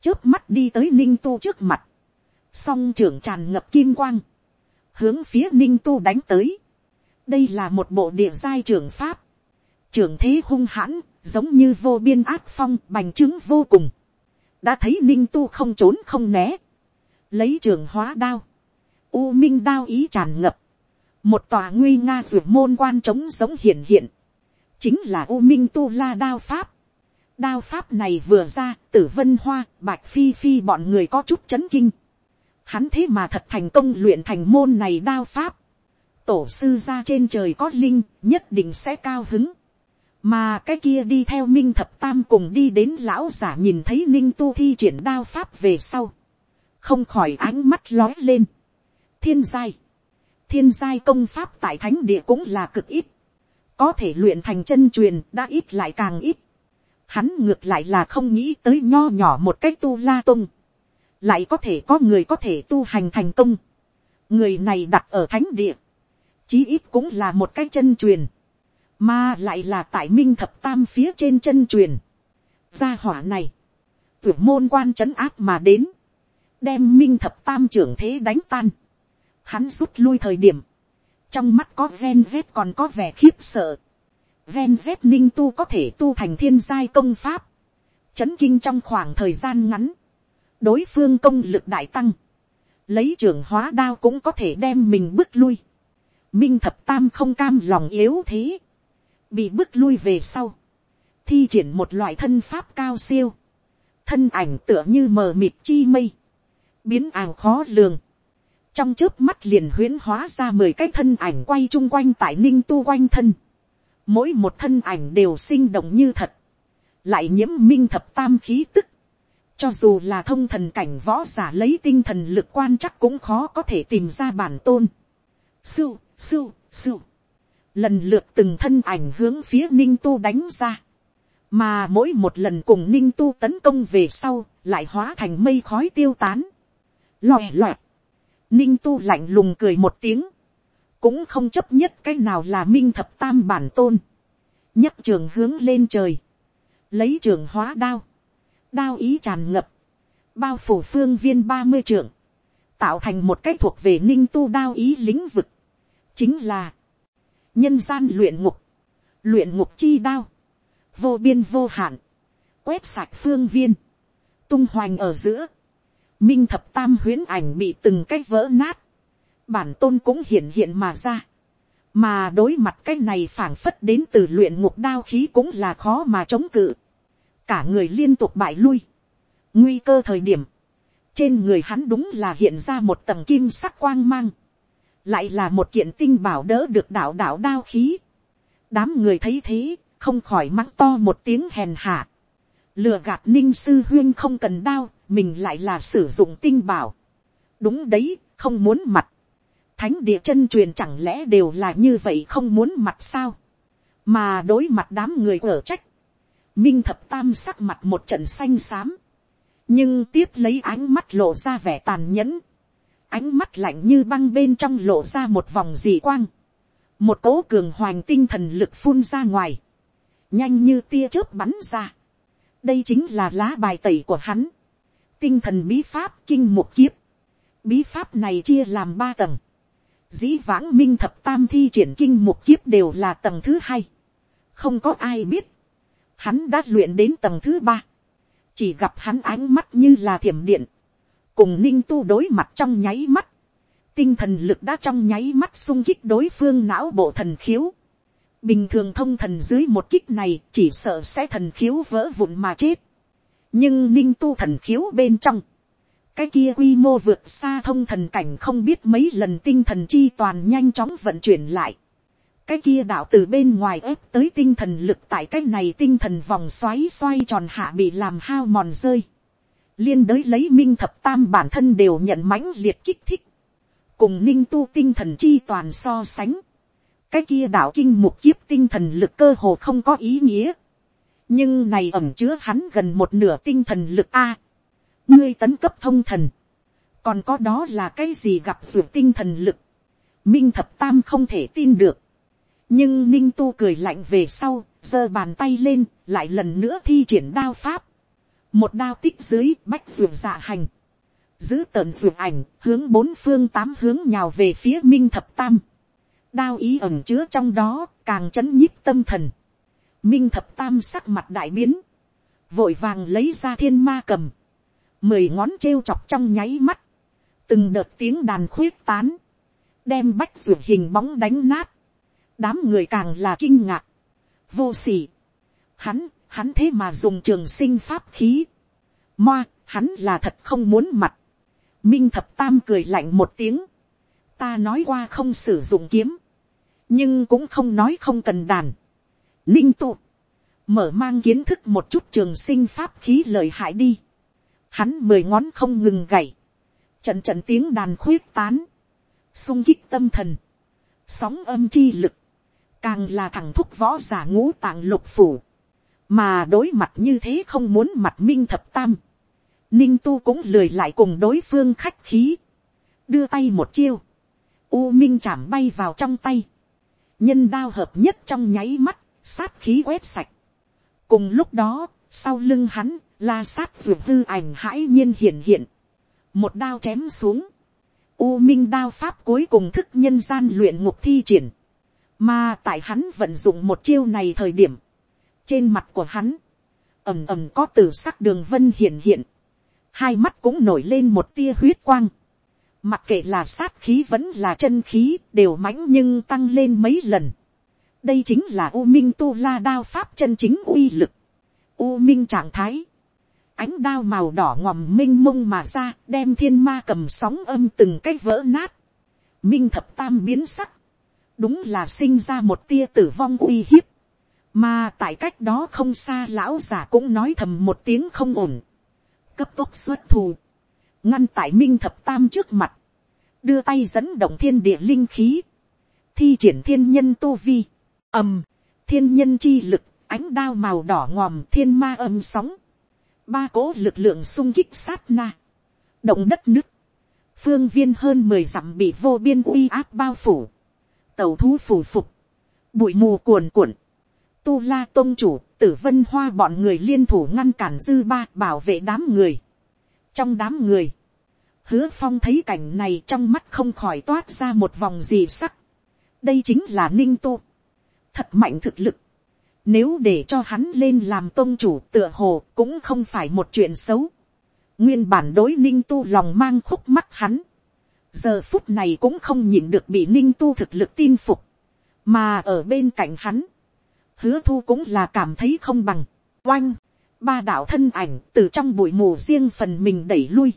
Chớp mắt đi tới ninh tu trước mặt. Song trưởng tràn ngập kim quang hướng phía ninh tu đánh tới. đây là một bộ địa giai trường pháp, trường thế hung hãn, giống như vô biên ác phong bành trướng vô cùng. đã thấy ninh tu không trốn không né, lấy trường hóa đao, u minh đao ý tràn ngập, một tòa nguy nga ruột môn quan trống giống hiện hiện, chính là u minh tu la đao pháp. đao pháp này vừa ra, tử vân hoa, bạch phi phi bọn người có chút chấn kinh hắn thế mà thật thành công luyện thành môn này đao pháp. tổ sư ra trên trời có linh, nhất định sẽ cao hứng. mà cái kia đi theo minh thập tam cùng đi đến lão giả nhìn thấy ninh tu thi triển đao pháp về sau. không khỏi ánh mắt lói lên. thiên giai. thiên giai công pháp tại thánh địa cũng là cực ít. có thể luyện thành chân truyền đã ít lại càng ít. hắn ngược lại là không nghĩ tới nho nhỏ một cách tu la tung lại có thể có người có thể tu hành thành công, người này đặt ở thánh địa, chí ít cũng là một cái chân truyền, mà lại là tại minh thập tam phía trên chân truyền. gia hỏa này, tưởng môn quan trấn áp mà đến, đem minh thập tam trưởng thế đánh tan, hắn rút lui thời điểm, trong mắt có ven vét còn có vẻ khiếp sợ, ven vét ninh tu có thể tu thành thiên giai công pháp, chấn kinh trong khoảng thời gian ngắn, đối phương công lực đại tăng, lấy trường hóa đao cũng có thể đem mình bước lui, minh thập tam không cam lòng yếu thế, bị bước lui về sau, thi triển một loại thân pháp cao siêu, thân ảnh tựa như mờ mịt chi mây, biến ảo khó lường, trong trước mắt liền huyến hóa ra mười cái thân ảnh quay chung quanh tại ninh tu quanh thân, mỗi một thân ảnh đều sinh động như thật, lại nhiễm minh thập tam khí tức, cho dù là thông thần cảnh võ giả lấy tinh thần lực quan chắc cũng khó có thể tìm ra bản tôn. Sưu, sưu, sưu. Lần lượt từng thân ảnh hướng phía ninh tu đánh ra. Mà mỗi một lần cùng ninh tu tấn công về sau, lại hóa thành mây khói tiêu tán. Lòe lòe. Ninh tu lạnh lùng cười một tiếng. Cũng không chấp nhất cái nào là minh thập tam bản tôn. nhất trường hướng lên trời. Lấy trường hóa đao. Đao ý tràn ngập. Bao phủ phương viên ba mươi trưởng. Tạo thành một cách thuộc về ninh tu đao ý lĩnh vực. Chính là. Nhân gian luyện ngục. Luyện ngục chi đao. Vô biên vô hạn. Quét sạch phương viên. Tung hoành ở giữa minh thập tam huyến ảnh bị từng cái vỡ nát, bản tôn cũng hiện hiện mà ra, mà đối mặt cái này phảng phất đến từ luyện ngục đao khí cũng là khó mà chống cự, cả người liên tục bại lui, nguy cơ thời điểm, trên người hắn đúng là hiện ra một tầng kim sắc quang mang, lại là một kiện tinh bảo đỡ được đạo đạo đao khí, đám người thấy thế, không khỏi mắng to một tiếng hèn hạ, lừa gạt ninh sư huyên không cần đao, mình lại là sử dụng tinh bảo. đúng đấy, không muốn mặt. thánh địa chân truyền chẳng lẽ đều là như vậy không muốn mặt sao. mà đối mặt đám người ở trách minh thập tam sắc mặt một trận xanh xám. nhưng tiếp lấy ánh mắt lộ ra vẻ tàn nhẫn. ánh mắt lạnh như băng bên trong lộ ra một vòng dị quang. một cố cường hoành tinh thần lực phun ra ngoài. nhanh như tia chớp bắn ra. đây chính là lá bài tẩy của hắn tinh thần bí pháp kinh một kiếp. Bí pháp này chia làm ba tầng. Dĩ vãng minh thập tam thi triển kinh một kiếp đều là tầng thứ hai. Không có ai biết. Hắn đã luyện đến tầng thứ ba. Chỉ gặp hắn ánh mắt như là thiểm điện. Cùng ninh tu đối mặt trong nháy mắt. Tinh thần lực đã trong nháy mắt sung kích đối phương não bộ thần khiếu. Bình thường thông thần dưới một kích này chỉ sợ sẽ thần khiếu vỡ vụn mà chết nhưng ninh tu thần khiếu bên trong, cái kia quy mô vượt xa thông thần cảnh không biết mấy lần tinh thần chi toàn nhanh chóng vận chuyển lại cái kia đạo từ bên ngoài ép tới tinh thần lực tại cái này tinh thần vòng xoáy xoay tròn hạ bị làm hao mòn rơi. liên đới lấy minh thập tam bản thân đều nhận mãnh liệt kích thích. cùng ninh tu tinh thần chi toàn so sánh. cái kia đạo kinh mục kiếp tinh thần lực cơ hồ không có ý nghĩa nhưng này ẩm chứa hắn gần một nửa tinh thần lực a. ngươi tấn cấp thông thần, còn có đó là cái gì gặp ruột tinh thần lực, minh thập tam không thể tin được, nhưng ninh tu cười lạnh về sau, giơ bàn tay lên, lại lần nữa thi triển đao pháp, một đao tích dưới bách ruộng dạ hành, giữ tợn ruộng ảnh, hướng bốn phương tám hướng nhào về phía minh thập tam, đao ý ẩm chứa trong đó, càng chấn nhíp tâm thần, minh thập tam sắc mặt đại biến, vội vàng lấy ra thiên ma cầm, mười ngón trêu chọc trong nháy mắt, từng đợt tiếng đàn khuyết tán, đem bách ruột hình bóng đánh nát, đám người càng là kinh ngạc, vô s ỉ hắn, hắn thế mà dùng trường sinh pháp khí, moa, hắn là thật không muốn mặt, minh thập tam cười lạnh một tiếng, ta nói qua không sử dụng kiếm, nhưng cũng không nói không cần đàn, ninh tụ, mở mang kiến thức một chút trường sinh pháp khí lợi hại đi. Hắn mười ngón không ngừng gảy, trận trận tiếng đàn khuyết tán, sung kích tâm thần, sóng âm chi lực, càng là thằng thúc võ giả ngũ tạng lục phủ, mà đối mặt như thế không muốn mặt minh thập tam, ninh tu cũng lười lại cùng đối phương khách khí, đưa tay một chiêu, u minh chạm bay vào trong tay, nhân đao hợp nhất trong nháy mắt, sát khí quét sạch. Cùng lúc đó, sau lưng hắn, la sát vượt hư ảnh hãi nhiên hiện hiện. một đao chém xuống, u minh đao pháp cuối cùng thức nhân gian luyện ngục thi triển, mà tại hắn vận dụng một chiêu này thời điểm, trên mặt của hắn, ầm ầm có từ sắc đường vân hiện hiện, hai mắt cũng nổi lên một tia huyết quang, mặc kệ là sát khí vẫn là chân khí đều mãnh nhưng tăng lên mấy lần. đây chính là u minh tu la đao pháp chân chính uy lực, u minh trạng thái, ánh đao màu đỏ ngòm m i n h mông mà ra đem thiên ma cầm sóng âm từng cái vỡ nát, minh thập tam biến sắc, đúng là sinh ra một tia tử vong uy hiếp, mà tại cách đó không xa lão già cũng nói thầm một tiếng không ổn, cấp tốc xuất thù, ngăn tại minh thập tam trước mặt, đưa tay dẫn động thiên địa linh khí, thi triển thiên nhân tu vi, ầm, thiên nhân chi lực, ánh đao màu đỏ ngòm thiên ma âm sóng, ba cố lực lượng sung kích sát na, động đất nứt, phương viên hơn mười dặm bị vô biên uy áp bao phủ, tàu thú phủ phục, bụi mù cuồn cuộn, tu la tôn chủ, tử vân hoa bọn người liên thủ ngăn cản dư ba bảo vệ đám người. trong đám người, hứa phong thấy cảnh này trong mắt không khỏi toát ra một vòng gì sắc. đây chính là ninh tu. thật mạnh thực lực. Nếu để cho hắn lên làm tôn chủ tựa hồ cũng không phải một chuyện xấu. Nguyên bản đối ninh tu lòng mang khúc mắt hắn. Giờ phút này cũng không nhịn được bị ninh tu thực lực tin phục. Mà ở bên cạnh hắn. Hứa thu cũng là cảm thấy không bằng. Oanh. Ba đạo thân ảnh từ trong bụi mù riêng phần mình đẩy lui.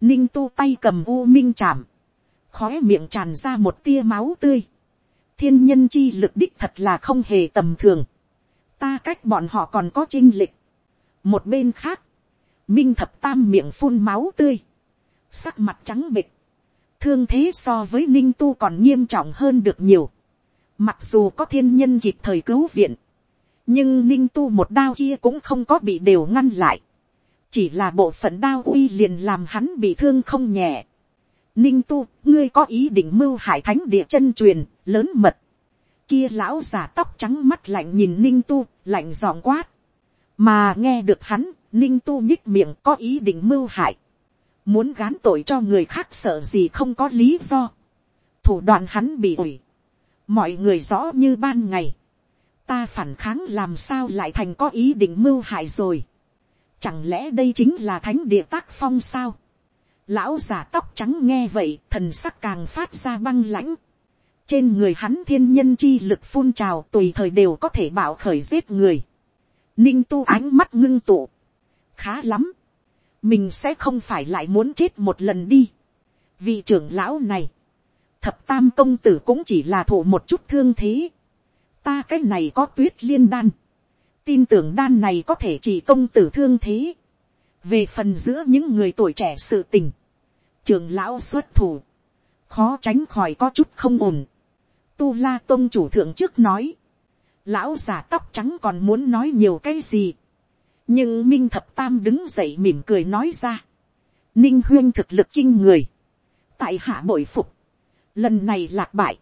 Ninh tu tay cầm u minh chạm. khói miệng tràn ra một tia máu tươi. Thiên nhân chi lực đích thật là không hề tầm thường ta cách bọn họ còn có chinh lịch. một bên khác, minh thập tam miệng phun máu tươi, sắc mặt trắng bịch, thương thế so với ninh tu còn nghiêm trọng hơn được nhiều. mặc dù có thiên nhân kịp thời cứu viện, nhưng ninh tu một đao kia cũng không có bị đều ngăn lại, chỉ là bộ phận đao uy liền làm hắn bị thương không nhẹ. ninh tu, ngươi có ý định mưu hải thánh địa chân truyền, lớn mật, kia lão giả tóc trắng mắt lạnh nhìn ninh tu, lạnh giòn quát. mà nghe được hắn, ninh tu nhích miệng có ý định mưu hại muốn gán tội cho người khác sợ gì không có lý do. thủ đoạn hắn bị ủi. mọi người rõ như ban ngày. ta phản kháng làm sao lại thành có ý định mưu hại rồi. chẳng lẽ đây chính là thánh địa tác phong sao. lão giả tóc trắng nghe vậy, thần sắc càng phát ra băng lãnh trên người hắn thiên nhân chi lực phun trào tùy thời đều có thể bảo khởi giết người. Ninh tu ánh mắt ngưng tụ. Khá lắm. Mình sẽ không phải lại muốn chết một lần đi. Vị trưởng lão này. Thập tam công tử cũng chỉ là thụ một chút thương thế. Ta cái này có tuyết liên đan. Tin tưởng đan này có thể chỉ công tử thương thế. Về phần giữa những người tuổi trẻ sự tình. Trưởng lão xuất thủ. Khó tránh khỏi có chút không ổn tu la tôn chủ thượng trước nói, lão già tóc trắng còn muốn nói nhiều cái gì, nhưng minh thập tam đứng dậy mỉm cười nói ra, ninh huyên thực lực chinh người, tại hạ bội phục, lần này lạc bại,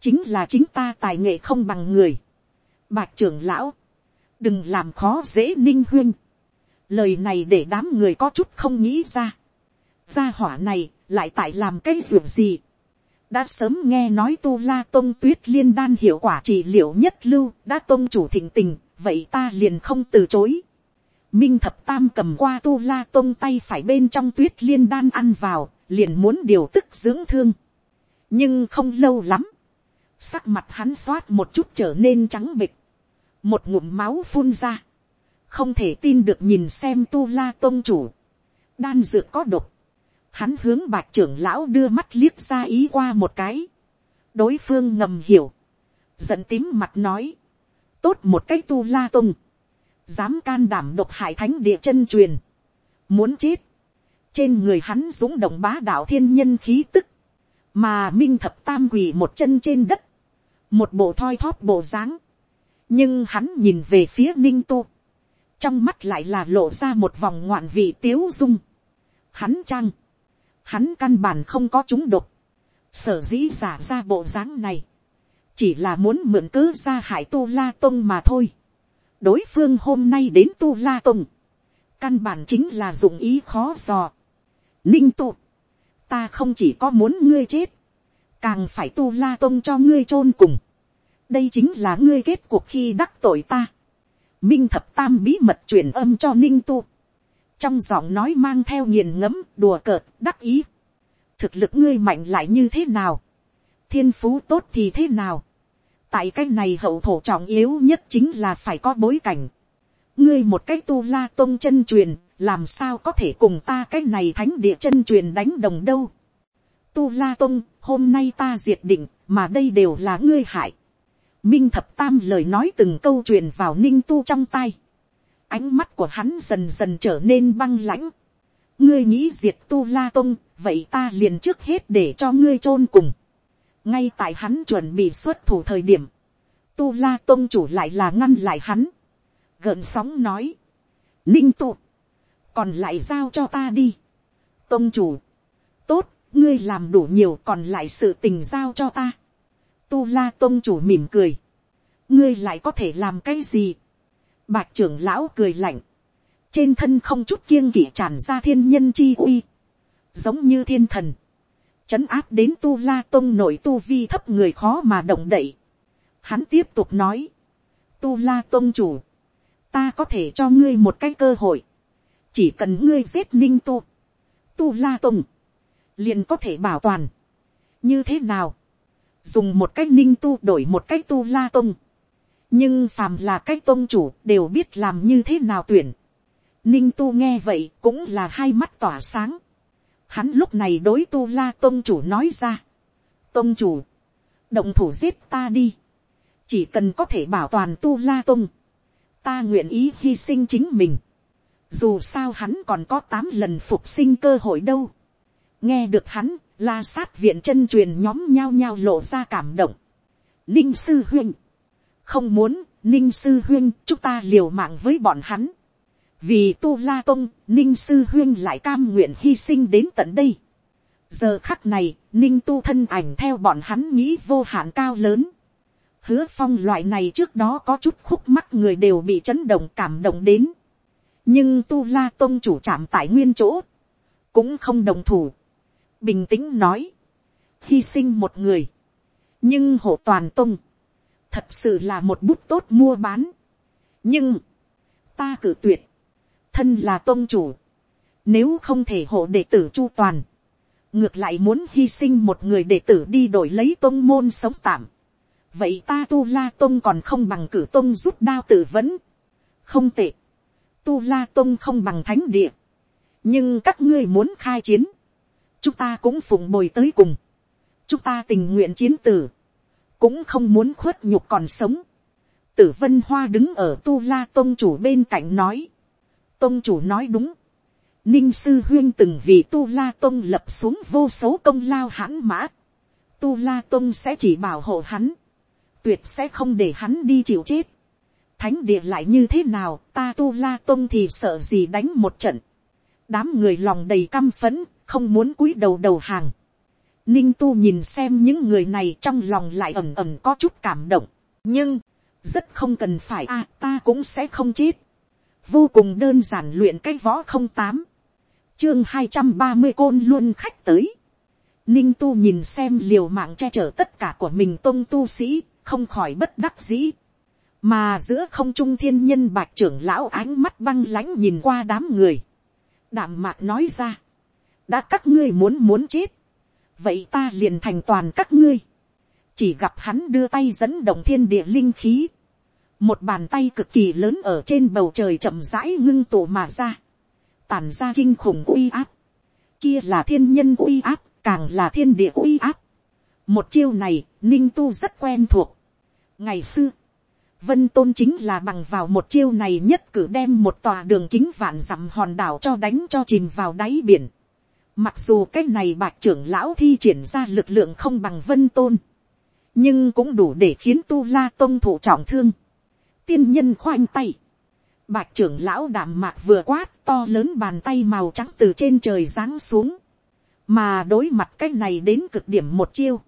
chính là chính ta tài nghệ không bằng người, bạc trưởng lão, đừng làm khó dễ ninh huyên, lời này để đám người có chút không nghĩ ra, gia hỏa này lại tại làm cái ruộng gì, đã sớm nghe nói tu la tôn tuyết liên đan hiệu quả trị liệu nhất lưu đã tôn chủ thịnh tình vậy ta liền không từ chối minh thập tam cầm qua tu la Tông tay phải bên trong tuyết liên đan ăn vào liền muốn điều tức dưỡng thương. Nhưng không lâu lắm sắc mặt hắn xoát một chút trở nên trắng bịch. Một ngụm máu phun ra. Không thể tin được nhìn xem tu la Tông chủ. Đan dược có độc. Hắn hướng bạch trưởng lão đưa mắt liếc ra ý qua một cái, đối phương ngầm hiểu, giận tím mặt nói, tốt một cái tu la Tông dám can đảm độc hại thánh địa chân truyền, muốn chết, trên người hắn dũng động bá đạo thiên nhân khí tức, mà minh thập tam quỳ một chân trên đất, một bộ thoi thóp bộ dáng, nhưng hắn nhìn về phía ninh tu, trong mắt lại là lộ ra một vòng ngoạn vị tiếu dung, hắn trang, hắn căn bản không có chúng độc, sở dĩ giả ra bộ dáng này, chỉ là muốn mượn cớ ra hại tu la tông mà thôi đối phương hôm nay đến tu la tông, căn bản chính là dụng ý khó dò. ninh tu, ta không chỉ có muốn ngươi chết, càng phải tu la tông cho ngươi chôn cùng, đây chính là ngươi kết cuộc khi đắc tội ta, minh thập tam bí mật truyền âm cho ninh tu, trong giọng nói mang theo nghiền ngẫm đùa cợt đắc ý, thực lực ngươi mạnh lại như thế nào, thiên phú tốt thì thế nào, tại cái này hậu thổ trọng yếu nhất chính là phải có bối cảnh, ngươi một cái tu la tôn chân truyền, làm sao có thể cùng ta cái này thánh địa chân truyền đánh đồng đâu. Tu la tôn, hôm nay ta diệt định, mà đây đều là ngươi hại. Minh thập tam lời nói từng câu truyền vào ninh tu trong tay. Ánh mắt của hắn dần dần trở nên băng lãnh. Ngươi nghĩ diệt tu la tôn, vậy ta liền trước hết để cho ngươi chôn cùng. Ngay tại hắn chuẩn bị xuất thủ thời điểm. Tu la tôn chủ lại là ngăn lại hắn gợn sóng nói, ninh tụ, còn lại giao cho ta đi. tôn chủ, tốt, ngươi làm đủ nhiều còn lại sự tình giao cho ta. tu la tôn chủ mỉm cười, ngươi lại có thể làm cái gì. bạc trưởng lão cười lạnh, trên thân không chút kiêng kỵ tràn ra thiên nhân chi uy, giống như thiên thần, chấn áp đến tu la tông nội tu vi thấp người khó mà động đậy. Hắn tiếp tục nói, tu la tông chủ, ta có thể cho ngươi một cái cơ hội, chỉ cần ngươi giết ninh tu, tu la tông liền có thể bảo toàn, như thế nào, dùng một cái ninh tu đổi một cái tu la tông. Nhưng phàm là cái tông chủ đều biết làm như thế nào tuyển, ninh tu nghe vậy cũng là hai mắt tỏa sáng, hắn lúc này đối tu la tôn chủ nói ra, tôn chủ, động thủ giết ta đi, chỉ cần có thể bảo toàn tu la tôn, ta nguyện ý hy sinh chính mình. Dù sao hắn còn có tám lần phục sinh cơ hội đâu. Nghe được hắn, la sát viện chân truyền nhóm nhao nhao lộ ra cảm động. Ninh sư huynh. Không muốn, ninh sư huynh, chúng ta liều mạng với bọn hắn. Vì tu la tông, ninh sư huyên lại cam nguyện hy sinh đến tận đây. Giờ khắc này, ninh tu thân ảnh theo bọn hắn nghĩ vô hạn cao lớn hứa phong loại này trước đó có chút khúc mắc người đều bị chấn động cảm động đến. nhưng tu la tôn chủ chạm tại nguyên chỗ, cũng không đồng thủ. bình tĩnh nói, hy sinh một người, nhưng hộ toàn tôn, thật sự là một bút tốt mua bán. nhưng, ta cử tuyệt, thân là tôn chủ, nếu không thể hộ đệ tử chu toàn, ngược lại muốn hy sinh một người đệ tử đi đổi lấy tôn môn sống tạm, vậy ta tu la tôn còn không bằng cử tôn rút đao tự vấn. không tệ, tu la tôn không bằng thánh địa, nhưng các ngươi muốn khai chiến, chúng ta cũng phụng bồi tới cùng, chúng ta tình nguyện chiến tử, cũng không muốn khuất nhục còn sống. tử vân hoa đứng ở tu la tôn chủ bên cạnh nói, tôn chủ nói đúng, ninh sư huyên từng vì tu la tôn lập xuống vô số công lao hãn mã, tu la tôn sẽ chỉ bảo hộ hắn, tuyệt sẽ không để hắn đi chịu chết. Thánh địa lại như thế nào, ta tu la tôn thì sợ gì đánh một trận. Đám người lòng đầy căm phấn, không muốn cúi đầu đầu hàng. Ninh tu nhìn xem những người này trong lòng lại ẩm ẩm có chút cảm động. Nhưng, rất không cần phải a ta cũng sẽ không chết. Vô cùng đơn giản luyện cái võ không tám. Chương hai trăm ba mươi côn luôn khách tới. Ninh tu nhìn xem liều mạng che chở tất cả của mình tôn tu sĩ, không khỏi bất đắc dĩ. mà giữa không trung thiên nhân bạch trưởng lão ánh mắt băng lãnh nhìn qua đám người. đạm mạc nói ra, đã các ngươi muốn muốn chết, vậy ta liền thành toàn các ngươi. chỉ gặp hắn đưa tay dẫn động thiên địa linh khí, một bàn tay cực kỳ lớn ở trên bầu trời chậm rãi ngưng tụ mà ra, tàn ra kinh khủng uy áp, kia là thiên nhân uy áp, càng là thiên địa uy áp. Một chiêu này, ninh tu rất quen thuộc. Ngày xưa, vân tôn chính là bằng vào một chiêu này nhất cử đem một tòa đường kính vạn dặm hòn đảo cho đánh cho chìm vào đáy biển. Mặc dù cái này bạc trưởng lão thi triển ra lực lượng không bằng vân tôn. Nhưng cũng đủ để khiến tu la tôn thủ trọng thương. Tiên nhân khoanh tay. Bạc trưởng lão đảm mạc vừa quát to lớn bàn tay màu trắng từ trên trời giáng xuống. Mà đối mặt cái này đến cực điểm một chiêu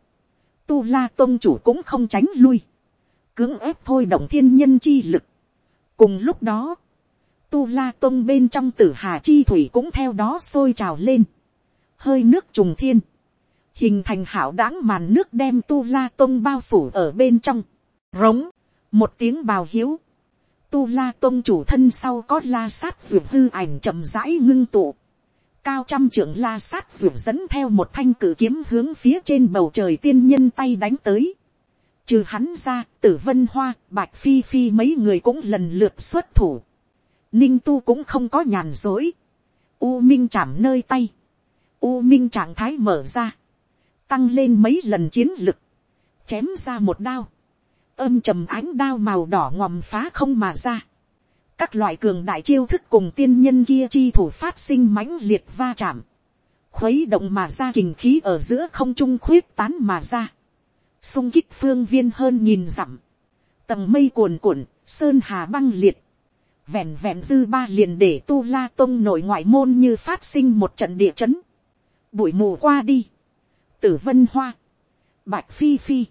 tu la tôn chủ cũng không tránh lui, cưỡng ép thôi động thiên nhân chi lực. cùng lúc đó, tu la tôn bên trong tử hà chi thủy cũng theo đó sôi trào lên, hơi nước trùng thiên, hình thành hảo đáng màn nước đem tu la tôn bao phủ ở bên trong, rống, một tiếng bào hiếu, tu la tôn chủ thân sau có la sát ruột hư ảnh chậm rãi ngưng tụ, cao trăm trưởng la sát ruột dẫn theo một thanh cử kiếm hướng phía trên bầu trời tiên nhân tay đánh tới, trừ hắn ra, tử vân hoa, bạch phi phi mấy người cũng lần lượt xuất thủ, ninh tu cũng không có nhàn dối, u minh chạm nơi tay, u minh trạng thái mở ra, tăng lên mấy lần chiến lực, chém ra một đao, âm trầm ánh đao màu đỏ ngòm phá không mà ra. các loại cường đại chiêu thức cùng tiên nhân kia chi thủ phát sinh mãnh liệt va chạm, khuấy động mà ra kình khí ở giữa không trung khuyết tán mà ra, sung kích phương viên hơn nhìn dặm, tầng mây cuồn cuộn, sơn hà băng liệt, vẹn vẹn dư ba liền để tu la tông nội ngoại môn như phát sinh một trận địa chấn, bụi mù qua đi, tử vân hoa, bạch phi phi,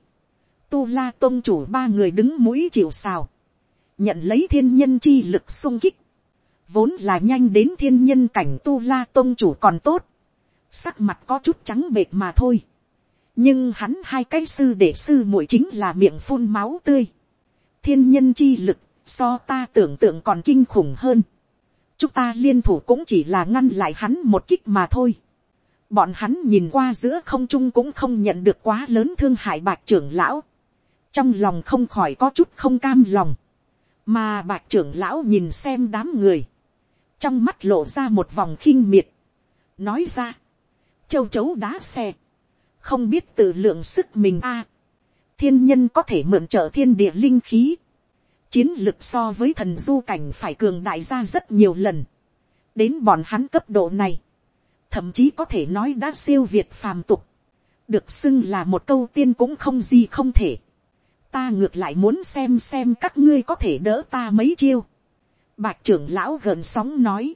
tu la tôn chủ ba người đứng mũi chịu xào, nhận lấy thiên nhân chi lực sung kích, vốn là nhanh đến thiên nhân cảnh tu la tôn chủ còn tốt, sắc mặt có chút trắng bệt mà thôi, nhưng hắn hai cái sư để sư muội chính là miệng phun máu tươi, thiên nhân chi lực so ta tưởng tượng còn kinh khủng hơn, chúng ta liên thủ cũng chỉ là ngăn lại hắn một kích mà thôi, bọn hắn nhìn qua giữa không trung cũng không nhận được quá lớn thương hại bạc trưởng lão trong lòng không khỏi có chút không cam lòng. mà bạc trưởng lão nhìn xem đám người. trong mắt lộ ra một vòng khinh miệt. nói ra, châu chấu đá xe. không biết tự lượng sức mình a. thiên nhân có thể mượn trợ thiên địa linh khí. chiến lực so với thần du cảnh phải cường đại ra rất nhiều lần. đến bọn hắn cấp độ này thậm chí có thể nói đã siêu việt phàm tục, được xưng là một câu tiên cũng không gì không thể ta ngược lại muốn xem xem các ngươi có thể đỡ ta mấy chiêu. Bạch trưởng lão gợn sóng nói,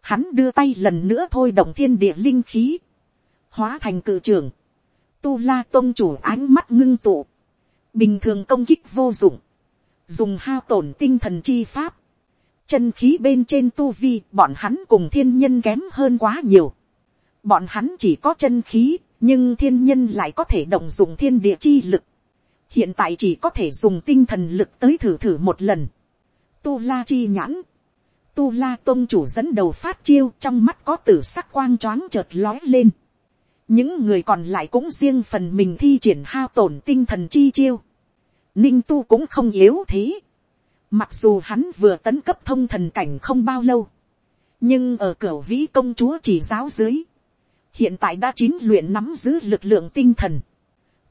hắn đưa tay lần nữa thôi động thiên địa linh khí, hóa thành cự trưởng, tu la tôn chủ ánh mắt ngưng tụ, bình thường công kích vô dụng, dùng hao tổn tinh thần chi pháp, chân khí bên trên tu vi bọn hắn cùng thiên nhân kém hơn quá nhiều. Bọn hắn chỉ có chân khí, nhưng thiên nhân lại có thể động dụng thiên địa chi lực. Hiện tại chỉ có thể dùng tinh thần lực tới thử thử một lần. Tu la chi nhãn. Tu la tôn chủ dẫn đầu phát chiêu trong mắt có tử sắc quang choáng chợt lói lên. Những người còn lại cũng riêng phần mình thi triển hao tổn tinh thần chi chiêu. Ninh tu cũng không yếu thế. Mặc dù hắn vừa tấn cấp thông thần cảnh không bao lâu. Nhưng ở cửa vĩ công chúa chỉ giáo dưới hiện tại đã chín luyện nắm giữ lực lượng tinh thần,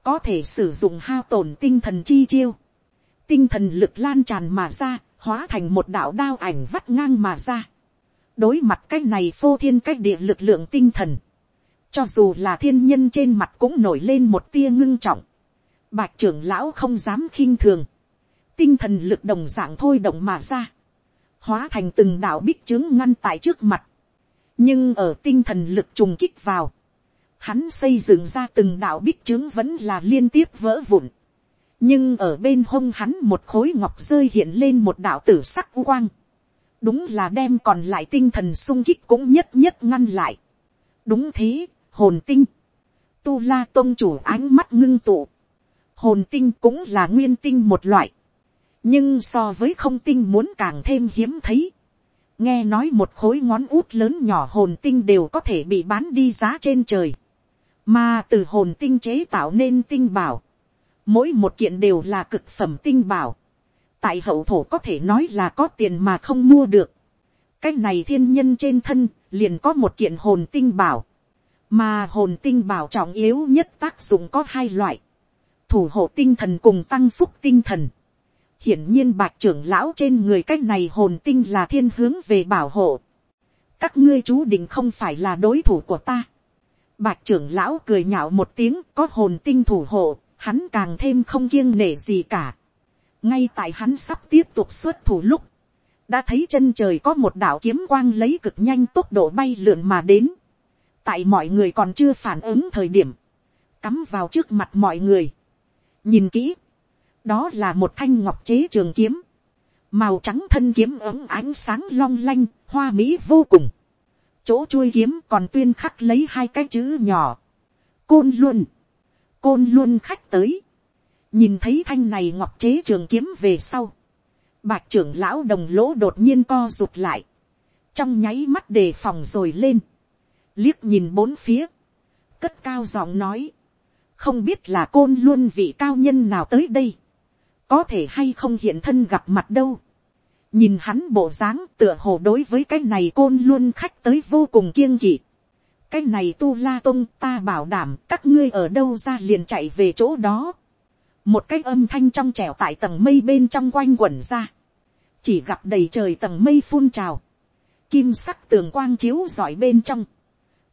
có thể sử dụng hao tổn tinh thần chi chiêu, tinh thần lực lan tràn mà ra, hóa thành một đạo đao ảnh vắt ngang mà ra. đối mặt cái này phô thiên cách địa lực lượng tinh thần, cho dù là thiên nhân trên mặt cũng nổi lên một tia ngưng trọng, bạch trưởng lão không dám khinh thường, tinh thần lực đồng dạng thôi động mà ra, hóa thành từng đạo bích chứng ngăn tại trước mặt, nhưng ở tinh thần lực trùng kích vào, hắn xây dựng ra từng đạo bích trướng vẫn là liên tiếp vỡ vụn. nhưng ở bên hông hắn một khối ngọc rơi hiện lên một đạo tử sắc u quang. đúng là đem còn lại tinh thần sung kích cũng nhất nhất ngăn lại. đúng thế, hồn tinh. tu la tôn chủ ánh mắt ngưng tụ. hồn tinh cũng là nguyên tinh một loại. nhưng so với không tinh muốn càng thêm hiếm thấy nghe nói một khối ngón út lớn nhỏ hồn tinh đều có thể bị bán đi giá trên trời, mà từ hồn tinh chế tạo nên tinh bảo, mỗi một kiện đều là cực phẩm tinh bảo, tại hậu thổ có thể nói là có tiền mà không mua được, cái này thiên nhân trên thân liền có một kiện hồn tinh bảo, mà hồn tinh bảo trọng yếu nhất tác dụng có hai loại, thủ hộ tinh thần cùng tăng phúc tinh thần, hiển nhiên bạch trưởng lão trên người cách này hồn tinh là thiên hướng về bảo hộ. các ngươi chú định không phải là đối thủ của ta bạch trưởng lão cười nhạo một tiếng có hồn tinh thủ hộ, hắn càng thêm không kiêng nể gì cả. ngay tại hắn sắp tiếp tục xuất thủ lúc, đã thấy chân trời có một đạo kiếm quang lấy cực nhanh tốc độ bay lượn mà đến. tại mọi người còn chưa phản ứng thời điểm, cắm vào trước mặt mọi người. nhìn kỹ, đó là một thanh ngọc chế trường kiếm, màu trắng thân kiếm ấm ánh sáng long lanh, hoa mỹ vô cùng, chỗ chuôi kiếm còn tuyên khắc lấy hai cái chữ nhỏ. côn luôn, côn luôn khách tới, nhìn thấy thanh này ngọc chế trường kiếm về sau, bạch trưởng lão đồng lỗ đột nhiên co rụt lại, trong nháy mắt đề phòng rồi lên, liếc nhìn bốn phía, cất cao giọng nói, không biết là côn luôn vị cao nhân nào tới đây, có thể hay không hiện thân gặp mặt đâu, nhìn hắn bộ dáng tựa hồ đối với cái này côn luôn khách tới vô cùng kiêng kỵ. cái này tu la tung ta bảo đảm các ngươi ở đâu ra liền chạy về chỗ đó. một cái âm thanh trong trẻo tại tầng mây bên trong quanh quẩn ra. chỉ gặp đầy trời tầng mây phun trào. kim sắc tường quang chiếu giỏi bên trong.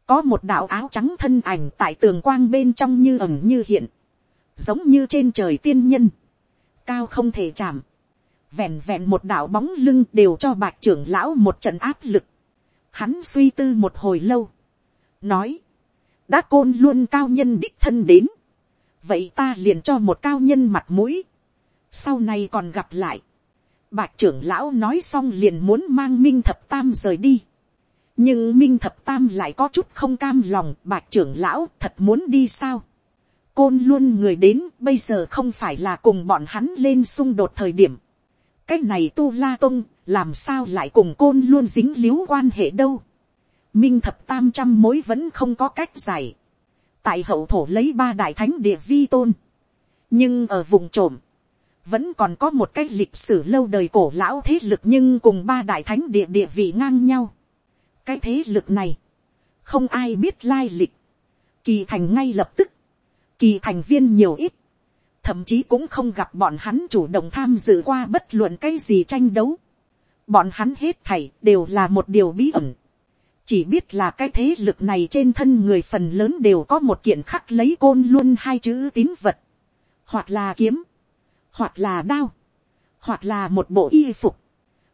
có một đạo áo trắng thân ảnh tại tường quang bên trong như ẩm như hiện. giống như trên trời tiên nhân. cao không thể chạm vẹn vẹn một đạo bóng lưng đều cho bạc trưởng lão một trận áp lực. Hắn suy tư một hồi lâu. Nói. Đã côn luôn cao nhân đích thân đến. Vậy ta liền cho một cao nhân mặt mũi. Sau này còn gặp lại. Bạc trưởng lão nói xong liền muốn mang Minh Thập Tam rời đi. Nhưng Minh Thập Tam lại có chút không cam lòng. Bạc trưởng lão, thật muốn đi sao? Côn luôn người đến, bây giờ không phải là cùng bọn hắn lên xung đột thời điểm cái này tu la tông làm sao lại cùng côn luôn dính l i ế u quan hệ đâu. minh thập tam trăm mối vẫn không có cách giải. tại hậu thổ lấy ba đại thánh địa vi tôn. nhưng ở vùng trộm, vẫn còn có một cái lịch sử lâu đời cổ lão thế lực nhưng cùng ba đại thánh địa địa vị ngang nhau. cái thế lực này, không ai biết lai lịch. kỳ thành ngay lập tức, kỳ thành viên nhiều ít, thậm chí cũng không gặp bọn hắn chủ động tham dự qua bất luận cái gì tranh đấu. Bọn hắn hết thảy đều là một điều bí ẩn. Chỉ biết là cái thế lực này trên thân người phần lớn đều có một kiện khắc lấy côn luôn hai chữ tín vật. Hoặc là kiếm. Hoặc là đao. Hoặc là một bộ y phục.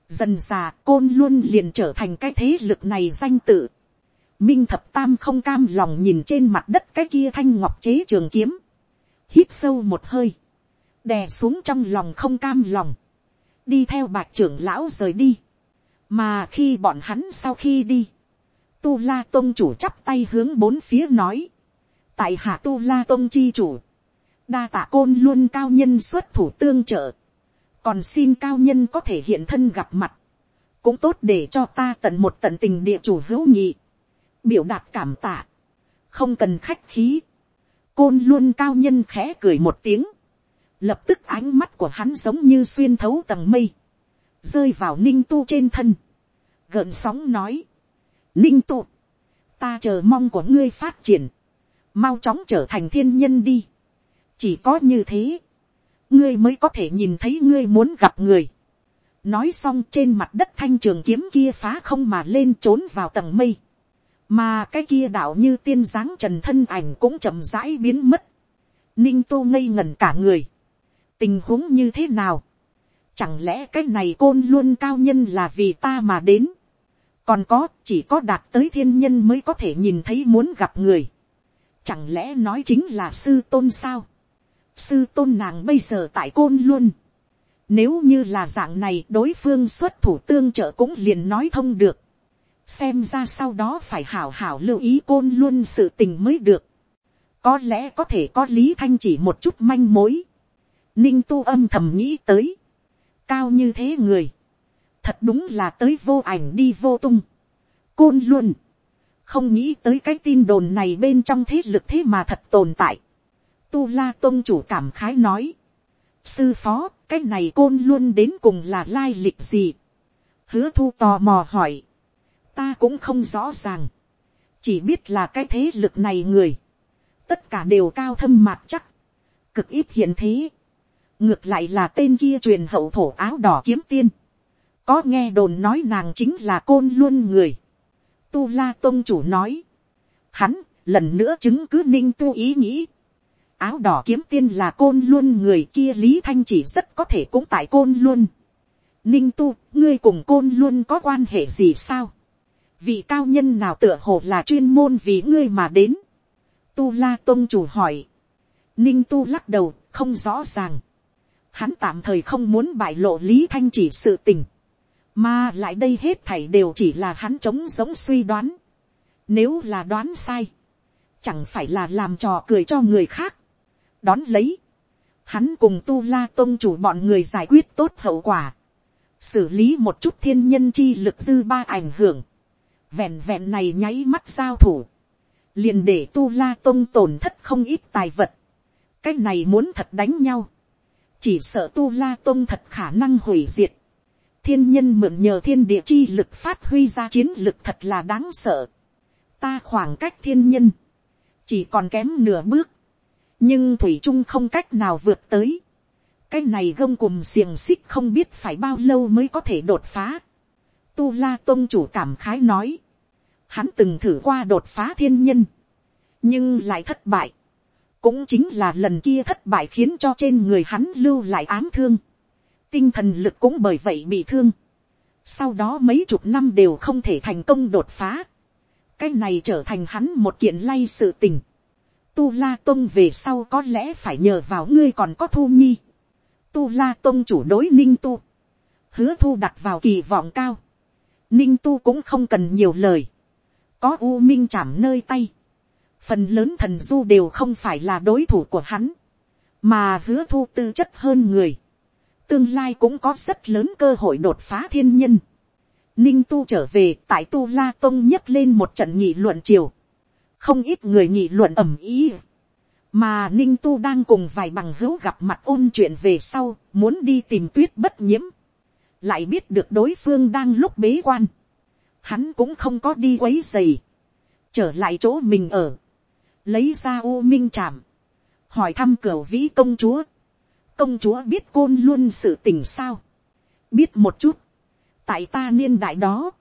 Dần già côn luôn liền trở thành cái thế lực này danh tự. Minh thập tam không cam lòng nhìn trên mặt đất cái kia thanh ngọc chế trường kiếm hít sâu một hơi, đè xuống trong lòng không cam lòng, đi theo bạc trưởng lão rời đi, mà khi bọn hắn sau khi đi, tu la tôn chủ chắp tay hướng bốn phía nói, tại hạ tu la tôn chi chủ, đa tạ côn luôn cao nhân xuất thủ tương trợ, còn xin cao nhân có thể hiện thân gặp mặt, cũng tốt để cho ta tận một tận tình địa chủ hữu nhị, biểu đạt cảm tạ, không cần khách khí, côn luôn cao nhân khẽ cười một tiếng, lập tức ánh mắt của hắn giống như xuyên thấu tầng mây, rơi vào ninh tu trên thân, gợn sóng nói, ninh tu, ta chờ mong của ngươi phát triển, mau chóng trở thành thiên nhân đi, chỉ có như thế, ngươi mới có thể nhìn thấy ngươi muốn gặp người. nói xong trên mặt đất thanh trường kiếm kia phá không mà lên trốn vào tầng mây mà cái kia đạo như tiên dáng trần thân ảnh cũng chậm rãi biến mất, ninh tu ngây ngẩn cả người, tình huống như thế nào, chẳng lẽ cái này côn luôn cao nhân là vì ta mà đến, còn có chỉ có đạt tới thiên nhân mới có thể nhìn thấy muốn gặp người, chẳng lẽ nói chính là sư tôn sao, sư tôn nàng bây giờ tại côn luôn, nếu như là dạng này đối phương xuất thủ tương trợ cũng liền nói thông được xem ra sau đó phải hảo hảo lưu ý côn luôn sự tình mới được. có lẽ có thể có lý thanh chỉ một chút manh mối. ninh tu âm thầm nghĩ tới. cao như thế người. thật đúng là tới vô ảnh đi vô tung. côn luôn. không nghĩ tới cái tin đồn này bên trong thế lực thế mà thật tồn tại. tu la tôn chủ cảm khái nói. sư phó, cái này côn luôn đến cùng là lai lịch gì. hứa thu tò mò hỏi ta cũng không rõ ràng, chỉ biết là cái thế lực này người, tất cả đều cao thâm mạt chắc, cực ít hiện thế, ngược lại là tên kia truyền hậu thổ áo đỏ kiếm tiên, có nghe đồn nói nàng chính là côn luôn người, tu la tôn chủ nói, hắn lần nữa chứng cứ ninh tu ý nghĩ, áo đỏ kiếm tiên là côn luôn người kia lý thanh chỉ rất có thể cũng tại côn luôn, ninh tu ngươi cùng côn luôn có quan hệ gì sao, vị cao nhân nào tựa hồ là chuyên môn vì ngươi mà đến. Tu la tôn chủ hỏi. Ninh tu lắc đầu, không rõ ràng. Hắn tạm thời không muốn bại lộ lý thanh chỉ sự tình. Mà lại đây hết thảy đều chỉ là hắn trống giống suy đoán. Nếu là đoán sai. Chẳng phải là làm trò cười cho người khác. Đón lấy. Hắn cùng tu la tôn chủ bọn người giải quyết tốt hậu quả. Xử lý một chút thiên nhân chi lực dư ba ảnh hưởng. Vẹn vẹn này nháy mắt giao thủ. Liền để tu la tôn tổn thất không ít tài vật. Cái này muốn thật đánh nhau. Chỉ sợ tu la tôn thật khả năng hủy diệt thiên nhân mượn nhờ thiên địa chi lực phát huy ra chiến lực thật là đáng sợ. Ta khoảng cách thiên nhân, chỉ còn kém nửa bước, nhưng thủy trung không cách nào vượt tới. cái này gông cùng xiềng xích không biết phải bao lâu mới có thể đột phá. tu la tôn chủ cảm khái nói, hắn từng thử qua đột phá thiên nhân, nhưng lại thất bại. cũng chính là lần kia thất bại khiến cho trên người hắn lưu lại ám thương tinh thần lực cũng bởi vậy bị thương. Sau đó mấy chục năm đều không thể thành công đột phá. Cái này trở thành hắn một kiện lay sự tình. Tu La Tông về sau có lẽ phải nhờ vào ngươi còn có Thu Nhi. Tu La Tông chủ đối Ninh Tu. Hứa Thu đặt vào kỳ vọng cao. Ninh Tu cũng không cần nhiều lời. Có U Minh chạm nơi tay. Phần lớn thần du đều không phải là đối thủ của hắn. Mà hứa thu tư chất hơn người tương lai cũng có rất lớn cơ hội đột phá thiên nhân. Ninh tu trở về tại tu la tông nhấc lên một trận nghị luận chiều Không ít người nghị luận ẩm ý. Mà ninh tu đang cùng vài bằng hữu gặp mặt ôn chuyện về sau, muốn đi tìm tuyết bất nhiễm. Lại biết được đối phương đang lúc bế quan. Hắn cũng không có đi quấy dày, Trở lại chỗ mình ở. Lấy ra u minh trảm. Hỏi thăm cửa vĩ công chúa công chúa biết côn luôn sự tình sao. biết một chút. tại ta niên đại đó,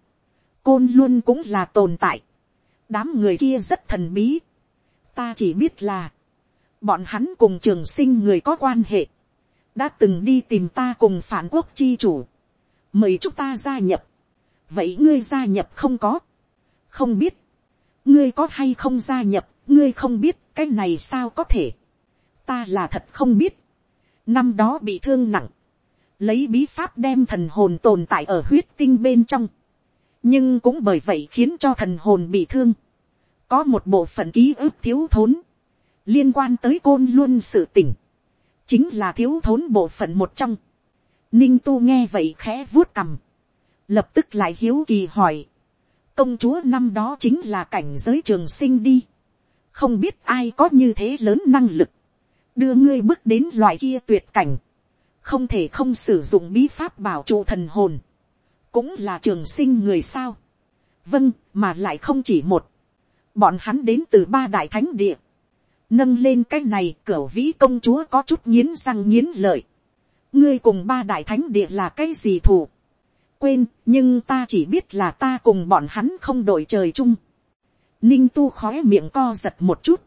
côn luôn cũng là tồn tại. đám người kia rất thần bí. ta chỉ biết là, bọn hắn cùng trường sinh người có quan hệ, đã từng đi tìm ta cùng phản quốc chi chủ, mời chúng ta gia nhập vậy ngươi gia nhập không có, không biết, ngươi có hay không gia nhập, ngươi không biết cái này sao có thể. ta là thật không biết, năm đó bị thương nặng, lấy bí pháp đem thần hồn tồn tại ở huyết tinh bên trong, nhưng cũng bởi vậy khiến cho thần hồn bị thương, có một bộ phận ký ức thiếu thốn, liên quan tới côn luôn sự tỉnh, chính là thiếu thốn bộ phận một trong. Ninh tu nghe vậy khẽ vuốt cằm, lập tức lại hiếu kỳ hỏi, công chúa năm đó chính là cảnh giới trường sinh đi, không biết ai có như thế lớn năng lực, đưa ngươi bước đến loại kia tuyệt cảnh, không thể không sử dụng bí pháp bảo trụ thần hồn, cũng là trường sinh người sao. vâng, mà lại không chỉ một, bọn hắn đến từ ba đại thánh địa, nâng lên cái này cửa vĩ công chúa có chút nghiến răng nghiến lợi, ngươi cùng ba đại thánh địa là cái gì thù, quên nhưng ta chỉ biết là ta cùng bọn hắn không đội trời chung, ninh tu khói miệng co giật một chút,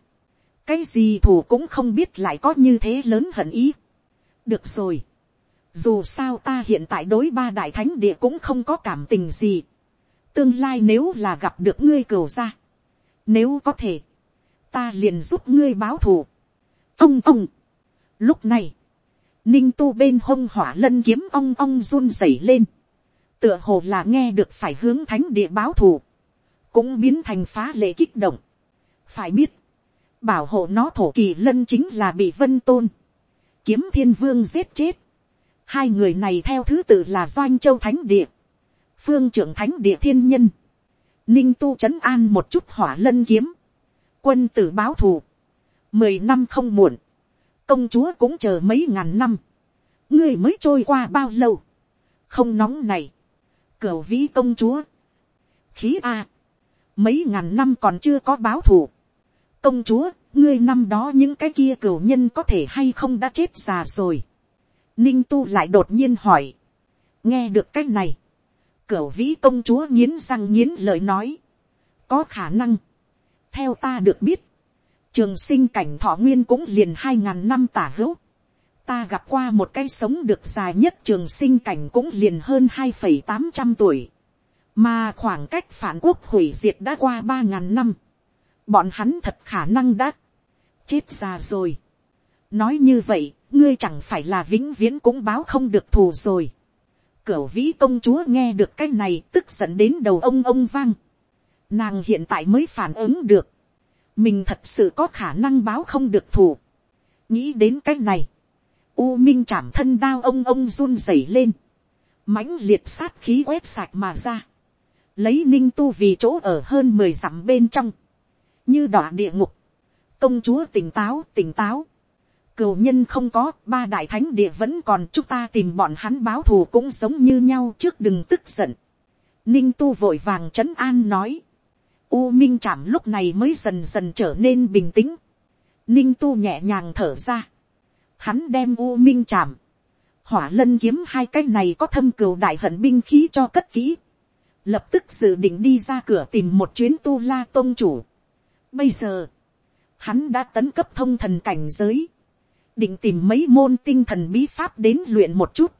cái gì thù cũng không biết lại có như thế lớn hận ý. được rồi. dù sao ta hiện tại đối ba đại thánh địa cũng không có cảm tình gì. tương lai nếu là gặp được ngươi cửu ra. nếu có thể, ta liền giúp ngươi báo thù. ông ông. lúc này, ninh tu bên hông hỏa lân kiếm ong ong run rẩy lên tựa hồ là nghe được phải hướng thánh địa báo thù. cũng biến thành phá lệ kích động. phải biết, bảo hộ nó thổ kỳ lân chính là bị vân tôn, kiếm thiên vương giết chết. Hai người này theo thứ tự là doanh châu thánh địa, phương trưởng thánh địa thiên nhân, ninh tu c an một chút hỏa lân kiếm, quân tử báo thù, mười năm không muộn, công chúa cũng chờ mấy ngàn năm, ngươi mới trôi qua bao lâu, không nóng này, cửu vĩ công chúa, khí a, mấy ngàn năm còn chưa có báo thù, công chúa, ngươi năm đó những cái kia cửu nhân có thể hay không đã chết già rồi. Ninh tu lại đột nhiên hỏi. nghe được cái này. cửu vĩ công chúa nghiến răng nghiến lời nói. có khả năng. theo ta được biết, trường sinh cảnh thọ nguyên cũng liền hai ngàn năm tả hữu ta gặp qua một cái sống được dài nhất trường sinh cảnh cũng liền hơn hai phẩy tám trăm tuổi. mà khoảng cách phản quốc hủy diệt đã qua ba ngàn năm bọn hắn thật khả năng đã chết già rồi. nói như vậy, ngươi chẳng phải là vĩnh viễn cũng báo không được thù rồi. cửu vĩ công chúa nghe được cái này tức giận đến đầu ông ông vang. Nàng hiện tại mới phản ứng được. Mình thật sự có khả năng báo không được thù. Nghĩ đến cách này. U Minh chạm thân đao ông ông run rẩy lên. mãnh liệt sát khí quét sạch mà ra. Lấy ninh tu vì chỗ ở hơn mười dặm bên trong. Như đỏ địa ngục. Công chúa tỉnh táo tỉnh táo. Cửu nhân không có, ba đại thánh địa vẫn còn chúng ta tìm bọn hắn báo thù cũng giống như nhau trước đừng tức giận. Ninh tu vội vàng trấn an nói. U Minh chạm lúc này mới dần dần trở nên bình tĩnh. Ninh tu nhẹ nhàng thở ra. Hắn đem U Minh chạm. Hỏa lân kiếm hai cái này có thâm cừu đại hận binh khí cho cất kỹ. Lập tức dự định đi ra cửa tìm một chuyến tu la tôn chủ. Bây giờ, hắn đã tấn cấp thông thần cảnh giới. Định tìm mấy môn tinh thần bí pháp đến luyện một chút.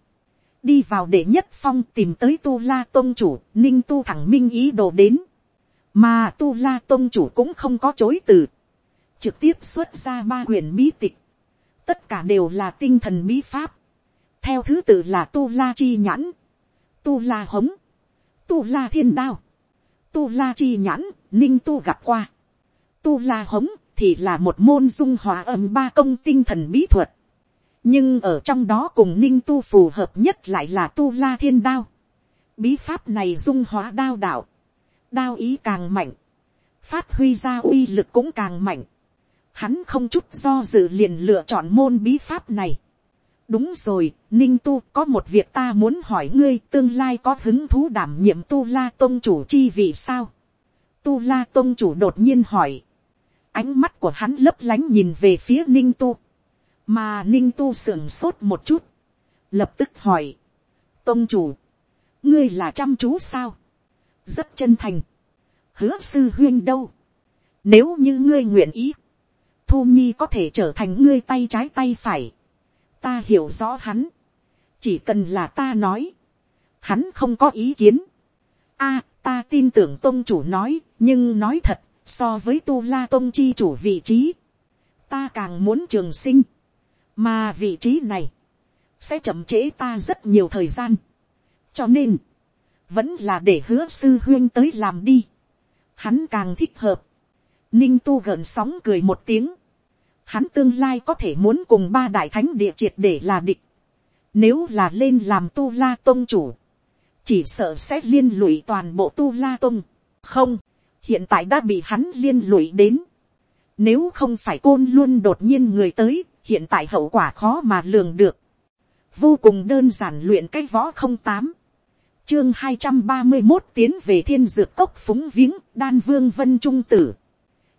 Đi vào để nhất phong tìm tới tu la tôn chủ, ninh tu thẳng minh ý đồ đến mà tu la tôn chủ cũng không có chối từ, trực tiếp xuất ra ba quyển bí tịch, tất cả đều là tinh thần bí pháp, theo thứ tự là tu la chi nhãn, tu la hống, tu la thiên đao, tu la chi nhãn, ninh tu gặp qua, tu la hống thì là một môn dung hòa âm ba công tinh thần bí thuật, nhưng ở trong đó cùng ninh tu phù hợp nhất lại là tu la thiên đao, bí pháp này dung hóa đao đạo, đao ý càng mạnh, phát huy ra uy lực cũng càng mạnh. Hắn không chút do dự liền lựa chọn môn bí pháp này. đúng rồi, ninh tu có một việc ta muốn hỏi ngươi tương lai có hứng thú đảm nhiệm tu la tôn chủ chi vì sao. tu la tôn chủ đột nhiên hỏi. ánh mắt của hắn lấp lánh nhìn về phía ninh tu. mà ninh tu sưởng sốt một chút. lập tức hỏi. tôn chủ, ngươi là chăm chú sao rất chân thành. hứa sư huyên đâu. nếu như ngươi nguyện ý, thu nhi có thể trở thành ngươi tay trái tay phải. ta hiểu rõ hắn. chỉ cần là ta nói. hắn không có ý kiến. a, ta tin tưởng tôn chủ nói, nhưng nói thật, so với tu la tôn chi chủ vị trí, ta càng muốn trường sinh, mà vị trí này, sẽ chậm trễ ta rất nhiều thời gian. cho nên, vẫn là để hứa sư huyên tới làm đi. Hắn càng thích hợp. Ninh tu gợn sóng cười một tiếng. Hắn tương lai có thể muốn cùng ba đại thánh địa triệt để là địch. Nếu là lên làm tu la tôn chủ. Chỉ sợ sẽ liên lụy toàn bộ tu la tôn. Không. Hiện tại đã bị hắn liên lụy đến. Nếu không phải côn luôn đột nhiên người tới. Hiện tại hậu quả khó mà lường được. Vô cùng đơn giản luyện cái võ không tám chương hai trăm ba mươi một tiến về thiên dược cốc phúng viếng, đan vương vân trung tử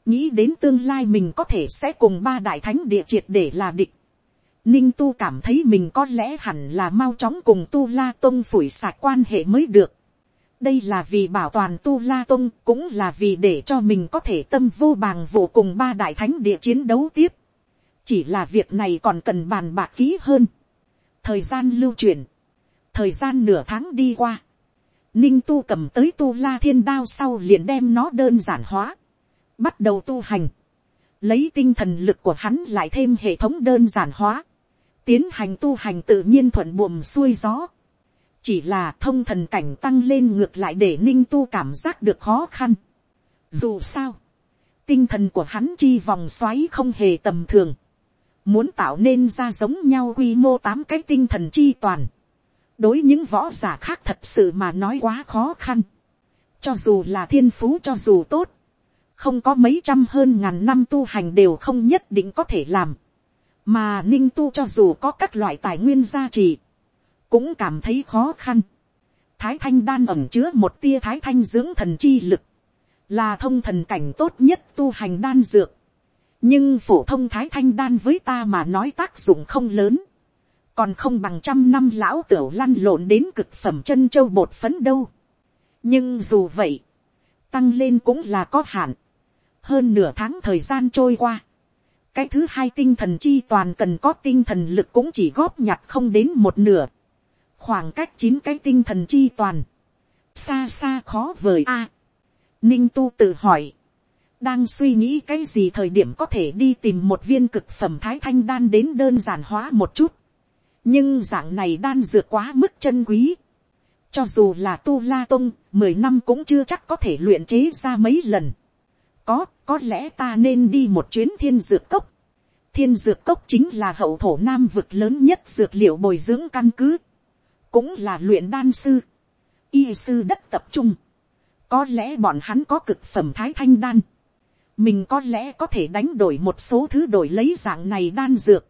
nghĩ đến tương lai mình có thể sẽ cùng ba đại thánh địa triệt để là địch. ninh tu cảm thấy mình có lẽ hẳn là mau chóng cùng tu la tông phủi sạc quan hệ mới được. đây là vì bảo toàn tu la tông cũng là vì để cho mình có thể tâm vô bàng vụ cùng ba đại thánh địa chiến đấu tiếp. chỉ là việc này còn cần bàn bạc kỹ hơn. thời gian lưu truyền thời gian nửa tháng đi qua, ninh tu cầm tới tu la thiên đao sau liền đem nó đơn giản hóa, bắt đầu tu hành, lấy tinh thần lực của hắn lại thêm hệ thống đơn giản hóa, tiến hành tu hành tự nhiên thuận buồm xuôi gió, chỉ là thông thần cảnh tăng lên ngược lại để ninh tu cảm giác được khó khăn. Dù sao, tinh thần của hắn chi vòng xoáy không hề tầm thường, muốn tạo nên ra giống nhau quy mô tám cái tinh thần chi toàn, đối những võ giả khác thật sự mà nói quá khó khăn, cho dù là thiên phú cho dù tốt, không có mấy trăm hơn ngàn năm tu hành đều không nhất định có thể làm, mà ninh tu cho dù có các loại tài nguyên gia trì, cũng cảm thấy khó khăn. Thái thanh đan ẩm chứa một tia thái thanh dưỡng thần chi lực, là thông thần cảnh tốt nhất tu hành đan dược. nhưng phổ thông thái thanh đan với ta mà nói tác dụng không lớn còn không bằng trăm năm lão tửu lăn lộn đến cực phẩm chân châu bột phấn đâu. nhưng dù vậy, tăng lên cũng là có hạn hơn nửa tháng thời gian trôi qua. cái thứ hai tinh thần chi toàn cần có tinh thần lực cũng chỉ góp nhặt không đến một nửa. khoảng cách chín cái tinh thần chi toàn. xa xa khó vời a. ninh tu tự hỏi. đang suy nghĩ cái gì thời điểm có thể đi tìm một viên cực phẩm thái thanh đan đến đơn giản hóa một chút nhưng dạng này đan dược quá mức chân quý, cho dù là tu la tông, mười năm cũng chưa chắc có thể luyện chế ra mấy lần. có, có lẽ ta nên đi một chuyến thiên dược cốc. thiên dược cốc chính là hậu thổ nam vực lớn nhất dược liệu bồi dưỡng căn cứ. cũng là luyện đan sư, y sư đất tập trung. có lẽ bọn hắn có cực phẩm thái thanh đan. mình có lẽ có thể đánh đổi một số thứ đổi lấy dạng này đan dược.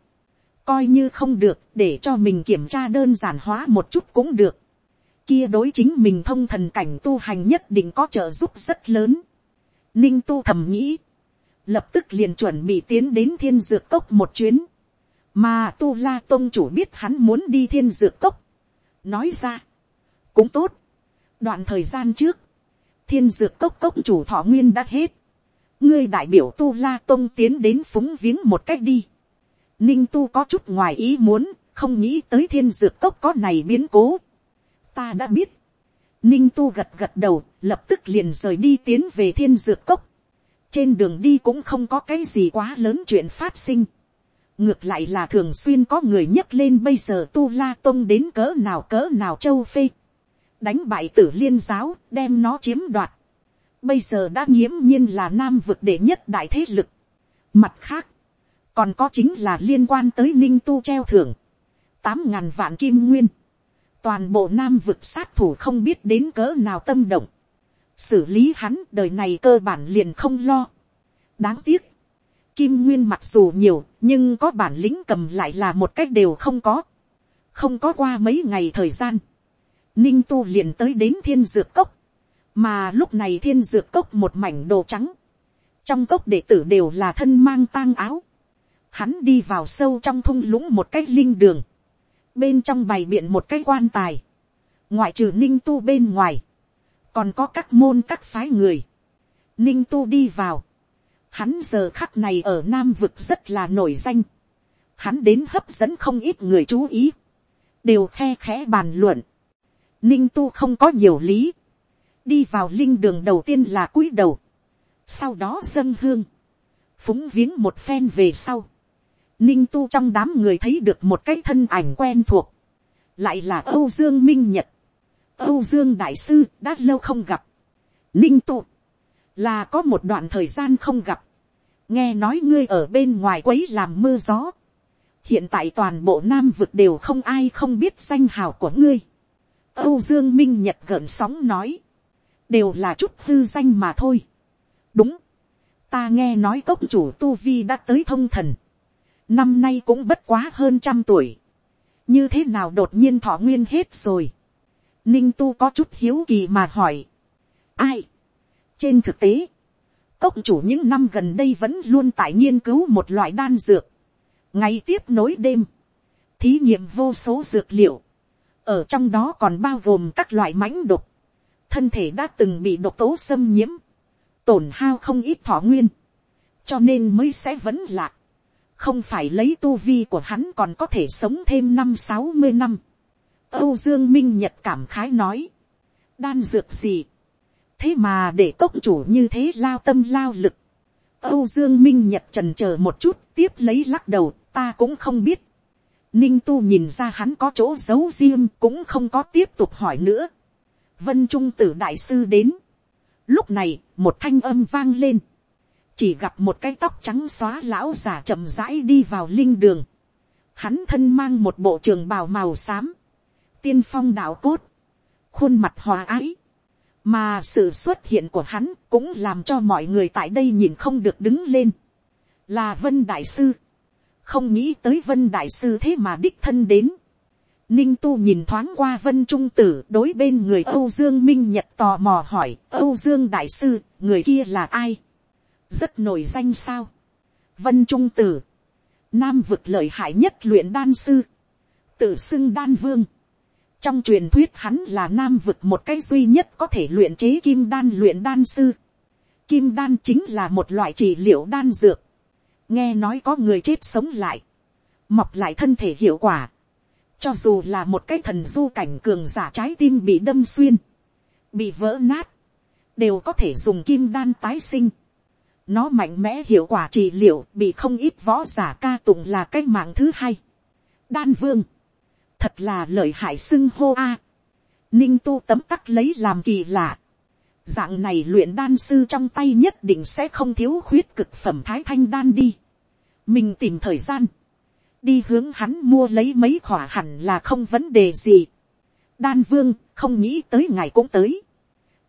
coi như không được để cho mình kiểm tra đơn giản hóa một chút cũng được kia đối chính mình thông thần cảnh tu hành nhất định có trợ giúp rất lớn. Ninh tu thầm nghĩ, lập tức liền chuẩn bị tiến đến thiên dược cốc một chuyến, mà tu la tôn chủ biết hắn muốn đi thiên dược cốc. nói ra, cũng tốt, đoạn thời gian trước, thiên dược cốc cốc chủ thọ nguyên đã hết, ngươi đại biểu tu la tôn tiến đến phúng viếng một cách đi. Ninh tu có chút ngoài ý muốn, không nghĩ tới thiên dược cốc có này biến cố ta đã biết. Ninh tu gật gật đầu, lập tức liền rời đi tiến về thiên dược cốc. Trên đường đi cũng không có cái gì quá lớn chuyện phát sinh. Ngược lại là thường xuyên có người nhấc lên bây giờ tu la tông đến cỡ nào cỡ nào châu phê. Đánh bại tử liên giáo, đem nó chiếm đoạt. Bây giờ đã nghiễm nhiên là nam vực đệ nhất đại thế lực. Mặt khác, còn có chính là liên quan tới ninh tu treo thưởng. Tám ngàn vạn kim nguyên toàn bộ nam vực sát thủ không biết đến cỡ nào tâm động, xử lý hắn đời này cơ bản liền không lo. đáng tiếc, kim nguyên mặc dù nhiều nhưng có bản lĩnh cầm lại là một cách đều không có, không có qua mấy ngày thời gian, ninh tu liền tới đến thiên dược cốc, mà lúc này thiên dược cốc một mảnh đồ trắng, trong cốc đệ tử đều là thân mang tang áo, hắn đi vào sâu trong thung lũng một cái linh đường, bên trong bày biện một cái quan tài, ngoại trừ ninh tu bên ngoài, còn có các môn các phái người, ninh tu đi vào, hắn giờ khắc này ở nam vực rất là nổi danh, hắn đến hấp dẫn không ít người chú ý, đều khe khẽ bàn luận, ninh tu không có nhiều lý, đi vào linh đường đầu tiên là cúi đầu, sau đó dâng hương, phúng viếng một phen về sau, ninh tu trong đám người thấy được một cái thân ảnh quen thuộc, lại là âu dương minh nhật, âu dương đại sư đã lâu không gặp, ninh tu, là có một đoạn thời gian không gặp, nghe nói ngươi ở bên ngoài quấy làm mưa gió, hiện tại toàn bộ nam vực đều không ai không biết danh hào của ngươi, âu dương minh nhật gợn sóng nói, đều là chút hư danh mà thôi, đúng, ta nghe nói cốc chủ tu vi đã tới thông thần, năm nay cũng bất quá hơn trăm tuổi, như thế nào đột nhiên thọ nguyên hết rồi, ninh tu có chút hiếu kỳ mà hỏi, ai, trên thực tế, cốc chủ những năm gần đây vẫn luôn tại nghiên cứu một loại đan dược, ngày tiếp nối đêm, thí nghiệm vô số dược liệu, ở trong đó còn bao gồm các loại mãnh độc, thân thể đã từng bị độc tố xâm nhiễm, tổn hao không ít thọ nguyên, cho nên mới sẽ vẫn lạc không phải lấy tu vi của hắn còn có thể sống thêm năm sáu mươi năm. âu dương minh nhật cảm khái nói, đan dược gì, thế mà để cốc chủ như thế lao tâm lao lực. âu dương minh nhật trần c h ờ một chút tiếp lấy lắc đầu ta cũng không biết. ninh tu nhìn ra hắn có chỗ giấu riêng cũng không có tiếp tục hỏi nữa. vân trung tử đại sư đến. lúc này một thanh âm vang lên chỉ gặp một cái tóc trắng xóa lão già chậm rãi đi vào linh đường. Hắn thân mang một bộ trường bào màu xám, tiên phong đạo cốt, khuôn mặt hòa ái. Mà sự xuất hiện của hắn cũng làm cho mọi người tại đây nhìn không được đứng lên. Là Vân Đại Sư. Không nghĩ tới Vân Đại Sư thế mà đích thân đến. Ninh Tu nhìn thoáng qua Vân Trung Tử đối bên người Âu Dương Minh Nhật tò mò hỏi Âu Dương Đại Sư, người kia là ai? Rất nổi danh sao. vân trung tử, nam vực lợi hại nhất luyện đan sư, tự xưng đan vương. trong truyền thuyết hắn là nam vực một cái duy nhất có thể luyện chế kim đan luyện đan sư. kim đan chính là một loại trị liệu đan dược. nghe nói có người chết sống lại, mọc lại thân thể hiệu quả. cho dù là một cái thần du cảnh cường giả trái tim bị đâm xuyên, bị vỡ nát, đều có thể dùng kim đan tái sinh nó mạnh mẽ hiệu quả trị liệu bị không ít võ giả ca tụng là cái mạng thứ hai. Đan vương. Thật là lợi hại xưng hô a. ninh tu tấm tắc lấy làm kỳ lạ. dạng này luyện đan sư trong tay nhất định sẽ không thiếu khuyết cực phẩm thái thanh đan đi. mình tìm thời gian, đi hướng hắn mua lấy mấy khỏa hẳn là không vấn đề gì. đan vương không nghĩ tới ngày cũng tới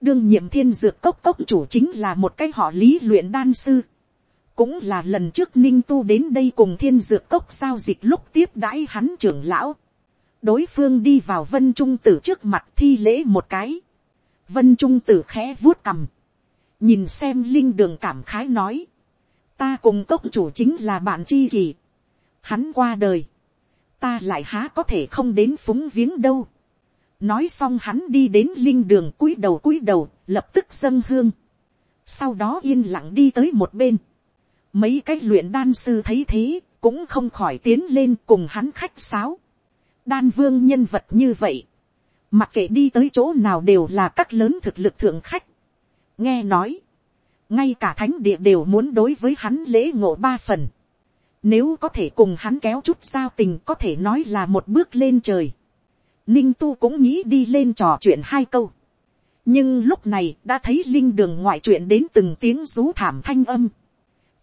đương nhiệm thiên dược cốc cốc chủ chính là một cái họ lý luyện đan sư. cũng là lần trước ninh tu đến đây cùng thiên dược cốc giao dịch lúc tiếp đãi hắn trưởng lão đối phương đi vào vân trung tử trước mặt thi lễ một cái. vân trung tử khẽ vuốt cằm. nhìn xem linh đường cảm khái nói. ta cùng cốc chủ chính là bạn tri kỷ. hắn qua đời. ta lại há có thể không đến phúng viếng đâu nói xong hắn đi đến linh đường cúi đầu cúi đầu lập tức dâng hương. sau đó yên lặng đi tới một bên. mấy cái luyện đan sư thấy thế cũng không khỏi tiến lên cùng hắn khách sáo đan vương nhân vật như vậy, mặc kệ đi tới chỗ nào đều là các lớn thực lực thượng khách. nghe nói, ngay cả thánh địa đều muốn đối với hắn lễ ngộ ba phần. Nếu có thể cùng hắn kéo chút giao tình có thể nói là một bước lên trời. Ninh tu cũng nghĩ đi lên trò chuyện hai câu. nhưng lúc này đã thấy linh đường ngoại chuyện đến từng tiếng rú thảm thanh âm.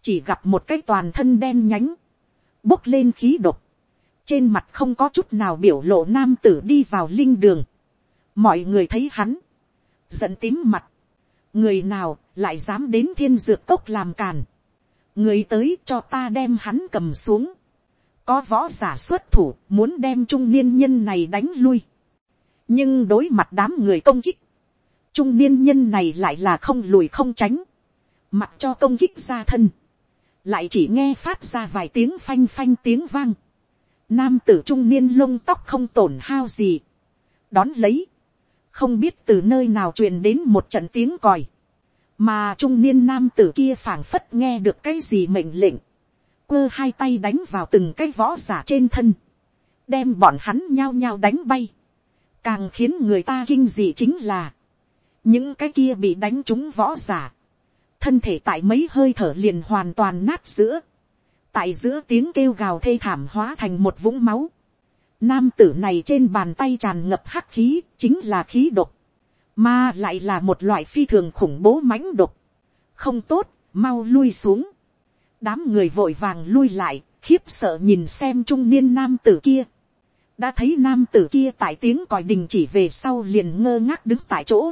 chỉ gặp một cái toàn thân đen nhánh, bốc lên khí độc. Trên mặt không có chút nào biểu lộ nam tử đi vào linh đường, mọi người thấy hắn, giận tím mặt, người nào lại dám đến thiên dược cốc làm càn, người tới cho ta đem hắn cầm xuống, có võ giả xuất thủ muốn đem trung niên nhân này đánh lui, nhưng đối mặt đám người công kích, trung niên nhân này lại là không lùi không tránh, mặc cho công kích ra thân, lại chỉ nghe phát ra vài tiếng phanh phanh tiếng vang, Nam tử trung niên lông tóc không tổn hao gì. Đón lấy. Không biết từ nơi nào truyền đến một trận tiếng còi. Mà trung niên nam tử kia phảng phất nghe được cái gì mệnh lệnh. Quơ hai tay đánh vào từng cái võ giả trên thân. Đem bọn hắn nhao nhao đánh bay. Càng khiến người ta kinh dị chính là. Những cái kia bị đánh trúng võ giả. Thân thể tại mấy hơi thở liền hoàn toàn nát giữa tại giữa tiếng kêu gào thê thảm hóa thành một vũng máu. Nam tử này trên bàn tay tràn ngập hắc khí, chính là khí độc. Mà lại là một loại phi thường khủng bố mãnh độc. Không tốt, mau lui xuống. Đám người vội vàng lui lại, khiếp sợ nhìn xem trung niên nam tử kia. Đã thấy nam tử kia tại tiếng còi đình chỉ về sau liền ngơ ngác đứng tại chỗ.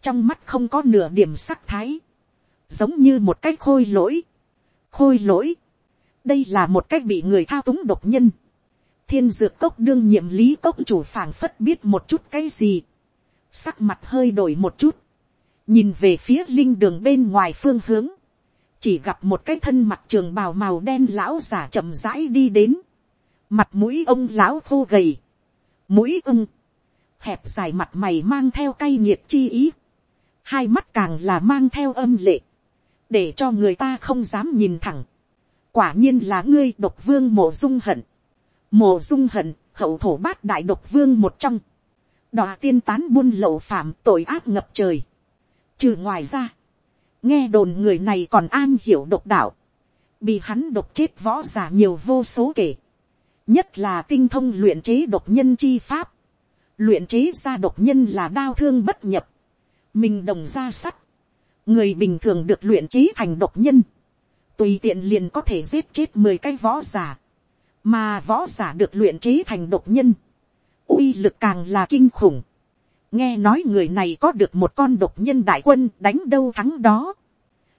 Trong mắt không có nửa điểm sắc thái. Giống như một cái khôi lỗi. Khôi lỗi đây là một cách bị người thao túng độc nhân. thiên dược cốc đương nhiệm lý cốc chủ phảng phất biết một chút cái gì. sắc mặt hơi đổi một chút. nhìn về phía linh đường bên ngoài phương hướng chỉ gặp một cái thân mặt trường bào màu đen lão giả chậm rãi đi đến. mặt mũi ông lão khô gầy. mũi ưng. hẹp dài mặt mày mang theo cay nghiệt chi ý. hai mắt càng là mang theo âm lệ. để cho người ta không dám nhìn thẳng quả nhiên là ngươi độc vương mộ dung hận. mộ dung hận, hậu thổ bát đại độc vương một trong. đòa tiên tán buôn lậu phạm tội ác ngập trời. trừ ngoài ra, nghe đồn người này còn an hiểu độc đạo. bị hắn độc chết võ giả nhiều vô số kể. nhất là tinh thông luyện chế độc nhân chi pháp. luyện chế ra độc nhân là đau thương bất nhập. mình đồng ra sắt. người bình thường được luyện chế thành độc nhân tùy tiện liền có thể giết chết mười cái võ giả, mà võ giả được luyện chế thành độc nhân, uy lực càng là kinh khủng nghe nói người này có được một con độc nhân đại quân đánh đâu thắng đó.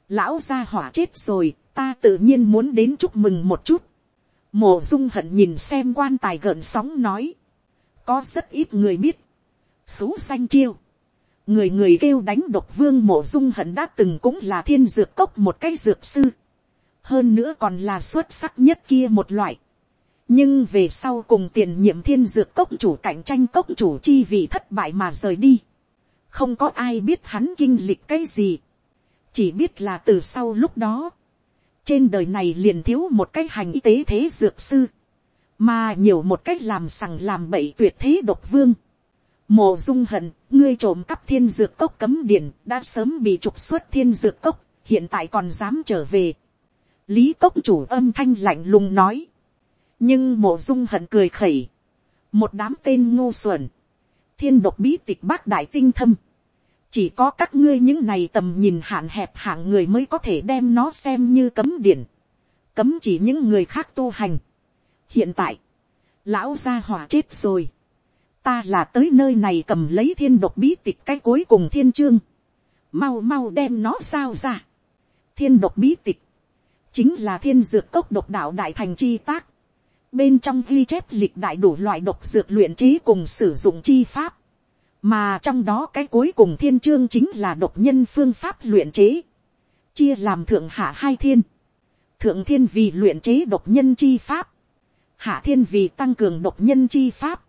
lão gia hỏa chết rồi, ta tự nhiên muốn đến chúc mừng một chút. mổ dung hận nhìn xem quan tài gợn sóng nói, có rất ít người biết, xú xanh chiêu, người người kêu đánh độc vương mộ dung hận đã từng cũng là thiên dược cốc một cái dược sư hơn nữa còn là xuất sắc nhất kia một loại nhưng về sau cùng tiền nhiệm thiên dược cốc chủ cạnh tranh cốc chủ chi vì thất bại mà rời đi. không có ai biết hắn kinh lịch cái gì. chỉ biết là từ sau lúc đó, trên đời này liền thiếu một cái hành y tế thế dược sư, mà nhiều một cách làm sằng làm bậy tuyệt thế độc vương. Mộ dung hận, ngươi trộm cắp thiên dược cốc cấm điển đã sớm bị trục xuất thiên dược cốc, hiện tại còn dám trở về lý cốc chủ âm thanh lạnh lùng nói, nhưng mộ dung hận cười khẩy, một đám tên ngu xuẩn, thiên độc bí tịch bác đại tinh thâm, chỉ có các ngươi những này tầm nhìn hạn hẹp hạng người mới có thể đem nó xem như cấm điển, cấm chỉ những người khác tu hành. hiện tại, lão gia hỏa chết rồi, ta là tới nơi này cầm lấy thiên độc bí tịch cái cuối cùng thiên chương, mau mau đem nó sao ra. thiên độc bí tịch, chính là thiên dược cốc độc đạo đại thành chi tác, bên trong ghi chép lịch đại đủ loại độc dược luyện trí cùng sử dụng chi pháp, mà trong đó cái cuối cùng thiên chương chính là độc nhân phương pháp luyện chế, chia làm thượng hạ hai thiên, thượng thiên vì luyện chế độc nhân chi pháp, hạ thiên vì tăng cường độc nhân chi pháp,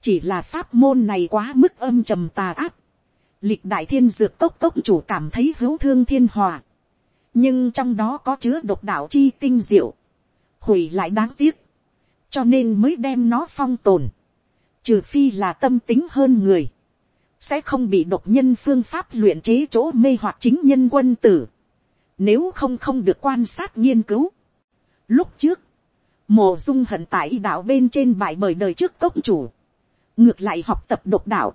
chỉ là pháp môn này quá mức âm trầm tà ác, lịch đại thiên dược tốc tốc chủ cảm thấy hữu thương thiên hòa, nhưng trong đó có chứa độc đạo chi tinh diệu, hủy lại đáng tiếc, cho nên mới đem nó phong tồn, trừ phi là tâm tính hơn người, sẽ không bị độc nhân phương pháp luyện chế chỗ mê hoặc chính nhân quân tử, nếu không không được quan sát nghiên cứu. Lúc trước, mồ dung hận tại đạo bên trên bại bởi đời trước cốc chủ, ngược lại học tập độc đạo,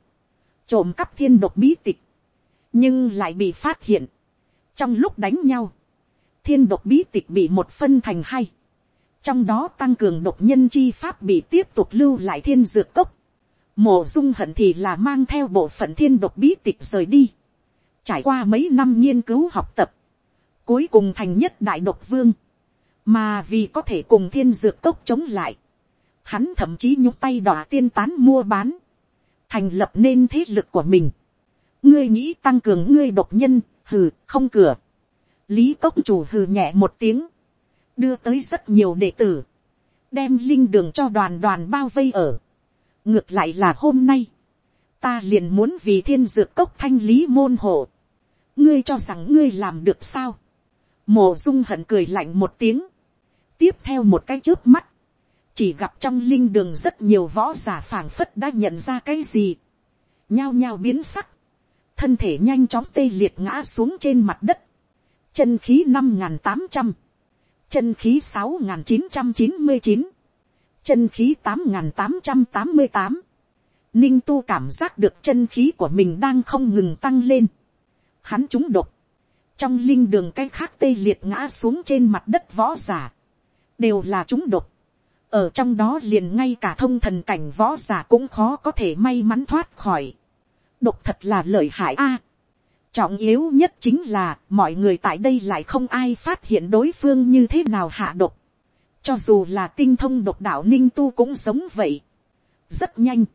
trộm cắp thiên độc bí tịch, nhưng lại bị phát hiện. trong lúc đánh nhau, thiên độc bí tịch bị một phân thành hai, trong đó tăng cường độc nhân chi pháp bị tiếp tục lưu lại thiên dược cốc, mộ dung hận thì là mang theo bộ phận thiên độc bí tịch rời đi, trải qua mấy năm nghiên cứu học tập, cuối cùng thành nhất đại độc vương, mà vì có thể cùng thiên dược cốc chống lại, hắn thậm chí nhúc tay đỏ tiên tán mua bán, thành lập nên thế lực của mình. ngươi nghĩ tăng cường ngươi độc nhân, hừ, không cửa. lý cốc chủ hừ nhẹ một tiếng, đưa tới rất nhiều đệ tử, đem linh đường cho đoàn đoàn bao vây ở. ngược lại là hôm nay, ta liền muốn vì thiên dược cốc thanh lý môn hộ. ngươi cho rằng ngươi làm được sao. mồ dung hận cười lạnh một tiếng, tiếp theo một cái trước mắt, chỉ gặp trong linh đường rất nhiều võ giả phảng phất đã nhận ra cái gì, nhao nhao biến sắc, thân thể nhanh chóng tê liệt ngã xuống trên mặt đất, chân khí năm n g h n tám trăm, chân khí sáu n g h n chín trăm chín mươi chín, chân khí tám n g h n tám trăm tám mươi tám, ninh tu cảm giác được chân khí của mình đang không ngừng tăng lên, hắn trúng độc, trong linh đường cái khác tê liệt ngã xuống trên mặt đất võ giả, đều là trúng độc, ở trong đó liền ngay cả thông thần cảnh võ giả cũng khó có thể may mắn thoát khỏi. độc thật là lợi hại a trọng yếu nhất chính là, mọi người tại đây lại không ai phát hiện đối phương như thế nào hạ độc. cho dù là tinh thông độc đạo ninh tu cũng giống vậy. rất nhanh.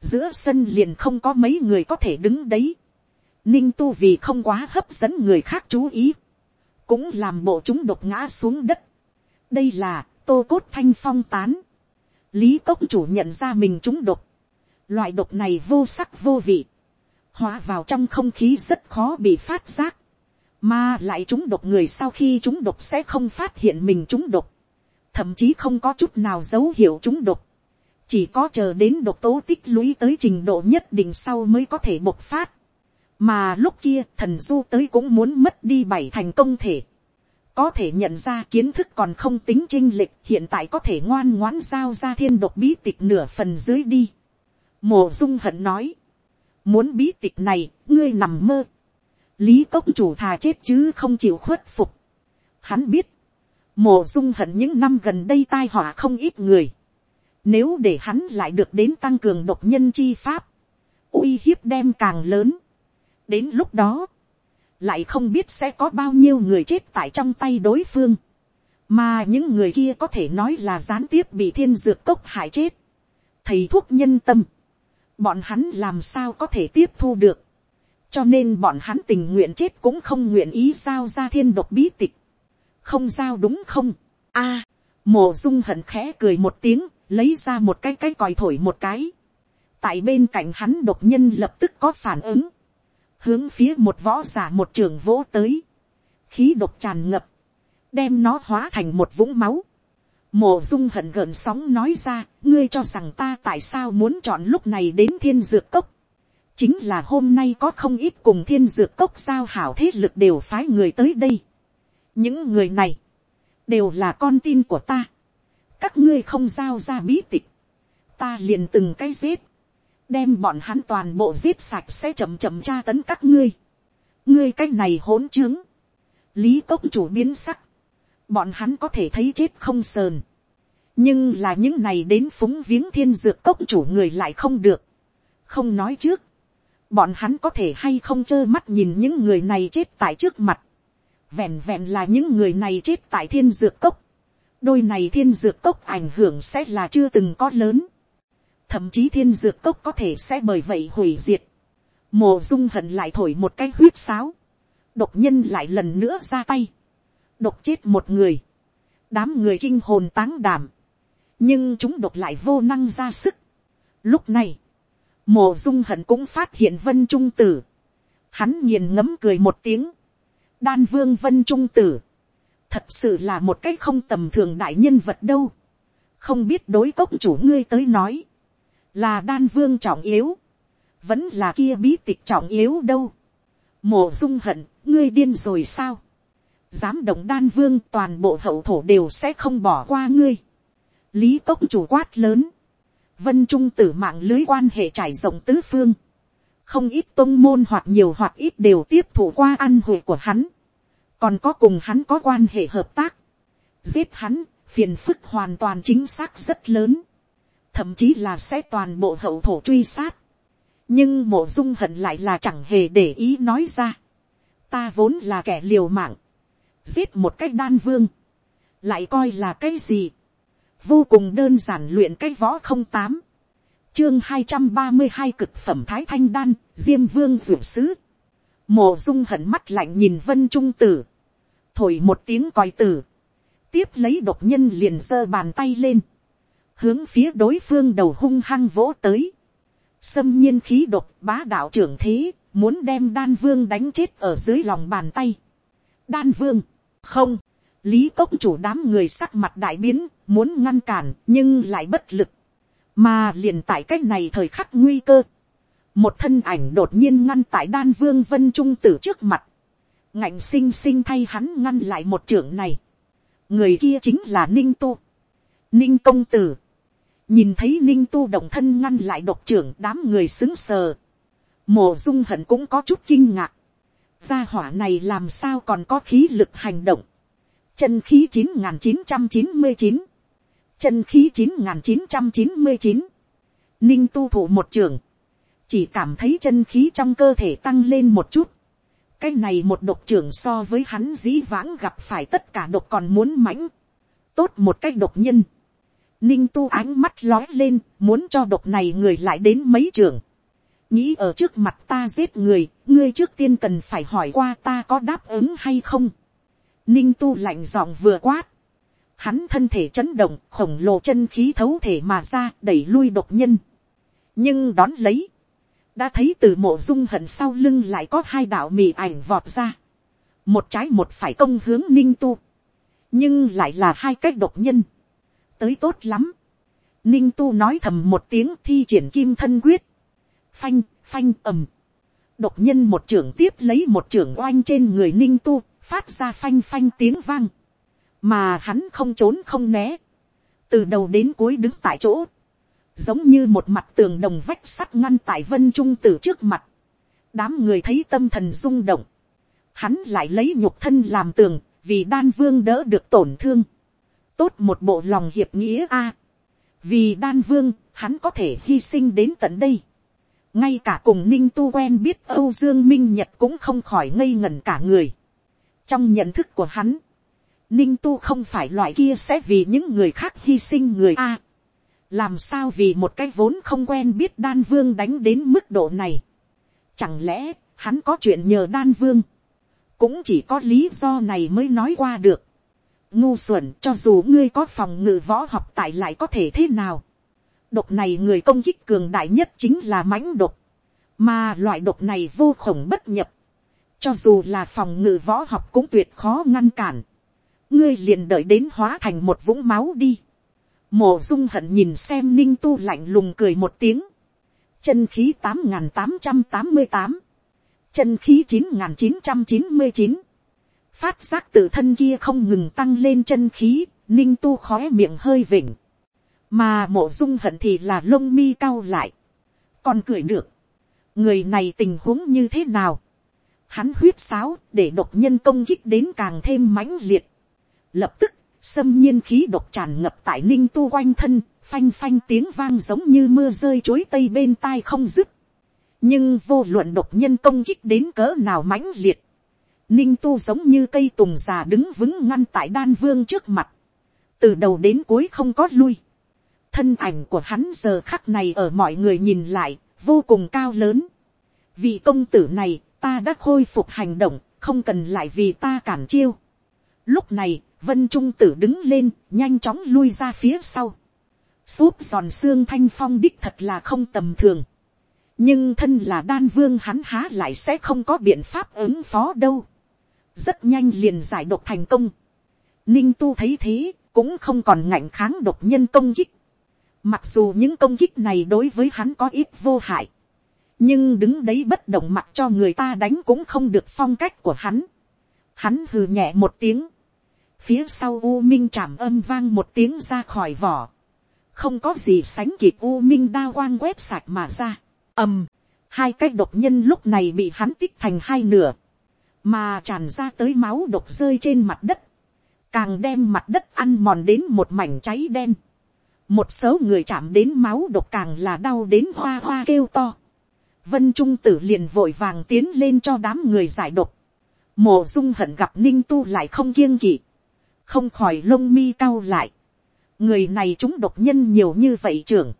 giữa sân liền không có mấy người có thể đứng đấy. ninh tu vì không quá hấp dẫn người khác chú ý. cũng làm bộ chúng độc ngã xuống đất. đây là, tô cốt thanh phong tán. Lý cốc chủ nhận ra mình chúng độc. Loại độc này vô sắc vô vị. Hóa vào trong không khí rất khó bị phát giác. Mà lại chúng độc người sau khi chúng độc sẽ không phát hiện mình chúng độc. Thậm chí không có chút nào dấu hiệu chúng độc. Chỉ có chờ đến độc tố tích lũy tới trình độ nhất định sau mới có thể bộc phát. Mà lúc kia thần du tới cũng muốn mất đi bảy thành công thể có thể nhận ra kiến thức còn không tính chinh lịch hiện tại có thể ngoan ngoãn giao ra thiên độc bí tịch nửa phần dưới đi. Mộ dung hận nói, muốn bí tịch này, ngươi nằm mơ. lý cốc chủ thà chết chứ không chịu khuất phục. Hắn biết, mộ dung hận những năm gần đây tai họa không ít người. Nếu để hắn lại được đến tăng cường độc nhân chi pháp, uy hiếp đem càng lớn. đến lúc đó, lại không biết sẽ có bao nhiêu người chết tại trong tay đối phương, mà những người kia có thể nói là gián tiếp bị thiên dược cốc hại chết, thầy thuốc nhân tâm, bọn hắn làm sao có thể tiếp thu được, cho nên bọn hắn tình nguyện chết cũng không nguyện ý giao ra thiên độc bí tịch, không giao đúng không, a, à, mồ dung hận khẽ cười một tiếng, lấy ra một cái cái còi thổi một cái, tại bên cạnh hắn độc nhân lập tức có phản ứng, hướng phía một võ giả một trường vỗ tới, khí độc tràn ngập, đem nó hóa thành một vũng máu. Mộ dung hận gợn sóng nói ra, ngươi cho rằng ta tại sao muốn chọn lúc này đến thiên dược cốc. chính là hôm nay có không ít cùng thiên dược cốc sao hảo thế lực đều phái người tới đây. những người này, đều là con tin của ta. các ngươi không giao ra bí tịch, ta liền từng cái giết, đem bọn hắn toàn bộ giết sạch sẽ chậm chậm tra tấn các ngươi, ngươi cái này hỗn trướng, lý cốc chủ biến sắc, bọn hắn có thể thấy chết không sờn, nhưng là những này đến phúng viếng thiên dược cốc chủ người lại không được, không nói trước, bọn hắn có thể hay không trơ mắt nhìn những người này chết tại trước mặt, vẹn vẹn là những người này chết tại thiên dược cốc, đôi này thiên dược cốc ảnh hưởng sẽ là chưa từng có lớn, thậm chí thiên dược cốc có thể sẽ bởi vậy hủy diệt, mồ dung hận lại thổi một cái huyết sáo, độc nhân lại lần nữa ra tay, độc chết một người, đám người kinh hồn táng đảm, nhưng chúng độc lại vô năng ra sức. Lúc này, mồ dung hận cũng phát hiện vân trung tử, hắn nghiền ngấm cười một tiếng, đan vương vân trung tử, thật sự là một cái không tầm thường đại nhân vật đâu, không biết đối cốc chủ ngươi tới nói, là đan vương trọng yếu, vẫn là kia bí tịch trọng yếu đâu. mộ dung hận, ngươi điên rồi sao dám động đan vương toàn bộ hậu thổ đều sẽ không bỏ qua ngươi. lý cốc chủ quát lớn. vân trung tử mạng lưới quan hệ trải rộng tứ phương. không ít tôn môn hoặc nhiều hoặc ít đều tiếp thụ qua ăn hội của hắn. còn có cùng hắn có quan hệ hợp tác. giết hắn, phiền phức hoàn toàn chính xác rất lớn. thậm chí là sẽ toàn bộ hậu thổ truy sát nhưng mộ dung hận lại là chẳng hề để ý nói ra. ta vốn là kẻ liều mạng, giết một cách đan vương, lại coi là cái gì, vô cùng đơn giản luyện cái võ không tám, chương hai trăm ba mươi hai cực phẩm thái thanh đan, diêm vương ruột sứ, mồ dung hận mắt lạnh nhìn vân trung tử, thổi một tiếng còi tử, tiếp lấy độc nhân liền giơ bàn tay lên, hướng phía đối phương đầu hung hăng vỗ tới, xâm nhiên khí độc bá đạo trưởng thế, muốn đem đan vương đánh chết ở dưới lòng bàn tay. đan vương, không, lý cốc chủ đám người sắc mặt đại biến, muốn ngăn cản nhưng lại bất lực, mà liền tại c á c h này thời khắc nguy cơ, một thân ảnh đột nhiên ngăn tại đan vương vân trung tử trước mặt, ngạnh xinh xinh thay hắn ngăn lại một trưởng này, người kia chính là ninh tu, ninh công tử, nhìn thấy ninh tu động thân ngăn lại độc trưởng đám người xứng sờ, mồ dung hận cũng có chút kinh ngạc, gia hỏa này làm sao còn có khí lực hành động, chân khí chín n g h n chín trăm chín mươi chín, chân khí chín n g h n chín trăm chín mươi chín, ninh tu thủ một trường, chỉ cảm thấy chân khí trong cơ thể tăng lên một chút, cái này một độc trưởng so với hắn dĩ vãng gặp phải tất cả độc còn muốn mãnh, tốt một cách độc nhân, Ninh tu ánh mắt lói lên, muốn cho độc này người lại đến mấy trường. Nghĩ ở trước mặt ta giết người, ngươi trước tiên cần phải hỏi qua ta có đáp ứng hay không. Ninh tu lạnh giọng vừa quát. Hắn thân thể chấn động, khổng lồ chân khí thấu thể mà ra, đẩy lui độc nhân. Nhưng đón lấy. Đã thấy từ mộ dung hận sau lưng lại có hai đạo mì ảnh vọt ra. Một trái một phải công hướng ninh tu. Nhưng lại là hai cách độc nhân tới tốt lắm. Ninh tu nói thầm một tiếng thi triển kim thân quyết. Phanh, phanh ầm. Độc nhân một trưởng tiếp lấy một trưởng oanh trên người ninh tu, phát ra phanh phanh tiếng vang. Mà hắn không trốn không né. Từ đầu đến cuối đứng tại chỗ. Giống như một mặt tường đồng vách sắt ngăn tại vân trung tử trước mặt. Đám người thấy tâm thần rung động. Hắn lại lấy nhục thân làm tường, vì đan vương đỡ được tổn thương tốt một bộ lòng hiệp nghĩa a. vì đan vương, hắn có thể hy sinh đến tận đây ngay cả cùng ninh tu quen biết âu dương minh nhật cũng không khỏi ngây ngẩn cả người. trong nhận thức của hắn, ninh tu không phải loại kia sẽ vì những người khác hy sinh người a. làm sao vì một cái vốn không quen biết đan vương đánh đến mức độ này. chẳng lẽ, hắn có chuyện nhờ đan vương. cũng chỉ có lý do này mới nói qua được ngu xuẩn cho dù ngươi có phòng ngự võ học tại lại có thể thế nào độc này người công kích cường đại nhất chính là mãnh độc. mà loại độc này vô khổng bất nhập. cho dù là phòng ngự võ học cũng tuyệt khó ngăn cản. ngươi liền đợi đến hóa thành một vũng máu đi. Mộ dung hận nhìn xem ninh tu lạnh lùng cười một tiếng. chân khí tám n tám trăm tám mươi tám. chân khí chín n chín trăm chín mươi chín phát giác tự thân kia không ngừng tăng lên chân khí, ninh tu khói miệng hơi vỉnh, mà mộ dung hận thì là lông mi cao lại, còn cười được, người này tình huống như thế nào, hắn huyết sáo để độc nhân công kích đến càng thêm mãnh liệt, lập tức, xâm nhiên khí độc tràn ngập tại ninh tu quanh thân, phanh phanh tiếng vang giống như mưa rơi chối tây bên tai không dứt, nhưng vô luận độc nhân công kích đến cỡ nào mãnh liệt, ninh tu giống như cây tùng già đứng vững ngăn tại đan vương trước mặt, từ đầu đến cuối không có lui, thân ảnh của hắn giờ khắc này ở mọi người nhìn lại, vô cùng cao lớn. vị công tử này, ta đã khôi phục hành động, không cần lại vì ta cản chiêu. lúc này, vân trung tử đứng lên, nhanh chóng lui ra phía sau. súp giòn xương thanh phong đích thật là không tầm thường. nhưng thân là đan vương hắn há lại sẽ không có biện pháp ứng phó đâu. rất nhanh liền giải độc thành công. ninh tu thấy thế, cũng không còn ngạnh kháng độc nhân công kích. Mặc dù những công kích này đối với hắn có ít vô hại. Nhưng đứng đấy bất động mặt cho người ta đánh cũng không được phong cách của hắn. Hắn hừ nhẹ một tiếng. Phía sau U Minh chạm âm vang một tiếng ra khỏi vỏ. Không có gì sánh kịp U Minh đa quang quét sạch mà ra. ầm, hai cái độc nhân lúc này bị hắn tích thành hai nửa. Mà tràn ra tới máu độc rơi trên mặt đất. Càng đem mặt đất ăn mòn đến một mảnh cháy đen một số người chạm đến máu độc càng là đau đến hoa hoa kêu to. vân trung tử liền vội vàng tiến lên cho đám người giải độc. mổ dung hận gặp ninh tu lại không kiêng kỵ. không khỏi lông mi cau lại. người này chúng độc nhân nhiều như vậy trưởng.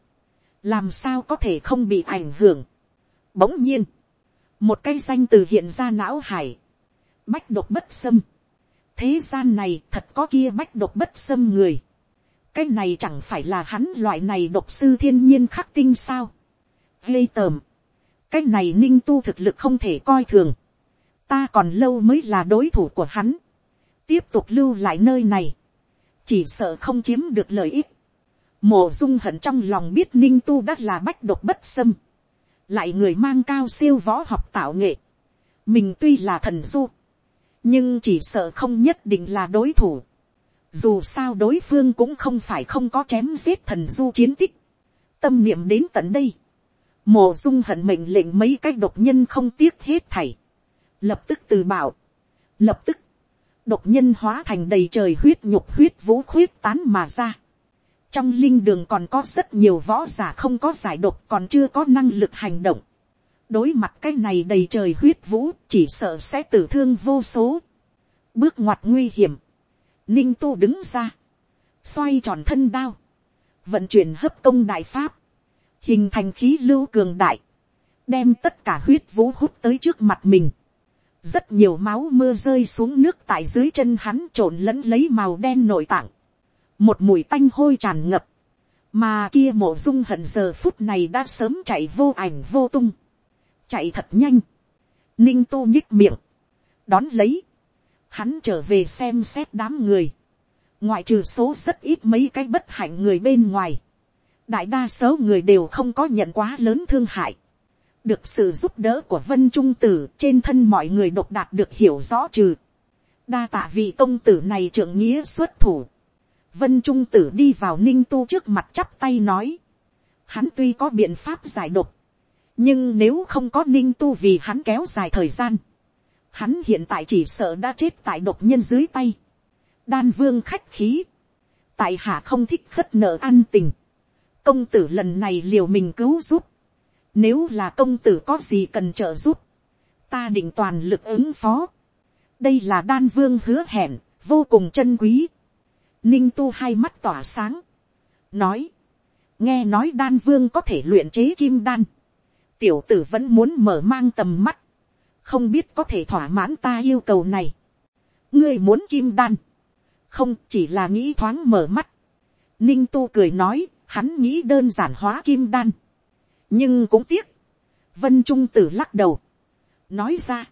làm sao có thể không bị ảnh hưởng. bỗng nhiên, một cây danh từ hiện ra não hải. bách độc bất xâm. thế gian này thật có kia bách độc bất xâm người cái này chẳng phải là hắn loại này độc sư thiên nhiên khắc tinh sao. ghê tởm. cái này ninh tu thực lực không thể coi thường. ta còn lâu mới là đối thủ của hắn. tiếp tục lưu lại nơi này. chỉ sợ không chiếm được lợi ích. mổ dung hận trong lòng biết ninh tu đã là bách độc bất xâm. lại người mang cao siêu võ học tạo nghệ. mình tuy là thần du. nhưng chỉ sợ không nhất định là đối thủ dù sao đối phương cũng không phải không có chém giết thần du chiến tích. tâm niệm đến tận đây. mồ dung hận mệnh lệnh mấy cái độc nhân không tiếc hết thảy. lập tức từ bảo. lập tức, độc nhân hóa thành đầy trời huyết nhục huyết vũ huyết tán mà ra. trong linh đường còn có rất nhiều võ giả không có giải độc còn chưa có năng lực hành động. đối mặt cái này đầy trời huyết vũ chỉ sợ sẽ tử thương vô số. bước ngoặt nguy hiểm ninh tu đứng ra, xoay tròn thân đao, vận chuyển hấp công đại pháp, hình thành khí lưu cường đại, đem tất cả huyết vũ hút tới trước mặt mình. rất nhiều máu mưa rơi xuống nước tại dưới chân hắn trộn lẫn lấy màu đen nội tạng, một mùi tanh hôi tràn ngập, mà kia mộ dung hận giờ phút này đã sớm chạy vô ảnh vô tung, chạy thật nhanh, ninh tu nhích miệng, đón lấy, hắn trở về xem xét đám người, ngoại trừ số rất ít mấy cái bất hạnh người bên ngoài, đại đa số người đều không có nhận quá lớn thương hại, được sự giúp đỡ của vân trung tử trên thân mọi người độc đạt được hiểu rõ trừ, đa tạ vị công tử này trưởng nghĩa xuất thủ, vân trung tử đi vào ninh tu trước mặt chắp tay nói, hắn tuy có biện pháp giải độc, nhưng nếu không có ninh tu vì hắn kéo dài thời gian, hắn hiện tại chỉ sợ đã chết tại độc nhân dưới tay. đan vương khách khí, tại hạ không thích khất nợ ăn tình, công tử lần này liều mình cứu giúp, nếu là công tử có gì cần trợ giúp, ta định toàn lực ứng phó. đây là đan vương hứa hẹn, vô cùng chân quý. ninh tu hai mắt tỏa sáng, nói, nghe nói đan vương có thể luyện chế kim đan, tiểu tử vẫn muốn mở mang tầm mắt, không biết có thể thỏa mãn ta yêu cầu này. ngươi muốn kim đan, không chỉ là nghĩ thoáng mở mắt. ninh tu cười nói, hắn nghĩ đơn giản hóa kim đan. nhưng cũng tiếc, vân trung tử lắc đầu, nói ra,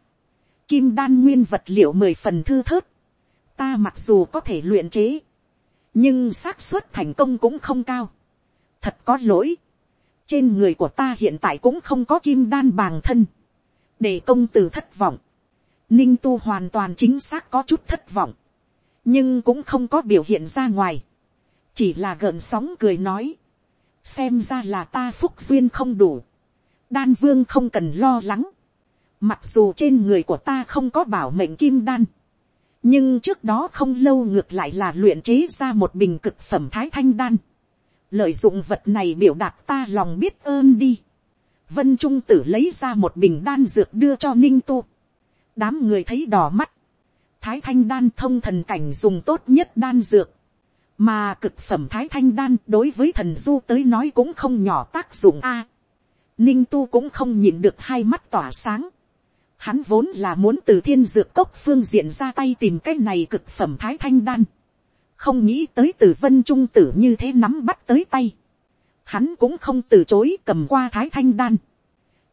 kim đan nguyên vật liệu mười phần thư thớt, ta mặc dù có thể luyện chế, nhưng xác suất thành công cũng không cao. thật có lỗi, trên người của ta hiện tại cũng không có kim đan bàng thân để công tử thất vọng, ninh tu hoàn toàn chính xác có chút thất vọng, nhưng cũng không có biểu hiện ra ngoài, chỉ là gợn sóng cười nói, xem ra là ta phúc duyên không đủ, đan vương không cần lo lắng, mặc dù trên người của ta không có bảo mệnh kim đan, nhưng trước đó không lâu ngược lại là luyện chế ra một bình cực phẩm thái thanh đan, lợi dụng vật này biểu đạt ta lòng biết ơn đi, vân trung tử lấy ra một bình đan dược đưa cho ninh tu, đám người thấy đỏ mắt, thái thanh đan thông thần cảnh dùng tốt nhất đan dược, mà cực phẩm thái thanh đan đối với thần du tới nói cũng không nhỏ tác dụng a. ninh tu cũng không nhìn được hai mắt tỏa sáng. hắn vốn là muốn từ thiên dược cốc phương diện ra tay tìm cái này cực phẩm thái thanh đan. không nghĩ tới từ vân trung tử như thế nắm bắt tới tay hắn cũng không từ chối cầm qua thái thanh đan.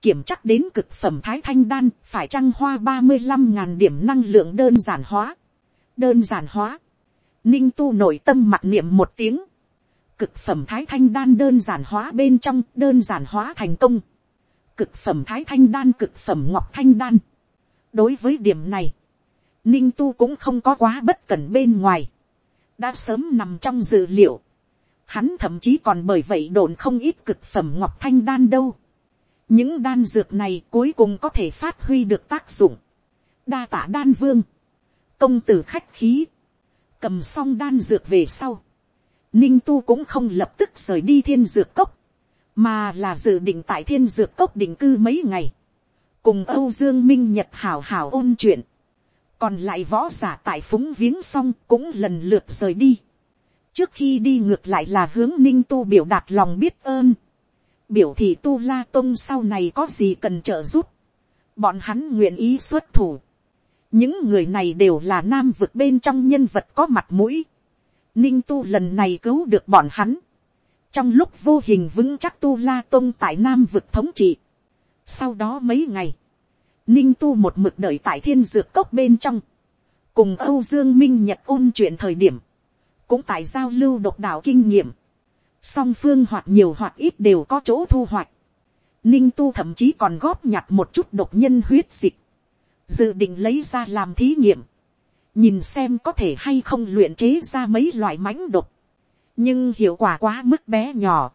kiểm chắc đến cực phẩm thái thanh đan, phải trăng hoa ba mươi năm ngàn điểm năng lượng đơn giản hóa. đơn giản hóa Ninh tu nội tâm mặt niệm một tiếng. Cực phẩm thái thanh đan đơn giản hóa bên trong, đơn giản hóa thành công. Cực phẩm thái thanh đan, cực phẩm ngọc thanh đan. Đối với điểm này. Ninh tu cũng không có quá bất cẩn bên ngoài. Đã sớm nằm trong dự liệu. Hắn thậm chí còn bởi vậy đồn không ít cực phẩm ngọc thanh đan đâu. Những đan dược này cuối cùng có thể phát huy được tác dụng. Đa tả đan vương. Công tử khách khí cầm xong đan dược về sau, ninh tu cũng không lập tức rời đi thiên dược cốc, mà là dự định tại thiên dược cốc định cư mấy ngày, cùng âu dương minh nhật hảo hảo ôn chuyện, còn lại võ giả tại phúng viếng xong cũng lần lượt rời đi, trước khi đi ngược lại là hướng ninh tu biểu đạt lòng biết ơn, biểu thị tu la tôn sau này có gì cần trợ giúp, bọn hắn nguyện ý xuất thủ, những người này đều là nam vực bên trong nhân vật có mặt mũi. ninh tu lần này cứu được bọn hắn. trong lúc vô hình vững chắc tu la tôn tại nam vực thống trị. sau đó mấy ngày, ninh tu một mực đợi tại thiên dược cốc bên trong. cùng âu dương minh nhật ôn chuyện thời điểm, cũng tại giao lưu độc đạo kinh nghiệm. song phương hoặc nhiều hoặc ít đều có chỗ thu hoạch. ninh tu thậm chí còn góp nhặt một chút độc nhân huyết dịch dự định lấy ra làm thí nghiệm, nhìn xem có thể hay không luyện chế ra mấy loại mãnh độc, nhưng hiệu quả quá mức bé nhỏ.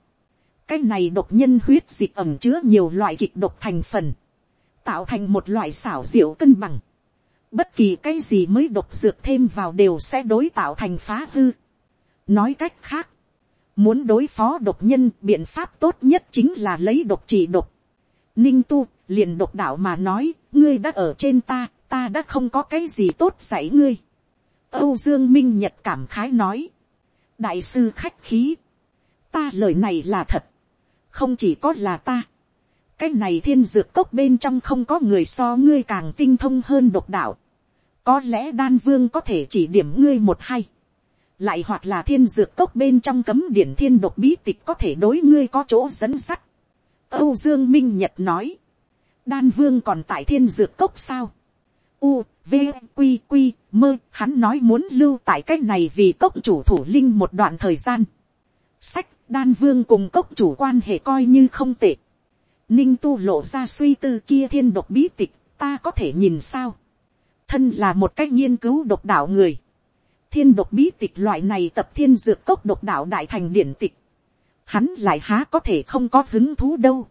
cái này độc nhân huyết dịch ẩm chứa nhiều loại kịch độc thành phần, tạo thành một loại xảo diệu cân bằng. bất kỳ cái gì mới độc dược thêm vào đều sẽ đối tạo thành phá hư nói cách khác, muốn đối phó độc nhân biện pháp tốt nhất chính là lấy độc trị độc. ninh tu liền độc đạo mà nói, ngươi đã ở trên ta, ta đã không có cái gì tốt dạy ngươi. Âu Dương Minh Nhật cảm khái nói. Đại sư khách khí. Ta lời này là thật. Không chỉ có là ta. Cái này thiên dược cốc bên trong không có người so ngươi càng tinh thông hơn độc đạo. Có lẽ đan vương có thể chỉ điểm ngươi một hay. Lại hoặc là thiên dược cốc bên trong cấm điển thiên độc bí tịch có thể đối ngươi có chỗ dẫn sắt. Âu Dương Minh Nhật nói đan vương còn tại thiên dược cốc sao. U, v, q q mơ, hắn nói muốn lưu tại cách này vì cốc chủ thủ linh một đoạn thời gian. Sách, đan vương cùng cốc chủ quan hệ coi như không tệ. Ninh tu lộ ra suy tư kia thiên độc bí tịch, ta có thể nhìn sao. Thân là một cách nghiên cứu độc đạo người. Thiên độc bí tịch loại này tập thiên dược cốc độc đạo đại thành điển tịch. Hắn lại há có thể không có hứng thú đâu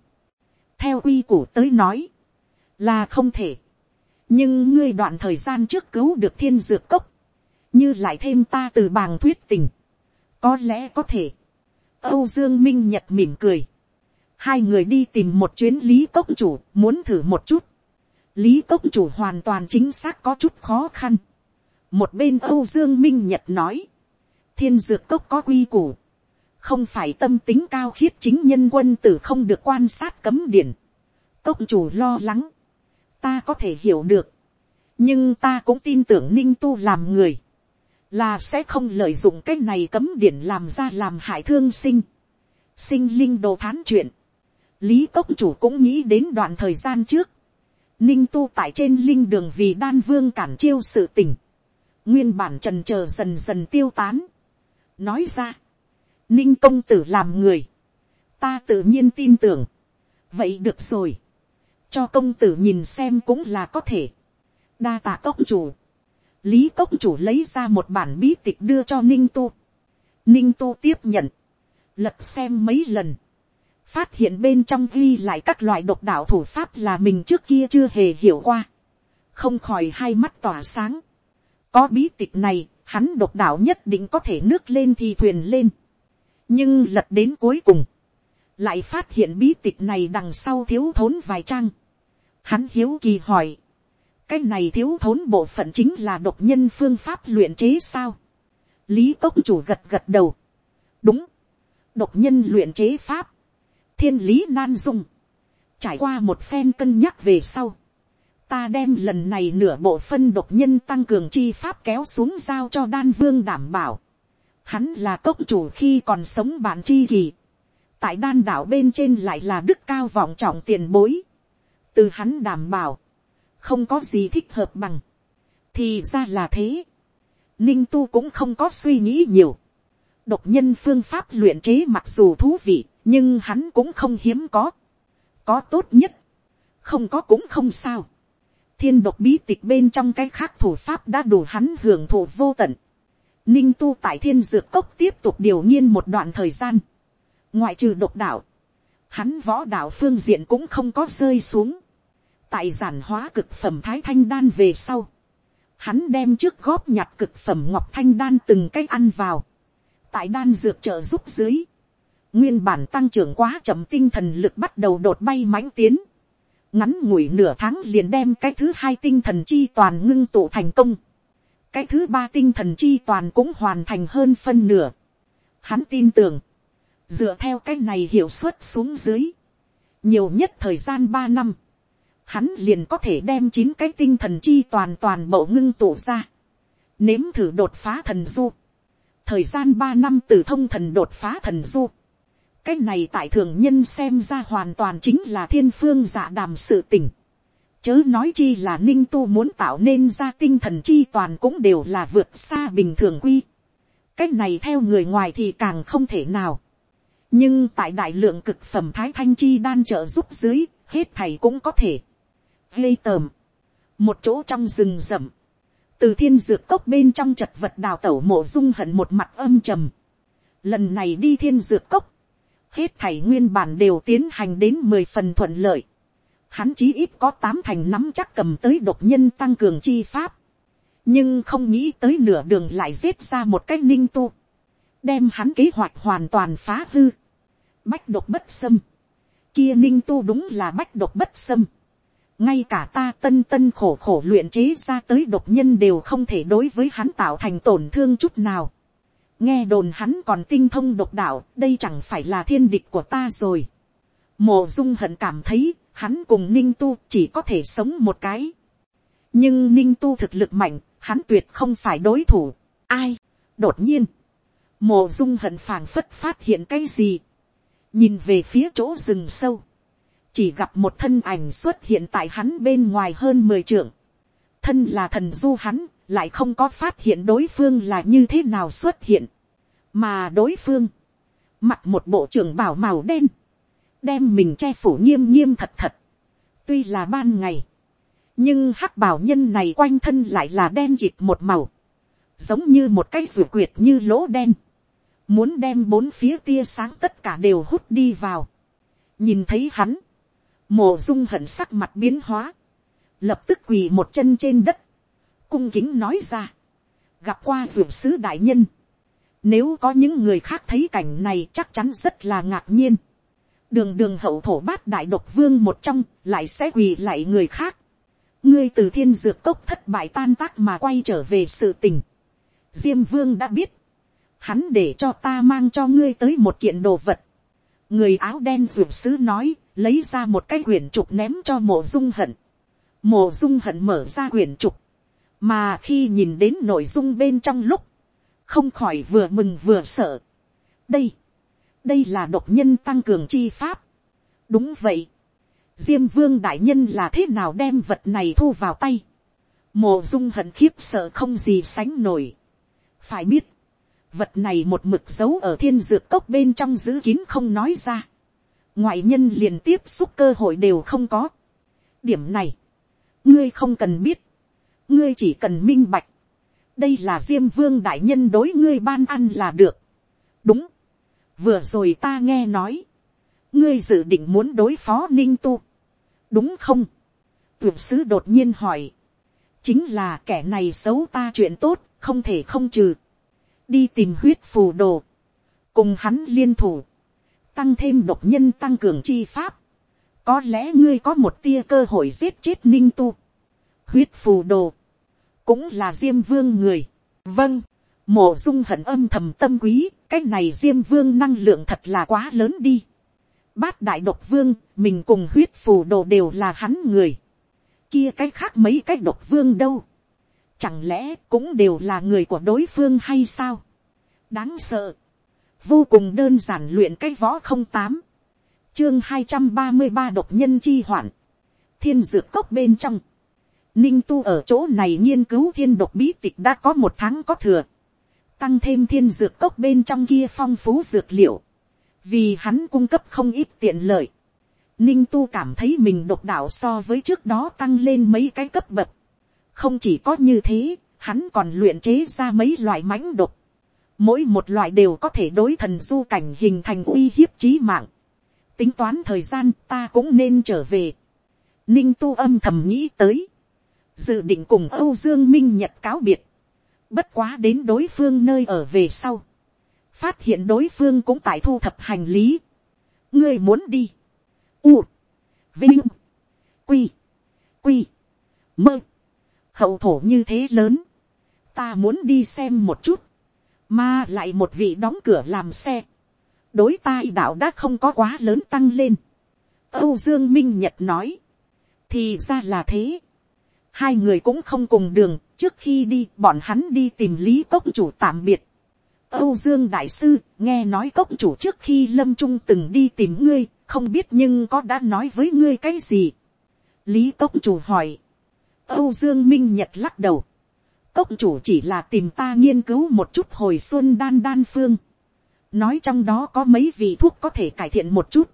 theo quy củ tới nói, là không thể. nhưng ngươi đoạn thời gian trước cứu được thiên dược cốc, như lại thêm ta từ bàng thuyết tình, có lẽ có thể. âu dương minh nhật mỉm cười, hai người đi tìm một chuyến lý cốc chủ muốn thử một chút. lý cốc chủ hoàn toàn chính xác có chút khó khăn một bên âu dương minh nhật nói, thiên dược cốc có quy củ, không phải tâm tính cao khiết chính nhân quân tử không được quan sát cấm điển. Cốc chủ lo lắng, ta có thể hiểu được, nhưng ta cũng tin tưởng ninh tu làm người, là sẽ không lợi dụng cái này cấm điển làm ra làm hại thương sinh, sinh linh đồ thán chuyện. lý cốc chủ cũng nghĩ đến đoạn thời gian trước, ninh tu tại trên linh đường vì đan vương cản chiêu sự tình, nguyên bản trần chờ dần dần tiêu tán, nói ra, ninh công tử làm người, ta tự nhiên tin tưởng, vậy được rồi, cho công tử nhìn xem cũng là có thể, đa tạ cốc chủ, lý cốc chủ lấy ra một bản bí tịch đưa cho ninh tu, ninh tu tiếp nhận, lật xem mấy lần, phát hiện bên trong ghi lại các loại độc đạo thủ pháp là mình trước kia chưa hề hiểu qua, không khỏi hai mắt tỏa sáng có bí tịch này, hắn độc đạo nhất định có thể nước lên thì thuyền lên. nhưng lật đến cuối cùng, lại phát hiện bí tịch này đằng sau thiếu thốn vài trang. Hắn hiếu kỳ hỏi, cái này thiếu thốn bộ phận chính là độc nhân phương pháp luyện chế sao. lý cốc chủ gật gật đầu. đúng, độc nhân luyện chế pháp, thiên lý nan dung, trải qua một phen cân nhắc về sau, ta đem lần này nửa bộ phân độc nhân tăng cường chi pháp kéo xuống giao cho đan vương đảm bảo. Hắn là cốc chủ khi còn sống bạn chi kỳ. Tại đan đảo bên trên lại là đức cao vọng trọng tiền bối. Từ hắn đảm bảo. Không có gì thích hợp bằng. Thì ra là thế. Ninh tu cũng không có suy nghĩ nhiều. Độc nhân phương pháp luyện chế mặc dù thú vị. Nhưng hắn cũng không hiếm có. Có tốt nhất. Không có cũng không sao thiên độc bí tịch bên trong cái khác thủ pháp đã đủ hắn hưởng thụ vô tận. Ninh tu tại thiên dược cốc tiếp tục điều nghiên một đoạn thời gian. Ngoại trừ độc đạo, hắn võ đạo phương diện cũng không có rơi xuống. Tại giản hóa cực phẩm thái thanh đan về sau. Hắn đem trước góp nhặt cực phẩm ngọc thanh đan từng cái ăn vào. Tại đan dược trợ giúp dưới. Nguyên bản tăng trưởng quá chậm tinh thần lực bắt đầu đột bay mãnh tiến ngắn ngủi nửa tháng liền đem cái thứ hai tinh thần chi toàn ngưng tụ thành công. cái thứ ba tinh thần chi toàn cũng hoàn thành hơn phân nửa. Hắn tin tưởng, dựa theo cái này hiệu suất xuống dưới, nhiều nhất thời gian ba năm, hắn liền có thể đem chín cái tinh thần chi toàn toàn bộ ngưng tụ ra, nếm thử đột phá thần du. thời gian ba năm từ thông thần đột phá thần du, cái này tại thường nhân xem ra hoàn toàn chính là thiên phương dạ đàm sự tình. Chớ nói chi là ninh tu muốn tạo nên ra tinh thần chi toàn cũng đều là vượt xa bình thường quy. cái này theo người ngoài thì càng không thể nào. nhưng tại đại lượng cực phẩm thái thanh chi đan trợ giúp dưới, hết thầy cũng có thể. gây tờm. một chỗ trong rừng rậm. từ thiên dược cốc bên trong chật vật đào tẩu mộ dung hận một mặt âm trầm. lần này đi thiên dược cốc hết thảy nguyên bản đều tiến hành đến mười phần thuận lợi. Hắn chí ít có tám thành nắm chắc cầm tới độc nhân tăng cường chi pháp. Nhưng không nghĩ tới nửa đường lại giết ra một cách ninh tu. Đem hắn kế hoạch hoàn toàn phá hư. Bách độc bất xâm. Kia ninh tu đúng là bách độc bất xâm. Ngay cả ta tân tân khổ khổ luyện chế ra tới độc nhân đều không thể đối với hắn tạo thành tổn thương chút nào nghe đồn hắn còn tinh thông độc đạo, đây chẳng phải là thiên địch của ta rồi. Mộ dung hận cảm thấy, hắn cùng ninh tu chỉ có thể sống một cái. nhưng ninh tu thực lực mạnh, hắn tuyệt không phải đối thủ. ai, đột nhiên, mộ dung hận phảng phất phát hiện cái gì. nhìn về phía chỗ rừng sâu, chỉ gặp một thân ảnh xuất hiện tại hắn bên ngoài hơn mười trượng thân là thần du hắn, lại không có phát hiện đối phương là như thế nào xuất hiện, mà đối phương, mặc một bộ trưởng bảo màu đen, đem mình che phủ nghiêm nghiêm thật thật, tuy là ban ngày, nhưng hắc bảo nhân này quanh thân lại là đen kịt một màu, giống như một cái ruột quyệt như lỗ đen, muốn đem bốn phía tia sáng tất cả đều hút đi vào, nhìn thấy hắn, mổ dung hận sắc mặt biến hóa, lập tức quỳ một chân trên đất, cung kính nói ra, gặp qua ruột sứ đại nhân, nếu có những người khác thấy cảnh này chắc chắn rất là ngạc nhiên, đường đường hậu thổ bát đại độc vương một trong lại sẽ quỳ lại người khác, ngươi từ thiên dược cốc thất bại tan tác mà quay trở về sự tình, diêm vương đã biết, hắn để cho ta mang cho ngươi tới một kiện đồ vật, người áo đen ruột sứ nói, lấy ra một cái quyển trục ném cho mộ dung hận, mộ dung hận mở ra quyển trục, mà khi nhìn đến nội dung bên trong lúc, không khỏi vừa mừng vừa sợ. đây, đây là độc nhân tăng cường chi pháp. đúng vậy, diêm vương đại nhân là thế nào đem vật này thu vào tay. mồ dung hận khiếp sợ không gì sánh nổi. phải biết, vật này một mực giấu ở thiên dược cốc bên trong giữ kín không nói ra. ngoại nhân liền tiếp xúc cơ hội đều không có. điểm này, ngươi không cần biết, ngươi chỉ cần minh bạch, đây là diêm vương đại nhân đối ngươi ban ăn là được. đúng, vừa rồi ta nghe nói, ngươi dự định muốn đối phó ninh tu, đúng không, tuyệt sứ đột nhiên hỏi, chính là kẻ này xấu ta chuyện tốt, không thể không trừ, đi tìm huyết phù đồ, cùng hắn liên thủ, tăng thêm độc nhân tăng cường chi pháp, có lẽ ngươi có một tia cơ hội giết chết ninh tu, huyết phù đồ, cũng là diêm vương người, vâng, mổ dung hận âm thầm tâm quý, cái này diêm vương năng lượng thật là quá lớn đi. bát đại độc vương, mình cùng huyết phù đồ đều là hắn người. kia cái khác mấy cái độc vương đâu. chẳng lẽ cũng đều là người của đối phương hay sao. đáng sợ. vô cùng đơn giản luyện cái võ không tám chương hai trăm ba mươi ba độc nhân chi hoạn. thiên dược cốc bên trong. ninh tu ở chỗ này nghiên cứu thiên độc bí tịch đã có một tháng có thừa tăng thêm thiên dược cốc bên trong kia phong phú dược liệu, vì hắn cung cấp không ít tiện lợi. Ninh tu cảm thấy mình độc đạo so với trước đó tăng lên mấy cái cấp bậc. Không chỉ có như thế, hắn còn luyện chế ra mấy loại mãnh độc. Mỗi một loại đều có thể đối thần du cảnh hình thành uy hiếp trí mạng. Tính toán thời gian ta cũng nên trở về. Ninh tu âm thầm nghĩ tới. Dự định cùng Âu Dương Minh Nhật cáo biệt. Bất quá đến đối phương nơi ở về sau. Phát hiện đối phương cũng tại thu thập hành lý. Ngươi muốn đi. U. Vinh. Quy. Quy. Mơ. Hậu thổ như thế lớn. Ta muốn đi xem một chút. Mà lại một vị đóng cửa làm xe. Đối tai đạo đã không có quá lớn tăng lên. Âu Dương Minh Nhật nói. Thì ra là thế hai người cũng không cùng đường, trước khi đi bọn hắn đi tìm lý cốc chủ tạm biệt. âu dương đại sư nghe nói cốc chủ trước khi lâm trung từng đi tìm ngươi, không biết nhưng có đã nói với ngươi cái gì. lý cốc chủ hỏi. âu dương minh nhật lắc đầu. cốc chủ chỉ là tìm ta nghiên cứu một chút hồi xuân đan đan phương nói trong đó có mấy vị thuốc có thể cải thiện một chút.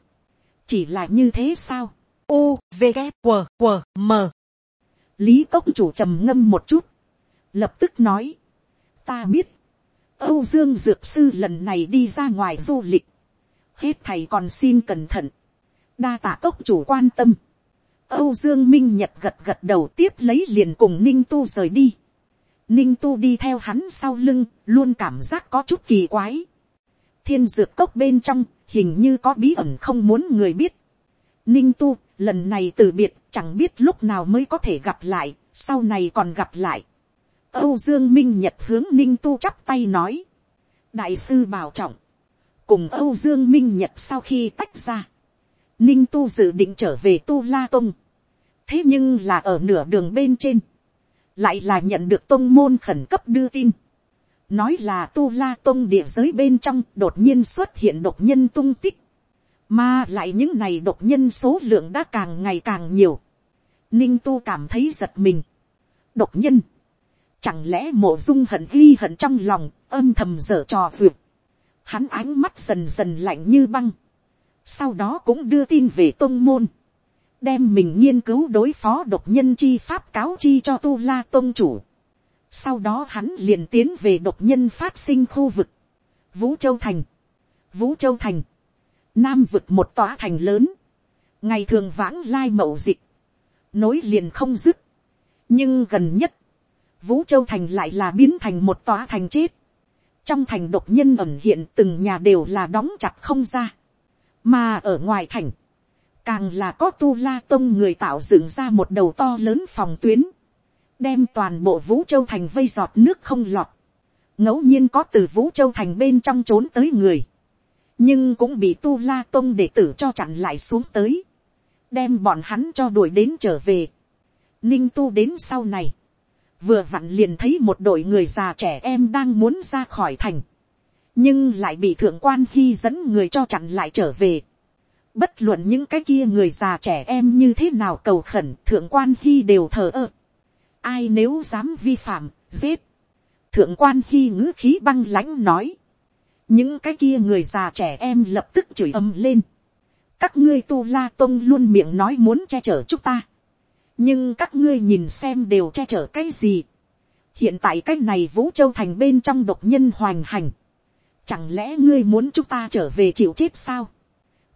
chỉ là như thế sao. u v g q q m. Lý cốc chủ trầm ngâm một chút, lập tức nói, ta biết, âu dương dược sư lần này đi ra ngoài du lịch, hết thầy còn xin cẩn thận, đa tạ cốc chủ quan tâm, âu dương minh nhật gật gật đầu tiếp lấy liền cùng ninh tu rời đi, ninh tu đi theo hắn sau lưng, luôn cảm giác có chút kỳ quái, thiên dược cốc bên trong, hình như có bí ẩn không muốn người biết, ninh tu lần này từ biệt chẳng biết lúc nào mới có thể gặp lại, sau này còn gặp lại. Âu Dương Minh Nhật hướng Ninh Tu chắp tay nói. Đại sư bảo trọng. Cùng Âu Dương Minh Nhật sau khi tách ra. Ninh Tu dự định trở về Tu La Tông. Thế nhưng là ở nửa đường bên trên. Lại là nhận được Tông môn khẩn cấp đưa tin. Nói là Tu La Tông địa giới bên trong đột nhiên xuất hiện đột nhân tung tích mà lại những này độc nhân số lượng đã càng ngày càng nhiều. Ninh tu cảm thấy giật mình. Độc nhân. Chẳng lẽ mộ dung hận ghi hận trong lòng, âm thầm dở trò vượt. Hắn ánh mắt dần dần lạnh như băng. Sau đó cũng đưa tin về tôn môn. Đem mình nghiên cứu đối phó độc nhân chi pháp cáo chi cho tu la tôn chủ. Sau đó hắn liền tiến về độc nhân phát sinh khu vực. Vũ Châu Thành. Vũ Châu Thành. Nam vực một tòa thành lớn, ngày thường vãng lai mậu dịch, nối liền không dứt, nhưng gần nhất, vũ châu thành lại là biến thành một tòa thành chết, trong thành độc nhân ẩn hiện từng nhà đều là đóng chặt không ra, mà ở ngoài thành, càng là có tu la tông người tạo dựng ra một đầu to lớn phòng tuyến, đem toàn bộ vũ châu thành vây giọt nước không lọt, ngẫu nhiên có từ vũ châu thành bên trong trốn tới người, nhưng cũng bị tu la tôn đệ tử cho chặn lại xuống tới, đem bọn hắn cho đuổi đến trở về. Ninh tu đến sau này, vừa vặn liền thấy một đội người già trẻ em đang muốn ra khỏi thành, nhưng lại bị thượng quan hy dẫn người cho chặn lại trở về. Bất luận những cái kia người già trẻ em như thế nào cầu khẩn thượng quan hy đều thờ ơ. Ai nếu dám vi phạm, giết. Thượng quan khi ngữ khí băng lãnh nói những cái kia người già trẻ em lập tức chửi ầm lên. các ngươi tu la tông luôn miệng nói muốn che chở chúng ta. nhưng các ngươi nhìn xem đều che chở cái gì. hiện tại cái này vũ châu thành bên trong độc nhân hoành hành. chẳng lẽ ngươi muốn chúng ta trở về chịu chết sao.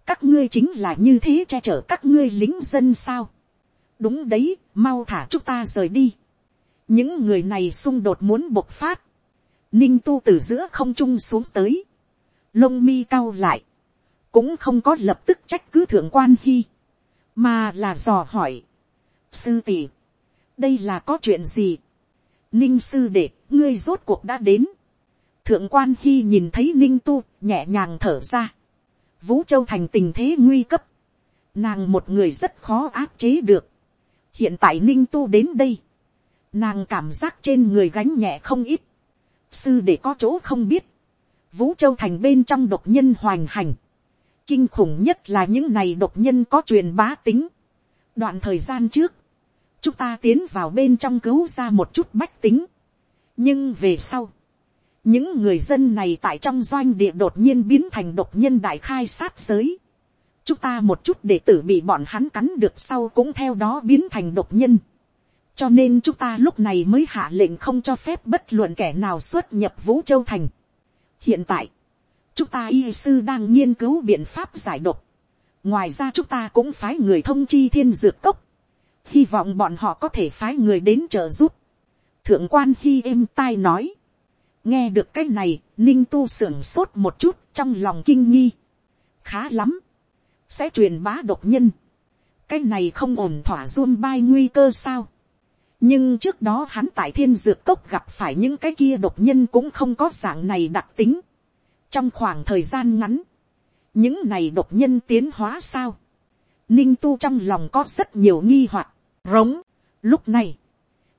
các ngươi chính là như thế che chở các ngươi lính dân sao. đúng đấy, mau thả chúng ta rời đi. những người này xung đột muốn bộc phát. ninh tu từ giữa không trung xuống tới. lông mi cao lại. cũng không có lập tức trách cứ thượng quan hy. mà là dò hỏi. sư tỷ, đây là có chuyện gì. ninh sư đệ, ngươi rốt cuộc đã đến. thượng quan hy nhìn thấy ninh tu, nhẹ nhàng thở ra Vũ Châu thành tình thế nguy cấp. Nàng một người rất khó áp chế được. Hiện tại Ninh Tu đến đây. Nàng cảm giác trên người gánh nhẹ không ít. Sư để có chỗ không biết. Vũ Châu thành bên trong độc nhân hoành hành. Kinh khủng nhất là những này độc nhân có truyền bá tính. Đoạn thời gian trước. Chúng ta tiến vào bên trong cứu ra một chút bách tính. Nhưng về sau, những người dân này tại trong doanh địa đột nhiên biến thành độc nhân đại khai sát giới chúng ta một chút để tử bị bọn hắn cắn được sau cũng theo đó biến thành độc nhân. cho nên chúng ta lúc này mới hạ lệnh không cho phép bất luận kẻ nào xuất nhập vũ châu thành. hiện tại, chúng ta y sư đang nghiên cứu biện pháp giải độc. ngoài ra chúng ta cũng phái người thông chi thiên dược cốc. hy vọng bọn họ có thể phái người đến trợ giúp. thượng quan hy êm tai nói nghe được cái này, ninh tu sưởng sốt một chút trong lòng kinh nghi. khá lắm, sẽ truyền bá độc nhân. cái này không ổn thỏa run bai nguy cơ sao. nhưng trước đó hắn tại thiên dược cốc gặp phải những cái kia độc nhân cũng không có dạng này đặc tính. trong khoảng thời gian ngắn, những này độc nhân tiến hóa sao. ninh tu trong lòng có rất nhiều nghi hoặc, rống. lúc này,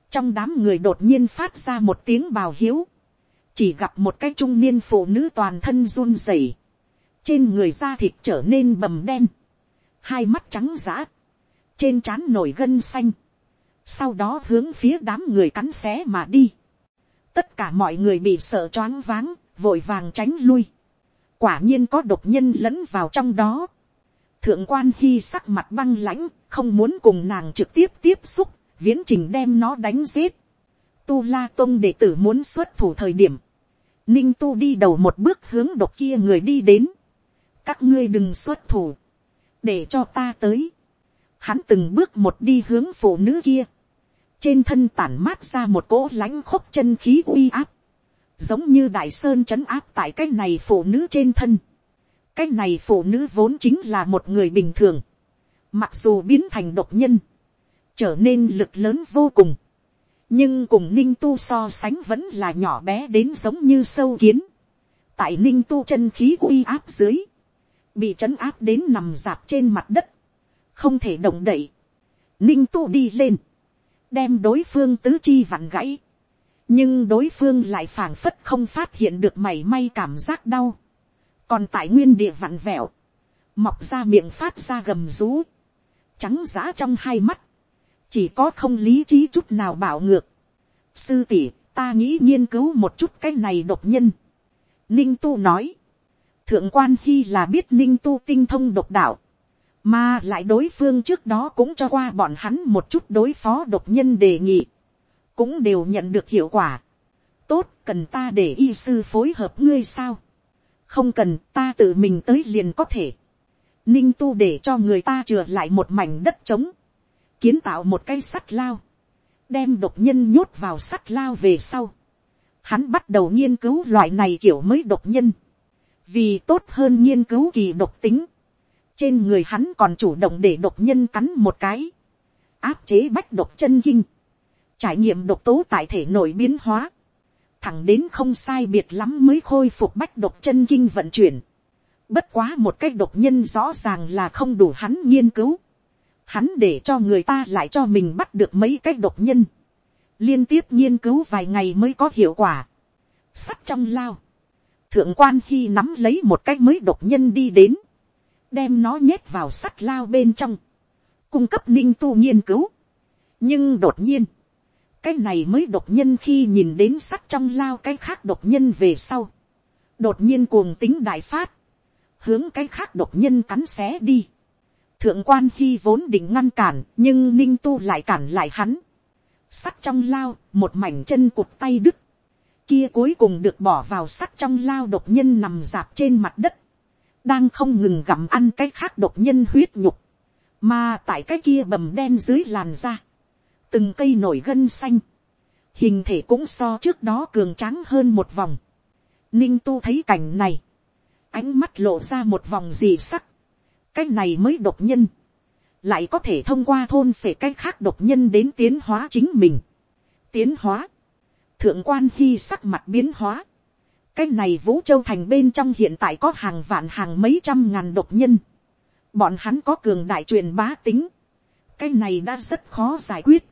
trong đám người đột nhiên phát ra một tiếng bào hiếu chỉ gặp một cái trung niên phụ nữ toàn thân run rẩy, trên người da thịt trở nên bầm đen, hai mắt trắng giã, trên trán nổi gân xanh, sau đó hướng phía đám người cắn xé mà đi. tất cả mọi người bị sợ choáng váng, vội vàng tránh lui. quả nhiên có độc nhân lẫn vào trong đó. thượng quan hy sắc mặt băng lãnh, không muốn cùng nàng trực tiếp tiếp xúc, viễn trình đem nó đánh giết. tu la tôn đệ tử muốn xuất thủ thời điểm, ninh tu đi đầu một bước hướng độc kia người đi đến các ngươi đừng xuất thủ, để cho ta tới. hắn từng bước một đi hướng phụ nữ kia. trên thân tản mát ra một cỗ lãnh khúc chân khí uy áp. giống như đại sơn trấn áp tại cái này phụ nữ trên thân. cái này phụ nữ vốn chính là một người bình thường. mặc dù biến thành độc nhân, trở nên lực lớn vô cùng nhưng cùng ninh tu so sánh vẫn là nhỏ bé đến giống như sâu kiến. tại ninh tu chân khí uy áp dưới, bị trấn áp đến nằm dạp trên mặt đất, không thể động đậy. ninh tu đi lên, đem đối phương tứ chi vặn gãy, nhưng đối phương lại phảng phất không phát hiện được mảy may cảm giác đau, còn tại nguyên địa vặn vẹo, mọc ra miệng phát ra gầm rú, trắng giã trong hai mắt, chỉ có không lý trí chút nào bảo ngược. sư tỷ, ta nghĩ nghiên cứu một chút cái này độc nhân. ninh tu nói, thượng quan khi là biết ninh tu tinh thông độc đạo, mà lại đối phương trước đó cũng cho qua bọn hắn một chút đối phó độc nhân đề nghị, cũng đều nhận được hiệu quả. tốt cần ta để y sư phối hợp ngươi sao. không cần ta tự mình tới liền có thể. ninh tu để cho người ta chừa lại một mảnh đất trống kiến tạo một cây sắt lao, đem độc nhân nhốt vào sắt lao về sau. Hắn bắt đầu nghiên cứu loại này kiểu mới độc nhân, vì tốt hơn nghiên cứu kỳ độc tính. Trên người hắn còn chủ động để độc nhân cắn một cái, áp chế bách độc chân kinh, trải nghiệm độc tố tại thể nội biến hóa, thẳng đến không sai biệt lắm mới khôi phục bách độc chân kinh vận chuyển. Bất quá một cái độc nhân rõ ràng là không đủ hắn nghiên cứu. Hắn để cho người ta lại cho mình bắt được mấy cái độc nhân, liên tiếp nghiên cứu vài ngày mới có hiệu quả, sắt trong lao, thượng quan khi nắm lấy một cái mới độc nhân đi đến, đem nó nhét vào sắt lao bên trong, cung cấp ninh tu nghiên cứu. nhưng đột nhiên, cái này mới độc nhân khi nhìn đến sắt trong lao cái khác độc nhân về sau, đột nhiên cuồng tính đại phát, hướng cái khác độc nhân cắn xé đi. Thượng quan khi vốn định ngăn cản nhưng ninh tu lại cản lại hắn. Sắt trong lao một mảnh chân cụt tay đứt kia cuối cùng được bỏ vào sắt trong lao độc nhân nằm dạp trên mặt đất đang không ngừng gặm ăn cái khác độc nhân huyết nhục, mà tại cái kia bầm đen dưới làn da, từng cây nổi gân xanh, hình thể cũng so trước đó cường tráng hơn một vòng. Ninh tu thấy cảnh này, ánh mắt lộ ra một vòng gì sắc, cái này mới độc nhân, lại có thể thông qua thôn phể cái khác độc nhân đến tiến hóa chính mình. tiến hóa, thượng quan hy sắc mặt biến hóa, cái này vũ châu thành bên trong hiện tại có hàng vạn hàng mấy trăm ngàn độc nhân, bọn hắn có cường đại truyền bá tính, cái này đã rất khó giải quyết,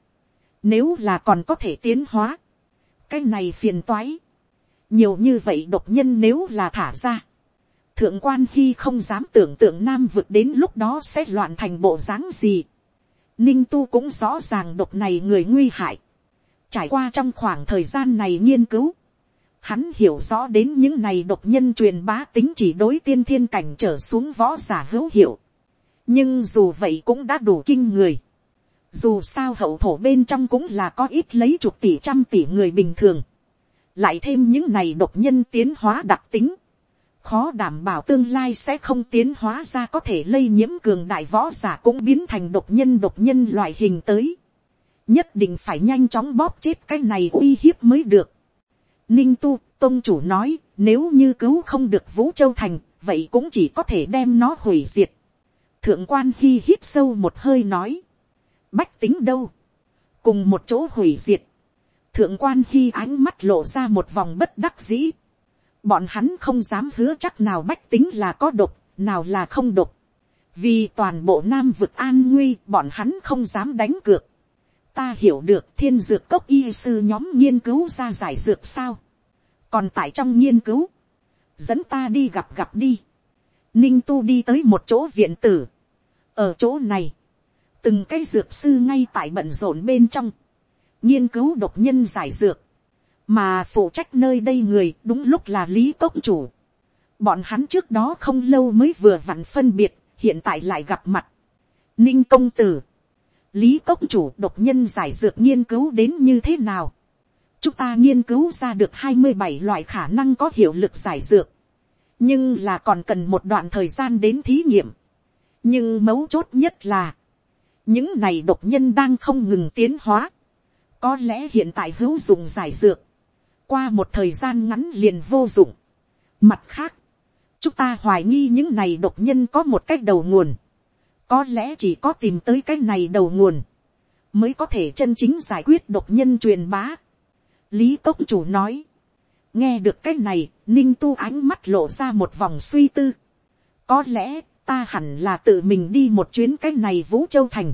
nếu là còn có thể tiến hóa, cái này phiền toái, nhiều như vậy độc nhân nếu là thả ra, thượng quan hy không dám tưởng tượng nam vực đến lúc đó sẽ loạn thành bộ dáng gì. ninh tu cũng rõ ràng độc này người nguy hại trải qua trong khoảng thời gian này nghiên cứu, hắn hiểu rõ đến những này độc nhân truyền bá tính chỉ đối tiên thiên cảnh trở xuống võ giả hữu hiệu. nhưng dù vậy cũng đã đủ kinh người. dù sao hậu thổ bên trong cũng là có ít lấy chục tỷ trăm tỷ người bình thường. lại thêm những này độc nhân tiến hóa đặc tính khó đảm bảo tương lai sẽ không tiến hóa ra có thể lây nhiễm cường đại võ giả cũng biến thành độc nhân độc nhân loại hình tới nhất định phải nhanh chóng bóp chết cái này uy hiếp mới được. ninh tu, tôn chủ nói, nếu như cứu không được vũ châu thành, vậy cũng chỉ có thể đem nó hủy diệt. thượng quan hy hít sâu một hơi nói. bách tính đâu. cùng một chỗ hủy diệt. thượng quan hy ánh mắt lộ ra một vòng bất đắc dĩ bọn hắn không dám hứa chắc nào bách tính là có độc, nào là không độc. vì toàn bộ nam vực an nguy, bọn hắn không dám đánh cược ta hiểu được thiên dược cốc y sư nhóm nghiên cứu ra giải dược sao. còn tại trong nghiên cứu, dẫn ta đi gặp gặp đi. ninh tu đi tới một chỗ viện tử. ở chỗ này, từng cái dược sư ngay tại bận rộn bên trong, nghiên cứu độc nhân giải dược mà phụ trách nơi đây người đúng lúc là lý cốc chủ. bọn hắn trước đó không lâu mới vừa vặn phân biệt, hiện tại lại gặp mặt. ninh công tử, lý cốc chủ độc nhân giải dược nghiên cứu đến như thế nào. chúng ta nghiên cứu ra được hai mươi bảy loại khả năng có hiệu lực giải dược, nhưng là còn cần một đoạn thời gian đến thí nghiệm. nhưng mấu chốt nhất là, những này độc nhân đang không ngừng tiến hóa. có lẽ hiện tại hữu dụng giải dược, qua một thời gian ngắn liền vô dụng. Mặt khác, chúng ta hoài nghi những này độc nhân có một cách đầu nguồn. Có lẽ chỉ có tìm tới cái này đầu nguồn, mới có thể chân chính giải quyết độc nhân truyền bá. Lý Tốc Chủ nói, nghe được cái này, ninh tu ánh mắt lộ ra một vòng suy tư. Có lẽ, ta hẳn là tự mình đi một chuyến cái này Vũ Châu Thành.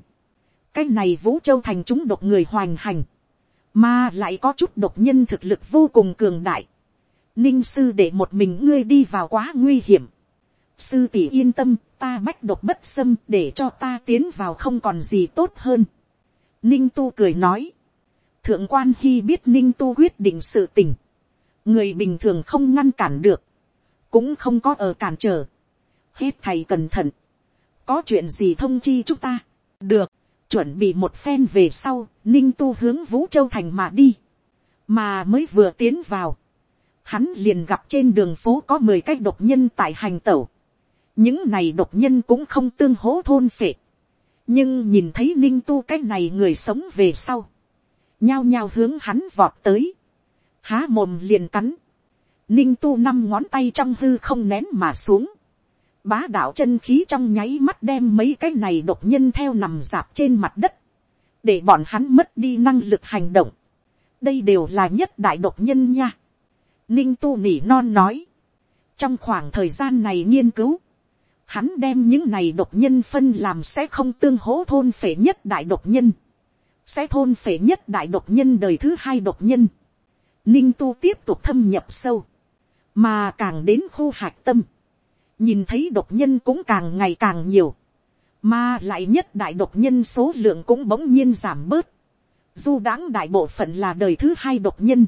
Cái này Vũ Châu Thành chúng độc người hoành hành mà lại có chút độc nhân thực lực vô cùng cường đại. ninh sư để một mình ngươi đi vào quá nguy hiểm sư tỷ yên tâm, ta bách độc bất xâm để cho ta tiến vào không còn gì tốt hơn. ninh tu cười nói. thượng quan khi biết ninh tu quyết định sự tình. người bình thường không ngăn cản được. cũng không có ở cản trở. hết thầy cẩn thận. có chuyện gì thông chi chúng ta. được chuẩn bị một phen về sau, ninh tu hướng vũ châu thành mà đi, mà mới vừa tiến vào, hắn liền gặp trên đường phố có mười cái độc nhân tại hành tẩu, những này độc nhân cũng không tương hố thôn phệ, nhưng nhìn thấy ninh tu cái này người sống về sau, nhao nhao hướng hắn vọt tới, há mồm liền cắn, ninh tu năm ngón tay trong hư không nén mà xuống, bá đạo chân khí trong nháy mắt đem mấy cái này độc nhân theo nằm dạp trên mặt đất, để bọn hắn mất đi năng lực hành động. đây đều là nhất đại độc nhân nha. ninh tu nỉ non nói, trong khoảng thời gian này nghiên cứu, hắn đem những này độc nhân phân làm sẽ không tương hỗ thôn phể nhất đại độc nhân, sẽ thôn phể nhất đại độc nhân đời thứ hai độc nhân. ninh tu tiếp tục thâm nhập sâu, mà càng đến khu hạc tâm, nhìn thấy độc nhân cũng càng ngày càng nhiều, mà lại nhất đại độc nhân số lượng cũng bỗng nhiên giảm bớt, dù đáng đại bộ phận là đời thứ hai độc nhân,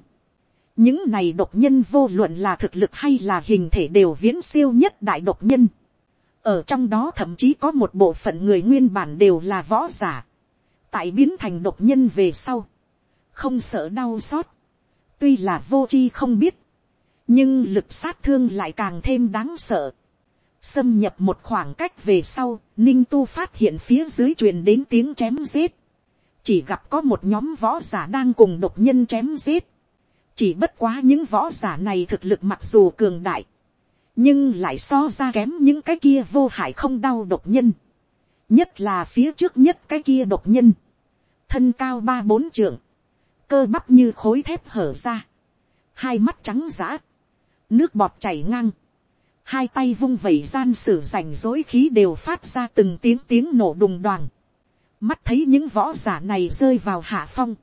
những này độc nhân vô luận là thực lực hay là hình thể đều viễn siêu nhất đại độc nhân, ở trong đó thậm chí có một bộ phận người nguyên bản đều là võ giả, tại biến thành độc nhân về sau, không sợ đau xót, tuy là vô c h i không biết, nhưng lực sát thương lại càng thêm đáng sợ. Xâm nhập một khoảng cách về sau, ninh tu phát hiện phía dưới truyền đến tiếng chém giết. chỉ gặp có một nhóm võ giả đang cùng độc nhân chém giết. chỉ bất quá những võ giả này thực lực mặc dù cường đại, nhưng lại so ra kém những cái kia vô hại không đau độc nhân. nhất là phía trước nhất cái kia độc nhân, thân cao ba bốn trượng, cơ bắp như khối thép hở ra, hai mắt trắng giã, nước bọt chảy ngang, hai tay vung vẩy gian sử rảnh rối khí đều phát ra từng tiếng tiếng nổ đùng đoàn, mắt thấy những võ giả này rơi vào hạ phong,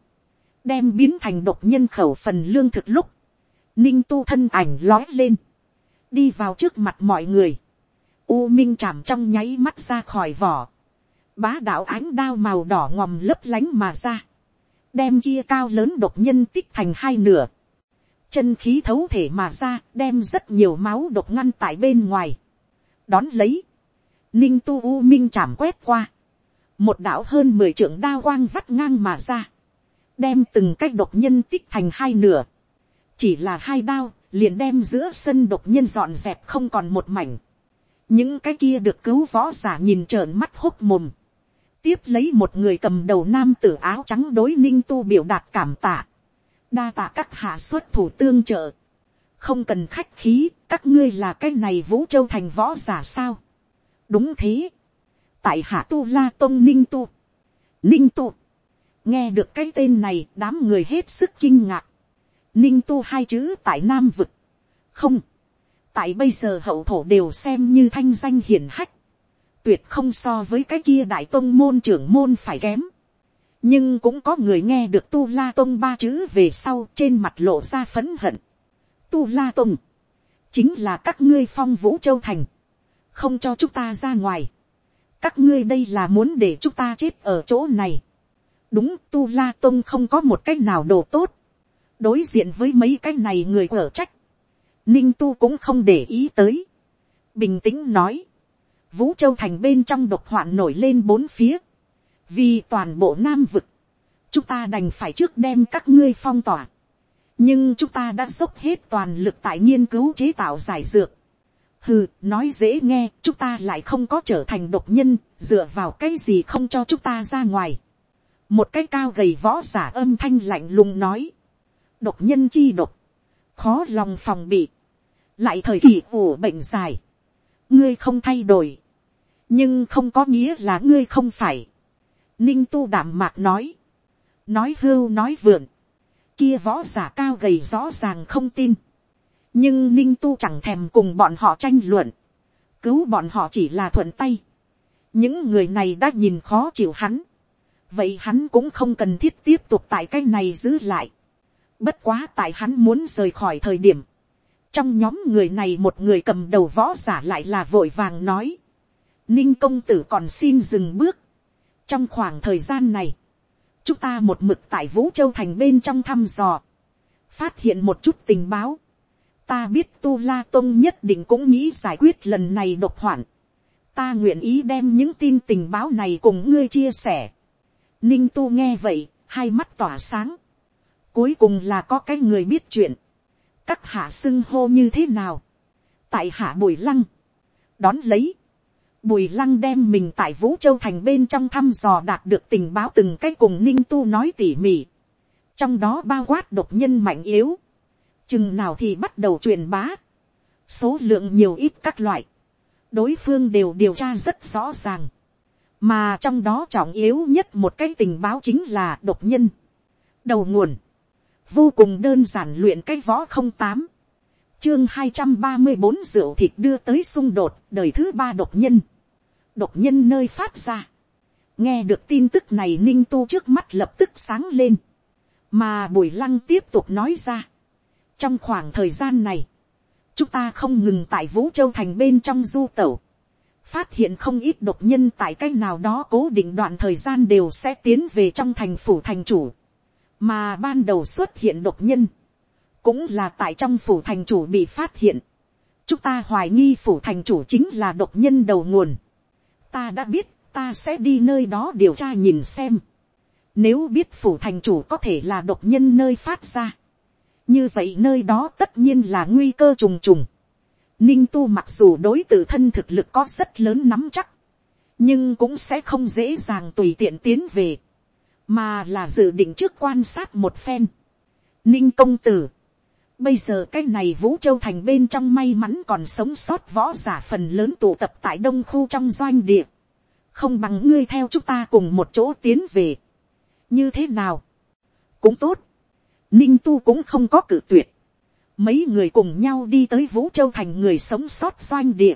đem biến thành độc nhân khẩu phần lương thực lúc, ninh tu thân ảnh lói lên, đi vào trước mặt mọi người, u minh chạm trong nháy mắt ra khỏi vỏ, bá đạo ánh đao màu đỏ ngòm lấp lánh mà ra, đem kia cao lớn độc nhân tích thành hai nửa, chân khí thấu thể mà ra, đem rất nhiều máu độc ngăn tại bên ngoài. đón lấy, ninh tu u minh chạm quét qua, một đạo hơn mười trưởng đao quang vắt ngang mà ra, đem từng cách độc nhân tích thành hai nửa, chỉ là hai đao, liền đem giữa sân độc nhân dọn dẹp không còn một mảnh. những cái kia được cứu võ giả nhìn trợn mắt hốc mồm. tiếp lấy một người cầm đầu nam tử áo trắng đối ninh tu biểu đạt cảm tạ đa tạ các hạ xuất thủ tương trợ, không cần khách khí, các ngươi là cái này vũ châu thành võ giả sao. đúng thế, tại hạ tu la tôn ninh tu, ninh tu, nghe được cái tên này đám người hết sức kinh ngạc, ninh tu hai chữ tại nam vực, không, tại bây giờ hậu thổ đều xem như thanh danh hiển hách, tuyệt không so với cái kia đại tôn môn trưởng môn phải kém nhưng cũng có người nghe được tu la tông ba chữ về sau trên mặt lộ ra phấn hận. tu la tông, chính là các ngươi phong vũ châu thành, không cho chúng ta ra ngoài. các ngươi đây là muốn để chúng ta chết ở chỗ này. đúng tu la tông không có một cách nào đồ tốt đối diện với mấy cái này người ở trách, ninh tu cũng không để ý tới. bình tĩnh nói, vũ châu thành bên trong độc hoạn nổi lên bốn phía vì toàn bộ nam vực, chúng ta đành phải trước đem các ngươi phong tỏa. nhưng chúng ta đã dốc hết toàn lực tại nghiên cứu chế tạo giải dược. hừ, nói dễ nghe, chúng ta lại không có trở thành độc nhân, dựa vào cái gì không cho chúng ta ra ngoài. một cái cao gầy võ giả âm thanh lạnh lùng nói độc nhân chi độc, khó lòng phòng bị, lại thời kỳ ủ bệnh dài. ngươi không thay đổi, nhưng không có nghĩa là ngươi không phải. Ninh tu đảm mạc nói, nói hưu nói vượn, kia võ giả cao gầy rõ ràng không tin, nhưng ninh tu chẳng thèm cùng bọn họ tranh luận, cứu bọn họ chỉ là thuận tay, những người này đã nhìn khó chịu hắn, vậy hắn cũng không cần thiết tiếp tục tại cái này giữ lại, bất quá tại hắn muốn rời khỏi thời điểm, trong nhóm người này một người cầm đầu võ giả lại là vội vàng nói, ninh công tử còn xin dừng bước, trong khoảng thời gian này, chúng ta một mực tại vũ châu thành bên trong thăm dò, phát hiện một chút tình báo. ta biết tu la tôn nhất định cũng nghĩ giải quyết lần này độc hoạn. ta nguyện ý đem những tin tình báo này cùng ngươi chia sẻ. ninh tu nghe vậy, hai mắt tỏa sáng cuối cùng là có cái người biết chuyện. các hạ xưng hô như thế nào. tại hạ bùi lăng. đón lấy Bùi lăng đem mình tại Vũ Châu Thành bên trong thăm dò đạt được tình báo từng cái cùng Ninh Tu nói tỉ mỉ. Trong đó bao quát độc nhân mạnh yếu. Chừng nào thì bắt đầu truyền bá. Số lượng nhiều ít các loại. Đối phương đều điều tra rất rõ ràng. Mà trong đó trọng yếu nhất một cái tình báo chính là độc nhân. Đầu nguồn. Vô cùng đơn giản luyện cái võ không tám chương hai trăm ba mươi bốn rượu thịt đưa tới xung đột đời thứ ba độc nhân độc nhân nơi phát ra. nghe được tin tức này ninh tu trước mắt lập tức sáng lên. mà bùi lăng tiếp tục nói ra. trong khoảng thời gian này, chúng ta không ngừng tại vũ châu thành bên trong du tẩu. phát hiện không ít độc nhân tại cái nào đó cố định đoạn thời gian đều sẽ tiến về trong thành phủ thành chủ mà ban đầu xuất hiện độc nhân, cũng là tại trong phủ thành chủ bị phát hiện. chúng ta hoài nghi phủ thành chủ chính là độc nhân đầu nguồn ta đã biết, ta sẽ đi nơi đó điều tra nhìn xem. Nếu biết phủ thành chủ có thể là độc nhân nơi phát ra. Như vậy nơi đó tất nhiên là nguy cơ trùng trùng. ninh tu mặc dù đối tự thân thực lực có rất lớn nắm chắc, nhưng cũng sẽ không dễ dàng tùy tiện tiến về, mà là dự định trước quan sát một phen. ninh công tử, bây giờ cái này vũ châu thành bên trong may mắn còn sống sót võ giả phần lớn tụ tập tại đông khu trong doanh địa, không bằng ngươi theo chúng ta cùng một chỗ tiến về, như thế nào, cũng tốt, ninh tu cũng không có cử tuyệt, mấy người cùng nhau đi tới vũ châu thành người sống sót doanh địa,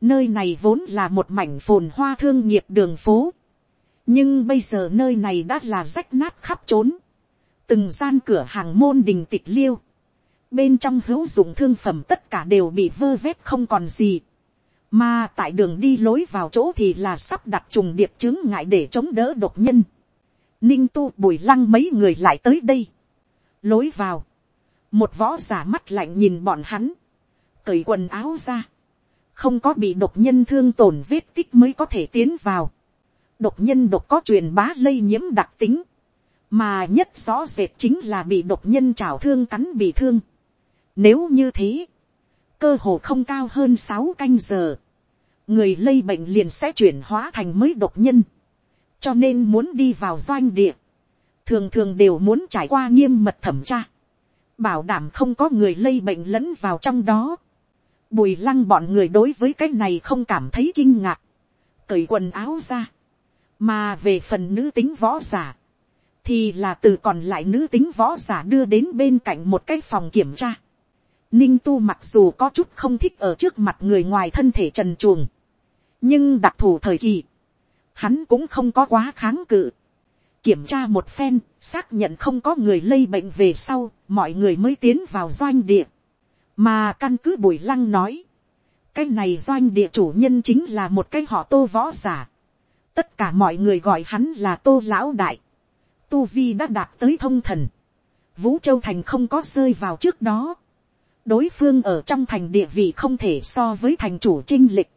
nơi này vốn là một mảnh phồn hoa thương nghiệp đường phố, nhưng bây giờ nơi này đã là rách nát khắp trốn, từng gian cửa hàng môn đình tịch liêu, bên trong hữu dụng thương phẩm tất cả đều bị vơ vét không còn gì, mà tại đường đi lối vào chỗ thì là sắp đặt trùng điệp chứng ngại để chống đỡ độc nhân. Ninh tu bùi lăng mấy người lại tới đây. Lối vào. Một võ giả mắt lạnh nhìn bọn hắn. Cởi quần áo ra. Không có bị độc nhân thương tổn vết tích mới có thể tiến vào. Độc nhân độc có truyền bá lây nhiễm đặc tính. Mà nhất rõ rệt chính là bị độc nhân trào thương cắn bị thương. Nếu như thế. Cơ hồ không cao hơn sáu canh giờ người lây bệnh liền sẽ chuyển hóa thành mới độc nhân, cho nên muốn đi vào doanh địa, thường thường đều muốn trải qua nghiêm mật thẩm tra, bảo đảm không có người lây bệnh lẫn vào trong đó. Bùi lăng bọn người đối với cái này không cảm thấy kinh ngạc, cởi quần áo ra, mà về phần nữ tính võ giả, thì là từ còn lại nữ tính võ giả đưa đến bên cạnh một cái phòng kiểm tra. Ninh tu mặc dù có chút không thích ở trước mặt người ngoài thân thể trần chuồng, nhưng đặc thù thời kỳ, hắn cũng không có quá kháng cự. Kiểm tra một phen, xác nhận không có người lây bệnh về sau, mọi người mới tiến vào doanh địa. Mà căn cứ bùi lăng nói, cái này doanh địa chủ nhân chính là một cái họ tô võ giả. Tất cả mọi người gọi hắn là tô lão đại. Tu Vi đã đạt tới thông thần. Vũ Châu Thành không có rơi vào trước đó. Đối phương ở trong thành địa vị không thể so với thành chủ trinh lịch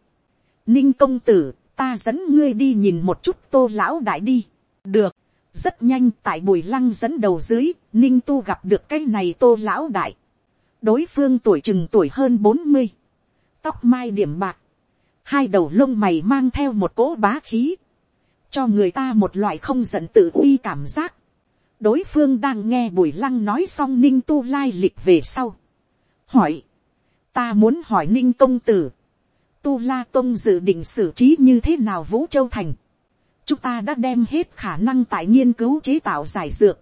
ninh công tử, ta dẫn ngươi đi nhìn một chút tô lão đại đi. được, rất nhanh tại bùi lăng dẫn đầu dưới, ninh tu gặp được cái này tô lão đại. đối phương tuổi chừng tuổi hơn bốn mươi, tóc mai điểm bạc, hai đầu lông mày mang theo một cỗ bá khí, cho người ta một loại không giận tự uy cảm giác. đối phương đang nghe bùi lăng nói xong ninh tu lai lịch về sau. hỏi, ta muốn hỏi ninh công tử, tu la tông dự định xử trí như thế nào vũ châu thành. chúng ta đã đem hết khả năng tại nghiên cứu chế tạo giải dược.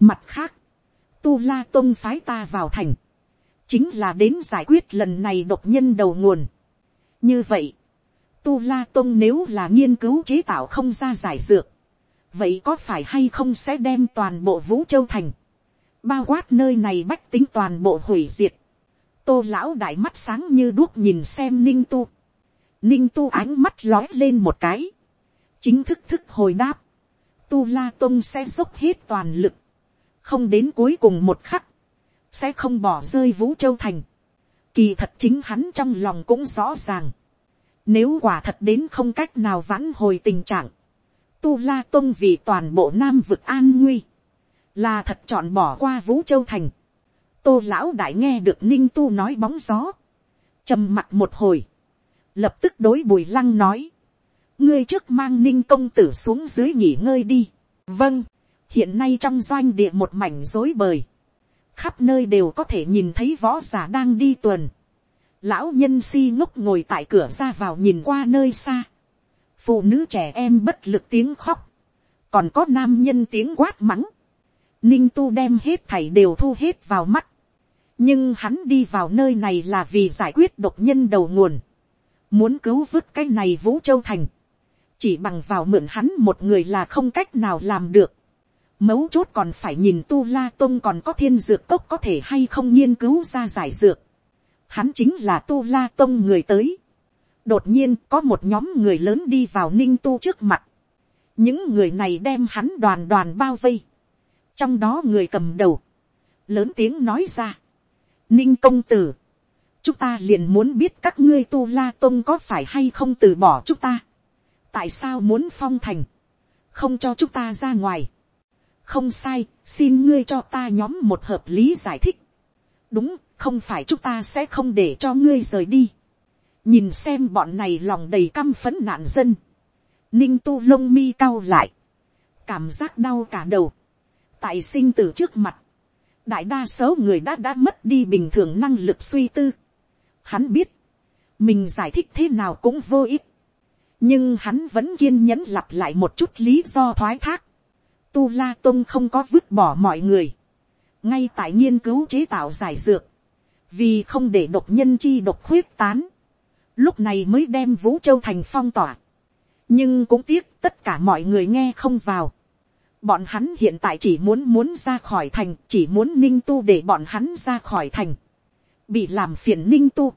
mặt khác, tu la tông phái ta vào thành, chính là đến giải quyết lần này độc nhân đầu nguồn. như vậy, tu la tông nếu là nghiên cứu chế tạo không ra giải dược, vậy có phải hay không sẽ đem toàn bộ vũ châu thành, bao quát nơi này bách tính toàn bộ hủy diệt, tô lão đại mắt sáng như đuốc nhìn xem ninh tu. ninh tu ánh mắt lói lên một cái. chính thức thức hồi đáp. tu la tôn sẽ dốc hết toàn lực. không đến cuối cùng một khắc. sẽ không bỏ rơi vũ châu thành. kỳ thật chính hắn trong lòng cũng rõ ràng nếu quả thật đến không cách nào vãn hồi tình trạng. tu la tôn vì toàn bộ nam vực an nguy. là thật chọn bỏ qua vũ châu thành tô lão đại nghe được ninh tu nói bóng gió, trầm mặt một hồi, lập tức đối bùi lăng nói, ngươi trước mang ninh công tử xuống dưới nghỉ ngơi đi. vâng, hiện nay trong doanh địa một mảnh rối bời, khắp nơi đều có thể nhìn thấy võ giả đang đi tuần, lão nhân si ngốc ngồi tại cửa ra vào nhìn qua nơi xa, phụ nữ trẻ em bất lực tiếng khóc, còn có nam nhân tiếng quát mắng, ninh tu đem hết thảy đều thu hết vào mắt, nhưng hắn đi vào nơi này là vì giải quyết độc nhân đầu nguồn, muốn cứu vớt cái này vũ châu thành, chỉ bằng vào mượn hắn một người là không cách nào làm được, mấu chốt còn phải nhìn tu la tôn còn có thiên dược cốc có thể hay không nghiên cứu ra giải dược, hắn chính là tu la tông người tới, đột nhiên có một nhóm người lớn đi vào ninh tu trước mặt, những người này đem hắn đoàn đoàn bao vây, trong đó người cầm đầu, lớn tiếng nói ra, ninh công tử, chúng ta liền muốn biết các ngươi tu la tông có phải hay không từ bỏ chúng ta. tại sao muốn phong thành, không cho chúng ta ra ngoài. không sai, xin ngươi cho ta nhóm một hợp lý giải thích. đúng, không phải chúng ta sẽ không để cho ngươi rời đi. nhìn xem bọn này lòng đầy căm phấn nạn dân. ninh tu lông mi cao lại. cảm giác đau cả đầu. tại sinh tử trước mặt. đại đa số người đã đã mất đi bình thường năng lực suy tư. hắn biết, mình giải thích thế nào cũng vô ích. nhưng hắn vẫn kiên nhẫn lặp lại một chút lý do thoái thác. tu la tôn không có vứt bỏ mọi người. ngay tại nghiên cứu chế tạo giải dược vì không để độc nhân chi độc khuyết tán, lúc này mới đem vũ châu thành phong tỏa. nhưng cũng tiếc tất cả mọi người nghe không vào. bọn hắn hiện tại chỉ muốn muốn ra khỏi thành, chỉ muốn ninh tu để bọn hắn ra khỏi thành. bị làm phiền ninh tu.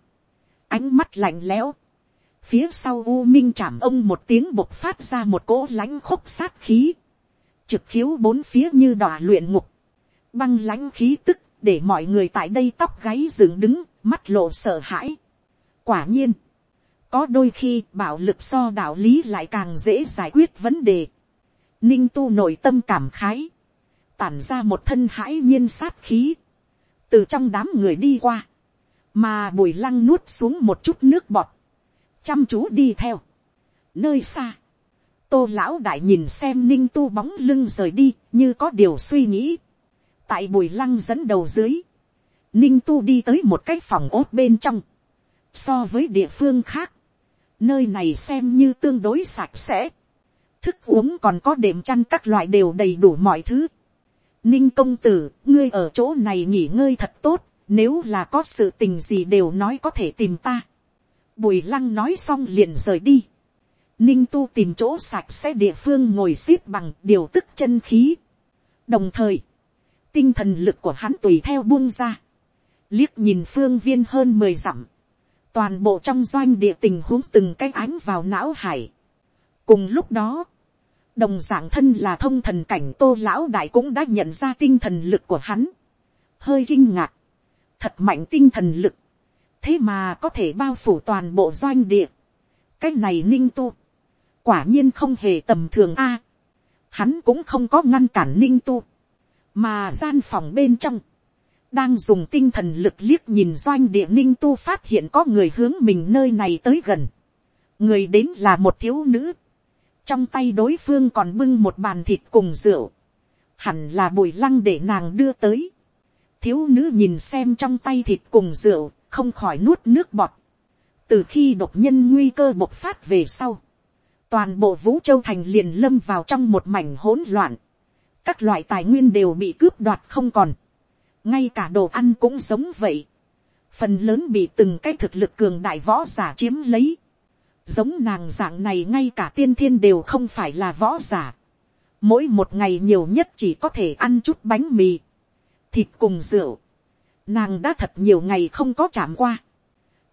ánh mắt lạnh lẽo. phía sau u minh chạm ông một tiếng bộc phát ra một cỗ lãnh khúc sát khí. trực khiếu bốn phía như đòa luyện ngục. băng lãnh khí tức để mọi người tại đây tóc gáy dựng đứng, mắt lộ sợ hãi. quả nhiên, có đôi khi bạo lực so đạo lý lại càng dễ giải quyết vấn đề. ninh tu nội tâm cảm khái, tản ra một thân hãi nhiên sát khí, từ trong đám người đi qua, mà bùi lăng nuốt xuống một chút nước bọt, chăm chú đi theo, nơi xa, tô lão đại nhìn xem ninh tu bóng lưng rời đi như có điều suy nghĩ, tại bùi lăng dẫn đầu dưới, ninh tu đi tới một cái phòng ốt bên trong, so với địa phương khác, nơi này xem như tương đối sạch sẽ, thức uống còn có đệm chăn các loại đều đầy đủ mọi thứ. Ninh công tử, ngươi ở chỗ này nghỉ ngơi thật tốt, nếu là có sự tình gì đều nói có thể tìm ta. Bùi lăng nói xong liền rời đi. Ninh tu tìm chỗ sạch sẽ địa phương ngồi xếp bằng điều tức chân khí. Đồng thời, tinh thần lực của hắn tùy theo buông ra, liếc nhìn phương viên hơn mười dặm, toàn bộ trong doanh địa tình huống từng cái ánh vào não hải. cùng lúc đó, đồng d ạ n g thân là thông thần cảnh tô lão đại cũng đã nhận ra tinh thần lực của hắn, hơi kinh ngạc, thật mạnh tinh thần lực, thế mà có thể bao phủ toàn bộ doanh địa, cái này ninh tu, quả nhiên không hề tầm thường a, hắn cũng không có ngăn cản ninh tu, mà gian phòng bên trong, đang dùng tinh thần lực liếc nhìn doanh địa ninh tu phát hiện có người hướng mình nơi này tới gần. người đến là một thiếu nữ, trong tay đối phương còn bưng một bàn thịt cùng rượu, hẳn là bùi lăng để nàng đưa tới. thiếu nữ nhìn xem trong tay thịt cùng rượu, không khỏi nuốt nước bọt. từ khi độc nhân nguy cơ bộc phát về sau, toàn bộ vũ châu thành liền lâm vào trong một mảnh hỗn loạn các loại tài nguyên đều bị cướp đoạt không còn, ngay cả đồ ăn cũng giống vậy, phần lớn bị từng cái thực lực cường đại võ giả chiếm lấy, giống nàng dạng này ngay cả tiên thiên đều không phải là võ giả, mỗi một ngày nhiều nhất chỉ có thể ăn chút bánh mì, thịt cùng rượu, nàng đã thật nhiều ngày không có chạm qua,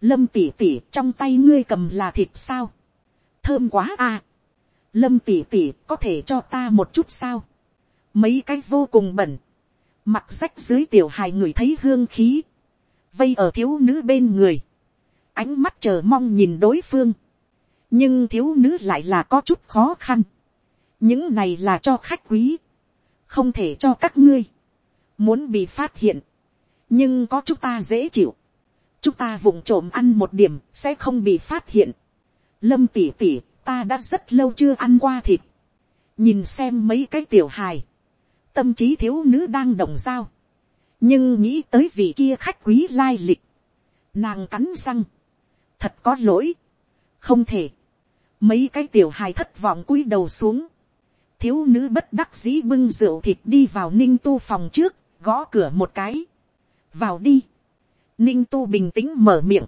lâm tỉ tỉ trong tay ngươi cầm là thịt sao, thơm quá à, lâm tỉ tỉ có thể cho ta một chút sao, mấy cái vô cùng bẩn, mặc rách dưới tiểu hài người thấy hương khí, vây ở thiếu nữ bên người, ánh mắt chờ mong nhìn đối phương, nhưng thiếu nữ lại là có chút khó khăn, những này là cho khách quý, không thể cho các ngươi, muốn bị phát hiện, nhưng có chúng ta dễ chịu, chúng ta vụng trộm ăn một điểm sẽ không bị phát hiện. Lâm tỉ tỉ, ta đã rất lâu chưa ăn qua thịt. nhìn xem mấy cái tiểu hài, tâm trí thiếu nữ đang đồng dao, nhưng nghĩ tới vị kia khách quý lai lịch, nàng cắn răng, thật có lỗi, không thể, mấy cái tiểu hài thất vọng cúi đầu xuống, thiếu nữ bất đắc dĩ bưng rượu thịt đi vào ninh tu phòng trước, gõ cửa một cái, vào đi, ninh tu bình tĩnh mở miệng,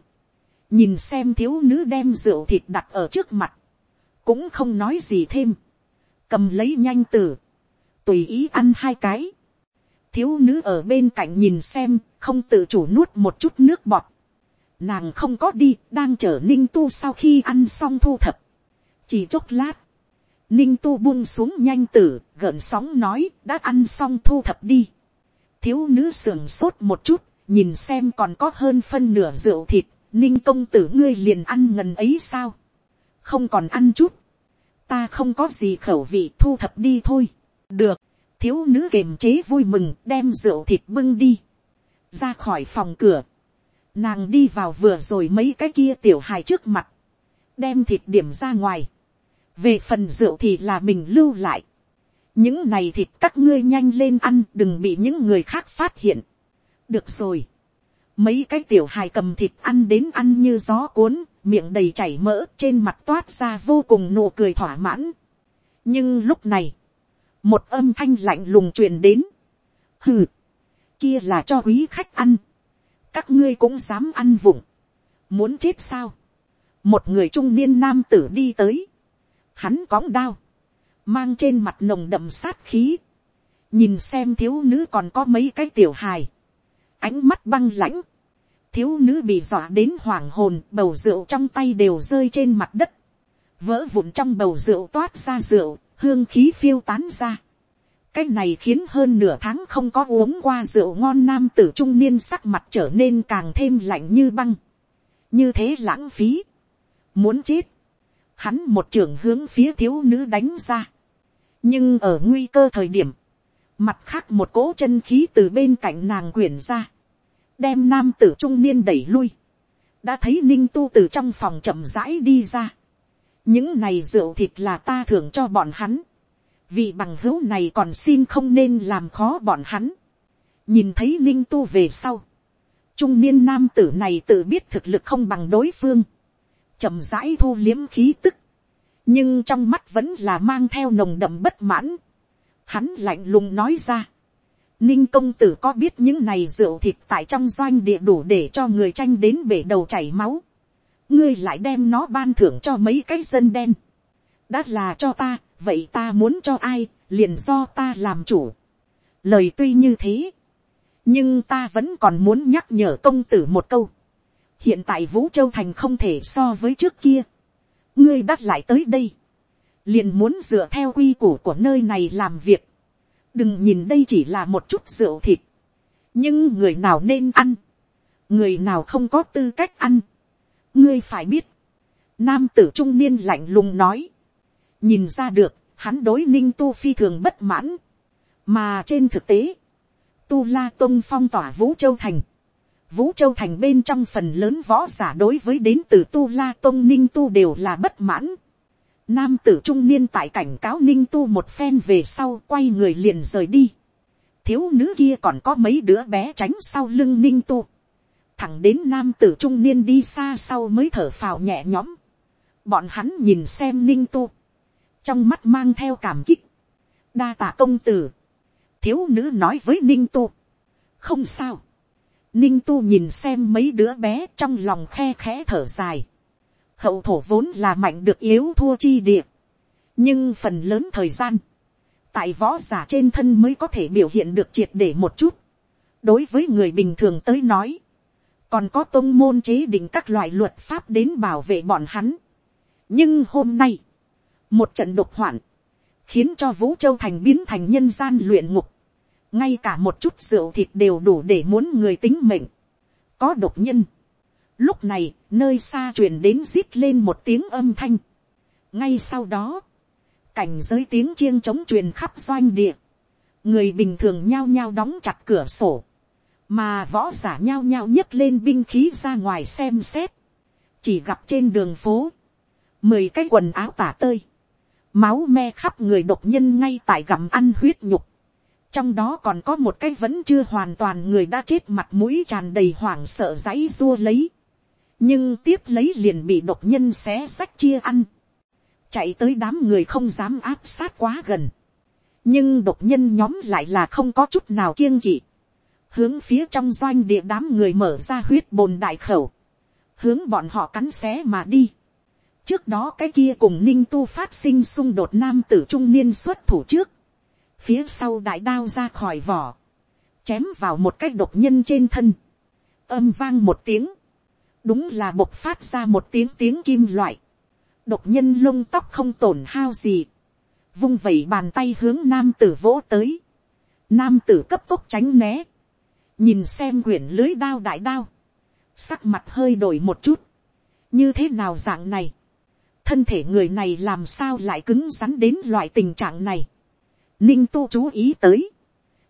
nhìn xem thiếu nữ đem rượu thịt đặt ở trước mặt, cũng không nói gì thêm, cầm lấy nhanh tử, tùy ý ăn hai cái. thiếu nữ ở bên cạnh nhìn xem, không tự chủ nuốt một chút nước bọt. nàng không có đi, đang chở ninh tu sau khi ăn xong thu thập. chỉ chốc lát, ninh tu buông xuống nhanh tử, gợn sóng nói, đã ăn xong thu thập đi. thiếu nữ sườn sốt một chút, nhìn xem còn có hơn phân nửa rượu thịt, ninh công tử ngươi liền ăn ngần ấy sao. không còn ăn chút, ta không có gì khẩu vị thu thập đi thôi được, thiếu nữ kiềm chế vui mừng đem rượu thịt bưng đi, ra khỏi phòng cửa, nàng đi vào vừa rồi mấy cái kia tiểu hài trước mặt, đem thịt điểm ra ngoài, về phần rượu thì là mình lưu lại, những này thịt các ngươi nhanh lên ăn đừng bị những người khác phát hiện. được rồi, mấy cái tiểu hài cầm thịt ăn đến ăn như gió cuốn, miệng đầy chảy mỡ trên mặt toát ra vô cùng nụ cười thỏa mãn. nhưng lúc này, một âm thanh lạnh lùng truyền đến. hừ, kia là cho quý khách ăn. các ngươi cũng dám ăn vụng. muốn chết sao. một người trung niên nam tử đi tới. hắn cóng đao. mang trên mặt nồng đậm sát khí. nhìn xem thiếu nữ còn có mấy cái tiểu hài. ánh mắt băng lãnh. thiếu nữ bị dọa đến hoảng hồn bầu rượu trong tay đều rơi trên mặt đất. vỡ vụn trong bầu rượu toát ra rượu hương khí phiêu tán ra. cái này khiến hơn nửa tháng không có uống qua rượu ngon nam tử trung niên sắc mặt trở nên càng thêm lạnh như băng. như thế lãng phí. muốn chết. hắn một trưởng hướng phía thiếu nữ đánh ra. nhưng ở nguy cơ thời điểm, mặt khác một cỗ chân khí từ bên cạnh nàng quyển ra, đem nam tử trung niên đẩy lui, đã thấy ninh tu từ trong phòng chậm rãi đi ra, những này rượu thịt là ta thưởng cho bọn hắn, vì bằng hữu này còn xin không nên làm khó bọn hắn. nhìn thấy ninh tu về sau, trung niên nam tử này tự biết thực lực không bằng đối phương, chậm rãi thu liếm khí tức, nhưng trong mắt vẫn là mang theo nồng đậm bất mãn. Hắn lạnh lùng nói ra, ninh công tử có biết những này rượu thịt tại trong doanh địa đủ để cho người tranh đến bể đầu chảy máu, ngươi lại đem nó ban thưởng cho mấy cái dân đen, đã là cho ta, vậy ta muốn cho ai, liền do ta làm chủ. lời tuy như thế, nhưng ta vẫn còn muốn nhắc nhở công tử một câu. hiện tại vũ châu thành không thể so với trước kia. ngươi đắt lại tới đây, liền muốn dựa theo quy củ của nơi này làm việc. đừng nhìn đây chỉ là một chút rượu thịt, nhưng người nào nên ăn, người nào không có tư cách ăn ngươi phải biết, nam tử trung niên lạnh lùng nói, nhìn ra được, hắn đối ninh tu phi thường bất mãn, mà trên thực tế, tu la tôn phong tỏa vũ châu thành, vũ châu thành bên trong phần lớn võ giả đối với đến từ tu la tôn ninh tu đều là bất mãn. Nam tử trung niên tại cảnh cáo ninh tu một phen về sau quay người liền rời đi. thiếu nữ kia còn có mấy đứa bé tránh sau lưng ninh tu thẳng đến nam tử trung niên đi xa sau mới thở phào nhẹ nhõm. bọn hắn nhìn xem ninh tu. Trong mắt mang theo cảm kích, đa tạ công tử, thiếu nữ nói với ninh tu, không sao, ninh tu nhìn xem mấy đứa bé trong lòng khe khẽ thở dài, hậu thổ vốn là mạnh được yếu thua chi địa, nhưng phần lớn thời gian, tại võ giả trên thân mới có thể biểu hiện được triệt để một chút, đối với người bình thường tới nói, còn có tôn môn chế định các loại luật pháp đến bảo vệ bọn hắn. nhưng hôm nay, một trận độc hoạn, khiến cho vũ châu thành biến thành nhân gian luyện ngục, ngay cả một chút rượu thịt đều đủ để muốn người tính mệnh, có độc nhân. Lúc này, nơi xa truyền đến rít lên một tiếng âm thanh. ngay sau đó, cảnh giới tiếng chiêng trống truyền khắp doanh địa, người bình thường nhao nhao đóng chặt cửa sổ, mà võ giả nhao nhao nhấc lên binh khí ra ngoài xem xét, chỉ gặp trên đường phố, mười cái quần áo tả tơi, máu me khắp người độc nhân ngay tại gặm ăn huyết nhục. trong đó còn có một cái vẫn chưa hoàn toàn người đã chết mặt mũi tràn đầy hoảng sợ dãy dua lấy. nhưng tiếp lấy liền bị độc nhân xé sách chia ăn. chạy tới đám người không dám áp sát quá gần. nhưng độc nhân nhóm lại là không có chút nào kiêng kỵ hướng phía trong doanh địa đám người mở ra huyết bồn đại khẩu. hướng bọn họ cắn xé mà đi trước đó cái kia cùng ninh tu phát sinh xung đột nam tử trung niên xuất thủ trước, phía sau đại đao ra khỏi vỏ, chém vào một cái độc nhân trên thân, âm vang một tiếng, đúng là bộc phát ra một tiếng tiếng kim loại, độc nhân lông tóc không tổn hao gì, vung vẩy bàn tay hướng nam tử vỗ tới, nam tử cấp tốc tránh né, nhìn xem quyển lưới đao đại đao, sắc mặt hơi đổi một chút, như thế nào dạng này, thân thể người này làm sao lại cứng rắn đến loại tình trạng này. ninh tu chú ý tới,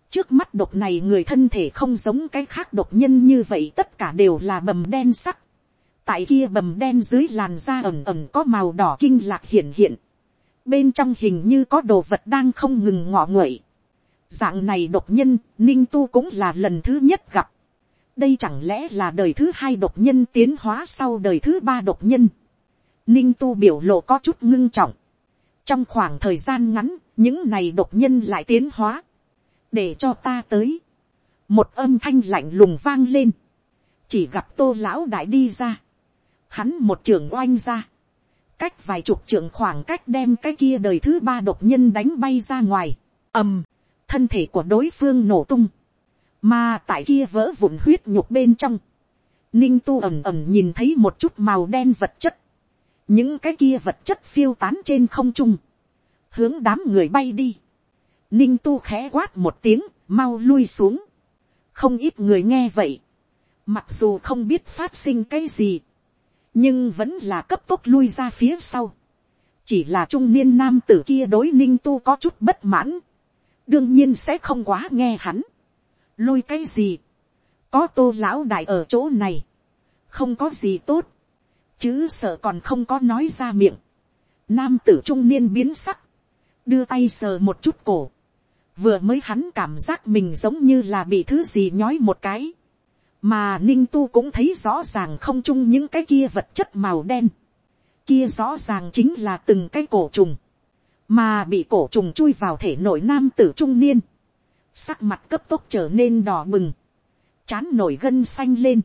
trước mắt độc này người thân thể không giống cái khác độc nhân như vậy tất cả đều là bầm đen sắc. tại kia bầm đen dưới làn da ẩm ẩm có màu đỏ kinh lạc hiện hiện. bên trong hình như có đồ vật đang không ngừng ngọ nguậy dạng này độc nhân ninh tu cũng là lần thứ nhất gặp. đây chẳng lẽ là đời thứ hai độc nhân tiến hóa sau đời thứ ba độc nhân. ninh tu biểu lộ có chút ngưng trọng. trong khoảng thời gian ngắn những này độc nhân lại tiến hóa để cho ta tới. một âm thanh lạnh lùng vang lên, chỉ gặp tô lão đại đi ra, hắn một trưởng oanh ra, cách vài chục trưởng khoảng cách đem cái kia đời thứ ba độc nhân đánh bay ra ngoài, ầm, thân thể của đối phương nổ tung, mà tại kia vỡ vụn huyết nhục bên trong, ninh tu ẩm ẩm nhìn thấy một chút màu đen vật chất, những cái kia vật chất phiêu tán trên không trung, hướng đám người bay đi, ninh tu khẽ quát một tiếng, mau lui xuống. không ít người nghe vậy, mặc dù không biết phát sinh cái gì, nhưng vẫn là cấp tốc lui ra phía sau. chỉ là trung niên nam tử kia đối ninh tu có chút bất mãn, đương nhiên sẽ không quá nghe hắn. lui cái gì, có tô lão đại ở chỗ này, không có gì tốt, chứ sợ còn không có nói ra miệng. Nam tử trung niên biến sắc, đưa tay sờ một chút cổ, vừa mới hắn cảm giác mình giống như là bị thứ gì nhói một cái, mà ninh tu cũng thấy rõ ràng không chung những cái kia vật chất màu đen, kia rõ ràng chính là từng cái cổ trùng, mà bị cổ trùng chui vào thể nội nam tử trung niên, sắc mặt cấp tốc trở nên đỏ bừng, chán nổi gân xanh lên,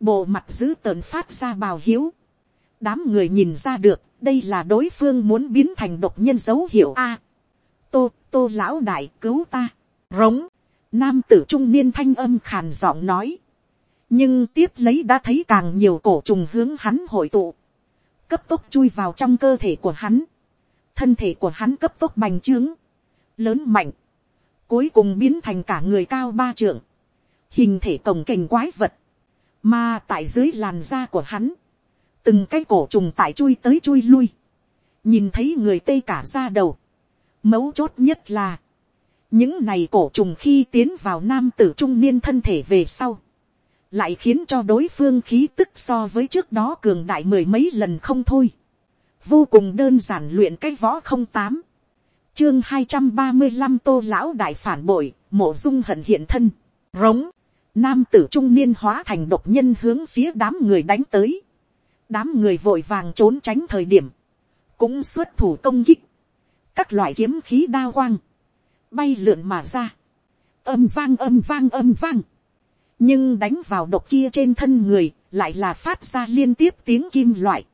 bộ mặt dữ tợn phát ra bào hiếu, đám người nhìn ra được đây là đối phương muốn biến thành độc nhân dấu hiệu a. Tô tô lão đại cứu ta, rống, nam tử trung niên thanh âm khàn giọng nói, nhưng tiếp lấy đã thấy càng nhiều cổ trùng hướng hắn hội tụ, cấp tốc chui vào trong cơ thể của hắn, thân thể của hắn cấp tốc bành trướng, lớn mạnh, cuối cùng biến thành cả người cao ba trượng, hình thể cổng kềnh quái vật, mà tại dưới làn da của hắn, từng cái cổ trùng tại chui tới chui lui, nhìn thấy người tây cả ra đầu, Mấu chốt nhất là, những này cổ trùng khi tiến vào nam tử trung niên thân thể về sau, lại khiến cho đối phương khí tức so với trước đó cường đại mười mấy lần không thôi. Vô cùng đơn giản luyện cái võ không tám. Chương hai trăm ba mươi năm tô lão đại phản bội, mộ dung hận hiện thân. Rống. Nam tử trung niên hóa thành độc nhân hướng phía đám người đánh tới. Đám người vội vàng trốn tránh thời điểm. Cũng xuất thủ công kích các loại kiếm khí đa quang, bay lượn mà ra, âm vang âm vang âm vang, nhưng đánh vào độc kia trên thân người, lại là phát ra liên tiếp tiếng kim loại,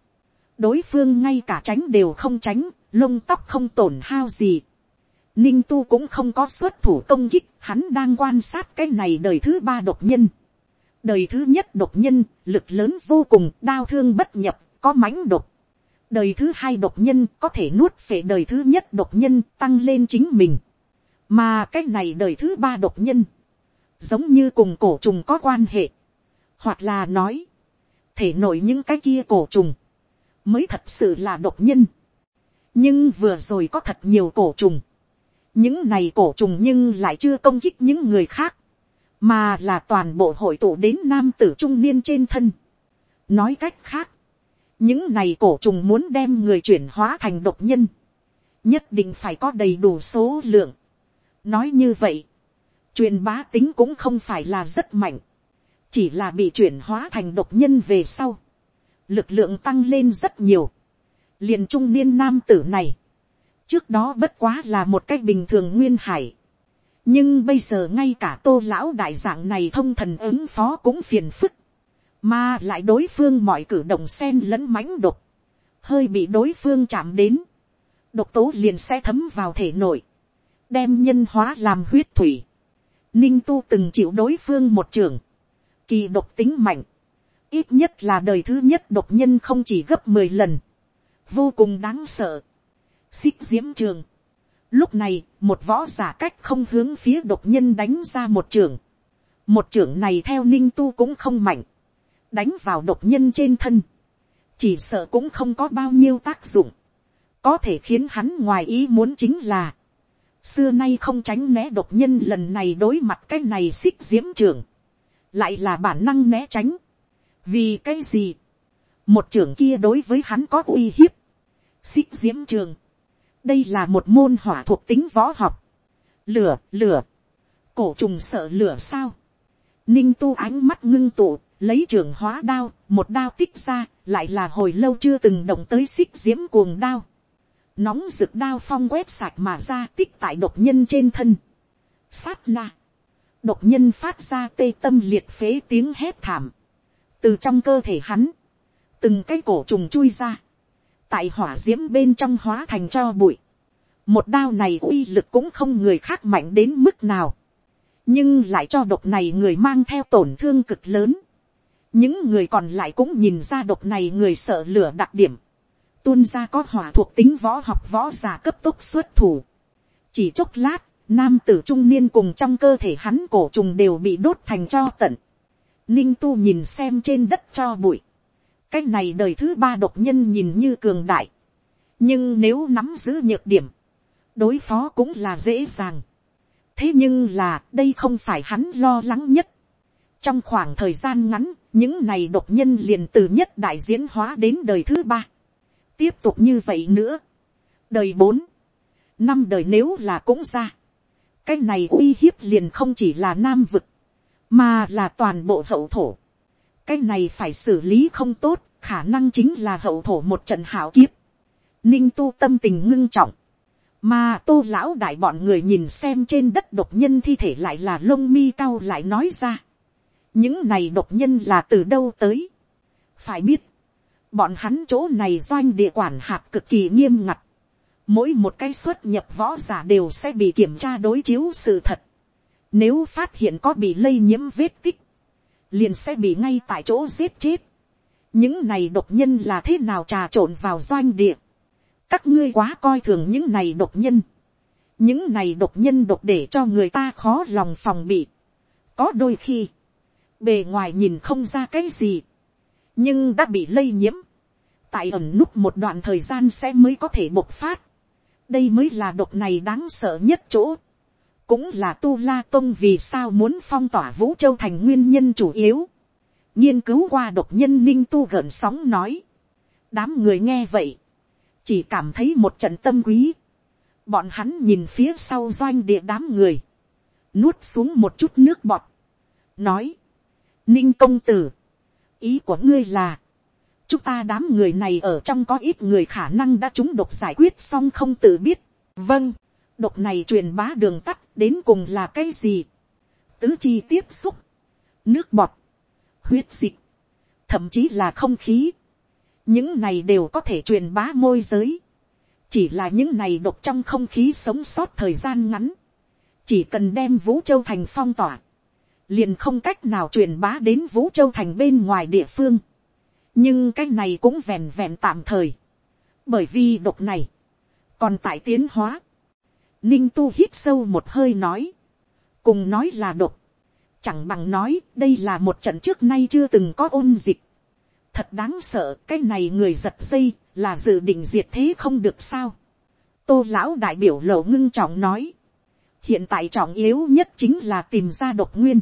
đối phương ngay cả tránh đều không tránh, lông tóc không tổn hao gì, ninh tu cũng không có xuất thủ công kích, hắn đang quan sát cái này đời thứ ba độc nhân, đời thứ nhất độc nhân, lực lớn vô cùng, đau thương bất nhập, có mãnh độc, đời thứ hai độc nhân có thể nuốt phệ đời thứ nhất độc nhân tăng lên chính mình. mà cái này đời thứ ba độc nhân, giống như cùng cổ trùng có quan hệ. hoặc là nói, thể nổi những cái kia cổ trùng, mới thật sự là độc nhân. nhưng vừa rồi có thật nhiều cổ trùng. những này cổ trùng nhưng lại chưa công kích những người khác, mà là toàn bộ hội tụ đến nam tử trung niên trên thân. nói cách khác, những này cổ trùng muốn đem người chuyển hóa thành độc nhân, nhất định phải có đầy đủ số lượng. nói như vậy, truyền bá tính cũng không phải là rất mạnh, chỉ là bị chuyển hóa thành độc nhân về sau, lực lượng tăng lên rất nhiều, liền trung niên nam tử này, trước đó bất quá là một cách bình thường nguyên hải, nhưng bây giờ ngay cả tô lão đại dạng này thông thần ứng phó cũng phiền phức, mà lại đối phương mọi cử động sen lẫn mãnh độc, hơi bị đối phương chạm đến, độc tố liền sẽ thấm vào thể nội, đem nhân hóa làm huyết thủy. Ninh tu từng chịu đối phương một trường, kỳ độc tính mạnh, ít nhất là đời thứ nhất độc nhân không chỉ gấp mười lần, vô cùng đáng sợ. xích diễm trường, lúc này một võ giả cách không hướng phía độc nhân đánh ra một trường, một trường này theo ninh tu cũng không mạnh, đánh vào độc nhân trên thân, chỉ sợ cũng không có bao nhiêu tác dụng, có thể khiến hắn ngoài ý muốn chính là, xưa nay không tránh né độc nhân lần này đối mặt cái này xích diễm trường, lại là bản năng né tránh, vì cái gì, một trưởng kia đối với hắn có uy hiếp, xích diễm trường, đây là một môn hỏa thuộc tính võ học, lửa lửa, cổ trùng sợ lửa sao, ninh tu ánh mắt ngưng tụ, lấy trường hóa đao, một đao tích ra, lại là hồi lâu chưa từng động tới xích diễm cuồng đao. Nóng rực đao phong quét sạch mà ra tích tại độc nhân trên thân. Sát na. Độc nhân phát ra tê tâm liệt phế tiếng hét thảm. Từ trong cơ thể hắn. Từng cái cổ trùng chui ra. Tại hỏa diễm bên trong hóa thành cho bụi. Một đao này uy lực cũng không người khác mạnh đến mức nào. Nhưng lại cho độc này người mang theo tổn thương cực lớn những người còn lại cũng nhìn ra độc này người sợ lửa đặc điểm, tuôn ra có hỏa thuộc tính võ học võ giả cấp tốc xuất thủ. chỉ chốc lát, nam tử trung niên cùng trong cơ thể hắn cổ trùng đều bị đốt thành cho tận ninh tu nhìn xem trên đất cho bụi. cái này đời thứ ba độc nhân nhìn như cường đại. nhưng nếu nắm giữ nhược điểm, đối phó cũng là dễ dàng. thế nhưng là đây không phải hắn lo lắng nhất. trong khoảng thời gian ngắn, những này độc nhân liền từ nhất đại diễn hóa đến đời thứ ba. tiếp tục như vậy nữa. đời bốn, năm đời nếu là cũng ra. cái này uy hiếp liền không chỉ là nam vực, mà là toàn bộ hậu thổ. cái này phải xử lý không tốt, khả năng chính là hậu thổ một trận hảo kiếp. ninh tu tâm tình ngưng trọng. mà tô lão đại bọn người nhìn xem trên đất độc nhân thi thể lại là lông mi cao lại nói ra những này độc nhân là từ đâu tới. phải biết, bọn hắn chỗ này doanh địa quản hạt cực kỳ nghiêm ngặt. mỗi một cái xuất nhập võ giả đều sẽ bị kiểm tra đối chiếu sự thật nếu phát hiện có bị lây nhiễm vết tích, liền sẽ bị ngay tại chỗ giết chết. những này độc nhân là thế nào trà trộn vào doanh địa. các ngươi quá coi thường những này độc nhân. những này độc nhân độc để cho người ta khó lòng phòng bị. có đôi khi, bề ngoài nhìn không ra cái gì, nhưng đã bị lây nhiễm, tại ẩn nút một đoạn thời gian sẽ mới có thể bộc phát, đây mới là độc này đáng sợ nhất chỗ, cũng là tu la tông vì sao muốn phong tỏa vũ châu thành nguyên nhân chủ yếu, nghiên cứu qua độc nhân ninh tu gợn sóng nói, đám người nghe vậy, chỉ cảm thấy một trận tâm quý, bọn hắn nhìn phía sau doanh địa đám người, nuốt xuống một chút nước bọt, nói, ninh công tử, ý của ngươi là, chúng ta đám người này ở trong có ít người khả năng đã chúng độc giải quyết xong không tự biết. vâng, độc này truyền bá đường tắt đến cùng là cái gì. tứ chi tiếp xúc, nước bọt, huyết dịch, thậm chí là không khí. những này đều có thể truyền bá môi giới. chỉ là những này độc trong không khí sống sót thời gian ngắn. chỉ cần đem vũ châu thành phong tỏa liền không cách nào truyền bá đến vũ châu thành bên ngoài địa phương. nhưng cái này cũng vẹn vẹn tạm thời. bởi vì độc này, còn tại tiến hóa ninh tu hít sâu một hơi nói, cùng nói là độc, chẳng bằng nói đây là một trận trước nay chưa từng có ôn dịch. thật đáng sợ cái này người giật dây là dự định diệt thế không được sao. tô lão đại biểu lộ ngưng trọng nói, hiện tại trọng yếu nhất chính là tìm ra độc nguyên.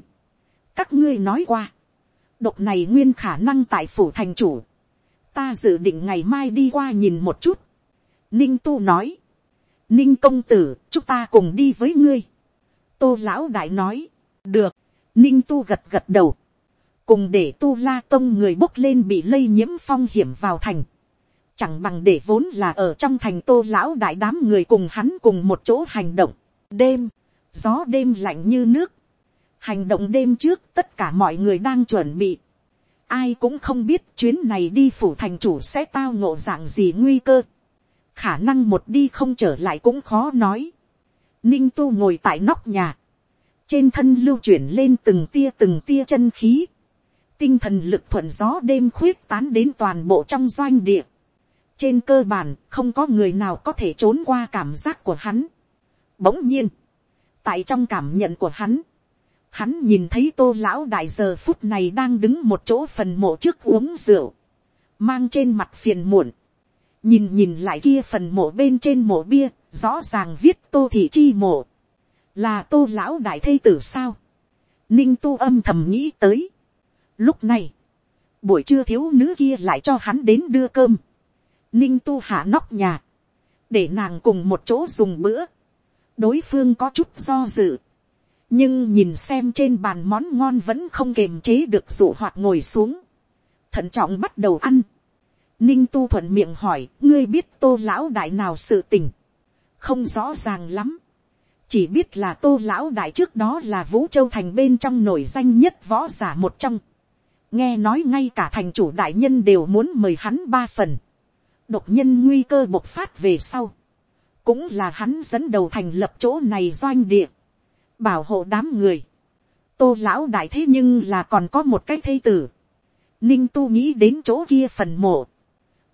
Các ngươi nói qua, độc này nguyên khả năng tại phủ thành chủ, ta dự định ngày mai đi qua nhìn một chút. Ninh tu nói, ninh công tử, chúng ta cùng đi với ngươi. tô lão đại nói, được, ninh tu gật gật đầu, cùng để tu la tông người bốc lên bị lây nhiễm phong hiểm vào thành, chẳng bằng để vốn là ở trong thành tô lão đại đám người cùng hắn cùng một chỗ hành động. đêm, gió đêm lạnh như nước, hành động đêm trước tất cả mọi người đang chuẩn bị. ai cũng không biết chuyến này đi phủ thành chủ sẽ tao ngộ dạng gì nguy cơ khả năng một đi không trở lại cũng khó nói. ninh tu ngồi tại nóc nhà. trên thân lưu chuyển lên từng tia từng tia chân khí. tinh thần lực thuận gió đêm khuyết tán đến toàn bộ trong doanh địa. trên cơ bản không có người nào có thể trốn qua cảm giác của hắn. bỗng nhiên, tại trong cảm nhận của hắn, hắn nhìn thấy tô lão đại giờ phút này đang đứng một chỗ phần mộ trước uống rượu, mang trên mặt phiền muộn, nhìn nhìn lại kia phần mộ bên trên mộ bia, rõ ràng viết tô thị chi mộ, là tô lão đại thây tử sao, ninh tu âm thầm nghĩ tới. Lúc này, buổi trưa thiếu nữ kia lại cho hắn đến đưa cơm, ninh tu hạ nóc nhà, để nàng cùng một chỗ dùng bữa, đối phương có chút do dự, nhưng nhìn xem trên bàn món ngon vẫn không kềm chế được dụ hoạt ngồi xuống, thận trọng bắt đầu ăn, ninh tu thuận miệng hỏi ngươi biết tô lão đại nào sự tình, không rõ ràng lắm, chỉ biết là tô lão đại trước đó là vũ châu thành bên trong nổi danh nhất võ giả một trong, nghe nói ngay cả thành chủ đại nhân đều muốn mời hắn ba phần, độc nhân nguy cơ bộc phát về sau, cũng là hắn dẫn đầu thành lập chỗ này doanh địa, bảo hộ đám người. tô lão đại thế nhưng là còn có một cái thây tử. ninh tu nghĩ đến chỗ kia phần mộ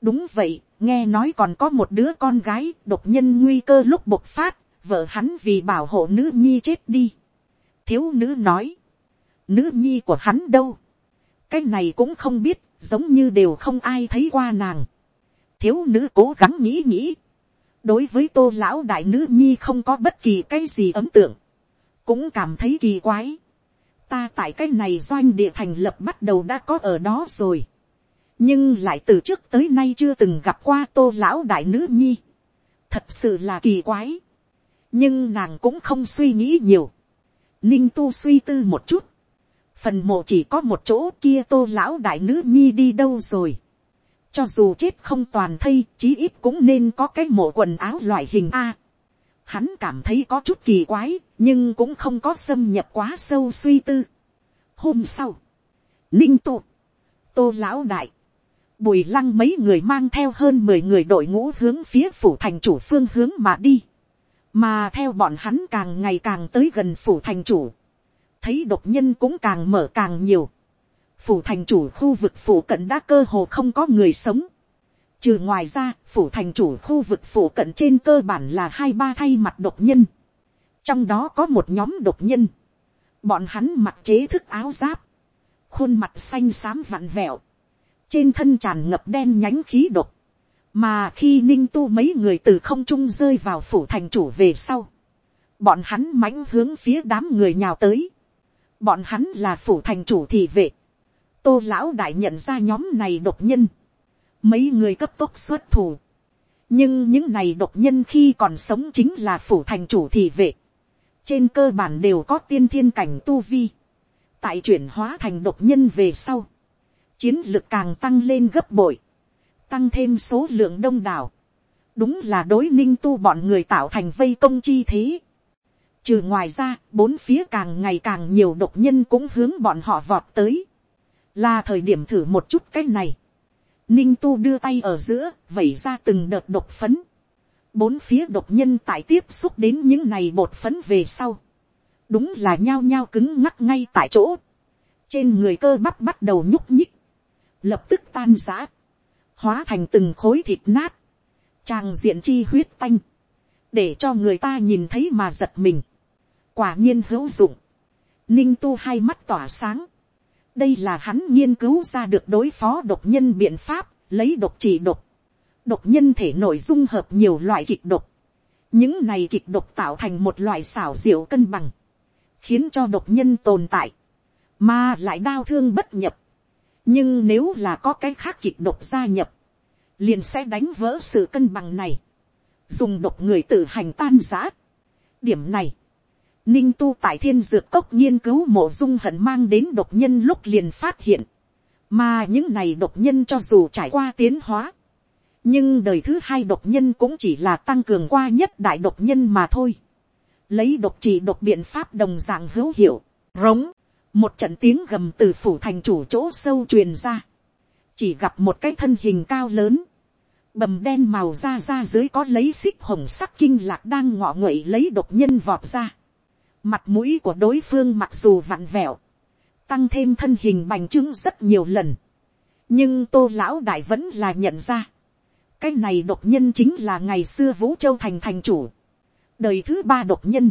đúng vậy, nghe nói còn có một đứa con gái độc nhân nguy cơ lúc bộc phát, vợ hắn vì bảo hộ nữ nhi chết đi. thiếu nữ nói, nữ nhi của hắn đâu. cái này cũng không biết, giống như đều không ai thấy qua nàng. thiếu nữ cố gắng nghĩ nghĩ. đối với tô lão đại nữ nhi không có bất kỳ cái gì ấn tượng cũng cảm thấy kỳ quái. ta tại cái này doanh địa thành lập bắt đầu đã có ở đó rồi nhưng lại từ trước tới nay chưa từng gặp qua tô lão đại nữ nhi. thật sự là kỳ quái. nhưng nàng cũng không suy nghĩ nhiều. ninh tu suy tư một chút. phần mộ chỉ có một chỗ kia tô lão đại nữ nhi đi đâu rồi. cho dù chết không toàn thây chí ít cũng nên có cái mộ quần áo loại hình a hắn cảm thấy có chút kỳ quái, nhưng cũng không có xâm nhập quá sâu suy tư. Hôm sau, ninh tu, tô lão đại, bùi lăng mấy người mang theo hơn mười người đội ngũ hướng phía phủ thành chủ phương hướng mà đi. mà theo bọn hắn càng ngày càng tới gần phủ thành chủ, thấy độc nhân cũng càng mở càng nhiều. phủ thành chủ khu vực phủ cận đã cơ hồ không có người sống Trừ ngoài ra, phủ thành chủ khu vực phủ cận trên cơ bản là hai ba thay mặt độc nhân. Trong đó có một nhóm độc nhân. Bọn hắn mặc chế thức áo giáp. Khuôn mặt xanh xám vặn vẹo. Trên thân tràn ngập đen nhánh khí độc. Mà khi ninh tu mấy người từ không trung rơi vào phủ thành chủ về sau. Bọn hắn mãnh hướng phía đám người nhào tới. Bọn hắn là phủ thành chủ thị vệ. Tô lão đại nhận ra nhóm này độc nhân mấy người cấp tốc xuất thủ. nhưng những này độc nhân khi còn sống chính là phủ thành chủ thị vệ. trên cơ bản đều có tiên thiên cảnh tu vi. tại chuyển hóa thành độc nhân về sau chiến lực càng tăng lên gấp bội. tăng thêm số lượng đông đảo. đúng là đối ninh tu bọn người tạo thành vây công chi thế. Trừ ngoài ra, bốn phía càng ngày càng nhiều độc nhân cũng hướng bọn họ vọt tới. Là thời điểm thử một chút cái này Ninh tu đưa tay ở giữa, vẩy ra từng đợt độc phấn. Bốn phía độc nhân tại tiếp xúc đến những này bột phấn về sau. Đúng là nhao nhao cứng ngắc ngay tại chỗ. Trên người cơ bắp bắt đầu nhúc nhích. Lập tức tan giã. Hóa thành từng khối thịt nát. Tràng diện chi huyết tanh. Để cho người ta nhìn thấy mà giật mình. Quả nhiên hữu dụng. Ninh tu hai mắt tỏa sáng đây là hắn nghiên cứu ra được đối phó độc nhân biện pháp, lấy độc trị độc. Độc nhân thể nội dung hợp nhiều loại kịch độc. Những này kịch độc tạo thành một loại xảo diệu cân bằng. Khiến cho độc nhân tồn tại. Mà lại đau thương bất nhập. Nhưng nếu là có cái khác kịch độc gia nhập. Liền sẽ đánh vỡ sự cân bằng này. Dùng độc người tự hành tan giã. Điểm này, Ninh tu tại thiên dược cốc nghiên cứu mộ dung hận mang đến độc nhân lúc liền phát hiện. Mà những này độc nhân cho dù trải qua tiến hóa. Nhưng đời thứ hai độc nhân cũng chỉ là tăng cường qua nhất đại độc nhân mà thôi. Lấy độc trị độc biện pháp đồng dạng hữu hiệu. Rống. Một trận tiếng gầm từ phủ thành chủ chỗ sâu truyền ra. Chỉ gặp một cái thân hình cao lớn. Bầm đen màu da ra dưới có lấy xích hồng sắc kinh lạc đang ngọ nguậy lấy độc nhân vọt ra Mặt mũi của đối phương mặc dù vặn vẹo. Tăng thêm thân hình bành trướng rất nhiều lần. Nhưng tô lão đại vẫn là nhận ra. Cái này độc nhân chính là ngày xưa Vũ Châu Thành thành chủ. Đời thứ ba độc nhân.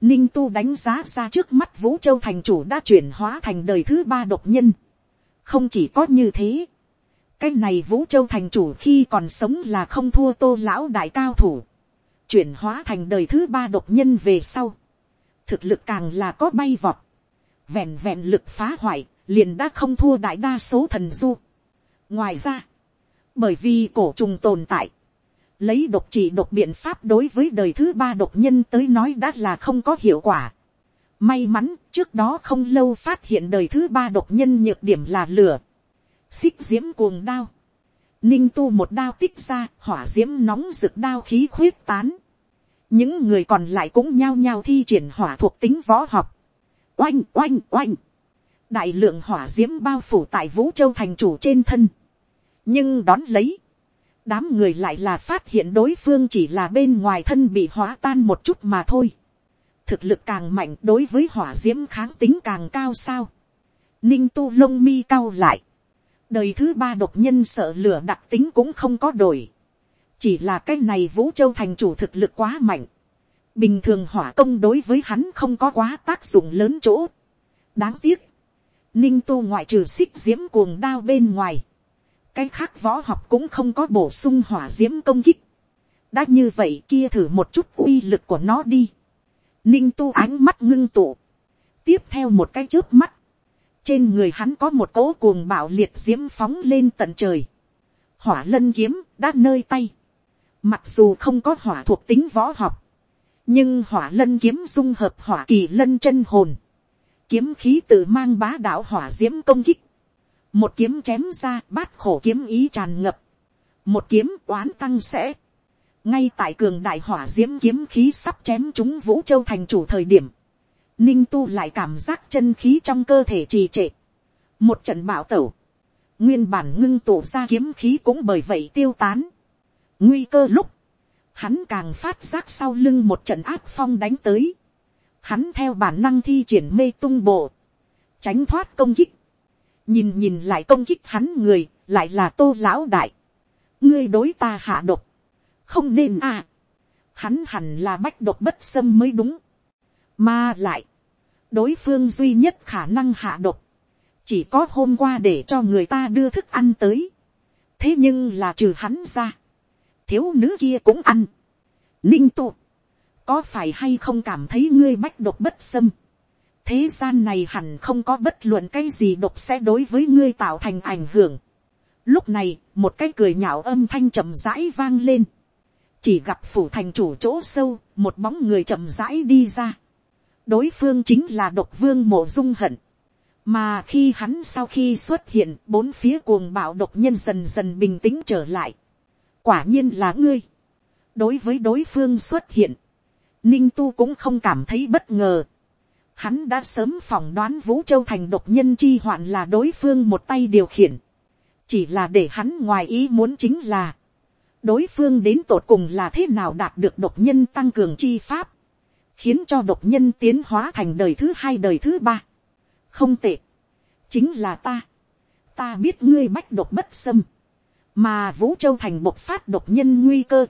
Ninh Tu đánh giá ra trước mắt Vũ Châu Thành chủ đã chuyển hóa thành đời thứ ba độc nhân. Không chỉ có như thế. Cái này Vũ Châu Thành chủ khi còn sống là không thua tô lão đại cao thủ. chuyển hóa thành đời thứ ba độc nhân về sau, thực lực càng là có bay vọt, vẹn vẹn lực phá hoại, liền đã không thua đại đa số thần du. ngoài ra, bởi vì cổ trùng tồn tại, lấy độc trị độc biện pháp đối với đời thứ ba độc nhân tới nói đã là không có hiệu quả. May mắn, trước đó không lâu phát hiện đời thứ ba độc nhân nhược điểm là lửa. Xích diễm cuồng đao. Ninh tu một đao tích ra, hỏa diễm nóng rực đao khí khuyết tán. Những người còn lại cũng nhao nhao thi triển hỏa thuộc tính võ học. Oanh, oanh, oanh. Đại lượng hỏa diễm bao phủ tại Vũ Châu thành chủ trên thân. Nhưng đón lấy. Đám người lại là phát hiện đối phương chỉ là bên ngoài thân bị hóa tan một chút mà thôi thực lực càng mạnh đối với hỏa d i ễ m kháng tính càng cao sao. ninh tu lông mi cao lại. đời thứ ba độc nhân sợ lửa đặc tính cũng không có đổi. chỉ là cái này vũ châu thành chủ thực lực quá mạnh. bình thường hỏa công đối với hắn không có quá tác dụng lớn chỗ. đáng tiếc. ninh tu ngoại trừ xích d i ễ m cuồng đao bên ngoài cái khác võ học cũng không có bổ sung hỏa d i ễ m công kích. đã như vậy kia thử một chút uy lực của nó đi Ninh tu ánh mắt ngưng tụ. Tiếp theo một cái chớp mắt. Trên người hắn có một cỗ cuồng bạo liệt diễm phóng lên tận trời. Hỏa lân kiếm đã nơi tay. Mặc dù không có hỏa thuộc tính võ học. Nhưng hỏa lân kiếm dung hợp hỏa kỳ lân chân hồn. Kiếm khí tự mang bá đạo hỏa diễm công kích. Một kiếm chém ra bát khổ kiếm ý tràn ngập. Một kiếm oán tăng sẽ ngay tại cường đại hỏa d i ễ m kiếm khí sắp chém chúng vũ châu thành chủ thời điểm, ninh tu lại cảm giác chân khí trong cơ thể trì trệ. một trận bạo tẩu, nguyên bản ngưng tụ ra kiếm khí cũng bởi vậy tiêu tán. nguy cơ lúc, hắn càng phát giác sau lưng một trận áp phong đánh tới. hắn theo bản năng thi triển mê tung bộ, tránh thoát công kích nhìn nhìn lại công kích hắn người, lại là tô lão đại. ngươi đối ta hạ độc, không nên à. Hắn hẳn là bách độc bất xâm mới đúng. Mà lại, đối phương duy nhất khả năng hạ độc, chỉ có hôm qua để cho người ta đưa thức ăn tới. thế nhưng là trừ hắn ra, thiếu nữ kia cũng ăn. ninh tụ, có phải hay không cảm thấy ngươi bách độc bất xâm thế gian này hẳn không có bất luận cái gì độc sẽ đối với ngươi tạo thành ảnh hưởng. lúc này, một cái cười nhạo âm thanh chậm rãi vang lên chỉ gặp phủ thành chủ chỗ sâu, một bóng người chậm rãi đi ra. đối phương chính là độc vương mộ dung hận. mà khi hắn sau khi xuất hiện, bốn phía cuồng bạo độc nhân dần dần bình tĩnh trở lại. quả nhiên là ngươi. đối với đối phương xuất hiện, ninh tu cũng không cảm thấy bất ngờ. Hắn đã sớm phỏng đoán Vũ Châu thành độc nhân chi hoạn là đối phương một tay điều khiển. Chỉ là để hắn ngoài ý muốn chính là đối phương đến tột cùng là thế nào đạt được độc nhân tăng cường chi pháp, khiến cho độc nhân tiến hóa thành đời thứ hai đời thứ ba. không tệ, chính là ta, ta biết ngươi bách độc bất xâm, mà vũ châu thành bộc phát độc nhân nguy cơ,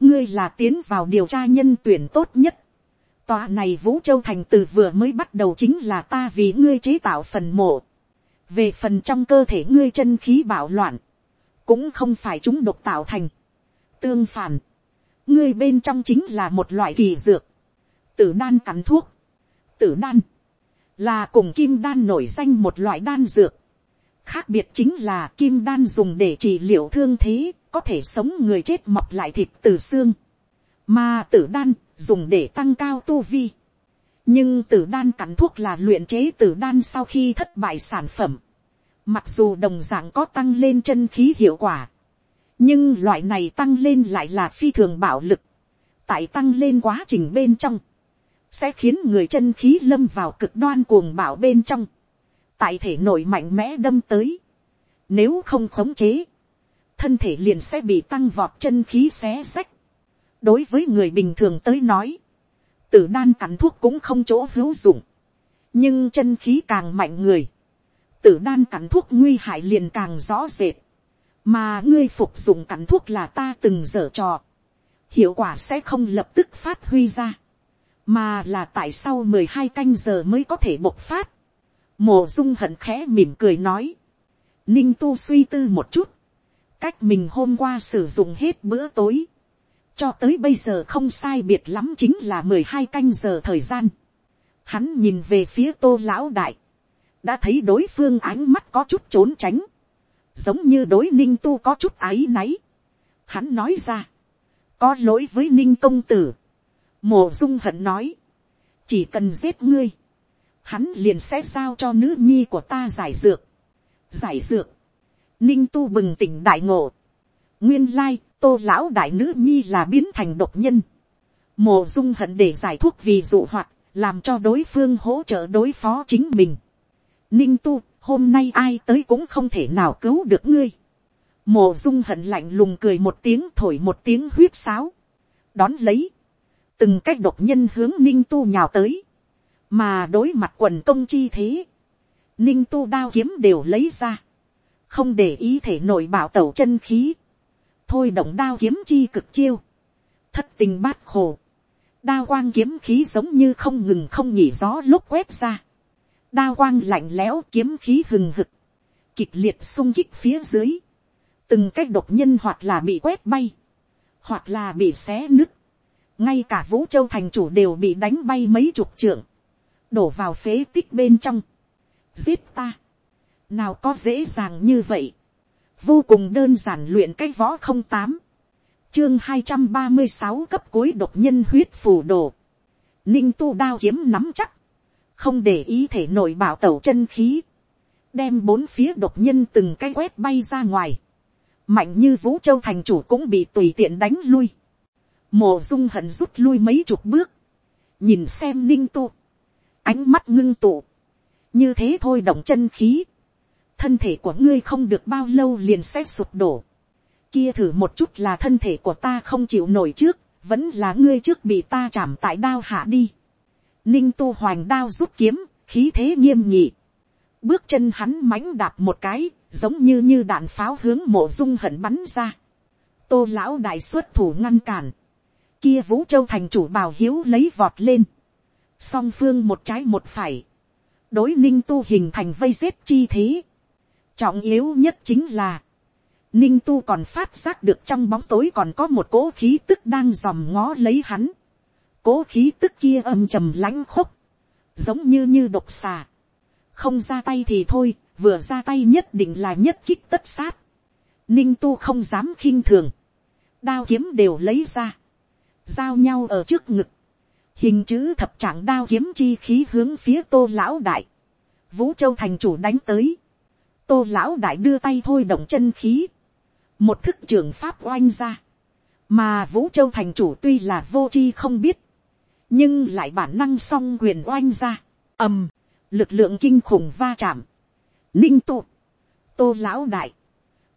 ngươi là tiến vào điều tra nhân tuyển tốt nhất, tòa này vũ châu thành từ vừa mới bắt đầu chính là ta vì ngươi chế tạo phần mộ, về phần trong cơ thể ngươi chân khí bạo loạn, cũng không phải chúng độc tạo thành. Tương phản, ngươi bên trong chính là một loại kỳ dược, tử đan cắn thuốc, tử đan, là cùng kim đan nổi danh một loại đan dược. khác biệt chính là kim đan dùng để trị liệu thương thế, có thể sống người chết mọc lại thịt từ xương, mà tử đan dùng để tăng cao tu vi. nhưng tử đan cắn thuốc là luyện chế tử đan sau khi thất bại sản phẩm Mặc dù đồng dạng có tăng lên chân khí hiệu quả. Nhưng loại này tăng lên lại là phi thường bạo lực. Tại tăng lên quá trình bên trong. Sẽ khiến người chân khí lâm vào cực đoan cuồng bạo bên trong. Tại thể nội mạnh mẽ đâm tới. Nếu không khống chế. Thân thể liền sẽ bị tăng vọt chân khí xé sách. Đối với người bình thường tới nói. Tử đan cắn thuốc cũng không chỗ hữu dụng. Nhưng chân khí càng mạnh người tử đan cắn thuốc nguy hại liền càng rõ rệt, mà ngươi phục dụng cắn thuốc là ta từng dở trò, hiệu quả sẽ không lập tức phát huy ra, mà là tại sau mười hai canh giờ mới có thể bộc phát. Mộ dung hận khẽ mỉm cười nói, ninh tu suy tư một chút, cách mình hôm qua sử dụng hết bữa tối, cho tới bây giờ không sai biệt lắm chính là mười hai canh giờ thời gian. Hắn nhìn về phía tô lão đại, đã thấy đối phương ánh mắt có chút trốn tránh, giống như đối ninh tu có chút áy náy. Hắn nói ra, có lỗi với ninh công tử, mộ dung hận nói, chỉ cần giết ngươi, hắn liền sẽ giao cho nữ nhi của ta giải dược. giải dược, ninh tu bừng tỉnh đại ngộ, nguyên lai, tô lão đại nữ nhi là biến thành độc nhân. Mộ dung hận để giải thuốc vì dụ hoạt, làm cho đối phương hỗ trợ đối phó chính mình. ninh tu, hôm nay ai tới cũng không thể nào cứu được ngươi. Mộ dung hận lạnh lùng cười một tiếng thổi một tiếng huyết sáo. đón lấy, từng cách độc nhân hướng ninh tu nhào tới, mà đối mặt quần công chi thế, ninh tu đao kiếm đều lấy ra, không để ý thể nội bảo tẩu chân khí, thôi động đao kiếm chi cực chiêu, thất tình bát khổ, đao quang kiếm khí giống như không ngừng không nhỉ gió lúc quét ra, đao quang lạnh lẽo kiếm khí hừng hực, kịch liệt sung kích phía dưới, từng cách độc nhân hoặc là bị quét bay, hoặc là bị xé nứt, ngay cả vũ châu thành chủ đều bị đánh bay mấy chục trượng, đổ vào phế tích bên trong, giết ta, nào có dễ dàng như vậy, vô cùng đơn giản luyện cái võ không tám, chương hai trăm ba mươi sáu cấp cuối độc nhân huyết phù đồ, ninh tu đao kiếm nắm chắc, không để ý thể nội bảo tẩu chân khí, đem bốn phía độc nhân từng cái quét bay ra ngoài, mạnh như vũ châu thành chủ cũng bị tùy tiện đánh lui, mồ dung hận rút lui mấy chục bước, nhìn xem ninh tu, ánh mắt ngưng tụ, như thế thôi động chân khí, thân thể của ngươi không được bao lâu liền sẽ sụp đổ, kia thử một chút là thân thể của ta không chịu nổi trước, vẫn là ngươi trước bị ta chạm tại đao hạ đi. Ninh tu hoành đao rút kiếm, khí thế nghiêm nhị. Bước chân hắn mãnh đạp một cái, giống như như đạn pháo hướng mộ dung hận bắn ra. Tô lão đại xuất thủ ngăn cản. Kia vũ châu thành chủ bào hiếu lấy vọt lên. Song phương một trái một phải. Đối ninh tu hình thành vây giết chi thế. Trọng yếu nhất chính là Ninh tu còn phát giác được trong bóng tối còn có một cỗ khí tức đang dòm ngó lấy hắn. Cỗ khí tức kia âm trầm lãnh khúc. Giống như như độc xà. Không ra tay thì thôi, vừa ra tay nhất định là nhất kích tất sát. Ninh tu không dám khinh thường. Đao kiếm đều lấy ra. Giao nhau ở trước ngực. Hình chữ thập trạng đao kiếm chi khí hướng phía tô lão đại. Vũ Châu thành chủ đánh tới. Tô lão đại đưa tay thôi động chân khí. Một thức trường pháp oanh ra, mà vũ châu thành chủ tuy là vô c h i không biết, nhưng lại bản năng song quyền oanh ra, ầm, lực lượng kinh khủng va chạm, ninh tụ, tô lão đại,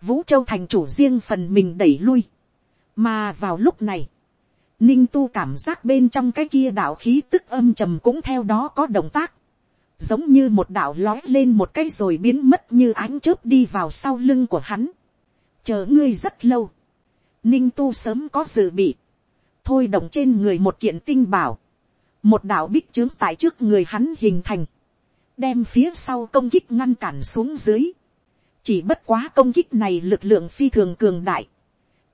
vũ châu thành chủ riêng phần mình đẩy lui, mà vào lúc này, ninh tu cảm giác bên trong cái kia đạo khí tức âm trầm cũng theo đó có động tác, giống như một đạo lói lên một cái rồi biến mất như ánh chớp đi vào sau lưng của hắn. Chờ ngươi rất lâu, ninh tu sớm có dự bị, thôi động trên người một kiện tinh bảo, một đạo bích trướng tại trước người hắn hình thành, đem phía sau công kích ngăn cản xuống dưới, chỉ bất quá công kích này lực lượng phi thường cường đại,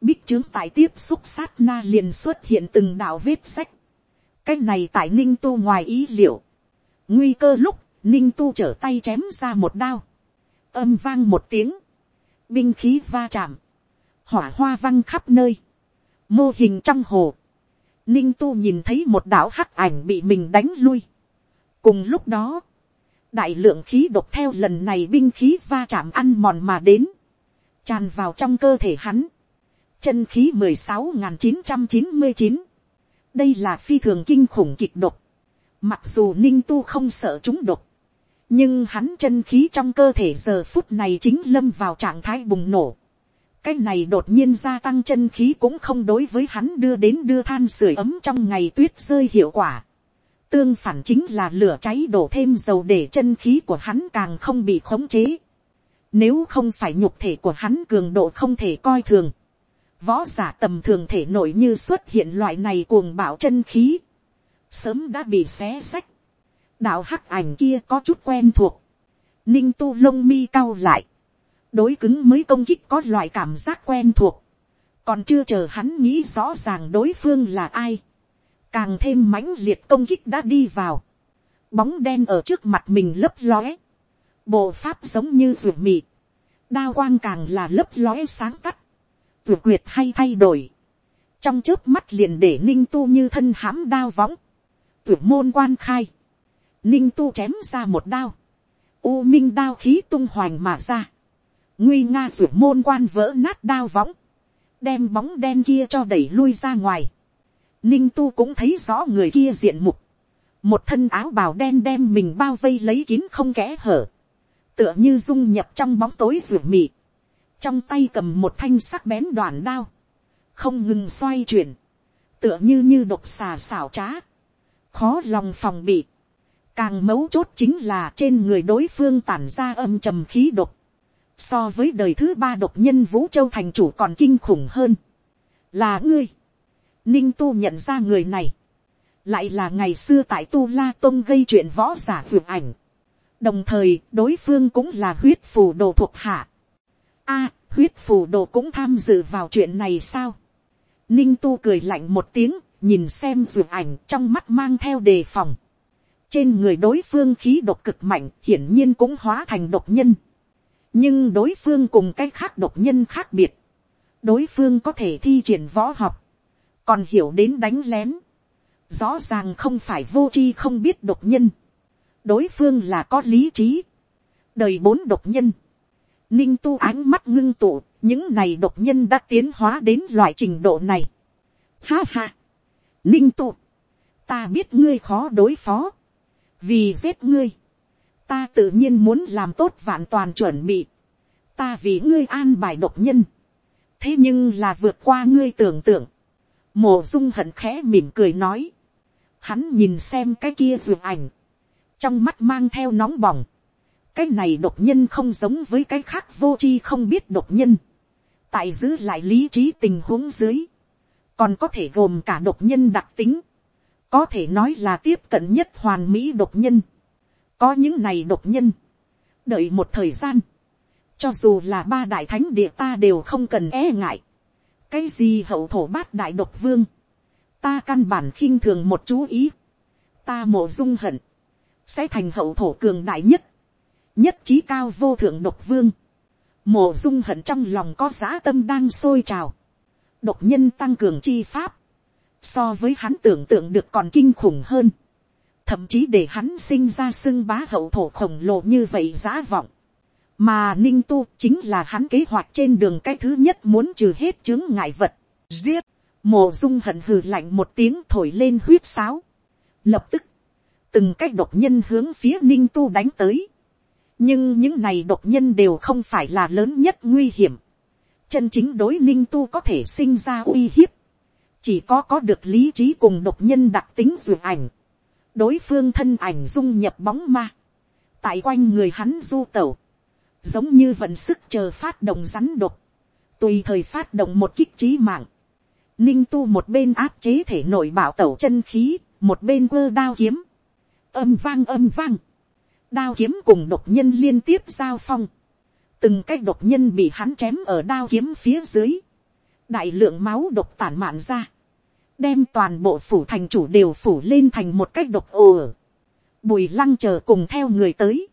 bích trướng tại tiếp xúc sát na liền xuất hiện từng đạo vết sách, cái này tại ninh tu ngoài ý liệu, nguy cơ lúc ninh tu trở tay chém ra một đao, âm vang một tiếng, binh khí va chạm, hỏa hoa văng khắp nơi, mô hình trong hồ, ninh tu nhìn thấy một đảo hắc ảnh bị mình đánh lui. cùng lúc đó, đại lượng khí độc theo lần này binh khí va chạm ăn mòn mà đến, tràn vào trong cơ thể hắn, chân khí mười sáu n chín trăm chín mươi chín, đây là phi thường kinh khủng kịch độc, mặc dù ninh tu không sợ chúng độc, nhưng hắn chân khí trong cơ thể giờ phút này chính lâm vào trạng thái bùng nổ. cái này đột nhiên gia tăng chân khí cũng không đối với hắn đưa đến đưa than sưởi ấm trong ngày tuyết rơi hiệu quả. tương phản chính là lửa cháy đổ thêm dầu để chân khí của hắn càng không bị khống chế. nếu không phải nhục thể của hắn cường độ không thể coi thường. võ giả tầm thường thể nổi như xuất hiện loại này cuồng bạo chân khí sớm đã bị xé sách. đạo hắc ảnh kia có chút quen thuộc, ninh tu lông mi cao lại, đối cứng mới công kích có loại cảm giác quen thuộc, còn chưa chờ hắn nghĩ rõ ràng đối phương là ai, càng thêm mãnh liệt công kích đã đi vào, bóng đen ở trước mặt mình lấp lóe, bộ pháp giống như ruột mị, đa quang càng là lấp lóe sáng tắt, ruột quyệt hay thay đổi, trong trước mắt liền để ninh tu như thân hãm đao võng, Tưởng môn quan khai, ninh tu chém ra một đao, u minh đao khí tung hoành mà ra, nguy nga tưởng môn quan vỡ nát đao võng, đem bóng đen kia cho đẩy lui ra ngoài. Ninh tu cũng thấy rõ người kia diện mục. Một thân áo bào đen đem mình bao vây lấy kín không kẽ hở. Tựa như dung nhập trong bóng tối rửa mị. Trong tay cầm một thanh sắc bén đoạn đao. Không ngừng xoay chuyển. Tựa như như độc xà xảo trá. Khó lòng phòng bị. Càng mấu chốt chính là trên người đối phương tản ra âm trầm khí độc so với đời thứ ba độc nhân vũ châu thành chủ còn kinh khủng hơn. là ngươi. ninh tu nhận ra người này. lại là ngày xưa tại tu la tông gây chuyện võ giả vượt ảnh. đồng thời đối phương cũng là huyết phù đồ thuộc hạ. a, huyết phù đồ cũng tham dự vào chuyện này sao. ninh tu cười lạnh một tiếng, nhìn xem ruột ảnh trong mắt mang theo đề phòng. trên người đối phương khí độc cực mạnh hiển nhiên cũng hóa thành độc nhân. Nhưng đối phương cùng cái khác độc nhân khác biệt, đối phương có thể thi triển võ học, còn hiểu đến đánh lén, rõ ràng không phải vô tri không biết độc nhân, đối phương là có lý trí, đời bốn độc nhân, ninh tu ánh mắt ngưng tụ, những này độc nhân đã tiến hóa đến loại trình độ này. Ha ha, ninh Tụ, ta biết ngươi khó đối phó, vì giết ngươi, ta tự nhiên muốn làm tốt vạn toàn chuẩn bị, ta vì ngươi an bài độc nhân, thế nhưng là vượt qua ngươi tưởng tượng, Mộ dung hận khẽ mỉm cười nói, hắn nhìn xem cái kia ruột ảnh, trong mắt mang theo nóng bỏng, cái này độc nhân không giống với cái khác vô tri không biết độc nhân, tại giữ lại lý trí tình huống dưới, còn có thể gồm cả độc nhân đặc tính, có thể nói là tiếp cận nhất hoàn mỹ độc nhân, có những này độc nhân, đợi một thời gian, cho dù là ba đại thánh địa ta đều không cần e ngại, cái gì hậu thổ bát đại độc vương, ta căn bản khinh thường một chú ý, ta mộ dung hận, sẽ thành hậu thổ cường đại nhất, nhất trí cao vô thượng độc vương, mộ dung hận trong lòng có giã tâm đang sôi trào, độc nhân tăng cường chi pháp, so với hắn tưởng tượng được còn kinh khủng hơn, thậm chí để hắn sinh ra xưng bá hậu thổ khổng lồ như vậy giá vọng. Mà ninh tu chính là hắn kế hoạch trên đường cái thứ nhất muốn trừ hết chứng ngại vật. Giết, mồ dung hận hừ lạnh một tiếng thổi lên huyết sáo. Lập tức, từng cái độc nhân hướng phía ninh tu đánh tới. Nhưng những này độc nhân đều không phải là lớn nhất nguy hiểm. Chân chính đối ninh tu có thể sinh ra uy hiếp. Chỉ có có được lý trí cùng độc nhân đặc tính dược ảnh. Đối phương thân ảnh dung nhập bóng ma, tại quanh người hắn du tẩu, giống như vận sức chờ phát động rắn độc, tùy thời phát động một kích trí mạng, ninh tu một bên áp chế thể nội bảo tẩu chân khí, một bên quơ đao kiếm, âm vang âm vang, đao kiếm cùng độc nhân liên tiếp giao phong, từng cái độc nhân bị hắn chém ở đao kiếm phía dưới, đại lượng máu độc tản mạn ra, đem toàn bộ phủ thành chủ đều phủ lên thành một cách độc ồ bùi lăng chờ cùng theo người tới,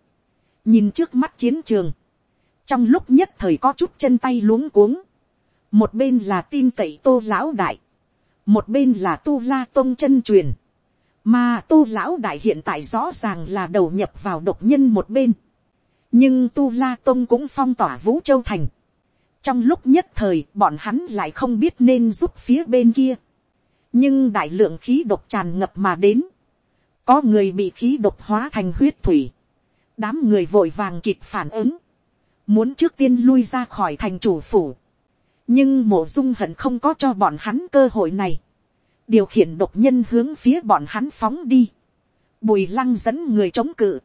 nhìn trước mắt chiến trường, trong lúc nhất thời có chút chân tay luống cuống, một bên là tin cậy tô lão đại, một bên là tu la tôn chân truyền, mà tu lão đại hiện tại rõ ràng là đầu nhập vào độc nhân một bên, nhưng tu la tôn cũng phong tỏa vũ châu thành, trong lúc nhất thời bọn hắn lại không biết nên giúp phía bên kia, nhưng đại lượng khí độc tràn ngập mà đến, có người bị khí độc hóa thành huyết thủy, đám người vội vàng kịp phản ứng, muốn trước tiên lui ra khỏi thành chủ phủ, nhưng mộ dung hận không có cho bọn hắn cơ hội này, điều khiển độc nhân hướng phía bọn hắn phóng đi, bùi lăng dẫn người chống cự,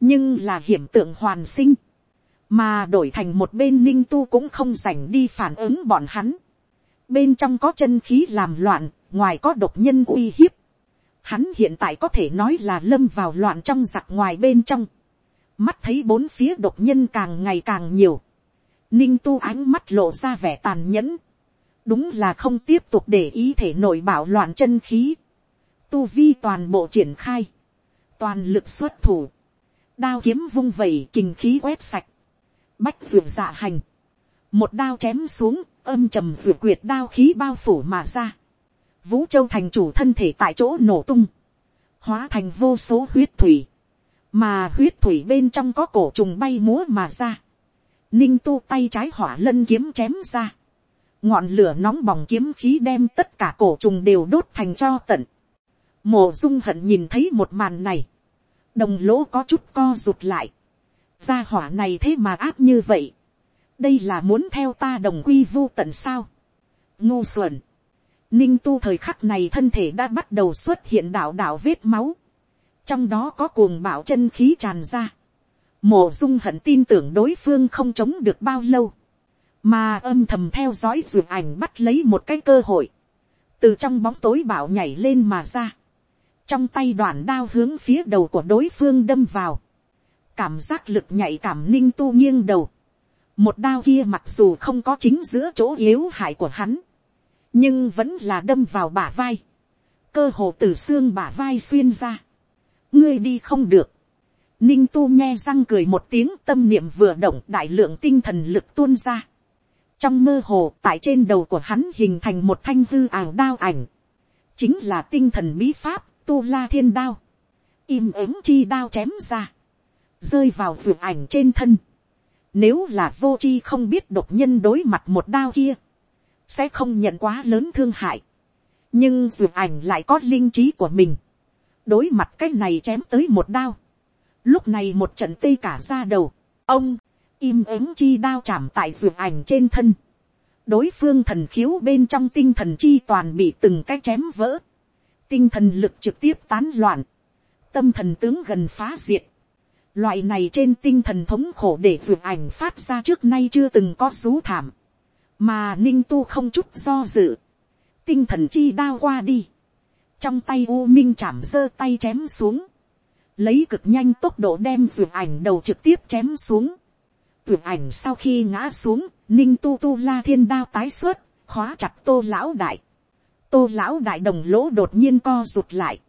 nhưng là hiểm tượng hoàn sinh, mà đổi thành một bên ninh tu cũng không dành đi phản ứng bọn hắn, bên trong có chân khí làm loạn, ngoài có độc nhân uy hiếp, hắn hiện tại có thể nói là lâm vào loạn trong giặc ngoài bên trong, mắt thấy bốn phía độc nhân càng ngày càng nhiều, ninh tu ánh mắt lộ ra vẻ tàn nhẫn, đúng là không tiếp tục để ý thể nội bảo loạn chân khí, tu vi toàn bộ triển khai, toàn lực xuất thủ, đao kiếm vung vẩy kình khí quét sạch, bách ruột dạ hành, một đao chém xuống, âm trầm ruột quyệt đao khí bao phủ mà ra, vũ châu thành chủ thân thể tại chỗ nổ tung, hóa thành vô số huyết thủy, mà huyết thủy bên trong có cổ trùng bay múa mà ra, ninh tu tay trái hỏa lân kiếm chém ra, ngọn lửa nóng bỏng kiếm khí đem tất cả cổ trùng đều đốt thành cho tận, mồ dung hận nhìn thấy một màn này, đồng lỗ có chút co rụt lại, gia hỏa này thế mà áp như vậy, đây là muốn theo ta đồng quy vu tận sao, ngu xuẩn, ninh tu thời khắc này thân thể đã bắt đầu xuất hiện đạo đạo vết máu, trong đó có cuồng bạo chân khí tràn ra, mổ dung hận tin tưởng đối phương không chống được bao lâu, mà âm thầm theo dõi ruột ảnh bắt lấy một cái cơ hội, từ trong bóng tối bảo nhảy lên mà ra, trong tay đoạn đao hướng phía đầu của đối phương đâm vào, cảm giác lực nhạy cảm ninh tu nghiêng đầu, một đao kia mặc dù không có chính giữa chỗ yếu hại của hắn, nhưng vẫn là đâm vào bả vai, cơ hồ từ xương bả vai xuyên ra, ngươi đi không được, ninh tu nghe răng cười một tiếng tâm niệm vừa động đại lượng tinh thần lực tuôn ra, trong mơ hồ tại trên đầu của hắn hình thành một thanh hư ảo đao ảnh, chính là tinh thần bí pháp tu la thiên đao, im ứng chi đao chém ra, rơi vào ruột ảnh trên thân. Nếu là vô chi không biết độc nhân đối mặt một đao kia, sẽ không nhận quá lớn thương hại. nhưng ruột ảnh lại có linh trí của mình. đối mặt cái này chém tới một đao. lúc này một trận tê cả ra đầu. ông, im ứng chi đao chạm tại ruột ảnh trên thân. đối phương thần khiếu bên trong tinh thần chi toàn bị từng cái chém vỡ tinh thần lực trực tiếp tán loạn. tâm thần tướng gần phá diệt Loại này trên tinh thần thống khổ để vượt ảnh phát ra trước nay chưa từng có rú thảm. Mà ninh tu không chút do dự. Tinh thần chi đao qua đi. Trong tay U Minh chạm giơ tay chém xuống. Lấy cực nhanh tốc độ đem vượt ảnh đầu trực tiếp chém xuống. Vượt ảnh sau khi ngã xuống, ninh tu tu la thiên đao tái xuất, khóa chặt tô lão đại. Tô lão đại đồng lỗ đột nhiên co rụt lại.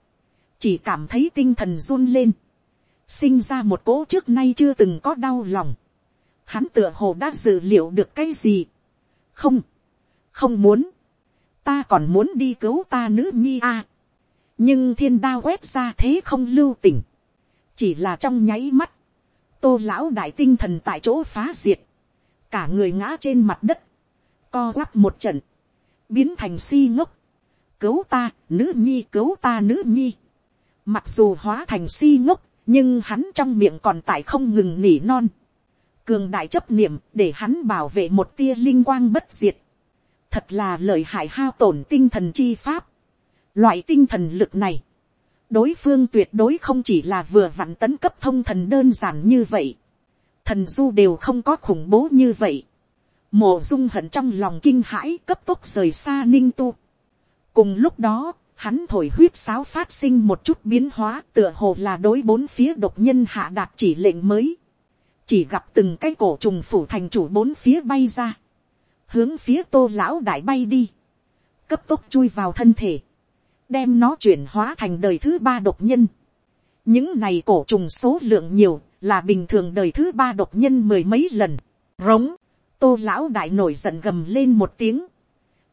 Chỉ cảm thấy tinh thần run lên sinh ra một cỗ trước nay chưa từng có đau lòng. Hắn tựa hồ đã dự liệu được cái gì. không, không muốn. ta còn muốn đi cứu ta nữ nhi a. nhưng thiên đao quét ra thế không lưu tình. chỉ là trong nháy mắt, tô lão đại tinh thần tại chỗ phá diệt. cả người ngã trên mặt đất, co quắp một trận, biến thành si ngốc cứu ta, nữ nhi cứu ta nữ nhi. Mặc dù hóa thành si ngốc, nhưng hắn trong miệng còn tại không ngừng nỉ non. cường đại chấp niệm để hắn bảo vệ một tia linh quang bất diệt. thật là lợi hại hao tổn tinh thần chi pháp. loại tinh thần lực này, đối phương tuyệt đối không chỉ là vừa vặn tấn cấp thông thần đơn giản như vậy. thần du đều không có khủng bố như vậy. Mộ dung hận trong lòng kinh hãi cấp tốc rời xa ninh tu cùng lúc đó, hắn thổi huyết sáo phát sinh một chút biến hóa tựa hồ là đối bốn phía độc nhân hạ đạt chỉ lệnh mới. chỉ gặp từng cái cổ trùng phủ thành chủ bốn phía bay ra. hướng phía tô lão đại bay đi. cấp tốc chui vào thân thể. đem nó chuyển hóa thành đời thứ ba độc nhân. những này cổ trùng số lượng nhiều là bình thường đời thứ ba độc nhân mười mấy lần. rống, tô lão đại nổi giận gầm lên một tiếng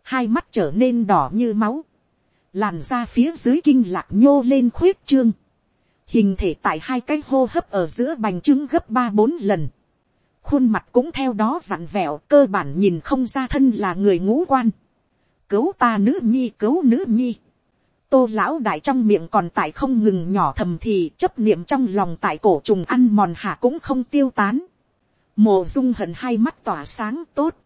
hai mắt trở nên đỏ như máu làn ra phía dưới kinh lạc nhô lên khuyết trương, hình thể tại hai cái hô hấp ở giữa bành trướng gấp ba bốn lần, khuôn mặt cũng theo đó vặn vẹo cơ bản nhìn không ra thân là người ngũ quan, cứu ta nữ nhi cứu nữ nhi, tô lão đại trong miệng còn tại không ngừng nhỏ thầm thì chấp niệm trong lòng tại cổ trùng ăn mòn hạ cũng không tiêu tán, mồ dung hận hai mắt tỏa sáng tốt,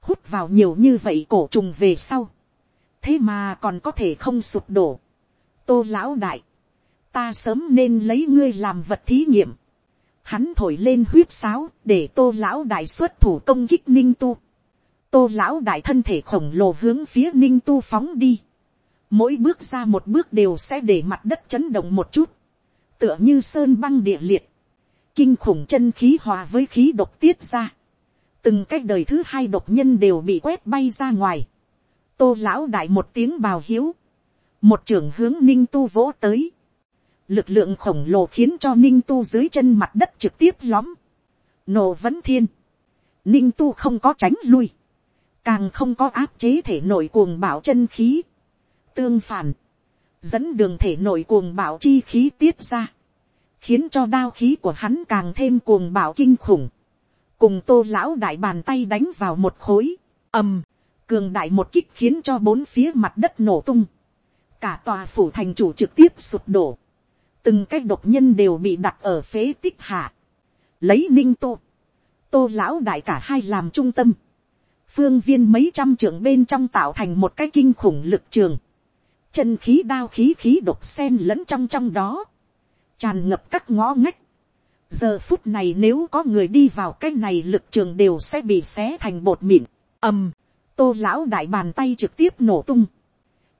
hút vào nhiều như vậy cổ trùng về sau, thế mà còn có thể không sụp đổ. tô lão đại, ta sớm nên lấy ngươi làm vật thí nghiệm. hắn thổi lên huyết sáo để tô lão đại xuất thủ công kích ninh tu. tô lão đại thân thể khổng lồ hướng phía ninh tu phóng đi. mỗi bước ra một bước đều sẽ để mặt đất chấn động một chút. tựa như sơn băng địa liệt. kinh khủng chân khí hòa với khí độc tiết ra từng cái đời thứ hai độc nhân đều bị quét bay ra ngoài. Tô lão đại một tiếng bào hiếu, một trưởng hướng ninh tu vỗ tới, lực lượng khổng lồ khiến cho ninh tu dưới chân mặt đất trực tiếp lõm, nổ vẫn thiên, ninh tu không có tránh lui, càng không có áp chế thể nội cuồng bảo chân khí, tương phản, dẫn đường thể nội cuồng bảo chi khí tiết ra, khiến cho đao khí của hắn càng thêm cuồng bảo kinh khủng, cùng tô lão đại bàn tay đánh vào một khối, ầm, cường đại một kích khiến cho bốn phía mặt đất nổ tung, cả tòa phủ thành chủ trực tiếp sụp đổ, từng cái độc nhân đều bị đặt ở phế tích hạ, lấy ninh tô, tô lão đại cả hai làm trung tâm, phương viên mấy trăm trưởng bên trong tạo thành một cái kinh khủng lực trường, chân khí đao khí khí độc sen lẫn trong trong đó, tràn ngập các ngõ ngách giờ phút này nếu có người đi vào cái này lực trường đều sẽ bị xé thành bột mịn, ầm, tô lão đại bàn tay trực tiếp nổ tung,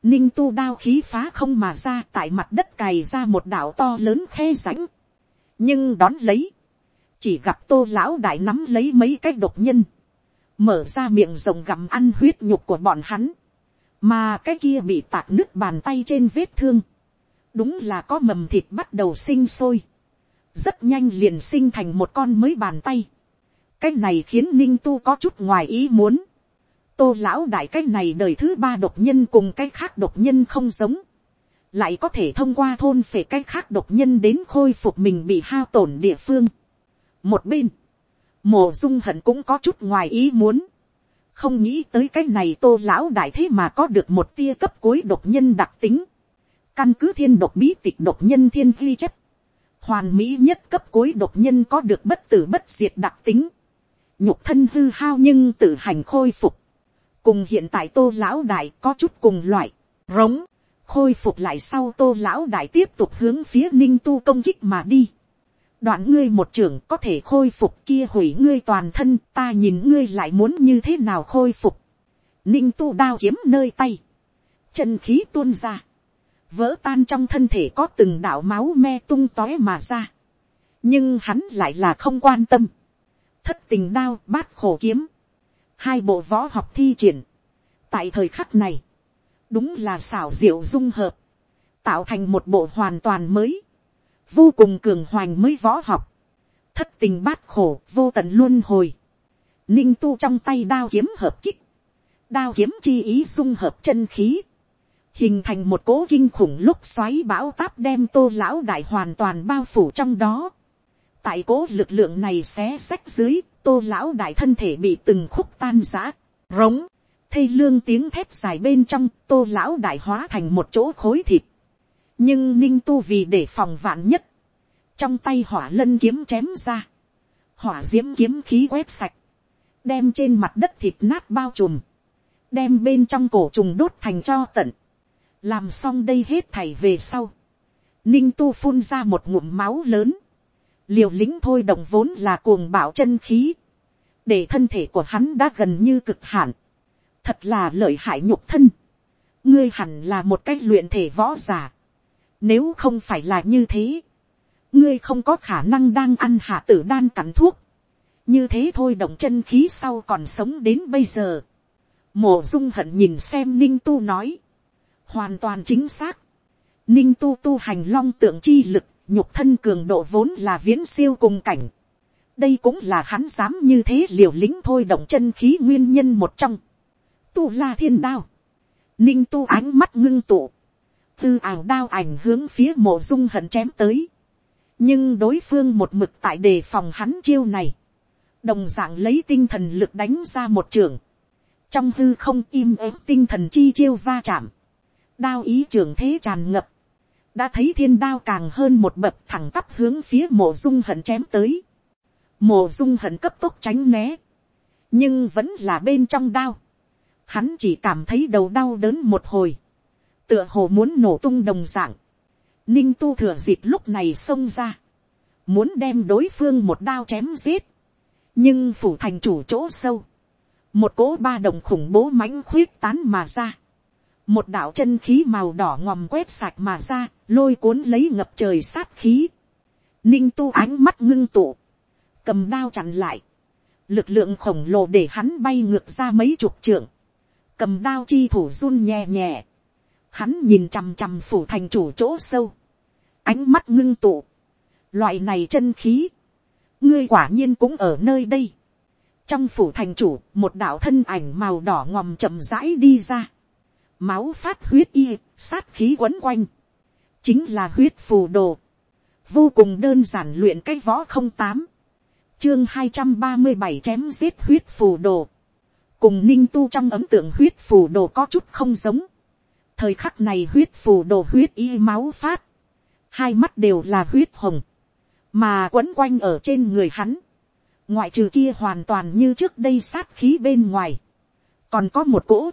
ninh tu đao khí phá không mà ra tại mặt đất cày ra một đảo to lớn khe rãnh, nhưng đón lấy, chỉ gặp tô lão đại nắm lấy mấy cái độc nhân, mở ra miệng rồng gặm ăn huyết nhục của bọn hắn, mà cái kia bị tạc nước bàn tay trên vết thương, đúng là có mầm thịt bắt đầu sinh sôi, rất nhanh liền sinh thành một con mới bàn tay, cái này khiến ninh tu có chút ngoài ý muốn, tô lão đại cái này đời thứ ba độc nhân cùng cái khác độc nhân không giống, lại có thể thông qua thôn phể cái khác độc nhân đến khôi phục mình bị hao tổn địa phương. một bên, mổ dung hận cũng có chút ngoài ý muốn, không nghĩ tới cái này tô lão đại thế mà có được một tia cấp cuối độc nhân đặc tính, căn cứ thiên độc bí tịch độc nhân thiên ghi chép, hoàn mỹ nhất cấp cuối độc nhân có được bất tử bất diệt đặc tính, nhục thân hư hao nhưng tự hành khôi phục, cùng hiện tại tô lão đại có chút cùng loại, rống, khôi phục lại sau tô lão đại tiếp tục hướng phía ninh tu công kích mà đi. đoạn ngươi một trưởng có thể khôi phục kia hủy ngươi toàn thân ta nhìn ngươi lại muốn như thế nào khôi phục. ninh tu đao kiếm nơi tay, chân khí tuôn ra, vỡ tan trong thân thể có từng đạo máu me tung tói mà ra. nhưng hắn lại là không quan tâm. thất tình đao bát khổ kiếm, hai bộ võ học thi triển. tại thời khắc này, đúng là xảo diệu dung hợp, tạo thành một bộ hoàn toàn mới, vô cùng cường hoành mới võ học, thất tình bát khổ vô tận luôn hồi, ninh tu trong tay đao kiếm hợp kích, đao kiếm chi ý dung hợp chân khí, hình thành một cố kinh khủng lúc xoáy bão táp đem tô lão đại hoàn toàn bao phủ trong đó. tại cố lực lượng này xé xách dưới, tô lão đại thân thể bị từng khúc tan giã, rống, thây lương tiếng thép dài bên trong, tô lão đại hóa thành một chỗ khối thịt. nhưng ninh tu vì để phòng vạn nhất, trong tay hỏa lân kiếm chém ra, hỏa d i ễ m kiếm khí quét sạch, đem trên mặt đất thịt nát bao trùm, đem bên trong cổ trùng đốt thành cho tận, làm xong đây hết thảy về sau, ninh tu phun ra một ngụm máu lớn, liều lĩnh thôi động vốn là cuồng bạo chân khí, để thân thể của hắn đã gần như cực hạn, thật là lợi hại nhục thân, ngươi hẳn là một cái luyện thể võ giả, nếu không phải là như thế, ngươi không có khả năng đang ăn hạ tử đan cắn thuốc, như thế thôi động chân khí sau còn sống đến bây giờ. Mộ dung hận nhìn xem ninh tu nói, hoàn toàn chính xác, ninh tu tu hành long tượng chi lực, nhục thân cường độ vốn là viễn siêu cùng cảnh. đây cũng là hắn dám như thế liều lĩnh thôi động chân khí nguyên nhân một trong. Tu la thiên đao, ninh tu ánh mắt ngưng tụ, tư ảo đao ảnh hướng phía mộ dung hận chém tới, nhưng đối phương một mực tại đề phòng hắn chiêu này, đồng dạng lấy tinh thần lực đánh ra một trường, trong hư không im ớt tinh thần chi chiêu va chạm, đao ý trường thế tràn ngập, đã thấy thiên đao càng hơn một bậc thẳng tắp hướng phía mộ dung hận chém tới, mộ dung hận cấp tốc tránh né, nhưng vẫn là bên trong đao, hắn chỉ cảm thấy đầu đau đớn một hồi, tựa hồ muốn nổ tung đồng dạng, ninh tu thừa dịp lúc này xông ra, muốn đem đối phương một đao chém giết, nhưng phủ thành chủ chỗ sâu, một cỗ ba đồng khủng bố mãnh khuyết tán mà ra, một đạo chân khí màu đỏ ngòm quét sạch mà ra, lôi cuốn lấy ngập trời sát khí, ninh tu ánh mắt ngưng tụ, cầm đao chặn lại, lực lượng khổng lồ để hắn bay ngược ra mấy chục trượng, cầm đao chi thủ run nhẹ nhẹ, hắn nhìn chằm chằm phủ thành chủ chỗ sâu, ánh mắt ngưng tụ, loại này chân khí, ngươi quả nhiên cũng ở nơi đây, trong phủ thành chủ một đạo thân ảnh màu đỏ ngòm chậm rãi đi ra, máu phát huyết y, sát khí quấn quanh, chính là huyết phù đồ, vô cùng đơn giản luyện cái võ không tám, chương hai trăm ba mươi bảy chém giết huyết phù đồ, cùng ninh tu trong ấm tượng huyết phù đồ có chút không giống, thời khắc này huyết phù đồ huyết y máu phát, hai mắt đều là huyết hồng, mà quấn quanh ở trên người hắn, ngoại trừ kia hoàn toàn như trước đây sát khí bên ngoài, còn có một cỗ.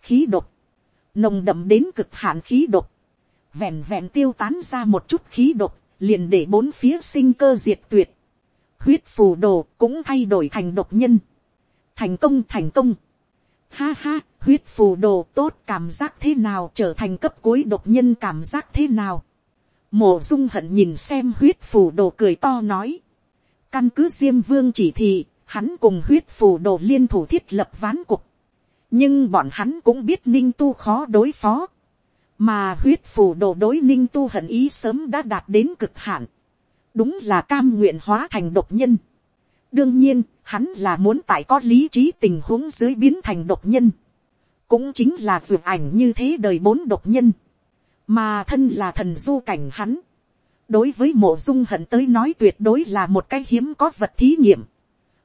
Khí độc, nồng đậm đến cực hạn khí độc, vẹn vẹn tiêu tán ra một chút khí độc, liền để bốn phía sinh cơ diệt tuyệt, huyết phù đồ cũng thay đổi thành độc nhân, thành công thành công, ha ha, huyết phù đồ tốt cảm giác thế nào trở thành cấp cuối độc nhân cảm giác thế nào, mổ dung hận nhìn xem huyết phù đồ cười to nói, căn cứ diêm vương chỉ thị, hắn cùng huyết phù đồ liên thủ thiết lập ván cục, nhưng bọn hắn cũng biết ninh tu khó đối phó, mà huyết phù đồ đối ninh tu hận ý sớm đã đạt đến cực hạn, đúng là cam nguyện hóa thành độc nhân. đương nhiên, hắn là muốn tại có lý trí tình huống dưới biến thành độc nhân, cũng chính là vượt ảnh như thế đời bốn độc nhân, mà thân là thần du cảnh hắn, đối với mộ dung hận tới nói tuyệt đối là một cái hiếm có vật thí nghiệm,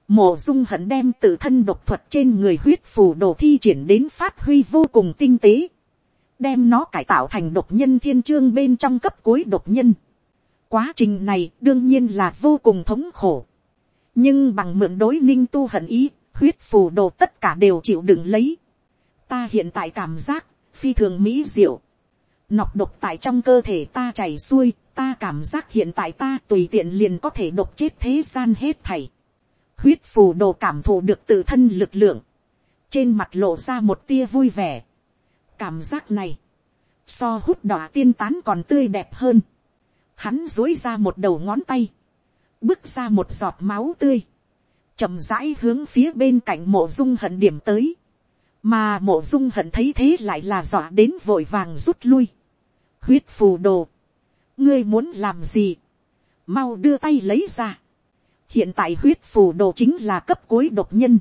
Mộ dung hận đem tự thân độc thuật trên người huyết phù đồ thi triển đến phát huy vô cùng tinh tế. Đem nó cải tạo thành độc nhân thiên chương bên trong cấp cuối độc nhân. Quá trình này đương nhiên là vô cùng thống khổ. Nhưng bằng mượn đối ninh tu hận ý, huyết phù đồ tất cả đều chịu đựng lấy. Ta hiện tại cảm giác, phi thường mỹ diệu. Nọc độc tại trong cơ thể ta chảy xuôi, ta cảm giác hiện tại ta tùy tiện liền có thể độc chết thế gian hết thảy huyết phù đồ cảm thụ được tự thân lực lượng, trên mặt lộ ra một tia vui vẻ. cảm giác này, so hút đỏ tiên tán còn tươi đẹp hơn. hắn dối ra một đầu ngón tay, bước ra một giọt máu tươi, chậm rãi hướng phía bên cạnh mộ dung hận điểm tới, mà mộ dung hận thấy thế lại là dọa đến vội vàng rút lui. huyết phù đồ, ngươi muốn làm gì, mau đưa tay lấy ra hiện tại huyết phù đồ chính là cấp cuối độc nhân.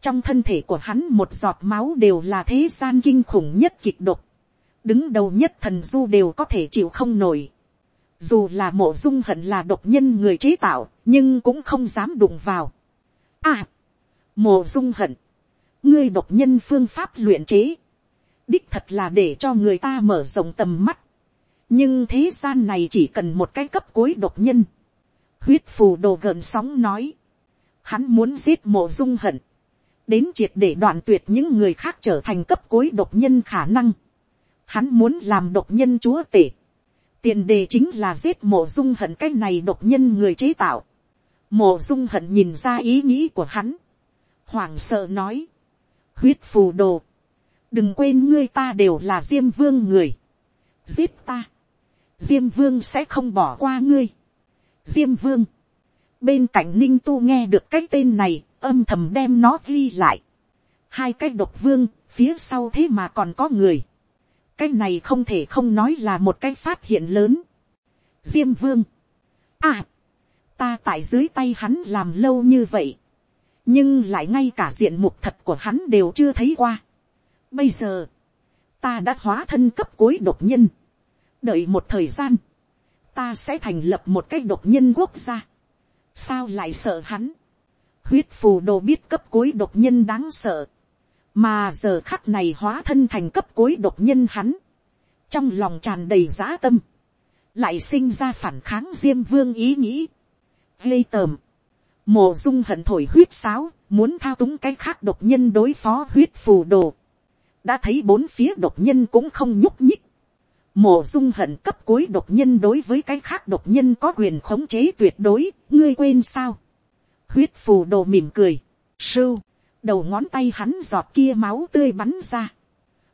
trong thân thể của hắn một giọt máu đều là thế gian kinh khủng nhất kịch độc. đứng đầu nhất thần du đều có thể chịu không nổi. dù là mộ dung hận là độc nhân người chế tạo, nhưng cũng không dám đụng vào. à, mộ dung hận, ngươi độc nhân phương pháp luyện chế, đích thật là để cho người ta mở rộng tầm mắt. nhưng thế gian này chỉ cần một cái cấp cuối độc nhân huyết phù đồ gợn sóng nói, hắn muốn giết mộ dung hận, đến triệt để đoạn tuyệt những người khác trở thành cấp cối độc nhân khả năng, hắn muốn làm độc nhân chúa tể, tiền đề chính là giết mộ dung hận cái này độc nhân người chế tạo, mộ dung hận nhìn ra ý nghĩ của hắn, hoảng sợ nói, huyết phù đồ, đừng quên ngươi ta đều là diêm vương người, giết ta, diêm vương sẽ không bỏ qua ngươi, diêm vương. bên cạnh ninh tu nghe được cái tên này, âm thầm đem nó ghi lại. hai cái độc vương, phía sau thế mà còn có người. cái này không thể không nói là một cái phát hiện lớn. diêm vương. à, ta tại dưới tay hắn làm lâu như vậy. nhưng lại ngay cả diện mục thật của hắn đều chưa thấy qua. bây giờ, ta đã hóa thân cấp cuối độc nhân. đợi một thời gian, ta sẽ thành lập một cái độc nhân quốc gia. sao lại sợ hắn. huyết phù đồ biết cấp cối độc nhân đáng sợ. mà giờ khắc này hóa thân thành cấp cối độc nhân hắn. trong lòng tràn đầy dã tâm. lại sinh ra phản kháng diêm vương ý nghĩ. gây tờm. mồ dung hận thổi huyết sáo, muốn thao túng cái khác độc nhân đối phó huyết phù đồ. đã thấy bốn phía độc nhân cũng không nhúc nhích mộ dung hận cấp cối độc nhân đối với cái khác độc nhân có quyền khống chế tuyệt đối, ngươi quên sao. huyết phù đồ mỉm cười, sưu, đầu ngón tay hắn giọt kia máu tươi bắn ra.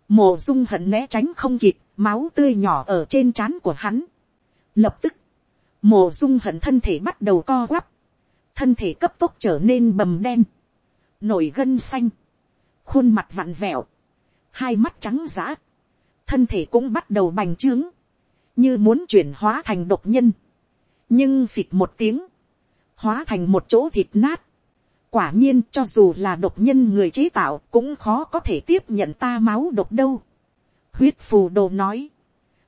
mộ dung hận né tránh không kịp, máu tươi nhỏ ở trên trán của hắn. lập tức, mộ dung hận thân thể bắt đầu co quắp, thân thể cấp tốc trở nên bầm đen, nổi gân xanh, khuôn mặt vặn vẹo, hai mắt trắng giã, thân thể cũng bắt đầu bành trướng, như muốn chuyển hóa thành độc nhân, nhưng phịch một tiếng, hóa thành một chỗ thịt nát. quả nhiên cho dù là độc nhân người chế tạo cũng khó có thể tiếp nhận ta máu độc đâu. huyết phù đồ nói,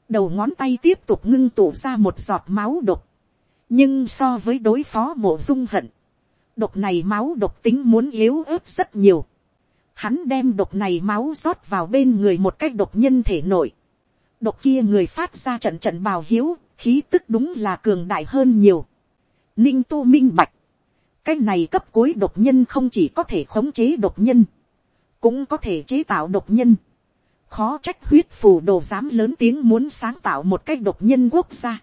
đầu ngón tay tiếp tục ngưng tụ ra một giọt máu độc, nhưng so với đối phó mộ dung hận, độc này máu độc tính muốn yếu ớt rất nhiều. Hắn đem độc này máu rót vào bên người một cách độc nhân thể nội. Độc kia người phát ra trận trận bào hiếu, khí tức đúng là cường đại hơn nhiều. Ninh tu minh bạch. Cái này cấp cuối độc nhân không chỉ có thể khống chế độc nhân, cũng có thể chế tạo độc nhân. Khó trách huyết phù đồ dám lớn tiếng muốn sáng tạo một cái độc nhân quốc gia.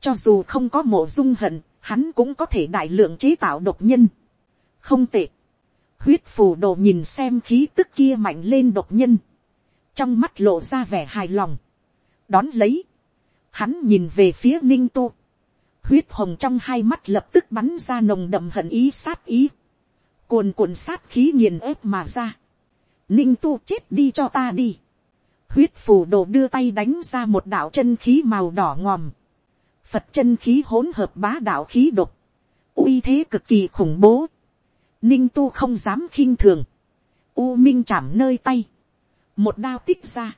Cho dù không có mộ dung hận, hắn cũng có thể đại lượng chế tạo độc nhân. Không tệ. Huyết phù đồ nhìn xem khí tức kia mạnh lên độc nhân. Trong mắt lộ ra vẻ hài lòng. Đón lấy. Hắn nhìn về phía ninh tu. Huyết hồng trong hai mắt lập tức bắn ra nồng đậm hận ý sát ý. Cuồn cuộn sát khí nghiền ép mà ra. Ninh tu chết đi cho ta đi. Huyết phù đồ đưa tay đánh ra một đạo chân khí màu đỏ ngòm Phật chân khí hỗn hợp bá đạo khí độc. uy thế cực kỳ khủng bố. Ninh tu không dám khinh thường. U minh chạm nơi tay. Một đao tích ra.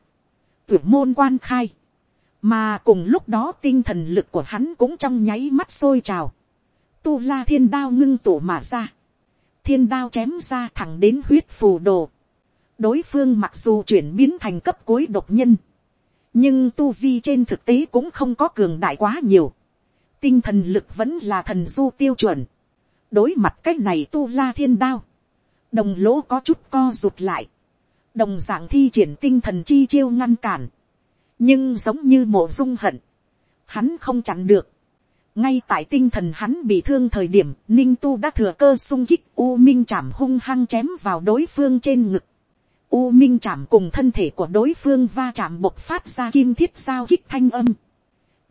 Tuyển môn quan khai. Mà cùng lúc đó tinh thần lực của hắn cũng trong nháy mắt sôi trào. Tu la thiên đao ngưng tụ mà ra. Thiên đao chém ra thẳng đến huyết phù đồ. Đối phương mặc dù chuyển biến thành cấp cối độc nhân nhưng tu vi trên thực tế cũng không có cường đại quá nhiều. tinh thần lực vẫn là thần du tiêu chuẩn đối mặt cái này tu la thiên đao. đồng lỗ có chút co rụt lại. đồng d ạ n g thi triển tinh thần chi chiêu ngăn cản. nhưng giống như mộ dung hận. hắn không chặn được. ngay tại tinh thần hắn bị thương thời điểm, ninh tu đã thừa cơ sung kích u minh chạm hung hăng chém vào đối phương trên ngực U minh chạm cùng thân thể của đối phương va chạm bộc phát ra kim thiết sao kích thanh âm.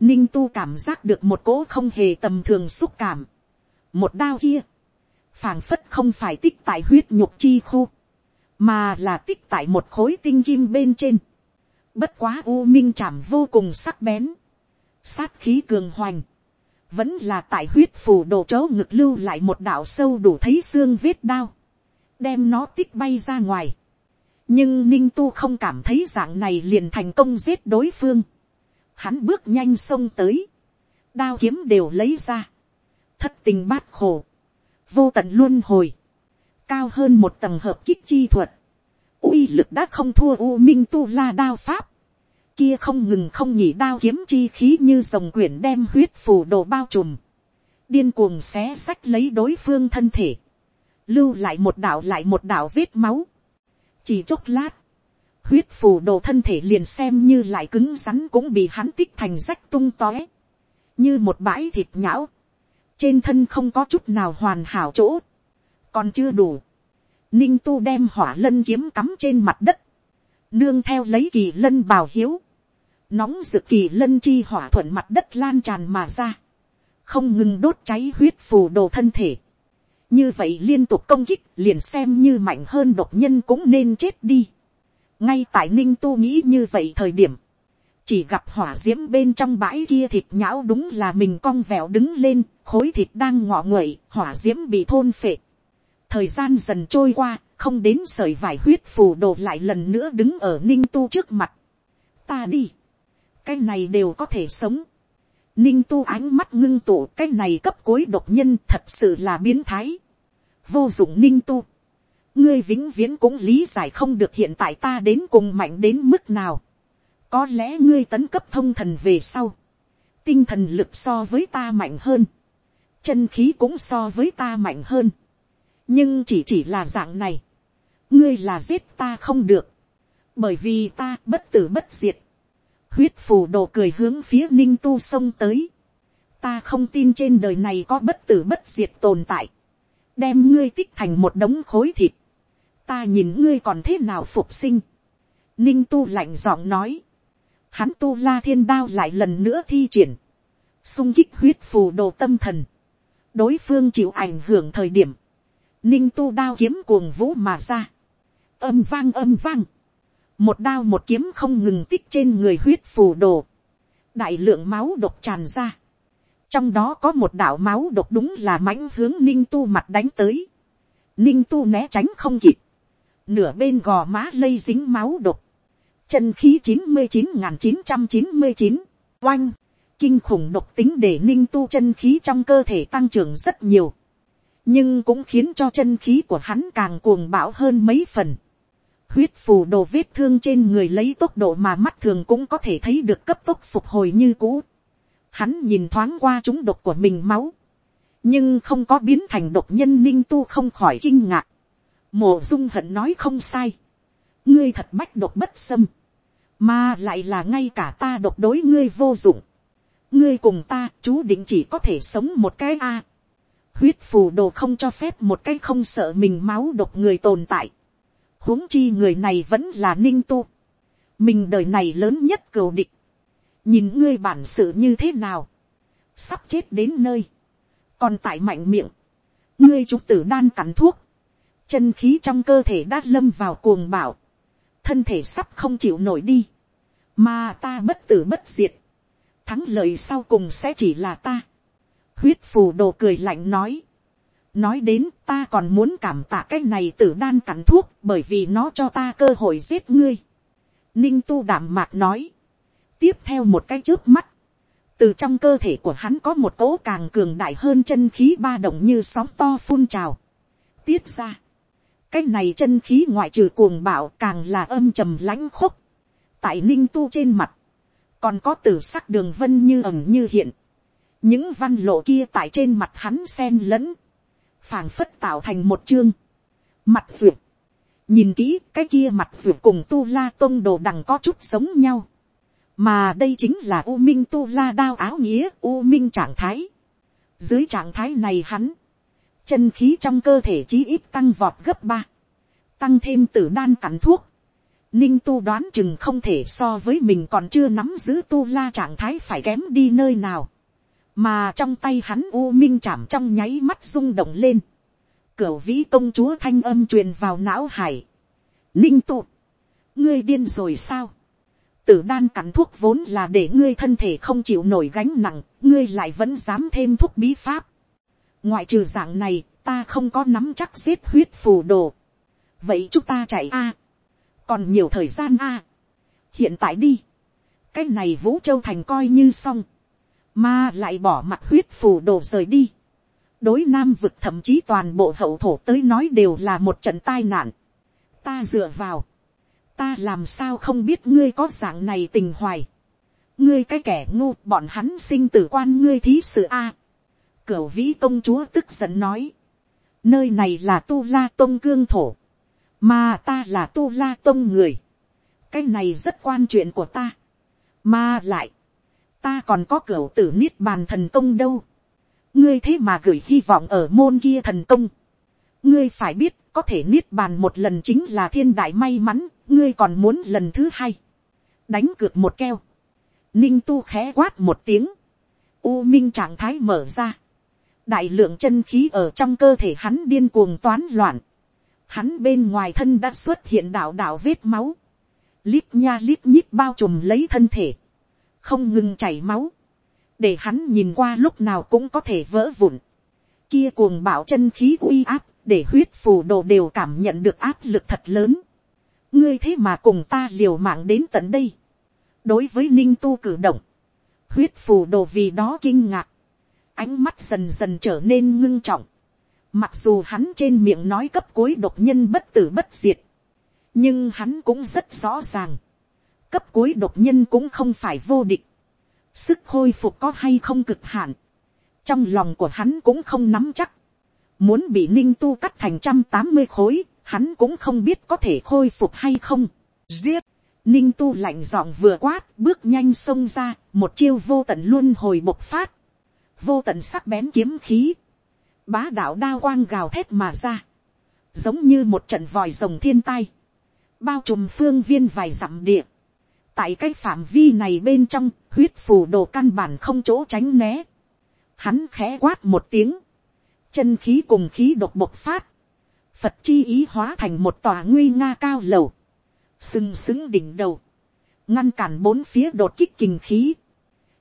Ninh tu cảm giác được một cỗ không hề tầm thường xúc cảm. Một đao kia. phảng phất không phải tích tại huyết nhục chi khu. Mà là tích tại một khối tinh kim bên trên. Bất quá u minh chạm vô cùng sắc bén. Sát khí cường hoành. Vẫn là tại huyết phù đồ chấu ngực lưu lại một đạo sâu đủ thấy xương vết đao. Đem nó tích bay ra ngoài nhưng ninh tu không cảm thấy dạng này liền thành công giết đối phương. hắn bước nhanh xông tới, đao kiếm đều lấy ra, thất tình bát khổ, vô tận luôn hồi, cao hơn một tầng hợp kích chi thuật, uy lực đã không thua u minh tu la đao pháp, kia không ngừng không nhỉ đao kiếm chi khí như dòng quyển đem huyết phù đồ bao trùm, điên cuồng xé sách lấy đối phương thân thể, lưu lại một đạo lại một đạo vết máu, chỉ chốc lát, huyết phù đồ thân thể liền xem như lại cứng rắn cũng bị hắn tích thành rách tung tóe, như một bãi thịt nhão, trên thân không có chút nào hoàn hảo chỗ, còn chưa đủ, ninh tu đem hỏa lân kiếm cắm trên mặt đất, nương theo lấy kỳ lân bào hiếu, nóng rực kỳ lân chi hỏa thuận mặt đất lan tràn mà ra, không ngừng đốt cháy huyết phù đồ thân thể, như vậy liên tục công kích liền xem như mạnh hơn độc nhân cũng nên chết đi. ngay tại ninh tu nghĩ như vậy thời điểm, chỉ gặp hỏa d i ễ m bên trong bãi kia thịt nhão đúng là mình cong vẹo đứng lên, khối thịt đang ngọ nguậy, hỏa d i ễ m bị thôn phệ. thời gian dần trôi qua, không đến sởi vải huyết phù đồ lại lần nữa đứng ở ninh tu trước mặt. ta đi, cái này đều có thể sống. Ninh tu ánh mắt ngưng tụ cái này cấp cối độc nhân thật sự là biến thái. Vô dụng ninh tu. Ngươi vĩnh viễn cũng lý giải không được hiện tại ta đến cùng mạnh đến mức nào. Có lẽ ngươi tấn cấp thông thần về sau. Tinh thần lực so với ta mạnh hơn. Chân khí cũng so với ta mạnh hơn. Nhưng chỉ chỉ là dạng này. Ngươi là giết ta không được. Bởi vì ta bất tử bất diệt huyết phù đồ cười hướng phía ninh tu sông tới. ta không tin trên đời này có bất tử bất diệt tồn tại. đem ngươi tích thành một đống khối thịt. ta nhìn ngươi còn thế nào phục sinh. ninh tu lạnh giọng nói. hắn tu la thiên đao lại lần nữa thi triển. sung kích huyết phù đồ tâm thần đối phương chịu ảnh hưởng thời điểm. ninh tu đao kiếm cuồng vũ mà ra. âm vang âm vang. Một đao một kiếm không ngừng tích trên người huyết phù đồ, đại lượng máu độc tràn ra, trong đó có một đạo máu độc đúng là mãnh hướng ninh tu mặt đánh tới, ninh tu né tránh không kịp, nửa bên gò má lây dính máu độc, chân khí chín mươi chín n chín trăm chín mươi chín, oanh, kinh khủng độc tính để ninh tu chân khí trong cơ thể tăng trưởng rất nhiều, nhưng cũng khiến cho chân khí của hắn càng cuồng bạo hơn mấy phần. Huyết phù đồ vết thương trên người lấy tốc độ mà mắt thường cũng có thể thấy được cấp tốc phục hồi như cũ. Hắn nhìn thoáng qua chúng độc của mình máu, nhưng không có biến thành độc nhân ninh tu không khỏi kinh ngạc. Mộ dung hận nói không sai. Ngươi thật bách độc bất xâm. Mà lại là ngay cả ta độc đối ngươi vô dụng. Ngươi cùng ta, chú định chỉ có thể sống một cái a huyết phù đồ không cho phép một cái không sợ mình máu độc người tồn tại. huống chi người này vẫn là ninh tu. mình đời này lớn nhất cừu địch. nhìn ngươi bản sự như thế nào. sắp chết đến nơi. còn tại mạnh miệng. ngươi chúng tử đan cắn thuốc. chân khí trong cơ thể đã lâm vào cuồng bảo. thân thể sắp không chịu nổi đi. mà ta bất tử bất diệt thắng lợi sau cùng sẽ chỉ là ta huyết phù đồ cười lạnh nói. nói đến ta còn muốn cảm tạ cái này tử đan cắn thuốc bởi vì nó cho ta cơ hội giết ngươi. ninh tu đảm mạc nói. tiếp theo một cái trước mắt. từ trong cơ thể của hắn có một cỗ càng cường đại hơn chân khí ba động như sóng to phun trào. tiết ra. cái này chân khí ngoại trừ cuồng bạo càng là âm trầm lãnh khúc. tại ninh tu trên mặt còn có tử sắc đường vân như ẩm như hiện. Những văn lộ kia tại trên mặt hắn sen lẫn, phảng phất tạo thành một chương, mặt ruột, nhìn kỹ cái kia mặt ruột cùng tu la tôn đồ đằng có chút giống nhau, mà đây chính là u minh tu la đao áo nghĩa u minh trạng thái, dưới trạng thái này hắn, chân khí trong cơ thể chí ít tăng vọt gấp ba, tăng thêm tử đan cắn thuốc, ninh tu đoán chừng không thể so với mình còn chưa nắm giữ tu la trạng thái phải kém đi nơi nào. Mà trong tay hắn u minh chạm trong nháy mắt rung động lên, cửu vĩ công chúa thanh âm truyền vào não hải, ninh Tu, ngươi điên rồi sao, tử đan cắn thuốc vốn là để ngươi thân thể không chịu nổi gánh nặng, ngươi lại vẫn dám thêm thuốc bí pháp. ngoại trừ dạng này, ta không có nắm chắc giết huyết phù đồ. vậy chúng ta chạy a, còn nhiều thời gian a. hiện tại đi, cái này vũ châu thành coi như xong, mà lại bỏ mặt huyết phù đồ rời đi. đối nam vực thậm chí toàn bộ hậu thổ tới nói đều là một trận tai nạn. ta dựa vào, ta làm sao không biết ngươi có dạng này tình hoài. ngươi cái kẻ ngu bọn hắn sinh tử quan ngươi thí sự a. cửu vĩ công chúa tức giận nói. nơi này là tu la tôn cương thổ mà ta là tu la tông người. cái này rất quan chuyện của ta. mà lại, ta còn có cửa tử niết bàn thần công đâu. ngươi thế mà gửi hy vọng ở môn kia thần công. ngươi phải biết có thể niết bàn một lần chính là thiên đại may mắn, ngươi còn muốn lần thứ hai. đánh cược một keo. ninh tu khẽ quát một tiếng. u minh trạng thái mở ra. đại lượng chân khí ở trong cơ thể hắn điên cuồng toán loạn hắn bên ngoài thân đã xuất hiện đạo đạo vết máu. lít nha lít nhít bao trùm lấy thân thể không ngừng chảy máu, để hắn nhìn qua lúc nào cũng có thể vỡ vụn. Kia cuồng bảo chân khí uy áp, để huyết phù đồ đều cảm nhận được áp lực thật lớn. ngươi thế mà cùng ta liều mạng đến tận đây. đối với ninh tu cử động, huyết phù đồ vì đó kinh ngạc, ánh mắt dần dần trở nên ngưng trọng. Mặc dù hắn trên miệng nói cấp cuối độc nhân bất tử bất diệt, nhưng hắn cũng rất rõ ràng cấp cuối độc nhân cũng không phải vô địch. Sức khôi phục có hay không cực hạn. Trong lòng của hắn cũng không nắm chắc. Muốn bị ninh tu cắt thành trăm tám mươi khối, hắn cũng không biết có thể khôi phục hay không. Giết! Ninh tu lạnh giọng vừa quát, bước nhanh xông ra, một chiêu vô tận luôn hồi bộc phát. Vô tận sắc bén kiếm khí. Bá đạo đao quang gào thét mà ra. Giống như một trận vòi rồng thiên tai. Bao trùm phương viên vài dặm địa tại cái phạm vi này bên trong, huyết phù đồ căn bản không chỗ tránh né. Hắn khẽ quát một tiếng, chân khí cùng khí độc bộc phát, phật chi ý hóa thành một tòa nguy nga cao lầu, sừng sững đỉnh đầu, ngăn cản bốn phía đột kích kình khí,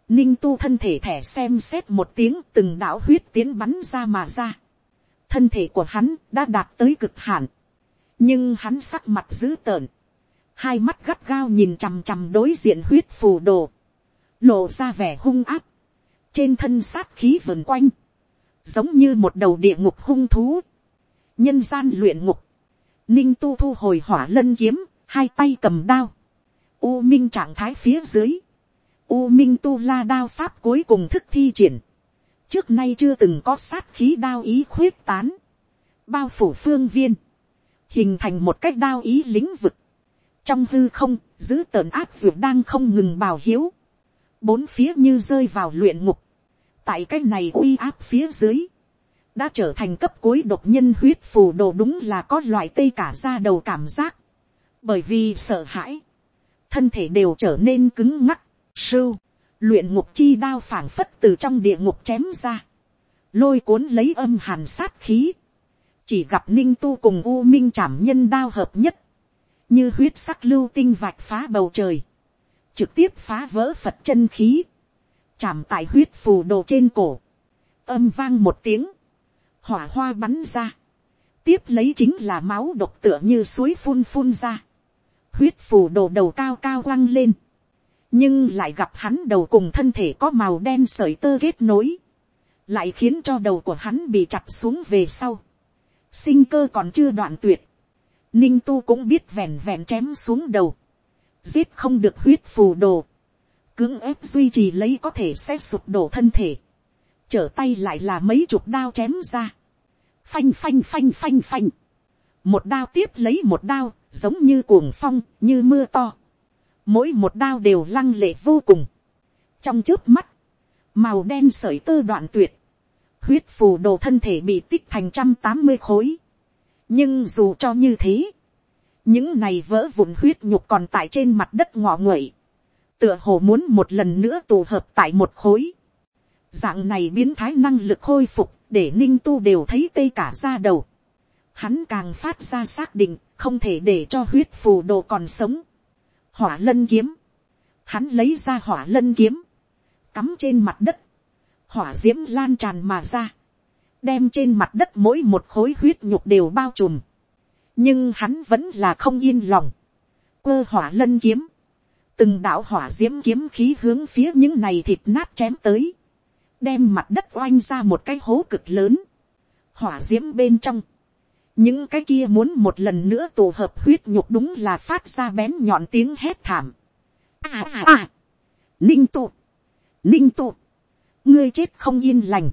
ninh tu thân thể thẻ xem xét một tiếng từng đạo huyết tiến bắn ra mà ra, thân thể của hắn đã đạt tới cực hạn, nhưng hắn sắc mặt dữ tợn, hai mắt gắt gao nhìn chằm chằm đối diện huyết phù đồ, lộ ra vẻ hung áp, trên thân sát khí vần quanh, giống như một đầu địa ngục hung thú, nhân gian luyện ngục, ninh tu thu hồi hỏa lân kiếm, hai tay cầm đao, u minh trạng thái phía dưới, u minh tu la đao pháp cuối cùng thức thi triển, trước nay chưa từng có sát khí đao ý khuyết tán, bao phủ phương viên, hình thành một cách đao ý lĩnh vực, trong hư không, giữ tờn áp dược đang không ngừng bào hiếu, bốn phía như rơi vào luyện ngục, tại cái này uy áp phía dưới, đã trở thành cấp cuối độc nhân huyết phù đồ đúng là có loại tây cả ra đầu cảm giác, bởi vì sợ hãi, thân thể đều trở nên cứng ngắc, sưu, luyện ngục chi đao phảng phất từ trong địa ngục chém ra, lôi cuốn lấy âm hàn sát khí, chỉ gặp ninh tu cùng u minh chảm nhân đao hợp nhất, như huyết sắc lưu tinh vạch phá bầu trời, trực tiếp phá vỡ phật chân khí, chạm tại huyết phù đồ trên cổ, âm vang một tiếng, hỏa hoa bắn ra, tiếp lấy chính là máu độc tựa như suối phun phun ra, huyết phù đồ đầu cao cao quăng lên, nhưng lại gặp hắn đầu cùng thân thể có màu đen sởi tơ kết nối, lại khiến cho đầu của hắn bị chặt xuống về sau, sinh cơ còn chưa đoạn tuyệt, ninh tu cũng biết vẹn vẹn chém xuống đầu, giết không được huyết phù đồ, cưỡng ép duy trì lấy có thể sẽ sụp đổ thân thể, trở tay lại là mấy chục đao chém ra, phanh phanh phanh phanh phanh, một đao tiếp lấy một đao, giống như cuồng phong, như mưa to, mỗi một đao đều lăng lệ vô cùng, trong trước mắt, màu đen sởi tơ đoạn tuyệt, huyết phù đồ thân thể bị tích thành trăm tám mươi khối, nhưng dù cho như thế, những này vỡ vụn huyết nhục còn tại trên mặt đất ngọ nguậy, tựa hồ muốn một lần nữa tụ hợp tại một khối. Dạng này biến thái năng lực khôi phục, để ninh tu đều thấy tê cả ra đầu. Hắn càng phát ra xác định, không thể để cho huyết phù đồ còn sống. Hỏa lân kiếm. Hắn lấy ra hỏa lân kiếm. Cắm trên mặt đất. Hỏa diễm lan tràn mà ra. Đem trên mặt đất mỗi một khối huyết nhục đều bao trùm. Nhưng hắn vẫn là không yên lòng. Quơ hỏa lân kiếm từng đạo hỏa d i ễ m kiếm khí hướng phía những này thịt nát chém tới, đem mặt đất oanh ra một cái hố cực lớn, hỏa d i ễ m bên trong, những cái kia muốn một lần nữa tổ hợp huyết nhục đúng là phát ra bén nhọn tiếng hét thảm. À à à, ninh tụ, ninh tụ, ngươi chết không yên lành.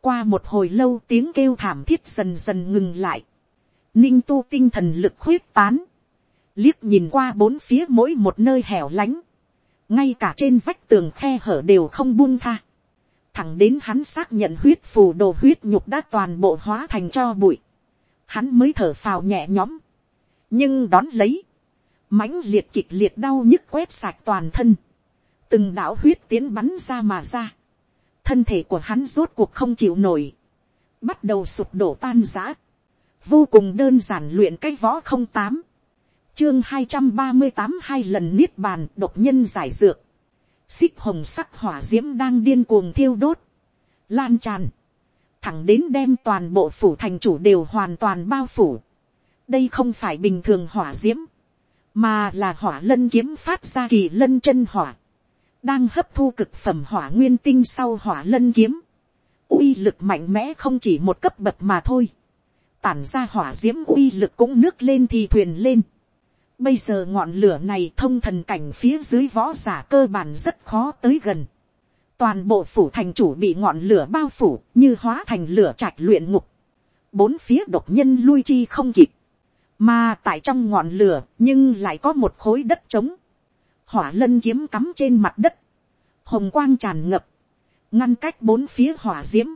qua một hồi lâu tiếng kêu thảm thiết dần dần ngừng lại, ninh tu tinh thần lực khuyết tán, liếc nhìn qua bốn phía mỗi một nơi hẻo lánh, ngay cả trên vách tường khe hở đều không buông tha, thẳng đến hắn xác nhận huyết phù đồ huyết nhục đã toàn bộ hóa thành cho bụi, hắn mới thở phào nhẹ nhõm, nhưng đón lấy, mãnh liệt kịch liệt đau nhức quét sạch toàn thân, từng đạo huyết tiến bắn ra mà ra, thân thể của hắn rốt cuộc không chịu nổi, bắt đầu sụp đổ tan giã, vô cùng đơn giản luyện cái võ không tám, chương hai trăm ba mươi tám hai lần niết bàn độc nhân giải dược. Xích hồng sắc hỏa diễm đang điên cuồng thiêu đốt. Lan tràn. Thẳng đến đem toàn bộ phủ thành chủ đều hoàn toàn bao phủ. Đây không phải bình thường hỏa diễm. Mà là hỏa lân kiếm phát ra kỳ lân chân hỏa. Đang hấp thu cực phẩm hỏa nguyên tinh sau hỏa lân kiếm. uy lực mạnh mẽ không chỉ một cấp bậc mà thôi. Tản ra hỏa diễm uy lực cũng nước lên thì thuyền lên Bây giờ ngọn lửa này thông thần cảnh phía dưới võ giả cơ bản rất khó tới gần. Toàn bộ phủ thành chủ bị ngọn lửa bao phủ như hóa thành lửa trạch luyện ngục. Bốn phía độc nhân lui chi không kịp. Mà tại trong ngọn lửa nhưng lại có một khối đất trống. Hỏa lân kiếm cắm trên mặt đất. Hồng quang tràn ngập. Ngăn cách bốn phía hỏa diễm.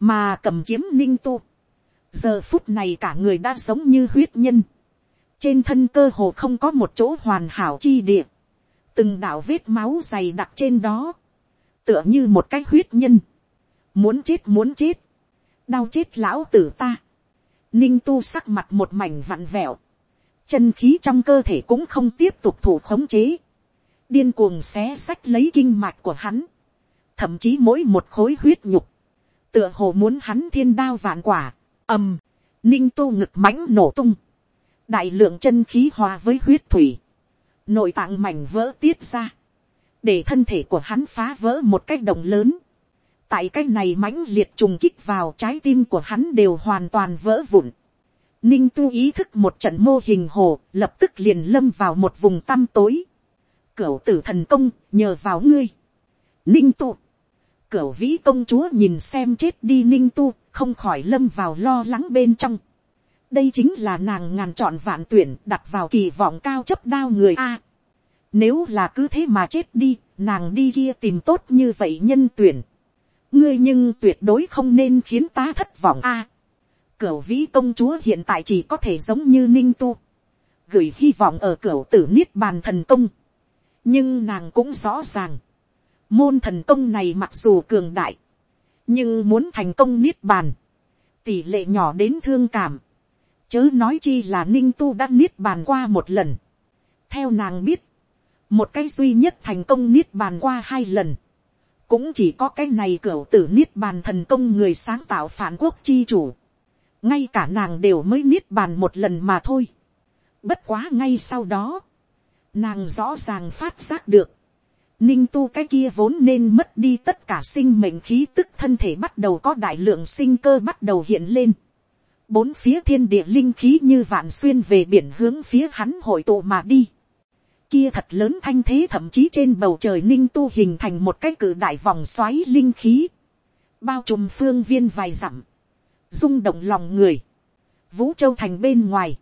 Mà cầm kiếm ninh tu. Giờ phút này cả người đã giống như huyết nhân trên thân cơ hồ không có một chỗ hoàn hảo chi địa, từng đạo vết máu dày đặc trên đó, tựa như một cái huyết nhân, muốn chết muốn chết, đau chết lão tử ta, ninh tu sắc mặt một mảnh vặn vẹo, chân khí trong cơ thể cũng không tiếp tục thủ khống chế, điên cuồng xé sách lấy kinh mạch của hắn, thậm chí mỗi một khối huyết nhục, tựa hồ muốn hắn thiên đao vạn quả, ầm, ninh tu ngực mãnh nổ tung, đại lượng chân khí hòa với huyết thủy, nội tạng mảnh vỡ tiết ra, để thân thể của hắn phá vỡ một cách động lớn, tại cái này mãnh liệt trùng kích vào trái tim của hắn đều hoàn toàn vỡ vụn. Ninh tu ý thức một trận mô hình hồ, lập tức liền lâm vào một vùng tăm tối. Cửu tử thần công, nhờ vào ngươi. Ninh tu. Cửu vĩ công chúa nhìn xem chết đi ninh tu, không khỏi lâm vào lo lắng bên trong. Đây chính là nàng ngàn chọn vạn tuyển đặt vào kỳ vọng cao chấp đao người A. Nếu là cứ thế mà chết đi, nàng đi kia tìm tốt như vậy nhân tuyển ngươi nhưng tuyệt đối không nên khiến ta thất vọng a. À, cửu vĩ công chúa hiện tại chỉ có thể giống như ninh tu, gửi hy vọng ở cửu tử niết bàn thần công. nhưng nàng cũng rõ ràng, môn thần công này mặc dù cường đại, nhưng muốn thành công niết bàn, tỷ lệ nhỏ đến thương cảm, chớ nói chi là ninh tu đã niết bàn qua một lần. theo nàng biết, một cái duy nhất thành công niết bàn qua hai lần, cũng chỉ có cái này cửa tử niết bàn thần công người sáng tạo phản quốc chi chủ. ngay cả nàng đều mới niết bàn một lần mà thôi. bất quá ngay sau đó, nàng rõ ràng phát giác được, ninh tu cái kia vốn nên mất đi tất cả sinh mệnh khí tức thân thể bắt đầu có đại lượng sinh cơ bắt đầu hiện lên. bốn phía thiên địa linh khí như vạn xuyên về biển hướng phía hắn hội tụ mà đi kia thật lớn thanh thế thậm chí trên bầu trời ninh tu hình thành một cái cử đại vòng xoáy linh khí, bao trùm phương viên vài dặm, rung động lòng người, vũ châu thành bên ngoài,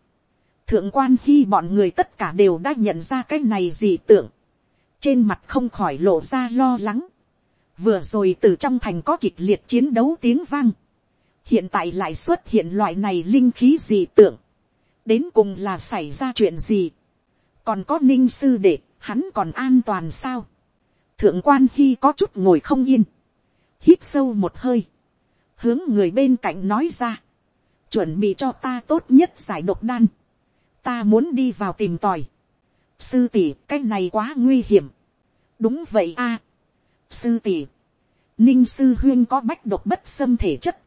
thượng quan khi bọn người tất cả đều đã nhận ra cái này gì tưởng, trên mặt không khỏi lộ ra lo lắng, vừa rồi từ trong thành có kịch liệt chiến đấu tiếng vang, hiện tại lại xuất hiện loại này linh khí gì tưởng, đến cùng là xảy ra chuyện gì, còn có ninh sư đệ, hắn còn an toàn sao. thượng quan khi có chút ngồi không yên, hít sâu một hơi, hướng người bên cạnh nói ra, chuẩn bị cho ta tốt nhất giải độc đan, ta muốn đi vào tìm tòi, sư tỷ cái này quá nguy hiểm, đúng vậy a, sư tỷ, ninh sư huyên có bách độc bất xâm thể chất,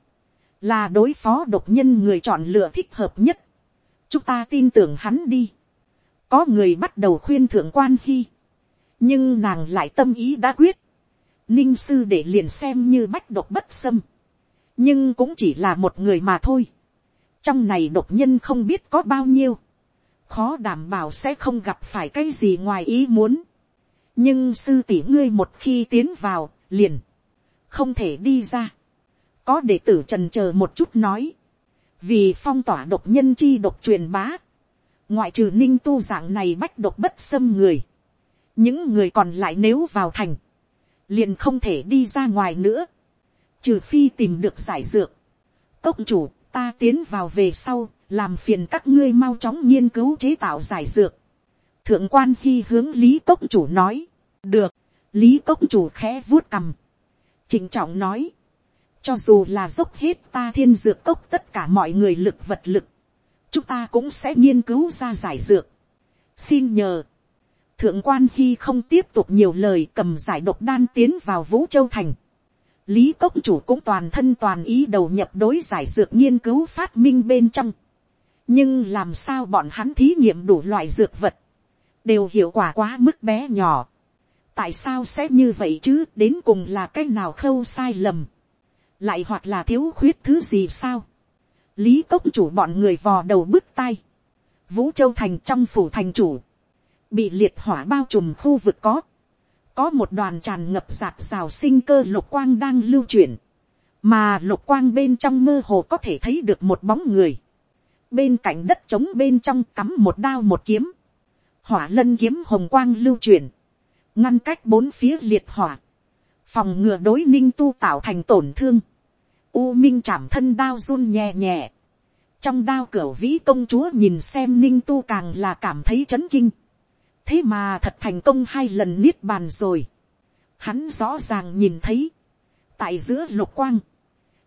là đối phó độc nhân người chọn lựa thích hợp nhất, chúng ta tin tưởng hắn đi, có người bắt đầu khuyên thượng quan hy, nhưng nàng lại tâm ý đã quyết, ninh sư để liền xem như bách độc bất xâm, nhưng cũng chỉ là một người mà thôi, trong này độc nhân không biết có bao nhiêu, khó đảm bảo sẽ không gặp phải cái gì ngoài ý muốn, nhưng sư tỷ ngươi một khi tiến vào, liền, không thể đi ra, có đệ tử trần c h ờ một chút nói, vì phong tỏa độc nhân chi độc truyền bá, ngoại trừ ninh tu dạng này bách độc bất xâm người, những người còn lại nếu vào thành, liền không thể đi ra ngoài nữa, trừ phi tìm được giải dược. Cốc chủ, ta tiến vào về sau, làm phiền các ngươi mau chóng nghiên cứu chế tạo giải dược. Thượng quan khi hướng lý cốc chủ nói, được, lý cốc chủ khẽ vuốt cầm. Trịnh trọng nói, cho dù là dốc hết ta thiên dược cốc tất cả mọi người lực vật lực, chúng ta cũng sẽ nghiên cứu ra giải dược. xin nhờ, thượng quan khi không tiếp tục nhiều lời cầm giải độc đan tiến vào vũ châu thành. lý cốc chủ cũng toàn thân toàn ý đầu nhập đối giải dược nghiên cứu phát minh bên trong. nhưng làm sao bọn hắn thí nghiệm đủ loại dược vật, đều hiệu quả quá mức bé nhỏ. tại sao sẽ như vậy chứ đến cùng là cái nào khâu sai lầm, lại hoặc là thiếu khuyết thứ gì sao lý cốc chủ bọn người vò đầu bứt tai, vũ châu thành trong phủ thành chủ, bị liệt hỏa bao trùm khu vực có, có một đoàn tràn ngập giạt rào sinh cơ lục quang đang lưu chuyển, mà lục quang bên trong mơ hồ có thể thấy được một bóng người, bên cạnh đất trống bên trong cắm một đao một kiếm, hỏa lân kiếm hồng quang lưu chuyển, ngăn cách bốn phía liệt hỏa, phòng ngừa đối ninh tu tạo thành tổn thương, U Minh chạm thân đao run nhẹ nhẹ. Trong đao cửa vĩ công chúa nhìn xem ninh tu càng là cảm thấy chấn kinh. Thế mà thật thành công hai lần niết bàn rồi. Hắn rõ ràng nhìn thấy. Tại giữa lục quang.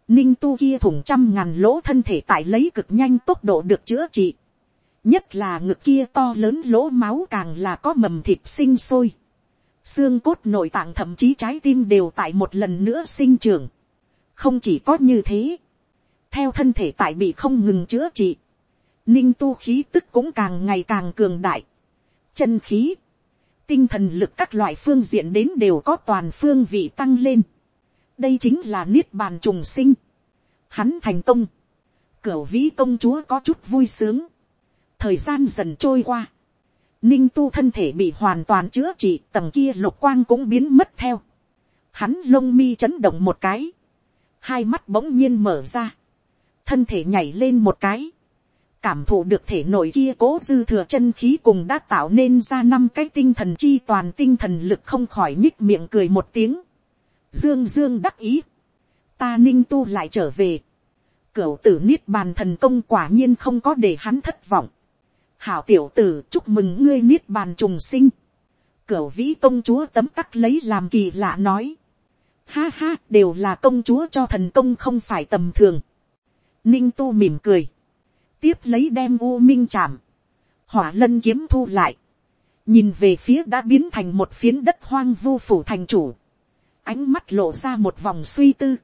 Ninh tu kia thủng trăm ngàn lỗ thân thể tại lấy cực nhanh tốc độ được chữa trị. nhất là ngực kia to lớn lỗ máu càng là có mầm thịt sinh sôi, xương cốt nội tạng thậm chí trái tim đều tại một lần nữa sinh trưởng, không chỉ có như thế, theo thân thể tại bị không ngừng chữa trị, ninh tu khí tức cũng càng ngày càng cường đại, chân khí, tinh thần lực các loại phương diện đến đều có toàn phương vị tăng lên. đây chính là niết bàn trùng sinh. hắn thành công. cửu vĩ công chúa có chút vui sướng. thời gian dần trôi qua. ninh tu thân thể bị hoàn toàn chữa trị tầng kia lục quang cũng biến mất theo. hắn lông mi chấn động một cái hai mắt bỗng nhiên mở ra. thân thể nhảy lên một cái, cảm thụ được thể nội kia cố dư thừa chân khí cùng đã tạo nên ra năm cái tinh thần chi toàn tinh thần lực không khỏi nhích miệng cười một tiếng. Dương Dương đắc ý. Ta ninh tu lại trở về. Cửu tử niết bàn thần công quả nhiên không có để hắn thất vọng. Hảo tiểu tử, chúc mừng ngươi niết bàn trùng sinh. Cửu vĩ công chúa tấm tắc lấy làm kỳ lạ nói. Ha ha đều là công chúa cho thần công không phải tầm thường. Ninh tu mỉm cười. Tiếp lấy đem u minh chạm, hỏa lân kiếm thu lại, nhìn về phía đã biến thành một phiến đất hoang vu phủ thành chủ, ánh mắt lộ ra một vòng suy tư,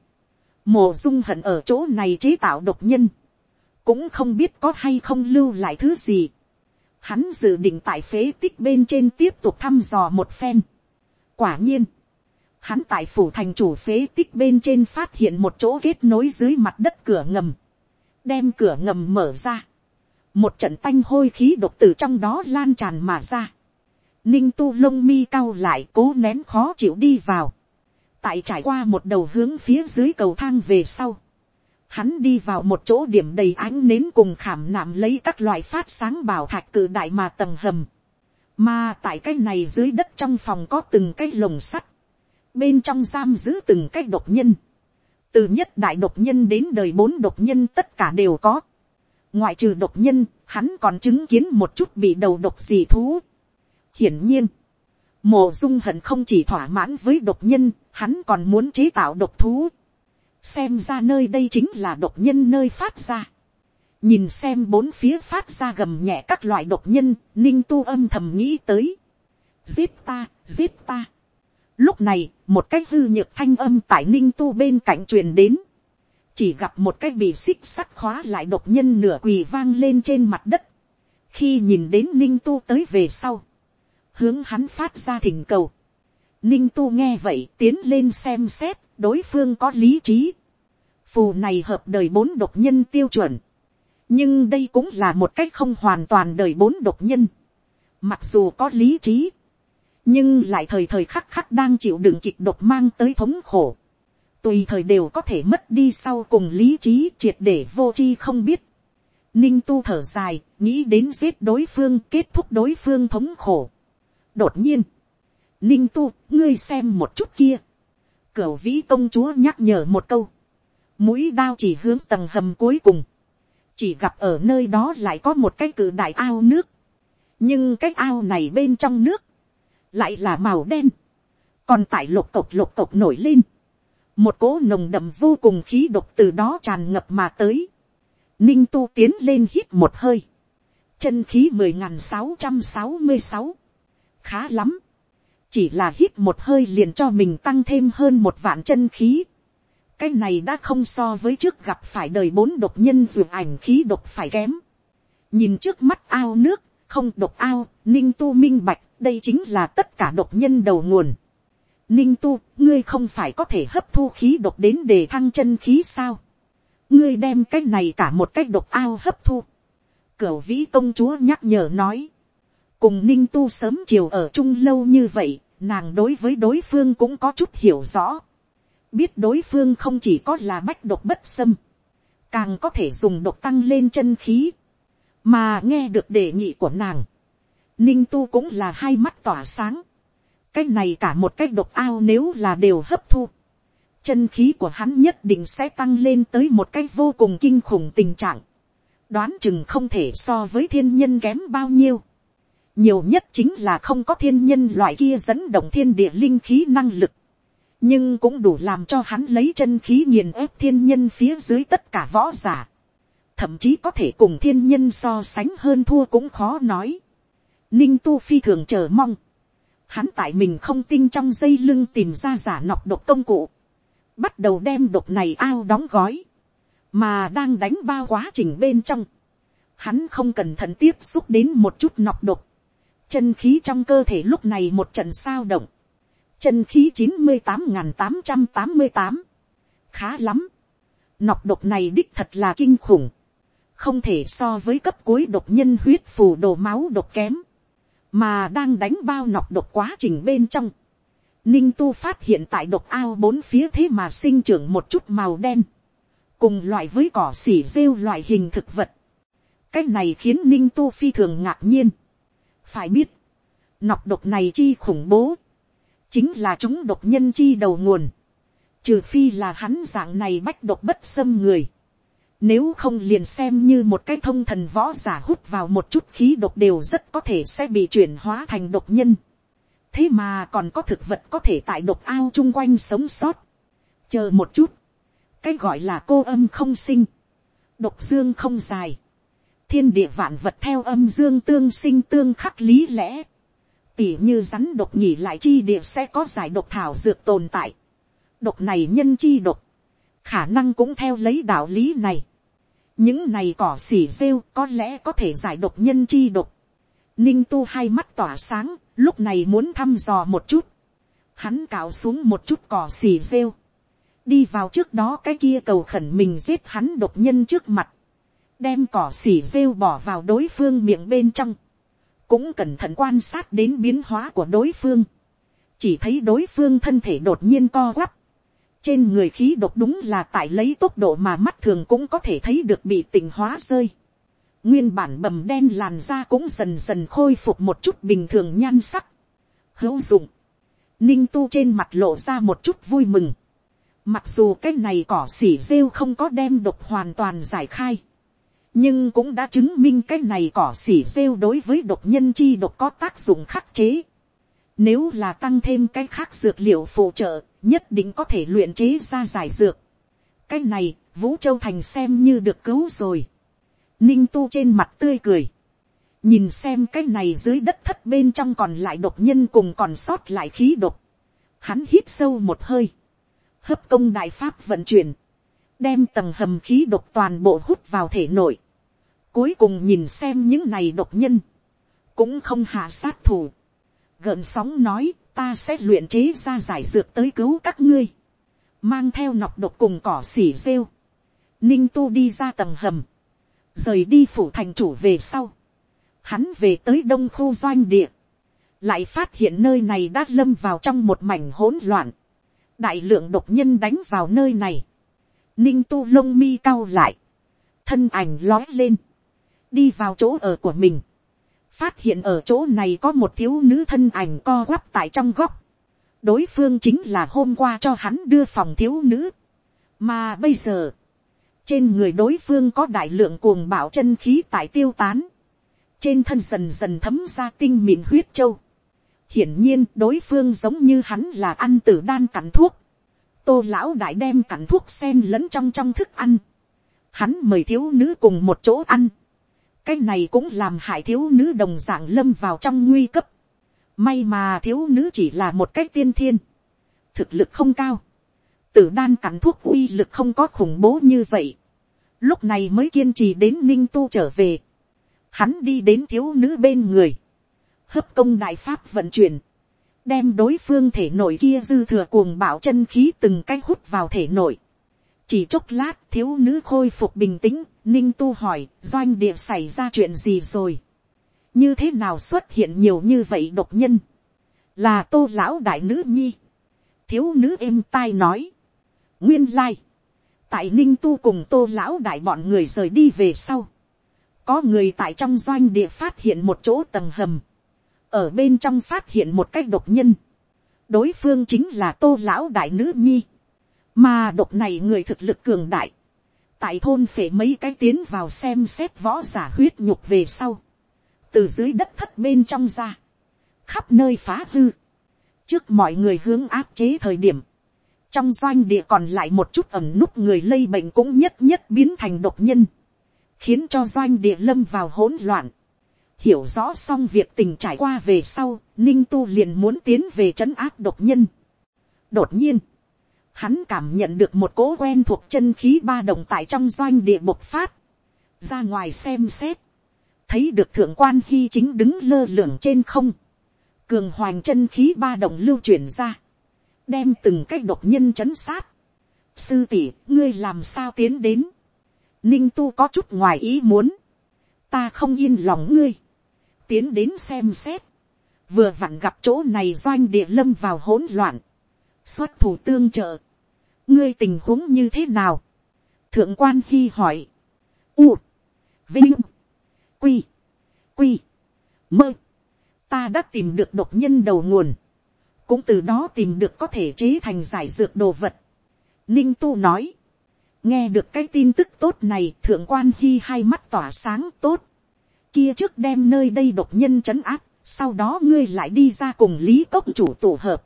Mộ dung hận ở chỗ này chế tạo độc nhân, cũng không biết có hay không lưu lại thứ gì, hắn dự định tại phế tích bên trên tiếp tục thăm dò một phen. quả nhiên, hắn tại phủ thành chủ phế tích bên trên phát hiện một chỗ kết nối dưới mặt đất cửa ngầm, đem cửa ngầm mở ra, một trận tanh hôi khí độc từ trong đó lan tràn mà ra, ninh tu lông mi cao lại cố nén khó chịu đi vào, tại trải qua một đầu hướng phía dưới cầu thang về sau, hắn đi vào một chỗ điểm đầy ánh nến cùng khảm nạm lấy các loại phát sáng bảo thạch cự đại mà tầng hầm, mà tại cái này dưới đất trong phòng có từng cái lồng sắt, bên trong giam giữ từng cái độc nhân, từ nhất đại độc nhân đến đời bốn độc nhân tất cả đều có. ngoại trừ độc nhân, hắn còn chứng kiến một chút bị đầu độc gì thú. hiển nhiên, mồ dung hận không chỉ thỏa mãn với độc nhân, hắn còn muốn chế tạo độc thú. xem ra nơi đây chính là độc nhân nơi phát ra. nhìn xem bốn phía phát ra gầm nhẹ các loại độc nhân, ninh tu âm thầm nghĩ tới. giết ta, giết ta. Lúc này, một cái hư nhược thanh âm tại ninh tu bên cạnh truyền đến. Chỉ gặp một cái bị xích sắt khóa lại độc nhân nửa quỳ vang lên trên mặt đất. Khi nhìn đến ninh tu tới về sau. Hướng hắn phát ra thỉnh cầu. Ninh tu nghe vậy tiến lên xem xét đối phương có lý trí. Phù này hợp đời bốn độc nhân tiêu chuẩn. Nhưng đây cũng là một cách không hoàn toàn đời bốn độc nhân. Mặc dù có lý trí nhưng lại thời thời khắc khắc đang chịu đựng kịch độc mang tới thống khổ, tùy thời đều có thể mất đi sau cùng lý trí triệt để vô chi không biết. Ninh tu thở dài, nghĩ đến giết đối phương kết thúc đối phương thống khổ. đột nhiên, ninh tu, ngươi xem một chút kia. Cửu vĩ công chúa nhắc nhở một câu. Mũi đao chỉ hướng tầng hầm cuối cùng. Chỉ gặp ở nơi đó lại có một cái cử đại ao nước. Nhưng cái ao này bên trong nước lại là màu đen, còn tại lục cộc lục cộc nổi lên, một cỗ nồng đậm vô cùng khí độc từ đó tràn ngập mà tới, ninh tu tiến lên hít một hơi, chân khí mười n g h n sáu trăm sáu mươi sáu, khá lắm, chỉ là hít một hơi liền cho mình tăng thêm hơn một vạn chân khí, cái này đã không so với trước gặp phải đời bốn độc nhân dù ảnh khí độc phải kém, nhìn trước mắt ao nước, không độc ao, ninh tu minh bạch, đây chính là tất cả độc nhân đầu nguồn. Ninh tu, ngươi không phải có thể hấp thu khí độc đến để thăng chân khí sao. ngươi đem cái này cả một cái độc ao hấp thu. cửu vĩ công chúa nhắc nhở nói. cùng ninh tu sớm chiều ở chung lâu như vậy, nàng đối với đối phương cũng có chút hiểu rõ. biết đối phương không chỉ có là bách độc bất xâm, càng có thể dùng độc tăng lên chân khí, mà nghe được đề nghị của nàng ninh tu cũng là hai mắt tỏa sáng. cái này cả một cái độc ao nếu là đều hấp thu. chân khí của hắn nhất định sẽ tăng lên tới một cái vô cùng kinh khủng tình trạng. đoán chừng không thể so với thiên nhân kém bao nhiêu. nhiều nhất chính là không có thiên nhân loại kia dẫn động thiên địa linh khí năng lực. nhưng cũng đủ làm cho hắn lấy chân khí nghiền ép thiên nhân phía dưới tất cả võ giả thậm chí có thể cùng thiên nhân so sánh hơn thua cũng khó nói. Ninh tu phi thường chờ mong. Hắn tại mình không tin trong dây lưng tìm ra giả nọc độc công cụ. Bắt đầu đem độc này ao đóng gói. Mà đang đánh bao quá trình bên trong. Hắn không cẩn thận tiếp xúc đến một chút nọc độc. Chân khí trong cơ thể lúc này một trận sao động. Chân khí chín mươi tám tám trăm tám mươi tám Khá lắm. Nọc độc này đích thật là kinh khủng. Không thể so với cấp cuối độc nhân huyết phù đồ máu độc kém mà đang đánh bao nọc độc quá trình bên trong, ninh tu phát hiện tại độc ao bốn phía thế mà sinh trưởng một chút màu đen, cùng loại với cỏ xỉ rêu loại hình thực vật. cái này khiến ninh tu phi thường ngạc nhiên. phải biết, nọc độc này chi khủng bố, chính là chúng độc nhân chi đầu nguồn, trừ phi là hắn dạng này bách độc bất xâm người, nếu không liền xem như một cái thông thần võ giả hút vào một chút khí độc đều rất có thể sẽ bị chuyển hóa thành độc nhân. Thế mà còn có thực vật có thể tại độc ao chung quanh sống sót. Chờ một chút. Cái gọi là cô âm không sinh. Độc dương không dài. Thiên địa vạn vật theo âm dương tương sinh tương khắc lý lẽ. Tỉ như rắn độc nhỉ lại chi địa sẽ có giải độc thảo dược tồn tại. Độc này nhân chi độc. Khả năng cũng theo lấy đạo lý này những này cỏ xỉ rêu có lẽ có thể giải độc nhân chi độc. Ninh tu hai mắt tỏa sáng, lúc này muốn thăm dò một chút. Hắn cạo xuống một chút cỏ xỉ rêu. Đi vào trước đó cái kia cầu khẩn mình giết hắn độc nhân trước mặt. Đem cỏ xỉ rêu bỏ vào đối phương miệng bên trong. Cũng cẩn thận quan sát đến biến hóa của đối phương. Chỉ thấy đối phương thân thể đột nhiên co quắp trên người khí độc đúng là tại lấy tốc độ mà mắt thường cũng có thể thấy được bị tình hóa rơi. nguyên bản bầm đen làn da cũng dần dần khôi phục một chút bình thường nhan sắc. hữu dụng. ninh tu trên mặt lộ ra một chút vui mừng. mặc dù cái này cỏ xỉ rêu không có đem độc hoàn toàn giải khai. nhưng cũng đã chứng minh cái này cỏ xỉ rêu đối với độc nhân chi độc có tác dụng khắc chế. Nếu là tăng thêm cái khác dược liệu phụ trợ, nhất định có thể luyện chế ra giải dược. cái này, vũ châu thành xem như được cứu rồi. ninh tu trên mặt tươi cười. nhìn xem cái này dưới đất thất bên trong còn lại độc nhân cùng còn sót lại khí độc. hắn hít sâu một hơi. hấp công đại pháp vận chuyển. đem tầng hầm khí độc toàn bộ hút vào thể nội. cuối cùng nhìn xem những này độc nhân. cũng không hạ sát thủ. gợn sóng nói ta sẽ luyện chế ra giải dược tới cứu các ngươi, mang theo nọc độc cùng cỏ xỉ rêu, ninh tu đi ra tầng hầm, rời đi phủ thành chủ về sau, hắn về tới đông khu doanh địa, lại phát hiện nơi này đã lâm vào trong một mảnh hỗn loạn, đại lượng độc nhân đánh vào nơi này, ninh tu lông mi cao lại, thân ảnh lói lên, đi vào chỗ ở của mình, phát hiện ở chỗ này có một thiếu nữ thân ảnh co quắp tại trong góc. đối phương chính là hôm qua cho hắn đưa phòng thiếu nữ. mà bây giờ, trên người đối phương có đại lượng cuồng bảo chân khí tại tiêu tán. trên thân dần dần thấm ra tinh mịn huyết châu. hiển nhiên đối phương giống như hắn là ăn tử đan cắn thuốc. tô lão đại đem cắn thuốc sen lẫn trong trong thức ăn. hắn mời thiếu nữ cùng một chỗ ăn cái này cũng làm hại thiếu nữ đồng dạng lâm vào trong nguy cấp. May mà thiếu nữ chỉ là một cách tiên thiên. Thực lực không cao. Tử đan cắn thuốc uy lực không có khủng bố như vậy. Lúc này mới kiên trì đến ninh tu trở về. Hắn đi đến thiếu nữ bên người. Hấp công đại pháp vận chuyển. Đem đối phương thể nội kia dư thừa cuồng bảo chân khí từng cách hút vào thể nội chỉ chốc lát thiếu nữ khôi phục bình tĩnh, ninh tu hỏi doanh địa xảy ra chuyện gì rồi. như thế nào xuất hiện nhiều như vậy độc nhân. là tô lão đại nữ nhi. thiếu nữ êm tai nói. nguyên lai. tại ninh tu cùng tô lão đại bọn người rời đi về sau. có người tại trong doanh địa phát hiện một chỗ tầng hầm. ở bên trong phát hiện một cách độc nhân. đối phương chính là tô lão đại nữ nhi mà độc này người thực lực cường đại. Tại thôn phể mấy cái tiến vào xem xét võ giả huyết nhục về sau. Từ dưới đất thất bên trong ra. Khắp nơi phá hư. Trước mọi người hướng áp chế thời điểm. Trong doanh địa còn lại một chút ẩm nút người lây bệnh cũng nhất nhất biến thành độc nhân. khiến cho doanh địa lâm vào hỗn loạn. hiểu rõ xong việc tình trải qua về sau, ninh tu liền muốn tiến về trấn áp độc nhân. đột nhiên, hắn cảm nhận được một cỗ quen thuộc chân khí ba đồng tại trong doanh địa bộc phát, ra ngoài xem xét, thấy được thượng quan hy chính đứng lơ lửng trên không, cường hoành chân khí ba đồng lưu chuyển ra, đem từng cái độc nhân chấn sát. sư tỷ, ngươi làm sao tiến đến, ninh tu có chút ngoài ý muốn, ta không yên lòng ngươi, tiến đến xem xét, vừa vặn gặp chỗ này doanh địa lâm vào hỗn loạn, xuất thủ tương trợ, ngươi tình huống như thế nào, thượng quan khi hỏi, u, vinh, quy, quy, mơ, ta đã tìm được độc nhân đầu nguồn, cũng từ đó tìm được có thể chế thành giải dược đồ vật. Ninh tu nói, nghe được cái tin tức tốt này thượng quan hy hai mắt tỏa sáng tốt, kia trước đem nơi đây độc nhân chấn áp, sau đó ngươi lại đi ra cùng lý cốc chủ tổ hợp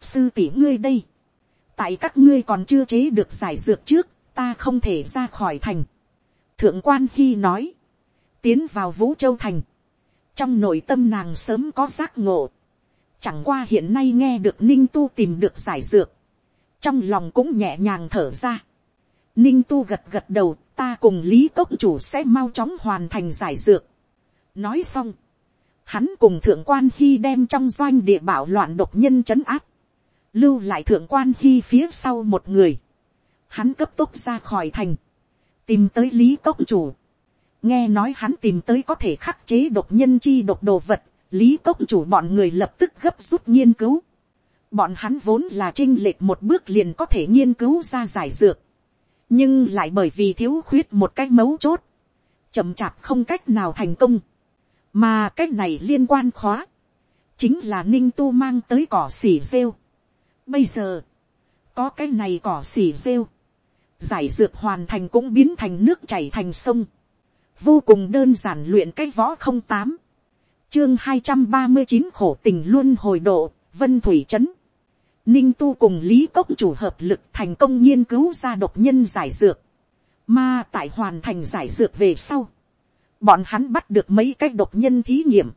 sư tỷ ngươi đây, tại các ngươi còn chưa chế được giải dược trước, ta không thể ra khỏi thành. thượng quan khi nói, tiến vào vũ châu thành, trong nội tâm nàng sớm có giác ngộ, chẳng qua hiện nay nghe được ninh tu tìm được giải dược, trong lòng cũng nhẹ nhàng thở ra. ninh tu gật gật đầu, ta cùng lý cốc chủ sẽ mau chóng hoàn thành giải dược. nói xong, hắn cùng thượng quan khi đem trong doanh địa bảo loạn độc nhân c áp, lưu lại thượng quan hy phía sau một người, hắn cấp tốc ra khỏi thành, tìm tới lý cốc chủ, nghe nói hắn tìm tới có thể khắc chế độc nhân chi độc đồ vật, lý cốc chủ bọn người lập tức gấp rút nghiên cứu. bọn hắn vốn là trinh lệch một bước liền có thể nghiên cứu ra giải dược, nhưng lại bởi vì thiếu khuyết một cái mấu chốt, chậm chạp không cách nào thành công, mà cái này liên quan khóa, chính là ninh tu mang tới cỏ xỉ rêu bây giờ, có cái này cỏ xỉ rêu, giải dược hoàn thành cũng biến thành nước chảy thành sông, vô cùng đơn giản luyện cái võ không tám, chương hai trăm ba mươi chín khổ tình luôn hồi độ, vân thủy trấn, ninh tu cùng lý cốc chủ hợp lực thành công nghiên cứu ra độc nhân giải dược, mà tại hoàn thành giải dược về sau, bọn hắn bắt được mấy cái độc nhân thí nghiệm,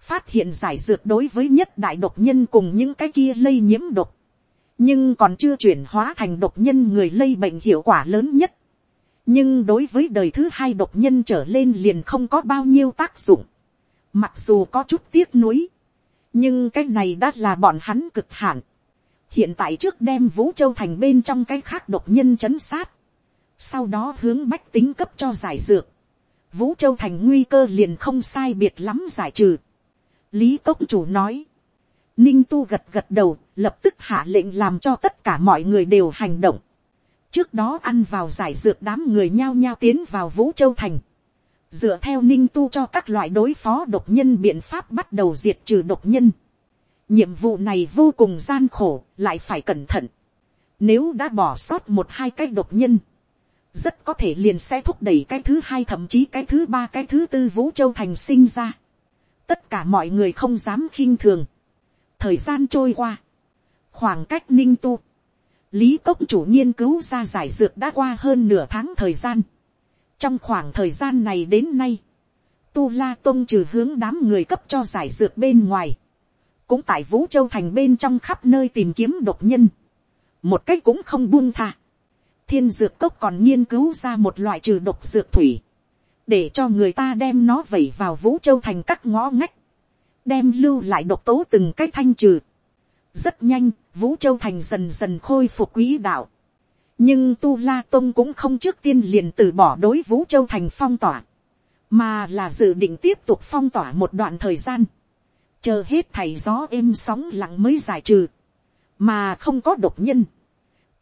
phát hiện giải dược đối với nhất đại độc nhân cùng những cái kia lây nhiễm độc, nhưng còn chưa chuyển hóa thành độc nhân người lây bệnh hiệu quả lớn nhất nhưng đối với đời thứ hai độc nhân trở lên liền không có bao nhiêu tác dụng, mặc dù có chút tiếc nuối, nhưng cái này đã là bọn hắn cực hạn. hiện tại trước đem vũ châu thành bên trong cái khác độc nhân chấn sát, sau đó hướng bách tính cấp cho giải dược, vũ châu thành nguy cơ liền không sai biệt lắm giải trừ. lý cốc chủ nói, ninh tu gật gật đầu, lập tức hạ lệnh làm cho tất cả mọi người đều hành động trước đó ăn vào giải dược đám người nhao nhao tiến vào vũ châu thành, dựa theo ninh tu cho các loại đối phó độc nhân biện pháp bắt đầu diệt trừ độc nhân. nhiệm vụ này vô cùng gian khổ, lại phải cẩn thận. nếu đã bỏ sót một hai cái độc nhân, rất có thể liền sẽ thúc đẩy cái thứ hai thậm chí cái thứ ba cái thứ tư vũ châu thành sinh ra. tất cả mọi người không dám khinh thường thời gian trôi qua, khoảng cách ninh tu, lý cốc chủ nghiên cứu ra giải dược đã qua hơn nửa tháng thời gian. trong khoảng thời gian này đến nay, tu la tôn trừ hướng đám người cấp cho giải dược bên ngoài, cũng tại vũ châu thành bên trong khắp nơi tìm kiếm độc nhân, một cách cũng không buông tha. thiên dược cốc còn nghiên cứu ra một loại trừ độc dược thủy, để cho người ta đem nó vẩy vào vũ châu thành các ngõ ngách, đem lưu lại độc tố từng cái thanh trừ rất nhanh, Vũ Châu Thành dần dần khôi phục quý đạo. Nhưng Tu La Tông cũng không trước tiên liền từ bỏ đối Vũ Châu Thành phong tỏa. Mà là dự định tiếp tục phong tỏa một đoạn thời gian. Chờ hết thầy gió êm sóng lặng mới giải trừ. Mà không có độc nhân.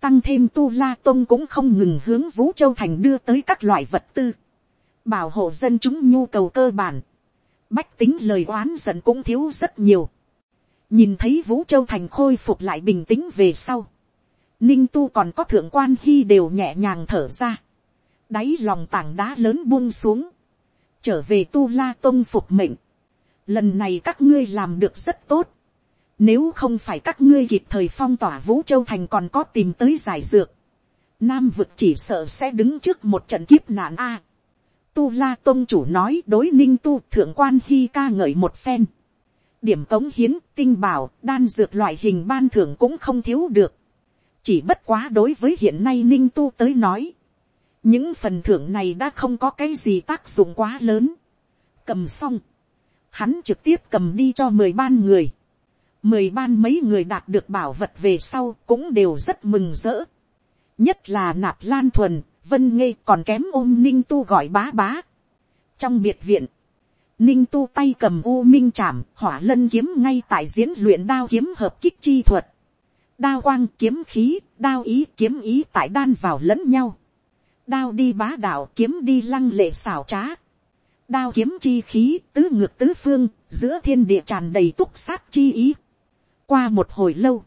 Tăng thêm Tu La Tông cũng không ngừng hướng Vũ Châu Thành đưa tới các loại vật tư. Bảo hộ dân chúng nhu cầu cơ bản. Bách tính lời oán giận cũng thiếu rất nhiều. Nhìn thấy vũ châu thành khôi phục lại bình tĩnh về sau, ninh tu còn có thượng quan hy đều nhẹ nhàng thở ra, đáy lòng tảng đá lớn buông xuống, trở về tu la tôn phục mệnh, lần này các ngươi làm được rất tốt, nếu không phải các ngươi kịp thời phong tỏa vũ châu thành còn có tìm tới giải dược, nam vực chỉ sợ sẽ đứng trước một trận kiếp nạn a tu la tôn chủ nói đối ninh tu thượng quan hy ca ngợi một phen. điểm cống hiến, tinh bảo đan dược loại hình ban thưởng cũng không thiếu được. chỉ bất quá đối với hiện nay ninh tu tới nói. những phần thưởng này đã không có cái gì tác dụng quá lớn. cầm xong. hắn trực tiếp cầm đi cho mười ban người. mười ban mấy người đạt được bảo vật về sau cũng đều rất mừng rỡ. nhất là nạp lan thuần vân nghê còn kém ôm ninh tu gọi bá bá. trong biệt viện, ninh tu tay cầm u minh chạm hỏa lân kiếm ngay tại diễn luyện đao kiếm hợp kích chi thuật. đao quang kiếm khí, đao ý kiếm ý tại đan vào lẫn nhau. đao đi bá đạo kiếm đi lăng lệ xảo trá. đao kiếm chi khí tứ ngược tứ phương, giữa thiên địa tràn đầy túc sát chi ý. qua một hồi lâu,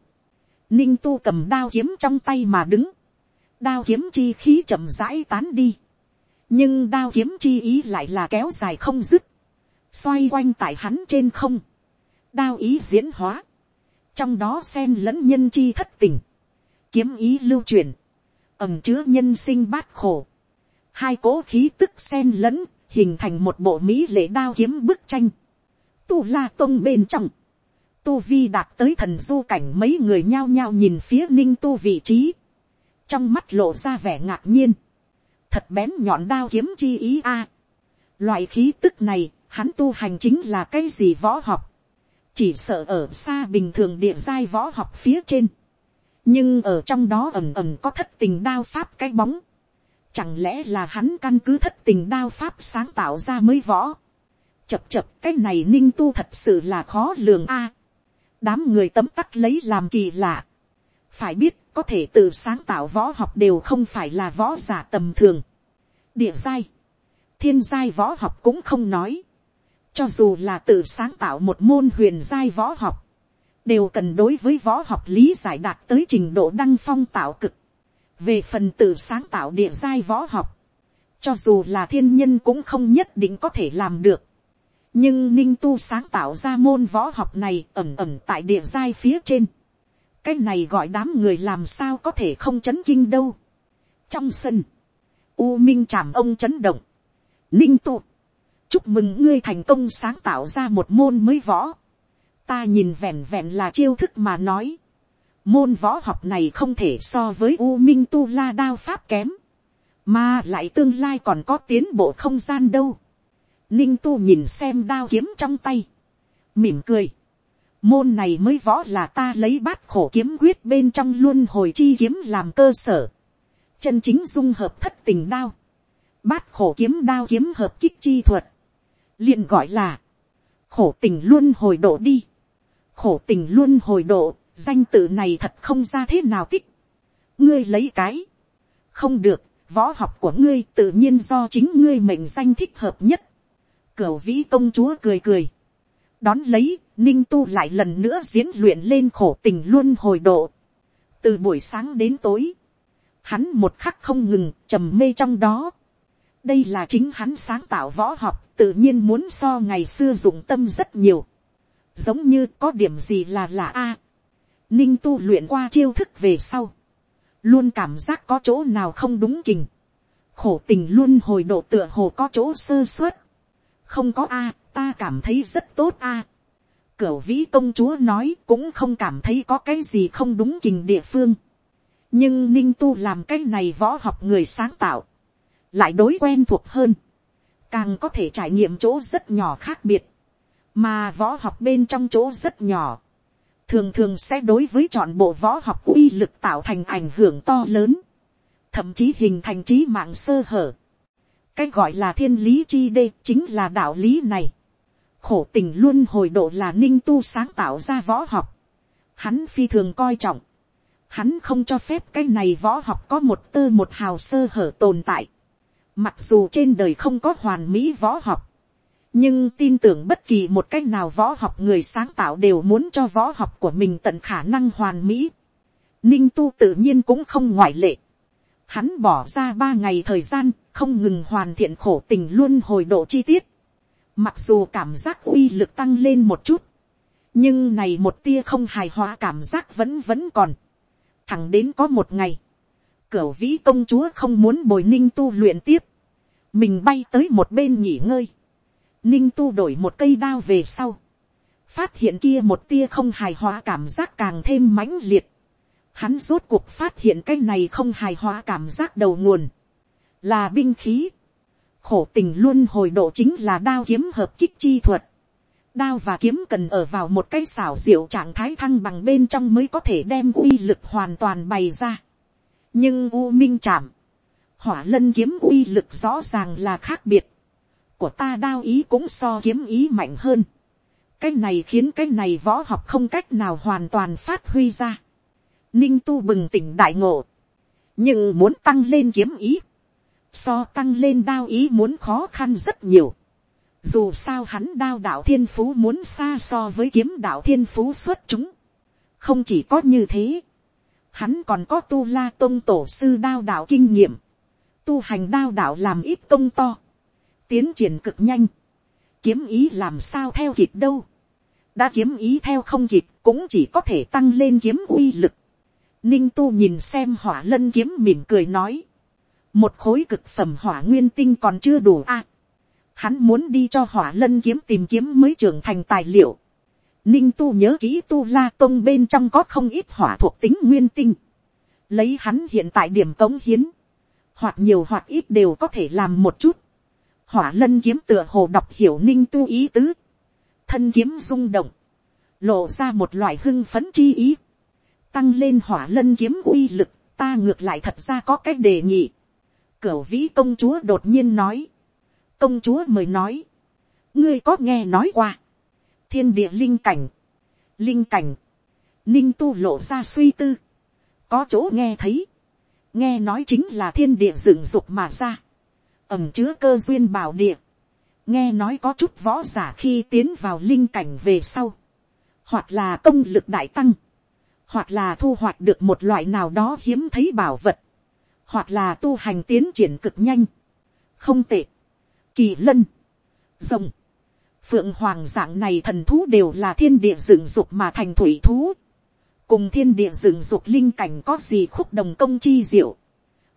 ninh tu cầm đao kiếm trong tay mà đứng đao kiếm chi khí chậm rãi tán đi, nhưng đao kiếm chi ý lại là kéo dài không dứt, xoay quanh tại hắn trên không, đao ý diễn hóa, trong đó xen lẫn nhân chi thất tình, kiếm ý lưu truyền, ẩm chứa nhân sinh bát khổ, hai cố khí tức xen lẫn, hình thành một bộ mỹ lệ đao kiếm bức tranh, tu la tông bên trong, tu vi đạt tới thần du cảnh mấy người nhao nhao nhìn phía ninh tu vị trí, trong mắt lộ ra vẻ ngạc nhiên, thật bén nhọn đao kiếm chi ý a. Loại khí tức này, hắn tu hành chính là cái gì võ học, chỉ sợ ở xa bình thường địa giai võ học phía trên, nhưng ở trong đó ẩm ẩm có thất tình đao pháp cái bóng, chẳng lẽ là hắn căn cứ thất tình đao pháp sáng tạo ra mới võ, chập chập cái này ninh tu thật sự là khó lường a, đám người tấm tắc lấy làm kỳ lạ, phải biết có thể tự sáng tạo võ học đều không phải là võ giả tầm thường. địa giai, thiên giai võ học cũng không nói. cho dù là tự sáng tạo một môn huyền giai võ học, đều cần đối với võ học lý giải đạt tới trình độ đăng phong tạo cực. về phần tự sáng tạo địa giai võ học, cho dù là thiên nhân cũng không nhất định có thể làm được. nhưng ninh tu sáng tạo ra môn võ học này ẩm ẩm tại địa giai phía trên cái này gọi đám người làm sao có thể không chấn kinh đâu. trong sân, u minh chạm ông chấn động, ninh tụ, chúc mừng ngươi thành công sáng tạo ra một môn mới võ. ta nhìn vẹn vẹn là chiêu thức mà nói. môn võ học này không thể so với u minh tu la đao pháp kém, mà lại tương lai còn có tiến bộ không gian đâu. ninh tu nhìn xem đao kiếm trong tay, mỉm cười Môn này mới võ là ta lấy bát khổ kiếm quyết bên trong luôn hồi chi kiếm làm cơ sở. Chân chính dung hợp thất tình đao. Bát khổ kiếm đao kiếm hợp kích chi thuật. liền gọi là khổ tình luôn hồi độ đi. Khổ tình luôn hồi độ, danh tự này thật không ra thế nào tích. Ngươi lấy cái. Không được, võ học của ngươi tự nhiên do chính ngươi mệnh danh thích hợp nhất. Cửu vĩ công chúa cười cười. Đón lấy, ninh tu lại lần nữa diễn luyện lên khổ tình luôn hồi độ. từ buổi sáng đến tối, hắn một khắc không ngừng trầm mê trong đó. đây là chính hắn sáng tạo võ học tự nhiên muốn so ngày xưa dụng tâm rất nhiều. giống như có điểm gì là là a. ninh tu luyện qua chiêu thức về sau. luôn cảm giác có chỗ nào không đúng kình. khổ tình luôn hồi độ tựa hồ có chỗ sơ suất. không có a, ta cảm thấy rất tốt a Cửu vĩ công chúa nói cũng không cảm thấy có cái gì không đúng kình địa phương. Nhưng ninh tu làm cái này võ học người sáng tạo. Lại đối quen thuộc hơn. Càng có thể trải nghiệm chỗ rất nhỏ khác biệt. Mà võ học bên trong chỗ rất nhỏ. Thường thường sẽ đối với chọn bộ võ học uy lực tạo thành ảnh hưởng to lớn. Thậm chí hình thành trí mạng sơ hở. Cái gọi là thiên lý chi đê chính là đạo lý này khổ tình luôn hồi độ là ninh tu sáng tạo ra võ học. Hắn phi thường coi trọng. Hắn không cho phép cái này võ học có một tơ một hào sơ hở tồn tại. Mặc dù trên đời không có hoàn mỹ võ học. Nhưng tin tưởng bất kỳ một cách nào võ học người sáng tạo đều muốn cho võ học của mình tận khả năng hoàn mỹ. Ninh tu tự nhiên cũng không ngoại lệ. Hắn bỏ ra ba ngày thời gian, không ngừng hoàn thiện khổ tình luôn hồi độ chi tiết Mặc dù cảm giác uy lực tăng lên một chút. Nhưng này một tia không hài hòa cảm giác vẫn vẫn còn. Thẳng đến có một ngày. Cửu vĩ công chúa không muốn bồi ninh tu luyện tiếp. mình bay tới một bên nghỉ ngơi, ninh tu đổi một cây đao về sau, phát hiện kia một tia không hài hòa cảm giác càng thêm mãnh liệt, hắn rốt cuộc phát hiện cái này không hài hòa cảm giác đầu nguồn, là binh khí, khổ tình luôn hồi độ chính là đao kiếm hợp kích chi thuật, đao và kiếm cần ở vào một cái xảo diệu trạng thái thăng bằng bên trong mới có thể đem uy lực hoàn toàn bày ra. nhưng u minh chạm, hỏa lân kiếm uy lực rõ ràng là khác biệt, của ta đao ý cũng so kiếm ý mạnh hơn. cái này khiến cái này võ học không cách nào hoàn toàn phát huy ra. ninh tu bừng tỉnh đại ngộ, nhưng muốn tăng lên kiếm ý, so tăng lên đao ý muốn khó khăn rất nhiều. Dù sao hắn đao đạo thiên phú muốn xa so với kiếm đạo thiên phú xuất chúng. Không chỉ có như thế. Hắn còn có tu la tôn tổ sư đao đạo kinh nghiệm. Tu hành đao đạo làm ít công to. Tiến triển cực nhanh. Kiếm ý làm sao theo kịp đâu. Đã kiếm ý theo không kịp cũng chỉ có thể tăng lên kiếm uy lực. Ninh tu nhìn xem hỏa lân kiếm mỉm cười nói. Một khối cực phẩm hỏa nguyên tinh còn chưa đủ a Hắn muốn đi cho hỏa lân kiếm tìm kiếm mới trưởng thành tài liệu. Ninh tu nhớ kỹ tu la tông bên trong có không ít hỏa thuộc tính nguyên tinh. Lấy hắn hiện tại điểm tống hiến. Hoặc nhiều hoặc ít đều có thể làm một chút. Hỏa lân kiếm tựa hồ đọc hiểu ninh tu ý tứ. Thân kiếm rung động. Lộ ra một loại hưng phấn chi ý. Tăng lên hỏa lân kiếm uy lực. Ta ngược lại thật ra có cách đề nghị. Cửu vĩ công chúa đột nhiên nói. Công chúa mời nói, ngươi có nghe nói qua, thiên địa linh cảnh, linh cảnh, ninh tu lộ ra suy tư, có chỗ nghe thấy, nghe nói chính là thiên địa dựng dục mà ra, ẩm chứa cơ duyên bảo địa, nghe nói có chút võ giả khi tiến vào linh cảnh về sau, hoặc là công lực đại tăng, hoặc là thu hoạch được một loại nào đó hiếm thấy bảo vật, hoặc là tu hành tiến triển cực nhanh, không tệ, kỳ lân, rồng, phượng hoàng dạng này thần thú đều là thiên địa dựng dục mà thành thủy thú, cùng thiên địa dựng dục linh cảnh có gì khúc đồng công chi diệu,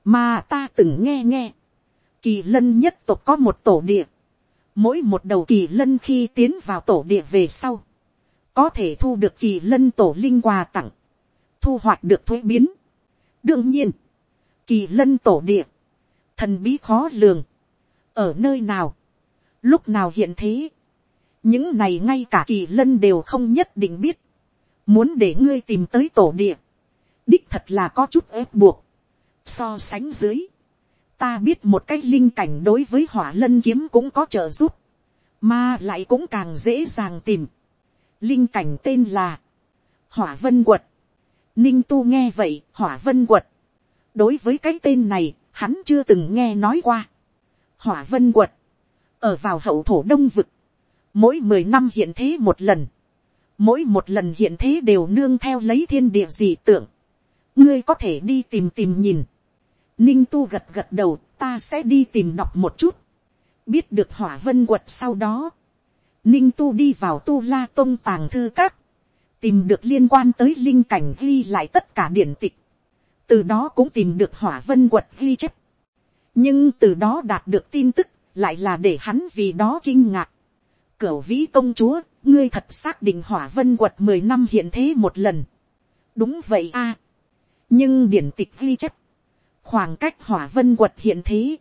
mà ta từng nghe nghe, kỳ lân nhất tộc có một tổ địa, mỗi một đầu kỳ lân khi tiến vào tổ địa về sau, có thể thu được kỳ lân tổ linh quà tặng, thu hoạch được thuế biến. đương nhiên, kỳ lân tổ địa, thần bí khó lường, ở nơi nào, lúc nào hiện thế, những này ngay cả kỳ lân đều không nhất định biết, muốn để ngươi tìm tới tổ địa, đích thật là có chút ép buộc, so sánh dưới, ta biết một cái linh cảnh đối với hỏa lân kiếm cũng có trợ giúp, mà lại cũng càng dễ dàng tìm. Linh cảnh tên là hỏa vân quật. Ninh tu nghe vậy, hỏa vân quật đối với cái tên này, hắn chưa từng nghe nói qua. Hỏa vân quật, ở vào hậu thổ đông vực, mỗi mười năm hiện thế một lần, mỗi một lần hiện thế đều nương theo lấy thiên địa dị tượng, ngươi có thể đi tìm tìm nhìn, ninh tu gật gật đầu ta sẽ đi tìm đọc một chút, biết được hỏa vân quật sau đó, ninh tu đi vào tu la tôn tàng thư các, tìm được liên quan tới linh cảnh ghi lại tất cả điển tịch, từ đó cũng tìm được hỏa vân quật ghi chép, nhưng từ đó đạt được tin tức, lại là để hắn vì đó kinh ngạc. Cửu vĩ công chúa, ngươi thật xác định hỏa vân quật mười năm hiện thế một lần. đúng vậy a. nhưng điển tịch ghi chép, khoảng cách hỏa vân quật hiện thế,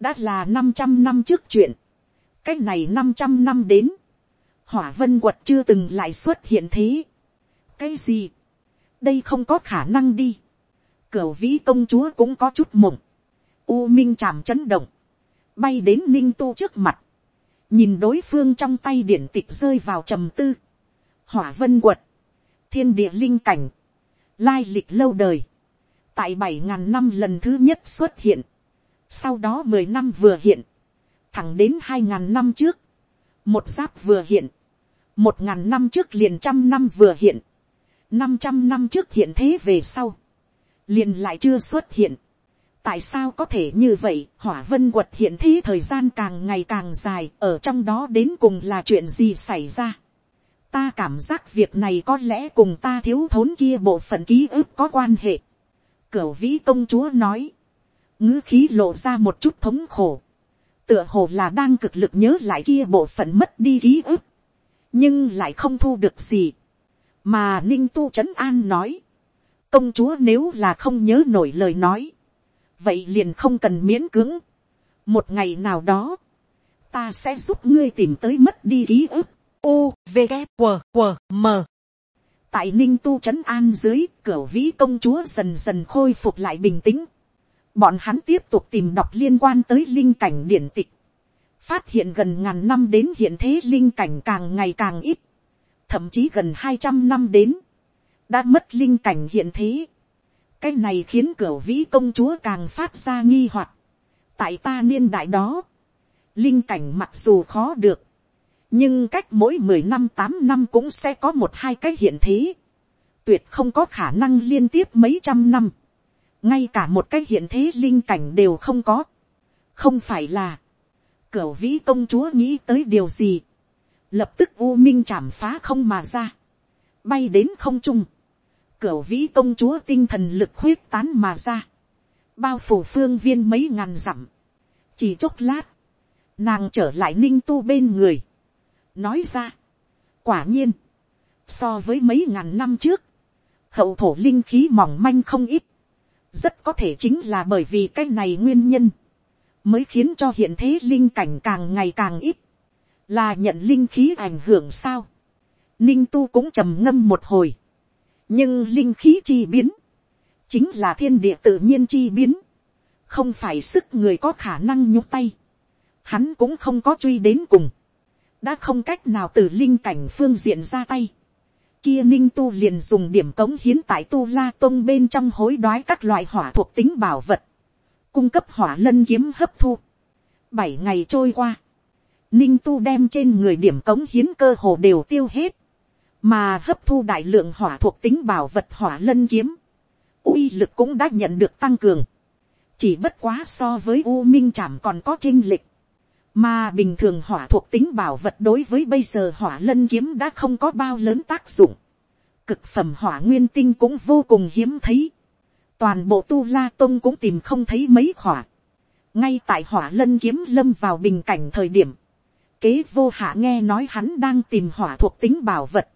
đã là năm trăm năm trước chuyện. cách này năm trăm năm đến, hỏa vân quật chưa từng lại xuất hiện thế. cái gì, đây không có khả năng đi. Cửu vĩ công chúa cũng có chút mộng U Minh chạm chấn động. Bay đến Ninh Tu trước mặt. Nhìn đối phương trong tay điển tịch rơi vào trầm tư. Hỏa vân quật. Thiên địa linh cảnh. Lai lịch lâu đời. Tại bảy ngàn năm lần thứ nhất xuất hiện. Sau đó mười năm vừa hiện. Thẳng đến hai ngàn năm trước. Một giáp vừa hiện. Một ngàn năm trước liền trăm năm vừa hiện. Năm trăm năm trước hiện thế về sau. Liền lại chưa xuất hiện tại sao có thể như vậy, hỏa vân quật hiện thế thời gian càng ngày càng dài, ở trong đó đến cùng là chuyện gì xảy ra. Ta cảm giác việc này có lẽ cùng ta thiếu thốn kia bộ phận ký ức có quan hệ. Cửu vĩ công chúa nói, ngữ khí lộ ra một chút thống khổ. tựa hồ là đang cực lực nhớ lại kia bộ phận mất đi ký ức, nhưng lại không thu được gì, mà ninh tu trấn an nói, công chúa nếu là không nhớ nổi lời nói, vậy liền không cần miễn cưỡng, một ngày nào đó, ta sẽ giúp ngươi tìm tới mất đi ký ức, u v g W, W, m. Tại ninh tu c h ấ n an dưới cửa vĩ công chúa dần dần khôi phục lại bình tĩnh, bọn hắn tiếp tục tìm đọc liên quan tới linh cảnh điển tịch, phát hiện gần ngàn năm đến hiện thế linh cảnh càng ngày càng ít, thậm chí gần hai trăm năm đến, đã mất linh cảnh hiện thế. cái này khiến cửa vĩ công chúa càng phát ra nghi hoặc. tại ta niên đại đó, linh cảnh mặc dù khó được, nhưng cách mỗi mười năm tám năm cũng sẽ có một hai cái hiện thế, tuyệt không có khả năng liên tiếp mấy trăm năm, ngay cả một cái hiện thế linh cảnh đều không có, không phải là, cửa vĩ công chúa nghĩ tới điều gì, lập tức u minh chạm phá không mà ra, bay đến không trung, cửu vĩ công chúa tinh thần lực khuyết tán mà ra, bao phủ phương viên mấy ngàn dặm, chỉ chốc lát, nàng trở lại ninh tu bên người, nói ra. quả nhiên, so với mấy ngàn năm trước, hậu thổ linh khí mỏng manh không ít, rất có thể chính là bởi vì cái này nguyên nhân, mới khiến cho hiện thế linh cảnh càng ngày càng ít, là nhận linh khí ảnh hưởng sao. Ninh tu cũng trầm ngâm một hồi, nhưng linh khí chi biến, chính là thiên địa tự nhiên chi biến, không phải sức người có khả năng nhúc tay, hắn cũng không có truy đến cùng, đã không cách nào từ linh cảnh phương diện ra tay. Kia ninh tu liền dùng điểm cống hiến tại tu la tôn bên trong hối đoái các loại hỏa thuộc tính bảo vật. Cung cấp hỏa lân kiếm hấp thu. Bảy ngày trôi qua. Ninh tu đem trên người điểm cống hiến cơ hồ đều tiêu hết. Mà hấp thu đại lượng hỏa thuộc tính bảo vật hỏa lân kiếm. uy lực cũng đã nhận được tăng cường. Chỉ bất quá so với U Minh chảm còn có trinh lịch mà bình thường hỏa thuộc tính bảo vật đối với bây giờ hỏa lân kiếm đã không có bao lớn tác dụng. Cực phẩm hỏa nguyên tinh cũng vô cùng hiếm thấy. Toàn bộ tu la tôn cũng tìm không thấy mấy hỏa. Ngay tại hỏa lân kiếm lâm vào bình cảnh thời điểm. Kế vô hạ nghe nói hắn đang tìm hỏa thuộc tính bảo vật.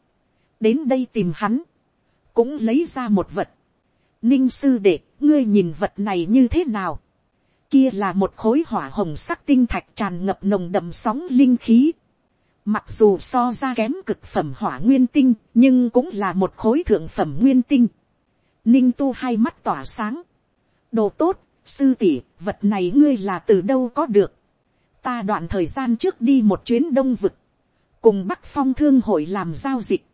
Đến đây tìm hắn. Cũng lấy ra một vật. Ninh sư đệ, ngươi nhìn vật này như thế nào? kia là một khối hỏa hồng sắc tinh thạch tràn ngập nồng đậm sóng linh khí. Mặc dù so ra kém cực phẩm hỏa nguyên tinh, nhưng cũng là một khối thượng phẩm nguyên tinh. Ninh tu hai mắt tỏa sáng. Đồ tốt, sư tỷ, vật này ngươi là từ đâu có được. Ta đoạn thời gian trước đi một chuyến đông vực. Cùng Bắc Phong Thương hội làm giao dịch.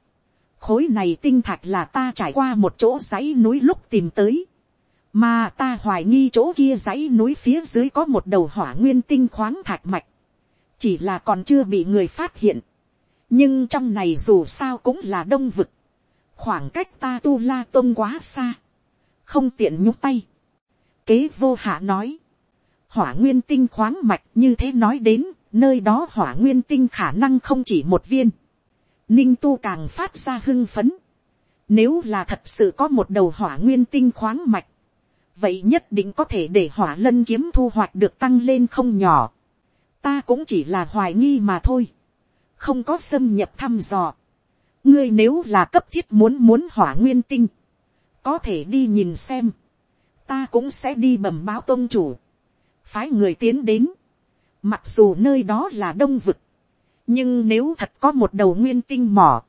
Khối này tinh thạch là ta trải qua một chỗ dãy núi lúc tìm tới mà ta hoài nghi chỗ kia dãy núi phía dưới có một đầu hỏa nguyên tinh khoáng thạch mạch. Chỉ là còn chưa bị người phát hiện. Nhưng trong này dù sao cũng là đông vực. Khoảng cách ta tu la tôn quá xa. Không tiện nhúc tay. Kế vô hạ nói. Hỏa nguyên tinh khoáng mạch như thế nói đến, nơi đó hỏa nguyên tinh khả năng không chỉ một viên. Ninh tu càng phát ra hưng phấn. Nếu là thật sự có một đầu hỏa nguyên tinh khoáng mạch vậy nhất định có thể để hỏa lân kiếm thu hoạch được tăng lên không nhỏ. ta cũng chỉ là hoài nghi mà thôi, không có xâm nhập thăm dò. ngươi nếu là cấp thiết muốn muốn hỏa nguyên tinh, có thể đi nhìn xem, ta cũng sẽ đi bẩm báo tôn chủ, phái người tiến đến, mặc dù nơi đó là đông vực, nhưng nếu thật có một đầu nguyên tinh mỏ,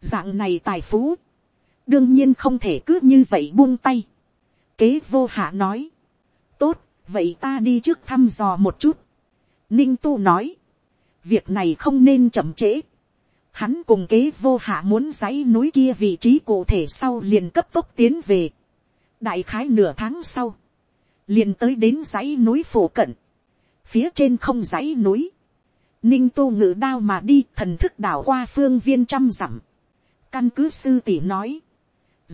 dạng này tài phú, đương nhiên không thể cứ như vậy buông tay Kế vô hạ nói. Tốt, vậy ta đi trước thăm dò một chút. Ninh tu nói. Việc này không nên chậm trễ. Hắn cùng kế vô hạ muốn dãy núi kia vị trí cụ thể sau liền cấp tốc tiến về. Đại khái nửa tháng sau. Liền tới đến dãy núi phổ cận. Phía trên không dãy núi. Ninh tu ngự đao mà đi thần thức đảo qua phương viên trăm dặm. Căn cứ sư tỷ nói.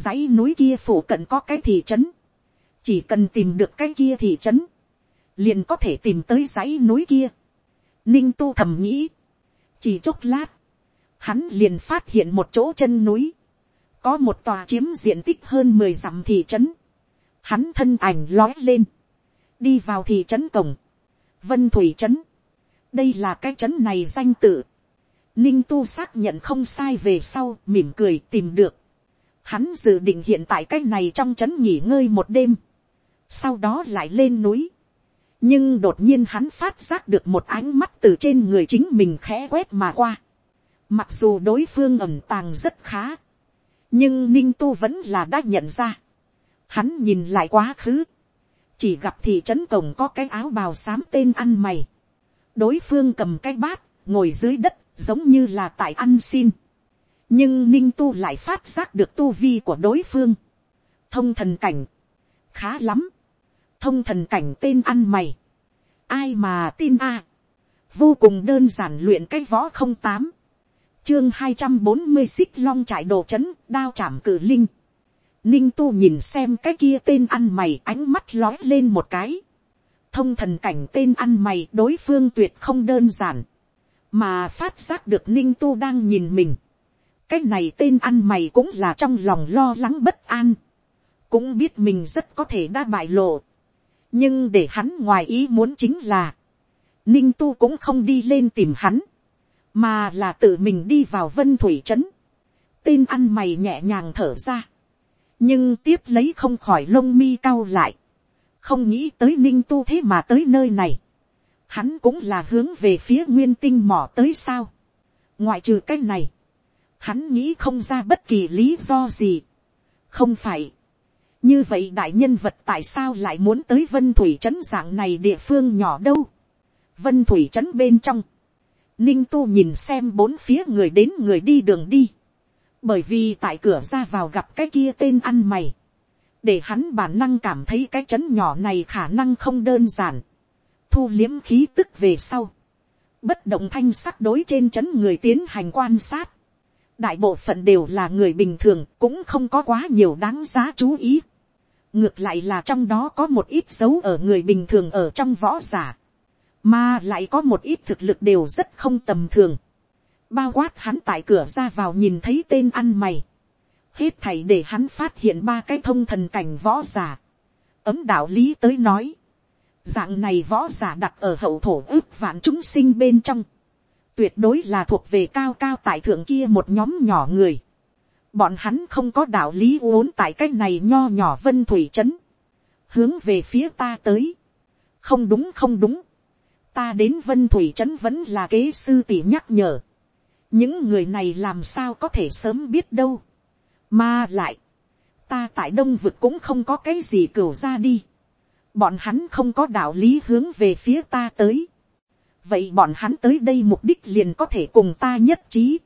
Dãy núi kia phổ cận có cái thị trấn chỉ cần tìm được cái kia thị trấn, liền có thể tìm tới dãy núi kia. Ninh tu thầm nghĩ, chỉ chốc lát, hắn liền phát hiện một chỗ chân núi, có một tòa chiếm diện tích hơn mười dặm thị trấn, hắn thân ảnh lói lên, đi vào thị trấn cổng, vân thủy trấn, đây là cái trấn này danh tự, ninh tu xác nhận không sai về sau mỉm cười tìm được, hắn dự định hiện tại cái này trong trấn nghỉ ngơi một đêm, sau đó lại lên núi, nhưng đột nhiên hắn phát giác được một ánh mắt từ trên người chính mình khẽ quét mà qua, mặc dù đối phương ẩm tàng rất khá, nhưng ninh tu vẫn là đã nhận ra, hắn nhìn lại quá khứ, chỉ gặp thị trấn cổng có cái áo bào xám tên ăn mày, đối phương cầm cái bát, ngồi dưới đất, giống như là tại ăn xin. nhưng ninh tu lại phát giác được tu vi của đối phương. thông thần cảnh, khá lắm. thông thần cảnh tên ăn mày. ai mà tin a. vô cùng đơn giản luyện cái võ không tám. chương hai trăm bốn mươi xích long trải đồ c h ấ n đao chạm cử linh. ninh tu nhìn xem cái kia tên ăn mày ánh mắt lói lên một cái thông thần cảnh tên ăn mày đối phương tuyệt không đơn giản, mà phát giác được ninh tu đang nhìn mình. cái này tên ăn mày cũng là trong lòng lo lắng bất an, cũng biết mình rất có thể đã bại lộ, nhưng để hắn ngoài ý muốn chính là, ninh tu cũng không đi lên tìm hắn, mà là tự mình đi vào vân thủy trấn, tên ăn mày nhẹ nhàng thở ra, nhưng tiếp lấy không khỏi lông mi cao lại, không nghĩ tới ninh tu thế mà tới nơi này, hắn cũng là hướng về phía nguyên tinh mỏ tới sao, ngoại trừ cái này, hắn nghĩ không ra bất kỳ lý do gì, không phải, như vậy đại nhân vật tại sao lại muốn tới vân thủy trấn dạng này địa phương nhỏ đâu, vân thủy trấn bên trong, ninh tu nhìn xem bốn phía người đến người đi đường đi, bởi vì tại cửa ra vào gặp cái kia tên ăn mày, để hắn bản năng cảm thấy cái chấn nhỏ này khả năng không đơn giản, thu liếm khí tức về sau, bất động thanh sắc đối trên chấn người tiến hành quan sát, đại bộ phận đều là người bình thường cũng không có quá nhiều đáng giá chú ý, ngược lại là trong đó có một ít dấu ở người bình thường ở trong võ giả, mà lại có một ít thực lực đều rất không tầm thường, bao quát hắn tại cửa ra vào nhìn thấy tên ăn mày, hết thảy để hắn phát hiện ba cái thông thần cảnh võ giả. ấm đạo lý tới nói, dạng này võ giả đặt ở hậu thổ ước vạn chúng sinh bên trong, tuyệt đối là thuộc về cao cao tại thượng kia một nhóm nhỏ người. bọn hắn không có đạo lý uốn tại cái này nho nhỏ vân thủy trấn, hướng về phía ta tới. không đúng không đúng, ta đến vân thủy trấn vẫn là kế sư tỷ nhắc nhở. những người này làm sao có thể sớm biết đâu mà lại, ta tại đông vực cũng không có cái gì cửu ra đi. Bọn hắn không có đạo lý hướng về phía ta tới. Vậy bọn hắn tới đây mục đích liền có thể cùng ta nhất trí.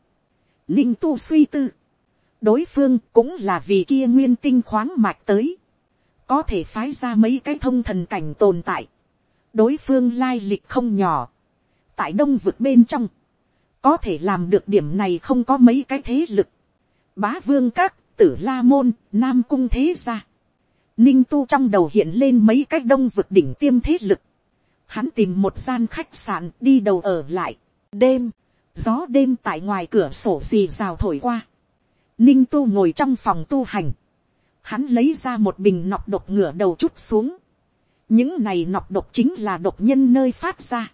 Ninh tu suy tư. Đối phương cũng là vì kia nguyên tinh khoáng mạch tới. Có thể phái ra mấy cái thông thần cảnh tồn tại. Đối phương lai lịch không nhỏ. Tại đông vực bên trong. Có thể làm được điểm này không có mấy cái thế lực bá vương các, tử la môn, nam cung thế gia. Ninh tu trong đầu hiện lên mấy cái đông vực đỉnh tiêm thế lực. Hắn tìm một gian khách sạn đi đầu ở lại. Đêm, gió đêm tại ngoài cửa sổ xì rào thổi qua. Ninh tu ngồi trong phòng tu hành. Hắn lấy ra một bình nọc độc ngửa đầu chút xuống. Những này nọc độc chính là độc nhân nơi phát ra.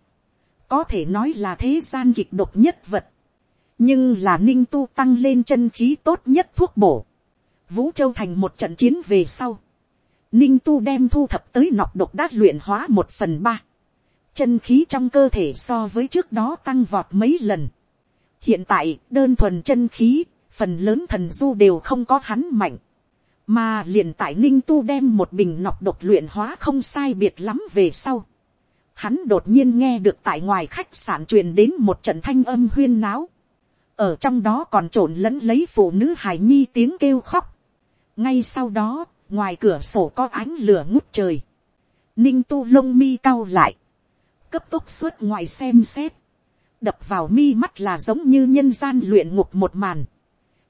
Có thể nói là thế gian kịch độc nhất vật nhưng là ninh tu tăng lên chân khí tốt nhất thuốc bổ. Vũ châu thành một trận chiến về sau. ninh tu đem thu thập tới nọc độc đát luyện hóa một phần ba. chân khí trong cơ thể so với trước đó tăng vọt mấy lần. hiện tại đơn thuần chân khí, phần lớn thần du đều không có hắn mạnh. mà liền tại ninh tu đem một bình nọc độc luyện hóa không sai biệt lắm về sau. Hắn đột nhiên nghe được tại ngoài khách sạn truyền đến một trận thanh âm huyên náo ở trong đó còn trộn lẫn lấy phụ nữ hải nhi tiếng kêu khóc. ngay sau đó, ngoài cửa sổ có ánh lửa ngút trời. ninh tu lông mi cao lại, cấp tốc suốt ngoài xem xét, đập vào mi mắt là giống như nhân gian luyện ngục một màn,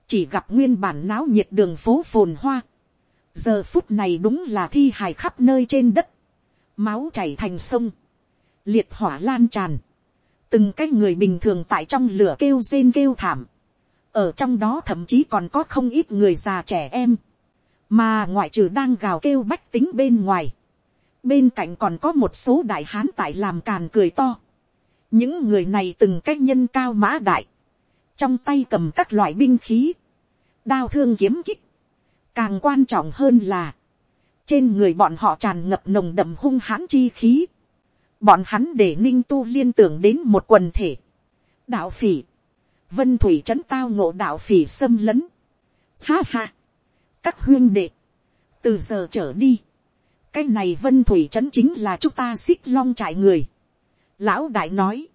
chỉ gặp nguyên bản náo nhiệt đường phố phồn hoa, giờ phút này đúng là thi hài khắp nơi trên đất, máu chảy thành sông, liệt hỏa lan tràn, từng cái người bình thường tại trong lửa kêu rên kêu thảm, ở trong đó thậm chí còn có không ít người già trẻ em, mà ngoại trừ đang gào kêu bách tính bên ngoài, bên cạnh còn có một số đại hán tại làm càn cười to. những người này từng cách nhân cao mã đại, trong tay cầm các loại binh khí, đao thương kiếm kích. càng quan trọng hơn là, trên người bọn họ tràn ngập nồng đậm hung hãn chi khí bọn hắn để ninh tu liên tưởng đến một quần thể. đạo phỉ, vân thủy trấn tao ngộ đạo phỉ xâm lấn. ha ha, các huyên đệ, từ giờ trở đi, cái này vân thủy trấn chính là chúng ta xích long trại người. lão đại nói,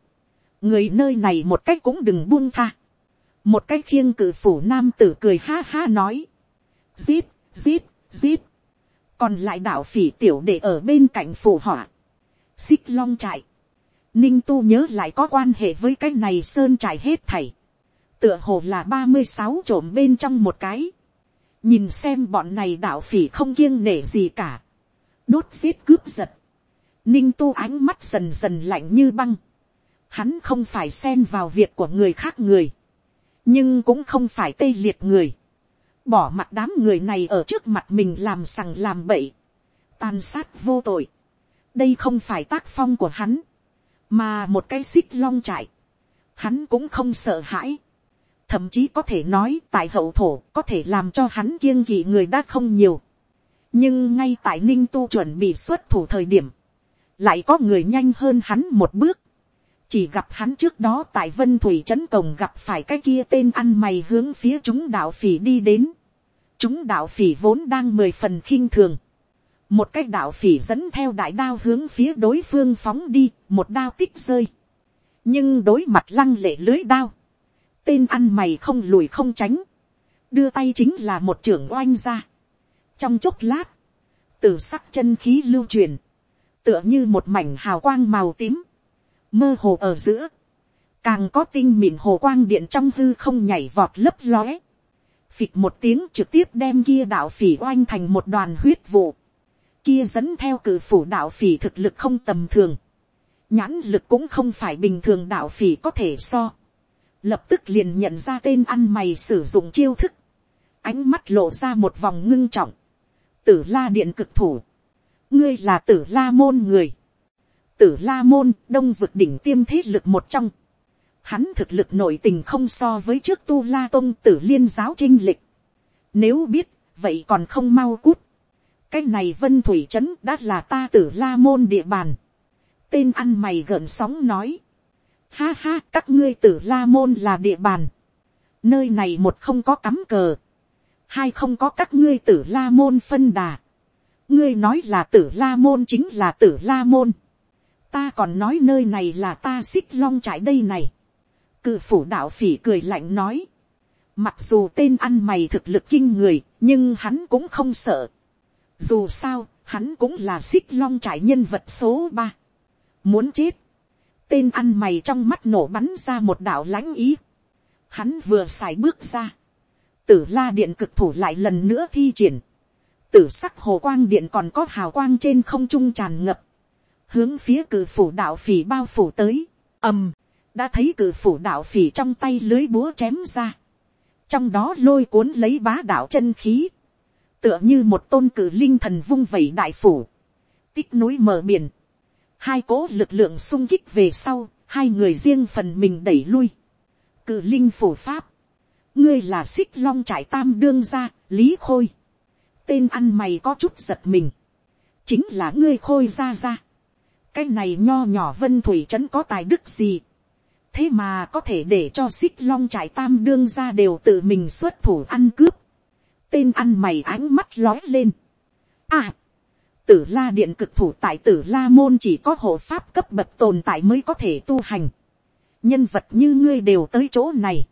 người nơi này một cách cũng đừng buông tha. một cách khiêng cử phủ nam tử cười ha ha nói, zip, zip, zip. còn lại đạo phỉ tiểu để ở bên cạnh phủ họa, xích long trại. ninh tu nhớ lại có quan hệ với cái này sơn trại hết thảy. tựa hồ là ba mươi sáu trộm bên trong một cái. nhìn xem bọn này đạo phỉ không kiêng nể gì cả. Đốt giết cướp giật, ninh tu ánh mắt dần dần lạnh như băng, hắn không phải xen vào việc của người khác người, nhưng cũng không phải tê liệt người, bỏ mặt đám người này ở trước mặt mình làm sằng làm bậy, tàn sát vô tội, đây không phải tác phong của hắn, mà một cái xích long trại, hắn cũng không sợ hãi, thậm chí có thể nói tại hậu thổ có thể làm cho hắn kiêng kỵ người đã không nhiều, nhưng ngay tại ninh tu chuẩn bị xuất thủ thời điểm, lại có người nhanh hơn hắn một bước, chỉ gặp hắn trước đó tại vân thủy trấn cổng gặp phải cái kia tên ăn mày hướng phía chúng đạo phỉ đi đến, chúng đạo phỉ vốn đang mười phần khinh thường, một cái đạo phỉ dẫn theo đại đao hướng phía đối phương phóng đi, một đao tích rơi, nhưng đối mặt lăng lệ lưới đao, tên ăn mày không lùi không tránh, đưa tay chính là một trưởng oanh ra, trong chốc lát, từ sắc chân khí lưu truyền, tựa như một mảnh hào quang màu tím, mơ hồ ở giữa, càng có tinh mịn hồ quang điện trong hư không nhảy vọt lấp lóe, phịch một tiếng trực tiếp đem kia đạo phỉ oanh thành một đoàn huyết vụ, kia dẫn theo cử phủ đạo phỉ thực lực không tầm thường, nhãn lực cũng không phải bình thường đạo phỉ có thể so, lập tức liền nhận ra tên ăn mày sử dụng chiêu thức, ánh mắt lộ ra một vòng ngưng trọng, tử la điện cực thủ, ngươi là tử la môn người, tử la môn đông vực đỉnh tiêm thế lực một trong, hắn thực lực nội tình không so với trước tu la tôn tử liên giáo trinh lịch, nếu biết, vậy còn không mau cút, cái này vân thủy trấn đã là ta tử la môn địa bàn, tên ăn mày gợn sóng nói, ha ha các ngươi tử la môn là địa bàn, nơi này một không có cắm cờ, hai không có các ngươi tử la môn phân đà. ngươi nói là tử la môn chính là tử la môn. ta còn nói nơi này là ta xích long trải đây này. cự phủ đạo phỉ cười lạnh nói. mặc dù tên ăn mày thực lực kinh người, nhưng hắn cũng không sợ dù sao, hắn cũng là xích long trải nhân vật số ba. muốn chết. tên ăn mày trong mắt nổ bắn ra một đạo lãnh ý. hắn vừa xài bước ra tử la điện cực thủ lại lần nữa thi triển. tử sắc hồ quang điện còn có hào quang trên không trung tràn ngập. hướng phía cử phủ đạo phỉ bao phủ tới. ầm, đã thấy cử phủ đạo phỉ trong tay lưới búa chém ra. trong đó lôi cuốn lấy bá đạo chân khí tựa như một tôn cử linh thần vung vẩy đại phủ. tích núi mở biển. hai cố lực lượng sung kích về sau, hai người riêng phần mình đẩy lui. cử linh phủ pháp ngươi là xích long trải tam đương gia, lý khôi. tên ăn mày có chút giật mình. chính là ngươi khôi ra ra. cái này nho nhỏ vân thủy trấn có tài đức gì. thế mà có thể để cho xích long trải tam đương gia đều tự mình xuất thủ ăn cướp tên ăn mày ánh mắt lói lên. à, tử la điện cực thủ tại tử la môn chỉ có hộ pháp cấp bậc tồn tại mới có thể tu hành. nhân vật như ngươi đều tới chỗ này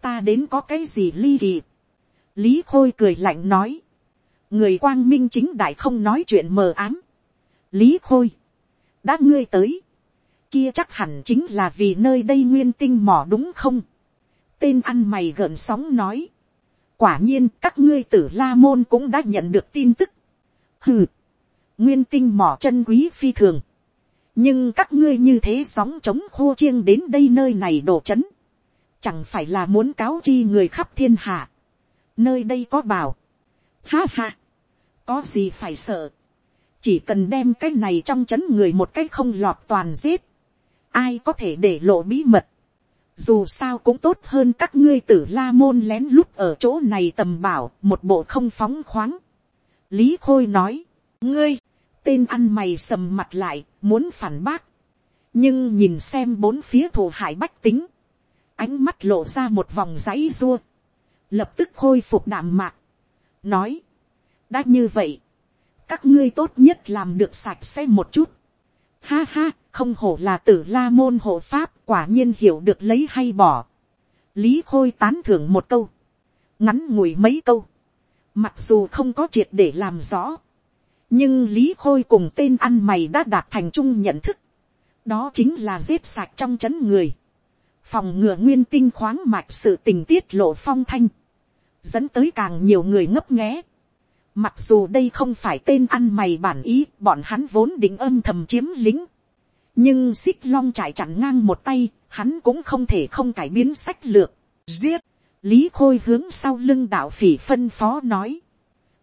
ta đến có cái gì ly kỳ. lý khôi cười lạnh nói. người quang minh chính đại không nói chuyện mờ ám. lý khôi, đã ngươi tới. kia chắc hẳn chính là vì nơi đây nguyên tinh mỏ đúng không. tên ăn mày gợn sóng nói quả nhiên các ngươi tử la môn cũng đã nhận được tin tức. hừ, nguyên tinh mỏ chân quý phi thường. nhưng các ngươi như thế sóng trống khô chiêng đến đây nơi này đổ chấn. Chẳng phải là muốn cáo chi người khắp thiên hạ, nơi đây có bảo, ha ha, có gì phải sợ, chỉ cần đem cái này trong c h ấ n người một cái không lọt toàn giết, ai có thể để lộ bí mật, dù sao cũng tốt hơn các ngươi tử la môn lén lút ở chỗ này tầm bảo một bộ không phóng khoáng. lý khôi nói, ngươi, tên ăn mày sầm mặt lại, muốn phản bác, nhưng nhìn xem bốn phía thù hại bách tính, ánh mắt lộ ra một vòng dãy dua, lập tức khôi phục đạm mạc, nói, đã như vậy, các ngươi tốt nhất làm được sạch sẽ một chút. Ha ha, không hổ là tử la môn hộ pháp quả nhiên hiểu được lấy hay bỏ. lý khôi tán thưởng một câu, ngắn ngủi mấy câu, mặc dù không có triệt để làm rõ, nhưng lý khôi cùng tên ăn mày đã đạt thành chung nhận thức, đó chính là giết sạch trong c h ấ n người, phòng ngừa nguyên tinh khoáng mạch sự tình tiết lộ phong thanh, dẫn tới càng nhiều người ngấp nghé, Mặc dù đây không phải tên ăn mày bản ý, bọn hắn vốn định âm thầm chiếm lính. Nhưng xích long trải chặn ngang một tay, hắn cũng không thể không cải biến sách lược. Giết, lý khôi hướng sau lưng đạo phỉ phân phó nói.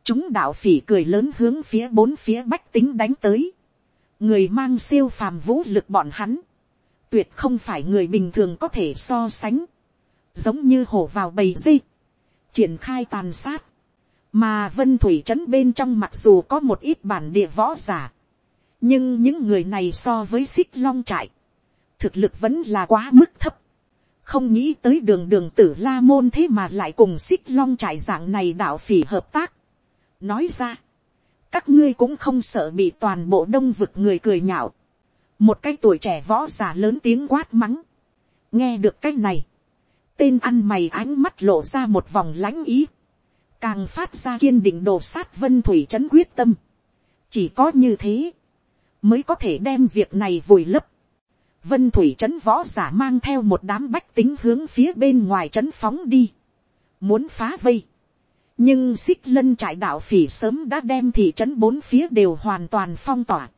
Chúng đạo phỉ cười lớn hướng phía bốn phía bách tính đánh tới. Người mang siêu phàm vũ lực bọn hắn. Tuyệt không phải người bình thường có thể so sánh. Giống như hổ vào bầy dây. Triển khai tàn sát mà vân thủy trấn bên trong mặc dù có một ít bản địa võ giả, nhưng những người này so với xích long trại, thực lực vẫn là quá mức thấp, không nghĩ tới đường đường tử la môn thế mà lại cùng xích long trại dạng này đạo phỉ hợp tác. nói ra, các ngươi cũng không sợ bị toàn bộ đông vực người cười nhạo, một cái tuổi trẻ võ giả lớn tiếng quát mắng, nghe được cái này, tên ăn mày ánh mắt lộ ra một vòng lãnh ý, càng phát ra kiên định đồ sát vân thủy trấn quyết tâm. chỉ có như thế, mới có thể đem việc này vùi lấp. vân thủy trấn võ giả mang theo một đám bách tính hướng phía bên ngoài trấn phóng đi, muốn phá vây. nhưng xích lân trại đạo phỉ sớm đã đem thị trấn bốn phía đều hoàn toàn phong tỏa.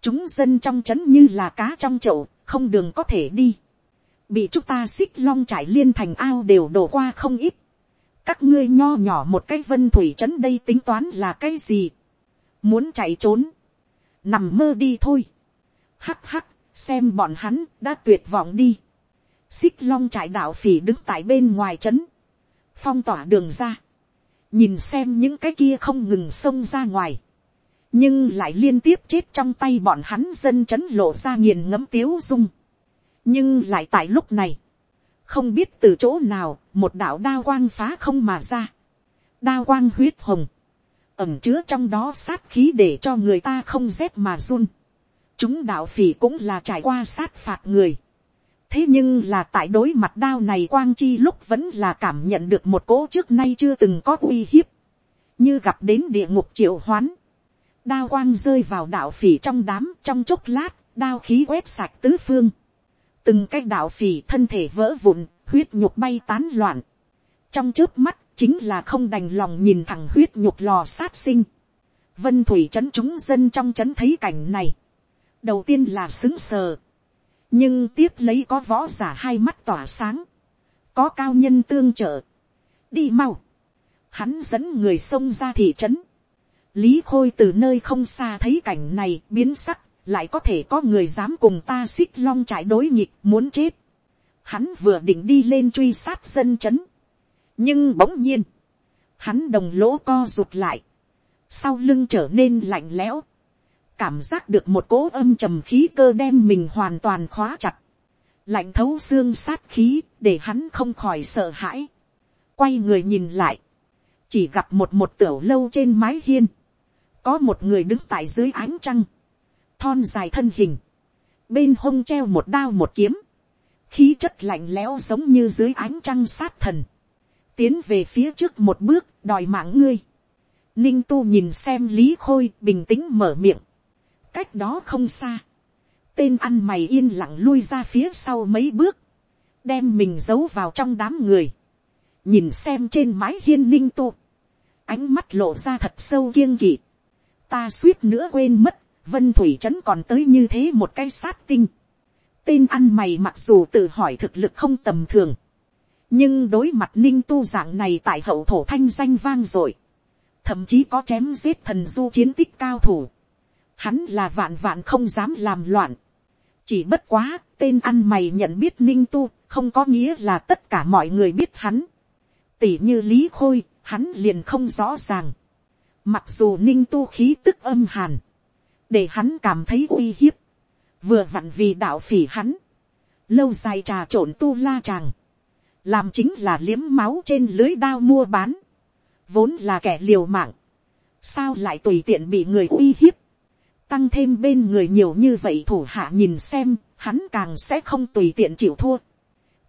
chúng dân trong trấn như là cá trong chậu, không đường có thể đi. bị chúng ta xích long trại liên thành ao đều đổ qua không ít các ngươi nho nhỏ một cái vân thủy trấn đây tính toán là cái gì, muốn chạy trốn, nằm mơ đi thôi, hắc hắc, xem bọn hắn đã tuyệt vọng đi, xích long trại đạo phỉ đứng tại bên ngoài trấn, phong tỏa đường ra, nhìn xem những cái kia không ngừng xông ra ngoài, nhưng lại liên tiếp chết trong tay bọn hắn dân chấn lộ ra nghiền ngấm tiếu dung. nhưng lại tại lúc này, không biết từ chỗ nào một đạo đa quang phá không mà ra, đa quang huyết hồng, ẩm chứa trong đó sát khí để cho người ta không rét mà run. chúng đạo phỉ cũng là trải qua sát phạt người. thế nhưng là tại đối mặt đao này quang chi lúc vẫn là cảm nhận được một cỗ trước nay chưa từng có uy hiếp, như gặp đến địa ngục triệu hoán. đao quang rơi vào đạo phỉ trong đám trong chốc lát, đao khí quét sạch tứ phương từng cái đạo phỉ thân thể vỡ vụn, huyết nhục bay tán loạn. trong trước mắt chính là không đành lòng nhìn thẳng huyết nhục lò sát sinh. vân thủy trấn chúng dân trong trấn thấy cảnh này. đầu tiên là xứng sờ. nhưng tiếp lấy có võ giả hai mắt tỏa sáng. có cao nhân tương trợ. đi mau. hắn dẫn người xông ra thị trấn. lý khôi từ nơi không xa thấy cảnh này biến sắc, lại có thể có người dám cùng ta xích long trải đối nhịp muốn chết. Hắn vừa định đi lên truy sát dân chấn nhưng bỗng nhiên, hắn đồng lỗ co rụt lại, sau lưng trở nên lạnh lẽo, cảm giác được một cỗ âm trầm khí cơ đem mình hoàn toàn khóa chặt, lạnh thấu xương sát khí để hắn không khỏi sợ hãi, quay người nhìn lại, chỉ gặp một một tiểu lâu trên mái hiên, có một người đứng tại dưới ánh trăng, thon dài thân hình, bên hông treo một đao một kiếm, khí chất lạnh lẽo giống như dưới ánh trăng sát thần, tiến về phía trước một bước đòi mạng ngươi, ninh tu nhìn xem lý khôi bình tĩnh mở miệng, cách đó không xa, tên ăn mày yên lặng lui ra phía sau mấy bước, đem mình giấu vào trong đám người, nhìn xem trên mái hiên ninh tu, ánh mắt lộ ra thật sâu kiêng kỵ, ta suýt nữa quên mất vân thủy trấn còn tới như thế một cái sát tinh. tên ăn mày mặc dù tự hỏi thực lực không tầm thường, nhưng đối mặt ninh tu dạng này tại hậu thổ thanh danh vang dội, thậm chí có chém giết thần du chiến tích cao thủ, hắn là vạn vạn không dám làm loạn, chỉ bất quá tên ăn mày nhận biết ninh tu không có nghĩa là tất cả mọi người biết hắn, tỉ như lý khôi, hắn liền không rõ ràng, mặc dù ninh tu khí tức âm hàn, để hắn cảm thấy uy hiếp, vừa vặn vì đạo phỉ hắn, lâu dài trà trộn tu la chàng, làm chính là liếm máu trên lưới đao mua bán, vốn là kẻ liều mạng, sao lại tùy tiện bị người uy hiếp, tăng thêm bên người nhiều như vậy thủ hạ nhìn xem, hắn càng sẽ không tùy tiện chịu thua.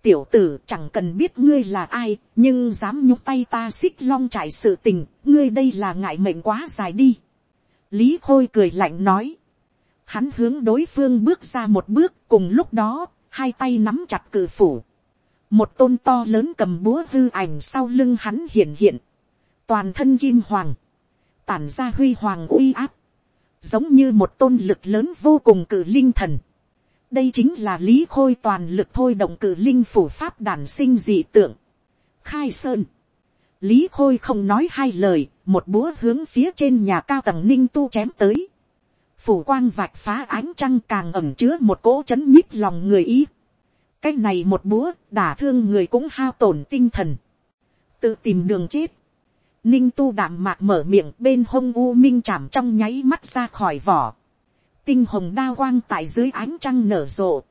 tiểu tử chẳng cần biết ngươi là ai, nhưng dám nhúc tay ta xích long trải sự tình, ngươi đây là ngại mệnh quá dài đi. lý khôi cười lạnh nói, hắn hướng đối phương bước ra một bước cùng lúc đó, hai tay nắm chặt cử phủ một tôn to lớn cầm búa hư ảnh sau lưng hắn hiện hiện, toàn thân kim hoàng, tản ra huy hoàng uy áp, giống như một tôn lực lớn vô cùng cử linh thần. đây chính là lý khôi toàn lực thôi động cử linh phủ pháp đản sinh dị tượng. khai sơn, lý khôi không nói hai lời, một búa hướng phía trên nhà cao tầng ninh tu chém tới. phủ quang vạch phá ánh trăng càng ẩm chứa một cỗ c h ấ n nhích lòng người ý cái này một búa đả thương người cũng hao tổn tinh thần. tự tìm đường chết Ninh tu đạm mạc mở miệng bên hông u minh chạm trong nháy mắt ra khỏi vỏ. Tinh hồng đa quang tại dưới ánh trăng nở rộ.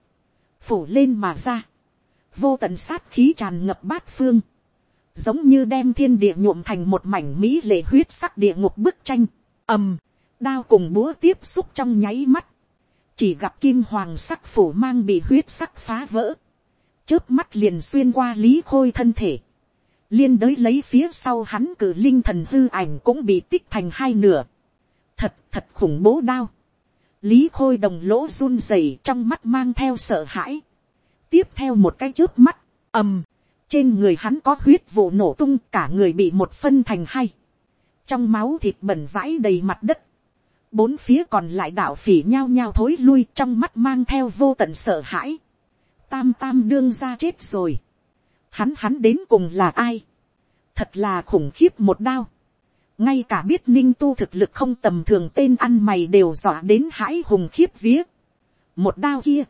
Phủ lên mà ra. Vô tận sát khí tràn ngập bát phương. Giống như đem thiên địa nhuộm thành một mảnh mỹ lệ huyết sắc địa ngục bức tranh. ầm, đao cùng búa tiếp xúc trong nháy mắt. Chỉ gặp kim hoàng sắc phủ mang bị huyết sắc phá vỡ. Chớp mắt liền xuyên qua lý khôi thân thể liên đới lấy phía sau hắn cử linh thần hư ảnh cũng bị tích thành hai nửa. thật thật khủng bố đao. lý khôi đồng lỗ run rẩy trong mắt mang theo sợ hãi. tiếp theo một cái trước mắt, ầm, trên người hắn có huyết vụ nổ tung cả người bị một phân thành hai. trong máu thịt bẩn vãi đầy mặt đất bốn phía còn lại đạo phỉ nhao nhao thối lui trong mắt mang theo vô tận sợ hãi. tam tam đương ra chết rồi. Hắn hắn đến cùng là ai, thật là khủng khiếp một đao, ngay cả biết ninh tu thực lực không tầm thường tên ăn mày đều dọa đến hãi hùng khiếp vía, một đao kia,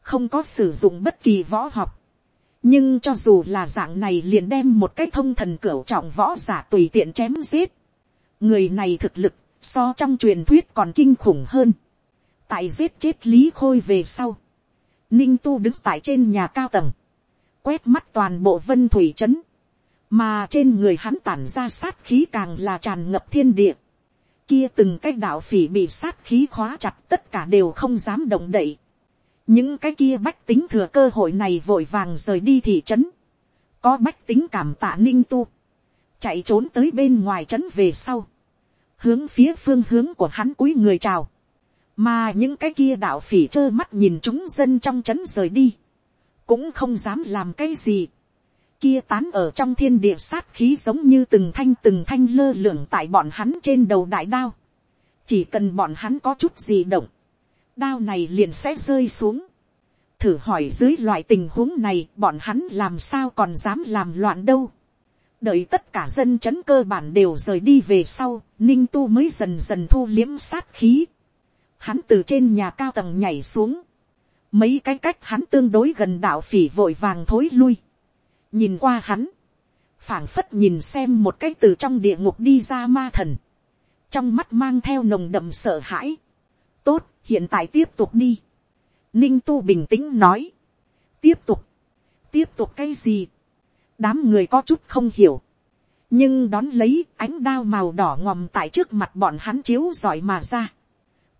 không có sử dụng bất kỳ võ học, nhưng cho dù là dạng này liền đem một cái thông thần cửu trọng võ giả tùy tiện chém giết, người này thực lực so trong truyền thuyết còn kinh khủng hơn, tại giết chết lý khôi về sau, ninh tu đứng tại trên nhà cao tầng, quét mắt toàn bộ vân thủy trấn, mà trên người hắn tản ra sát khí càng là tràn ngập thiên địa, kia từng cái đạo phỉ bị sát khí khóa chặt tất cả đều không dám động đậy, những cái kia bách tính thừa cơ hội này vội vàng rời đi thị trấn, có bách tính cảm tạ ninh tu, chạy trốn tới bên ngoài trấn về sau, hướng phía phương hướng của hắn cúi người chào, mà những cái kia đạo phỉ trơ mắt nhìn chúng dân trong trấn rời đi, cũng không dám làm cái gì. Kia tán ở trong thiên địa sát khí giống như từng thanh từng thanh lơ lửng tại bọn hắn trên đầu đại đao. Chỉ cần bọn hắn có chút gì động, đao này liền sẽ rơi xuống. Thử hỏi dưới loại tình huống này bọn hắn làm sao còn dám làm loạn đâu. Đợi tất cả dân chấn cơ bản đều rời đi về sau, ninh tu mới dần dần thu liếm sát khí. Hắn từ trên nhà cao tầng nhảy xuống. Mấy cái cách hắn tương đối gần đạo phỉ vội vàng thối lui, nhìn qua hắn, phảng phất nhìn xem một cái từ trong địa ngục đi ra ma thần, trong mắt mang theo nồng đậm sợ hãi. tốt, hiện tại tiếp tục đi. ninh tu bình tĩnh nói, tiếp tục, tiếp tục cái gì, đám người có chút không hiểu, nhưng đón lấy ánh đao màu đỏ ngòm tại trước mặt bọn hắn chiếu giỏi mà ra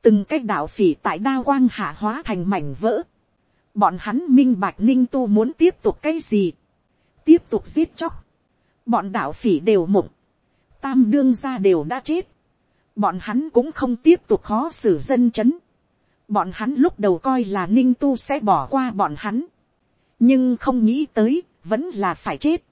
từng cái đạo phỉ tại đao quang hạ hóa thành mảnh vỡ. bọn hắn minh bạch ninh tu muốn tiếp tục cái gì. tiếp tục giết chóc. bọn đạo phỉ đều mộng. tam đương gia đều đã chết. bọn hắn cũng không tiếp tục khó xử dân chấn. bọn hắn lúc đầu coi là ninh tu sẽ bỏ qua bọn hắn. nhưng không nghĩ tới, vẫn là phải chết.